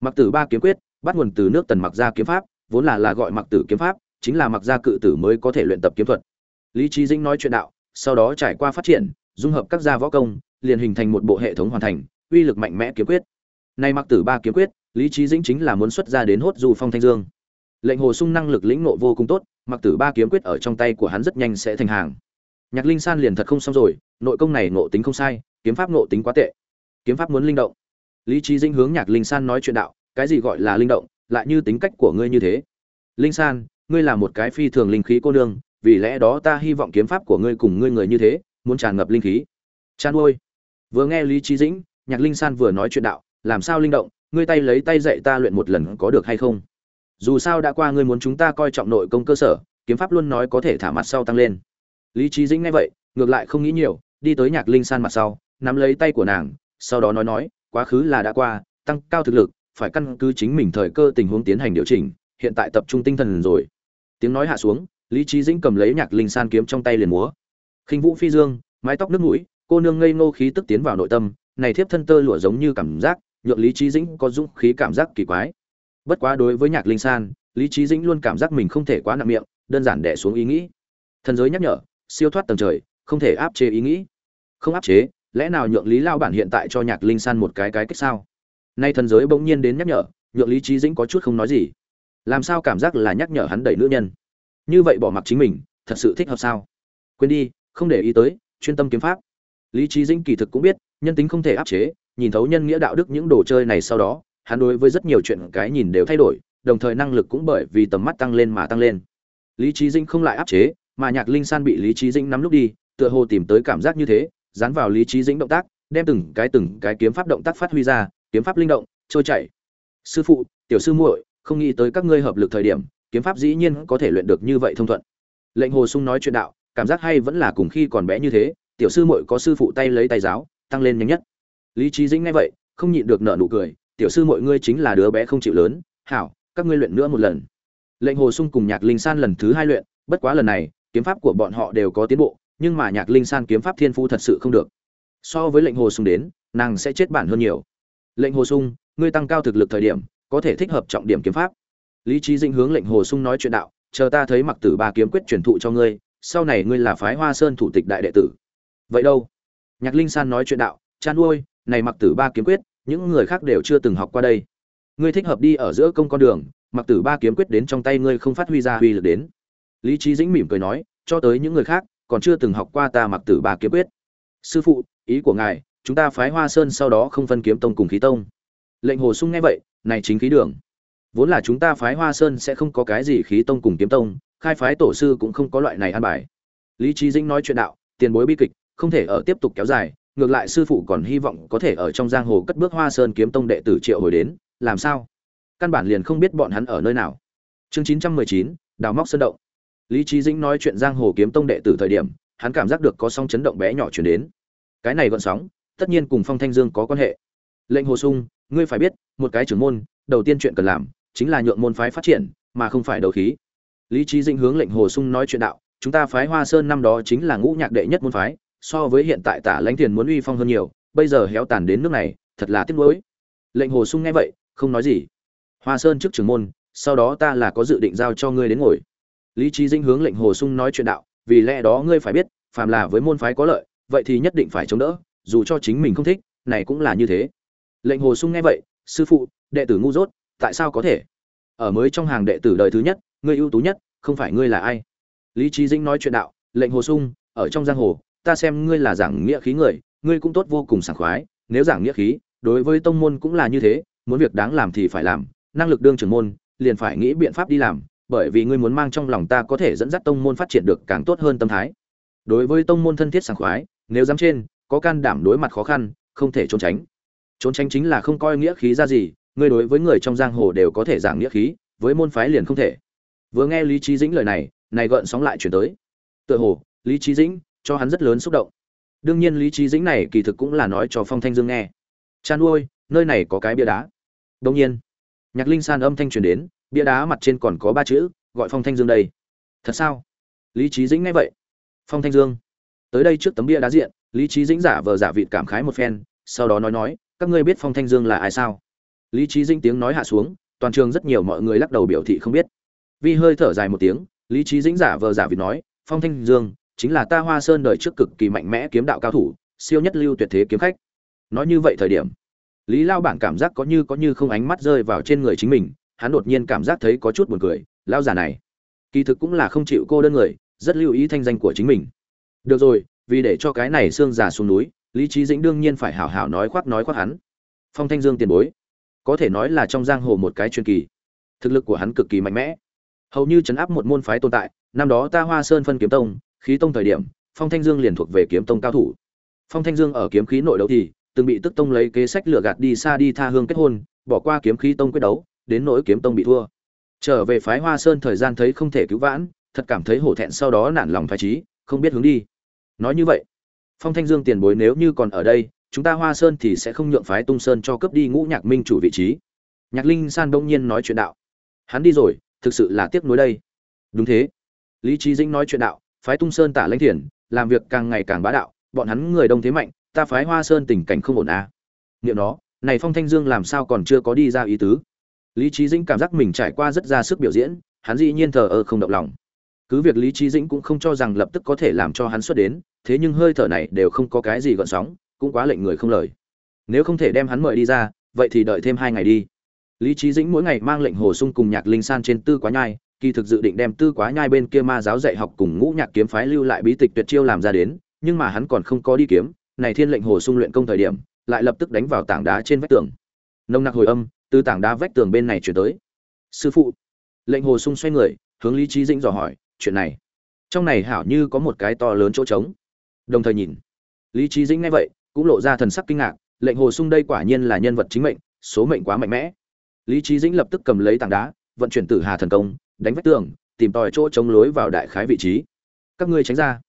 Speaker 1: Mặc tử ba kiếm quyết, bắt nguồn từ nước tần mặc gia kiếm pháp, vốn là là gọi mặc tử kiếm pháp, chính là mặc gia cự tử mới có thể luyện tập kiếm thuật. Lý trí dĩnh nói chuyện đạo, sau đó trải qua phát triển, dung hợp các gia võ công, liền hình thành một bộ hệ thống hoàn thành, uy lực mạnh mẽ kiếm quyết. Nay mặc tử ba kiếm quyết, lý trí dĩnh chính là muốn xuất ra đến hốt du phong thanh dương. Lệnh hồ sung năng lực lĩnh nộ vô cùng tốt, mặc tử ba kiếm quyết ở trong tay của hắn rất nhanh sẽ thành hàng nhạc linh san liền thật không xong rồi, nội công này ngộ tính không sai, kiếm pháp ngộ tính quá tệ. Kiếm pháp muốn linh động. Lý trí dĩnh hướng nhạc linh san nói chuyện đạo, cái gì gọi là linh động, lại như tính cách của ngươi như thế. Linh san, ngươi là một cái phi thường linh khí cô nương, vì lẽ đó ta hy vọng kiếm pháp của ngươi cùng ngươi người như thế, muốn tràn ngập linh khí. Chan ôi vừa nghe lý trí dĩnh, nhạc linh san vừa nói chuyện đạo, làm sao linh động, ngươi tay lấy tay dạy ta luyện một lần có được hay không? Dù sao đã qua ngươi muốn chúng ta coi trọng nội công cơ sở, kiếm pháp luôn nói có thể thả mặt sau tăng lên lý trí dĩnh nghe vậy, ngược lại không nghĩ nhiều, đi tới nhạc linh san mặt sau, nắm lấy tay của nàng, sau đó nói nói, quá khứ là đã qua, tăng cao thực lực, phải căn cứ chính mình thời cơ tình huống tiến hành điều chỉnh, hiện tại tập trung tinh thần rồi. Tiếng nói hạ xuống, lý trí dĩnh cầm lấy nhạc linh san kiếm trong tay liền múa. Khinh vũ phi dương, mái tóc nước mũi, cô nương ngây ngô khí tức tiến vào nội tâm, này thiếp thân tơ lụa giống như cảm giác, nhượng lý trí dĩnh có dũng khí cảm giác kỳ quái. Bất quá đối với nhạc linh san, lý trí dĩnh luôn cảm giác mình không thể quá nặng miệng, đơn giản đẻ xuống ý nghĩ. Thần giới nhắc nhở siêu thoát tầng trời, không thể áp chế ý nghĩ. Không áp chế, lẽ nào nhượng lý lao bản hiện tại cho nhạc linh san một cái cái cách sao? Nay thần giới bỗng nhiên đến nhắc nhở, nhượng lý trí dĩnh có chút không nói gì. Làm sao cảm giác là nhắc nhở hắn đẩy nữ nhân? Như vậy bỏ mặc chính mình, thật sự thích hợp sao? Quên đi, không để ý tới, chuyên tâm kiếm pháp. Lý trí dĩnh kỳ thực cũng biết, nhân tính không thể áp chế, nhìn thấu nhân nghĩa đạo đức những đồ chơi này sau đó, hắn đối với rất nhiều chuyện cái nhìn đều thay đổi, đồng thời năng lực cũng bởi vì tầm mắt tăng lên mà tăng lên. Lý trí dĩnh không lại áp chế mà nhạc linh san bị lý trí dĩnh nắm lúc đi, tựa hồ tìm tới cảm giác như thế, dán vào lý trí dĩnh động tác, đem từng cái từng cái kiếm pháp động tác phát huy ra, kiếm pháp linh động, trôi chảy. Sư phụ, tiểu sư muội, không nghĩ tới các ngươi hợp lực thời điểm, kiếm pháp dĩ nhiên có thể luyện được như vậy thông thuận. Lệnh hồ sung nói chuyện đạo, cảm giác hay vẫn là cùng khi còn bé như thế, tiểu sư muội có sư phụ tay lấy tay giáo, tăng lên nhanh nhất. Lý trí dĩnh nghe vậy, không nhịn được nở nụ cười, tiểu sư muội ngươi chính là đứa bé không chịu lớn, hảo, các ngươi luyện nữa một lần. Lệnh hồ sung cùng nhạc linh san lần thứ hai luyện, bất quá lần này kiếm pháp của bọn họ đều có tiến bộ, nhưng mà nhạc linh san kiếm pháp thiên phu thật sự không được. So với lệnh hồ sung đến, nàng sẽ chết bản hơn nhiều. Lệnh hồ sung, ngươi tăng cao thực lực thời điểm, có thể thích hợp trọng điểm kiếm pháp. Lý trí dinh hướng lệnh hồ sung nói chuyện đạo, chờ ta thấy mặc tử ba kiếm quyết truyền thụ cho ngươi, sau này ngươi là phái hoa sơn thủ tịch đại đệ tử. Vậy đâu? Nhạc linh san nói chuyện đạo, chan nuôi này mặc tử ba kiếm quyết, những người khác đều chưa từng học qua đây. Ngươi thích hợp đi ở giữa công con đường, mặc tử ba kiếm quyết đến trong tay ngươi không phát huy ra uy lực đến lý trí dĩnh mỉm cười nói, cho tới những người khác, còn chưa từng học qua ta mặc tử bà kiếm quyết. Sư phụ, ý của ngài, chúng ta phái hoa sơn sau đó không phân kiếm tông cùng khí tông. Lệnh hồ sung nghe vậy, này chính khí đường. Vốn là chúng ta phái hoa sơn sẽ không có cái gì khí tông cùng kiếm tông, khai phái tổ sư cũng không có loại này an bài. Lý trí dĩnh nói chuyện đạo, tiền bối bi kịch, không thể ở tiếp tục kéo dài, ngược lại sư phụ còn hy vọng có thể ở trong giang hồ cất bước hoa sơn kiếm tông đệ tử triệu hồi đến, làm sao? Căn bản liền không biết bọn hắn ở nơi nào. Chương chín trăm mười chín, đào móc sơn động lý trí dĩnh nói chuyện giang hồ kiếm tông đệ tử thời điểm, hắn cảm giác được có sóng chấn động bé nhỏ chuyển đến. Cái này gọn sóng, tất nhiên cùng phong thanh dương có quan hệ. Lệnh hồ sung, ngươi phải biết, một cái trưởng môn, đầu tiên chuyện cần làm, chính là nhượng môn phái phát triển, mà không phải đầu khí. Lý trí dĩnh hướng lệnh hồ sung nói chuyện đạo, chúng ta phái hoa sơn năm đó chính là ngũ nhạc đệ nhất môn phái, so với hiện tại tả lãnh tiền muốn uy phong hơn nhiều, bây giờ héo tàn đến nước này, thật là tiếc nuối. Lệnh hồ sung nghe vậy, không nói gì. Hoa sơn trước trưởng môn, sau đó ta là có dự định giao cho ngươi đến ngồi lý trí Dinh hướng lệnh hồ sung nói chuyện đạo, vì lẽ đó ngươi phải biết, phàm là với môn phái có lợi, vậy thì nhất định phải chống đỡ, dù cho chính mình không thích, này cũng là như thế. Lệnh hồ sung nghe vậy, sư phụ, đệ tử ngu dốt, tại sao có thể? Ở mới trong hàng đệ tử đời thứ nhất, ngươi ưu tú nhất, không phải ngươi là ai? Lý trí Dinh nói chuyện đạo, lệnh hồ sung, ở trong giang hồ, ta xem ngươi là giảng nghĩa khí người, ngươi cũng tốt vô cùng sảng khoái, nếu giảng nghĩa khí, đối với tông môn cũng là như thế, muốn việc đáng làm thì phải làm, năng lực đương trưởng môn, liền phải nghĩ biện pháp đi làm bởi vì ngươi muốn mang trong lòng ta có thể dẫn dắt tông môn phát triển được càng tốt hơn tâm thái. Đối với tông môn thân thiết sảng khoái, nếu dám trên, có can đảm đối mặt khó khăn, không thể trốn tránh. Trốn tránh chính là không coi nghĩa khí ra gì, ngươi đối với người trong giang hồ đều có thể giảng nghĩa khí, với môn phái liền không thể. Vừa nghe lý trí dĩnh lời này này gợn sóng lại chuyển tới. Tựa hồ, lý trí dĩnh cho hắn rất lớn xúc động. Đương nhiên lý trí dĩnh này kỳ thực cũng là nói cho phong thanh dương nghe. Chan nuôi nơi này có cái bia đá. Đông nhiên, nhạc linh san âm thanh truyền đến bia đá mặt trên còn có ba chữ, gọi phong thanh dương đây. Thật sao? Lý trí dĩnh nghe vậy. Phong thanh dương. Tới đây trước tấm bia đá diện, lý trí dĩnh giả vờ giả vịt cảm khái một phen, sau đó nói nói, các ngươi biết phong thanh dương là ai sao? Lý trí dĩnh tiếng nói hạ xuống, toàn trường rất nhiều mọi người lắc đầu biểu thị không biết. Vi hơi thở dài một tiếng, lý trí dĩnh giả vờ giả vịt nói, phong thanh dương, chính là ta hoa sơn đời trước cực kỳ mạnh mẽ kiếm đạo cao thủ, siêu nhất lưu tuyệt thế kiếm khách. Nói như vậy thời điểm, lý lao bản cảm giác có như có như không ánh mắt rơi vào trên người chính mình hắn đột nhiên cảm giác thấy có chút buồn cười, lão giả này, kỳ thực cũng là không chịu cô đơn người, rất lưu ý thanh danh của chính mình. Được rồi, vì để cho cái này xương già xuống núi, lý trí dĩnh đương nhiên phải hảo hảo nói khoác nói khoác hắn. Phong thanh dương tiền bối, có thể nói là trong giang hồ một cái truyền kỳ, thực lực của hắn cực kỳ mạnh mẽ. Hầu như chấn áp một môn phái tồn tại, năm đó ta hoa sơn phân kiếm tông, khí tông thời điểm, phong thanh dương liền thuộc về kiếm tông cao thủ. Phong thanh dương ở kiếm khí nội đấu thì, từng bị tức tông lấy kế sách lừa gạt đi xa đi tha hương kết hôn, bỏ qua kiếm khí tông quyết đấu đến nỗi kiếm tông bị thua. Trở về phái hoa sơn thời gian thấy không thể cứu vãn, thật cảm thấy hổ thẹn sau đó nản lòng phái trí, không biết hướng đi. Nói như vậy, phong thanh dương tiền bối nếu như còn ở đây, chúng ta hoa sơn thì sẽ không nhượng phái tung sơn cho cướp đi ngũ nhạc minh chủ vị trí. Nhạc linh san đông nhiên nói chuyện đạo. Hắn đi rồi, thực sự là tiếc nuối đây. Đúng thế. Lý trí dĩnh nói chuyện đạo, phái tung sơn tả lãnh thiền làm việc càng ngày càng bá đạo, bọn hắn người đông thế mạnh, ta phái hoa sơn tình cảnh không ổn à. niệm nó, này phong thanh dương làm sao còn chưa có đi ra ý tứ? Lý trí dĩnh cảm giác mình trải qua rất ra sức biểu diễn, hắn dĩ nhiên thờ ơ không động lòng. Cứ việc lý trí dĩnh cũng không cho rằng lập tức có thể làm cho hắn xuất đến, thế nhưng hơi thở này đều không có cái gì gợn sóng, cũng quá lệnh người không lời. Nếu không thể đem hắn mời đi ra, vậy thì đợi thêm hai ngày đi. Lý trí dĩnh mỗi ngày mang lệnh hồ sung cùng nhạc linh san trên tư quá nhai, kỳ thực dự định đem tư quá nhai bên kia ma giáo dạy học cùng ngũ nhạc kiếm phái lưu lại bí tịch tuyệt chiêu làm ra đến, nhưng mà hắn còn không có đi kiếm, này thiên lệnh hồ sung luyện công thời điểm, lại lập tức đánh vào tảng đá trên vách tường. Nông nặc hồi âm từ tảng đá vách tường bên này chuyển tới. Sư phụ. Lệnh hồ sung xoay người, hướng lý trí dĩnh dò hỏi, chuyện này? Trong này hảo như có một cái to lớn chỗ trống. Đồng thời nhìn, lý trí dĩnh nghe vậy, cũng lộ ra thần sắc kinh ngạc, lệnh hồ sung đây quả nhiên là nhân vật chính mệnh, số mệnh quá mạnh mẽ. Lý trí dĩnh lập tức cầm lấy tảng đá, vận chuyển tử hà thần công, đánh vách tường, tìm tòi chỗ chống lối vào đại khái vị trí. Các ngươi tránh ra.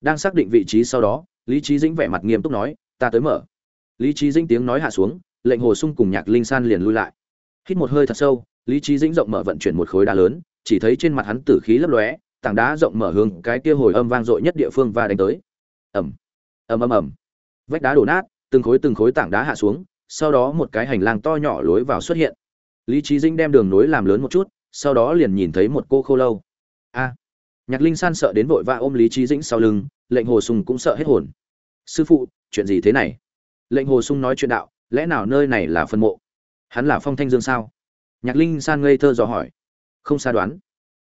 Speaker 1: Đang xác định vị trí sau đó, lý trí dĩnh vẻ mặt nghiêm túc nói, ta tới mở. Lý trí dĩnh tiếng nói hạ xuống lệnh hồ sung cùng nhạc linh san liền lui lại. Hít một hơi thật sâu, lý trí dĩnh rộng mở vận chuyển một khối đá lớn, chỉ thấy trên mặt hắn tử khí lấp lóe, tảng đá rộng mở hướng cái kia hồi âm vang dội nhất địa phương và đánh tới. Ẩm ầm ầm ầm. Vách đá đổ nát, từng khối từng khối tảng đá hạ xuống, sau đó một cái hành lang to nhỏ lối vào xuất hiện. Lý trí dĩnh đem đường nối làm lớn một chút, sau đó liền nhìn thấy một cô khô lâu. A, nhạc linh san sợ đến vội vã ôm lý trí dĩnh sau lưng, lệnh hồ Sùng cũng sợ hết hồn. Sư phụ, chuyện gì thế này? Lệnh hồ sung nói chuyện đạo lẽ nào nơi này là phân mộ? Hắn là phong thanh dương sao? Nhạc linh san ngây thơ dò hỏi. Không xa đoán.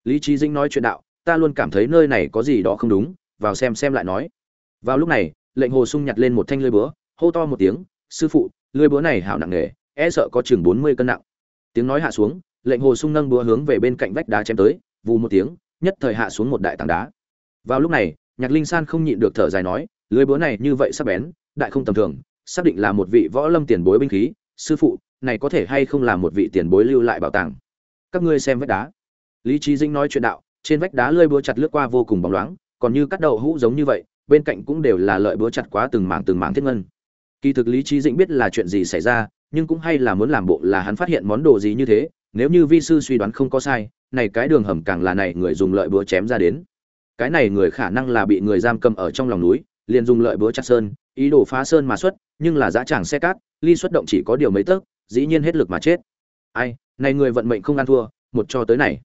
Speaker 1: Lý trí dĩnh nói chuyện đạo, ta luôn cảm thấy nơi này có gì đó không đúng, vào xem xem lại nói. Vào lúc này, lệnh hồ sung nhặt lên một thanh lưới búa, hô to một tiếng, sư phụ, lưới búa này hảo nặng nghề e sợ có chừng bốn mươi cân nặng. Tiếng nói hạ xuống, lệnh hồ sung nâng búa hướng về bên cạnh vách đá chém tới, vù một tiếng, nhất thời hạ xuống một đại tảng đá. Vào lúc này, nhạc linh san không nhịn được thở dài nói, lưới búa này như vậy sắp bén, đại không tầm thường xác định là một vị võ lâm tiền bối binh khí, sư phụ, này có thể hay không là một vị tiền bối lưu lại bảo tàng? Các ngươi xem vách đá. Lý trí dinh nói chuyện đạo, trên vách đá lơi búa chặt lướt qua vô cùng bóng loáng, còn như cắt đầu hũ giống như vậy, bên cạnh cũng đều là lợi búa chặt quá từng mảng từng mảng thiết ngân. Kỳ thực lý trí dĩnh biết là chuyện gì xảy ra, nhưng cũng hay là muốn làm bộ là hắn phát hiện món đồ gì như thế, nếu như vi sư suy đoán không có sai, này cái đường hầm càng là này người dùng lợi búa chém ra đến. Cái này người khả năng là bị người giam cầm ở trong lòng núi, liền dùng lợi búa chặt sơn, ý đồ phá sơn mà xuất nhưng là dã tràng xe cát, ly xuất động chỉ có điều mấy tấc, dĩ nhiên hết lực mà chết. Ai, này người vận mệnh không ăn thua, một cho tới này.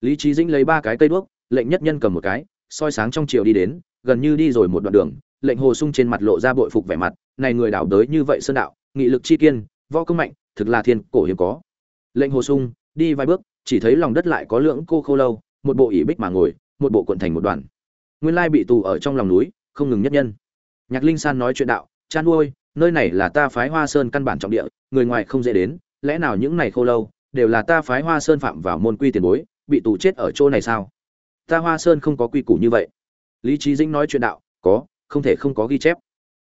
Speaker 1: Lý trí dĩnh lấy ba cái cây đuốc, lệnh nhất nhân cầm một cái, soi sáng trong chiều đi đến, gần như đi rồi một đoạn đường, lệnh hồ sung trên mặt lộ ra bội phục vẻ mặt, này người đảo đới như vậy sơn đạo, nghị lực chi kiên, võ công mạnh, thực là thiên cổ hiếm có. Lệnh hồ sung đi vài bước, chỉ thấy lòng đất lại có lưỡng cô khô lâu, một bộ ỉ bích mà ngồi, một bộ cuộn thành một đoàn. Nguyên lai bị tù ở trong lòng núi, không ngừng nhất nhân. Nhạc linh san nói chuyện đạo, chan nuôi nơi này là ta phái hoa sơn căn bản trọng địa, người ngoài không dễ đến, lẽ nào những này khô lâu đều là ta phái hoa sơn phạm vào môn quy tiền bối, bị tù chết ở chỗ này sao? Ta hoa sơn không có quy củ như vậy. Lý trí dĩnh nói chuyện đạo, có, không thể không có ghi chép.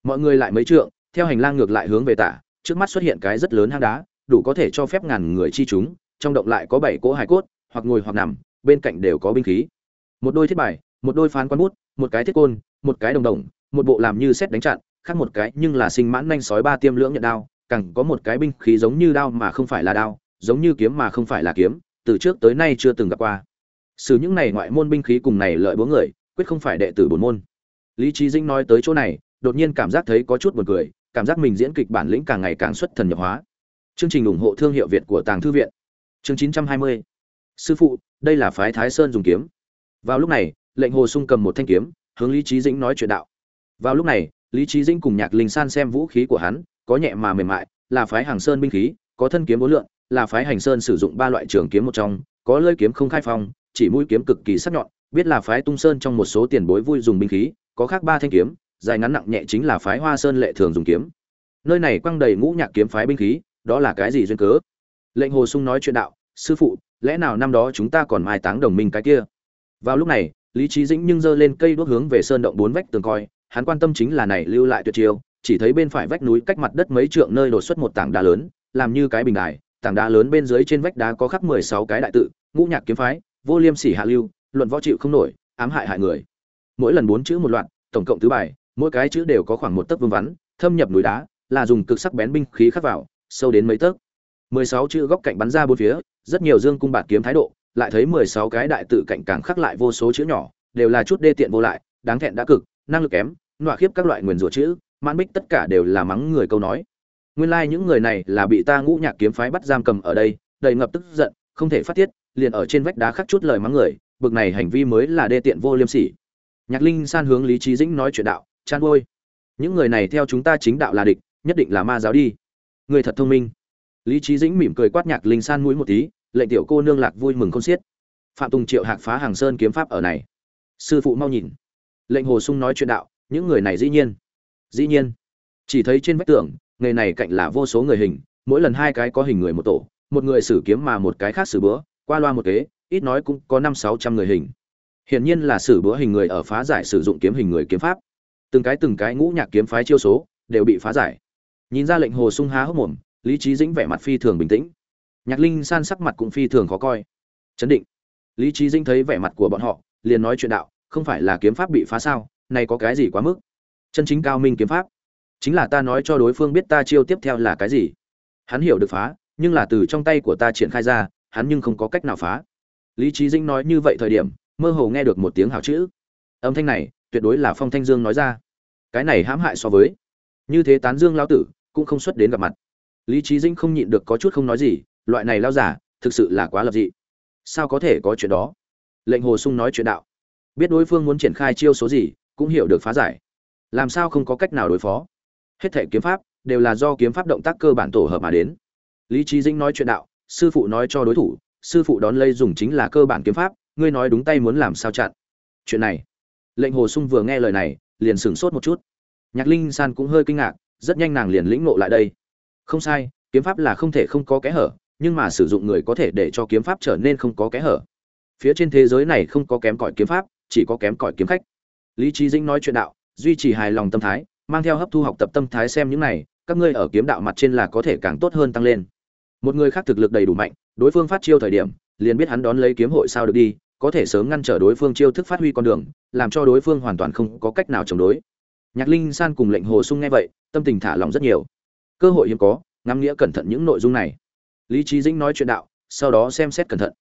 Speaker 1: Mọi người lại mấy trượng, theo hành lang ngược lại hướng về tả, trước mắt xuất hiện cái rất lớn hang đá, đủ có thể cho phép ngàn người chi chúng, trong động lại có bảy cỗ hải cốt, hoặc ngồi hoặc nằm, bên cạnh đều có binh khí. Một đôi thiết bài, một đôi phán quan bút, một cái thiết côn, một cái đồng đồng, một bộ làm như xét đánh chặn khác một cái nhưng là sinh mãn nhanh sói ba tiêm lưỡng nhận đao, càng có một cái binh khí giống như đao mà không phải là đao, giống như kiếm mà không phải là kiếm, từ trước tới nay chưa từng gặp qua. Sử những này ngoại môn binh khí cùng này lợi búa người, quyết không phải đệ tử bốn môn. Lý Chí dĩnh nói tới chỗ này, đột nhiên cảm giác thấy có chút buồn cười, cảm giác mình diễn kịch bản lĩnh càng ngày càng xuất thần nhập hóa. Chương trình ủng hộ thương hiệu việt của tàng thư viện. Chương 920 sư phụ, đây là phái thái sơn dùng kiếm. Vào lúc này, lệnh hồ sung cầm một thanh kiếm, hướng lý Chí dĩnh nói chuyện đạo. Vào lúc này lý trí dĩnh cùng nhạc linh san xem vũ khí của hắn, có nhẹ mà mềm mại, là phái hàng sơn binh khí, có thân kiếm bốn lượn là phái hành sơn sử dụng ba loại trường kiếm một trong, có lơi kiếm không khai phong, chỉ mũi kiếm cực kỳ sắc nhọn, biết là phái tung sơn trong một số tiền bối vui dùng binh khí, có khác ba thanh kiếm, dài ngắn nặng nhẹ chính là phái hoa sơn lệ thường dùng kiếm. Nơi này quăng đầy ngũ nhạc kiếm phái binh khí, đó là cái gì duyên cớ? Lệnh hồ sung nói chuyện đạo, sư phụ, lẽ nào năm đó chúng ta còn mai táng đồng minh cái kia? Vào lúc này, lý trí dĩnh nhưng giơ lên cây đuốc hướng về sơn động bốn vách tường coi hắn quan tâm chính là này lưu lại tuyệt chiêu, chỉ thấy bên phải vách núi cách mặt đất mấy trượng nơi đột xuất một tảng đá lớn, làm như cái bình đài, tảng đá lớn bên dưới trên vách đá có khắc mười sáu cái đại tự, ngũ nhạc kiếm phái, vô liêm sỉ hạ lưu, luận võ chịu không nổi, ám hại hại người. Mỗi lần bốn chữ một loạt, tổng cộng tứ bài, mỗi cái chữ đều có khoảng một tấc vương vắn, thâm nhập núi đá, là dùng cực sắc bén binh khí khắc vào, sâu đến mấy tấc. mười sáu chữ góc cạnh bắn ra bốn phía, rất nhiều dương cung bạt kiếm thái độ, lại thấy mười sáu cái đại tự cạnh càng khắc lại vô số chữ nhỏ, đều là chút đê tiện vô lại, đáng thẹn đã cực năng lực kém, nọa khiếp các loại nguyền rủa chữ, mãn bích tất cả đều là mắng người câu nói. Nguyên lai like những người này là bị ta ngũ nhạc kiếm phái bắt giam cầm ở đây, đầy ngập tức giận, không thể phát tiết, liền ở trên vách đá khắc chút lời mắng người, bực này hành vi mới là đê tiện vô liêm sỉ. Nhạc linh san hướng lý trí dĩnh nói chuyện đạo, chan ôi những người này theo chúng ta chính đạo là địch, nhất định là ma giáo đi. Người thật thông minh. Lý trí dĩnh mỉm cười quát nhạc linh san mũi một tí, lệnh tiểu cô nương lạc vui mừng không xiết. Phạm tùng triệu hạc phá hàng sơn kiếm pháp ở này. Sư phụ mau nhìn lệnh hồ sung nói chuyện đạo, những người này dĩ nhiên dĩ nhiên. Chỉ thấy trên vách tường nghề này cạnh là vô số người hình, mỗi lần hai cái có hình người một tổ, một người sử kiếm mà một cái khác sử bữa qua loa một kế, ít nói cũng có năm sáu trăm người hình. Hiển nhiên là sử bữa hình người ở phá giải sử dụng kiếm hình người kiếm pháp. Từng cái từng cái ngũ nhạc kiếm phái chiêu số đều bị phá giải. Nhìn ra lệnh hồ sung há hốc mồm, lý trí dĩnh vẻ mặt phi thường bình tĩnh. Nhạc linh san sắc mặt cũng phi thường khó coi. Chấn định. Lý trí dĩnh thấy vẻ mặt của bọn họ, liền nói chuyện đạo không phải là kiếm pháp bị phá sao này có cái gì quá mức? Chân chính cao minh kiếm pháp. Chính là ta nói cho đối phương biết ta chiêu tiếp theo là cái gì. Hắn hiểu được phá, nhưng là từ trong tay của ta triển khai ra, hắn nhưng không có cách nào phá. Lý trí dĩnh nói như vậy thời điểm, mơ hồ nghe được một tiếng hào chữ. Âm thanh này, tuyệt đối là phong thanh dương nói ra. Cái này hãm hại so với. Như thế tán dương lao tử, cũng không xuất đến gặp mặt. Lý trí dĩnh không nhịn được có chút không nói gì, loại này lao giả, thực sự là quá lập dị. Sao có thể có chuyện đó? Lệnh hồ sung nói chuyện đạo biết đối phương muốn triển khai chiêu số gì, cũng hiểu được phá giải. Làm sao không có cách nào đối phó? Hết thể kiếm pháp đều là do kiếm pháp động tác cơ bản tổ hợp mà đến. Lý trí dĩnh nói chuyện đạo, sư phụ nói cho đối thủ, sư phụ đón lây dùng chính là cơ bản kiếm pháp, ngươi nói đúng tay muốn làm sao chặn? Chuyện này, lệnh hồ sung vừa nghe lời này, liền sửng sốt một chút. Nhạc linh san cũng hơi kinh ngạc, rất nhanh nàng liền lĩnh ngộ lại đây. Không sai, kiếm pháp là không thể không có kẽ hở, nhưng mà sử dụng người có thể để cho kiếm pháp trở nên không có kẽ hở. Phía trên thế giới này không có kém cỏi kiếm pháp chỉ có kém cỏi kiếm khách. Lý trí dĩnh nói chuyện đạo, duy trì hài lòng tâm thái, mang theo hấp thu học tập tâm thái xem những này, các ngươi ở kiếm đạo mặt trên là có thể càng tốt hơn tăng lên. Một người khác thực lực đầy đủ mạnh, đối phương phát chiêu thời điểm, liền biết hắn đón lấy kiếm hội sao được đi, có thể sớm ngăn trở đối phương chiêu thức phát huy con đường, làm cho đối phương hoàn toàn không có cách nào chống đối. Nhạc linh san cùng lệnh hồ sung nghe vậy, tâm tình thả lòng rất nhiều. Cơ hội hiếm có, ngắm nghĩa cẩn thận những nội dung này. Lý trí dĩnh nói chuyện đạo, sau đó xem xét cẩn thận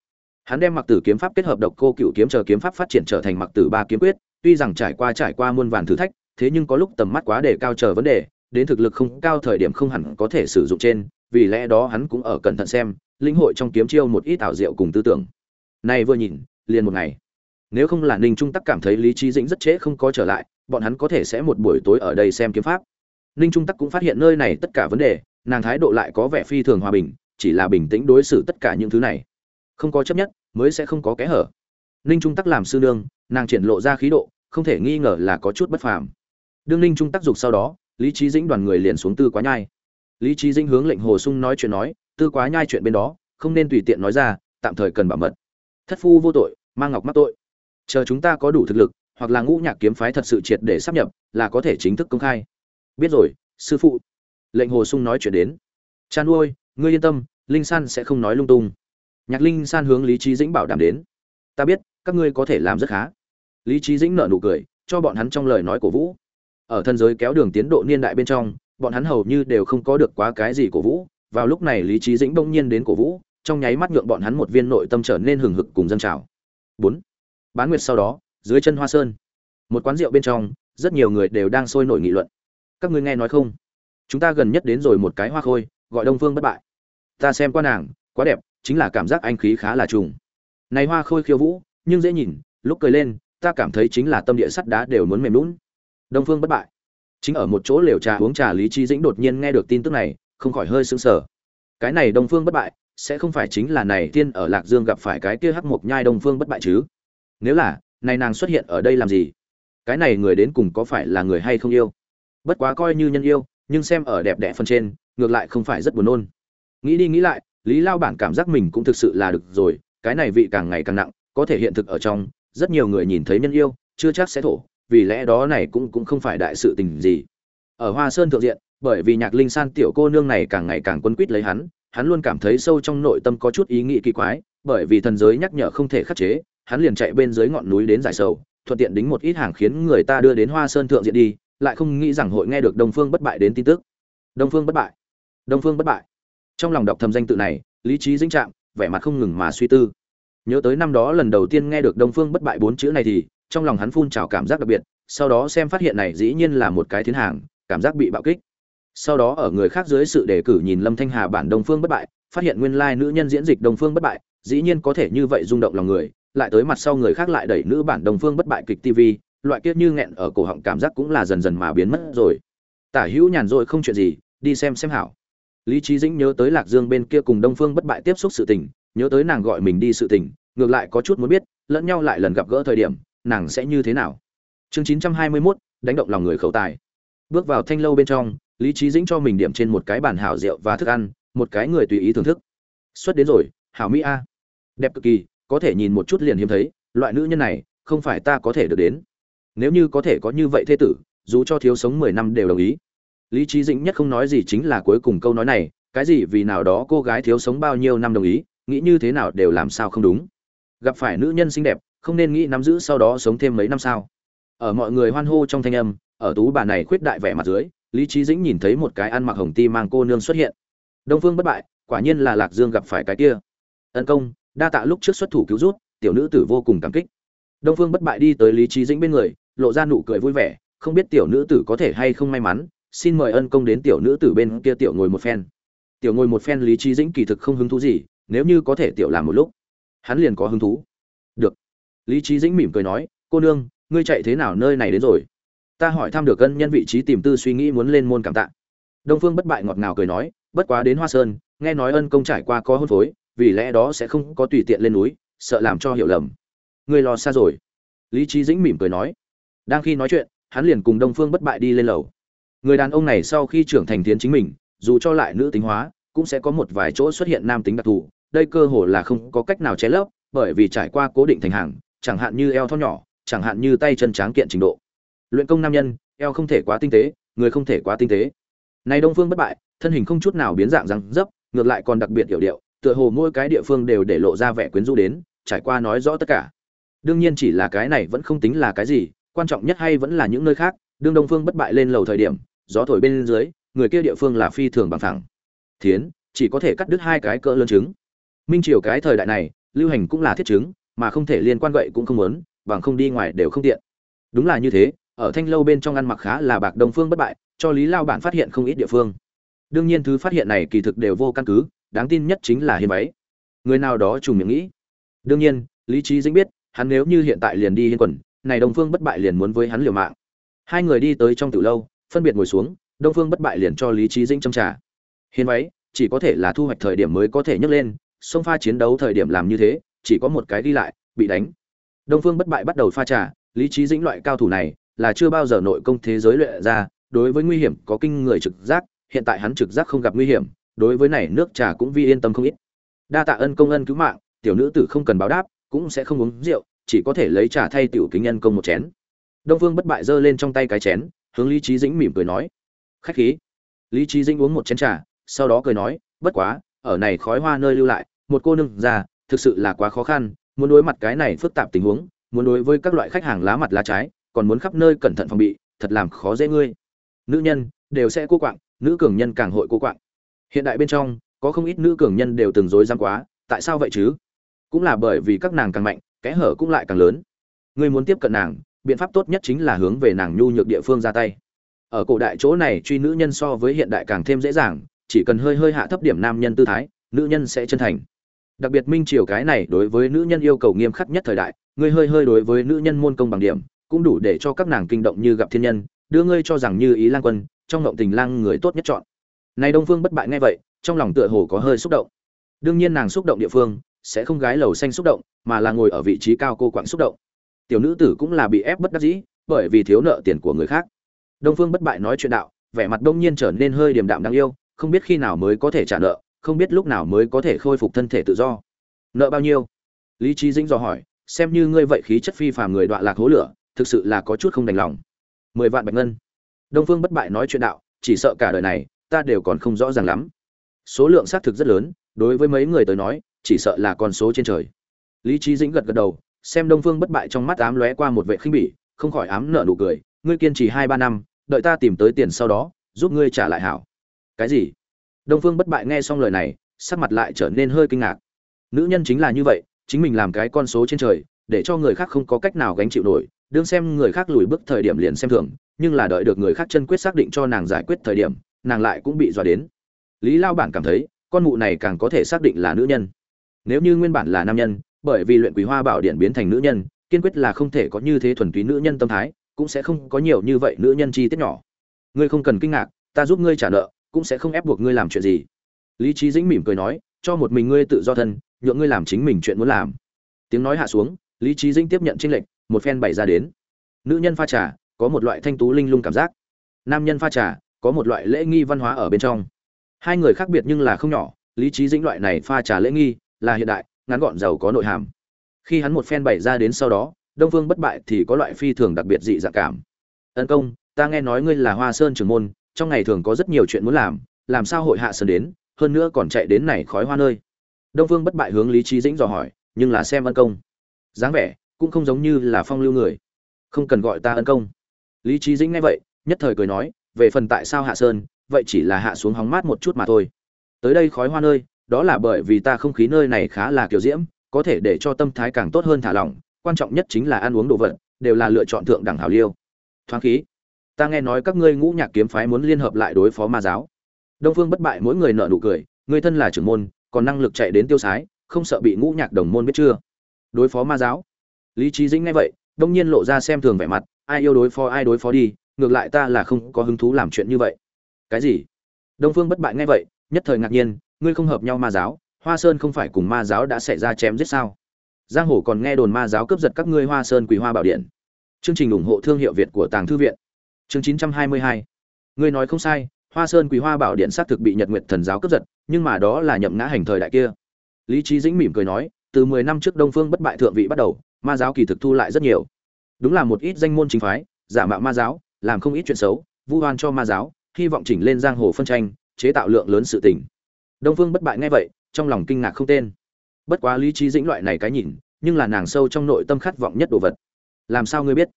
Speaker 1: hắn đem mặc tử kiếm pháp kết hợp độc cô cựu kiếm chờ kiếm pháp phát triển trở thành mặc tử ba kiếm quyết, tuy rằng trải qua trải qua muôn vàn thử thách, thế nhưng có lúc tầm mắt quá đề cao chờ vấn đề, đến thực lực không cao thời điểm không hẳn có thể sử dụng trên, vì lẽ đó hắn cũng ở cẩn thận xem, linh hội trong kiếm chiêu một ít ảo diệu cùng tư tưởng. Này vừa nhìn, liền một ngày. Nếu không là ninh trung tắc cảm thấy lý trí dĩnh rất trễ không có trở lại, bọn hắn có thể sẽ một buổi tối ở đây xem kiếm pháp. Ninh trung tắc cũng phát hiện nơi này tất cả vấn đề, nàng thái độ lại có vẻ phi thường hòa bình, chỉ là bình tĩnh đối xử tất cả những thứ này không có chấp nhất, mới sẽ không có kẽ hở. Ninh trung tắc làm sư nương, nàng triển lộ ra khí độ, không thể nghi ngờ là có chút bất phàm. Đương ninh trung tác dục sau đó, lý trí dĩnh đoàn người liền xuống tư quá nhai. Lý trí dĩnh hướng lệnh hồ sung nói chuyện nói, tư quá nhai chuyện bên đó, không nên tùy tiện nói ra, tạm thời cần bảo mật. Thất phu vô tội mang ngọc mắc tội. Chờ chúng ta có đủ thực lực, hoặc là ngũ nhạc kiếm phái thật sự triệt để sắp nhập, là có thể chính thức công khai. Biết rồi, sư phụ. Lệnh hồ sung nói chuyện đến. Chan ôi ngươi yên tâm, linh san sẽ không nói lung tung nhạc linh san hướng lý trí dĩnh bảo đảm đến. Ta biết, các ngươi có thể làm rất khá. Lý trí dĩnh nở nụ cười, cho bọn hắn trong lời nói cổ vũ. Ở thân giới kéo đường tiến độ niên đại bên trong, bọn hắn hầu như đều không có được quá cái gì cổ vũ. Vào lúc này lý trí dĩnh bỗng nhiên đến cổ vũ, trong nháy mắt nhượng bọn hắn một viên nội tâm trở nên hừng hực cùng dân trào. Bốn, bán nguyệt sau đó, dưới chân hoa sơn, một quán rượu bên trong, rất nhiều người đều đang sôi nổi nghị luận. Các ngươi nghe nói không? Chúng ta gần nhất đến rồi một cái hoa khôi, gọi đông phương bất bại. Ta xem qua nàng, quá đẹp chính là cảm giác anh khí khá là trùng. Này hoa khôi khiêu vũ, nhưng dễ nhìn, lúc cười lên, ta cảm thấy chính là tâm địa sắt đá đều muốn mềm lún đông phương bất bại. Chính ở một chỗ lều trà uống trà lý trí dĩnh đột nhiên nghe được tin tức này, không khỏi hơi sững sờ. Cái này đông phương bất bại, sẽ không phải chính là này tiên ở lạc dương gặp phải cái kia hắc mộc nhai đông phương bất bại chứ? Nếu là, này nàng xuất hiện ở đây làm gì? Cái này người đến cùng có phải là người hay không yêu? Bất quá coi như nhân yêu, nhưng xem ở đẹp đẽ phần trên, ngược lại không phải rất buồn nôn. Nghĩ đi nghĩ lại lý lao bản cảm giác mình cũng thực sự là được rồi, cái này vị càng ngày càng nặng, có thể hiện thực ở trong, rất nhiều người nhìn thấy nhân yêu, chưa chắc sẽ thổ, vì lẽ đó này cũng cũng không phải đại sự tình gì. Ở hoa sơn thượng diện, bởi vì nhạc linh san tiểu cô nương này càng ngày càng quấn quýt lấy hắn hắn luôn cảm thấy sâu trong nội tâm có chút ý nghĩ kỳ quái, bởi vì thần giới nhắc nhở không thể khắc chế, hắn liền chạy bên dưới ngọn núi đến giải sầu, thuận tiện đính một ít hàng khiến người ta đưa đến hoa sơn thượng diện đi, lại không nghĩ rằng hội nghe được đông phương bất bại đến tin tức. Đông phương bất bại. Đông phương bất bại trong lòng đọc thầm danh tự này, lý trí dĩnh trạng, vẻ mặt không ngừng mà suy tư. Nhớ tới năm đó lần đầu tiên nghe được đông phương bất bại bốn chữ này thì, trong lòng hắn phun trào cảm giác đặc biệt, sau đó xem phát hiện này dĩ nhiên là một cái thiên hàng, cảm giác bị bạo kích. Sau đó ở người khác dưới sự đề cử nhìn lâm thanh hà bản đông phương bất bại, phát hiện nguyên lai nữ nhân diễn dịch đông phương bất bại, dĩ nhiên có thể như vậy rung động lòng người, lại tới mặt sau người khác lại đẩy nữ bản đông phương bất bại kịch tv loại kiết như nghẹn ở cổ họng cảm giác cũng là dần dần mà biến mất rồi. Tả hữu nhàn rỗi không chuyện gì, đi xem xem hảo lý trí dĩnh nhớ tới lạc dương bên kia cùng đông phương bất bại tiếp xúc sự tình nhớ tới nàng gọi mình đi sự tình ngược lại có chút muốn biết lẫn nhau lại lần gặp gỡ thời điểm nàng sẽ như thế nào. Chương chín trăm hai mươi 921, đánh động lòng người khẩu tài. Bước vào thanh lâu bên trong lý trí dĩnh cho mình điểm trên một cái bàn hảo rượu và thức ăn một cái người tùy ý thưởng thức. Xuất đến rồi hảo mỹ a. Đẹp cực kỳ có thể nhìn một chút liền hiếm thấy loại nữ nhân này không phải ta có thể được đến. Nếu như có thể có như vậy thế tử dù cho thiếu sống mười năm đều đồng ý lý trí dĩnh nhất không nói gì chính là cuối cùng câu nói này, cái gì vì nào đó cô gái thiếu sống bao nhiêu năm đồng ý, nghĩ như thế nào đều làm sao không đúng. Gặp phải nữ nhân xinh đẹp, không nên nghĩ nắm giữ sau đó sống thêm mấy năm sao. Ở mọi người hoan hô trong thanh âm, ở tú bà này khuyết đại vẻ mặt dưới, lý trí dĩnh nhìn thấy một cái ăn mặc hồng ti mang cô nương xuất hiện. Đông phương bất bại, quả nhiên là lạc dương gặp phải cái kia. Tấn công, đa tạ lúc trước xuất thủ cứu rút tiểu nữ tử vô cùng cảm kích. Đông phương bất bại đi tới lý trí dĩnh bên người, lộ ra nụ cười vui vẻ, không biết tiểu nữ tử có thể hay không may mắn xin mời ân công đến tiểu nữ tử bên kia tiểu ngồi một phen. Tiểu ngồi một phen lý trí dĩnh kỳ thực không hứng thú gì, nếu như có thể tiểu làm một lúc, hắn liền có hứng thú. Được. Lý trí dĩnh mỉm cười nói, cô nương, ngươi chạy thế nào nơi này đến rồi? Ta hỏi thăm được ân nhân vị trí tìm tư suy nghĩ muốn lên môn cảm tạ. Đông phương bất bại ngọt ngào cười nói, bất quá đến hoa sơn, nghe nói ân công trải qua có hôn phối, vì lẽ đó sẽ không có tùy tiện lên núi, sợ làm cho hiểu lầm. Ngươi lo xa rồi. Lý trí dĩnh mỉm cười nói. Đang khi nói chuyện, hắn liền cùng đông phương bất bại đi lên lầu người đàn ông này sau khi trưởng thành tiến chính mình, dù cho lại nữ tính hóa, cũng sẽ có một vài chỗ xuất hiện nam tính đặc thù. Đây cơ hồ là không có cách nào che lấp, bởi vì trải qua cố định thành hàng, chẳng hạn như eo thon nhỏ, chẳng hạn như tay chân tráng kiện trình độ. Luyện công nam nhân, eo không thể quá tinh tế, người không thể quá tinh tế. Này đông phương bất bại, thân hình không chút nào biến dạng răng dấp, ngược lại còn đặc biệt hiểu điệu, tựa hồ mỗi cái địa phương đều để lộ ra vẻ quyến rũ đến, trải qua nói rõ tất cả. Đương nhiên chỉ là cái này vẫn không tính là cái gì, quan trọng nhất hay vẫn là những nơi khác. Đương đông phương bất bại lên lầu thời điểm gió thổi bên dưới, người kia địa phương là phi thường bằng thẳng thiến, chỉ có thể cắt đứt hai cái cỡ lớn trứng. Minh triều cái thời đại này, lưu hành cũng là thiết trứng, mà không thể liên quan gậy cũng không muốn, bằng không đi ngoài đều không tiện. Đúng là như thế, ở thanh lâu bên trong ăn mặc khá là bạc đông phương bất bại, cho lý lao bản phát hiện không ít địa phương. Đương nhiên thứ phát hiện này kỳ thực đều vô căn cứ, đáng tin nhất chính là hiên váy. Người nào đó trùng miệng nghĩ. Đương nhiên, lý trí dĩnh biết, hắn nếu như hiện tại liền đi hiên quần, này đồng phương bất bại liền muốn với hắn liều mạng. Hai người đi tới trong từ lâu phân biệt ngồi xuống, đông phương bất bại liền cho lý trí dĩnh châm trà. Hiến váy, chỉ có thể là thu hoạch thời điểm mới có thể nhấc lên, sông pha chiến đấu thời điểm làm như thế, chỉ có một cái đi lại, bị đánh. Đông phương bất bại bắt đầu pha trà, lý trí dĩnh loại cao thủ này là chưa bao giờ nội công thế giới luyện ra, đối với nguy hiểm có kinh người trực giác, hiện tại hắn trực giác không gặp nguy hiểm, đối với này nước trà cũng vi yên tâm không ít. Đa tạ ân công ân cứu mạng, tiểu nữ tử không cần báo đáp, cũng sẽ không uống rượu, chỉ có thể lấy trà thay tiểu kính nhân công một chén. Đông phương bất bại giơ lên trong tay cái chén hướng lý trí dĩnh mỉm cười nói, khách khí. Lý trí dĩnh uống một chén trà, sau đó cười nói, bất quá, ở này khói hoa nơi lưu lại, một cô nương già, thực sự là quá khó khăn, muốn đối mặt cái này phức tạp tình huống, muốn đối với các loại khách hàng lá mặt lá trái, còn muốn khắp nơi cẩn thận phòng bị, thật làm khó dễ ngươi. Nữ nhân đều sẽ cô quạng, nữ cường nhân càng hội cô quạng. Hiện đại bên trong, có không ít nữ cường nhân đều từng dối giam quá, tại sao vậy chứ? Cũng là bởi vì các nàng càng mạnh, kẽ hở cũng lại càng lớn. Ngươi muốn tiếp cận nàng biện pháp tốt nhất chính là hướng về nàng nhu nhược địa phương ra tay. Ở cổ đại chỗ này, truy nữ nhân so với hiện đại càng thêm dễ dàng, chỉ cần hơi hơi hạ thấp điểm nam nhân tư thái, nữ nhân sẽ chân thành. Đặc biệt minh triều cái này đối với nữ nhân yêu cầu nghiêm khắc nhất thời đại, ngươi hơi hơi đối với nữ nhân môn công bằng điểm, cũng đủ để cho các nàng kinh động như gặp thiên nhân, đưa ngươi cho rằng như ý lang quân, trong ngộng tình lang người tốt nhất chọn. Này đông phương bất bại nghe vậy, trong lòng tựa hồ có hơi xúc động. Đương nhiên nàng xúc động địa phương, sẽ không gái lầu xanh xúc động, mà là ngồi ở vị trí cao cô quạng xúc động tiểu nữ tử cũng là bị ép bất đắc dĩ, bởi vì thiếu nợ tiền của người khác. Đông phương bất bại nói chuyện đạo, vẻ mặt đông nhiên trở nên hơi điềm đạm đáng yêu, không biết khi nào mới có thể trả nợ, không biết lúc nào mới có thể khôi phục thân thể tự do. Nợ bao nhiêu? Lý trí dĩnh dò hỏi, xem như ngươi vậy khí chất phi phàm người đọa lạc hố lửa, thực sự là có chút không đành lòng. Mười vạn bạch ngân. Đông phương bất bại nói chuyện đạo, chỉ sợ cả đời này, ta đều còn không rõ ràng lắm. Số lượng xác thực rất lớn, đối với mấy người tới nói, chỉ sợ là con số trên trời. Lý trí dĩnh gật gật đầu xem đông phương bất bại trong mắt ám lóe qua một vệ khinh bỉ, không khỏi ám nợ nụ cười, ngươi kiên trì hai ba năm, đợi ta tìm tới tiền sau đó, giúp ngươi trả lại hảo. Cái gì? Đông phương bất bại nghe xong lời này, sắc mặt lại trở nên hơi kinh ngạc. Nữ nhân chính là như vậy, chính mình làm cái con số trên trời, để cho người khác không có cách nào gánh chịu nổi, đương xem người khác lùi bước thời điểm liền xem thường, nhưng là đợi được người khác chân quyết xác định cho nàng giải quyết thời điểm, nàng lại cũng bị dọa đến. Lý lao bản cảm thấy, con mụ này càng có thể xác định là nữ nhân. Nếu như nguyên bản là nam nhân bởi vì luyện quý hoa bảo điện biến thành nữ nhân, kiên quyết là không thể có như thế thuần túy nữ nhân tâm thái, cũng sẽ không có nhiều như vậy nữ nhân chi tiết nhỏ. Ngươi không cần kinh ngạc, ta giúp ngươi trả nợ, cũng sẽ không ép buộc ngươi làm chuyện gì. Lý trí dĩnh mỉm cười nói, cho một mình ngươi tự do thân, nhượng ngươi làm chính mình chuyện muốn làm. Tiếng nói hạ xuống, lý trí dĩnh tiếp nhận tranh lệnh một phen bày ra đến. Nữ nhân pha trà, có một loại thanh tú linh lung cảm giác. Nam nhân pha trà, có một loại lễ nghi văn hóa ở bên trong. Hai người khác biệt nhưng là không nhỏ, lý trí dĩnh loại này pha trà lễ nghi là hiện đại ngắn gọn giàu có nội hàm. Khi hắn một phen bày ra đến sau đó, đông phương bất bại thì có loại phi thường đặc biệt dị dạng cảm. Tấn công, ta nghe nói ngươi là hoa sơn trưởng môn, trong ngày thường có rất nhiều chuyện muốn làm làm sao hội hạ sơn đến, hơn nữa còn chạy đến này khói hoa nơi? Đông phương bất bại hướng lý trí dĩnh dò hỏi, nhưng là xem ân công. Dáng vẻ, cũng không giống như là phong lưu người. Không cần gọi ta ân công. Lý trí dĩnh nghe vậy, nhất thời cười nói, về phần tại sao hạ sơn, vậy chỉ là hạ xuống hóng mát một chút mà thôi. Tới đây khói hoa nơi đó là bởi vì ta không khí nơi này khá là kiểu diễm, có thể để cho tâm thái càng tốt hơn thả lỏng, quan trọng nhất chính là ăn uống đồ vật, đều là lựa chọn thượng đẳng hảo liêu. Thoáng khí, ta nghe nói các ngươi ngũ nhạc kiếm phái muốn liên hợp lại đối phó ma giáo. Đông phương bất bại mỗi người nợ nụ cười, người thân là trưởng môn, còn năng lực chạy đến tiêu sái, không sợ bị ngũ nhạc đồng môn biết chưa? Đối phó ma giáo. Lý trí dĩnh nghe vậy, đông nhiên lộ ra xem thường vẻ mặt, ai yêu đối phó ai đối phó đi, ngược lại ta là không có hứng thú làm chuyện như vậy. Cái gì? Đông phương bất bại nghe vậy, nhất thời ngạc nhiên ngươi không hợp nhau ma giáo, hoa sơn không phải cùng ma giáo đã xảy ra chém giết sao? Giang hồ còn nghe đồn ma giáo cướp giật các ngươi hoa sơn quỳ hoa bảo điện. Chương trình ủng hộ thương hiệu việt của tàng thư viện. Chương 922 ngươi nói không sai, hoa sơn quỳ hoa bảo điện xác thực bị nhật nguyệt thần giáo cướp giật, nhưng mà đó là nhậm ngã hành thời đại kia. Lý trí dĩnh mỉm cười nói, từ mười năm trước đông phương bất bại thượng vị bắt đầu, ma giáo kỳ thực thu lại rất nhiều. Đúng là một ít danh môn chính phái, giả mạo ma giáo, làm không ít chuyện xấu, vu oan cho ma giáo, hy vọng chỉnh lên giang hồ phân tranh, chế tạo lượng lớn sự tình đông phương bất bại nghe vậy, trong lòng kinh ngạc không tên. Bất quá lý trí dĩnh loại này cái nhìn, nhưng là nàng sâu trong nội tâm khát vọng nhất đồ vật. Làm sao ngươi biết?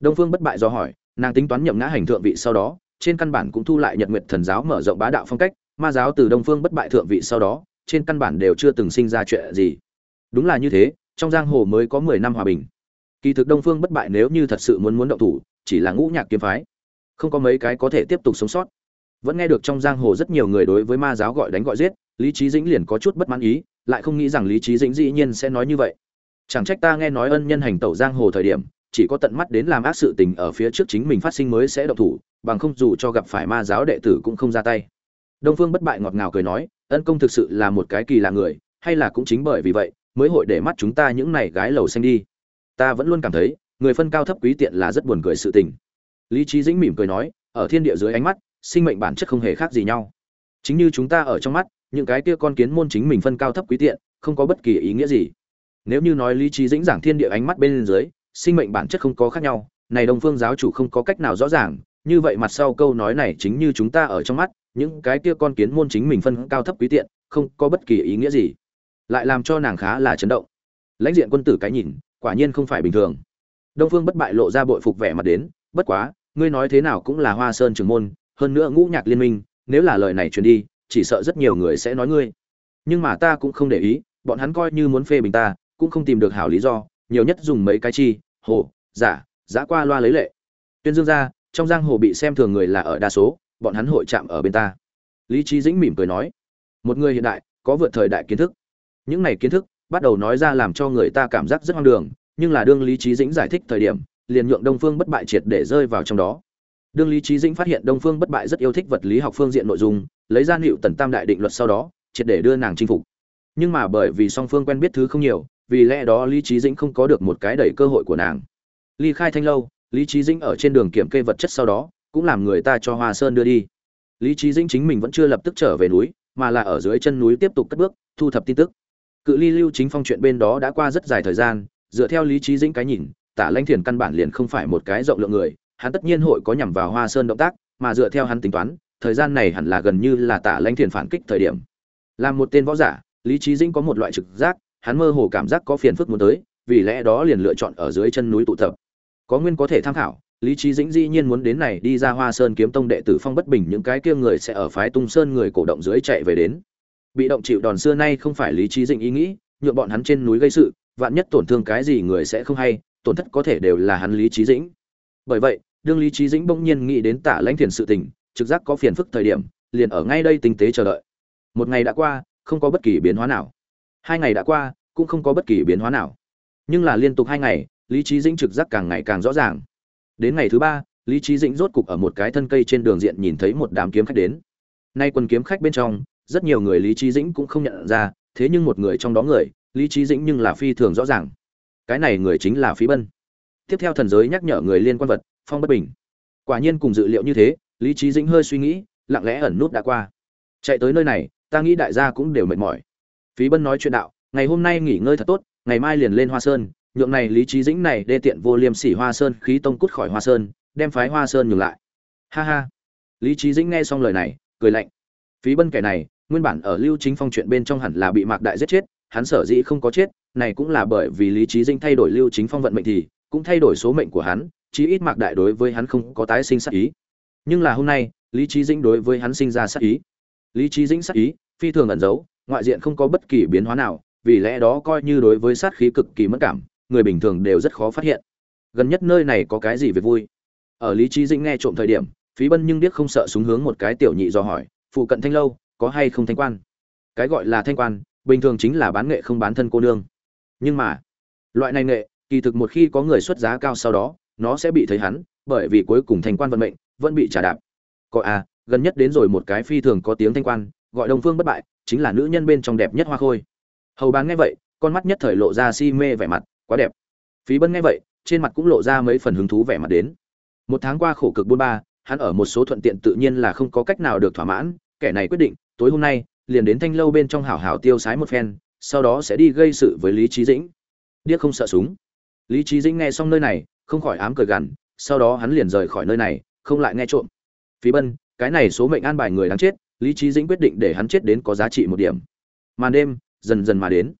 Speaker 1: Đông phương bất bại do hỏi, nàng tính toán nhậm ngã hành thượng vị sau đó, trên căn bản cũng thu lại nhật nguyệt thần giáo mở rộng bá đạo phong cách, ma giáo từ đông phương bất bại thượng vị sau đó, trên căn bản đều chưa từng sinh ra chuyện gì. Đúng là như thế, trong giang hồ mới có mười năm hòa bình. Kỳ thực đông phương bất bại nếu như thật sự muốn muốn động thủ, chỉ là ngũ nhạc kiếm phái. Không có mấy cái có thể tiếp tục sống sót vẫn nghe được trong giang hồ rất nhiều người đối với ma giáo gọi đánh gọi giết, lý trí dĩnh liền có chút bất mãn ý, lại không nghĩ rằng lý trí dĩnh dĩ nhiên sẽ nói như vậy. Chẳng trách ta nghe nói ân nhân hành tẩu giang hồ thời điểm, chỉ có tận mắt đến làm ác sự tình ở phía trước chính mình phát sinh mới sẽ động thủ, bằng không dù cho gặp phải ma giáo đệ tử cũng không ra tay. Đông phương bất bại ngọt ngào cười nói, ân công thực sự là một cái kỳ lạ người, hay là cũng chính bởi vì vậy, mới hội để mắt chúng ta những này gái lầu xanh đi. Ta vẫn luôn cảm thấy, người phân cao thấp quý tiện là rất buồn cười sự tình. Lý trí dĩnh mỉm cười nói, ở thiên địa dưới ánh mắt sinh mệnh bản chất không hề khác gì nhau. Chính như chúng ta ở trong mắt, những cái kia con kiến môn chính mình phân cao thấp quý tiện, không có bất kỳ ý nghĩa gì. Nếu như nói lý trí dĩnh giảng thiên địa ánh mắt bên dưới, sinh mệnh bản chất không có khác nhau, này đông phương giáo chủ không có cách nào rõ ràng, như vậy mặt sau câu nói này chính như chúng ta ở trong mắt, những cái kia con kiến môn chính mình phân cao thấp quý tiện, không có bất kỳ ý nghĩa gì. Lại làm cho nàng khá là chấn động. Lãnh diện quân tử cái nhìn, quả nhiên không phải bình thường. Đông phương bất bại lộ ra bội phục vẻ mặt đến, bất quá, ngươi nói thế nào cũng là hoa sơn trường môn hơn nữa ngũ nhạc liên minh, nếu là lời này truyền đi, chỉ sợ rất nhiều người sẽ nói ngươi. Nhưng mà ta cũng không để ý, bọn hắn coi như muốn phê bình ta, cũng không tìm được hảo lý do, nhiều nhất dùng mấy cái chi, hồ, giả giả qua loa lấy lệ. Tuyên dương ra, trong giang hồ bị xem thường người là ở đa số, bọn hắn hội chạm ở bên ta. Lý trí dĩnh mỉm cười nói, một người hiện đại, có vượt thời đại kiến thức. Những này kiến thức, bắt đầu nói ra làm cho người ta cảm giác rất hoang đường, nhưng là đương lý trí dĩnh giải thích thời điểm, liền nhượng đông phương bất bại triệt để rơi vào trong đó đương lý trí dĩnh phát hiện đông phương bất bại rất yêu thích vật lý học phương diện nội dung, lấy ra hiệu tần tam đại định luật sau đó, triệt để đưa nàng chinh phục. Nhưng mà bởi vì song phương quen biết thứ không nhiều, vì lẽ đó lý trí dĩnh không có được một cái đẩy cơ hội của nàng. Ly khai thanh lâu, lý trí dĩnh ở trên đường kiểm kê vật chất sau đó, cũng làm người ta cho hoa sơn đưa đi. Lý trí dĩnh chính mình vẫn chưa lập tức trở về núi, mà là ở dưới chân núi tiếp tục cất bước, thu thập tin tức. Cự ly lưu chính phong chuyện bên đó đã qua rất dài thời gian, dựa theo lý trí dĩnh cái nhìn, tả lãnh thiền căn bản liền không phải một cái rộng lượng người hắn tất nhiên hội có nhằm vào hoa sơn động tác, mà dựa theo hắn tính toán, thời gian này hẳn là gần như là tả lãnh thiền phản kích thời điểm. Làm một tên võ giả, lý trí dĩnh có một loại trực giác, hắn mơ hồ cảm giác có phiền phức muốn tới, vì lẽ đó liền lựa chọn ở dưới chân núi tụ tập. Có nguyên có thể tham khảo, lý trí dĩnh dĩ nhiên muốn đến này đi ra hoa sơn kiếm tông đệ tử phong bất bình, những cái kia người sẽ ở phái tung sơn người cổ động dưới chạy về đến. Bị động chịu đòn xưa nay không phải lý trí dĩnh ý nghĩ, nhượng bọn hắn trên núi gây sự, vạn nhất tổn thương cái gì người sẽ không hay, tổn thất có thể đều là hắn lý trí dĩnh. Bởi vậy đương lý trí dĩnh bỗng nhiên nghĩ đến tả lãnh thiền sự tình, trực giác có phiền phức thời điểm, liền ở ngay đây tinh tế chờ đợi. Một ngày đã qua, không có bất kỳ biến hóa nào. Hai ngày đã qua, cũng không có bất kỳ biến hóa nào. Nhưng là liên tục hai ngày, lý trí dĩnh trực giác càng ngày càng rõ ràng. Đến ngày thứ ba, lý trí dĩnh rốt cục ở một cái thân cây trên đường diện nhìn thấy một đám kiếm khách đến. Nay quân kiếm khách bên trong, rất nhiều người lý trí dĩnh cũng không nhận ra, thế nhưng một người trong đó người, lý trí dĩnh nhưng là phi thường rõ ràng. Cái này người chính là phí bân. Tiếp theo thần giới nhắc nhở người liên quan vật phong bất bình. Quả nhiên cùng dự liệu như thế, lý trí dĩnh hơi suy nghĩ, lặng lẽ ẩn nút đã qua. Chạy tới nơi này, ta nghĩ đại gia cũng đều mệt mỏi. Phí bân nói chuyện đạo, ngày hôm nay nghỉ ngơi thật tốt, ngày mai liền lên hoa sơn. Nhượng này lý trí dĩnh này đê tiện vô liêm sỉ hoa sơn khí tông cút khỏi hoa sơn, đem phái hoa sơn nhường lại. Ha ha. Lý trí dĩnh nghe xong lời này, cười lạnh. Phí bân kẻ này, nguyên bản ở lưu chính phong chuyện bên trong hẳn là bị mạc đại giết chết, hắn sở dĩ không có chết, này cũng là bởi vì lý trí dĩnh thay đổi lưu chính phong vận mệnh thì, cũng thay đổi số mệnh của hắn chí ít mạc đại đối với hắn không có tái sinh sát ý. Nhưng là hôm nay, lý trí dĩnh đối với hắn sinh ra sát ý. Lý trí dĩnh sát ý, phi thường ẩn giấu, ngoại diện không có bất kỳ biến hóa nào, vì lẽ đó coi như đối với sát khí cực kỳ mất cảm, người bình thường đều rất khó phát hiện. Gần nhất nơi này có cái gì về vui? Ở lý trí dĩnh nghe trộm thời điểm, phí bân nhưng biết không sợ súng hướng một cái tiểu nhị do hỏi, phụ cận thanh lâu, có hay không thanh quan? Cái gọi là thanh quan, bình thường chính là bán nghệ không bán thân cô nương. Nhưng mà, loại này nghệ, kỳ thực một khi có người xuất giá cao sau đó nó sẽ bị thấy hắn, bởi vì cuối cùng thanh quan vận mệnh vẫn bị trả đạp. Có à gần nhất đến rồi một cái phi thường có tiếng thanh quan, gọi đông phương bất bại, chính là nữ nhân bên trong đẹp nhất hoa khôi. Hầu bán nghe vậy, con mắt nhất thời lộ ra si mê vẻ mặt, quá đẹp. Phí bân nghe vậy, trên mặt cũng lộ ra mấy phần hứng thú vẻ mặt đến. Một tháng qua khổ cực buôn ba, hắn ở một số thuận tiện tự nhiên là không có cách nào được thỏa mãn, kẻ này quyết định, tối hôm nay, liền đến thanh lâu bên trong hảo hảo tiêu sái một phen, sau đó sẽ đi gây sự với lý trí dĩnh. Điếc không sợ súng. Lý trí dĩnh nghe xong nơi này không khỏi ám cười gằn sau đó hắn liền rời khỏi nơi này không lại nghe trộm. Phí bân cái này số mệnh an bài người đáng chết lý Chí dĩnh quyết định để hắn chết đến có giá trị một điểm. Màn đêm dần dần mà đến.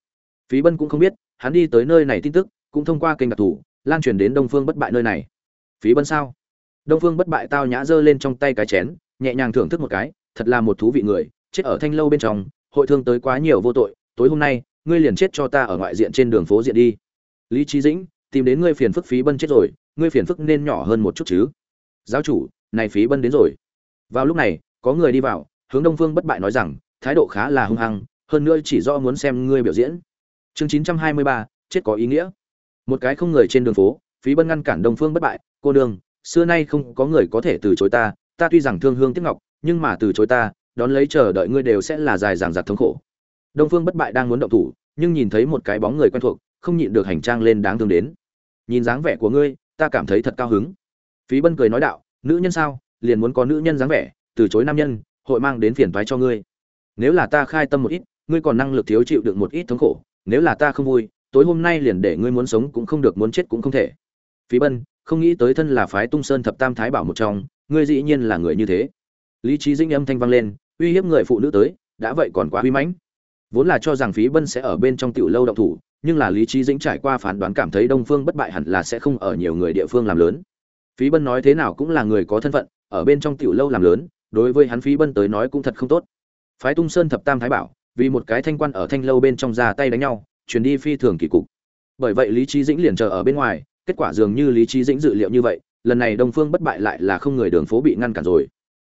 Speaker 1: Phí bân cũng không biết hắn đi tới nơi này tin tức cũng thông qua kênh đặc thủ, lan truyền đến đông phương bất bại nơi này. Phí bân sao? Đông phương bất bại tao nhã giơ lên trong tay cái chén nhẹ nhàng thưởng thức một cái thật là một thú vị người chết ở thanh lâu bên trong hội thương tới quá nhiều vô tội tối hôm nay ngươi liền chết cho ta ở ngoại diện trên đường phố diện đi. Lý Chí dĩnh tìm đến ngươi phiền phức phí bân chết rồi, ngươi phiền phức nên nhỏ hơn một chút chứ. Giáo chủ, này phí bân đến rồi. Vào lúc này, có người đi vào, hướng đông phương bất bại nói rằng, thái độ khá là hung hăng, hơn nữa chỉ do muốn xem ngươi biểu diễn. Chương chín trăm hai mươi ba, chết có ý nghĩa. Một cái không người trên đường phố, phí bân ngăn cản đông phương bất bại, cô đường xưa nay không có người có thể từ chối ta ta tuy rằng thương hương tiếc ngọc, nhưng mà từ chối ta, đón lấy chờ đợi ngươi đều sẽ là dài dằng giặc thống khổ. Đông phương bất bại đang muốn động thủ, nhưng nhìn thấy một cái bóng người quen thuộc, không nhịn được hành trang lên đáng thương đến nhìn dáng vẻ của ngươi, ta cảm thấy thật cao hứng. Phí bân cười nói đạo, nữ nhân sao, liền muốn có nữ nhân dáng vẻ, từ chối nam nhân, hội mang đến phiền toái cho ngươi. Nếu là ta khai tâm một ít, ngươi còn năng lực thiếu chịu được một ít thống khổ, nếu là ta không vui, tối hôm nay liền để ngươi muốn sống cũng không được, muốn chết cũng không thể. Phí bân, không nghĩ tới thân là phái tung sơn thập tam thái bảo một trong, ngươi dĩ nhiên là người như thế. Lý trí dinh âm thanh vang lên, uy hiếp người phụ nữ tới, đã vậy còn quá uy mãnh. Vốn là cho rằng phí bân sẽ ở bên trong tiểu lâu động thủ nhưng là lý trí dĩnh trải qua phán đoán cảm thấy đông phương bất bại hẳn là sẽ không ở nhiều người địa phương làm lớn. Phí bân nói thế nào cũng là người có thân phận, ở bên trong tiểu lâu làm lớn, đối với hắn phí bân tới nói cũng thật không tốt. Phái tung sơn thập tam thái bảo, vì một cái thanh quan ở thanh lâu bên trong ra tay đánh nhau chuyển đi phi thường kỳ cục. Bởi vậy lý trí dĩnh liền chờ ở bên ngoài, kết quả dường như lý trí dĩnh dự liệu như vậy, lần này đông phương bất bại lại là không người đường phố bị ngăn cản rồi.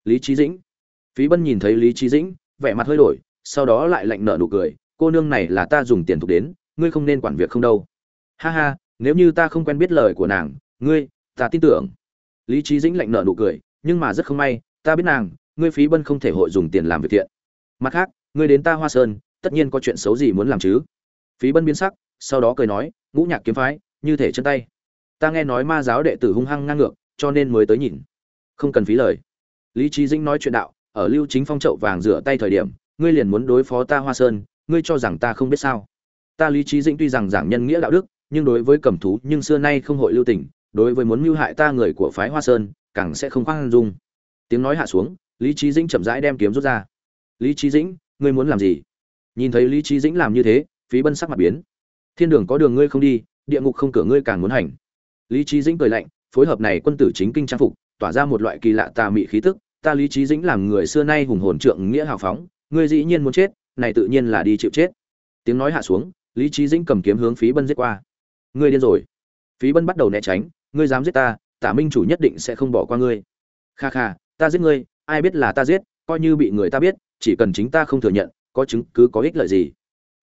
Speaker 1: Lý trí dĩnh. Phí bân nhìn thấy lý trí dĩnh, vẻ mặt hơi đổi, sau đó lại lạnh nở nụ cười, cô nương này là ta dùng tiền thuộc đến ngươi không nên quản việc không đâu. Ha ha, nếu như ta không quen biết lời của nàng, ngươi, ta tin tưởng. Lý trí dĩnh lạnh nở nụ cười, nhưng mà rất không may, ta biết nàng, ngươi phí bân không thể hội dùng tiền làm việc thiện. Mặt khác, ngươi đến ta hoa sơn, tất nhiên có chuyện xấu gì muốn làm chứ? Phí bân biến sắc, sau đó cười nói, ngũ nhạc kiếm phái, như thể chân tay. Ta nghe nói ma giáo đệ tử hung hăng ngang ngược, cho nên mới tới nhìn. Không cần phí lời. Lý trí dĩnh nói chuyện đạo, ở lưu chính phong trậu vàng rửa tay thời điểm, ngươi liền muốn đối phó ta hoa sơn, ngươi cho rằng ta không biết sao? Ta lý trí dĩnh tuy rằng giảng nhân nghĩa đạo đức, nhưng đối với cầm thú nhưng xưa nay không hội lưu tình, đối với muốn mưu hại ta người của phái hoa sơn, càng sẽ không khoan dung. Tiếng nói hạ xuống, lý trí dĩnh chậm rãi đem kiếm rút ra. Lý trí dĩnh, ngươi muốn làm gì? Nhìn thấy lý trí dĩnh làm như thế, phí bân sắc mặt biến. Thiên đường có đường ngươi không đi, địa ngục không cửa ngươi càng muốn hành. Lý trí dĩnh cười lạnh, phối hợp này quân tử chính kinh trang phục, tỏa ra một loại kỳ lạ tà mị khí tức. Ta lý trí dĩnh làm người xưa nay hùng hồn trượng nghĩa hào phóng, ngươi dĩ nhiên muốn chết, này tự nhiên là đi chịu chết. Tiếng nói hạ xuống lý trí dĩnh cầm kiếm hướng phí bân giết qua. Ngươi điên rồi. Phí bân bắt đầu né tránh, ngươi dám giết ta, tả minh chủ nhất định sẽ không bỏ qua ngươi. Kha kha, ta giết ngươi, ai biết là ta giết, coi như bị người ta biết, chỉ cần chính ta không thừa nhận, có chứng cứ có ích lợi gì.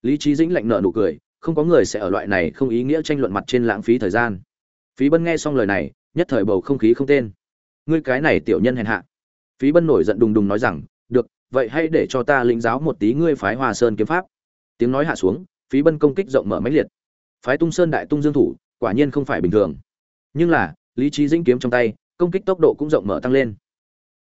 Speaker 1: Lý trí dĩnh lạnh nợ nụ cười, không có người sẽ ở loại này không ý nghĩa tranh luận mặt trên lãng phí thời gian. Phí bân nghe xong lời này, nhất thời bầu không khí không tên. Ngươi cái này tiểu nhân hèn hạ. Phí bân nổi giận đùng đùng nói rằng, được, vậy hãy để cho ta lĩnh giáo một tí ngươi phái hòa sơn kiếm pháp. Tiếng nói hạ xuống phí bân công kích rộng mở mãnh liệt. Phái tung sơn đại tung dương thủ, quả nhiên không phải bình thường. Nhưng là, lý trí dĩnh kiếm trong tay, công kích tốc độ cũng rộng mở tăng lên.